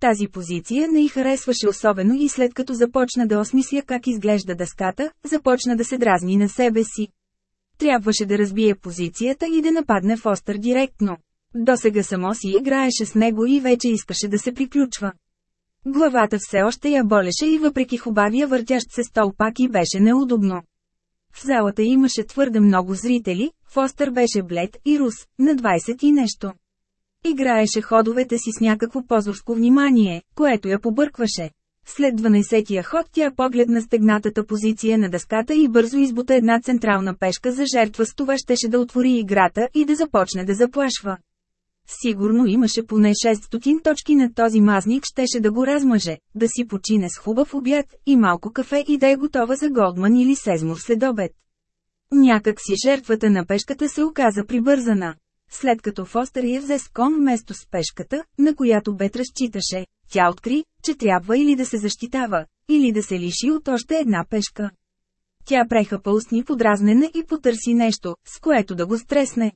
Тази позиция не й харесваше особено и след като започна да осмисля как изглежда дъската, започна да се дразни на себе си. Трябваше да разбие позицията и да нападне Фостър директно. Досега само си играеше с него и вече искаше да се приключва. Главата все още я болеше и въпреки хубавия въртящ се стол пак и беше неудобно. В залата имаше твърде много зрители, Фостър беше блед и рус, на 20 и нещо. Играеше ходовете си с някакво позорско внимание, което я побъркваше. След 12-тия ход тя погледна стегнатата позиция на дъската и бързо избута една централна пешка за жертва с това щеше да отвори играта и да започне да заплашва. Сигурно имаше поне 600 точки на този мазник щеше да го размъже, да си почине с хубав обяд и малко кафе и да е готова за Голдман или Сезмур след обед. Някак си жертвата на пешката се оказа прибързана. След като Фостер я взе с кон вместо с пешката, на която Бет разчиташе, тя откри, че трябва или да се защитава, или да се лиши от още една пешка. Тя преха пълсни подразнена и потърси нещо, с което да го стресне.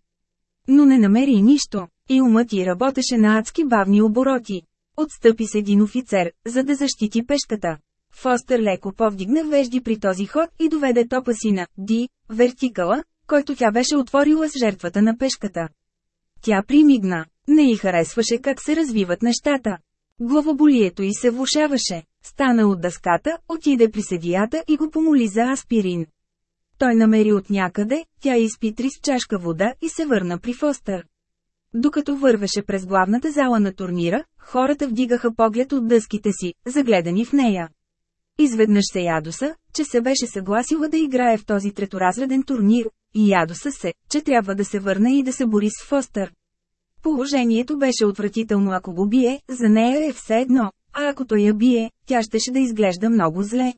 Но не намери нищо, и умът й работеше на адски бавни обороти. Отстъпи с един офицер, за да защити пешката. Фостер леко повдигна вежди при този ход и доведе топа си на Ди, вертикала, който тя беше отворила с жертвата на пешката. Тя примигна. Не й харесваше как се развиват нещата. Главоболието й се влушаваше. Стана от дъската, отиде при седията и го помоли за аспирин. Той намери от някъде, тя изпи три с чашка вода и се върна при Фостър. Докато вървеше през главната зала на турнира, хората вдигаха поглед от дъските си, загледани в нея. Изведнъж се ядоса, че се беше съгласила да играе в този треторазреден турнир, и ядоса се, че трябва да се върне и да се бори с Фостър. Положението беше отвратително ако го бие, за нея е все едно, а ако той я бие, тя щеше да изглежда много зле.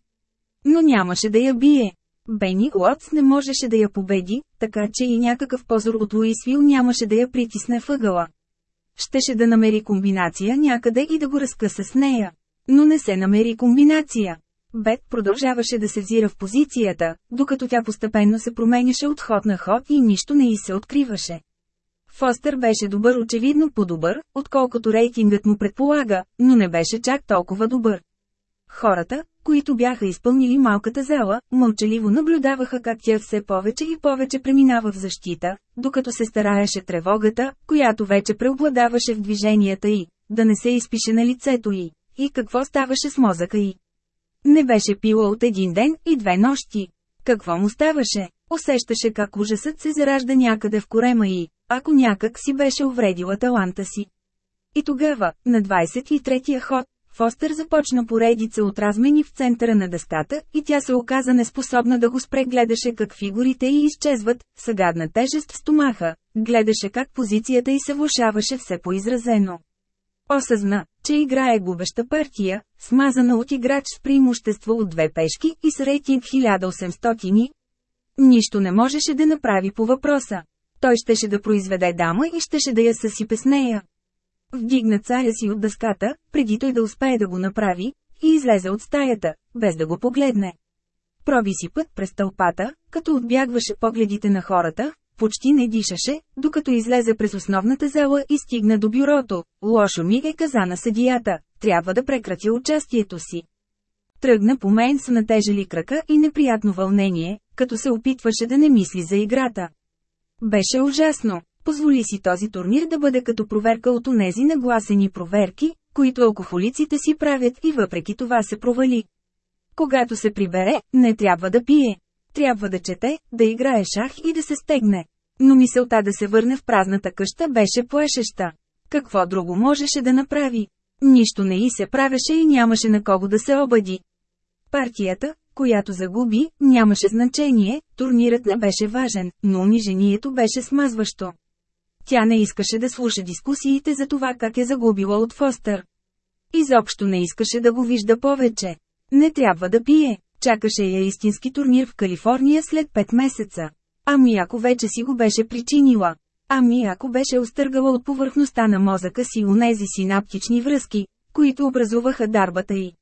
Но нямаше да я бие. Бени Уотс не можеше да я победи, така че и някакъв позор от Луисвил нямаше да я притисне въгъла. Щеше да намери комбинация някъде и да го разкъса с нея. Но не се намери комбинация. Бет продължаваше да се взира в позицията, докато тя постепенно се променяше от ход на ход и нищо не й се откриваше. Фостър беше добър очевидно по-добър, отколкото рейтингът му предполага, но не беше чак толкова добър. Хората, които бяха изпълнили малката зала, мълчаливо наблюдаваха как тя все повече и повече преминава в защита, докато се стараеше тревогата, която вече преобладаваше в движенията й, да не се изпише на лицето й. И какво ставаше с мозъка й? Не беше пила от един ден и две нощи. Какво му ставаше? Усещаше как ужасът се заражда някъде в корема й, ако някак си беше увредила таланта си. И тогава, на 23-я ход, Фостер започна поредица от размени в центъра на дъската и тя се оказа неспособна да го спре гледаше как фигурите й изчезват, съгадна тежест в стомаха, гледаше как позицията й се влушаваше все по-изразено. Осъзна, че играе губеща партия, смазана от играч с преимущество от две пешки и с рейтинг 1800. Нищо не можеше да направи по въпроса. Той щеше да произведе дама и щеше да я съсипе с нея. Вдигна царя си от дъската, преди той да успее да го направи, и излезе от стаята, без да го погледне. Проби си път през тълпата, като отбягваше погледите на хората, почти не дишаше, докато излезе през основната зала и стигна до бюрото. Лошо ми е каза на съдията, трябва да прекратя участието си. Тръгна по мен с натежали крака и неприятно вълнение, като се опитваше да не мисли за играта. Беше ужасно. Позволи си този турнир да бъде като проверка от онези нагласени проверки, които алкохолиците си правят и въпреки това се провали. Когато се прибере, не трябва да пие. Трябва да чете, да играе шах и да се стегне. Но мисълта да се върне в празната къща беше плашеща. Какво друго можеше да направи? Нищо не й се правеше и нямаше на кого да се обади. Партията, която загуби, нямаше значение, турнирът не беше важен, но унижението беше смазващо. Тя не искаше да слуша дискусиите за това как е загубила от Фостър. Изобщо не искаше да го вижда повече. Не трябва да пие. Чакаше я истински турнир в Калифорния след 5 месеца. Ами ако вече си го беше причинила. Ами ако беше остъргала от повърхността на мозъка си унези синаптични връзки, които образуваха дарбата й.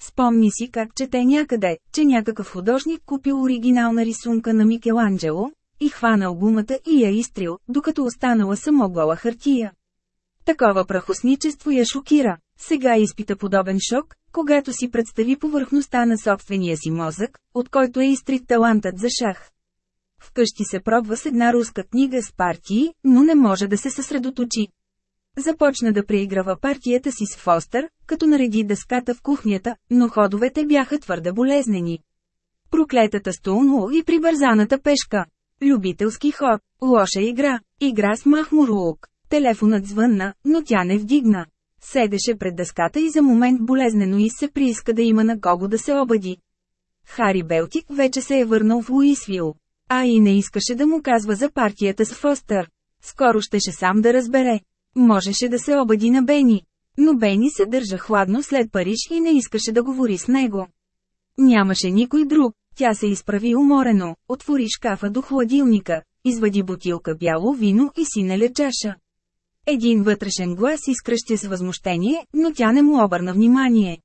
Спомни си как чете някъде, че някакъв художник купил оригинална рисунка на Микеланджело, и хванал гумата и я изтрил, докато останала само гола хартия. Такова прахосничество я шокира. Сега изпита подобен шок, когато си представи повърхността на собствения си мозък, от който е изтрит талантът за шах. Вкъщи се пробва с една руска книга с партии, но не може да се съсредоточи. Започна да преиграва партията си с Фостър, като нареди дъската в кухнята, но ходовете бяха твърде болезнени. Проклетата стулно и прибързаната пешка. Любителски ход, лоша игра, игра с махмурук. Телефонът звънна, но тя не вдигна. Седеше пред дъската и за момент болезнено и се прииска да има на кого да се обади. Хари Белтик вече се е върнал в Луисвил. А и не искаше да му казва за партията с Фостър. Скоро щеше сам да разбере. Можеше да се обади на Бени. Но Бени се държа хладно след Париж и не искаше да говори с него. Нямаше никой друг, тя се изправи уморено, отвори шкафа до хладилника, извади бутилка бяло вино и си нале чаша. Един вътрешен глас изкръщя с възмущение, но тя не му обърна внимание.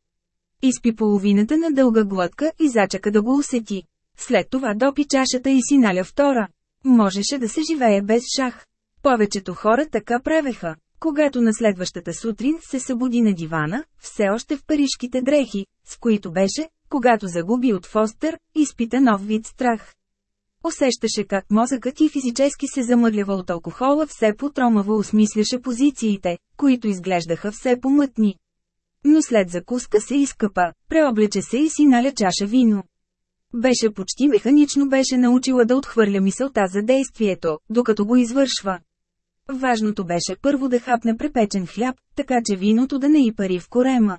Изпи половината на дълга глътка и зачака да го усети. След това допи чашата и си наля втора. Можеше да се живее без шах. Повечето хора така правеха. Когато на следващата сутрин се събуди на дивана, все още в парижките дрехи, с които беше, когато загуби от Фостер, изпита нов вид страх. Усещаше как мозъкът и физически се замъглява от алкохола все по-тромаво осмисляше позициите, които изглеждаха все помътни. Но след закуска се изкъпа, преоблече се и си наля чаша вино. Беше почти механично беше научила да отхвърля мисълта за действието, докато го извършва. Важното беше първо да хапне препечен хляб, така че виното да не и пари в корема.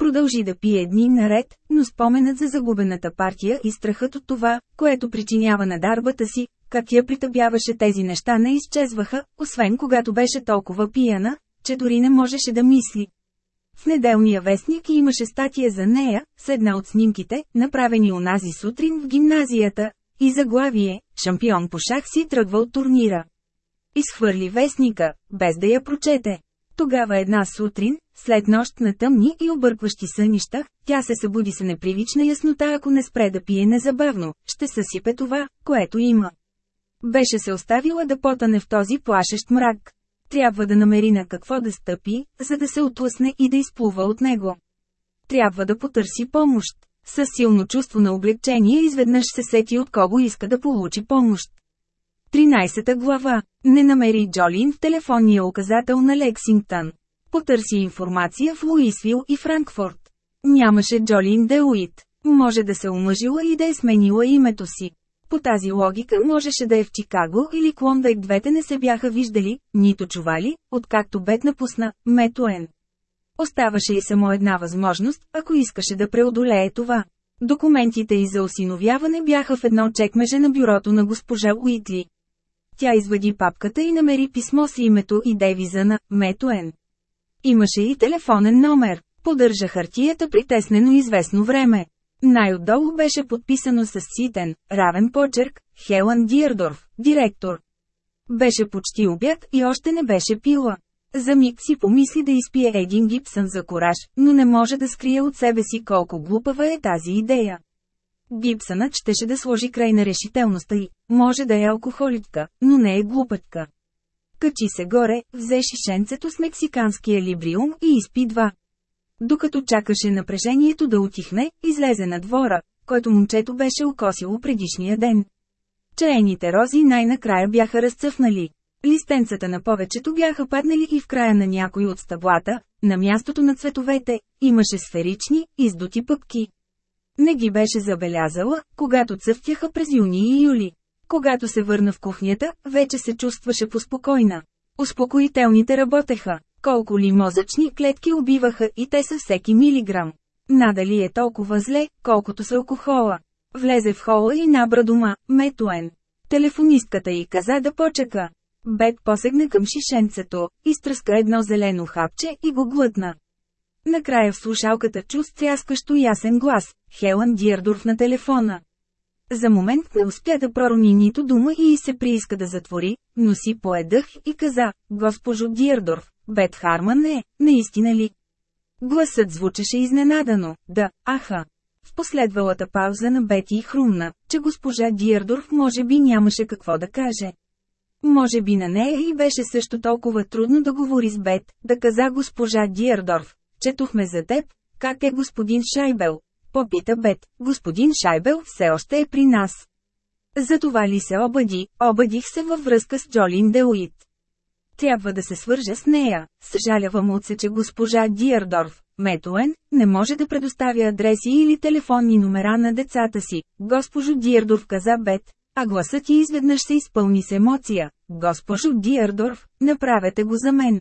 Продължи да пие дни наред, но споменът за загубената партия и страхът от това, което причинява на дарбата си, как я притъбяваше тези неща не изчезваха, освен когато беше толкова пияна, че дори не можеше да мисли. В неделния вестник имаше статия за нея, с една от снимките, направени унази сутрин в гимназията, и заглавие «Шампион по шах си тръгва от турнира». Изхвърли вестника, без да я прочете. Тогава една сутрин, след нощ на тъмни и объркващи сънища, тя се събуди с непривична яснота ако не спре да пие незабавно, ще съсипе това, което има. Беше се оставила да потане в този плашещ мрак. Трябва да намери на какво да стъпи, за да се отлъсне и да изплува от него. Трябва да потърси помощ. Със силно чувство на облегчение изведнъж се сети от кого иска да получи помощ. 13 глава. Не намери Джолин в телефонния указател на Лексингтън. Потърси информация в Луисвил и Франкфурт. Нямаше Джолин Деуит. Може да се омъжила и да е сменила името си. По тази логика можеше да е в Чикаго или Клондайк двете не се бяха виждали, нито чували, откакто Бет напусна, Метуен. Оставаше и само една възможност, ако искаше да преодолее това. Документите и за осиновяване бяха в едно чекмеже на бюрото на госпожа Уитли. Тя извади папката и намери писмо с името и девиза на Метуен. Имаше и телефонен номер. Поддържа хартията притеснено известно време. Най-отдолу беше подписано с ситен, равен почерк, Хелън Диердорф, директор. Беше почти обяд и още не беше пила. За миг си помисли да изпие един гипсън за кораж, но не може да скрие от себе си колко глупава е тази идея. Гибсънът щеше да сложи край на решителността й. Може да е алкохолитка, но не е глупътка. Качи се горе, взе шишенцето с мексиканския либриум и изпи два. Докато чакаше напрежението да отихне, излезе на двора, който момчето беше окосило предишния ден. Чаените рози най-накрая бяха разцъфнали. Листенцата на повечето бяха паднали и в края на някой от стъблата, на мястото на цветовете, имаше сферични, издути пъпки. Не ги беше забелязала, когато цъфтяха през юни и юли. Когато се върна в кухнята, вече се чувстваше поспокойна. Успокоителните работеха. Колко ли мозъчни клетки убиваха и те са всеки милиграм. Надали е толкова зле, колкото с алкохола. Влезе в хола и набра дома, Метуен. Телефонистката й каза да почека. Бет посегна към шишенцето, изтръска едно зелено хапче и го глътна. Накрая в слушалката чу стряскащо ясен глас, Хелън Диардорф на телефона. За момент не успя да пророни нито дума и се прииска да затвори, но си поедъх и каза, госпожо Диардорф, Бет Харман е, наистина ли? Гласът звучеше изненадано, да, аха. В последвалата пауза на Бети и хрумна, че госпожа Диардорф може би нямаше какво да каже. Може би на нея и беше също толкова трудно да говори с Бет, да каза госпожа Диердорф. Четохме за теб, как е господин Шайбел. Попита Бет, господин Шайбел все още е при нас. Затова ли се обади, обадих се във връзка с Джолин Деуит. Трябва да се свържа с нея, съжалявам отсече госпожа Диердорф. Метуен, не може да предоставя адреси или телефонни номера на децата си, госпожо Диердорф каза Бет, а гласът ти изведнъж се изпълни с емоция. Госпожо Диердорф, направете го за мен.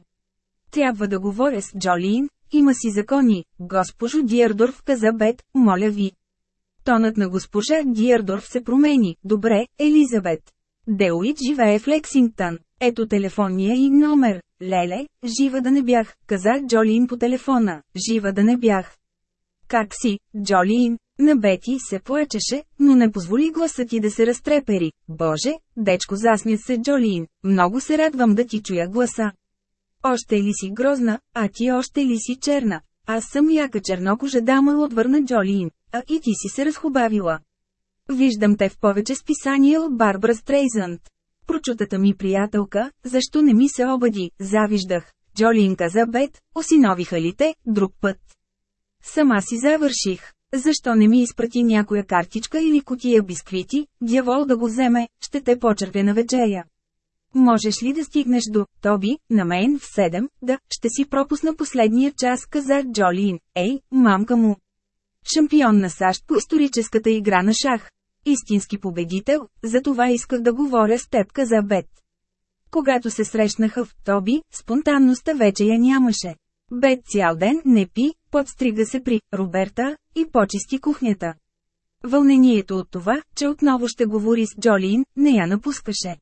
Трябва да говоря с Джолин, има си закони, госпожо Диердорф каза Бет, моля ви. Тонът на госпожа Диердорф се промени. Добре, Елизабет. Деуит живее в Лексингтън. Ето телефонния и номер. Леле, жива да не бях, каза Джолин по телефона. Жива да не бях. Как си, Джолин? На Бети се плачеше, но не позволи гласа ти да се разтрепери. Боже, дечко засмя се Джолин, много се радвам да ти чуя гласа. Още ли си грозна, а ти още ли си черна? Аз съм яка чернокожа дама отвърна Джолин, а и ти си се разхубавила. Виждам те в повече списания от Барбара Стрейзънт. Прочутата ми приятелка, защо не ми се обади, завиждах. Джолин каза Бет, осиновиха ли те, друг път. Сама си завърших. Защо не ми изпрати някоя картичка или котия бисквити, дявол да го вземе, ще те почерпя на вечеря. Можеш ли да стигнеш до Тоби, на мен в 7, да, ще си пропусна последния час, каза Джолин. Ей, мамка му. Шампион на САЩ по историческата игра на шах. Истински победител, за това исках да говоря с теб, каза Бет. Когато се срещнаха в Тоби, спонтанността вече я нямаше. Бет цял ден не пи, подстрига се при Роберта и почисти кухнята. Вълнението от това, че отново ще говори с Джолин, не я напускаше.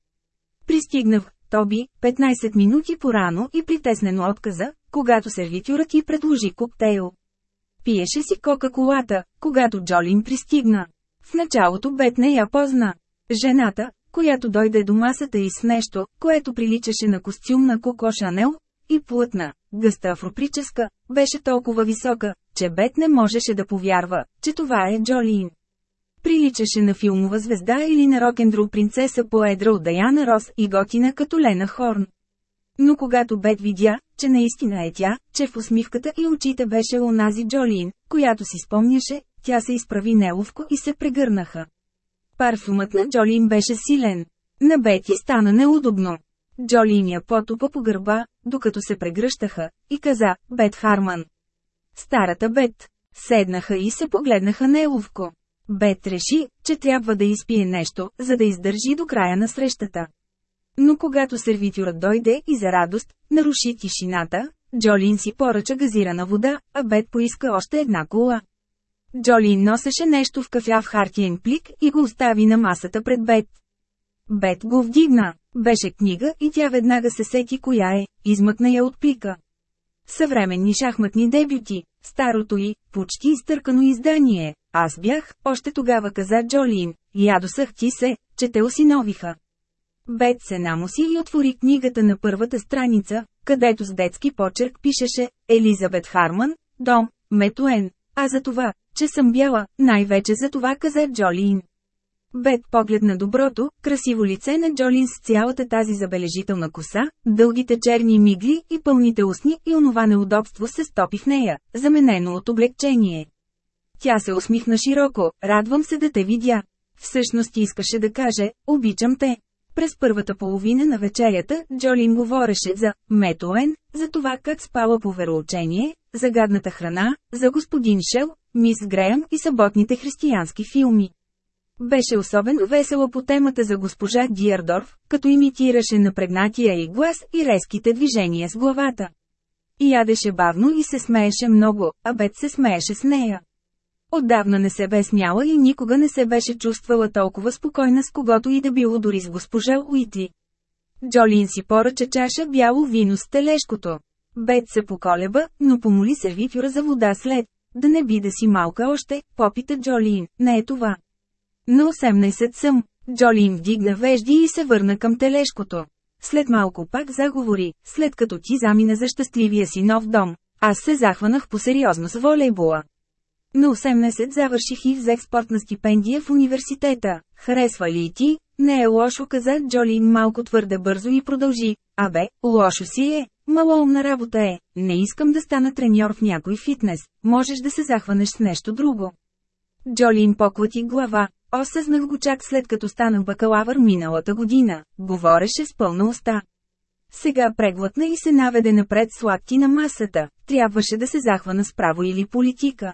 Пристигнах, Тоби, 15 минути по-рано и притеснено отказа, когато сервитюрът ти предложи коктейл. Пиеше си кока-колата, когато Джолин пристигна. В началото Бет не я позна. Жената, която дойде до масата и с нещо, което приличаше на костюм на Коко Шанел, и плътна, гъста афроприческа, беше толкова висока, че Бет не можеше да повярва, че това е Джолин. Приличаше на филмова звезда или на рок-н-рол принцеса по едра от Даяна Рос и готина като Лена Хорн. Но когато Бет видя, че наистина е тя, че в усмивката и очите беше онази Джолин, която си спомняше, тя се изправи неловко и се прегърнаха. Парфумът на Джолин беше силен. На Бети стана неудобно. Джолин я потупа по гърба, докато се прегръщаха, и каза, Бет Харман. Старата Бет. Седнаха и се погледнаха неловко. Бет реши, че трябва да изпие нещо, за да издържи до края на срещата. Но когато сервитюрът дойде и за радост, наруши тишината, Джолин си поръча газирана вода, а Бет поиска още една кола. Джолин носеше нещо в кафя в хартиен плик и го остави на масата пред Бет. Бет го вдигна. Беше книга и тя веднага се сети коя е, измъкна я от плика. Съвременни шахматни дебюти, старото и, почти изтъркано издание. Аз бях, още тогава каза Джолин, ядосах ти се, че те осиновиха. Бет се намоси и отвори книгата на първата страница, където с детски почерк пишеше Елизабет Харман, дом, Метуен, а за това, че съм бяла, най-вече за това каза Джолин. Бет погледна доброто, красиво лице на Джолин с цялата тази забележителна коса, дългите черни мигли и пълните устни и онова неудобство се стопи в нея, заменено от облегчение. Тя се усмихна широко, радвам се да те видя. Всъщност искаше да каже, обичам те. През първата половина на вечерята, Джолин говореше за Метуен, за това как спала по вероучение, за гадната храна, за господин Шел, мис Греъм и съботните християнски филми. Беше особено весела по темата за госпожа Диардорф, като имитираше напрегнатия и глас и резките движения с главата. И ядеше бавно и се смееше много, а Бет се смееше с нея. Отдавна не се бе смяла и никога не се беше чувствала толкова спокойна с когото и да било дори с госпожа Уити. Джолин си поръча чаша бяло вино с телешкото. Бет се поколеба, но помоли сервитюра за вода след. Да не би да си малка още, попита Джолин, не е това. На 18 съм. Джолин вдигна вежди и се върна към телешкото. След малко пак заговори, след като ти замина за щастливия си нов дом. Аз се захванах по-сериозно с волейбола. На 18 завърших и взех спортна стипендия в университета. Харесва ли ти? Не е лошо, каза Джолин малко твърде бързо и продължи. Абе, лошо си е. Малоумна работа е. Не искам да стана треньор в някой фитнес. Можеш да се захванеш с нещо друго. Джолин поклати глава. Осъзнах го чак след като станах бакалавър миналата година. Говореше с пълна уста. Сега преглътна и се наведе напред сладки на масата. Трябваше да се захвана с право или политика.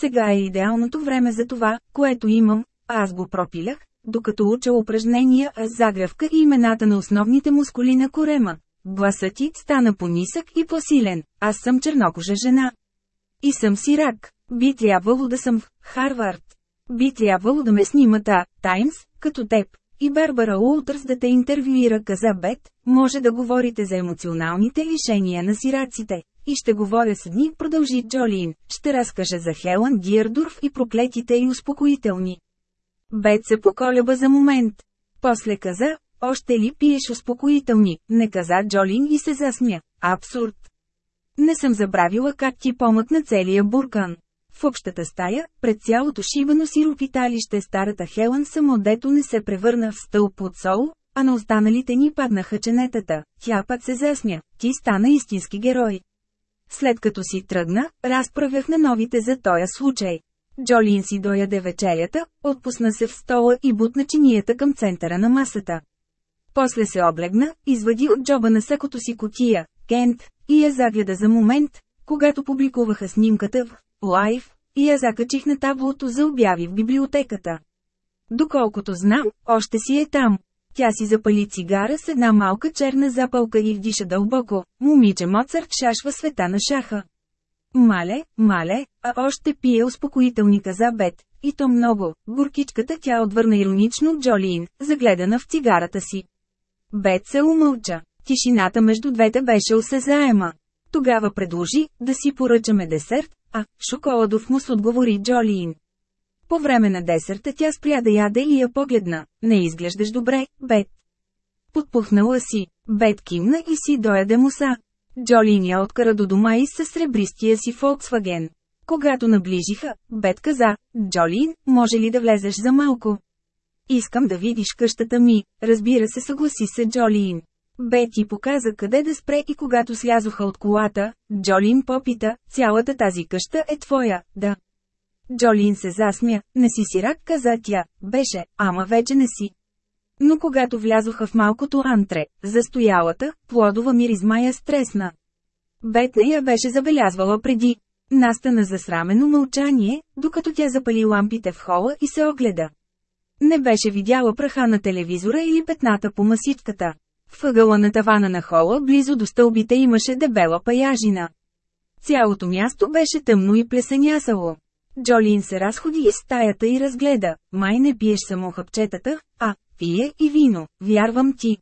Сега е идеалното време за това, което имам, аз го пропилях, докато уча упражнения а загръвка и имената на основните мускули на корема. Гласът ти стана по-нисък и по-силен, аз съм чернокожа жена. И съм си рак. Би трябвало да съм в Харвард. Би трябвало да ме снимат а, Таймс, като теб. И Барбара Уолтърс да те интервюира каза Бет, може да говорите за емоционалните лишения на сираците. И ще говоря с дни, продължи Джолин, ще разкажа за Хелън Гиердурф и проклетите и успокоителни. Бет се поколеба за момент. После каза, още ли пиеш успокоителни, не каза Джолин и се засмя. Абсурд. Не съм забравила как ти помъкна целия буркан. В общата стая, пред цялото шибано сиропиталище старата Хелън само дето не се превърна в стълб от сол, а на останалите ни паднаха ченетата. Тя пак се засмя, ти стана истински герой. След като си тръгна, разправях на новите за тоя случай. Джолин си дояде вечерята, отпусна се в стола и бутна чинията към центъра на масата. После се облегна, извади от джоба на сакото си котия, Кент, и я загледа за момент, когато публикуваха снимката в «Лайв», и я закачих на таблото за обяви в библиотеката. Доколкото знам, още си е там. Тя си запали цигара с една малка черна запалка и вдиша дълбоко. Момиче Моцарт шашва света на шаха. Мале, мале, а още пие успокоителника за бед. И то много. Горкичката тя отвърна иронично Джолиин, загледана в цигарата си. Бет се умълча. Тишината между двете беше осезаема. Тогава предложи да си поръчаме десерт, а шоколадов мус отговори Джолиин. По време на десерта тя спря да яде и я погледна. Не изглеждаш добре, Бет. Подпухнала си. Бет кимна и си дояде муса. Джолин я откара до дома и със сребристия си Фолксваген. Когато наближиха, Бет каза, Джолин, може ли да влезеш за малко? Искам да видиш къщата ми, разбира се съгласи се Джолин. Бети показа къде да спре и когато слязоха от колата, Джолин попита, цялата тази къща е твоя, да. Джолин се засмя, не си сирак, каза тя, беше, ама вече не си. Но когато влязоха в малкото антре, застоялата, плодова миризма я стресна. Бет не я беше забелязвала преди. Настана засрамено мълчание, докато тя запали лампите в хола и се огледа. Не беше видяла праха на телевизора или петната по масичката. В ъгъла на тавана на хола, близо до стълбите имаше дебела паяжина. Цялото място беше тъмно и плесенясало. Джолин се разходи из стаята и разгледа, май не пиеш само хъпчетата, а, пие и вино, вярвам ти.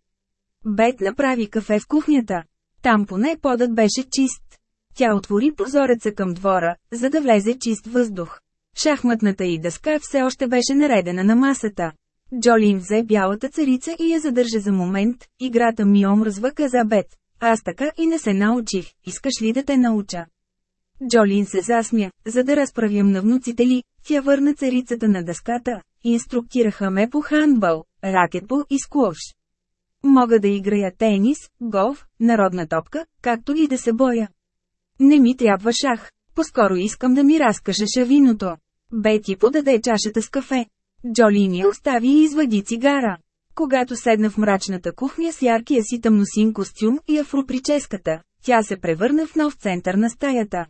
Бет направи кафе в кухнята. Там поне подът беше чист. Тя отвори прозореца към двора, за да влезе чист въздух. Шахматната и дъска все още беше наредена на масата. Джолин взе бялата царица и я задържа за момент, играта ми омръзва каза Бет. Аз така и не се научих, искаш ли да те науча? Джолин се засмя, за да разправям на внуците ли, тя върна царицата на дъската, инструктираха ме по хандбал, ракетбол и сквош. Мога да играя тенис, голф, народна топка, както и да се боя. Не ми трябва шах, по-скоро искам да ми разкажеш виното. Бети подаде чашата с кафе. Джолин я остави и извади цигара. Когато седна в мрачната кухня с яркия си тъмносин костюм и афроприческата, тя се превърна в нов център на стаята.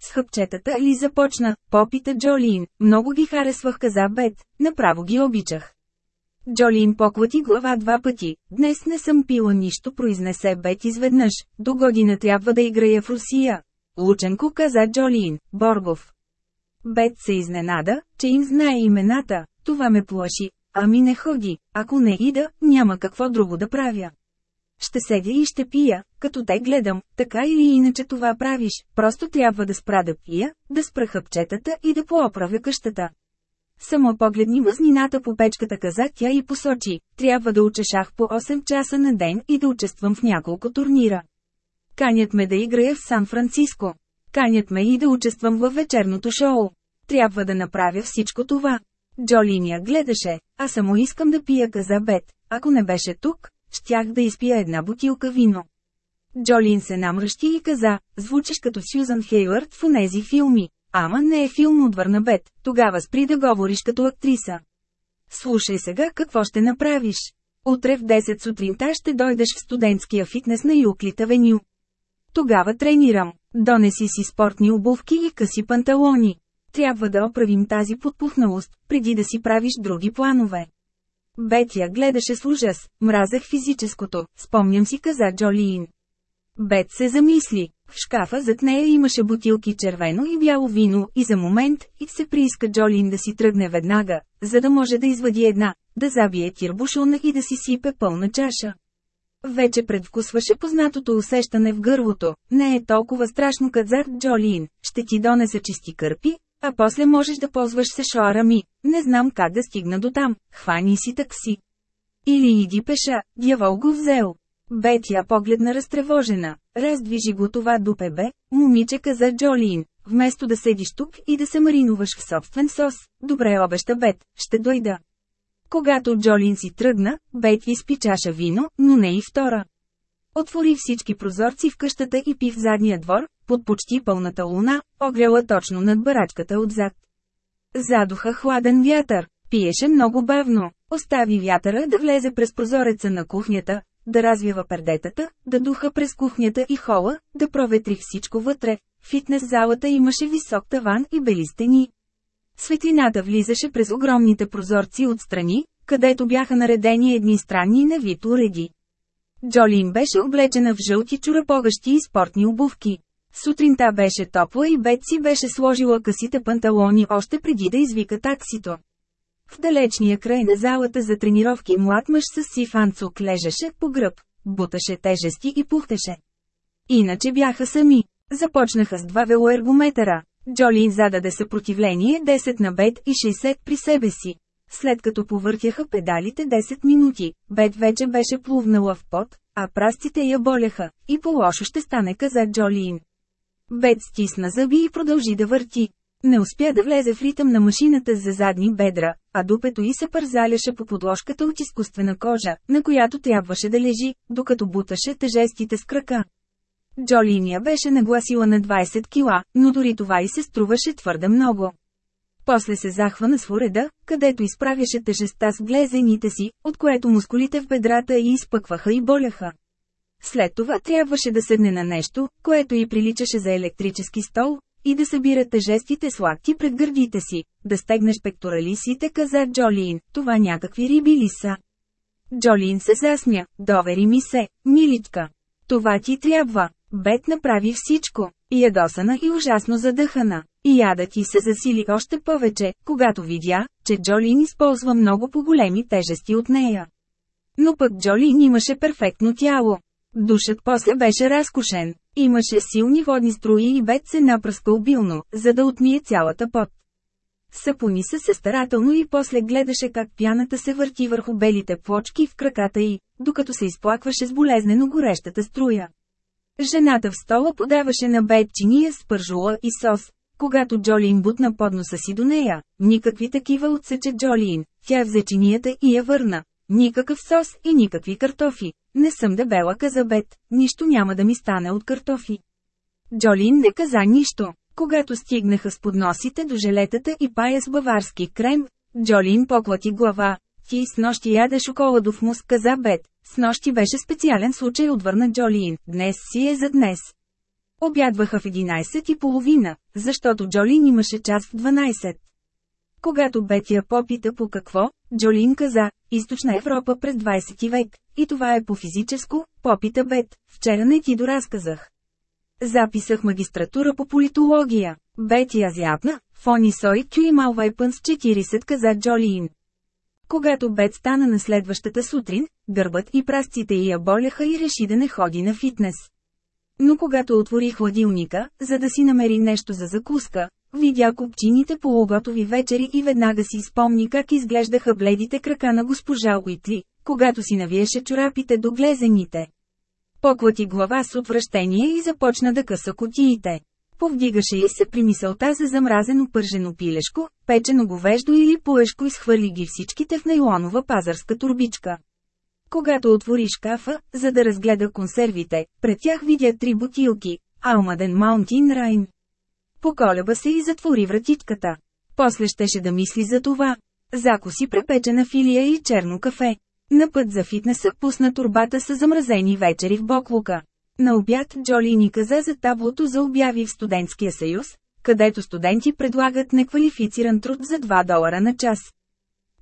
С хъпчетата ли започна, попита Джолин, много ги харесвах каза Бет, направо ги обичах. Джолин поклати глава два пъти, днес не съм пила нищо произнесе Бет изведнъж, до година трябва да играя в Русия. Лученко каза Джолин, Боргов. Бет се изненада, че им знае имената, това ме плаши, ами не ходи, ако не ида, няма какво друго да правя. Ще седя и ще пия, като те гледам, така или иначе това правиш, просто трябва да спра да пия, да спра хъпчетата и да пооправя къщата. Само погледни мъзнината по печката каза тя и посочи, трябва да учешах по 8 часа на ден и да участвам в няколко турнира. Канят ме да играя в Сан-Франциско. Канят ме и да участвам във вечерното шоу. Трябва да направя всичко това. Джолин я гледаше, а само искам да пия каза Бет. Ако не беше тук, щях да изпия една бутилка вино. Джолин се намръщи и каза, звучиш като Сюзан Хейлърд в онези филми. Ама не е филм отвърна Бет, тогава спри да говориш като актриса. Слушай сега какво ще направиш. Утре в 10 сутринта ще дойдеш в студентския фитнес на Юклит Авеню. Тогава тренирам. Донеси си спортни обувки и къси панталони. Трябва да оправим тази подпухналост, преди да си правиш други планове. Бет гледаше с ужас, мразех физическото, спомням си каза Джолиин. Бет се замисли. В шкафа зад нея имаше бутилки червено и бяло вино и за момент и се прииска Джолин да си тръгне веднага, за да може да извади една, да забие тирбушона и да си сипе пълна чаша. Вече предвкусваше познатото усещане в гърлото, не е толкова страшно казах Джолин, ще ти донеса чисти кърпи, а после можеш да ползваш се шоара ми, не знам как да стигна до там, хвани си такси. Или иди пеша, дявол го взел. Бетя погледна разтревожена. Раздвижи го това дупе бе, момиче каза Джолин. Вместо да седиш тук и да се маринуваш в собствен сос, добре обеща Бет, ще дойда. Когато Джолин си тръгна, Бет изпи чаша вино, но не и втора. Отвори всички прозорци в къщата и пи в задния двор, под почти пълната луна, огряла точно над барачката отзад. Задуха хладен вятър, пиеше много бавно, остави вятъра да влезе през прозореца на кухнята, да развива пердетата, да духа през кухнята и хола, да проветри всичко вътре. Фитнес залата имаше висок таван и бели стени. Светлината влизаше през огромните прозорци отстрани, където бяха наредени едни странни на вид уреди. Джолин беше облечена в жълти чурапогащи и спортни обувки. Сутринта беше топла и Бетси беше сложила късите панталони още преди да извика таксито. В далечния край на залата за тренировки млад мъж с сив анцук лежеше по гръб, буташе тежести и пухтеше. Иначе бяха сами. Започнаха с два велоергометъра. Джолин зададе съпротивление 10 на бед и 60 при себе си. След като повъртяха педалите 10 минути, Бет вече беше плувнала в пот, а прастите я боляха, и по-лошо ще стане каза Джолин. Бет стисна зъби и продължи да върти. Не успя да влезе в ритъм на машината за задни бедра, а дупето й се пързаляше по подложката от изкуствена кожа, на която трябваше да лежи, докато буташе тежестите с крака. Джолиния беше нагласила на 20 кила, но дори това и се струваше твърде много. После се захвана с уреда, където изправяше тежеста с глезените си, от което мускулите в бедрата й изпъкваха и боляха. След това трябваше да седне на нещо, което й приличаше за електрически стол, и да събира тежестите с лакти пред гърдите си, да стегнеш пекторалисите, каза Джолиин, това някакви риби ли са? Джолиин се засмя, довери ми се, миличка. Това ти трябва. Бет направи всичко. Ядосана и ужасно задъхана. И яда ти се засили още повече, когато видя, че Джолин използва много по-големи тежести от нея. Но пък Джолин имаше перфектно тяло. Душът после беше разкошен. Имаше силни водни струи и бед се напръска обилно, за да отмие цялата пот. Сапони се се старателно и после гледаше как пяната се върти върху белите плочки в краката й, докато се изплакваше с болезнено горещата струя. Жената в стола подаваше на бед чиния с пържула и сос. Когато Джолин бутна подноса си до нея, никакви такива отсече Джолин, тя взе чинията и я върна. Никакъв сос и никакви картофи. Не съм дебела каза Бет, нищо няма да ми стане от картофи. Джолин не каза нищо. Когато стигнаха с подносите до желетата и пая с баварски крем, Джолин поклати глава. Ти с нощи яде шоколадов мус, каза Бет. С нощи беше специален случай отвърна Джолин. Днес си е за днес. Обядваха в 11 и половина, защото Джолин имаше час в 12. Когато Бетия попита по какво, Джолин каза, Източна Европа през 20 век, и това е по физическо, попита Бет, вчера не ти доразказах. Записах магистратура по политология. Бетия зяпна, Фони Сой Кюи Малвайпън с 40 каза Джолин. Когато Бет стана на следващата сутрин, гърбът и прастите я боляха и реши да не ходи на фитнес. Но когато отвори хладилника, за да си намери нещо за закуска, Видя купчините полуготови вечери и веднага си спомни как изглеждаха бледите крака на госпожа Уитли, когато си навиеше чорапите до глезените. Поклати глава с отвращение и започна да къса котиите. Повдигаше и се при мисълта за замразено пържено пилешко, печено говеждо или поешко и схвърли ги всичките в нейлонова пазарска турбичка. Когато отвори шкафа, за да разгледа консервите, пред тях видя три бутилки – Алмаден Маунтин Райн. Поколеба се и затвори вратичката. После щеше да мисли за това. Закуси препечена филия и черно кафе. На път за фитнеса пусна турбата с замразени вечери в Боклука. На обяд Джоли ни каза за таблото за обяви в студентския съюз, където студенти предлагат неквалифициран труд за 2 долара на час.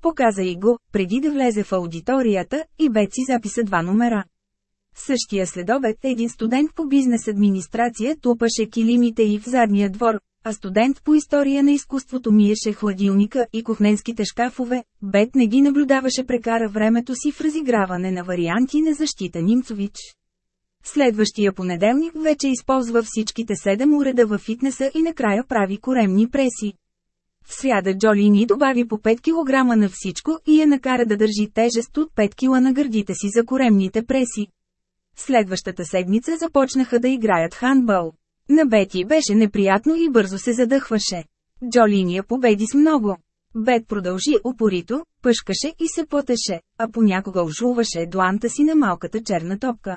Показа и го, преди да влезе в аудиторията, и Беци записа два номера. Същия следобед един студент по бизнес администрация тупаше килимите и в задния двор, а студент по история на изкуството миеше хладилника и кухненските шкафове, Бет не ги наблюдаваше прекара времето си в разиграване на варианти на защита Нимцович. Следващия понеделник вече използва всичките седем уреда във фитнеса и накрая прави коремни преси. В сряда Джоли ни добави по 5 кг на всичко и я накара да държи тежест от 5 кг на гърдите си за коремните преси. Следващата седмица започнаха да играят хандбал. На Бети беше неприятно и бързо се задъхваше. Джолиния победи с много. Бет продължи упорито, пъшкаше и се потеше, а понякога ожуваше дланта си на малката черна топка.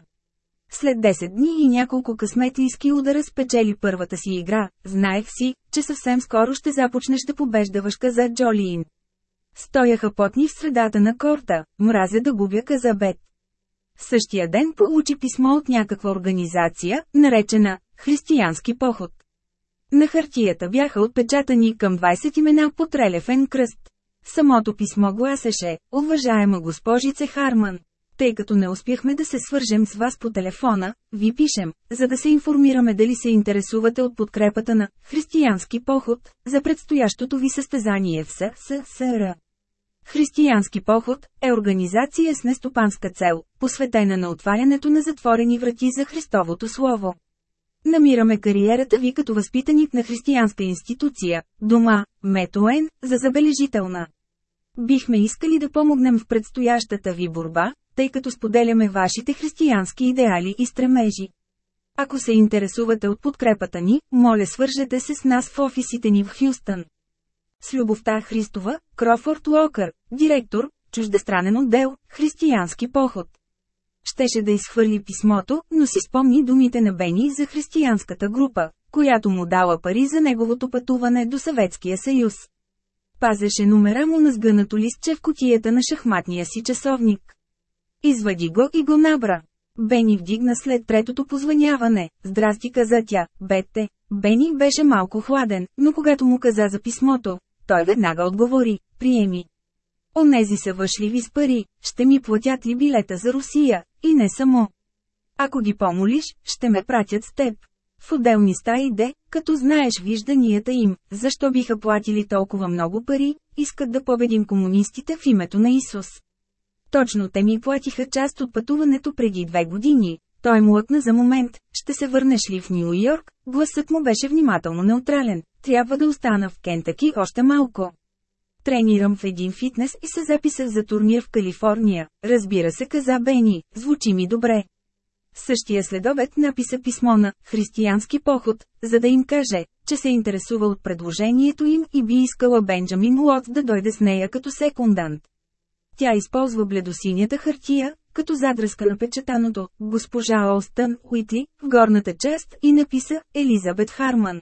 След 10 дни и няколко късметлийски удара спечели първата си игра, знаех си, че съвсем скоро ще започнеш да побеждаваш каза Джолиин. Стояха потни в средата на корта, мразя да губя каза Бет. Същия ден получи писмо от някаква организация, наречена «Християнски поход». На хартията бяха отпечатани към 20 имена под релефен кръст. Самото писмо гласеше, уважаема госпожице Харман, тъй като не успяхме да се свържем с вас по телефона, ви пишем, за да се информираме дали се интересувате от подкрепата на «Християнски поход» за предстоящото ви състезание в СССР. Християнски поход е организация с нестопанска цел, посветена на отварянето на затворени врати за Христовото Слово. Намираме кариерата ви като възпитаник на християнска институция, дома, Метоен, за забележителна. Бихме искали да помогнем в предстоящата ви борба, тъй като споделяме вашите християнски идеали и стремежи. Ако се интересувате от подкрепата ни, моля свържете се с нас в офисите ни в Хюстън. С любовта Христова, Крофорд Локър, директор, чуждестранен отдел, християнски поход. Щеше да изхвърли писмото, но си спомни думите на Бени за християнската група, която му дала пари за неговото пътуване до Съветския съюз. Пазеше номера му на сгънато листче в котията на шахматния си часовник. Извади го и го набра. Бени вдигна след третото позваняване. Здрасти каза тя, бете. Бени беше малко хладен, но когато му каза за писмото, той веднага отговори, приеми. Онези са въшливи с пари, ще ми платят ли билета за Русия, и не само. Ако ги помолиш, ще ме пратят с теб. В отделни стаи де, като знаеш вижданията им, защо биха платили толкова много пари, искат да победим комунистите в името на Исус. Точно те ми платиха част от пътуването преди две години. Той му лъкна за момент, ще се върнеш ли в Нью Йорк? Гласът му беше внимателно неутрален. Трябва да остана в Кентаки още малко. Тренирам в един фитнес и се записах за турнир в Калифорния. Разбира се, каза Бени, звучи ми добре. Същия следобед написа писмо на «Християнски поход», за да им каже, че се интересува от предложението им и би искала Бенджамин Лот да дойде с нея като секундант. Тя използва бледосинята хартия, като задръска на печатаното «Госпожа Олстън Уитли» в горната част и написа «Елизабет Харман».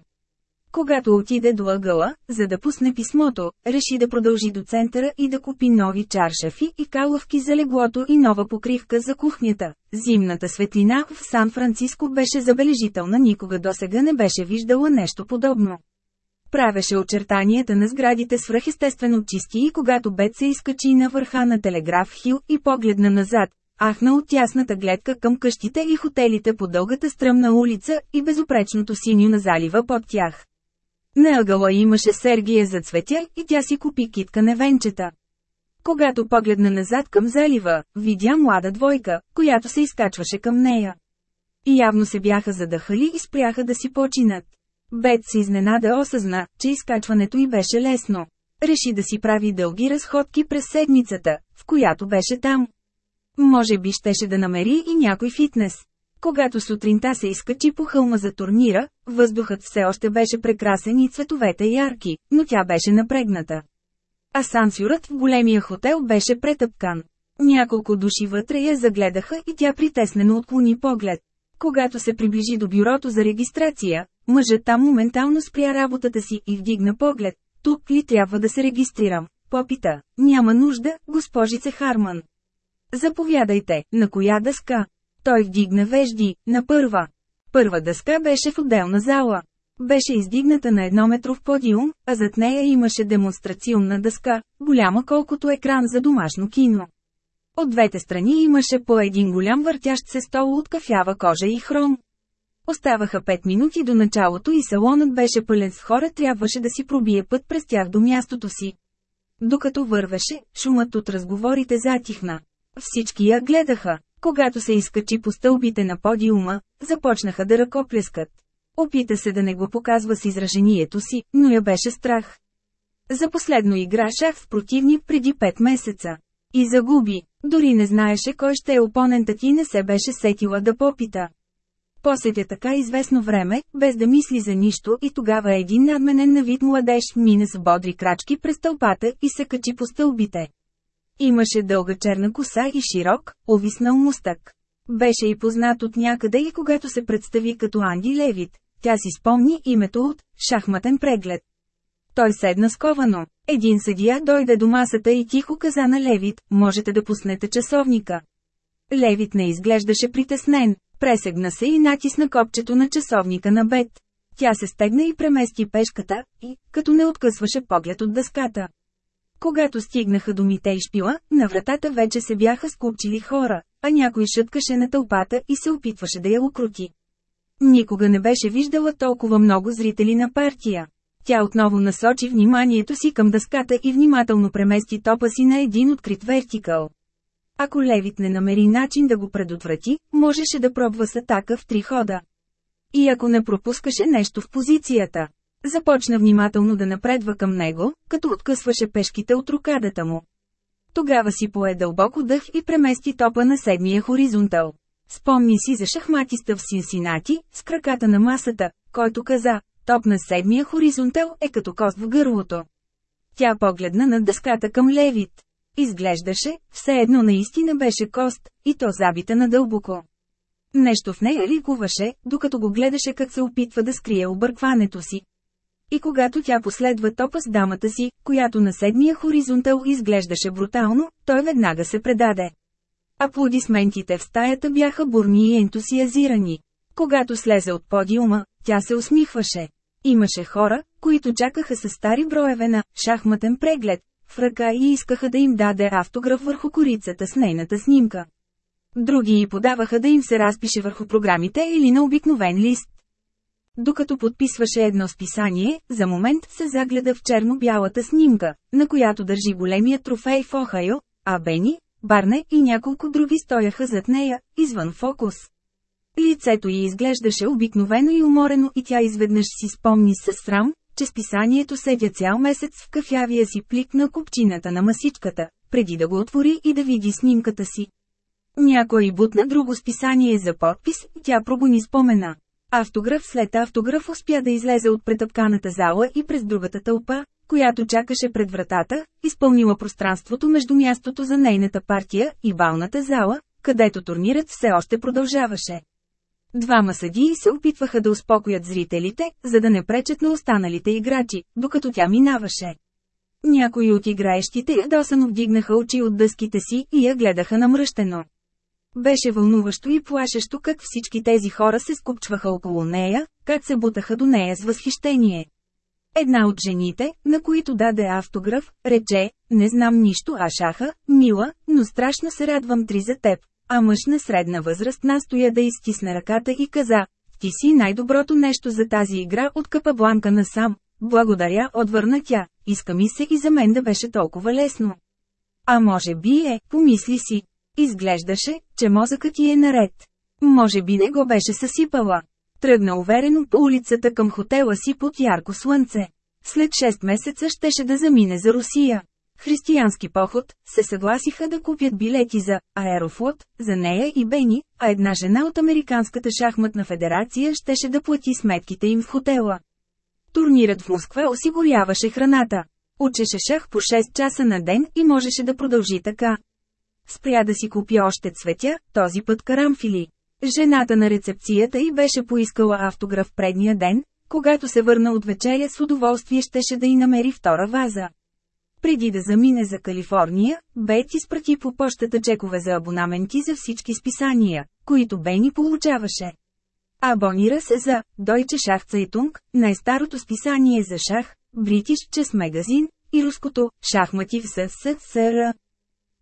Когато отиде до ъгъла, за да пусне писмото, реши да продължи до центъра и да купи нови чаршафи и калъвки за леглото и нова покривка за кухнята. Зимната светлина в Сан-Франциско беше забележителна никога досега не беше виждала нещо подобно. Правеше очертанията на сградите свръхестествено чисти и когато Бет се изкачи на върха на Телеграф Хил и погледна назад, ахна от тясната гледка към къщите и хотелите по дългата стръмна улица и безопречното синьо на залива под тях. На ъгъла имаше Сергия за цветя и тя си купи китка невенчета. Когато погледна назад към залива, видя млада двойка, която се изкачваше към нея. И явно се бяха задъхали и спряха да си починат. Бет се изненада осъзна, че изкачването й беше лесно. Реши да си прави дълги разходки през седмицата, в която беше там. Може би щеше да намери и някой фитнес. Когато сутринта се изкачи по хълма за турнира, Въздухът все още беше прекрасен и цветовете ярки, но тя беше напрегната. Асансюрът в големия хотел беше претъпкан. Няколко души вътре я загледаха и тя притеснено отклони поглед. Когато се приближи до бюрото за регистрация, мъжът там моментално спря работата си и вдигна поглед. Тук ли трябва да се регистрирам? Попита. Няма нужда, госпожице Харман. Заповядайте, на коя дъска? Той вдигна вежди, на първа. Първа дъска беше в отделна зала. Беше издигната на еднометров подиум, а зад нея имаше демонстрационна дъска, голяма колкото екран за домашно кино. От двете страни имаше по един голям въртящ се стол от кафява кожа и хром. Оставаха 5 минути до началото и салонът беше пълен с хора, трябваше да си пробие път през тях до мястото си. Докато вървеше, шумът от разговорите затихна. Всички я гледаха. Когато се изкачи по стълбите на подиума, започнаха да ръкопляскат. Опита се да не го показва с изражението си, но я беше страх. За последно игра шах с противник преди 5 месеца. И загуби. Дори не знаеше кой ще е опонентът и не се беше сетила да попита. Посетя така известно време, без да мисли за нищо и тогава един надменен на вид младеж мина с бодри крачки през тълпата и се качи по стълбите. Имаше дълга черна коса и широк, овиснал мустък. Беше и познат от някъде и когато се представи като Анди Левит, тя си спомни името от «шахматен преглед». Той седна сковано. Един съдия дойде до масата и тихо каза на Левит, можете да пуснете часовника. Левит не изглеждаше притеснен, пресегна се и натисна копчето на часовника на бед. Тя се стегна и премести пешката, и, като не откъсваше поглед от дъската. Когато стигнаха до Мите и Шпила, на вратата вече се бяха скупчили хора, а някой шъткаше на тълпата и се опитваше да я укрути. Никога не беше виждала толкова много зрители на партия. Тя отново насочи вниманието си към дъската и внимателно премести топа си на един открит вертикал. Ако Левит не намери начин да го предотврати, можеше да пробва с атака в три хода. И ако не пропускаше нещо в позицията, започна внимателно да напредва към него, като откъсваше пешките от рукадата му. Тогава си пое дълбоко дъх и премести топа на седмия хоризонтал. Спомни си за шахматиста в Синсинати, с краката на масата, който каза, топ на седмия хоризонтал е като кост в гърлото. Тя погледна на дъската към Левит. Изглеждаше, все едно наистина беше кост, и то забита надълбоко. Нещо в нея ликуваше, докато го гледаше как се опитва да скрие объркването си. И когато тя последва топа с дамата си, която на седмия хоризонтал изглеждаше брутално, той веднага се предаде. Аплодисментите в стаята бяха бурни и ентусиазирани. Когато слезе от подиума, тя се усмихваше. Имаше хора, които чакаха с стари броеве на «шахматен преглед» в ръка и искаха да им даде автограф върху корицата с нейната снимка. Други и подаваха да им се разпише върху програмите или на обикновен лист. Докато подписваше едно списание, за момент се загледа в черно-бялата снимка, на която държи големия трофей в Охайо, а Бени, Барне и няколко други стояха зад нея, извън фокус. Лицето й изглеждаше обикновено и уморено и тя изведнъж си спомни със срам, че списанието седя цял месец в кафявия си плик на купчината на масичката, преди да го отвори и да види снимката си. Някой бутна друго списание за подпис, тя прогони спомена. Автограф след автограф успя да излезе от претъпканата зала и през другата тълпа, която чакаше пред вратата, изпълнила пространството между мястото за нейната партия и балната зала, където турнирът все още продължаваше. Двама съдии се опитваха да успокоят зрителите, за да не пречат на останалите играчи, докато тя минаваше. Някои от играещите ядосано вдигнаха очи от дъските си и я гледаха намръщено. Беше вълнуващо и плашещо как всички тези хора се скупчваха около нея, как се бутаха до нея с възхищение. Една от жените, на които даде автограф, рече, не знам нищо а шаха, мила, но страшно се радвам три за теб. А мъж на средна възраст настоя да изтисне ръката и каза, ти си най-доброто нещо за тази игра от Капабланка насам. Благодаря, отвърна тя, иска ми се и за мен да беше толкова лесно. А може би е, помисли си. Изглеждаше, че мозъкът ти е наред. Може би не го беше съсипала. Тръгна уверено по улицата към хотела си под ярко слънце. След 6 месеца щеше да замине за Русия. християнски поход, се съгласиха да купят билети за Аерофлот, за нея и Бени, а една жена от Американската шахматна федерация щеше да плати сметките им в хотела. Турнирът в Москва осигуряваше храната. Учеше шах по 6 часа на ден и можеше да продължи така. Спря да си купи още цветя, този път карамфили. Жената на рецепцията й беше поискала автограф предния ден, когато се върна от вечеря с удоволствие щеше да й намери втора ваза. Преди да замине за Калифорния, Бет изпрати по почтата чекове за абонаменти за всички списания, които Бени получаваше. Абонира се за Deutsche Schachzeitung, най-старото списание за шах, British Chess Magazine и руското Шахмати в СССР.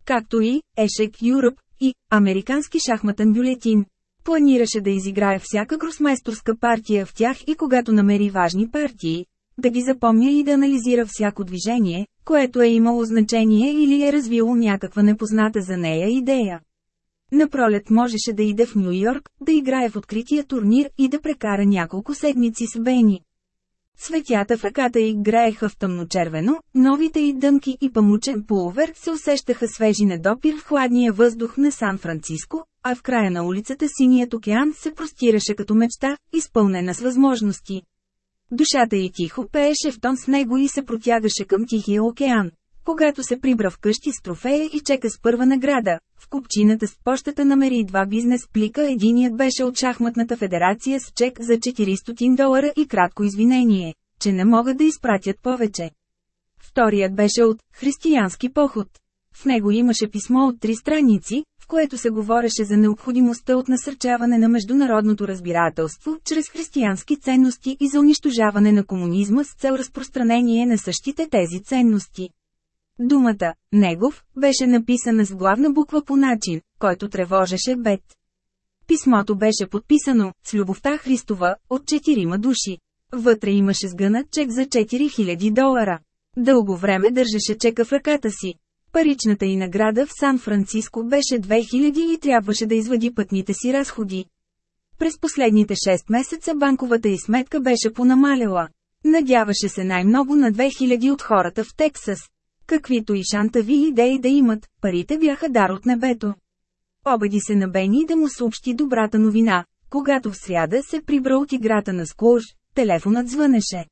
Както и Ешек Europe и Американски шахматен бюлетин. Планираше да изиграе всяка гросмайсторска партия в тях и когато намери важни партии, да ги запомня и да анализира всяко движение, което е имало значение или е развило някаква непозната за нея идея. Напролет можеше да иде в Нью Йорк, да играе в открития турнир и да прекара няколко седмици с Бени. Светята в ръката й грееха в тъмночервено, новите й дънки и памучен пуловер се усещаха свежи недопир в хладния въздух на Сан-Франциско, а в края на улицата синият океан се простираше като мечта, изпълнена с възможности. Душата й тихо пееше в тон с него и се протягаше към Тихия океан. Когато се прибра в къщи с трофея и чека с първа награда, в купчината с почтата намери два бизнес плика единият беше от шахматната федерация с чек за 400 долара и кратко извинение, че не могат да изпратят повече. Вторият беше от «Християнски поход». В него имаше писмо от три страници, в което се говореше за необходимостта от насърчаване на международното разбирателство чрез християнски ценности и за унищожаване на комунизма с цел разпространение на същите тези ценности. Думата «негов» беше написана с главна буква по начин, който тревожеше Бет. Писмото беше подписано с любовта Христова от четирима души. Вътре имаше сгънат чек за 4000 долара. Дълго време държеше чека в ръката си. Паричната и награда в Сан-Франциско беше 2000 и трябваше да извади пътните си разходи. През последните 6 месеца банковата и сметка беше понамаляла. Надяваше се най-много на 2000 от хората в Тексас. Каквито и шантави идеи да имат, парите бяха дар от небето. Обади се на Бени да му съобщи добрата новина. Когато в сряда се прибра от играта на скуш, телефонът звънеше.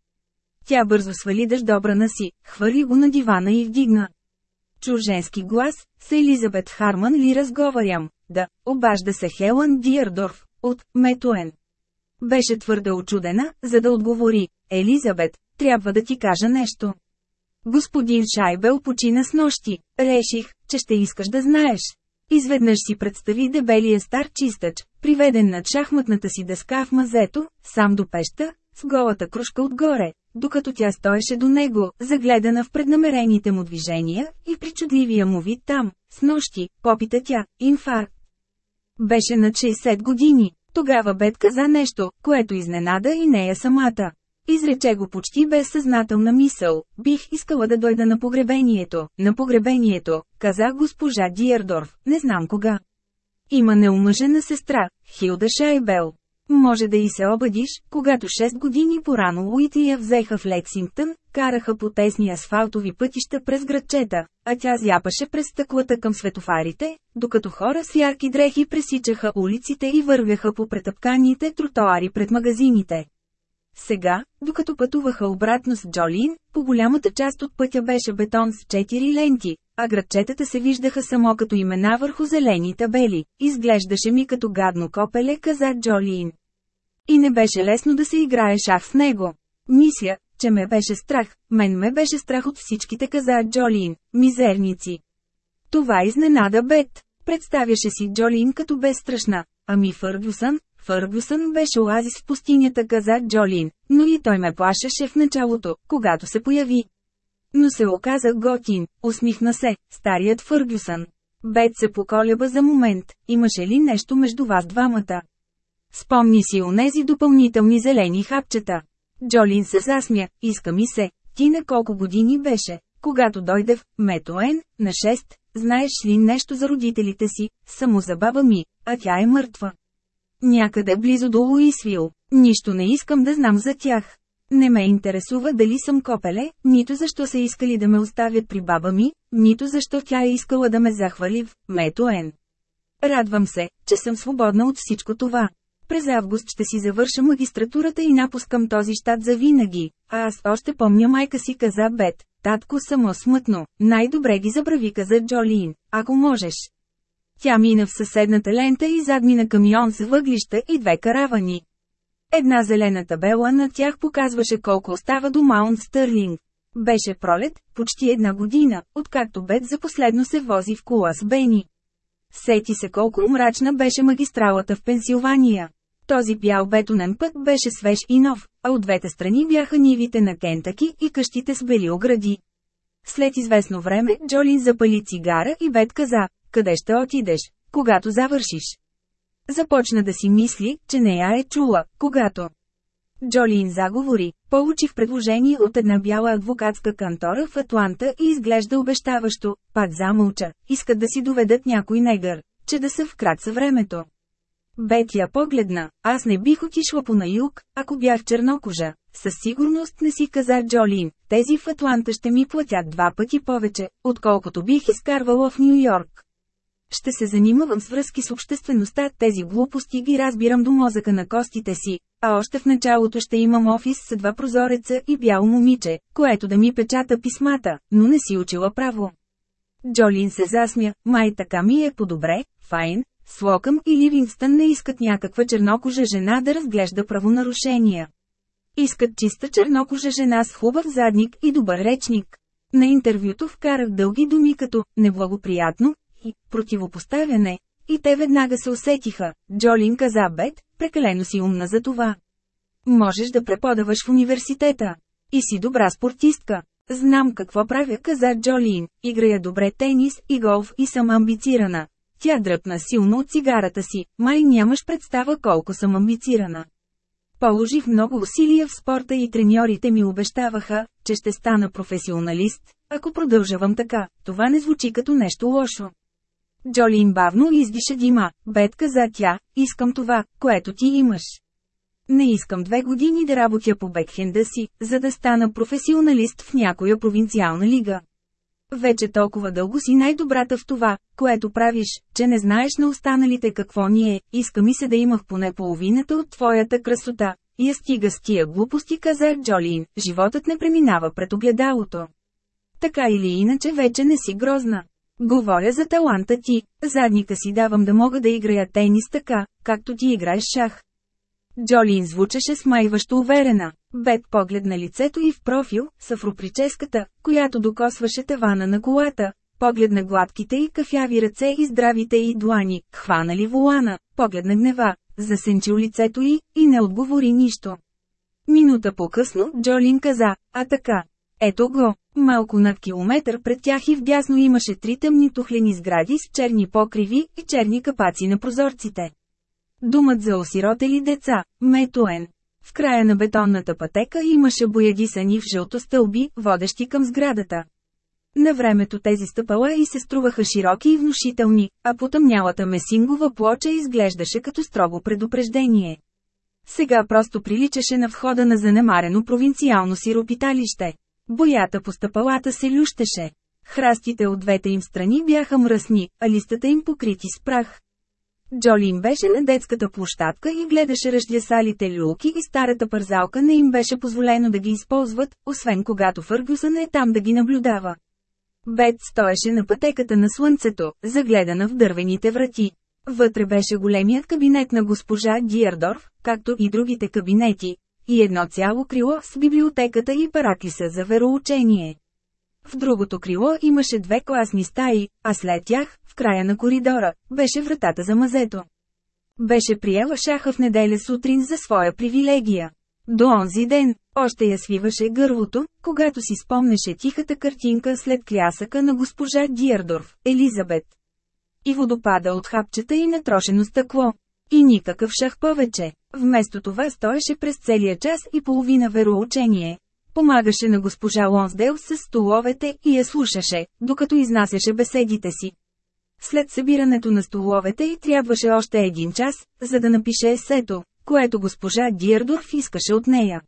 Тя бързо свали дъждобрана си, хвърли го на дивана и вдигна. Чу женски глас, с Елизабет Харман ли разговарям, да, обажда се Хелън Диардорф, от Метуен. Беше твърде очудена, за да отговори, Елизабет, трябва да ти кажа нещо. Господин Шайбел почина с нощи. Реших, че ще искаш да знаеш. Изведнъж си представи дебелия стар чистач, приведен над шахматната си дъска в мазето, сам до пеща, с голата кружка отгоре, докато тя стоеше до него, загледана в преднамерените му движения, и причудливия му вид там, с нощи, попита тя, инфаркт. Беше на 60 години. Тогава Бет каза нещо, което изненада и нея самата. Изрече го почти без съзнателна мисъл. Бих искала да дойда на погребението. На погребението, каза госпожа Диердорф, не знам кога. Има неумъжена сестра, Хилда Шайбел. Може да и се обадиш, когато 6 години порано Уити я взеха в Лексингтън, караха по тесни асфалтови пътища през градчета, а тя зяпаше през стъклата към светофарите, докато хора с ярки дрехи пресичаха улиците и вървяха по претъпканите тротоари пред магазините. Сега, докато пътуваха обратно с Джолин, по голямата част от пътя беше бетон с четири ленти, а градчетата се виждаха само като имена върху зелени табели. Изглеждаше ми като гадно копеле, каза Джолин. И не беше лесно да се играе шах с него. Мисля, че ме беше страх, мен ме беше страх от всичките, каза Джолин, мизерници. Това изненада Бет. Представяше си Джолин като безстрашна, ами Фъргюсън, Фъргюсън беше оазис в пустинята, каза Джолин, но и той ме плашеше в началото, когато се появи. Но се оказа готин, усмихна се, старият Фъргюсън. Бет се поколеба за момент, имаше ли нещо между вас двамата? Спомни си онези допълнителни зелени хапчета. Джолин се засмя, иска ми се, ти на колко години беше, когато дойде в Метоен, на 6, знаеш ли нещо за родителите си, само за баба ми, а тя е мъртва. Някъде близо до Луисвил. Нищо не искам да знам за тях. Не ме интересува дали съм копеле, нито защо са искали да ме оставят при баба ми, нито защо тя е искала да ме захвали в Метуен. Радвам се, че съм свободна от всичко това. През август ще си завърша магистратурата и напускам този щат за винаги, а аз още помня майка си каза Бет, татко само смътно, най-добре ги забрави каза Джолин, ако можеш. Тя мина в съседната лента и задмина камион с въглища и две каравани. Една зелена табела над тях показваше колко остава до Маунт Стърлинг. Беше пролет, почти една година, откакто Бет за последно се вози в кола с Бени. Сети се колко мрачна беше магистралата в Пенсилвания. Този бял бетонен път беше свеж и нов, а от двете страни бяха нивите на Кентаки и къщите с бели огради. След известно време Джолин запали цигара и Бет каза, къде ще отидеш, когато завършиш. Започна да си мисли, че не я е чула, когато. Джолин заговори, получих предложение от една бяла адвокатска кантора в Атланта и изглежда обещаващо, пак замълча, искат да си доведат някой негър, че да са в крак със времето. Бет я погледна, аз не бих отишла по на юг, ако бях чернокожа. Със сигурност не си каза Джолин, тези в Атланта ще ми платят два пъти повече, отколкото бих изкарвала в Нью Йорк. Ще се занимавам с връзки с обществеността, тези глупости ги разбирам до мозъка на костите си, а още в началото ще имам офис с два прозореца и бяло момиче, което да ми печата писмата, но не си учила право. Джолин се засмя, май така ми е по-добре, файн, Слокъм и Ливингстън не искат някаква чернокожа жена да разглежда правонарушения. Искат чиста чернокожа жена с хубав задник и добър речник. На интервюто вкарах дълги думи като «неблагоприятно» и «противопоставяне», и те веднага се усетиха. Джолин каза Бет, прекалено си умна за това. Можеш да преподаваш в университета. И си добра спортистка. Знам какво правя, каза Джолин. Играя добре тенис и голф и съм амбицирана. Тя дръпна силно от цигарата си, май нямаш представа колко съм амбицирана. Положих много усилия в спорта и треньорите ми обещаваха, че ще стана професионалист, ако продължавам така, това не звучи като нещо лошо. Джолин бавно издиша дима, бетка за тя, искам това, което ти имаш. Не искам две години да работя по бекхенда си, за да стана професионалист в някоя провинциална лига. Вече толкова дълго си най-добрата в това, което правиш, че не знаеш на останалите какво ни е, иска ми се да имах поне половината от твоята красота. Я стига с тия глупости, каза Джолин, животът не преминава пред огледалото. Така или иначе вече не си грозна. Говоря за таланта ти, задника си давам да мога да играя тенис така, както ти играеш шах. Джолин звучеше смайващо уверена. Бет погледна лицето и в профил, с която докосваше тавана на колата. Погледна гладките и кафяви ръце и здравите й длани, хванали волана, погледна гнева, засенчил лицето й, и не отговори нищо. Минута по-късно Джолин каза, а така. Ето го, малко над километър пред тях и вдясно имаше три тъмни тухлени сгради с черни покриви и черни капаци на прозорците. Думът за осиротели деца, Метуен. В края на бетонната пътека имаше боядисани в жълто стълби, водещи към сградата. На времето тези стъпала и се струваха широки и внушителни, а потъмнялата месингова плоча изглеждаше като строго предупреждение. Сега просто приличаше на входа на занемарено провинциално сиропиталище. Боята по стъпалата се лющеше. Храстите от двете им страни бяха мръсни, а листата им покрити с прах. Джолин беше на детската площадка и гледаше ръждясалите люлки и старата пързалка не им беше позволено да ги използват, освен когато Фъргюсън е там да ги наблюдава. Бет стоеше на пътеката на слънцето, загледана в дървените врати. Вътре беше големият кабинет на госпожа Диардорф, както и другите кабинети, и едно цяло крило с библиотеката и параклиса за вероучение. В другото крило имаше две класни стаи, а след тях, в края на коридора, беше вратата за мазето. Беше приела шаха в неделя сутрин за своя привилегия. До онзи ден, още я свиваше гърлото, когато си спомнеше тихата картинка след клясъка на госпожа Диардорф, Елизабет. И водопада от хапчета и натрошено стъкло. И никакъв шах повече. Вместо това стоеше през целия час и половина вероучение, Помагаше на госпожа Лонсдел с столовете и я слушаше, докато изнасяше беседите си. След събирането на столовете й трябваше още един час, за да напише есето, което госпожа Диердорф искаше от нея.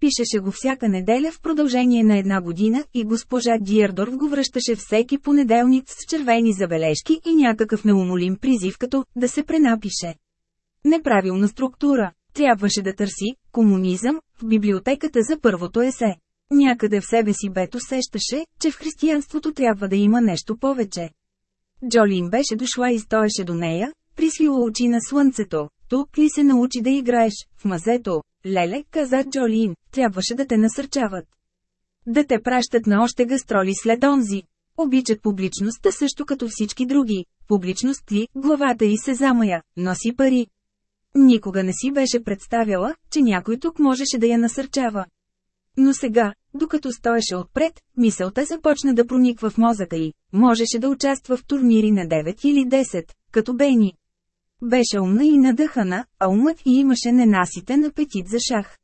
Пишеше го всяка неделя в продължение на една година и госпожа Диердорф го връщаше всеки понеделник с червени забележки и някакъв неумолим призив като «да се пренапише». Неправилна структура. Трябваше да търси «комунизъм» в библиотеката за първото есе. Някъде в себе си Бето сещаше, че в християнството трябва да има нещо повече. Джолин беше дошла и стоеше до нея, присвила очи на слънцето. Тук ли се научи да играеш, в мазето? Леле, каза Джолин, трябваше да те насърчават. Да те пращат на още гастроли след онзи. Обичат публичността също като всички други. Публичност ли, главата й се замая, носи пари. Никога не си беше представяла, че някой тук можеше да я насърчава. Но сега, докато стоеше отпред, мисълта започна да прониква в мозъка й. Можеше да участва в турнири на 9 или 10, като Бени. Беше умна и надъхана, а умът и имаше ненаситен апетит за шах.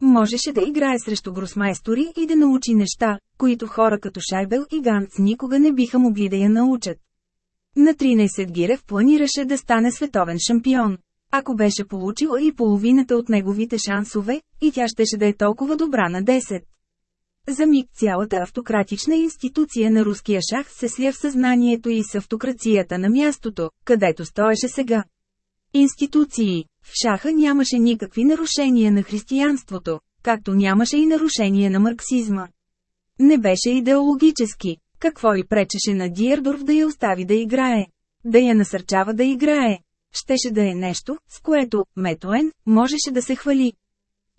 Можеше да играе срещу гросмайстори и да научи неща, които хора като Шайбел и Ганц никога не биха могли да я научат. На 13 Гирев планираше да стане световен шампион. Ако беше получила и половината от неговите шансове, и тя щеше да е толкова добра на 10. За миг цялата автократична институция на руския шах се сля в съзнанието и с автокрацията на мястото, където стоеше сега. Институции. В шаха нямаше никакви нарушения на християнството, както нямаше и нарушение на марксизма. Не беше идеологически. Какво и пречеше на Диердорф да я остави да играе? Да я насърчава да играе? Щеше да е нещо, с което Метоен можеше да се хвали.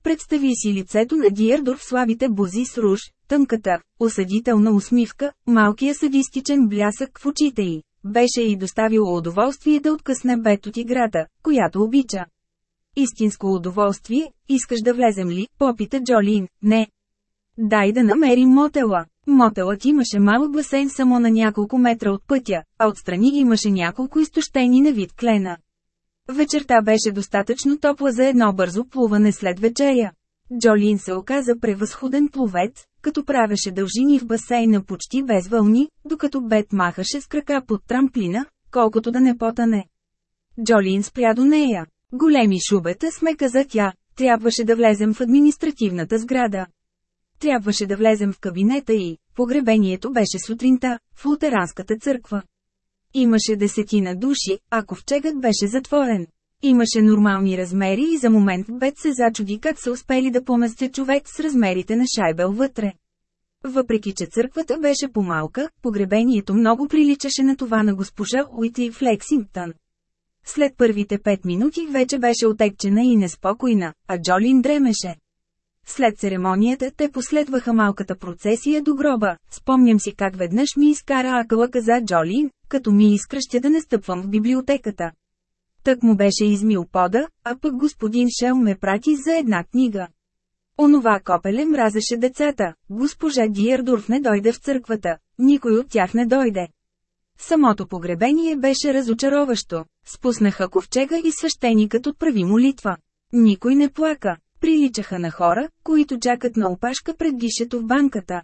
Представи си лицето на Диердор в слабите бузи с руж, тънката, осъдителна усмивка, малкия садистичен блясък в очите й. Беше и доставило удоволствие да откъсне бет от играта, която обича. Истинско удоволствие, искаш да влезем ли, попита Джолин, не. Дай да намерим мотела. Мотелът имаше малък басейн само на няколко метра от пътя, а отстрани имаше няколко изтощени на вид клена. Вечерта беше достатъчно топла за едно бързо плуване след вечеря. Джолин се оказа превъзходен пловец, като правеше дължини в басейна почти без вълни, докато Бет махаше с крака под трамплина, колкото да не потане. Джолин спря до нея. Големи шубета сме каза тя, трябваше да влезем в административната сграда. Трябваше да влезем в кабинета и, погребението беше сутринта, в лутеранската църква. Имаше десетина души, а ковчегът беше затворен. Имаше нормални размери и за момент Бет се зачуди как са успели да поместят човек с размерите на шайбел вътре. Въпреки че църквата беше по-малка, погребението много приличаше на това на госпожа Уитли в Лексингтън. След първите пет минути вече беше отекчена и неспокойна, а Джолин дремеше. След церемонията те последваха малката процесия до гроба. Спомням си как веднъж ми изкара акъла каза Джолин, като ми изкръщя да не стъпвам в библиотеката. Тък му беше измил пода, а пък господин Шел ме прати за една книга. Онова копеле мразеше децата, госпожа Диердорф не дойде в църквата, никой от тях не дойде. Самото погребение беше разочароващо. Спуснаха ковчега и свещеникът отправи молитва. Никой не плака. Приличаха на хора, които чакат на опашка пред гишето в банката.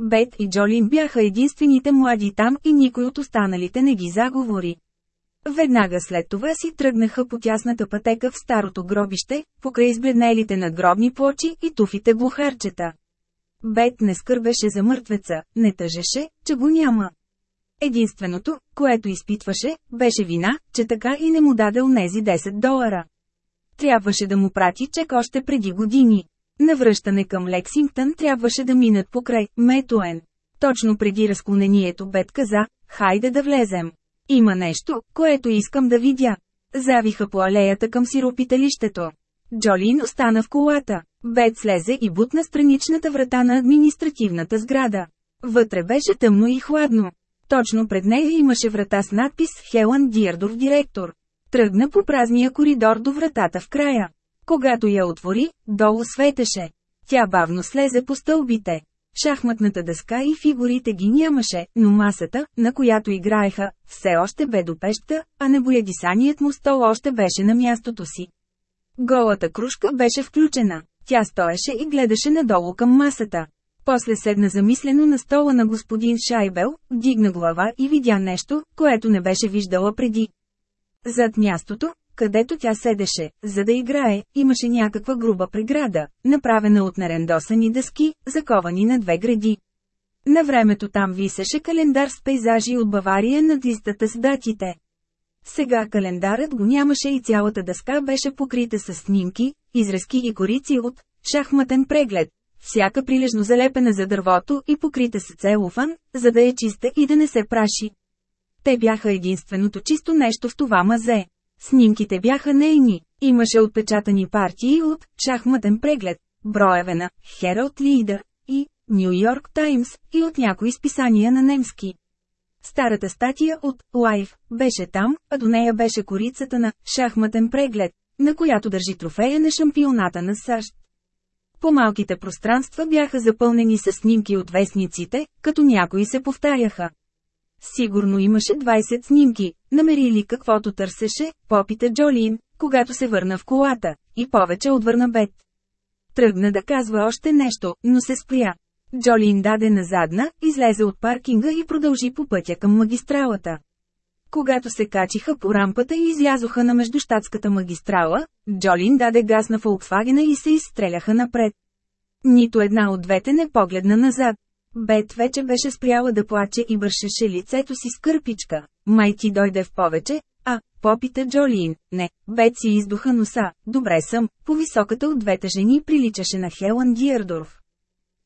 Бет и Джолин бяха единствените млади там и никой от останалите не ги заговори. Веднага след това си тръгнаха по тясната пътека в старото гробище, покрай избледнелите надгробни плочи и туфите глухарчета. Бет не скърбеше за мъртвеца, не тъжеше, че го няма. Единственото, което изпитваше, беше вина, че така и не му даде унези 10 долара. Трябваше да му прати чек още преди години. Навръщане към Лексингтън трябваше да минат покрай Метуен. Точно преди разклонението Бет каза, хайде да влезем. Има нещо, което искам да видя. Завиха по алеята към сиропиталището. Джолин остана в колата. Бет слезе и бутна страничната врата на административната сграда. Вътре беше тъмно и хладно. Точно пред нея имаше врата с надпис Хелън Диердор директор. Тръгна по празния коридор до вратата в края. Когато я отвори, долу светеше. Тя бавно слезе по стълбите. Шахматната дъска и фигурите ги нямаше, но масата, на която играеха, все още бе до пеща, а небоядисаният му стол още беше на мястото си. Голата кружка беше включена. Тя стоеше и гледаше надолу към масата. После седна замислено на стола на господин Шайбел, вдигна глава и видя нещо, което не беше виждала преди. Зад мястото, където тя седеше, за да играе, имаше някаква груба преграда, направена от нарендосани дъски, заковани на две гради. На времето там висеше календар с пейзажи от Бавария над листата с датите. Сега календарът го нямаше и цялата дъска беше покрита с снимки, изрезки и корици от шахматен преглед, всяка прилежно залепена за дървото и покрита с целофан, за да е чиста и да не се праши. Те бяха единственото чисто нещо в това мазе. Снимките бяха нейни, имаше отпечатани партии от шахматен преглед, броеве на Herald Leader и Нью Йорк Таймс и от някои списания на немски. Старата статия от Life беше там, а до нея беше корицата на шахматен преглед, на която държи трофея на шампионата на САЩ. По-малките пространства бяха запълнени с снимки от вестниците, като някои се повтаряха. Сигурно имаше 20 снимки, намерили каквото търсеше, попита Джолин, когато се върна в колата, и повече отвърна Бет. Тръгна да казва още нещо, но се спря. Джолин даде назадна, излезе от паркинга и продължи по пътя към магистралата. Когато се качиха по рампата и излязоха на междущатската магистрала, Джолин даде газ на Фолксвагена и се изстреляха напред. Нито една от двете не погледна назад. Бет вече беше спряла да плаче и бършеше лицето си с кърпичка. Май ти дойде в повече, а, попита Джолин, не, Бет си издуха носа, добре съм, по-високата от двете жени приличаше на Хелън Гиердорф.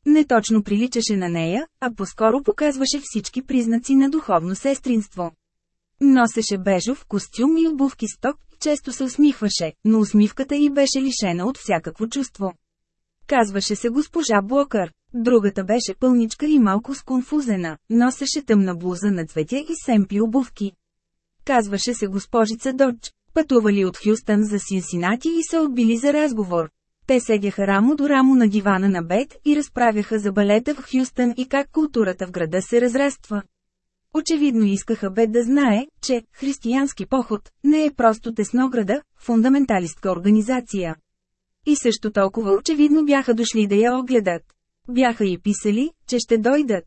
Не точно приличаше на нея, а по-скоро показваше всички признаци на духовно сестринство. Носеше бежов костюм и обувки сток, често се усмихваше, но усмивката й беше лишена от всякакво чувство. Казваше се госпожа Блокър. Другата беше пълничка и малко сконфузена, носеше тъмна блуза на цветя и семпли обувки. Казваше се госпожица Додж. Пътували от Хюстън за Синсинати и се отбили за разговор. Те седяха рамо до рамо на дивана на Бет и разправяха за балета в Хюстън и как културата в града се разраства. Очевидно искаха Бет да знае, че християнски поход не е просто теснограда, фундаменталистка организация. И също толкова очевидно бяха дошли да я огледат. Бяха и писали, че ще дойдат.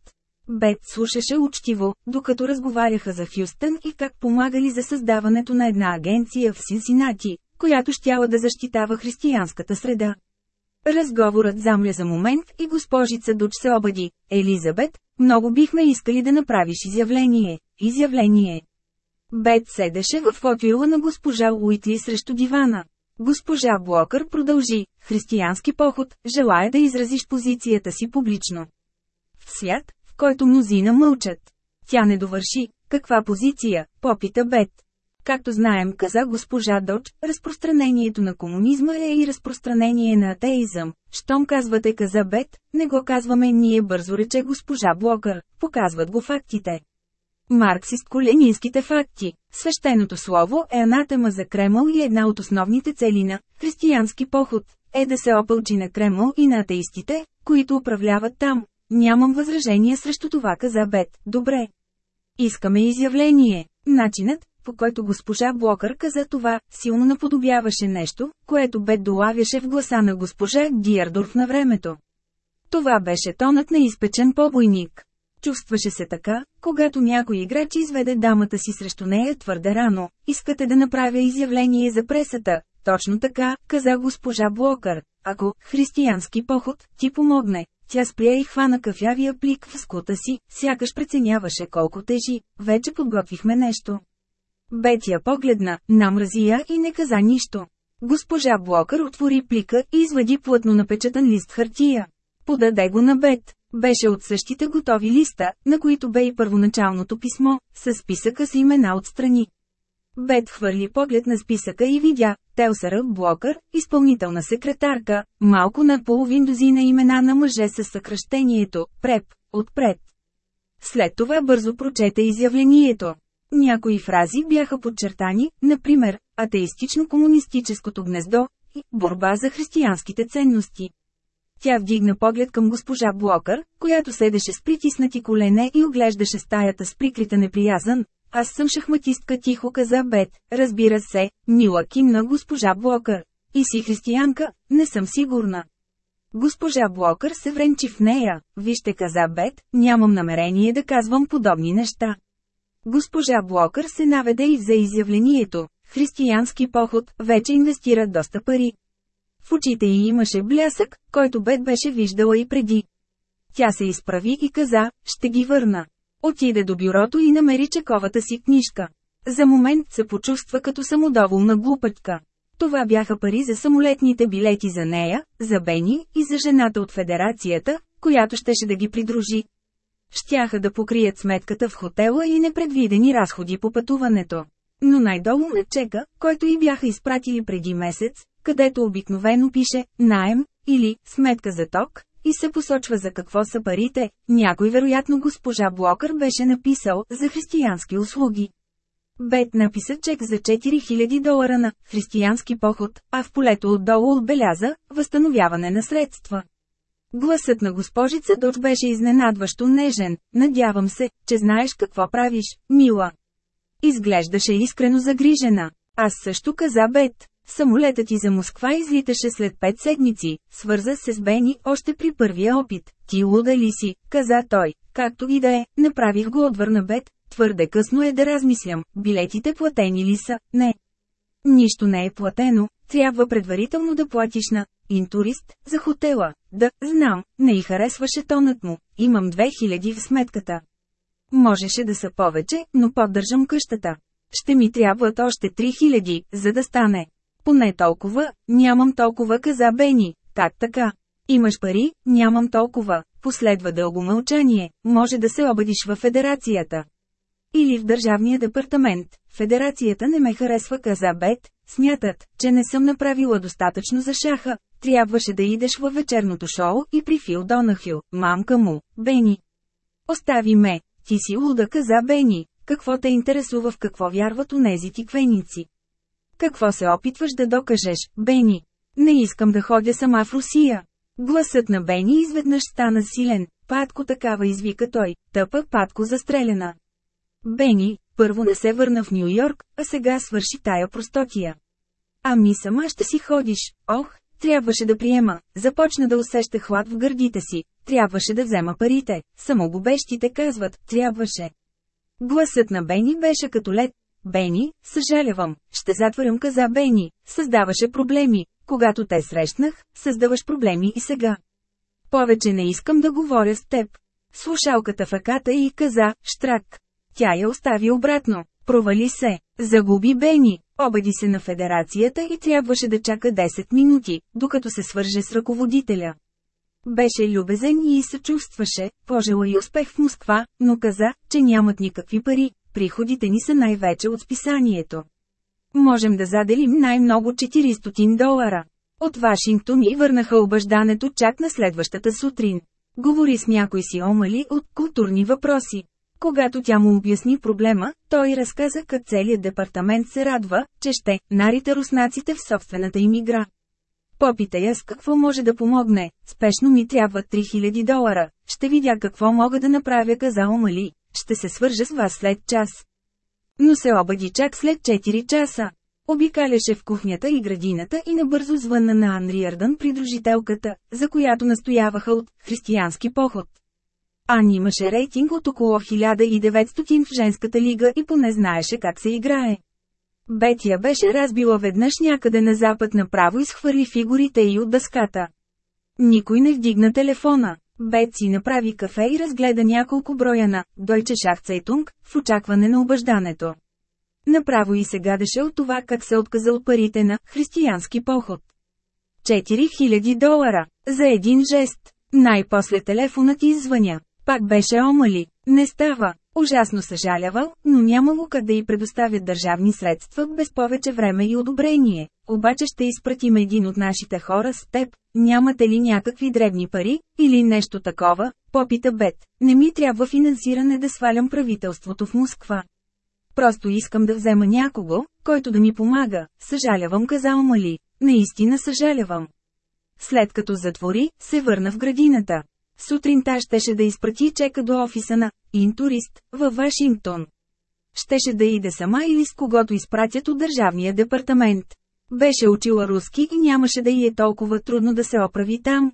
Бет слушаше учтиво, докато разговаряха за Хюстън и как помагали за създаването на една агенция в Синсинати, която щяла да защитава християнската среда. Разговорът замля за момент и госпожица Дуч се обади. Елизабет, много бихме искали да направиш изявление. Изявление. Бет седеше в фотоила на госпожа Уитли срещу дивана. Госпожа Блокър продължи, християнски поход, желая да изразиш позицията си публично. В свят, в който мнозина мълчат. Тя не довърши, каква позиция, попита Бет. Както знаем, каза госпожа Додж, разпространението на комунизма е и разпространение на атеизъм. Щом казвате каза Бет, не го казваме ние бързо рече госпожа Блокър, показват го фактите. Марксист-коленинските факти. Свещеното слово е анатема за Кремъл и една от основните цели на християнски поход е да се опълчи на Кремъл и на атеистите, които управляват там. Нямам възражение срещу това каза Бет. Добре. Искаме изявление. Начинът, по който госпожа Блокър каза това, силно наподобяваше нещо, което Бет долавяше в гласа на госпожа Диардорф на времето. Това беше тонът на изпечен побойник. Чувстваше се така, когато някой играч изведе дамата си срещу нея твърде рано. Искате да направя изявление за пресата. Точно така, каза госпожа Блокър. Ако християнски поход ти помогне, тя спря и хвана кафявия плик в скута си, сякаш преценяваше колко тежи. Вече подготвихме нещо. Бетия погледна, намрази я и не каза нищо. Госпожа Блокър отвори плика и извади плътно напечатан лист хартия. Подаде го на Бет. Беше от същите готови листа, на които бе и първоначалното писмо, с списъка с имена отстрани. Бет хвърли поглед на списъка и видя Телсъра Блокър, изпълнителна секретарка, малко над половин дозина имена на мъже с съкръщението «Преп», отпред. След това бързо прочете изявлението. Някои фрази бяха подчертани, например, атеистично-комунистическото гнездо и борба за християнските ценности. Тя вдигна поглед към госпожа Блокър, която седеше с притиснати колене и оглеждаше стаята с прикрита неприязан. Аз съм шахматистка тихо каза Бет, разбира се, мила кимна госпожа Блокър. И си християнка, не съм сигурна. Госпожа Блокър се вренчи в нея, вижте каза Бет, нямам намерение да казвам подобни неща. Госпожа Блокър се наведе и взе изявлението. християнски поход, вече инвестира доста пари. В очите й имаше блясък, който Бет беше виждала и преди. Тя се изправи и каза, ще ги върна. Отиде до бюрото и намери чековата си книжка. За момент се почувства като самодоволна глупачка. Това бяха пари за самолетните билети за нея, за Бени и за жената от федерацията, която щеше да ги придружи. Щяха да покрият сметката в хотела и непредвидени разходи по пътуването. Но най-долу на чека, който и бяха изпратили преди месец, където обикновено пише «наем» или «сметка за ток», и се посочва за какво са парите, някой вероятно госпожа Блокър беше написал «за християнски услуги». Бет написа чек за 4000 долара на «християнски поход», а в полето отдолу отбеляза «възстановяване на средства». Гласът на госпожица Доч беше изненадващо нежен, надявам се, че знаеш какво правиш, мила. Изглеждаше искрено загрижена. Аз също каза Бет. Самолетът ти за Москва излиташе след пет седмици, свърза се с Бени още при първия опит. Ти луда ли си, каза той. Както и да е, направих го отвърна Бет, твърде късно е да размислям, билетите платени ли са, не. Нищо не е платено, трябва предварително да платиш на интурист за хотела. Да, знам, не й харесваше тонът му, имам 2000 в сметката. Можеше да са повече, но поддържам къщата. Ще ми трябват още 3000, за да стане. Поне толкова, нямам толкова, каза Бени. Как така? Имаш пари, нямам толкова. Последва дълго мълчание, може да се обадиш във федерацията. Или в държавния департамент. Федерацията не ме харесва, каза Бет. Смятат, че не съм направила достатъчно за шаха. Трябваше да идеш във вечерното шоу и при Фил Донахил, мамка му, Бени. Остави ме, ти си луда, каза Бени. Какво те интересува в какво вярват унези ти квеници? Какво се опитваш да докажеш, Бени? Не искам да ходя сама в Русия. Гласът на Бени изведнъж стана силен. Патко такава извика той, тъпа патко застрелена. Бени, първо не се върна в Нью Йорк, а сега свърши тая простотия. Ами сама ще си ходиш, ох, трябваше да приема, започна да усеща хлад в гърдите си, трябваше да взема парите, само губещите казват, трябваше. Гласът на Бени беше като лед. Бени, съжалявам, ще затворям каза Бени, създаваше проблеми, когато те срещнах, създаваш проблеми и сега. Повече не искам да говоря с теб. Слушалката в аката и каза, штрак. Тя я остави обратно. Провали се. Загуби Бени. Обади се на федерацията и трябваше да чака 10 минути, докато се свърже с ръководителя. Беше любезен и съчувстваше, пожела и успех в Москва, но каза, че нямат никакви пари, приходите ни са най-вече от списанието. Можем да заделим най-много 400 долара. От Вашингтон и върнаха обаждането чак на следващата сутрин. Говори с някой си омали от културни въпроси. Когато тя му обясни проблема, той разказа как целият департамент се радва, че ще нарита руснаците в собствената им игра. Попитай я с какво може да помогне, спешно ми трябва 3000 долара, ще видя какво мога да направя каза Омали, ще се свържа с вас след час. Но се обади чак след 4 часа. Обикаляше в кухнята и градината и набързо звънна на Анри Ярдън придружителката, за която настояваха от християнски поход. Ан имаше рейтинг от около 1900 в женската лига и поне знаеше как се играе. Бетия беше разбила веднъж някъде на запад направо и схвърли фигурите й от дъската. Никой не вдигна телефона. Бет си направи кафе и разгледа няколко броя на Deutsche Schachzeitung в очакване на обаждането. Направо и се гадеше от това как се отказа от парите на християнски поход. 4000 долара за един жест. Най-после телефонът извъня. Пак беше омали. Не става. Ужасно съжалявал, но нямало как да й предоставят държавни средства без повече време и одобрение. Обаче ще изпратим един от нашите хора с теб. Нямате ли някакви дребни пари, или нещо такова? Попита Бет. Не ми трябва финансиране да свалям правителството в Москва. Просто искам да взема някого, който да ми помага. Съжалявам, каза Омали. Наистина съжалявам. След като затвори, се върна в градината. Сутринта щеше да изпрати чека до офиса на «Интурист» във Вашингтон. Щеше да иде сама или с когото изпратят от Държавния департамент. Беше учила руски и нямаше да й е толкова трудно да се оправи там.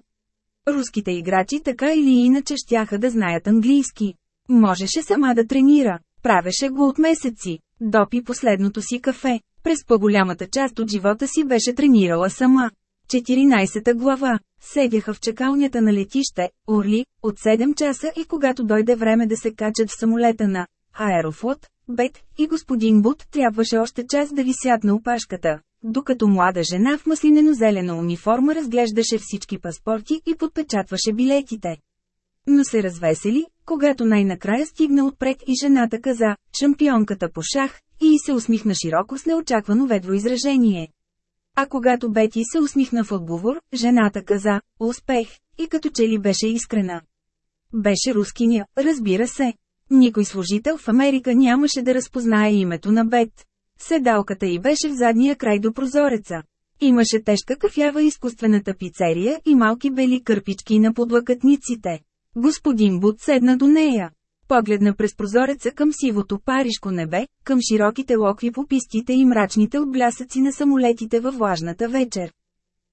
Руските играчи така или иначе щяха да знаят английски. Можеше сама да тренира. Правеше го от месеци. Допи последното си кафе. През по-голямата част от живота си беше тренирала сама. 14-та глава. Седяха в чакалнята на летище, Орли, от 7 часа и когато дойде време да се качат в самолета на Аерофлот, Бет и господин Бут трябваше още час да висят на опашката, докато млада жена в маслинено-зелена униформа разглеждаше всички паспорти и подпечатваше билетите. Но се развесели, когато най-накрая стигна отпред и жената каза, шампионката по шах, и се усмихна широко с неочаквано ведро изражение. А когато Бети се усмихна в отговор, жената каза «Успех» и като че ли беше искрена. Беше рускиня, разбира се. Никой служител в Америка нямаше да разпознае името на Бет. Седалката й беше в задния край до прозореца. Имаше тежка кафява изкуствената пицерия и малки бели кърпички на подлакътниците. Господин Бут седна до нея. Погледна през прозореца към сивото паришко небе, към широките локви по пистите и мрачните отблясъци на самолетите във влажната вечер.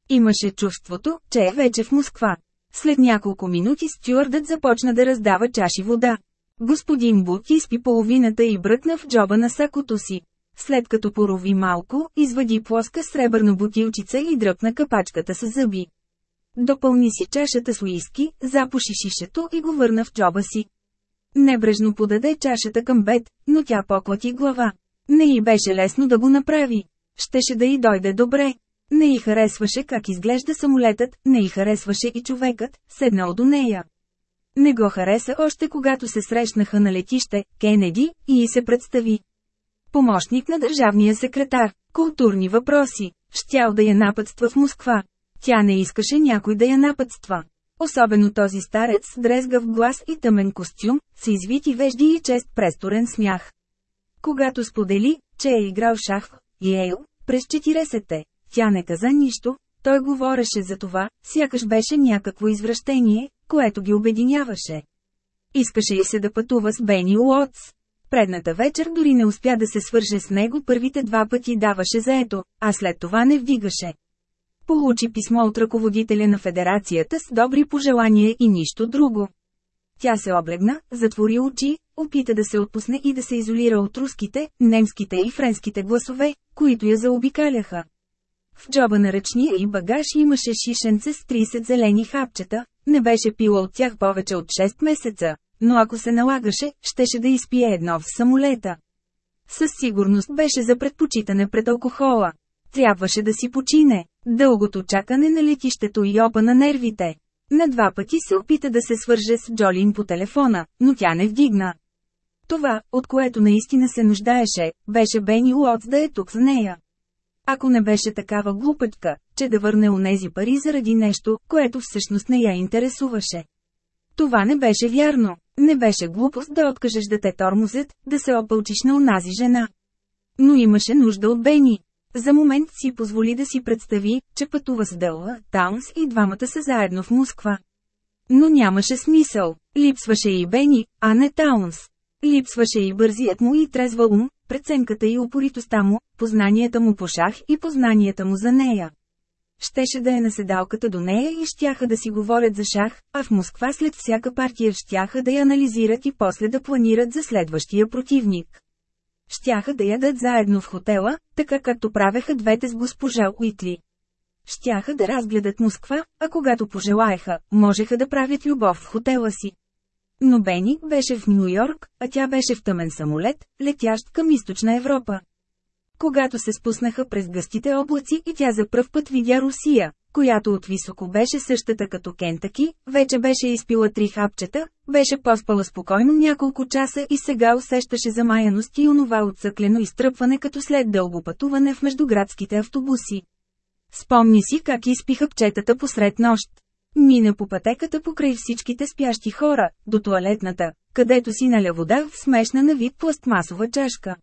Имаше чувството, че е вече в Москва. След няколко минути стюардът започна да раздава чаши вода. Господин Бут изпи половината и бръкна в джоба на сакото си. След като порови малко, извади плоска сребърна бутилчица и дръпна капачката с зъби. Допълни си чашата с уиски, запуши шишето и го върна в джоба си. Небрежно подаде чашата към Бет, но тя поклати глава. Не й беше лесно да го направи. Щеше да й дойде добре. Не й харесваше как изглежда самолетът, не й харесваше и човекът, седнал до нея. Не го хареса още когато се срещнаха на летище, Кенеди, и й се представи. Помощник на държавния секретар, културни въпроси, щял да я напътства в Москва. Тя не искаше някой да я напътства. Особено този старец с дрезгав глас и тъмен костюм, с извити вежди и чест престорен смях. Когато сподели, че е играл шах и Ейл, през 40-те, тя не каза нищо, той говореше за това, сякаш беше някакво извращение, което ги обединяваше. Искаше и се да пътува с Бени Уотс. Предната вечер дори не успя да се свърже с него първите два пъти даваше заето, а след това не вдигаше. Получи писмо от ръководителя на федерацията с добри пожелания и нищо друго. Тя се облегна, затвори очи, опита да се отпусне и да се изолира от руските, немските и френските гласове, които я заобикаляха. В джоба на ръчния и багаж имаше шишенце с 30 зелени хапчета, не беше пила от тях повече от 6 месеца, но ако се налагаше, щеше да изпие едно в самолета. Със сигурност беше за предпочитане пред алкохола. Трябваше да си почине. Дългото чакане на летището и опа на нервите. На два пъти се опита да се свърже с Джолин по телефона, но тя не вдигна. Това, от което наистина се нуждаеше, беше Бени Уотс да е тук с нея. Ако не беше такава глупачка, че да върне онези пари заради нещо, което всъщност не я интересуваше. Това не беше вярно. Не беше глупост да откажеш да те тормозят, да се опълчиш на онази жена. Но имаше нужда от Бени. За момент си позволи да си представи, че пътува с Дълла, Таунс и двамата са заедно в Москва. Но нямаше смисъл. Липсваше и Бени, а не Таунс. Липсваше и бързият му и трезва ум, преценката и упоритостта му, познанията му по шах и познанията му за нея. Щеше да е на седалката до нея и щяха да си говорят за шах, а в Москва след всяка партия щяха да я анализират и после да планират за следващия противник. Щяха да ядат заедно в хотела, така както правеха двете с госпожа Уитли. Щяха да разгледат Москва, а когато пожелаеха, можеха да правят любов в хотела си. Но Бени беше в Нью Йорк, а тя беше в тъмен самолет, летящ към източна Европа. Когато се спуснаха през гъстите облаци и тя за пръв път видя Русия, която от високо беше същата като Кентаки, вече беше изпила три хапчета, беше поспала спокойно няколко часа и сега усещаше замаяност и онова отсъклено изтръпване като след дълго пътуване в междуградските автобуси. Спомни си как изпи хапчетата посред нощ. Мина по пътеката покрай всичките спящи хора, до туалетната, където си наля вода в смешна на вид пластмасова чашка.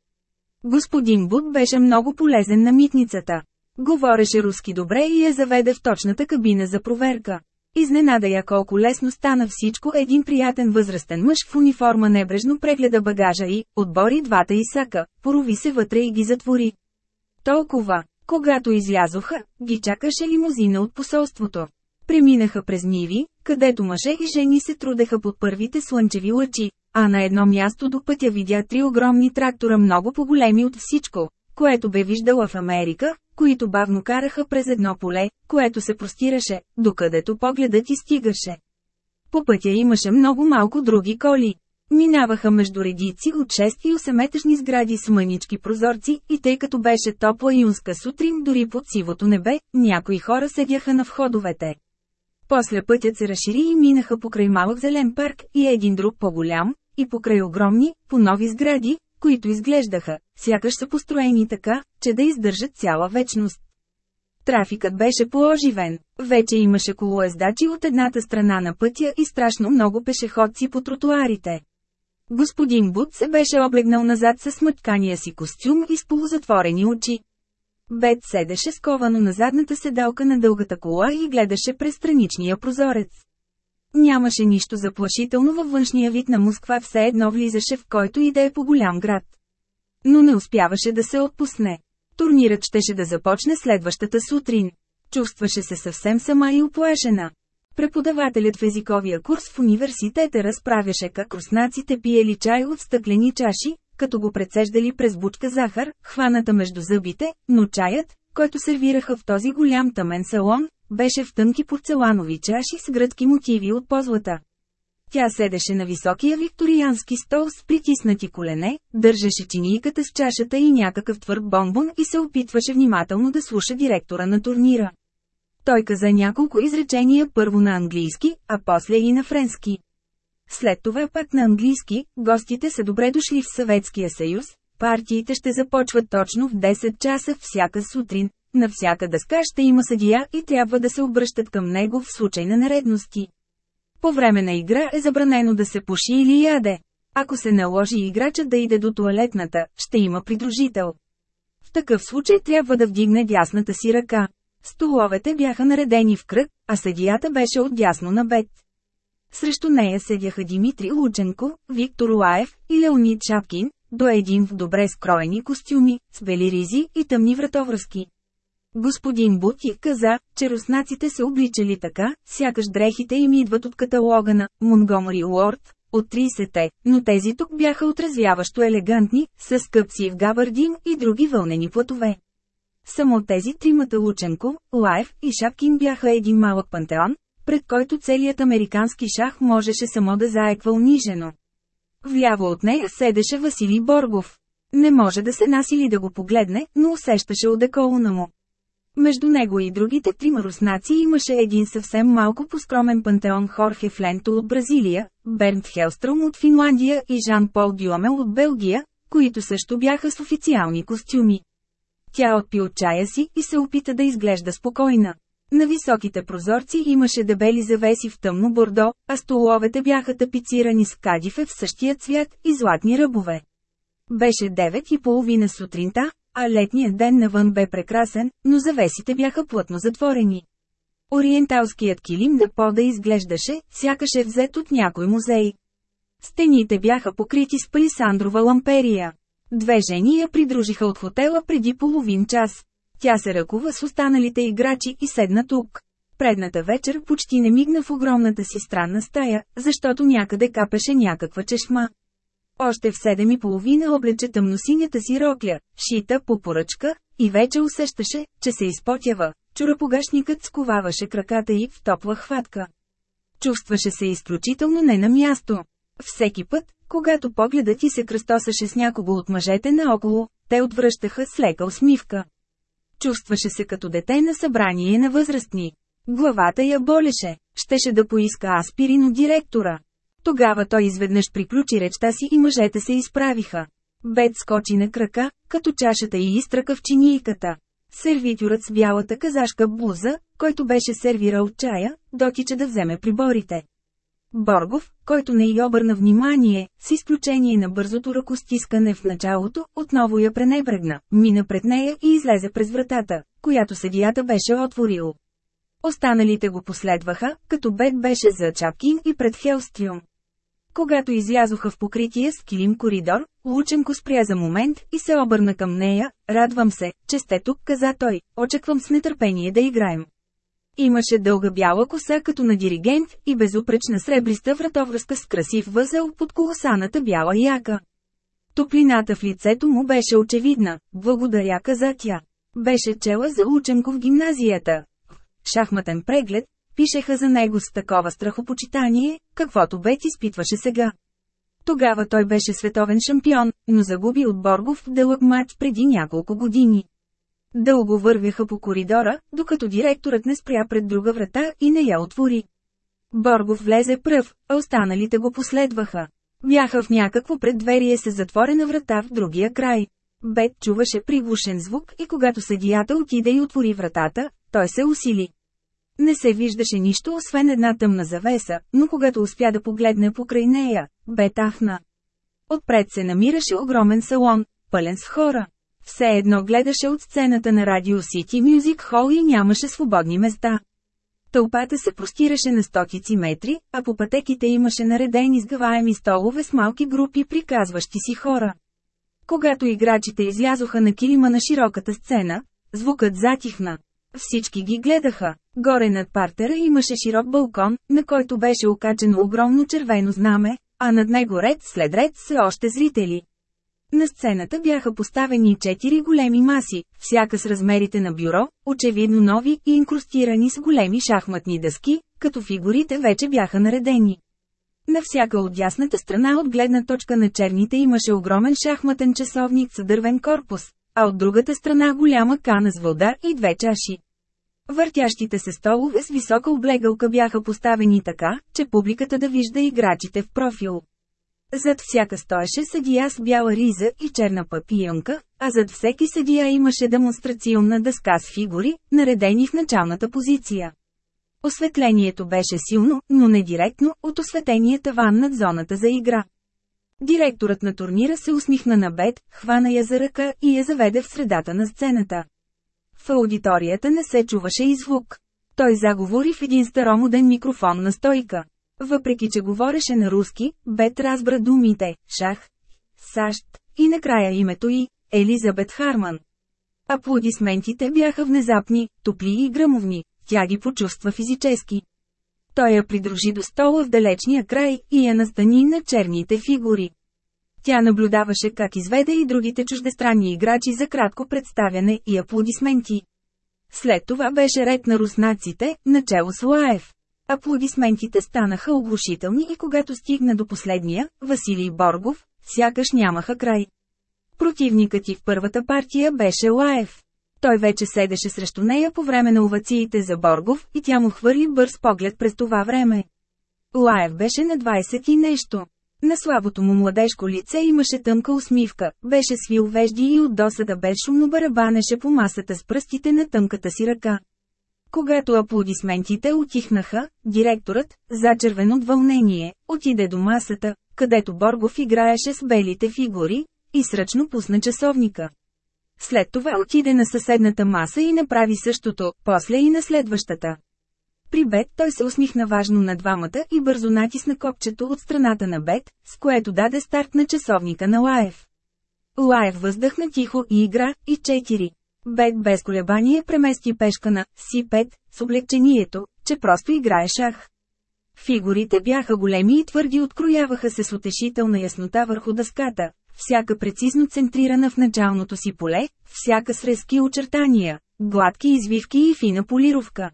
Господин Буд беше много полезен на митницата. Говореше руски добре и я заведе в точната кабина за проверка. Изненада я колко лесно стана всичко един приятен възрастен мъж в униформа небрежно прегледа багажа и, отбори двата исака, порови се вътре и ги затвори. Толкова, когато излязоха, ги чакаше лимузина от посолството. Преминаха през ниви, където мъже и жени се трудеха под първите слънчеви лъчи, а на едно място до пътя видя три огромни трактора много по-големи от всичко, което бе виждала в Америка, които бавно караха през едно поле, което се простираше, докъдето погледът ти стигаше. По пътя имаше много малко други коли. Минаваха между редици от 6 и 8-етажни сгради с мънички прозорци и тъй като беше топла юнска сутрин дори под сивото небе, някои хора седяха на входовете. После пътят се разшири и минаха покрай малък зелен парк и един друг по-голям, и покрай огромни, по-нови сгради, които изглеждаха, сякаш са построени така, че да издържат цяла вечност. Трафикът беше пооживен. Вече имаше колоездачи от едната страна на пътя и страшно много пешеходци по тротуарите. Господин Бут се беше облегнал назад с мъткания си костюм и с полузатворени очи. Бет седеше сковано на задната седалка на дългата кола и гледаше през страничния прозорец. Нямаше нищо заплашително във външния вид на Москва, все едно влизаше в който и да е по голям град. Но не успяваше да се отпусне. Турнирът щеше да започне следващата сутрин. Чувстваше се съвсем сама и оплашена. Преподавателят в езиковия курс в университета разправяше как руснаците пиели чай от стъклени чаши, като го прецеждали през бучка захар, хваната между зъбите, но чаят, който сервираха в този голям тъмен салон, беше в тънки порцеланови чаши с гръдки мотиви от позлата. Тя седеше на високия викториански стол с притиснати колене, държеше чинийката с чашата и някакъв твърд бомбон и се опитваше внимателно да слуша директора на турнира. Той каза няколко изречения първо на английски, а после и на френски. След това пак на английски, гостите са добре дошли в Съветския съюз, партиите ще започват точно в 10 часа всяка сутрин, на всяка дъска ще има съдия и трябва да се обръщат към него в случай на нередности. По време на игра е забранено да се пуши или яде. Ако се наложи играчът да иде до туалетната, ще има придружител. В такъв случай трябва да вдигне дясната си ръка. Столовете бяха наредени в кръг, а съдията беше отдясно на бед. Срещу нея седяха Димитри Лученко, Виктор Лаев и Леонид Шапкин, до един в добре скроени костюми, с бели ризи и тъмни вратовръзки. Господин Бути каза, че руснаците се обличали така, сякаш дрехите им идват от каталога на Монгомери Уорд, от 30-те, но тези тук бяха отразвяващо елегантни, с къпси в габардин и други вълнени платове. Само тези тримата Лученко, Лайф и Шапкин бяха един малък пантеон, пред който целият американски шах можеше само да заеква унижено. Вляво от нея седеше Василий Боргов. Не може да се насили да го погледне, но усещаше одеколона му. Между него и другите трима руснаци имаше един съвсем малко поскромен пантеон Хорхе Фленто от Бразилия, Бернт Хелстром от Финландия и Жан-Пол Дюамел от Белгия, които също бяха с официални костюми. Тя отпи от чая си и се опита да изглежда спокойна. На високите прозорци имаше дебели завеси в тъмно бордо, а столовете бяха тапицирани с кадифе в същия цвят и златни ръбове. Беше 9 и половина сутринта, а летният ден навън бе прекрасен, но завесите бяха плътно затворени. Ориенталският килим на пода изглеждаше, сякаш е взет от някой музей. Стените бяха покрити с палисандрова ламперия. Две жени я придружиха от хотела преди половин час. Тя се ръкува с останалите играчи и седна тук. Предната вечер почти не мигна в огромната си странна стая, защото някъде капеше някаква чешма. Още в седем и половина облече тъмносинята си рокля, шита по поръчка, и вече усещаше, че се изпотява. Чурапогашникът сковаваше краката й в топла хватка. Чувстваше се изключително не на място. Всеки път, когато погледът ти се кръстосаше с някого от мъжете наоколо, те отвръщаха с лека усмивка. Чувстваше се като дете на събрание на възрастни. Главата я болеше, щеше да поиска аспирин от директора. Тогава той изведнъж приключи речта си и мъжете се изправиха. Бет скочи на крака, като чашата и изтръка в чинийката. Сервитюрът с бялата казашка блуза, който беше сервирал чая, дотича да вземе приборите. Боргов, който не й обърна внимание, с изключение на бързото ръкостискане в началото, отново я пренебрегна, мина пред нея и излезе през вратата, която съдията беше отворил. Останалите го последваха, като Бет беше за Чапкин и пред Хелстриум. Когато излязоха в покрития с килим коридор, Лученко спря за момент и се обърна към нея, радвам се, че сте тук, каза той, очаквам с нетърпение да играем. Имаше дълга бяла коса като на диригент и безупречна сребриста вратовръзка с красив възел под колосаната бяла яка. Топлината в лицето му беше очевидна, благодаря каза тя. Беше чела за ученко в гимназията. Шахматен преглед, пишеха за него с такова страхопочитание, каквото Бет изпитваше сега. Тогава той беше световен шампион, но загуби от Боргов в дълъг матч преди няколко години. Дълго вървяха по коридора, докато директорът не спря пред друга врата и не я отвори. Боргов влезе пръв, а останалите го последваха. Бяха в някакво преддверие с затворена врата в другия край. Бет чуваше приглушен звук и когато съдията отиде и отвори вратата, той се усили. Не се виждаше нищо освен една тъмна завеса, но когато успя да погледне покрай нея, бе тахна. Отпред се намираше огромен салон, пълен с хора. Все едно гледаше от сцената на Радио Сити Мюзик Хол и нямаше свободни места. Тълпата се простираше на стотици метри, а по пътеките имаше наредени сгъваеми столове с малки групи приказващи си хора. Когато играчите излязоха на килима на широката сцена, звукът затихна. Всички ги гледаха. Горе над партера имаше широк балкон, на който беше окачено огромно червено знаме, а над него ред след ред се още зрители. На сцената бяха поставени четири големи маси, всяка с размерите на бюро, очевидно нови и инкрустирани с големи шахматни дъски, като фигурите вече бяха наредени. На всяка от дясната страна от гледна точка на черните имаше огромен шахматен часовник с дървен корпус, а от другата страна голяма кана с вода и две чаши. Въртящите се столове с висока облегалка бяха поставени така, че публиката да вижда играчите в профил. Зад всяка стоеше съдия с бяла риза и черна папионка, а зад всеки съдия имаше демонстрационна дъска с фигури, наредени в началната позиция. Осветлението беше силно, но не директно, от осветения таван над зоната за игра. Директорът на турнира се усмихна на Бет, хвана я за ръка и я заведе в средата на сцената. В аудиторията не се чуваше и звук. Той заговори в един старомоден микрофон на стойка. Въпреки че говореше на руски, Бет разбра думите «Шах», «САЩ» и накрая името й – Елизабет Харман. Аплодисментите бяха внезапни, топли и гръмовни, тя ги почувства физически. Той я придружи до стола в далечния край и я настани на черните фигури. Тя наблюдаваше как изведе и другите чуждестранни играчи за кратко представяне и аплодисменти. След това беше ред на руснаците, начало с Лаев. Аплодисментите станаха оглушителни и когато стигна до последния, Василий Боргов, сякаш нямаха край. Противникът ти в първата партия беше Лаев. Той вече седеше срещу нея по време на овациите за Боргов и тя му хвърли бърз поглед през това време. Лаев беше на 20 и нещо. На слабото му младежко лице имаше тънка усмивка, беше свил вежди и от досада безшумно барабанеше по масата с пръстите на тънката си ръка. Когато аплодисментите отихнаха, директорът, зачервен от вълнение, отиде до масата, където Боргов играеше с белите фигури, и сръчно пусна часовника. След това отиде на съседната маса и направи същото, после и на следващата. При Бет той се усмихна важно на двамата и бързо натисна копчето от страната на Бет, с което даде старт на часовника на Лаев. Лаев въздъхна тихо и игра, и 4. Бет без колебание премести пешка на Си5, с облегчението, че просто играе шах. Фигурите бяха големи и твърди открояваха се с утешителна яснота върху дъската, всяка прецизно центрирана в началното си поле, всяка с резки очертания, гладки извивки и фина полировка.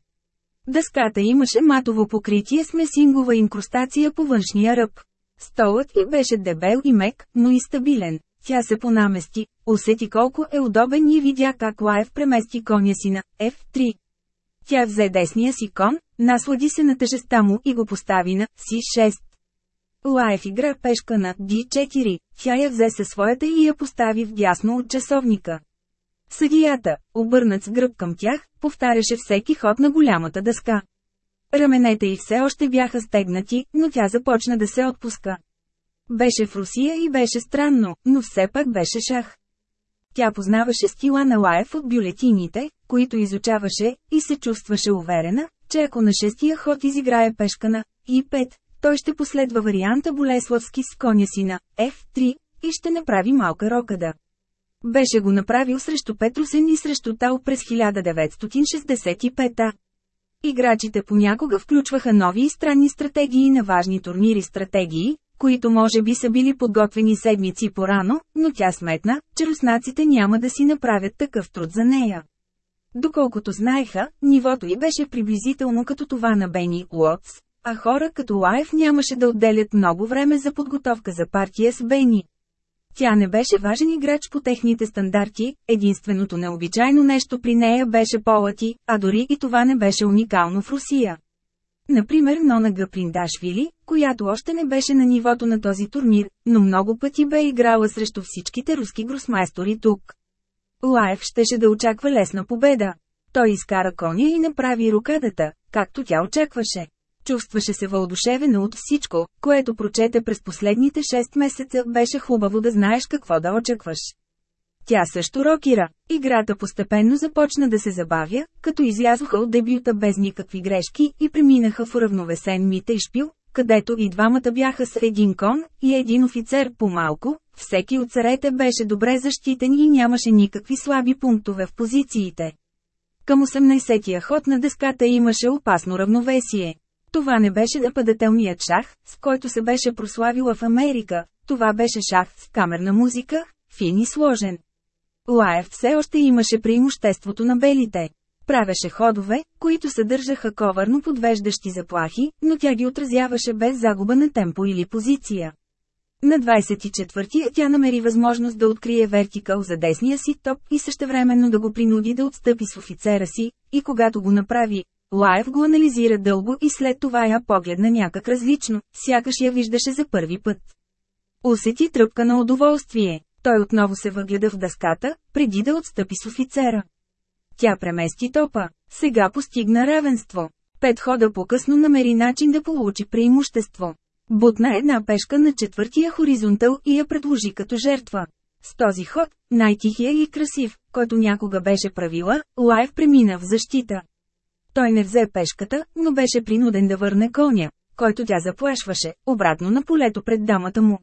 Дъската имаше матово покритие с месингова инкрустация по външния ръб. Столът й беше дебел и мек, но и стабилен. Тя се понамести, усети колко е удобен и видя как Лаев премести коня си на F3. Тя взе десния си кон, наслади се на тежеста му и го постави на C6. Лаев игра пешка на D4, тя я взе със своята и я постави вдясно от часовника. Съдията, обърнат с гръб към тях, повтаряше всеки ход на голямата дъска. Раменете й все още бяха стегнати, но тя започна да се отпуска. Беше в Русия и беше странно, но все пак беше шах. Тя познаваше стила на Лаев от бюлетините, които изучаваше, и се чувстваше уверена, че ако на шестия ход изиграе пешка на И5, той ще последва варианта Болеславски с коня си на F3 и ще направи малка рокада. Беше го направил срещу Петрусен и срещу Тал през 1965 Играчите понякога включваха нови и странни стратегии на важни турнири стратегии, които може би са били подготвени седмици по-рано, но тя сметна, че руснаците няма да си направят такъв труд за нея. Доколкото знаеха, нивото й беше приблизително като това на Бени Уотс, а хора като Лайф нямаше да отделят много време за подготовка за партия с Бени. Тя не беше важен играч по техните стандарти, единственото необичайно нещо при нея беше полати, а дори и това не беше уникално в Русия. Например Нона Гаприндашвили, която още не беше на нивото на този турнир, но много пъти бе играла срещу всичките руски гросмайстори тук. Лаев щеше да очаква лесна победа. Той изкара коня и направи рукадата, както тя очакваше. Чувстваше се въодушевена от всичко, което прочете през последните 6 месеца, беше хубаво да знаеш какво да очакваш. Тя също рокира. Играта постепенно започна да се забавя, като излязоха от дебюта без никакви грешки и преминаха в уравновесен мита и шпил, където и двамата бяха с един кон и един офицер по-малко, всеки от царете беше добре защитен и нямаше никакви слаби пунктове в позициите. Към 18-тия ход на дъската имаше опасно равновесие. Това не беше нападателният шах, с който се беше прославила в Америка, това беше шах с камерна музика, фин и сложен. Лаев все още имаше преимуществото на белите. Правеше ходове, които съдържаха коварно подвеждащи заплахи, но тя ги отразяваше без загуба на темпо или позиция. На 24-ти тя намери възможност да открие вертикал за десния си топ и същевременно да го принуди да отстъпи с офицера си, и когато го направи, Лайв го анализира дълго и след това я погледна някак различно, сякаш я виждаше за първи път. Усети тръпка на удоволствие. Той отново се въгледа в дъската, преди да отстъпи с офицера. Тя премести топа. Сега постигна равенство. Пет хода по-късно намери начин да получи преимущество. Бутна една пешка на четвъртия хоризонтал и я предложи като жертва. С този ход, най-тихия и красив, който някога беше правила, Лайв премина в защита. Той не взе пешката, но беше принуден да върне коня, който тя заплашваше, обратно на полето пред дамата му.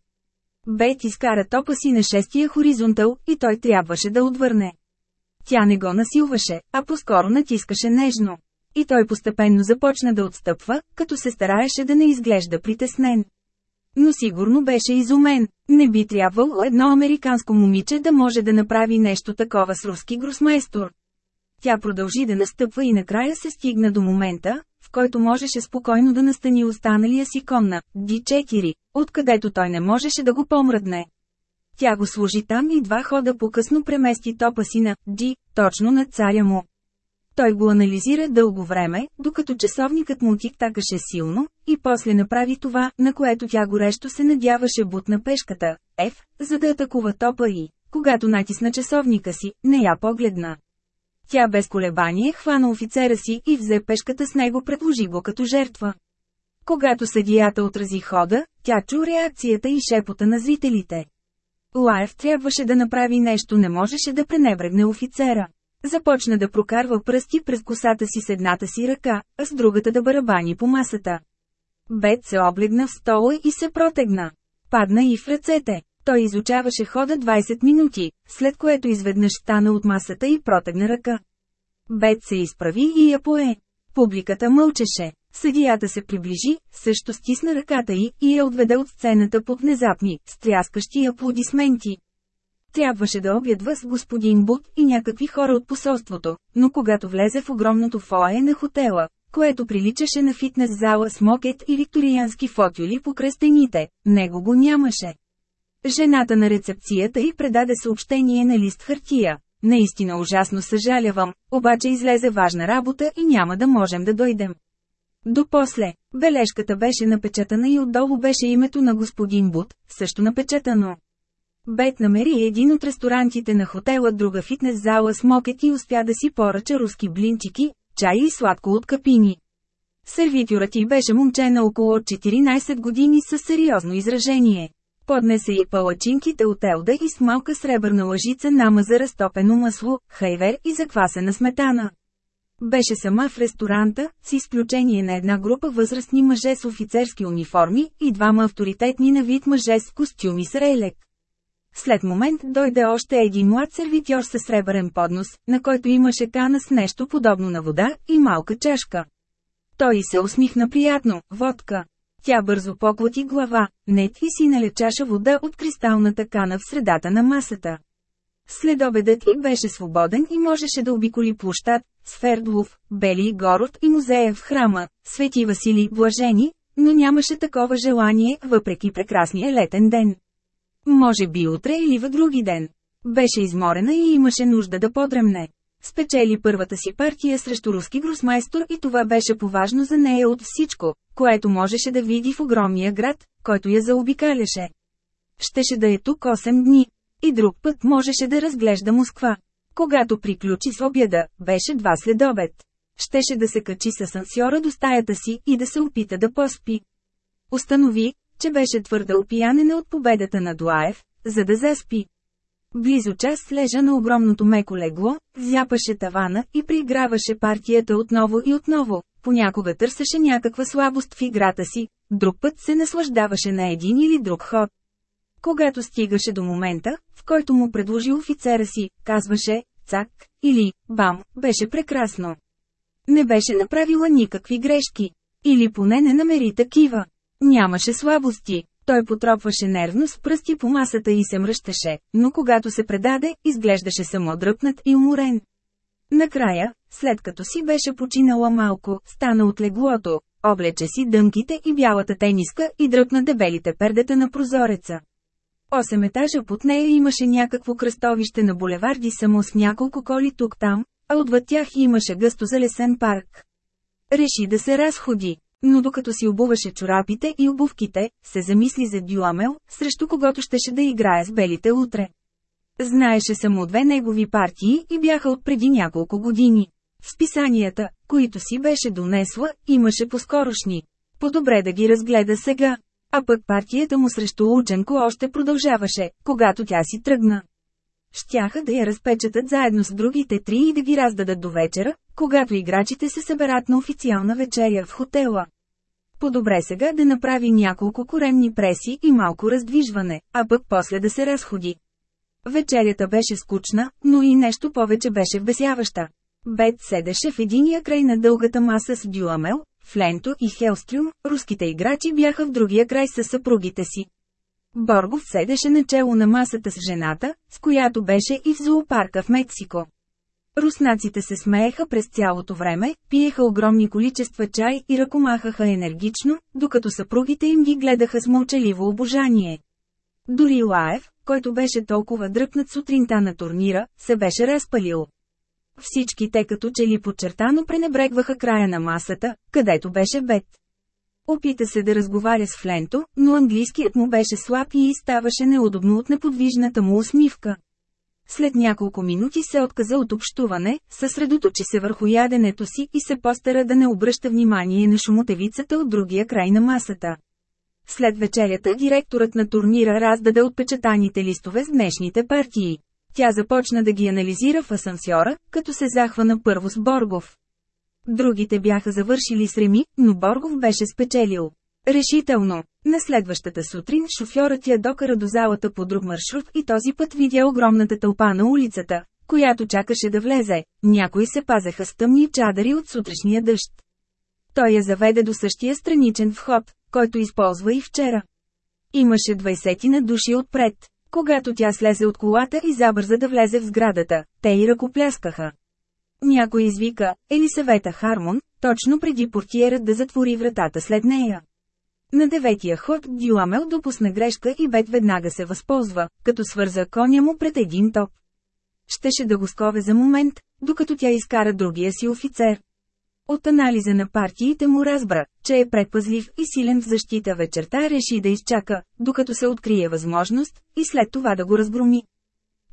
Бет изкара топа си на шестия хоризонтал и той трябваше да отвърне. Тя не го насилваше, а по-скоро натискаше нежно. И той постепенно започна да отстъпва, като се стараеше да не изглежда притеснен. Но сигурно беше изумен. Не би трябвало едно американско момиче да може да направи нещо такова с руски гросмайстор. Тя продължи да настъпва и накрая се стигна до момента, в който можеше спокойно да настани останалия си кон на D4, откъдето той не можеше да го помръдне. Тя го служи там и два хода по-късно премести топа си на D, точно над царя му. Той го анализира дълго време, докато часовникът му тик-такаше силно, и после направи това, на което тя горещо се надяваше бутна пешката, F, за да атакува топа и, когато натисна часовника си, не я погледна. Тя без колебание хвана офицера си и взе пешката с него предложи го като жертва. Когато съдията отрази хода, тя чу реакцията и шепота на зрителите. Лайф трябваше да направи нещо не можеше да пренебрегне офицера. Започна да прокарва пръсти през косата си с едната си ръка, а с другата да барабани по масата. Бет се облегна в стола и се протегна. Падна и в ръцете. Той изучаваше хода 20 минути, след което изведнъж стана от масата и протегна ръка. Бет се изправи и я пое. Публиката мълчеше. Съдията се приближи, също стисна ръката й и я отведе от сцената под внезапни, стряскащи аплодисменти. Трябваше да обядва с господин Бут и някакви хора от посолството, но когато влезе в огромното фоае на хотела, което приличаше на фитнес зала с мокет и викториански фотюли по кръстените, него го нямаше. Жената на рецепцията й предаде съобщение на лист хартия. Наистина ужасно съжалявам, обаче излезе важна работа и няма да можем да дойдем. Допосле, бележката беше напечатана и отдолу беше името на господин Бут, също напечатано. Бет намери един от ресторантите на хотела друга фитнес зала с мокет и успя да си поръча руски блинчики, чай и сладко от капини. Сервитюрът й беше момче на около 14 години със сериозно изражение. Поднесе и палачинките от елда и с малка сребърна лъжица намаза разтопено масло, хайвер и заквасена сметана. Беше сама в ресторанта, с изключение на една група възрастни мъже с офицерски униформи и двама авторитетни на вид мъже с костюми с рейлек. След момент дойде още един млад сервитьор със сребърен поднос, на който имаше кана с нещо подобно на вода и малка чашка. Той се усмихна приятно, водка. Тя бързо поклати глава, не и си нале чаша вода от кристалната кана в средата на масата. Следобедът и беше свободен и можеше да обиколи площад, Свердлов, Бели Город и музея в храма, Свети Василий Блажени, но нямаше такова желание, въпреки прекрасния летен ден. Може би утре или в други ден. Беше изморена и имаше нужда да подремне. Спечели първата си партия срещу руски гросмайстор и това беше поважно за нея от всичко, което можеше да види в огромния град, който я заобикаляше. Щеше да е тук 8 дни. И друг път можеше да разглежда Москва. Когато приключи с обяда, беше два следобед. Щеше да се качи с асансьора до стаята си и да се опита да поспи. Установи, че беше твърда опиянена от победата на Дуаев, за да заспи. Близо час лежа на огромното меко легло, зяпаше тавана и прииграваше партията отново и отново. Понякога търсеше някаква слабост в играта си, друг път се наслаждаваше на един или друг ход. Когато стигаше до момента, в който му предложи офицера си, казваше «цак» или «бам», беше прекрасно. Не беше направила никакви грешки. Или поне не намери такива. Нямаше слабости. Той потропваше нервно с пръсти по масата и се мръщеше, но когато се предаде, изглеждаше само дръпнат и уморен. Накрая, след като си беше починала малко, стана от леглото, облече си дънките и бялата тениска и дръпна дебелите пердета на прозореца. Осем етажа под нея имаше някакво кръстовище на булеварди само с няколко коли тук-там, а отвъд тях имаше гъсто залесен парк. Реши да се разходи, но докато си обуваше чорапите и обувките, се замисли за Дюамел, срещу когото щеше да играе с белите утре. Знаеше само две негови партии и бяха от преди няколко години. В списанията, които си беше донесла, имаше поскорошни. По-добре да ги разгледа сега. А пък партията му срещу Ученко още продължаваше, когато тя си тръгна. Щяха да я разпечатат заедно с другите три и да ги раздадат до вечера, когато играчите се съберат на официална вечеря в хотела. По-добре сега да направи няколко коремни преси и малко раздвижване, а пък после да се разходи. Вечерята беше скучна, но и нещо повече беше вбесяваща. Бет седеше в единия край на дългата маса с Дюамел, Фленто и Хелстрюм, руските играчи бяха в другия край с съпругите си. Боргов седеше начело на масата с жената, с която беше и в зоопарка в Мексико. Руснаците се смееха през цялото време, пиеха огромни количества чай и ръкомахаха енергично, докато съпругите им ги гледаха с мълчаливо обожание. Дори Лаев, който беше толкова дръпнат сутринта на турнира, се беше разпалил. Всички те като че ли подчертано пренебрегваха края на масата, където беше бед. Опита се да разговаря с Фленто, но английският му беше слаб и ставаше неудобно от неподвижната му усмивка. След няколко минути се отказа от общуване, съсредоточи се върху яденето си и се постара да не обръща внимание на шумотевицата от другия край на масата. След вечерята директорът на турнира раздаде отпечатаните листове с днешните партии. Тя започна да ги анализира в асансьора, като се захвана първо с Боргов. Другите бяха завършили с Реми, но Боргов беше спечелил. Решително. На следващата сутрин шофьорът я докара до залата по друг маршрут и този път видя огромната тълпа на улицата, която чакаше да влезе. Някои се пазеха с тъмни чадари от сутрешния дъжд. Той я заведе до същия страничен вход, който използва и вчера. Имаше двайсетина души отпред. Когато тя слезе от колата и забърза да влезе в сградата, те и ръкопляскаха. Някой извика, Елисавета Хармон, точно преди портиерът да затвори вратата след нея. На деветия ход Дюамел допусна грешка и Бет веднага се възползва, като свърза коня му пред един топ. Щеше да го скове за момент, докато тя изкара другия си офицер. От анализа на партиите му разбра, че е предпазлив и силен в защита вечерта реши да изчака, докато се открие възможност, и след това да го разгроми.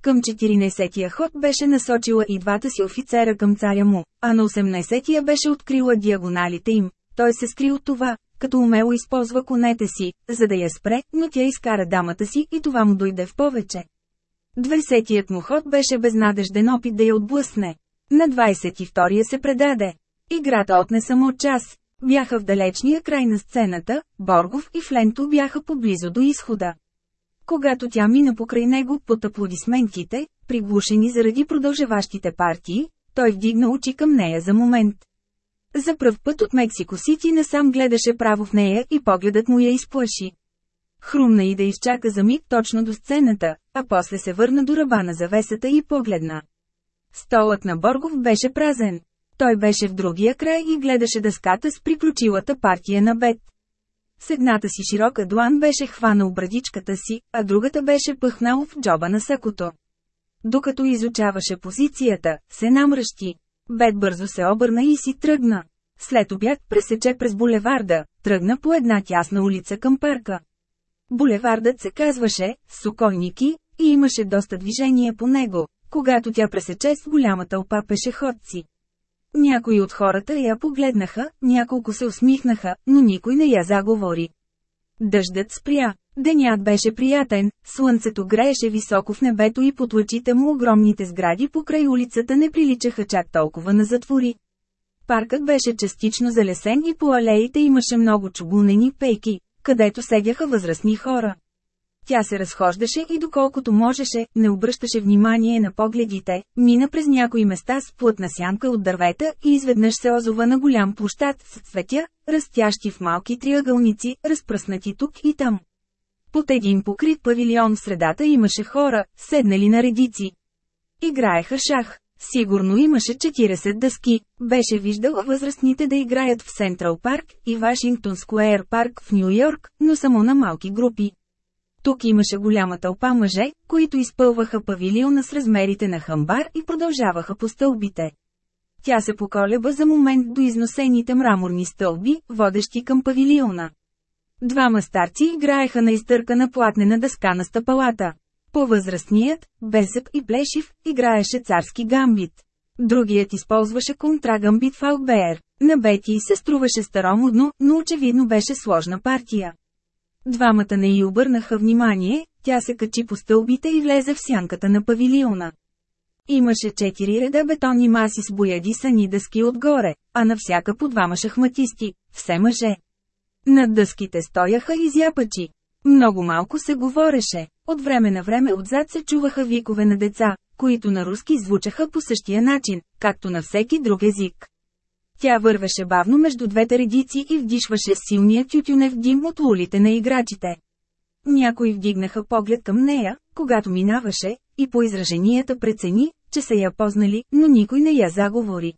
Към 14-я ход беше насочила и двата си офицера към царя му, а на 18-я беше открила диагоналите им. Той се скри от това, като умело използва конете си, за да я спре, но тя изкара дамата си и това му дойде в повече. 20-тият му ход беше безнадежден опит да я отблъсне. На 22-я се предаде. Играта отне само час. Бяха в далечния край на сцената, Боргов и Фленто бяха поблизо до изхода. Когато тя мина покрай него под аплодисментите, приглушени заради продължаващите партии, той вдигна очи към нея за момент. За пръв път от Мексико Сити насам гледаше право в нея и погледът му я изплаши. Хрумна и да изчака за миг точно до сцената, а после се върна до ръба на завесата и погледна. Столът на Боргов беше празен. Той беше в другия край и гледаше дъската с приключилата партия на бед. С едната си широка длан беше хванал брадичката си, а другата беше пъхнал в джоба на сакото. Докато изучаваше позицията, се намръщи. Бед бързо се обърна и си тръгна. След обяд пресече през булеварда, тръгна по една тясна улица към парка. Булевардът се казваше Сокойники и имаше доста движение по него, когато тя пресече с голяма тълпа пешеходци. Някои от хората я погледнаха, няколко се усмихнаха, но никой не я заговори. Дъждът спря. Денят беше приятен, слънцето грееше високо в небето и под лъчите му огромните сгради покрай улицата не приличаха чак толкова на затвори. Паркът беше частично залесен и по алеите имаше много чугунени пейки, където седяха възрастни хора. Тя се разхождаше и доколкото можеше, не обръщаше внимание на погледите, мина през някои места с плътна сянка от дървета и изведнъж се озова на голям площад с цветя, растящи в малки триъгълници, разпръснати тук и там. Под един покрит павилион в средата имаше хора, седнали на редици. Играеха шах. Сигурно имаше 40 дъски. Беше виждала възрастните да играят в Сентрал Парк и Вашингтон Скуер Парк в Нью Йорк, но само на малки групи. Тук имаше голяма тълпа мъже, които изпълваха павилиона с размерите на хамбар и продължаваха по стълбите. Тя се поколеба за момент до износените мраморни стълби, водещи към павилиона. Двама старци играеха на изтъркана платнена дъска на стъпалата. По-възрастният, беззъб и плешив, играеше царски гамбит. Другият използваше контрагамбит в Албеер. На Бети се струваше старомодно, но очевидно беше сложна партия. Двамата не й обърнаха внимание, тя се качи по стълбите и влезе в сянката на павилиона. Имаше четири реда бетонни маси с боядисани дъски отгоре, а на всяка по двама шахматисти, все мъже. Над дъските стояха изяпачи. Много малко се говореше, от време на време отзад се чуваха викове на деца, които на руски звучаха по същия начин, както на всеки друг език. Тя вървеше бавно между двете редици и вдишваше силния тютюнев дим от лулите на играчите. Някои вдигнаха поглед към нея, когато минаваше, и по израженията прецени, че са я познали, но никой не я заговори.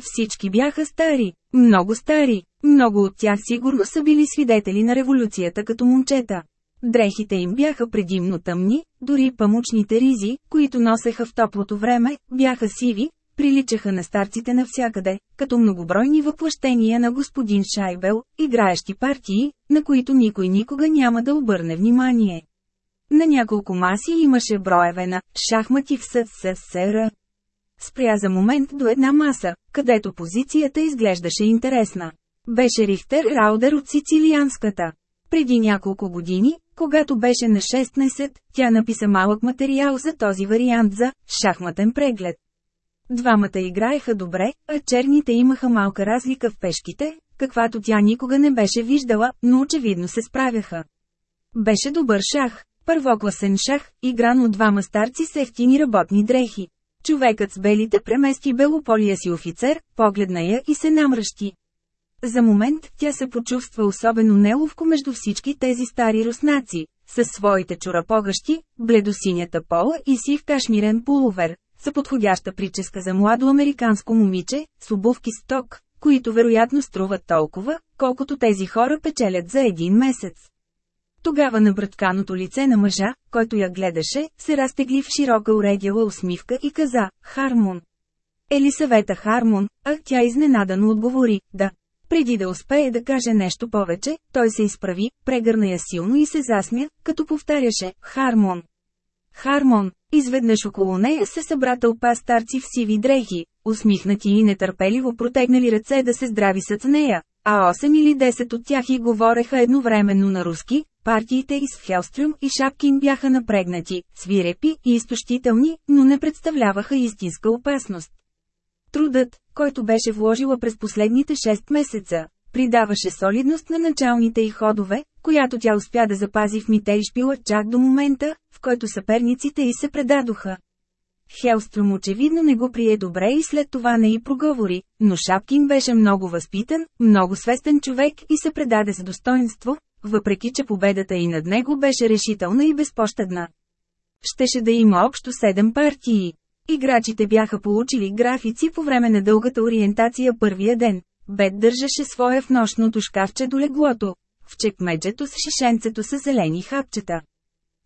Всички бяха стари, много стари, много от тях сигурно са били свидетели на революцията като момчета. Дрехите им бяха предимно тъмни, дори памучните ризи, които носеха в топлото време, бяха сиви, приличаха на старците навсякъде, като многобройни въплъщения на господин Шайбел, играещи партии, на които никой никога няма да обърне внимание. На няколко маси имаше броеве на «шахмати в СССР». Спря за момент до една маса, където позицията изглеждаше интересна. Беше Рихтер Раудер от Сицилианската. Преди няколко години, когато беше на 16, тя написа малък материал за този вариант за «шахматен преглед». Двамата играеха добре, а черните имаха малка разлика в пешките, каквато тя никога не беше виждала, но очевидно се справяха. Беше добър шах, първокласен шах, игран от двама старци с ефтини работни дрехи. Човекът с белите премести белополия си офицер, погледна я и се намръщи. За момент тя се почувства особено неловко между всички тези стари руснаци, с своите чорапогащи, бледосинята пола и сив кашмирен пуловер, са подходяща прическа за младо американско момиче, с обувки сток, които вероятно струват толкова, колкото тези хора печелят за един месец. Тогава на братканото лице на мъжа, който я гледаше, се разтегли в широка уредяла усмивка и каза «Хармон». Елисавета Хармон, а тя изненадано отговори «Да». Преди да успее да каже нещо повече, той се изправи, прегърна я силно и се засмя, като повтаряше «Хармон». Хармон, Изведнъж около нея се събра тълпа старци в сиви дрехи, усмихнати и нетърпеливо протегнали ръце да се здрави с нея, а 8 или 10 от тях и говореха едновременно на руски, партиите из Хелстрюм и Шапкин бяха напрегнати, свирепи и изтощителни, но не представляваха истинска опасност. Трудът, който беше вложила през последните 6 месеца, придаваше солидност на началните й ходове, която тя успя да запази в Митейшпила чак до момента, в който съперниците й се предадоха. Хелстром очевидно не го прие добре и след това не и проговори, но Шапкин беше много възпитан, много свестен човек и се предаде с достоинство, въпреки че победата и над него беше решителна и безпощадна. Щеше да има общо 7 партии. Играчите бяха получили графици по време на дългата ориентация първия ден. Бет държаше своя в нощното шкафче до леглото, в чекмеджето с шишенцето с зелени хапчета.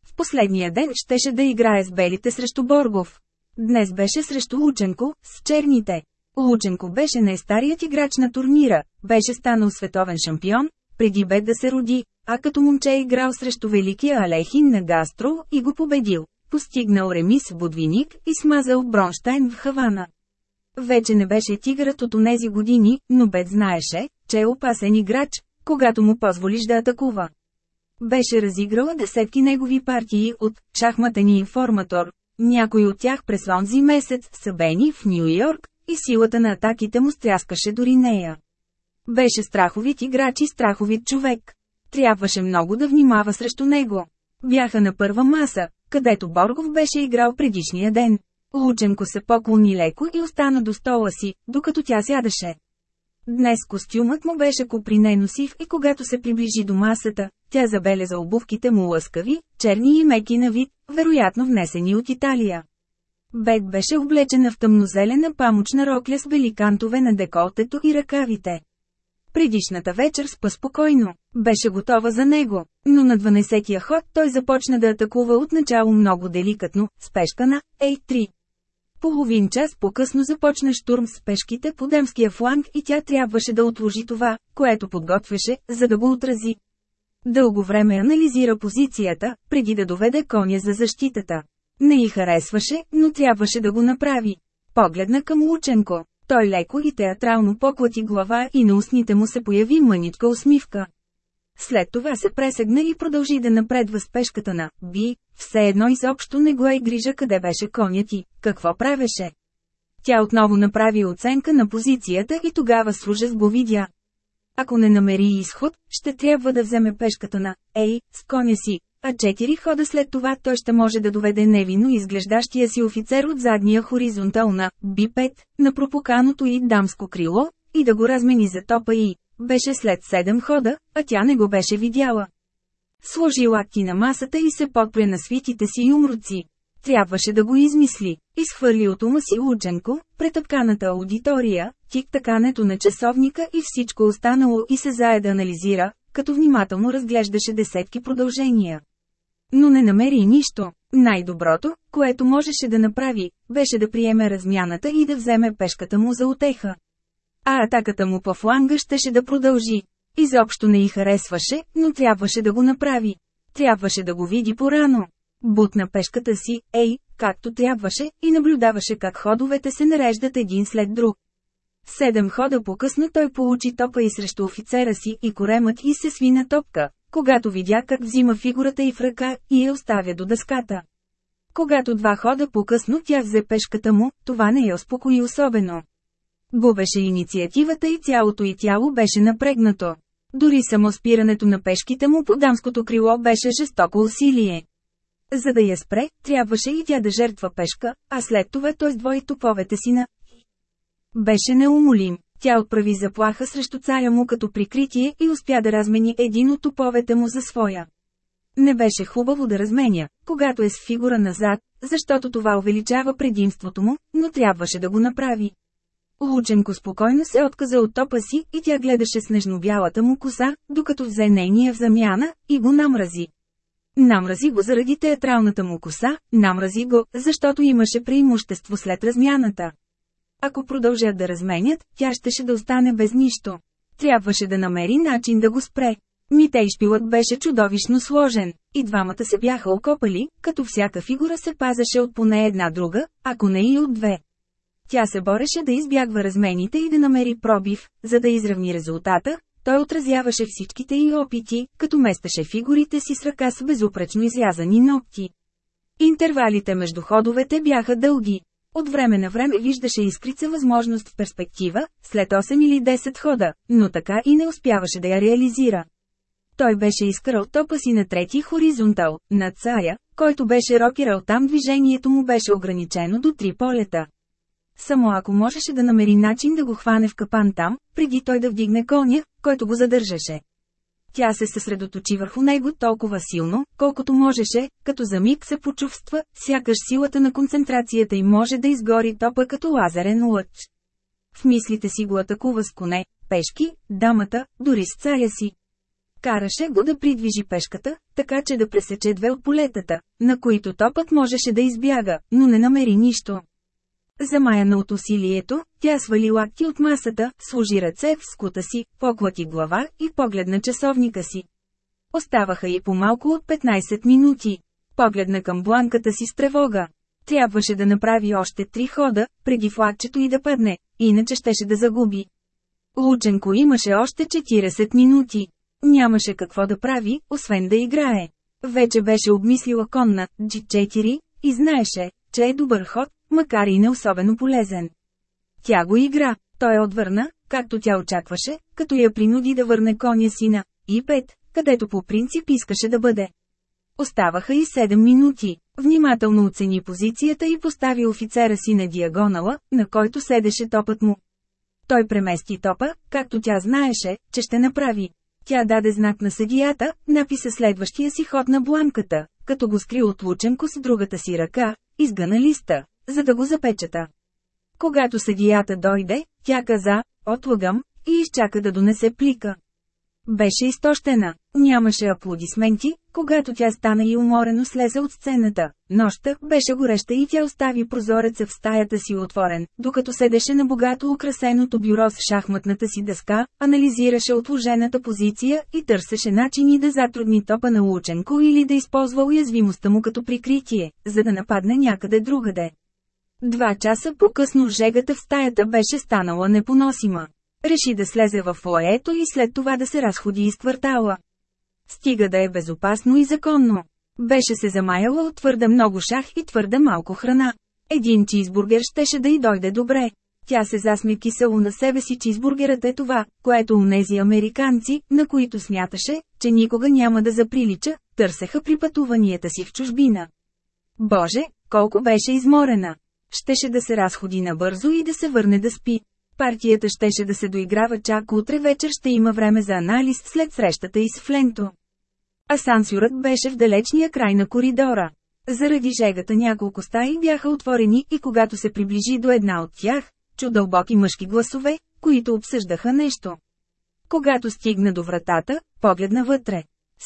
В последния ден щеше да играе с белите срещу Боргов. Днес беше срещу Лученко, с черните. Лученко беше най-старият играч на турнира, беше станал световен шампион, преди бе да се роди, а като момче е играл срещу великия Алехин на Гастро и го победил. Постигнал ремис в Будвиник и смазал Бронштайн в Хавана. Вече не беше тигърът от онези години, но Бет знаеше, че е опасен играч, когато му позволиш да атакува. Беше разиграла десетки негови партии от «Шахматен информатор», някои от тях през онзи месец са бени в Нью Йорк, и силата на атаките му стряскаше дори нея. Беше страховит играч и страховит човек. Трябваше много да внимава срещу него. Бяха на първа маса, където Боргов беше играл предишния ден. Лученко се поклони леко и остана до стола си, докато тя сядаше. Днес костюмът му беше копринено сив и когато се приближи до масата, тя забеляза обувките му лъскави, черни и меки на вид, вероятно внесени от Италия. Бет беше облечена в тъмнозелена памучна рокля с великантове на деколтето и ръкавите. Предишната вечер спа спокойно, беше готова за него, но на 12-я ход той започна да атакува отначало много деликатно, спешка на A3. Половин час по-късно започна штурм с пешките по демския фланг и тя трябваше да отложи това, което подготвяше, за да го отрази. Дълго време анализира позицията, преди да доведе коня за защитата. Не й харесваше, но трябваше да го направи. Погледна към Лученко. Той леко и театрално поклати глава и на устните му се появи мъничка усмивка. След това се пресегна и продължи да напредва с пешката на «Би», все едно изобщо не го е грижа къде беше коня ти, какво правеше. Тя отново направи оценка на позицията и тогава с ужас го видя. Ако не намери изход, ще трябва да вземе пешката на «Ей», с коня си, а четири хода след това той ще може да доведе невинно изглеждащия си офицер от задния хоризонтал на «Би-5», на пропуканото и дамско крило, и да го размени за топа и беше след седем хода, а тя не го беше видяла. Сложи лакти на масата и се подпря на свитите си юмруци. Трябваше да го измисли. Изхвърли от ума си Лученко, претъпканата аудитория, тик-такането на часовника и всичко останало и се зае да анализира, като внимателно разглеждаше десетки продължения. Но не намери нищо. Най-доброто, което можеше да направи, беше да приеме размяната и да вземе пешката му за отеха. А атаката му по фланга щеше да продължи. Изобщо не й харесваше, но трябваше да го направи. Трябваше да го види порано. Бутна пешката си, ей, както трябваше, и наблюдаваше как ходовете се нареждат един след друг. Седем хода по-късно той получи топа и срещу офицера си и коремът и се свина топка, когато видя как взима фигурата и в ръка и я оставя до дъската. Когато два хода по-късно тя взе пешката му, това не я успокои особено. Губеше инициативата и цялото й тяло беше напрегнато. Дори само спирането на пешките му по дамското крило беше жестоко усилие. За да я спре, трябваше и тя да жертва пешка, а след това той сдвои топовете си на беше неумолим. Тя отправи заплаха срещу царя му като прикритие и успя да размени един от топовете му за своя. Не беше хубаво да разменя, когато е с фигура назад, защото това увеличава предимството му, но трябваше да го направи. Лученко спокойно се отказа от топа си и тя гледаше снежно-бялата му коса, докато взе нейния в замяна, и го намрази. Намрази го заради театралната му коса, намрази го, защото имаше преимущество след размяната. Ако продължат да разменят, тя щеше да остане без нищо. Трябваше да намери начин да го спре. Митей шпилът беше чудовищно сложен, и двамата се бяха окопали, като всяка фигура се пазеше от поне една друга, ако не и от две. Тя се бореше да избягва размените и да намери пробив, за да изравни резултата, той отразяваше всичките й опити, като местеше фигурите си с ръка с безупречно изрязани ногти. Интервалите между ходовете бяха дълги. От време на време виждаше искрица възможност в перспектива, след 8 или 10 хода, но така и не успяваше да я реализира. Той беше изкарал топа си на трети хоризонтал, на царя, който беше рокирал там движението му беше ограничено до три полета. Само ако можеше да намери начин да го хване в капан там, преди той да вдигне коня, който го задържаше. Тя се съсредоточи върху него толкова силно, колкото можеше, като за миг се почувства, сякаш силата на концентрацията й може да изгори топа като лазерен лъч. В мислите си го атакува с коне, пешки, дамата, дори с царя си. Караше го да придвижи пешката, така че да пресече две от полетата, на които топът можеше да избяга, но не намери нищо. Замаяна от усилието, тя свали лакти от масата, сложи ръце в скута си, поклати глава и погледна часовника си. Оставаха и по-малко от 15 минути. Погледна към бланката си с тревога. Трябваше да направи още три хода, преди флагчето и да падне, иначе щеше да загуби. Лученко имаше още 40 минути. Нямаше какво да прави, освен да играе. Вече беше обмислила конна G4 и знаеше, че е добър ход, макар и не особено полезен. Тя го игра, той отвърна, както тя очакваше, като я принуди да върне коня си на И5, където по принцип искаше да бъде. Оставаха и 7 минути. Внимателно оцени позицията и постави офицера си на диагонала, на който седеше топът му. Той премести топа, както тя знаеше, че ще направи. Тя даде знак на съдията, написа следващия си ход на бланката, като го скри от Лученко с другата си ръка, изгъна листа, за да го запечата. Когато съдията дойде, тя каза, отлагам, и изчака да донесе плика. Беше изтощена, нямаше аплодисменти, когато тя стана и уморено слезе от сцената. Нощта беше гореща и тя остави прозореца в стаята си отворен, докато седеше на богато украсеното бюро с шахматната си дъска, анализираше отложената позиция и търсеше начини да затрудни топа на Лученко или да използва уязвимостта му като прикритие, за да нападне някъде другаде. Два часа по-късно жегата в стаята беше станала непоносима. Реши да слезе в фоето и след това да се разходи из квартала. Стига да е безопасно и законно. Беше се замаяла от твърде много шах и твърде малко храна. Един чизбургер щеше да й дойде добре. Тя се засми кисело на себе си чизбургерът е това, което унези американци, на които смяташе, че никога няма да заприлича, търсеха при пътуванията си в чужбина. Боже, колко беше изморена! Щеше да се разходи набързо и да се върне да спи. Партията щеше да се доиграва чак утре вечер ще има време за анализ след срещата и с Фленто. Асансюрът беше в далечния край на коридора. Заради жегата няколко стаи бяха отворени и когато се приближи до една от тях, чу дълбоки мъжки гласове, които обсъждаха нещо. Когато стигна до вратата, погледна вътре.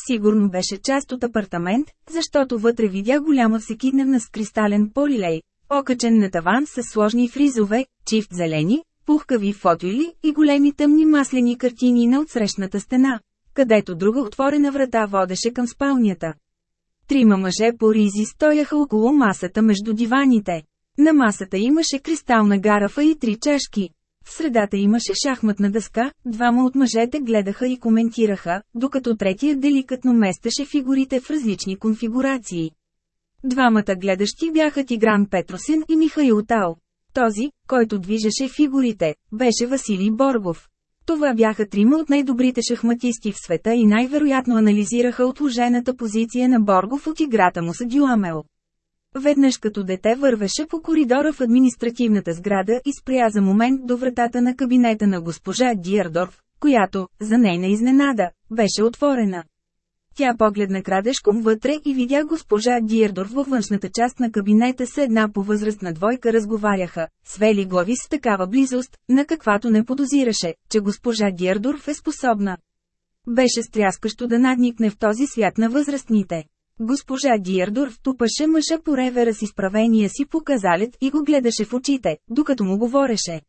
Сигурно беше част от апартамент, защото вътре видя голяма всекидневна с кристален полилей, окачен на таван с сложни фризове, чифт зелени, пухкави фотоили и големи тъмни маслени картини на отсрещната стена, където друга отворена врата водеше към спалнята. Трима мъже по ризи стояха около масата между диваните. На масата имаше кристална гарафа и три чашки. В средата имаше шахматна дъска, двама от мъжете гледаха и коментираха, докато третия деликатно местеше фигурите в различни конфигурации. Двамата гледащи бяха Тигран Петросин и Михаил Тал. Този, който движеше фигурите, беше Василий Боргов. Това бяха трима от най-добрите шахматисти в света и най-вероятно анализираха отложената позиция на Боргов от играта му с Дюамел. Веднъж като дете вървеше по коридора в административната сграда и спря за момент до вратата на кабинета на госпожа Диардорф, която, за нейна изненада, беше отворена. Тя погледна крадешком вътре и видя госпожа Диердорф във външната част на кабинета с една повъзрастна двойка разговаряха, свели глави с такава близост, на каквато не подозираше, че госпожа Диердорф е способна. Беше стряскащо да надникне в този свят на възрастните. Госпожа Диердорф тупаше мъжа по ревера с изправения си показалет и го гледаше в очите, докато му говореше.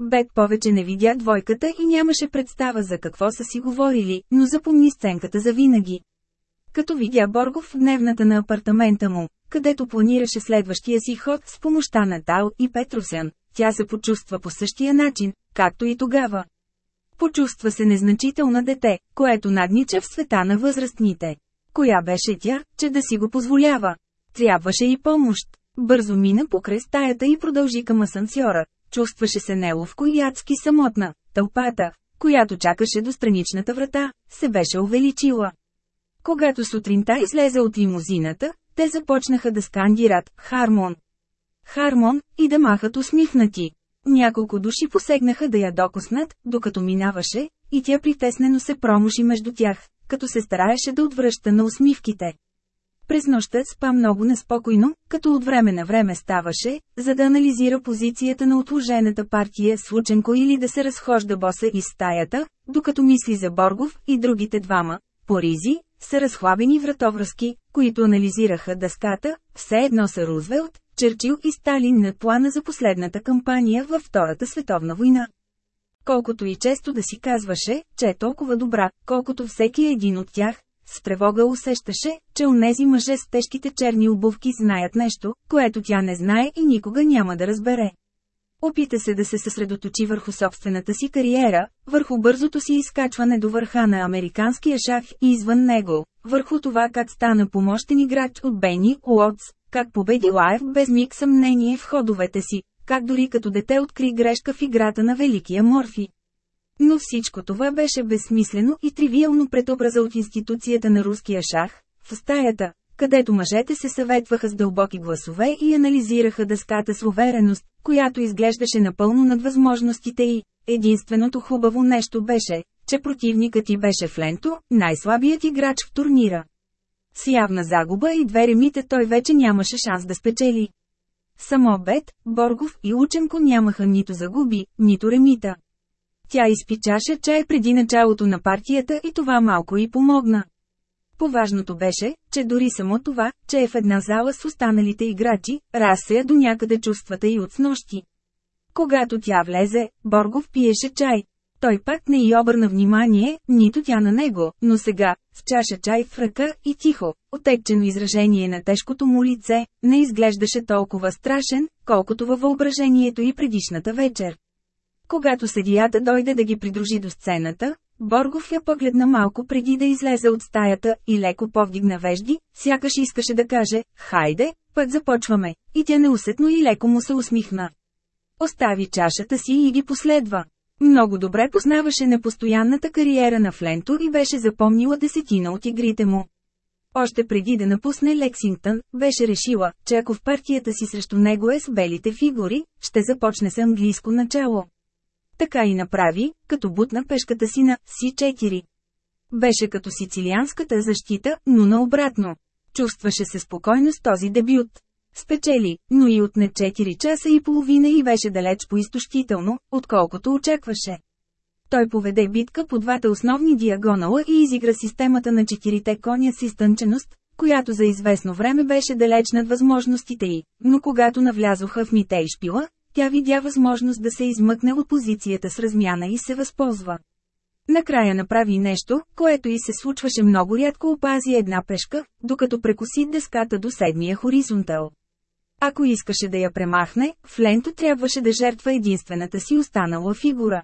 Бет повече не видя двойката и нямаше представа за какво са си говорили, но запомни сценката за винаги. Като видя Боргов в дневната на апартамента му, където планираше следващия си ход с помощта на Тал и Петросян, тя се почувства по същия начин, както и тогава. Почувства се незначителна дете, което наднича в света на възрастните. Коя беше тя, че да си го позволява? Трябваше и помощ. Бързо мина покрай стаята и продължи към асансьора, Чувстваше се неловко и адски самотна. Тълпата, която чакаше до страничната врата, се беше увеличила. Когато сутринта излезе от лимузината, те започнаха да скандират «Хармон». Хармон и да махат усмихнати. Няколко души посегнаха да я докоснат, докато минаваше, и тя притеснено се промуши между тях, като се стараеше да отвръща на усмивките. През нощта спа много неспокойно, като от време на време ставаше, за да анализира позицията на отложената партия с или да се разхожда боса из стаята, докато мисли за Боргов и другите двама, Поризи, са разхлабени вратовръзки, които анализираха дъската, все едно са Рузвелт, Черчил и Сталин на плана за последната кампания във Втората световна война. Колкото и често да си казваше, че е толкова добра, колкото всеки един от тях, с тревога усещаше, че онези мъже с тежките черни обувки знаят нещо, което тя не знае и никога няма да разбере. Опита се да се съсредоточи върху собствената си кариера, върху бързото си изкачване до върха на американския шах и извън него, върху това как стана помощен играч от Бени Уотс, как победи Лайв без миг съмнение в ходовете си, как дори като дете откри грешка в играта на Великия Морфи. Но всичко това беше безсмислено и тривиално пред образа от институцията на руския шах, в стаята, където мъжете се съветваха с дълбоки гласове и анализираха дъската с увереност, която изглеждаше напълно над възможностите й. Единственото хубаво нещо беше, че противникът ти беше Фленто, най-слабият играч в турнира. С явна загуба и две ремите той вече нямаше шанс да спечели. Само Бет, Боргов и Ученко нямаха нито загуби, нито ремита. Тя изпи чаша чай преди началото на партията и това малко и помогна. Поважното беше, че дори само това, че е в една зала с останалите играчи, разсея до някъде чувствата и от снощи. Когато тя влезе, Боргов пиеше чай. Той пак не й обърна внимание, нито тя на него, но сега, с чаша чай в ръка и тихо, отекчено изражение на тежкото му лице, не изглеждаше толкова страшен, колкото във въображението и предишната вечер. Когато съдията дойде да ги придружи до сцената, Боргов я погледна малко преди да излезе от стаята и леко повдигна вежди, сякаш искаше да каже «Хайде, път започваме», и тя неусетно и леко му се усмихна. Остави чашата си и ги последва. Много добре познаваше непостоянната кариера на Фленто и беше запомнила десетина от игрите му. Още преди да напусне Лексингтън, беше решила, че ако в партията си срещу него е с белите фигури, ще започне с английско начало. Така и направи, като бутна пешката си на Си-4. Беше като сицилианската защита, но наобратно. Чувстваше се спокойно с този дебют. Спечели, но и отне 4 часа и половина и беше далеч по-изтощително, отколкото очакваше. Той поведе битка по двата основни диагонала и изигра системата на четирите коня с изтънченост, която за известно време беше далеч над възможностите й, но когато навлязоха в Мите Шпила, тя видя възможност да се измъкне от позицията с размяна и се възползва. Накрая направи нещо, което и се случваше много рядко опази една пешка, докато прекоси деската до седмия хоризонтал. Ако искаше да я премахне, Фленто трябваше да жертва единствената си останала фигура.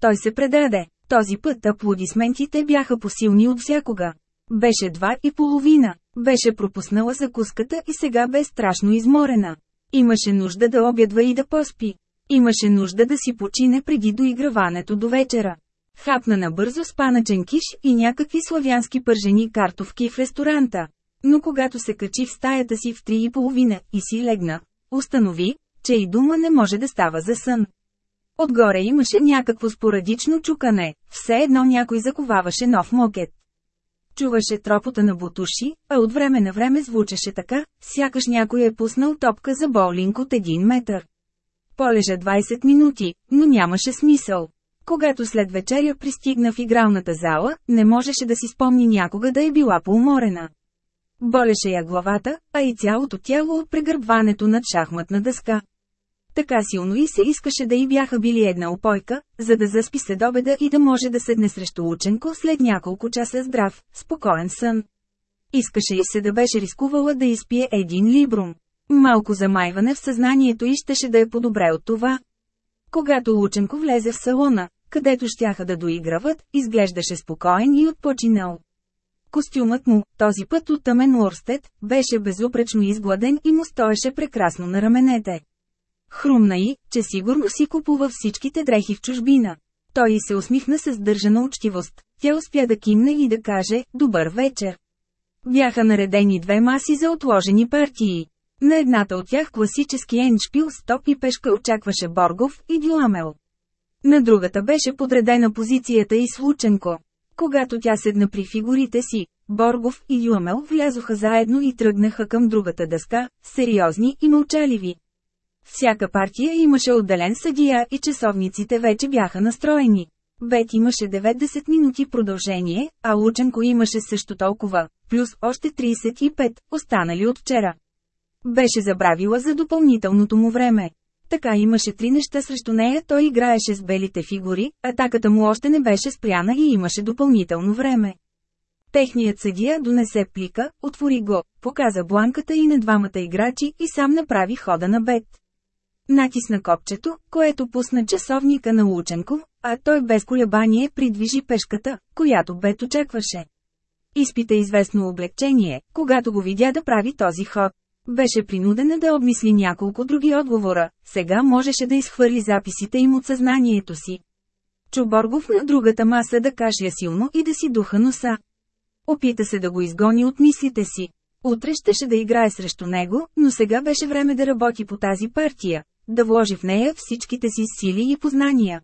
Той се предаде. Този път аплодисментите бяха посилни от всякога. Беше два и половина. Беше пропуснала закуската и сега бе страшно изморена. Имаше нужда да обядва и да поспи. Имаше нужда да си почине преди доиграването до вечера. Хапна набързо спаначен киш и някакви славянски пържени картовки в ресторанта. Но когато се качи в стаята си в три и половина и си легна, установи, че и дума не може да става за сън. Отгоре имаше някакво спорадично чукане, все едно някой заковаваше нов мокет. Чуваше тропота на бутуши, а от време на време звучеше така, сякаш някой е пуснал топка за боулинг от един метър. Полежа 20 минути, но нямаше смисъл. Когато след вечеря пристигна в игралната зала, не можеше да си спомни някога да е била поуморена. Болеше я главата, а и цялото тяло от прегърбването над шахматна дъска. Така силно и се искаше да й бяха били една опойка, за да заспи след обеда и да може да седне срещу ученко след няколко часа здрав, спокоен сън. Искаше и се да беше рискувала да изпие един либрум. Малко замайване в съзнанието и щеше да е по-добре от това. Когато Лученко влезе в салона, където щяха да доиграват, изглеждаше спокоен и отпочинал. Костюмът му, този път от тъмен лорстет, беше безупречно изгладен и му стоеше прекрасно на раменете. Хрумна и, че сигурно си купува всичките дрехи в чужбина. Той се усмихна с държана учтивост. Тя успя да кимне и да каже «Добър вечер». Бяха наредени две маси за отложени партии. На едната от тях класически еншпил с топ и пешка очакваше Боргов и Дюамел. На другата беше подредена позицията и Слученко. Когато тя седна при фигурите си, Боргов и Юмел влязоха заедно и тръгнаха към другата дъска, сериозни и мълчаливи. Всяка партия имаше отделен съдия и часовниците вече бяха настроени. Бет имаше 90 минути продължение, а Лученко имаше също толкова, плюс още 35, останали от вчера. Беше забравила за допълнителното му време. Така имаше три неща срещу нея, той играеше с белите фигури, атаката му още не беше спряна и имаше допълнително време. Техният съдия донесе плика, отвори го, показа бланката и на двамата играчи и сам направи хода на бед. Натисна копчето, което пусна часовника на Лученко, а той без колебание придвижи пешката, която бед очакваше. Изпита известно облегчение, когато го видя да прави този ход. Беше принудена да обмисли няколко други отговора, сега можеше да изхвърли записите им от съзнанието си. Чуборгов на другата маса да кашля силно и да си духа носа. Опита се да го изгони от мислите си. Утре щеше да играе срещу него, но сега беше време да работи по тази партия, да вложи в нея всичките си сили и познания.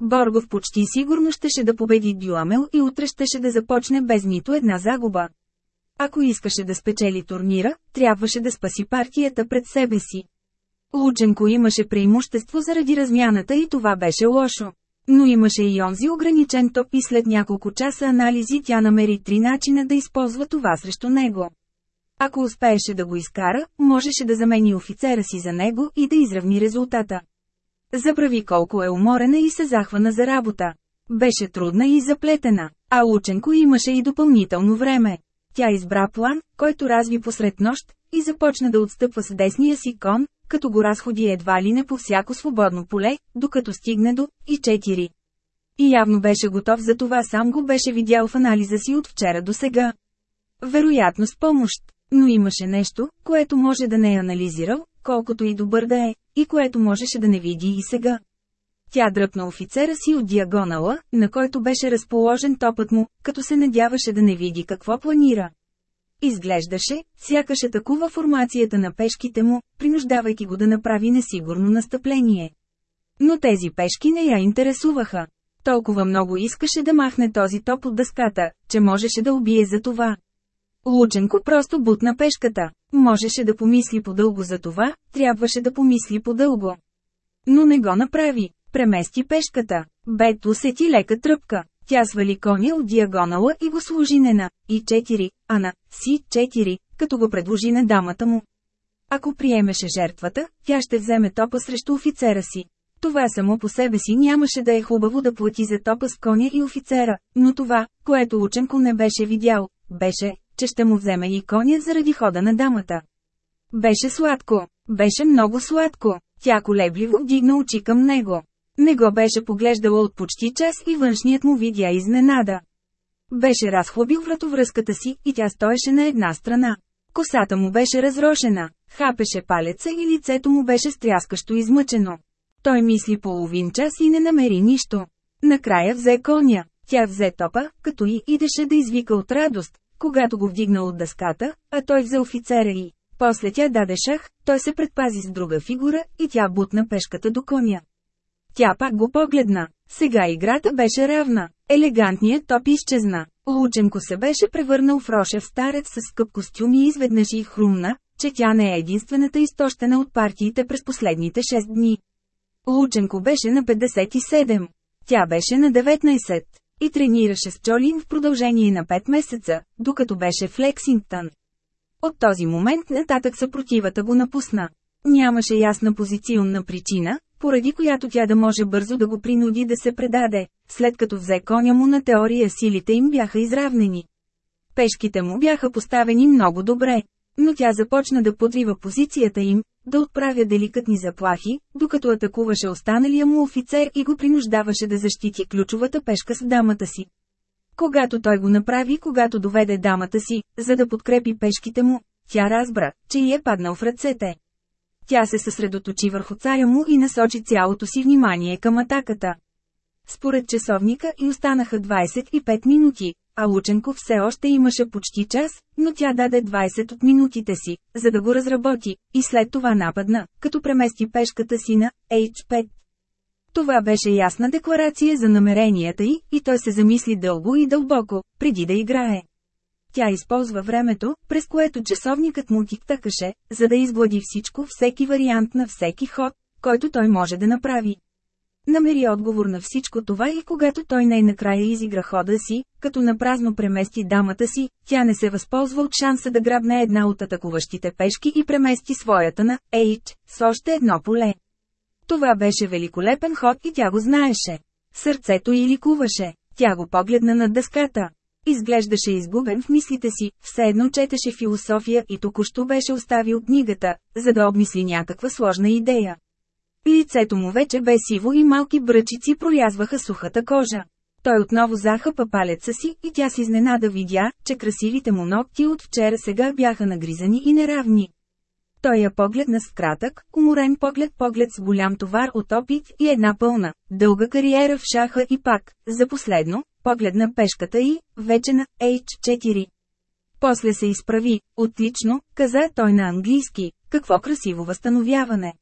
Боргов почти сигурно щеше да победи Дюамел и утре щеше да започне без нито една загуба. Ако искаше да спечели турнира, трябваше да спаси партията пред себе си. Лученко имаше преимущество заради размяната и това беше лошо. Но имаше и онзи ограничен топ и след няколко часа анализи тя намери три начина да използва това срещу него. Ако успееше да го изкара, можеше да замени офицера си за него и да изравни резултата. Забрави колко е уморена и се захвана за работа. Беше трудна и заплетена, а Лученко имаше и допълнително време. Тя избра план, който разви посред нощ, и започна да отстъпва с десния си кон, като го разходи едва ли не по всяко свободно поле, докато стигне до и 4. И явно беше готов за това сам го беше видял в анализа си от вчера до сега. Вероятно с помощ, но имаше нещо, което може да не е анализирал, колкото и добър да е, и което можеше да не види и сега. Тя дръпна офицера си от диагонала, на който беше разположен топът му, като се надяваше да не види какво планира. Изглеждаше, сякаш атакува формацията на пешките му, принуждавайки го да направи несигурно настъпление. Но тези пешки не я интересуваха. Толкова много искаше да махне този топ от дъската, че можеше да убие за това. Лученко просто бутна пешката. Можеше да помисли по-дълго за това, трябваше да помисли по-дълго. Но не го направи. Премести пешката. Бет усети лека тръпка. Тя свали коня от диагонала и го служи не на и 4, а на си 4, като го предложи на дамата му. Ако приемеше жертвата, тя ще вземе топа срещу офицера си. Това само по себе си нямаше да е хубаво да плати за топа с коня и офицера, но това, което ученко не беше видял, беше, че ще му вземе и коня заради хода на дамата. Беше сладко, беше много сладко, тя колебливо вдигна очи към него. Не го беше поглеждала от почти час и външният му видя изненада. Беше разхлобил вратовръзката си и тя стоеше на една страна. Косата му беше разрошена, хапеше палеца и лицето му беше стряскащо измъчено. Той мисли половин час и не намери нищо. Накрая взе коня. Тя взе топа, като и идеше да извика от радост, когато го вдигна от дъската, а той взе офицера и. После тя даде шах, той се предпази с друга фигура и тя бутна пешката до коня. Тя пак го погледна. Сега играта беше равна. Елегантният топ изчезна. Лученко се беше превърнал в рошев старец с скъп костюм и изведнъж и хрумна, че тя не е единствената изтощена от партиите през последните 6 дни. Лученко беше на 57. Тя беше на 19. И тренираше с Чолин в продължение на 5 месеца, докато беше в Лексингтън. От този момент нататък съпротивата го напусна. Нямаше ясна позиционна причина, поради която тя да може бързо да го принуди да се предаде, след като взе коня му на теория силите им бяха изравнени. Пешките му бяха поставени много добре, но тя започна да подрива позицията им, да отправя деликатни заплахи, докато атакуваше останалия му офицер и го принуждаваше да защити ключовата пешка с дамата си. Когато той го направи, когато доведе дамата си, за да подкрепи пешките му, тя разбра, че й е паднал в ръцете. Тя се съсредоточи върху царя му и насочи цялото си внимание към атаката. Според часовника и останаха 25 минути, а Лученко все още имаше почти час, но тя даде 20 от минутите си, за да го разработи, и след това нападна, като премести пешката си на H5. Това беше ясна декларация за намеренията й, и той се замисли дълго и дълбоко, преди да играе. Тя използва времето, през което часовникът му тиктакаше, за да изглади всичко, всеки вариант на всеки ход, който той може да направи. Намери отговор на всичко това и когато той най-накрая изигра хода си, като напразно премести дамата си, тя не се възползва от шанса да грабне една от атакуващите пешки и премести своята на H с още едно поле. Това беше великолепен ход и тя го знаеше. Сърцето й ликуваше. Тя го погледна над дъската. Изглеждаше изгубен в мислите си, все едно четеше философия и току-що беше оставил книгата, за да обмисли някаква сложна идея. Лицето му вече бе сиво и малки бръчици прорязваха сухата кожа. Той отново захапа палеца си и тя с изненада видя, че красивите му ногти от вчера сега бяха нагризани и неравни. Той я погледна с кратък, уморен поглед поглед с голям товар от опит и една пълна, дълга кариера в шаха и пак, за последно, погледна пешката и, вече на H4. После се изправи, отлично, каза той на английски, какво красиво възстановяване.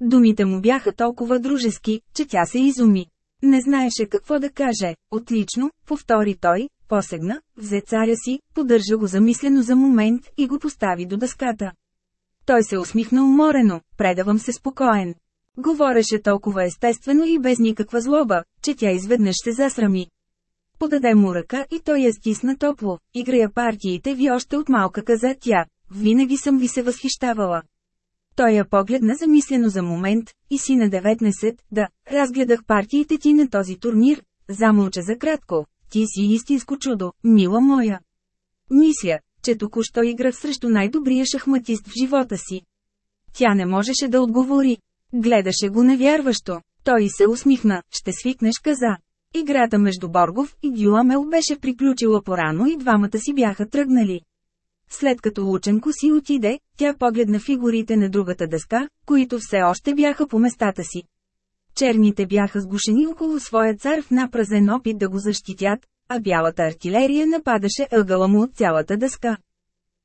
Думите му бяха толкова дружески, че тя се изуми. Не знаеше какво да каже. Отлично, повтори той, посегна, взе царя си, поддържа го замислено за момент и го постави до дъската. Той се усмихна уморено, предавам се спокоен. Говореше толкова естествено и без никаква злоба, че тя изведнъж се засрами. Подаде му ръка и той я стисна топло. Играя партиите ви още от малка каза тя. Винаги съм ви се възхищавала. Той я погледна замислено за момент, и си на 19, да, разгледах партиите ти на този турнир, замълча за кратко, ти си истинско чудо, мила моя. Мисля, че току-що играх срещу най-добрия шахматист в живота си. Тя не можеше да отговори. Гледаше го невярващо. Той се усмихна, ще свикнеш каза. Играта между Боргов и Дюамел беше приключила порано и двамата си бяха тръгнали. След като Лученко си отиде, тя погледна фигурите на другата дъска, които все още бяха по местата си. Черните бяха сгушени около своя цар в напразен опит да го защитят, а бялата артилерия нападаше ъгъла му от цялата дъска.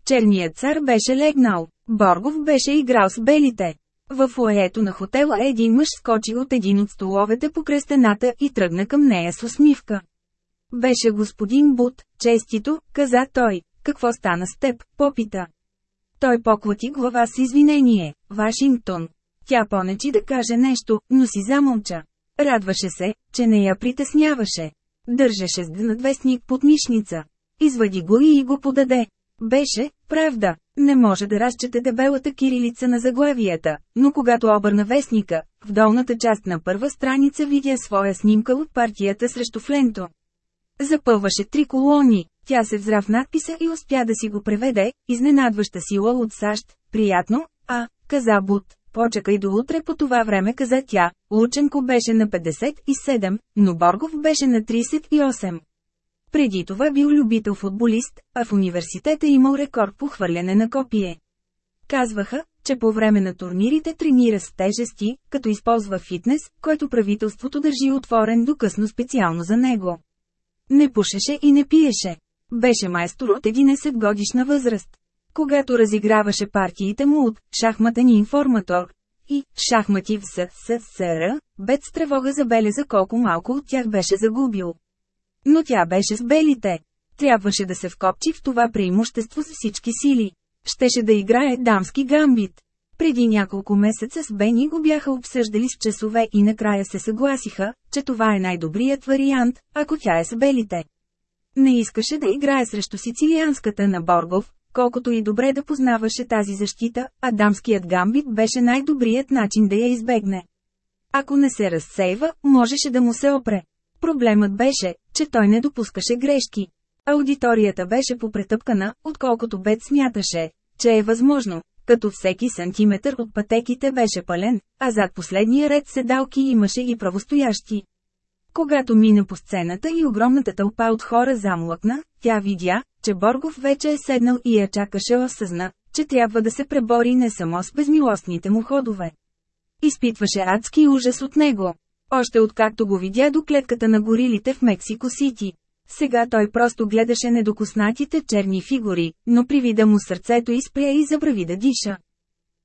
Черният цар беше легнал, Боргов беше играл с белите. В фоето на хотела един мъж скочи от един от столовете по кръстената и тръгна към нея с усмивка. Беше господин Бут, честито, каза той. Какво стана с теб, попита. Той поклати глава с извинение, Вашингтон. Тя понечи да каже нещо, но си замълча. Радваше се, че не я притесняваше. Държеше с вестник под мишница. Извади го и го подаде. Беше, правда, не може да разчете дебелата кирилица на заглавията, но когато обърна вестника, в долната част на първа страница видя своя снимка от партията срещу Фленто. Запълваше три колони, тя се взра в надписа и успя да си го преведе, изненадваща сила от САЩ, приятно, а, каза Бут, почакай до утре по това време каза тя, Лученко беше на 57, но Боргов беше на 38. Преди това бил любител футболист, а в университета имал рекорд по хвърляне на копие. Казваха, че по време на турнирите тренира с тежести, като използва фитнес, който правителството държи отворен до късно специално за него. Не пушеше и не пиеше. Беше майстор от 11 годишна възраст. Когато разиграваше партиите му от «Шахматен информатор» и «Шахмати в СССР», Бет с тревога забеляза колко малко от тях беше загубил. Но тя беше с белите. Трябваше да се вкопчи в това преимущество с всички сили. Щеше да играе дамски гамбит. Преди няколко месеца с Бени го бяха обсъждали с часове и накрая се съгласиха, че това е най-добрият вариант, ако тя е с белите. Не искаше да играе срещу сицилианската на Боргов, колкото и добре да познаваше тази защита, а дамският гамбит беше най-добрият начин да я избегне. Ако не се разсейва, можеше да му се опре. Проблемът беше, че той не допускаше грешки. Аудиторията беше попретъпкана, отколкото Бет смяташе, че е възможно, като всеки сантиметър от пътеките беше пален, а зад последния ред седалки имаше и правостоящи. Когато мина по сцената и огромната тълпа от хора замлъкна, тя видя, че Боргов вече е седнал и я чакаше осъзна, че трябва да се пребори не само с безмилостните му ходове. Изпитваше адски ужас от него. Още откакто го видя до клетката на горилите в Мексико Сити. Сега той просто гледаше недокоснатите черни фигури, но при вида му сърцето изпря и забрави да диша.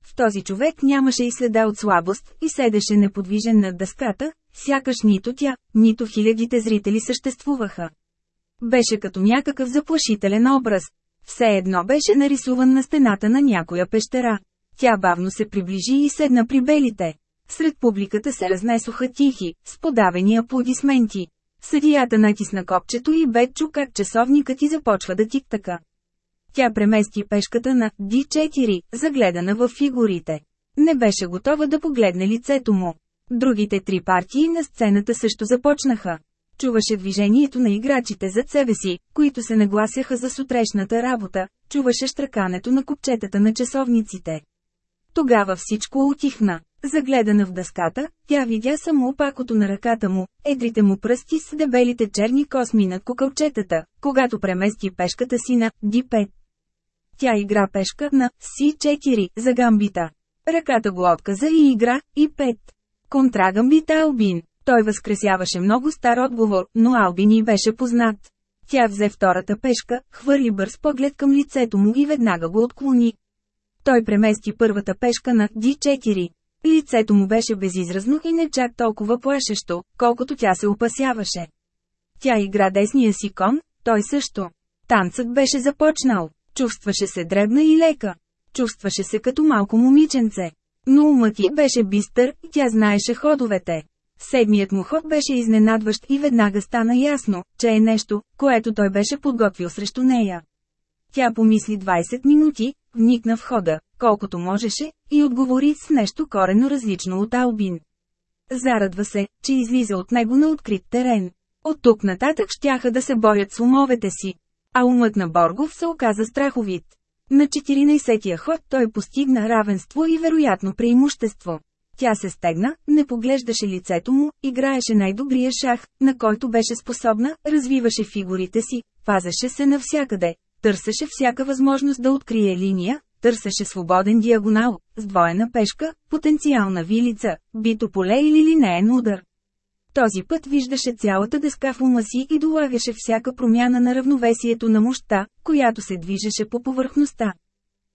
В този човек нямаше и следа от слабост и седеше неподвижен над дъската, сякаш нито тя, нито хилядите зрители съществуваха. Беше като някакъв заплашителен образ. Все едно беше нарисуван на стената на някоя пещера. Тя бавно се приближи и седна при белите. Сред публиката се разнесоха тихи, сподавени аплодисменти. Съдията натисна копчето и бе чу как часовникът и започва да тиктака. Тя премести пешката на D4, загледана в фигурите. Не беше готова да погледне лицето му. Другите три партии на сцената също започнаха. Чуваше движението на играчите зад себе си, които се нагласяха за сутрешната работа, чуваше штракането на копчетата на часовниците. Тогава всичко отихна. Загледана в дъската, тя видя само опакото на ръката му, едрите му пръсти с дебелите черни косми над кукълчетата, когато премести пешката си на D5. Тя игра пешка на C4 за гамбита. Ръката го отказа и игра и 5. Контрагамбит Албин. Той възкресяваше много стар отговор, но Албин и беше познат. Тя взе втората пешка, хвърли бърз поглед към лицето му и веднага го отклони. Той премести първата пешка на D4. Лицето му беше безизразно и не чак толкова плашещо, колкото тя се опасяваше. Тя игра десния си кон, той също. Танцът беше започнал. Чувстваше се дребна и лека. Чувстваше се като малко момиченце. Но умът ти беше бистър тя знаеше ходовете. Седмият му ход беше изненадващ и веднага стана ясно, че е нещо, което той беше подготвил срещу нея. Тя помисли 20 минути, вникна в хода, колкото можеше, и отговори с нещо корено различно от Албин. Зарадва се, че излиза от него на открит терен. От тук нататък щяха да се борят с умовете си. А умът на Боргов се оказа страховит. На 14-тия ход той постигна равенство и вероятно преимущество. Тя се стегна, не поглеждаше лицето му, играеше най-добрия шах, на който беше способна, развиваше фигурите си, пазеше се навсякъде, търсеше всяка възможност да открие линия, търсеше свободен диагонал, сдвоена пешка, потенциална вилица, бито поле или линеен удар. Този път виждаше цялата дъска в ума си и долавяше всяка промяна на равновесието на мощта, която се движеше по повърхността.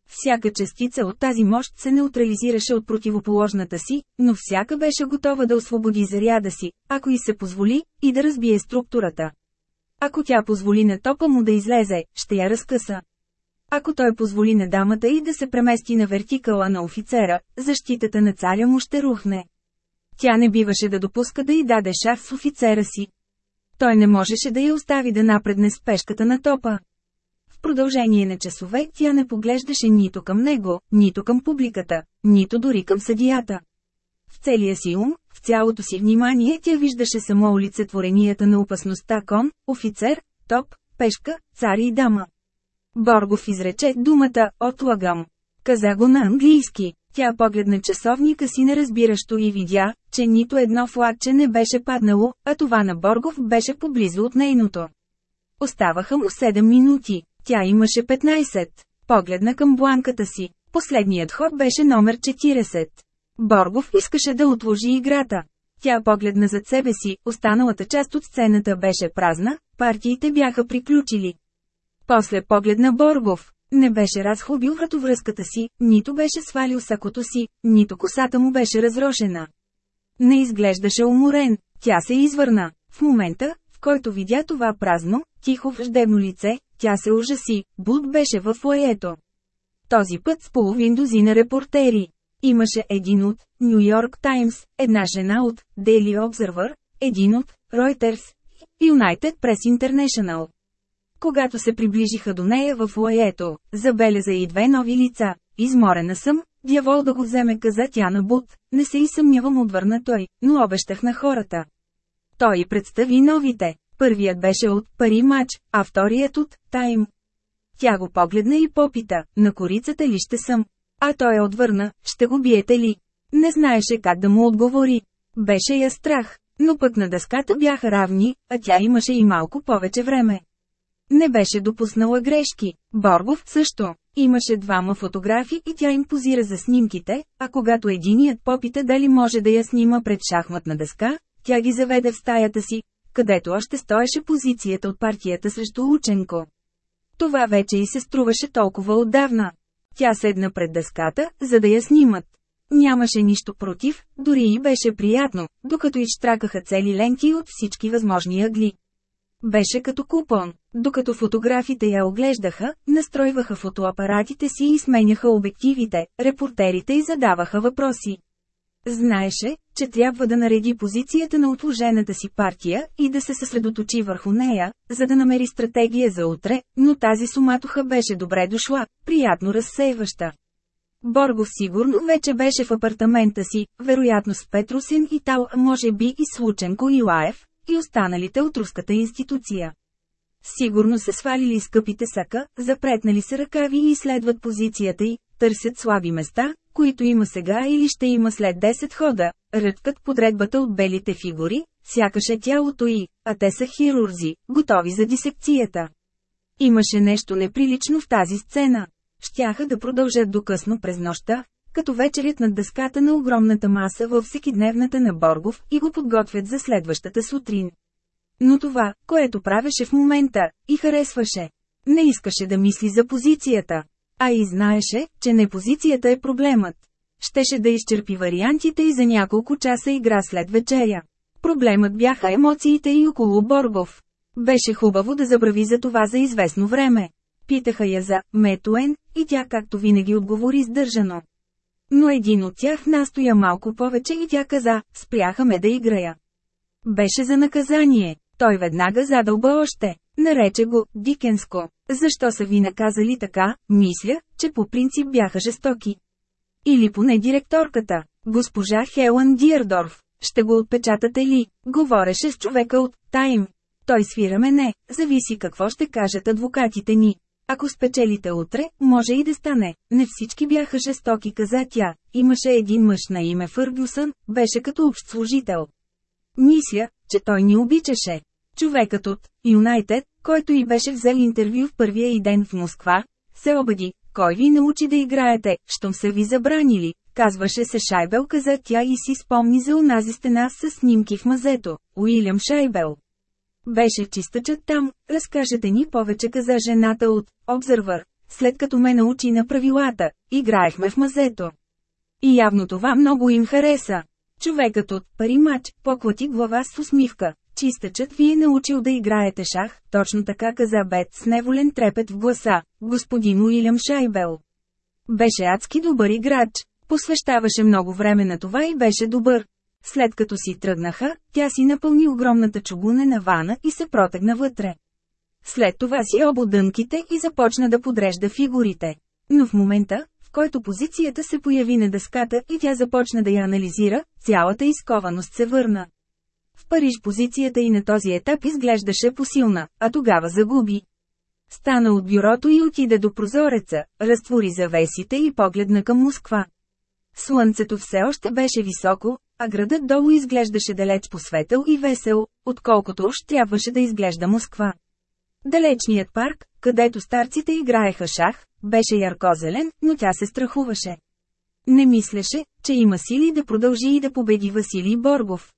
Всяка частица от тази мощ се неутрализираше от противоположната си, но всяка беше готова да освободи заряда си, ако и се позволи, и да разбие структурата. Ако тя позволи на топа му да излезе, ще я разкъса. Ако той позволи на дамата и да се премести на вертикала на офицера, защитата на царя му ще рухне. Тя не биваше да допуска да й даде шах с офицера си. Той не можеше да я остави да напредне с пешката на топа. В продължение на часове тя не поглеждаше нито към него, нито към публиката, нито дори към съдията. В целия си ум, в цялото си внимание тя виждаше само олицетворенията на опасността кон, офицер, топ, пешка, цар и дама. Боргов изрече думата «отлагам». Каза го на английски. Тя погледна часовника си неразбиращо и видя, че нито едно флагче не беше паднало, а това на Боргов беше поблизо от нейното. Оставаха му 7 минути. Тя имаше 15. Погледна към бланката си. Последният ход беше номер 40. Боргов искаше да отложи играта. Тя погледна зад себе си, останалата част от сцената беше празна, партиите бяха приключили. После погледна Боргов. Не беше разхубил вратовръзката си, нито беше свалил сакото си, нито косата му беше разрошена. Не изглеждаше уморен, тя се извърна. В момента, в който видя това празно, тихо враждебно лице, тя се ужаси, Буд беше в лаето. Този път с половин дозина репортери. Имаше един от Нью Йорк Таймс, една жена от Daily Observer, един от Reuters, United Press International. Когато се приближиха до нея в лаето, забеляза и две нови лица. Изморена съм, дявол да го вземе каза тя на Буд, не се и съмнявам отвърна той, но обещах на хората. Той представи новите. Първият беше от Пари Мач, а вторият от Тайм. Тя го погледна и попита, на корицата ли ще съм? А той отвърна, ще го биете ли? Не знаеше как да му отговори. Беше я страх, но пък на дъската бяха равни, а тя имаше и малко повече време. Не беше допуснала грешки. Боргов също. Имаше двама фотографи и тя им позира за снимките, а когато единият попита дали може да я снима пред шахматна дъска, тя ги заведе в стаята си. където още стоеше позицията от партията срещу Лученко. Това вече и се струваше толкова отдавна. Тя седна пред дъската, за да я снимат. Нямаше нищо против, дори и беше приятно, докато изчтракаха цели ленти от всички възможни ъгли. Беше като купон. Докато фотографите я оглеждаха, настройваха фотоапаратите си и сменяха обективите, репортерите и задаваха въпроси. Знаеше, че трябва да нареди позицията на отложената си партия и да се съсредоточи върху нея, за да намери стратегия за утре, но тази суматоха беше добре дошла, приятно разсейваща. Боргов сигурно вече беше в апартамента си, вероятно с Петрусин и Тал, може би и Слученко и Лаев, и останалите от руската институция. Сигурно се свалили скъпите сака, запретнали се ръкави и изследват позицията й, търсят слаби места, които има сега или ще има след 10 хода, ръткат подредбата от белите фигури, сякаш е тялото й, а те са хирурзи, готови за дисекцията. Имаше нещо неприлично в тази сцена. Щяха да продължат до късно през нощта, като вечерят над дъската на огромната маса във всекидневната на Боргов и го подготвят за следващата сутрин. Но това, което правеше в момента, и харесваше. Не искаше да мисли за позицията. А и знаеше, че не позицията е проблемът. Щеше да изчерпи вариантите и за няколко часа игра след вечеря. Проблемът бяха емоциите и около Боргов. Беше хубаво да забрави за това за известно време. Питаха я за Метуен, и тя както винаги отговори сдържано. Но един от тях настоя малко повече и тя каза, спряха ме да играя. Беше за наказание. Той веднага задълба още. Нарече го «Дикенско». Защо са ви наказали така, мисля, че по принцип бяха жестоки. Или поне директорката, госпожа Хелън Диердорф. Ще го отпечатате ли? Говореше с човека от «Тайм». Той свира мене, зависи какво ще кажат адвокатите ни. Ако спечелите утре, може и да стане. Не всички бяха жестоки, каза тя. Имаше един мъж на име Фъргюсън, беше като общ служител. Мисля, че той ни обичаше. Човекът от Юнайтед, който и беше взел интервю в първия и ден в Москва, се обади, кой ви научи да играете, щом са ви забранили, казваше се Шайбел, каза тя и си спомни за онази стена с снимки в мазето, Уилям Шайбел. Беше чистачът там, разкажете ни повече каза жената от Обзървър, след като ме научи на правилата, играехме в мазето. И явно това много им хареса. Човекът от паримач поклати глава с усмивка. Чистачът ви е научил да играете шах, точно така каза Бет с неволен трепет в гласа, господин Уилям Шайбел. Беше адски добър играч, посвещаваше много време на това и беше добър. След като си тръгнаха, тя си напълни огромната чугунена вана и се протегна вътре. След това си обо дънките и започна да подрежда фигурите. Но в момента, в който позицията се появи на дъската и тя започна да я анализира, цялата изкованост се върна. В Париж позицията и на този етап изглеждаше посилна, а тогава загуби. Стана от бюрото и отиде до прозореца, разтвори завесите и погледна към Москва. Слънцето все още беше високо, а градът долу изглеждаше далеч посветъл и весел, отколкото уж трябваше да изглежда Москва. Далечният парк, където старците играеха шах, беше яркозелен, но тя се страхуваше. Не мислеше, че има сили да продължи и да победи Василий Боргов.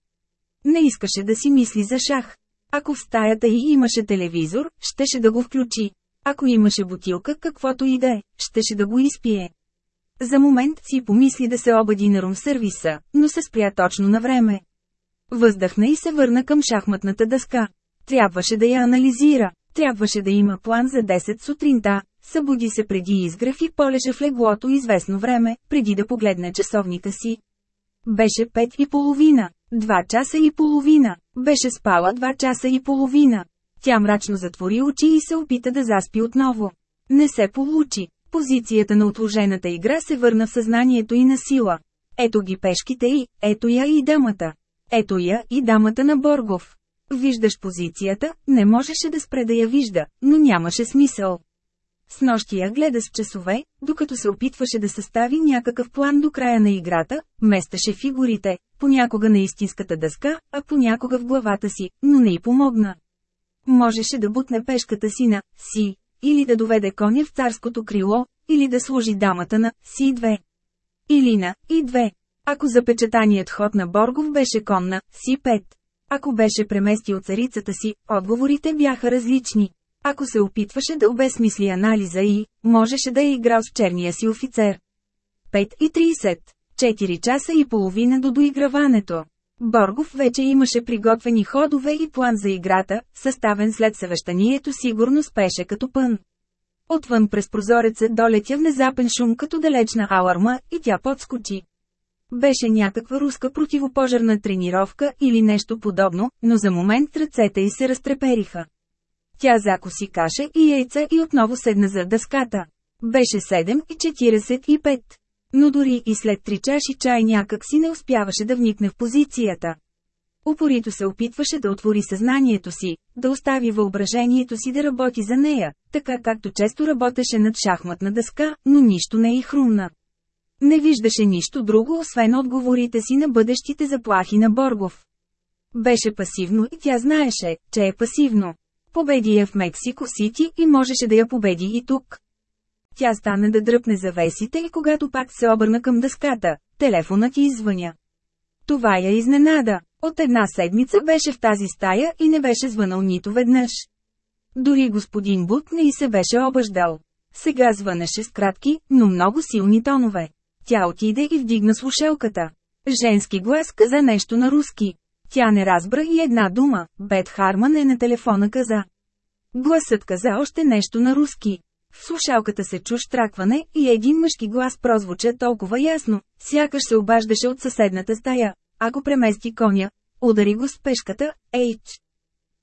Не искаше да си мисли за шах. Ако в стаята й имаше телевизор, щеше да го включи. Ако имаше бутилка, каквото и да е, щеше да го изпие. За момент си помисли да се обади на румсервиса, но се спря точно на време. Въздъхна и се върна към шахматната дъска. Трябваше да я анализира, трябваше да има план за 10 сутринта, събуди се преди изгрев и полежа в леглото известно време, преди да погледне часовника си. Беше пет и половина, два часа и половина, беше спала два часа и половина. Тя мрачно затвори очи и се опита да заспи отново. Не се получи. Позицията на отложената игра се върна в съзнанието и на сила. Ето ги пешките и, ето я и дамата. Ето я и дамата на Боргов. Виждаш позицията, не можеше да спре да я вижда, но нямаше смисъл. С нощи я гледа с часове, докато се опитваше да състави някакъв план до края на играта, местеше фигурите, понякога на истинската дъска, а понякога в главата си, но не й помогна. Можеше да бутне пешката си на «си», или да доведе коня в царското крило, или да служи дамата на Си-2. Или на И-2. Ако запечатаният ход на Боргов беше кон на Си-5. Ако беше преместил царицата си, отговорите бяха различни. Ако се опитваше да обесмисли анализа и, можеше да е играл с черния си офицер. 5 и 30. 4 часа и половина до доиграването. Боргов вече имаше приготвени ходове и план за играта, съставен след съвещанието сигурно спеше като пън. Отвън през прозореца долетя внезапен шум като далечна аларма и тя подскочи. Беше някаква руска противопожарна тренировка или нещо подобно, но за момент ръцете й се разтрепериха. Тя закоси каша и яйца и отново седна за дъската. Беше 7.45. Но дори и след три чаши чай някак си не успяваше да вникне в позицията. Упорито се опитваше да отвори съзнанието си, да остави въображението си да работи за нея, така както често работеше над шахматна дъска, но нищо не й хрумна. Не виждаше нищо друго освен отговорите си на бъдещите заплахи на Боргов. Беше пасивно и тя знаеше, че е пасивно. Победи я в Мексико Сити и можеше да я победи и тук. Тя стана да дръпне завесите и когато пак се обърна към дъската, телефонът ти извъня. Това я изненада. От една седмица беше в тази стая и не беше звънал нито веднъж. Дори господин Бут не и се беше обаждал. Сега звънеше с кратки, но много силни тонове. Тя отиде и вдигна слушалката. Женски глас каза нещо на руски. Тя не разбра и една дума, Бет Харман е на телефона каза. Гласът каза още нещо на руски. В слушалката се чу штракване и един мъжки глас прозвуча толкова ясно, сякаш се обаждаше от съседната стая. Ако премести коня, удари го с пешката, H.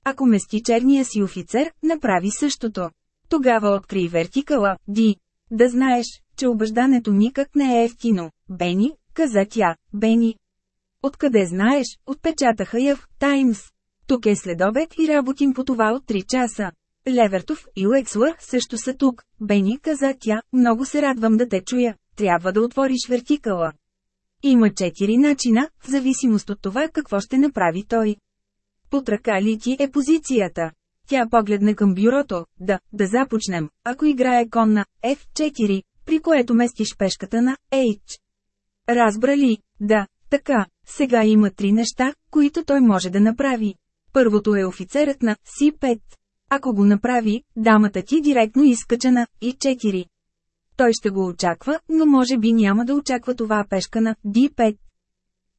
Ако мести черния си офицер, направи същото. Тогава откри вертикала, D. Да знаеш, че обаждането никак не е ефтино. Бени, каза тя, Бени. Откъде знаеш, отпечатаха я в Таймс. Тук е следобед и работим по това от 3 часа. Левертов и Уекслър също са тук. Бени каза тя, много се радвам да те чуя. Трябва да отвориш вертикала. Има четири начина, в зависимост от това какво ще направи той. Под ръка ли ти е позицията? Тя погледна към бюрото, да, да започнем, ако играе кон на F4, при което местиш пешката на H. Разбра ли? Да, така, сега има три неща, които той може да направи. Първото е офицерът на C5. Ако го направи, дамата ти директно изкача на И4. Той ще го очаква, но може би няма да очаква това пешка на D5.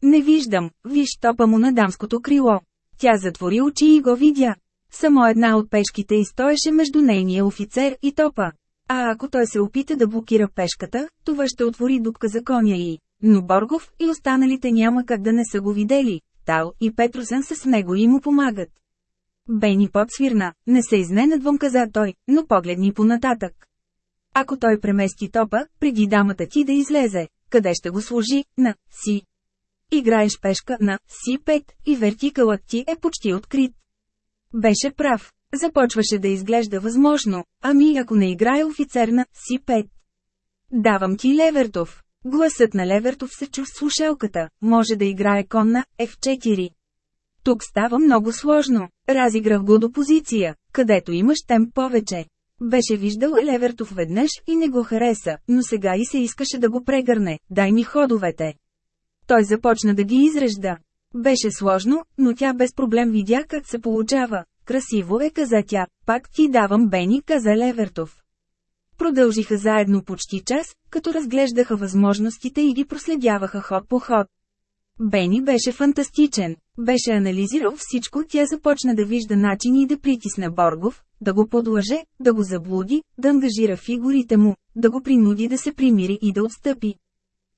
Не виждам, виж топа му на дамското крило. Тя затвори очи и го видя. Само една от пешките изстоеше между нейния офицер и топа. А ако той се опита да блокира пешката, това ще отвори дупка за коня и. Но Боргов и останалите няма как да не са го видели. Тал и Петрусен са с него и му помагат. Бени подсвирна, не се изненадвам каза той, но погледни понататък. Ако той премести топа, преди дамата ти да излезе, къде ще го служи, на си. Играеш пешка на Си5 и вертикалът ти е почти открит. Беше прав. Започваше да изглежда възможно, ами ако не играе офицер на Си5. Давам ти Левертов. Гласът на Левертов се чу в слушалката, може да играе кон на F4. Тук става много сложно. Разиграх го до позиция, където имаш темп повече. Беше виждал Левертов веднъж и не го хареса, но сега и се искаше да го прегърне, дай ми ходовете. Той започна да ги изрежда. Беше сложно, но тя без проблем видя как се получава. Красиво е, каза тя, пак ти давам Бени, каза Левертов. Продължиха заедно почти час, като разглеждаха възможностите и ги проследяваха ход по ход. Бени беше фантастичен. Беше анализирал всичко, тя започна да вижда начини да притисне Боргов, да го подлъже, да го заблуди, да ангажира фигурите му, да го принуди да се примири и да отстъпи.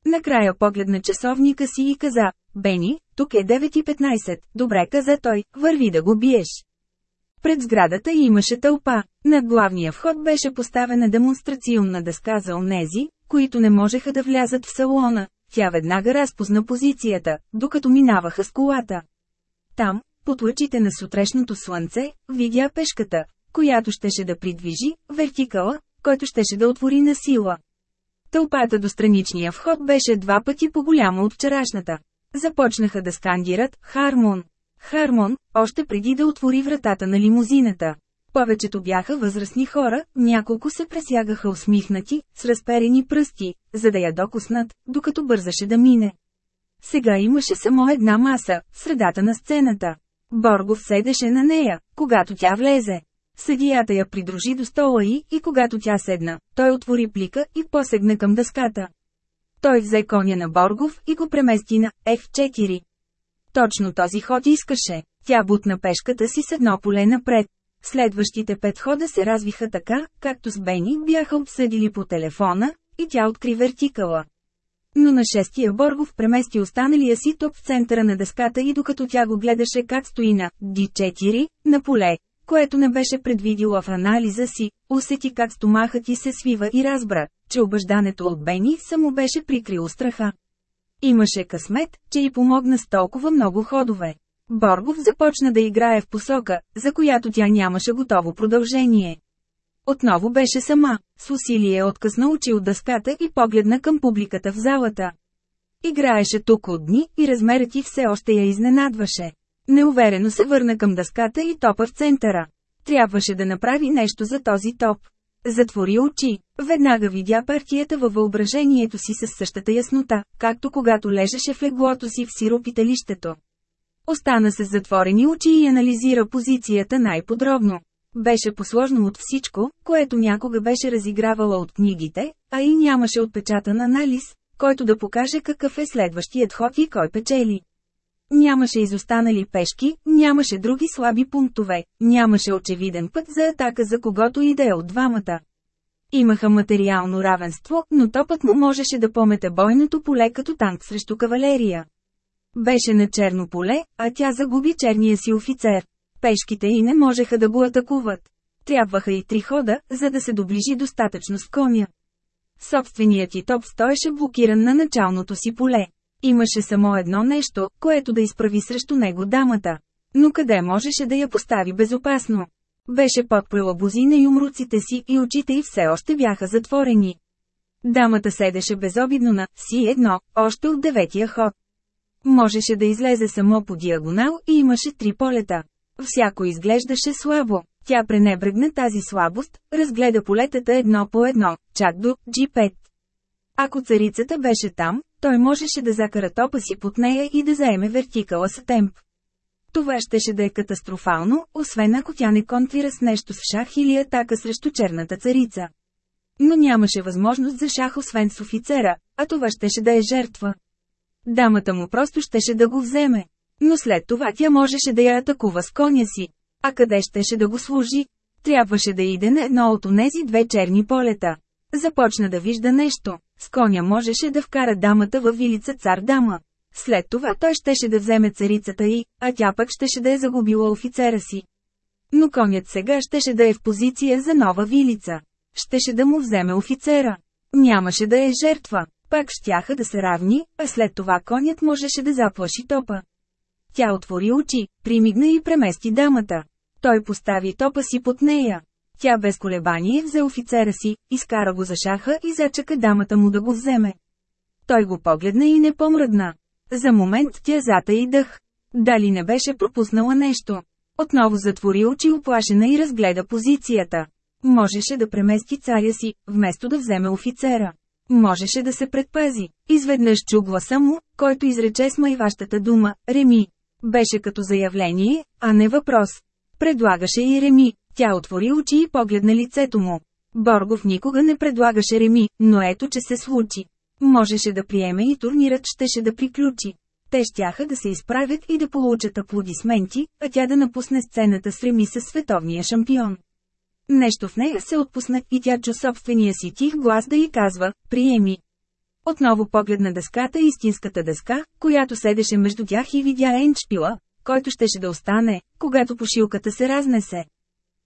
Накрая погледна часовника си и каза, Бени, тук е 9.15, добре каза той, върви да го биеш. Пред сградата имаше тълпа. Над главния вход беше поставена демонстрационна дъска за онези, които не можеха да влязат в салона. Тя веднага разпозна позицията, докато минаваха с колата. Там, под лъчите на сутрешното слънце, видя пешката, която щеше да придвижи, вертикала, който щеше да отвори на сила. Тълпата до страничния вход беше два пъти по-голяма от вчерашната. Започнаха да скандират «Хармон». Хармон, още преди да отвори вратата на лимузината. Повечето бяха възрастни хора, няколко се пресягаха усмихнати, с разперени пръсти, за да я докоснат, докато бързаше да мине. Сега имаше само една маса, средата на сцената. Боргов седеше на нея, когато тя влезе. Съдията я придружи до стола й и когато тя седна, той отвори плика и посегна към дъската. Той взе коня на Боргов и го премести на F4. Точно този ход искаше. Тя бутна пешката си с едно поле напред. Следващите пет хода се развиха така, както с Бени бяха обсъдили по телефона, и тя откри вертикала. Но на шестия Боргов премести останалия си топ в центъра на дъската и докато тя го гледаше как стои на D4, на поле, което не беше предвидила в анализа си, усети как стомахът ти се свива и разбра, че обаждането от Бени само беше прикрило страха. Имаше късмет, че й помогна с толкова много ходове. Боргов започна да играе в посока, за която тя нямаше готово продължение. Отново беше сама, с усилие откъсна очи от дъската и погледна към публиката в залата. Играеше тук от дни и размерът ти все още я изненадваше. Неуверено се върна към дъската и топа в центъра. Трябваше да направи нещо за този топ. Затвори очи. Веднага видя партията във въображението си със същата яснота, както когато лежеше в леглото си в сиропиталището. Остана с затворени очи и анализира позицията най-подробно. Беше посложно от всичко, което някога беше разигравала от книгите, а и нямаше отпечатан анализ, който да покаже какъв е следващият ход и кой печели. Нямаше изостанали пешки, нямаше други слаби пунктове, нямаше очевиден път за атака за когото и да е от двамата. Имаха материално равенство, но топът му можеше да помете бойното поле като танк срещу кавалерия. Беше на черно поле, а тя загуби черния си офицер. Пешките и не можеха да го атакуват. Трябваха и три хода, за да се доближи достатъчно с коня. Собственият ти топ стоеше блокиран на началното си поле. Имаше само едно нещо, което да изправи срещу него дамата. Но къде можеше да я постави безопасно? Беше подпрела бузи на юмруците си и очите й все още бяха затворени. Дамата седеше безобидно на си едно, още от деветия ход. Можеше да излезе само по диагонал и имаше три полета. Всяко изглеждаше слабо. Тя пренебрегна тази слабост, разгледа полетата едно по едно, чак до G5. Ако царицата беше там, той можеше да закара топа си под нея и да заеме вертикала с темп. Това щеше да е катастрофално, освен ако тя не контрира с нещо с шах или атака срещу черната царица. Но нямаше възможност за шах освен с офицера, а това щеше да е жертва. Дамата му просто щеше да го вземе. Но след това тя можеше да я атакува с коня си. А къде щеше да го служи? Трябваше да иде на едно от онези две черни полета. Започна да вижда нещо. С коня можеше да вкара дамата във вилица цар дама. След това той щеше да вземе царицата й, а тя пък щеше да е загубила офицера си. Но конят сега щеше да е в позиция за нова вилица. Щеше да му вземе офицера. Нямаше да е жертва. Пак щяха да се равни, а след това конят можеше да заплаши топа. Тя отвори очи, примигна и премести дамата. Той постави топа си под нея. Тя без колебание взе офицера си, изкара го за шаха и зачака дамата му да го вземе. Той го погледна и не помръдна. За момент тя зата и дъх. Дали не беше пропуснала нещо? Отново затвори очи оплашена и разгледа позицията. Можеше да премести царя си, вместо да вземе офицера. Можеше да се предпази. Изведнъж чу гласа му, който изрече с майващата дума «Реми». Беше като заявление, а не въпрос. Предлагаше и Реми. Тя отвори очи и погледна лицето му. Боргов никога не предлагаше Реми, но ето че се случи. Можеше да приеме и турнирът щеше да приключи. Те щяха да се изправят и да получат аплодисменти, а тя да напусне сцената с Реми със световния шампион. Нещо в нея се отпусна и тя чу собствения си тих глас да й казва «Приеми». Отново погледна дъската истинската дъска, която седеше между тях и видя енчпила, който щеше да остане, когато пошилката се разнесе.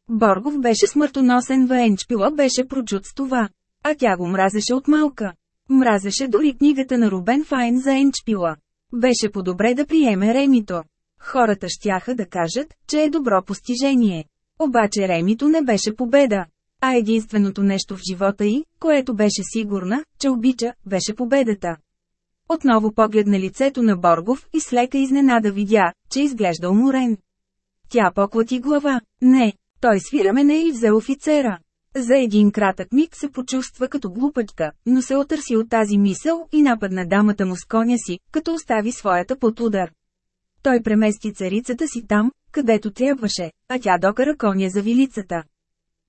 Боргов беше смъртоносен в енчпила беше прочут с това. А тя го мразеше от малка. Мразеше дори книгата на Рубен Файн за енчпила. Беше по-добре да приеме Ремито. Хората щяха да кажат, че е добро постижение. Обаче Ремито не беше победа. А единственото нещо в живота й, което беше сигурна, че обича, беше победата. Отново погледна лицето на Боргов и с лека изненада видя, че изглежда уморен. Тя поклати глава. Не, той свира мене и взе офицера. За един кратък миг се почувства като глупачка, но се отърси от тази мисъл и нападна дамата му с коня си, като остави своята под удар. Той премести царицата си там, където трябваше, а тя докара коня за вилицата.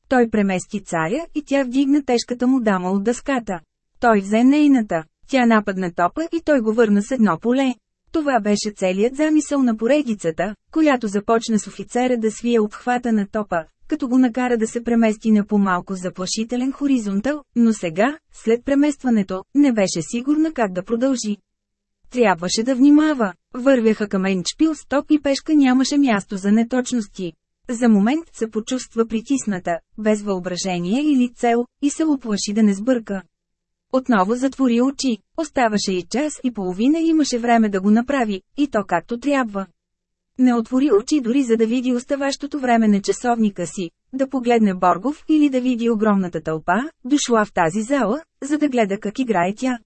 Той премести царя и тя вдигна тежката му дама от дъската. Той взе нейната, тя нападна топа и той го върна с едно поле. Това беше целият замисъл на поредицата, която започна с офицера да свие обхвата на топа, като го накара да се премести на по-малко заплашителен хоризонтал, но сега, след преместването, не беше сигурна как да продължи. Трябваше да внимава. Вървяха към Енчпил стоп и пешка нямаше място за неточности. За момент се почувства притисната, без въображение или цел, и се оплаши да не сбърка. Отново затвори очи, оставаше и час и половина имаше време да го направи, и то както трябва. Не отвори очи дори за да види оставащото време на часовника си, да погледне Боргов или да види огромната тълпа, дошла в тази зала, за да гледа как играе тя.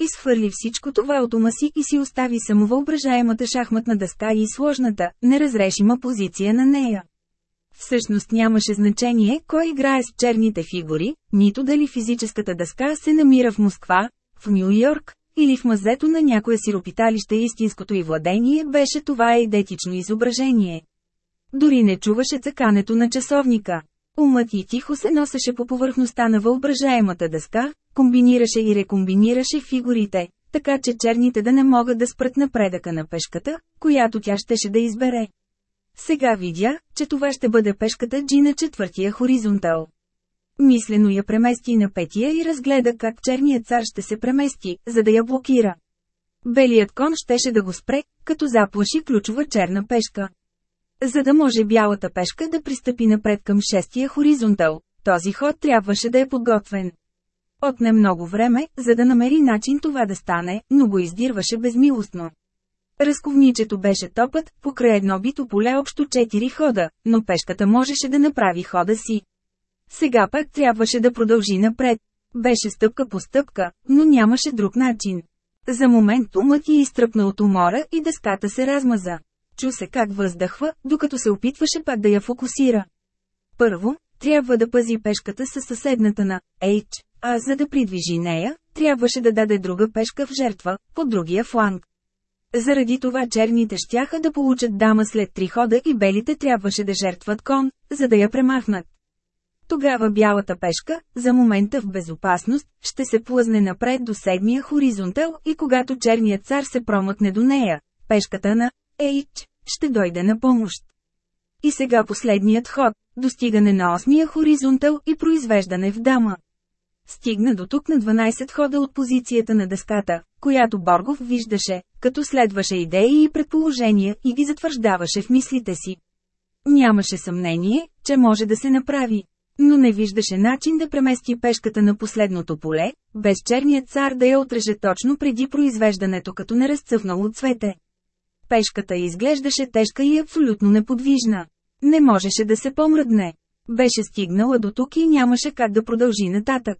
Изхвърли всичко това от ума си и си остави самовъображаемата шахматна дъска и сложната, неразрешима позиция на нея. Всъщност нямаше значение кой играе с черните фигури, нито дали физическата дъска се намира в Москва, в Нью Йорк, или в мазето на някое сиропиталище истинското и владение беше това идентично изображение. Дори не чуваше цъкането на часовника. Умът и тихо се носеше по повърхността на въображаемата дъска, комбинираше и рекомбинираше фигурите, така че черните да не могат да спрат напредъка на пешката, която тя щеше да избере. Сега видя, че това ще бъде пешката G на четвъртия хоризонтал. Мислено я премести на петия и разгледа как черният цар ще се премести, за да я блокира. Белият кон щеше да го спре, като заплаши ключова черна пешка. За да може бялата пешка да пристъпи напред към шестия хоризонтал, този ход трябваше да е подготвен. Отне много време, за да намери начин това да стане, но го издирваше безмилостно. Разковничето беше топът, покрай едно бито поле общо 4 хода, но пешката можеше да направи хода си. Сега пак трябваше да продължи напред. Беше стъпка по стъпка, но нямаше друг начин. За момент умът ти изтръпна от умора и дъската се размаза. Чу се как въздъхва, докато се опитваше пак да я фокусира. Първо, трябва да пази пешката със съседната на H, а за да придвижи нея, трябваше да даде друга пешка в жертва, по другия фланг. Заради това черните щяха да получат дама след три хода и белите трябваше да жертват кон, за да я премахнат. Тогава бялата пешка, за момента в безопасност, ще се плъзне напред до седмия хоризонтал и когато черният цар се промъкне до нея, пешката на H ще дойде на помощ. И сега последният ход, достигане на осмия хоризонтал и произвеждане в дама. Стигна до тук на 12 хода от позицията на дъската, която Боргов виждаше, като следваше идеи и предположения и ги затвърждаваше в мислите си. Нямаше съмнение, че може да се направи. Но не виждаше начин да премести пешката на последното поле, без черният цар да я отреже точно преди произвеждането като неразцъфнало цвете. Пешката изглеждаше тежка и абсолютно неподвижна. Не можеше да се помръдне. Беше стигнала до тук и нямаше как да продължи нататък.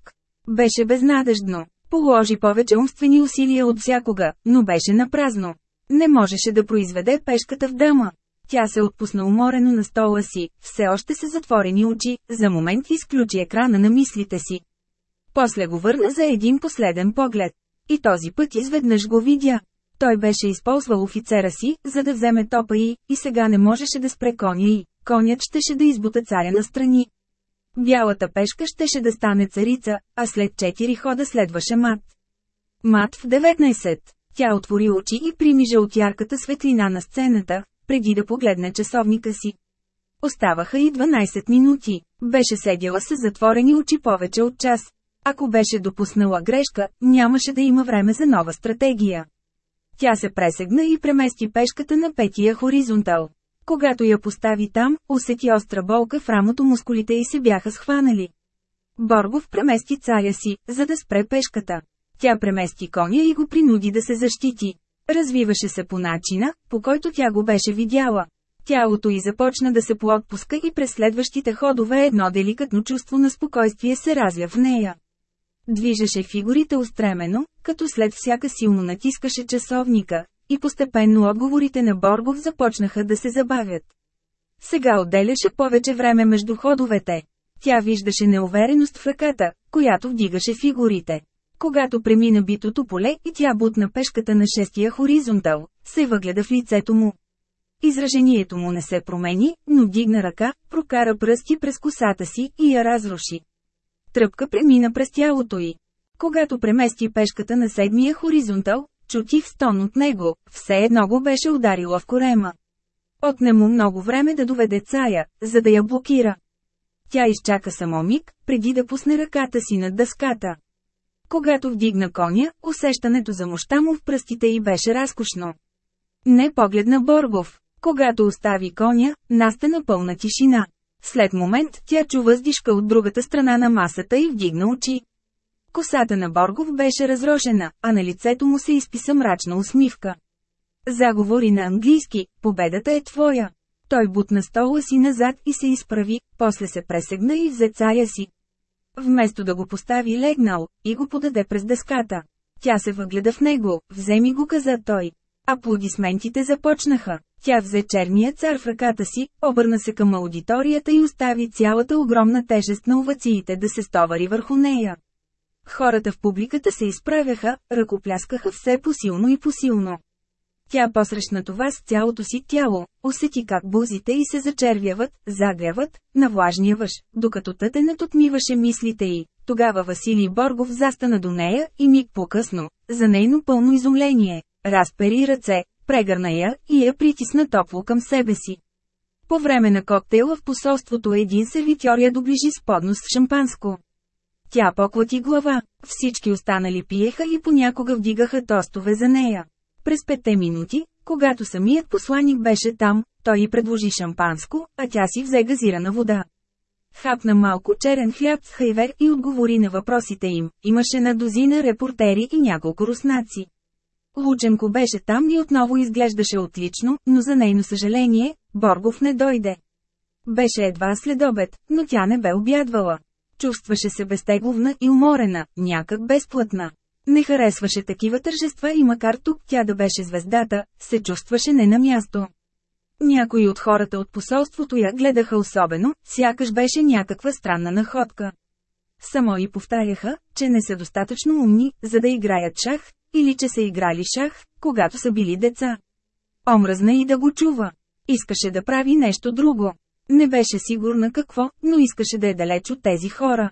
Беше безнадеждно. Положи повече умствени усилия от всякога, но беше напразно. Не можеше да произведе пешката в дама. Тя се отпусна уморено на стола си, все още се затворени очи, за момент изключи екрана на мислите си. После го върна за един последен поглед. И този път изведнъж го видя. Той беше използвал офицера си, за да вземе топа и, и сега не можеше да спре коня и, конят щеше да избута царя на страни. Бялата пешка щеше да стане царица, а след 4 хода следваше мат. Мат в 19. Тя отвори очи и примижа от ярката светлина на сцената, преди да погледне часовника си. Оставаха и 12 минути. Беше седяла с затворени очи повече от час. Ако беше допуснала грешка, нямаше да има време за нова стратегия. Тя се пресегна и премести пешката на петия хоризонтал. Когато я постави там, усети остра болка в рамото мускулите и се бяха схванали. Боргов премести царя си, за да спре пешката. Тя премести коня и го принуди да се защити. Развиваше се по начина, по който тя го беше видяла. Тялото й започна да се поотпуска и през следващите ходове едно деликатно чувство на спокойствие се разля в нея. Движеше фигурите устремено, като след всяка силно натискаше часовника, и постепенно отговорите на Боргов започнаха да се забавят. Сега отделяше повече време между ходовете. Тя виждаше неувереност в ръката, която вдигаше фигурите. Когато премина битото поле и тя бутна пешката на шестия хоризонтал, се въгледа в лицето му. Изражението му не се промени, но дигна ръка, прокара пръсти през косата си и я разруши. Тръпка премина през тялото й. Когато премести пешката на седмия хоризонтал, чутих стон от него, все едно го беше ударила в корема. Отне му много време да доведе цая, за да я блокира. Тя изчака само миг, преди да пусне ръката си над дъската. Когато вдигна коня, усещането за мощта му в пръстите й беше разкошно. Не погледна Боргов. Когато остави коня, настана пълна тишина. След момент тя чу въздишка от другата страна на масата и вдигна очи. Косата на Боргов беше разрошена, а на лицето му се изписа мрачна усмивка. Заговори на английски, победата е твоя. Той бутна стола си назад и се изправи, после се пресегна и взе царя си. Вместо да го постави легнал, и го подаде през дъската. Тя се въгледа в него, вземи го каза той. Аплодисментите започнаха. Тя взе черния цар в ръката си, обърна се към аудиторията и остави цялата огромна тежест на овациите да се стовари върху нея. Хората в публиката се изправяха, ръкопляскаха все посилно и посилно. Тя посрещна това с цялото си тяло, усети как бузите й се зачервяват, загряват, на влажния въж, докато тътенът отмиваше мислите й. Тогава Василий Боргов застана до нея и миг по-късно, за нейно пълно изумление, разпери ръце, прегърна я и я притисна топло към себе си. По време на коктейла в посолството един сервитьор я доближи с поднос с шампанско. Тя поклати глава, всички останали пиеха и понякога вдигаха тостове за нея. През петте минути, когато самият посланик беше там, той й предложи шампанско, а тя си взе газирана вода. Хапна малко черен хляб с хайвер и отговори на въпросите им. Имаше на дозина репортери и няколко руснаци. Лученко беше там и отново изглеждаше отлично, но за нейно съжаление, Боргов не дойде. Беше едва след обед, но тя не бе обядвала. Чувстваше се безтегловна и уморена, някак безплътна. Не харесваше такива тържества и макар тук тя да беше звездата, се чувстваше не на място. Някои от хората от посолството я гледаха особено, сякаш беше някаква странна находка. Само и повтаряха, че не са достатъчно умни, за да играят шах, или че са играли шах, когато са били деца. Омръзна и да го чува. Искаше да прави нещо друго. Не беше сигурна какво, но искаше да е далеч от тези хора.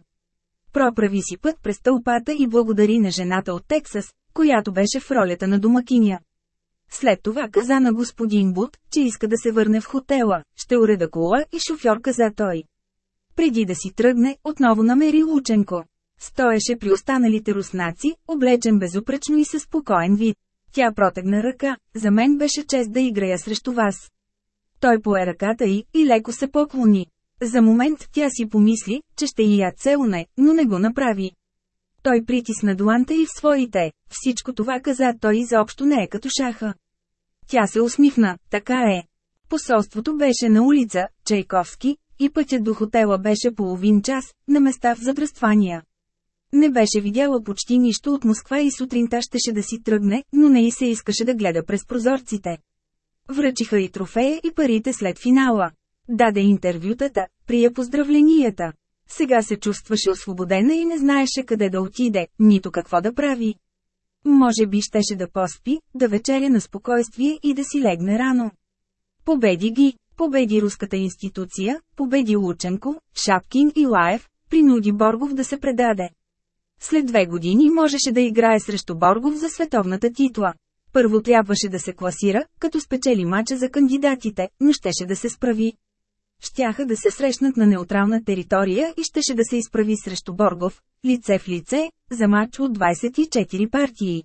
Проправи си път през тълпата и благодари на жената от Тексас, която беше в ролята на домакиня. След това каза на господин Бут, че иска да се върне в хотела, ще уреда кола и шофьор каза той. Преди да си тръгне, отново намери Лученко. Стоеше при останалите руснаци, облечен безупречно и със спокоен вид. Тя протегна ръка, за мен беше чест да играя срещу вас. Той пое ръката й и леко се поклони. За момент тя си помисли, че ще и я целуне, но не го направи. Той притисна дуанта и в своите. Всичко това каза той изобщо не е като шаха. Тя се усмихна, така е. Посолството беше на улица, Чайковски, и пътят до хотела беше половин час, на места в задръствания. Не беше видяла почти нищо от Москва и сутринта щеше да си тръгне, но не и се искаше да гледа през прозорците. Връчиха и трофея и парите след финала. Даде интервютата, прия поздравленията. Сега се чувстваше освободена и не знаеше къде да отиде, нито какво да прави. Може би щеше да поспи, да вечеря на спокойствие и да си легне рано. Победи ги, победи руската институция, победи Лученко, Шапкин и Лаев, принуди Боргов да се предаде. След две години можеше да играе срещу Боргов за световната титла. Първо трябваше да се класира, като спечели мача за кандидатите, но щеше да се справи. Щяха да се срещнат на неутрална територия и щеше да се изправи срещу Боргов, лице в лице, за матч от 24 партии.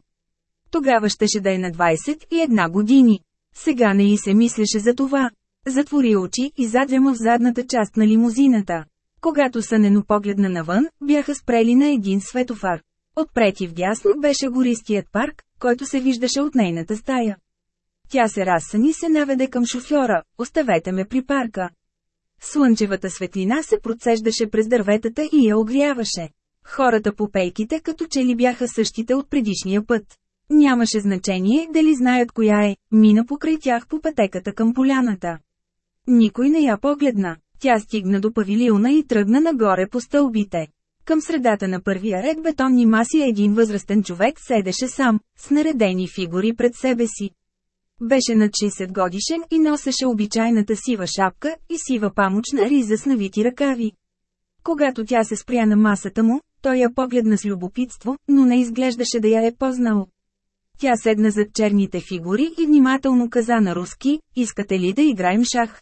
Тогава щеше да е на 21 години. Сега не и се мислеше за това. Затвори очи и задрема в задната част на лимузината. Когато сънено погледна навън, бяха спрели на един светофар. Отпрети вдясно беше гористият парк, който се виждаше от нейната стая. Тя се разсъни се наведе към шофьора, оставете ме при парка. Слънчевата светлина се процеждаше през дърветата и я огряваше. Хората по пейките като че ли бяха същите от предишния път. Нямаше значение дали знаят коя е, мина покрай тях по пътеката към поляната. Никой не я погледна. Тя стигна до павилиона и тръгна нагоре по стълбите. Към средата на първия ред бетонни маси един възрастен човек седеше сам, с наредени фигури пред себе си. Беше над 60 годишен и носеше обичайната сива шапка и сива памучна риза с навити ръкави. Когато тя се спря на масата му, той я погледна с любопитство, но не изглеждаше да я е познал. Тя седна зад черните фигури и внимателно каза на руски, искате ли да играем шах?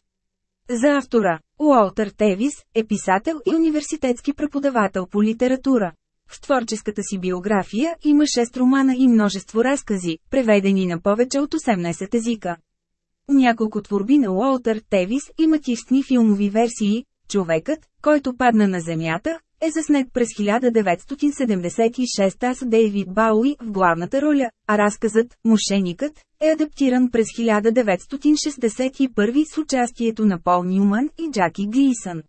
За автора, Уолтер Тевис, е писател и университетски преподавател по литература. В творческата си биография има 6 романа и множество разкази, преведени на повече от 18 езика. Няколко творби на Уолтер Тевис имат истни филмови версии. Човекът, който падна на земята, е заснет през 1976 с Дейвид Бауи в главната роля, а разказът «Мошеникът» е адаптиран през 1961 с участието на Пол Нюман и Джаки Глисън.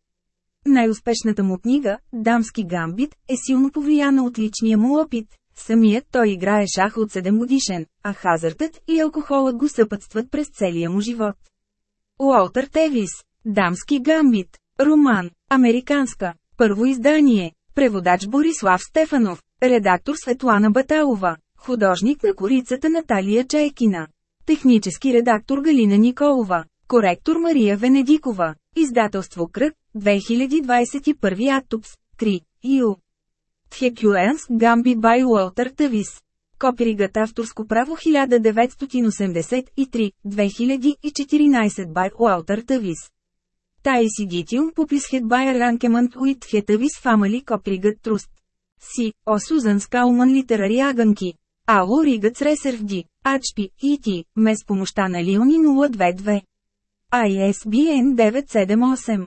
Най-успешната му книга, «Дамски гамбит», е силно повлияна от личния му опит. Самият той играе шах от 7 годишен, а хазартът и алкохолът го съпътстват през целия му живот. Уолтер Тевис, «Дамски гамбит», роман, американска, първо издание, преводач Борислав Стефанов, редактор Светлана Баталова, художник на корицата Наталия Чайкина, технически редактор Галина Николова, коректор Мария Венедикова, издателство Кръг, 2021 Атупс, 3, Ю. Тхекюенс Гамби бай Уолтер Тавис. Копиригът авторско право 1983, 2014 бай Уолтер Тавис. Тай си дитиум пописхет байер ранкемант уит фамали копригът труст. Си, о Сузан Скауман литерари аганки. Ало ригът с ресервди, ачпи, и ти, ме с помощта на Лиони 022. ISBN 978.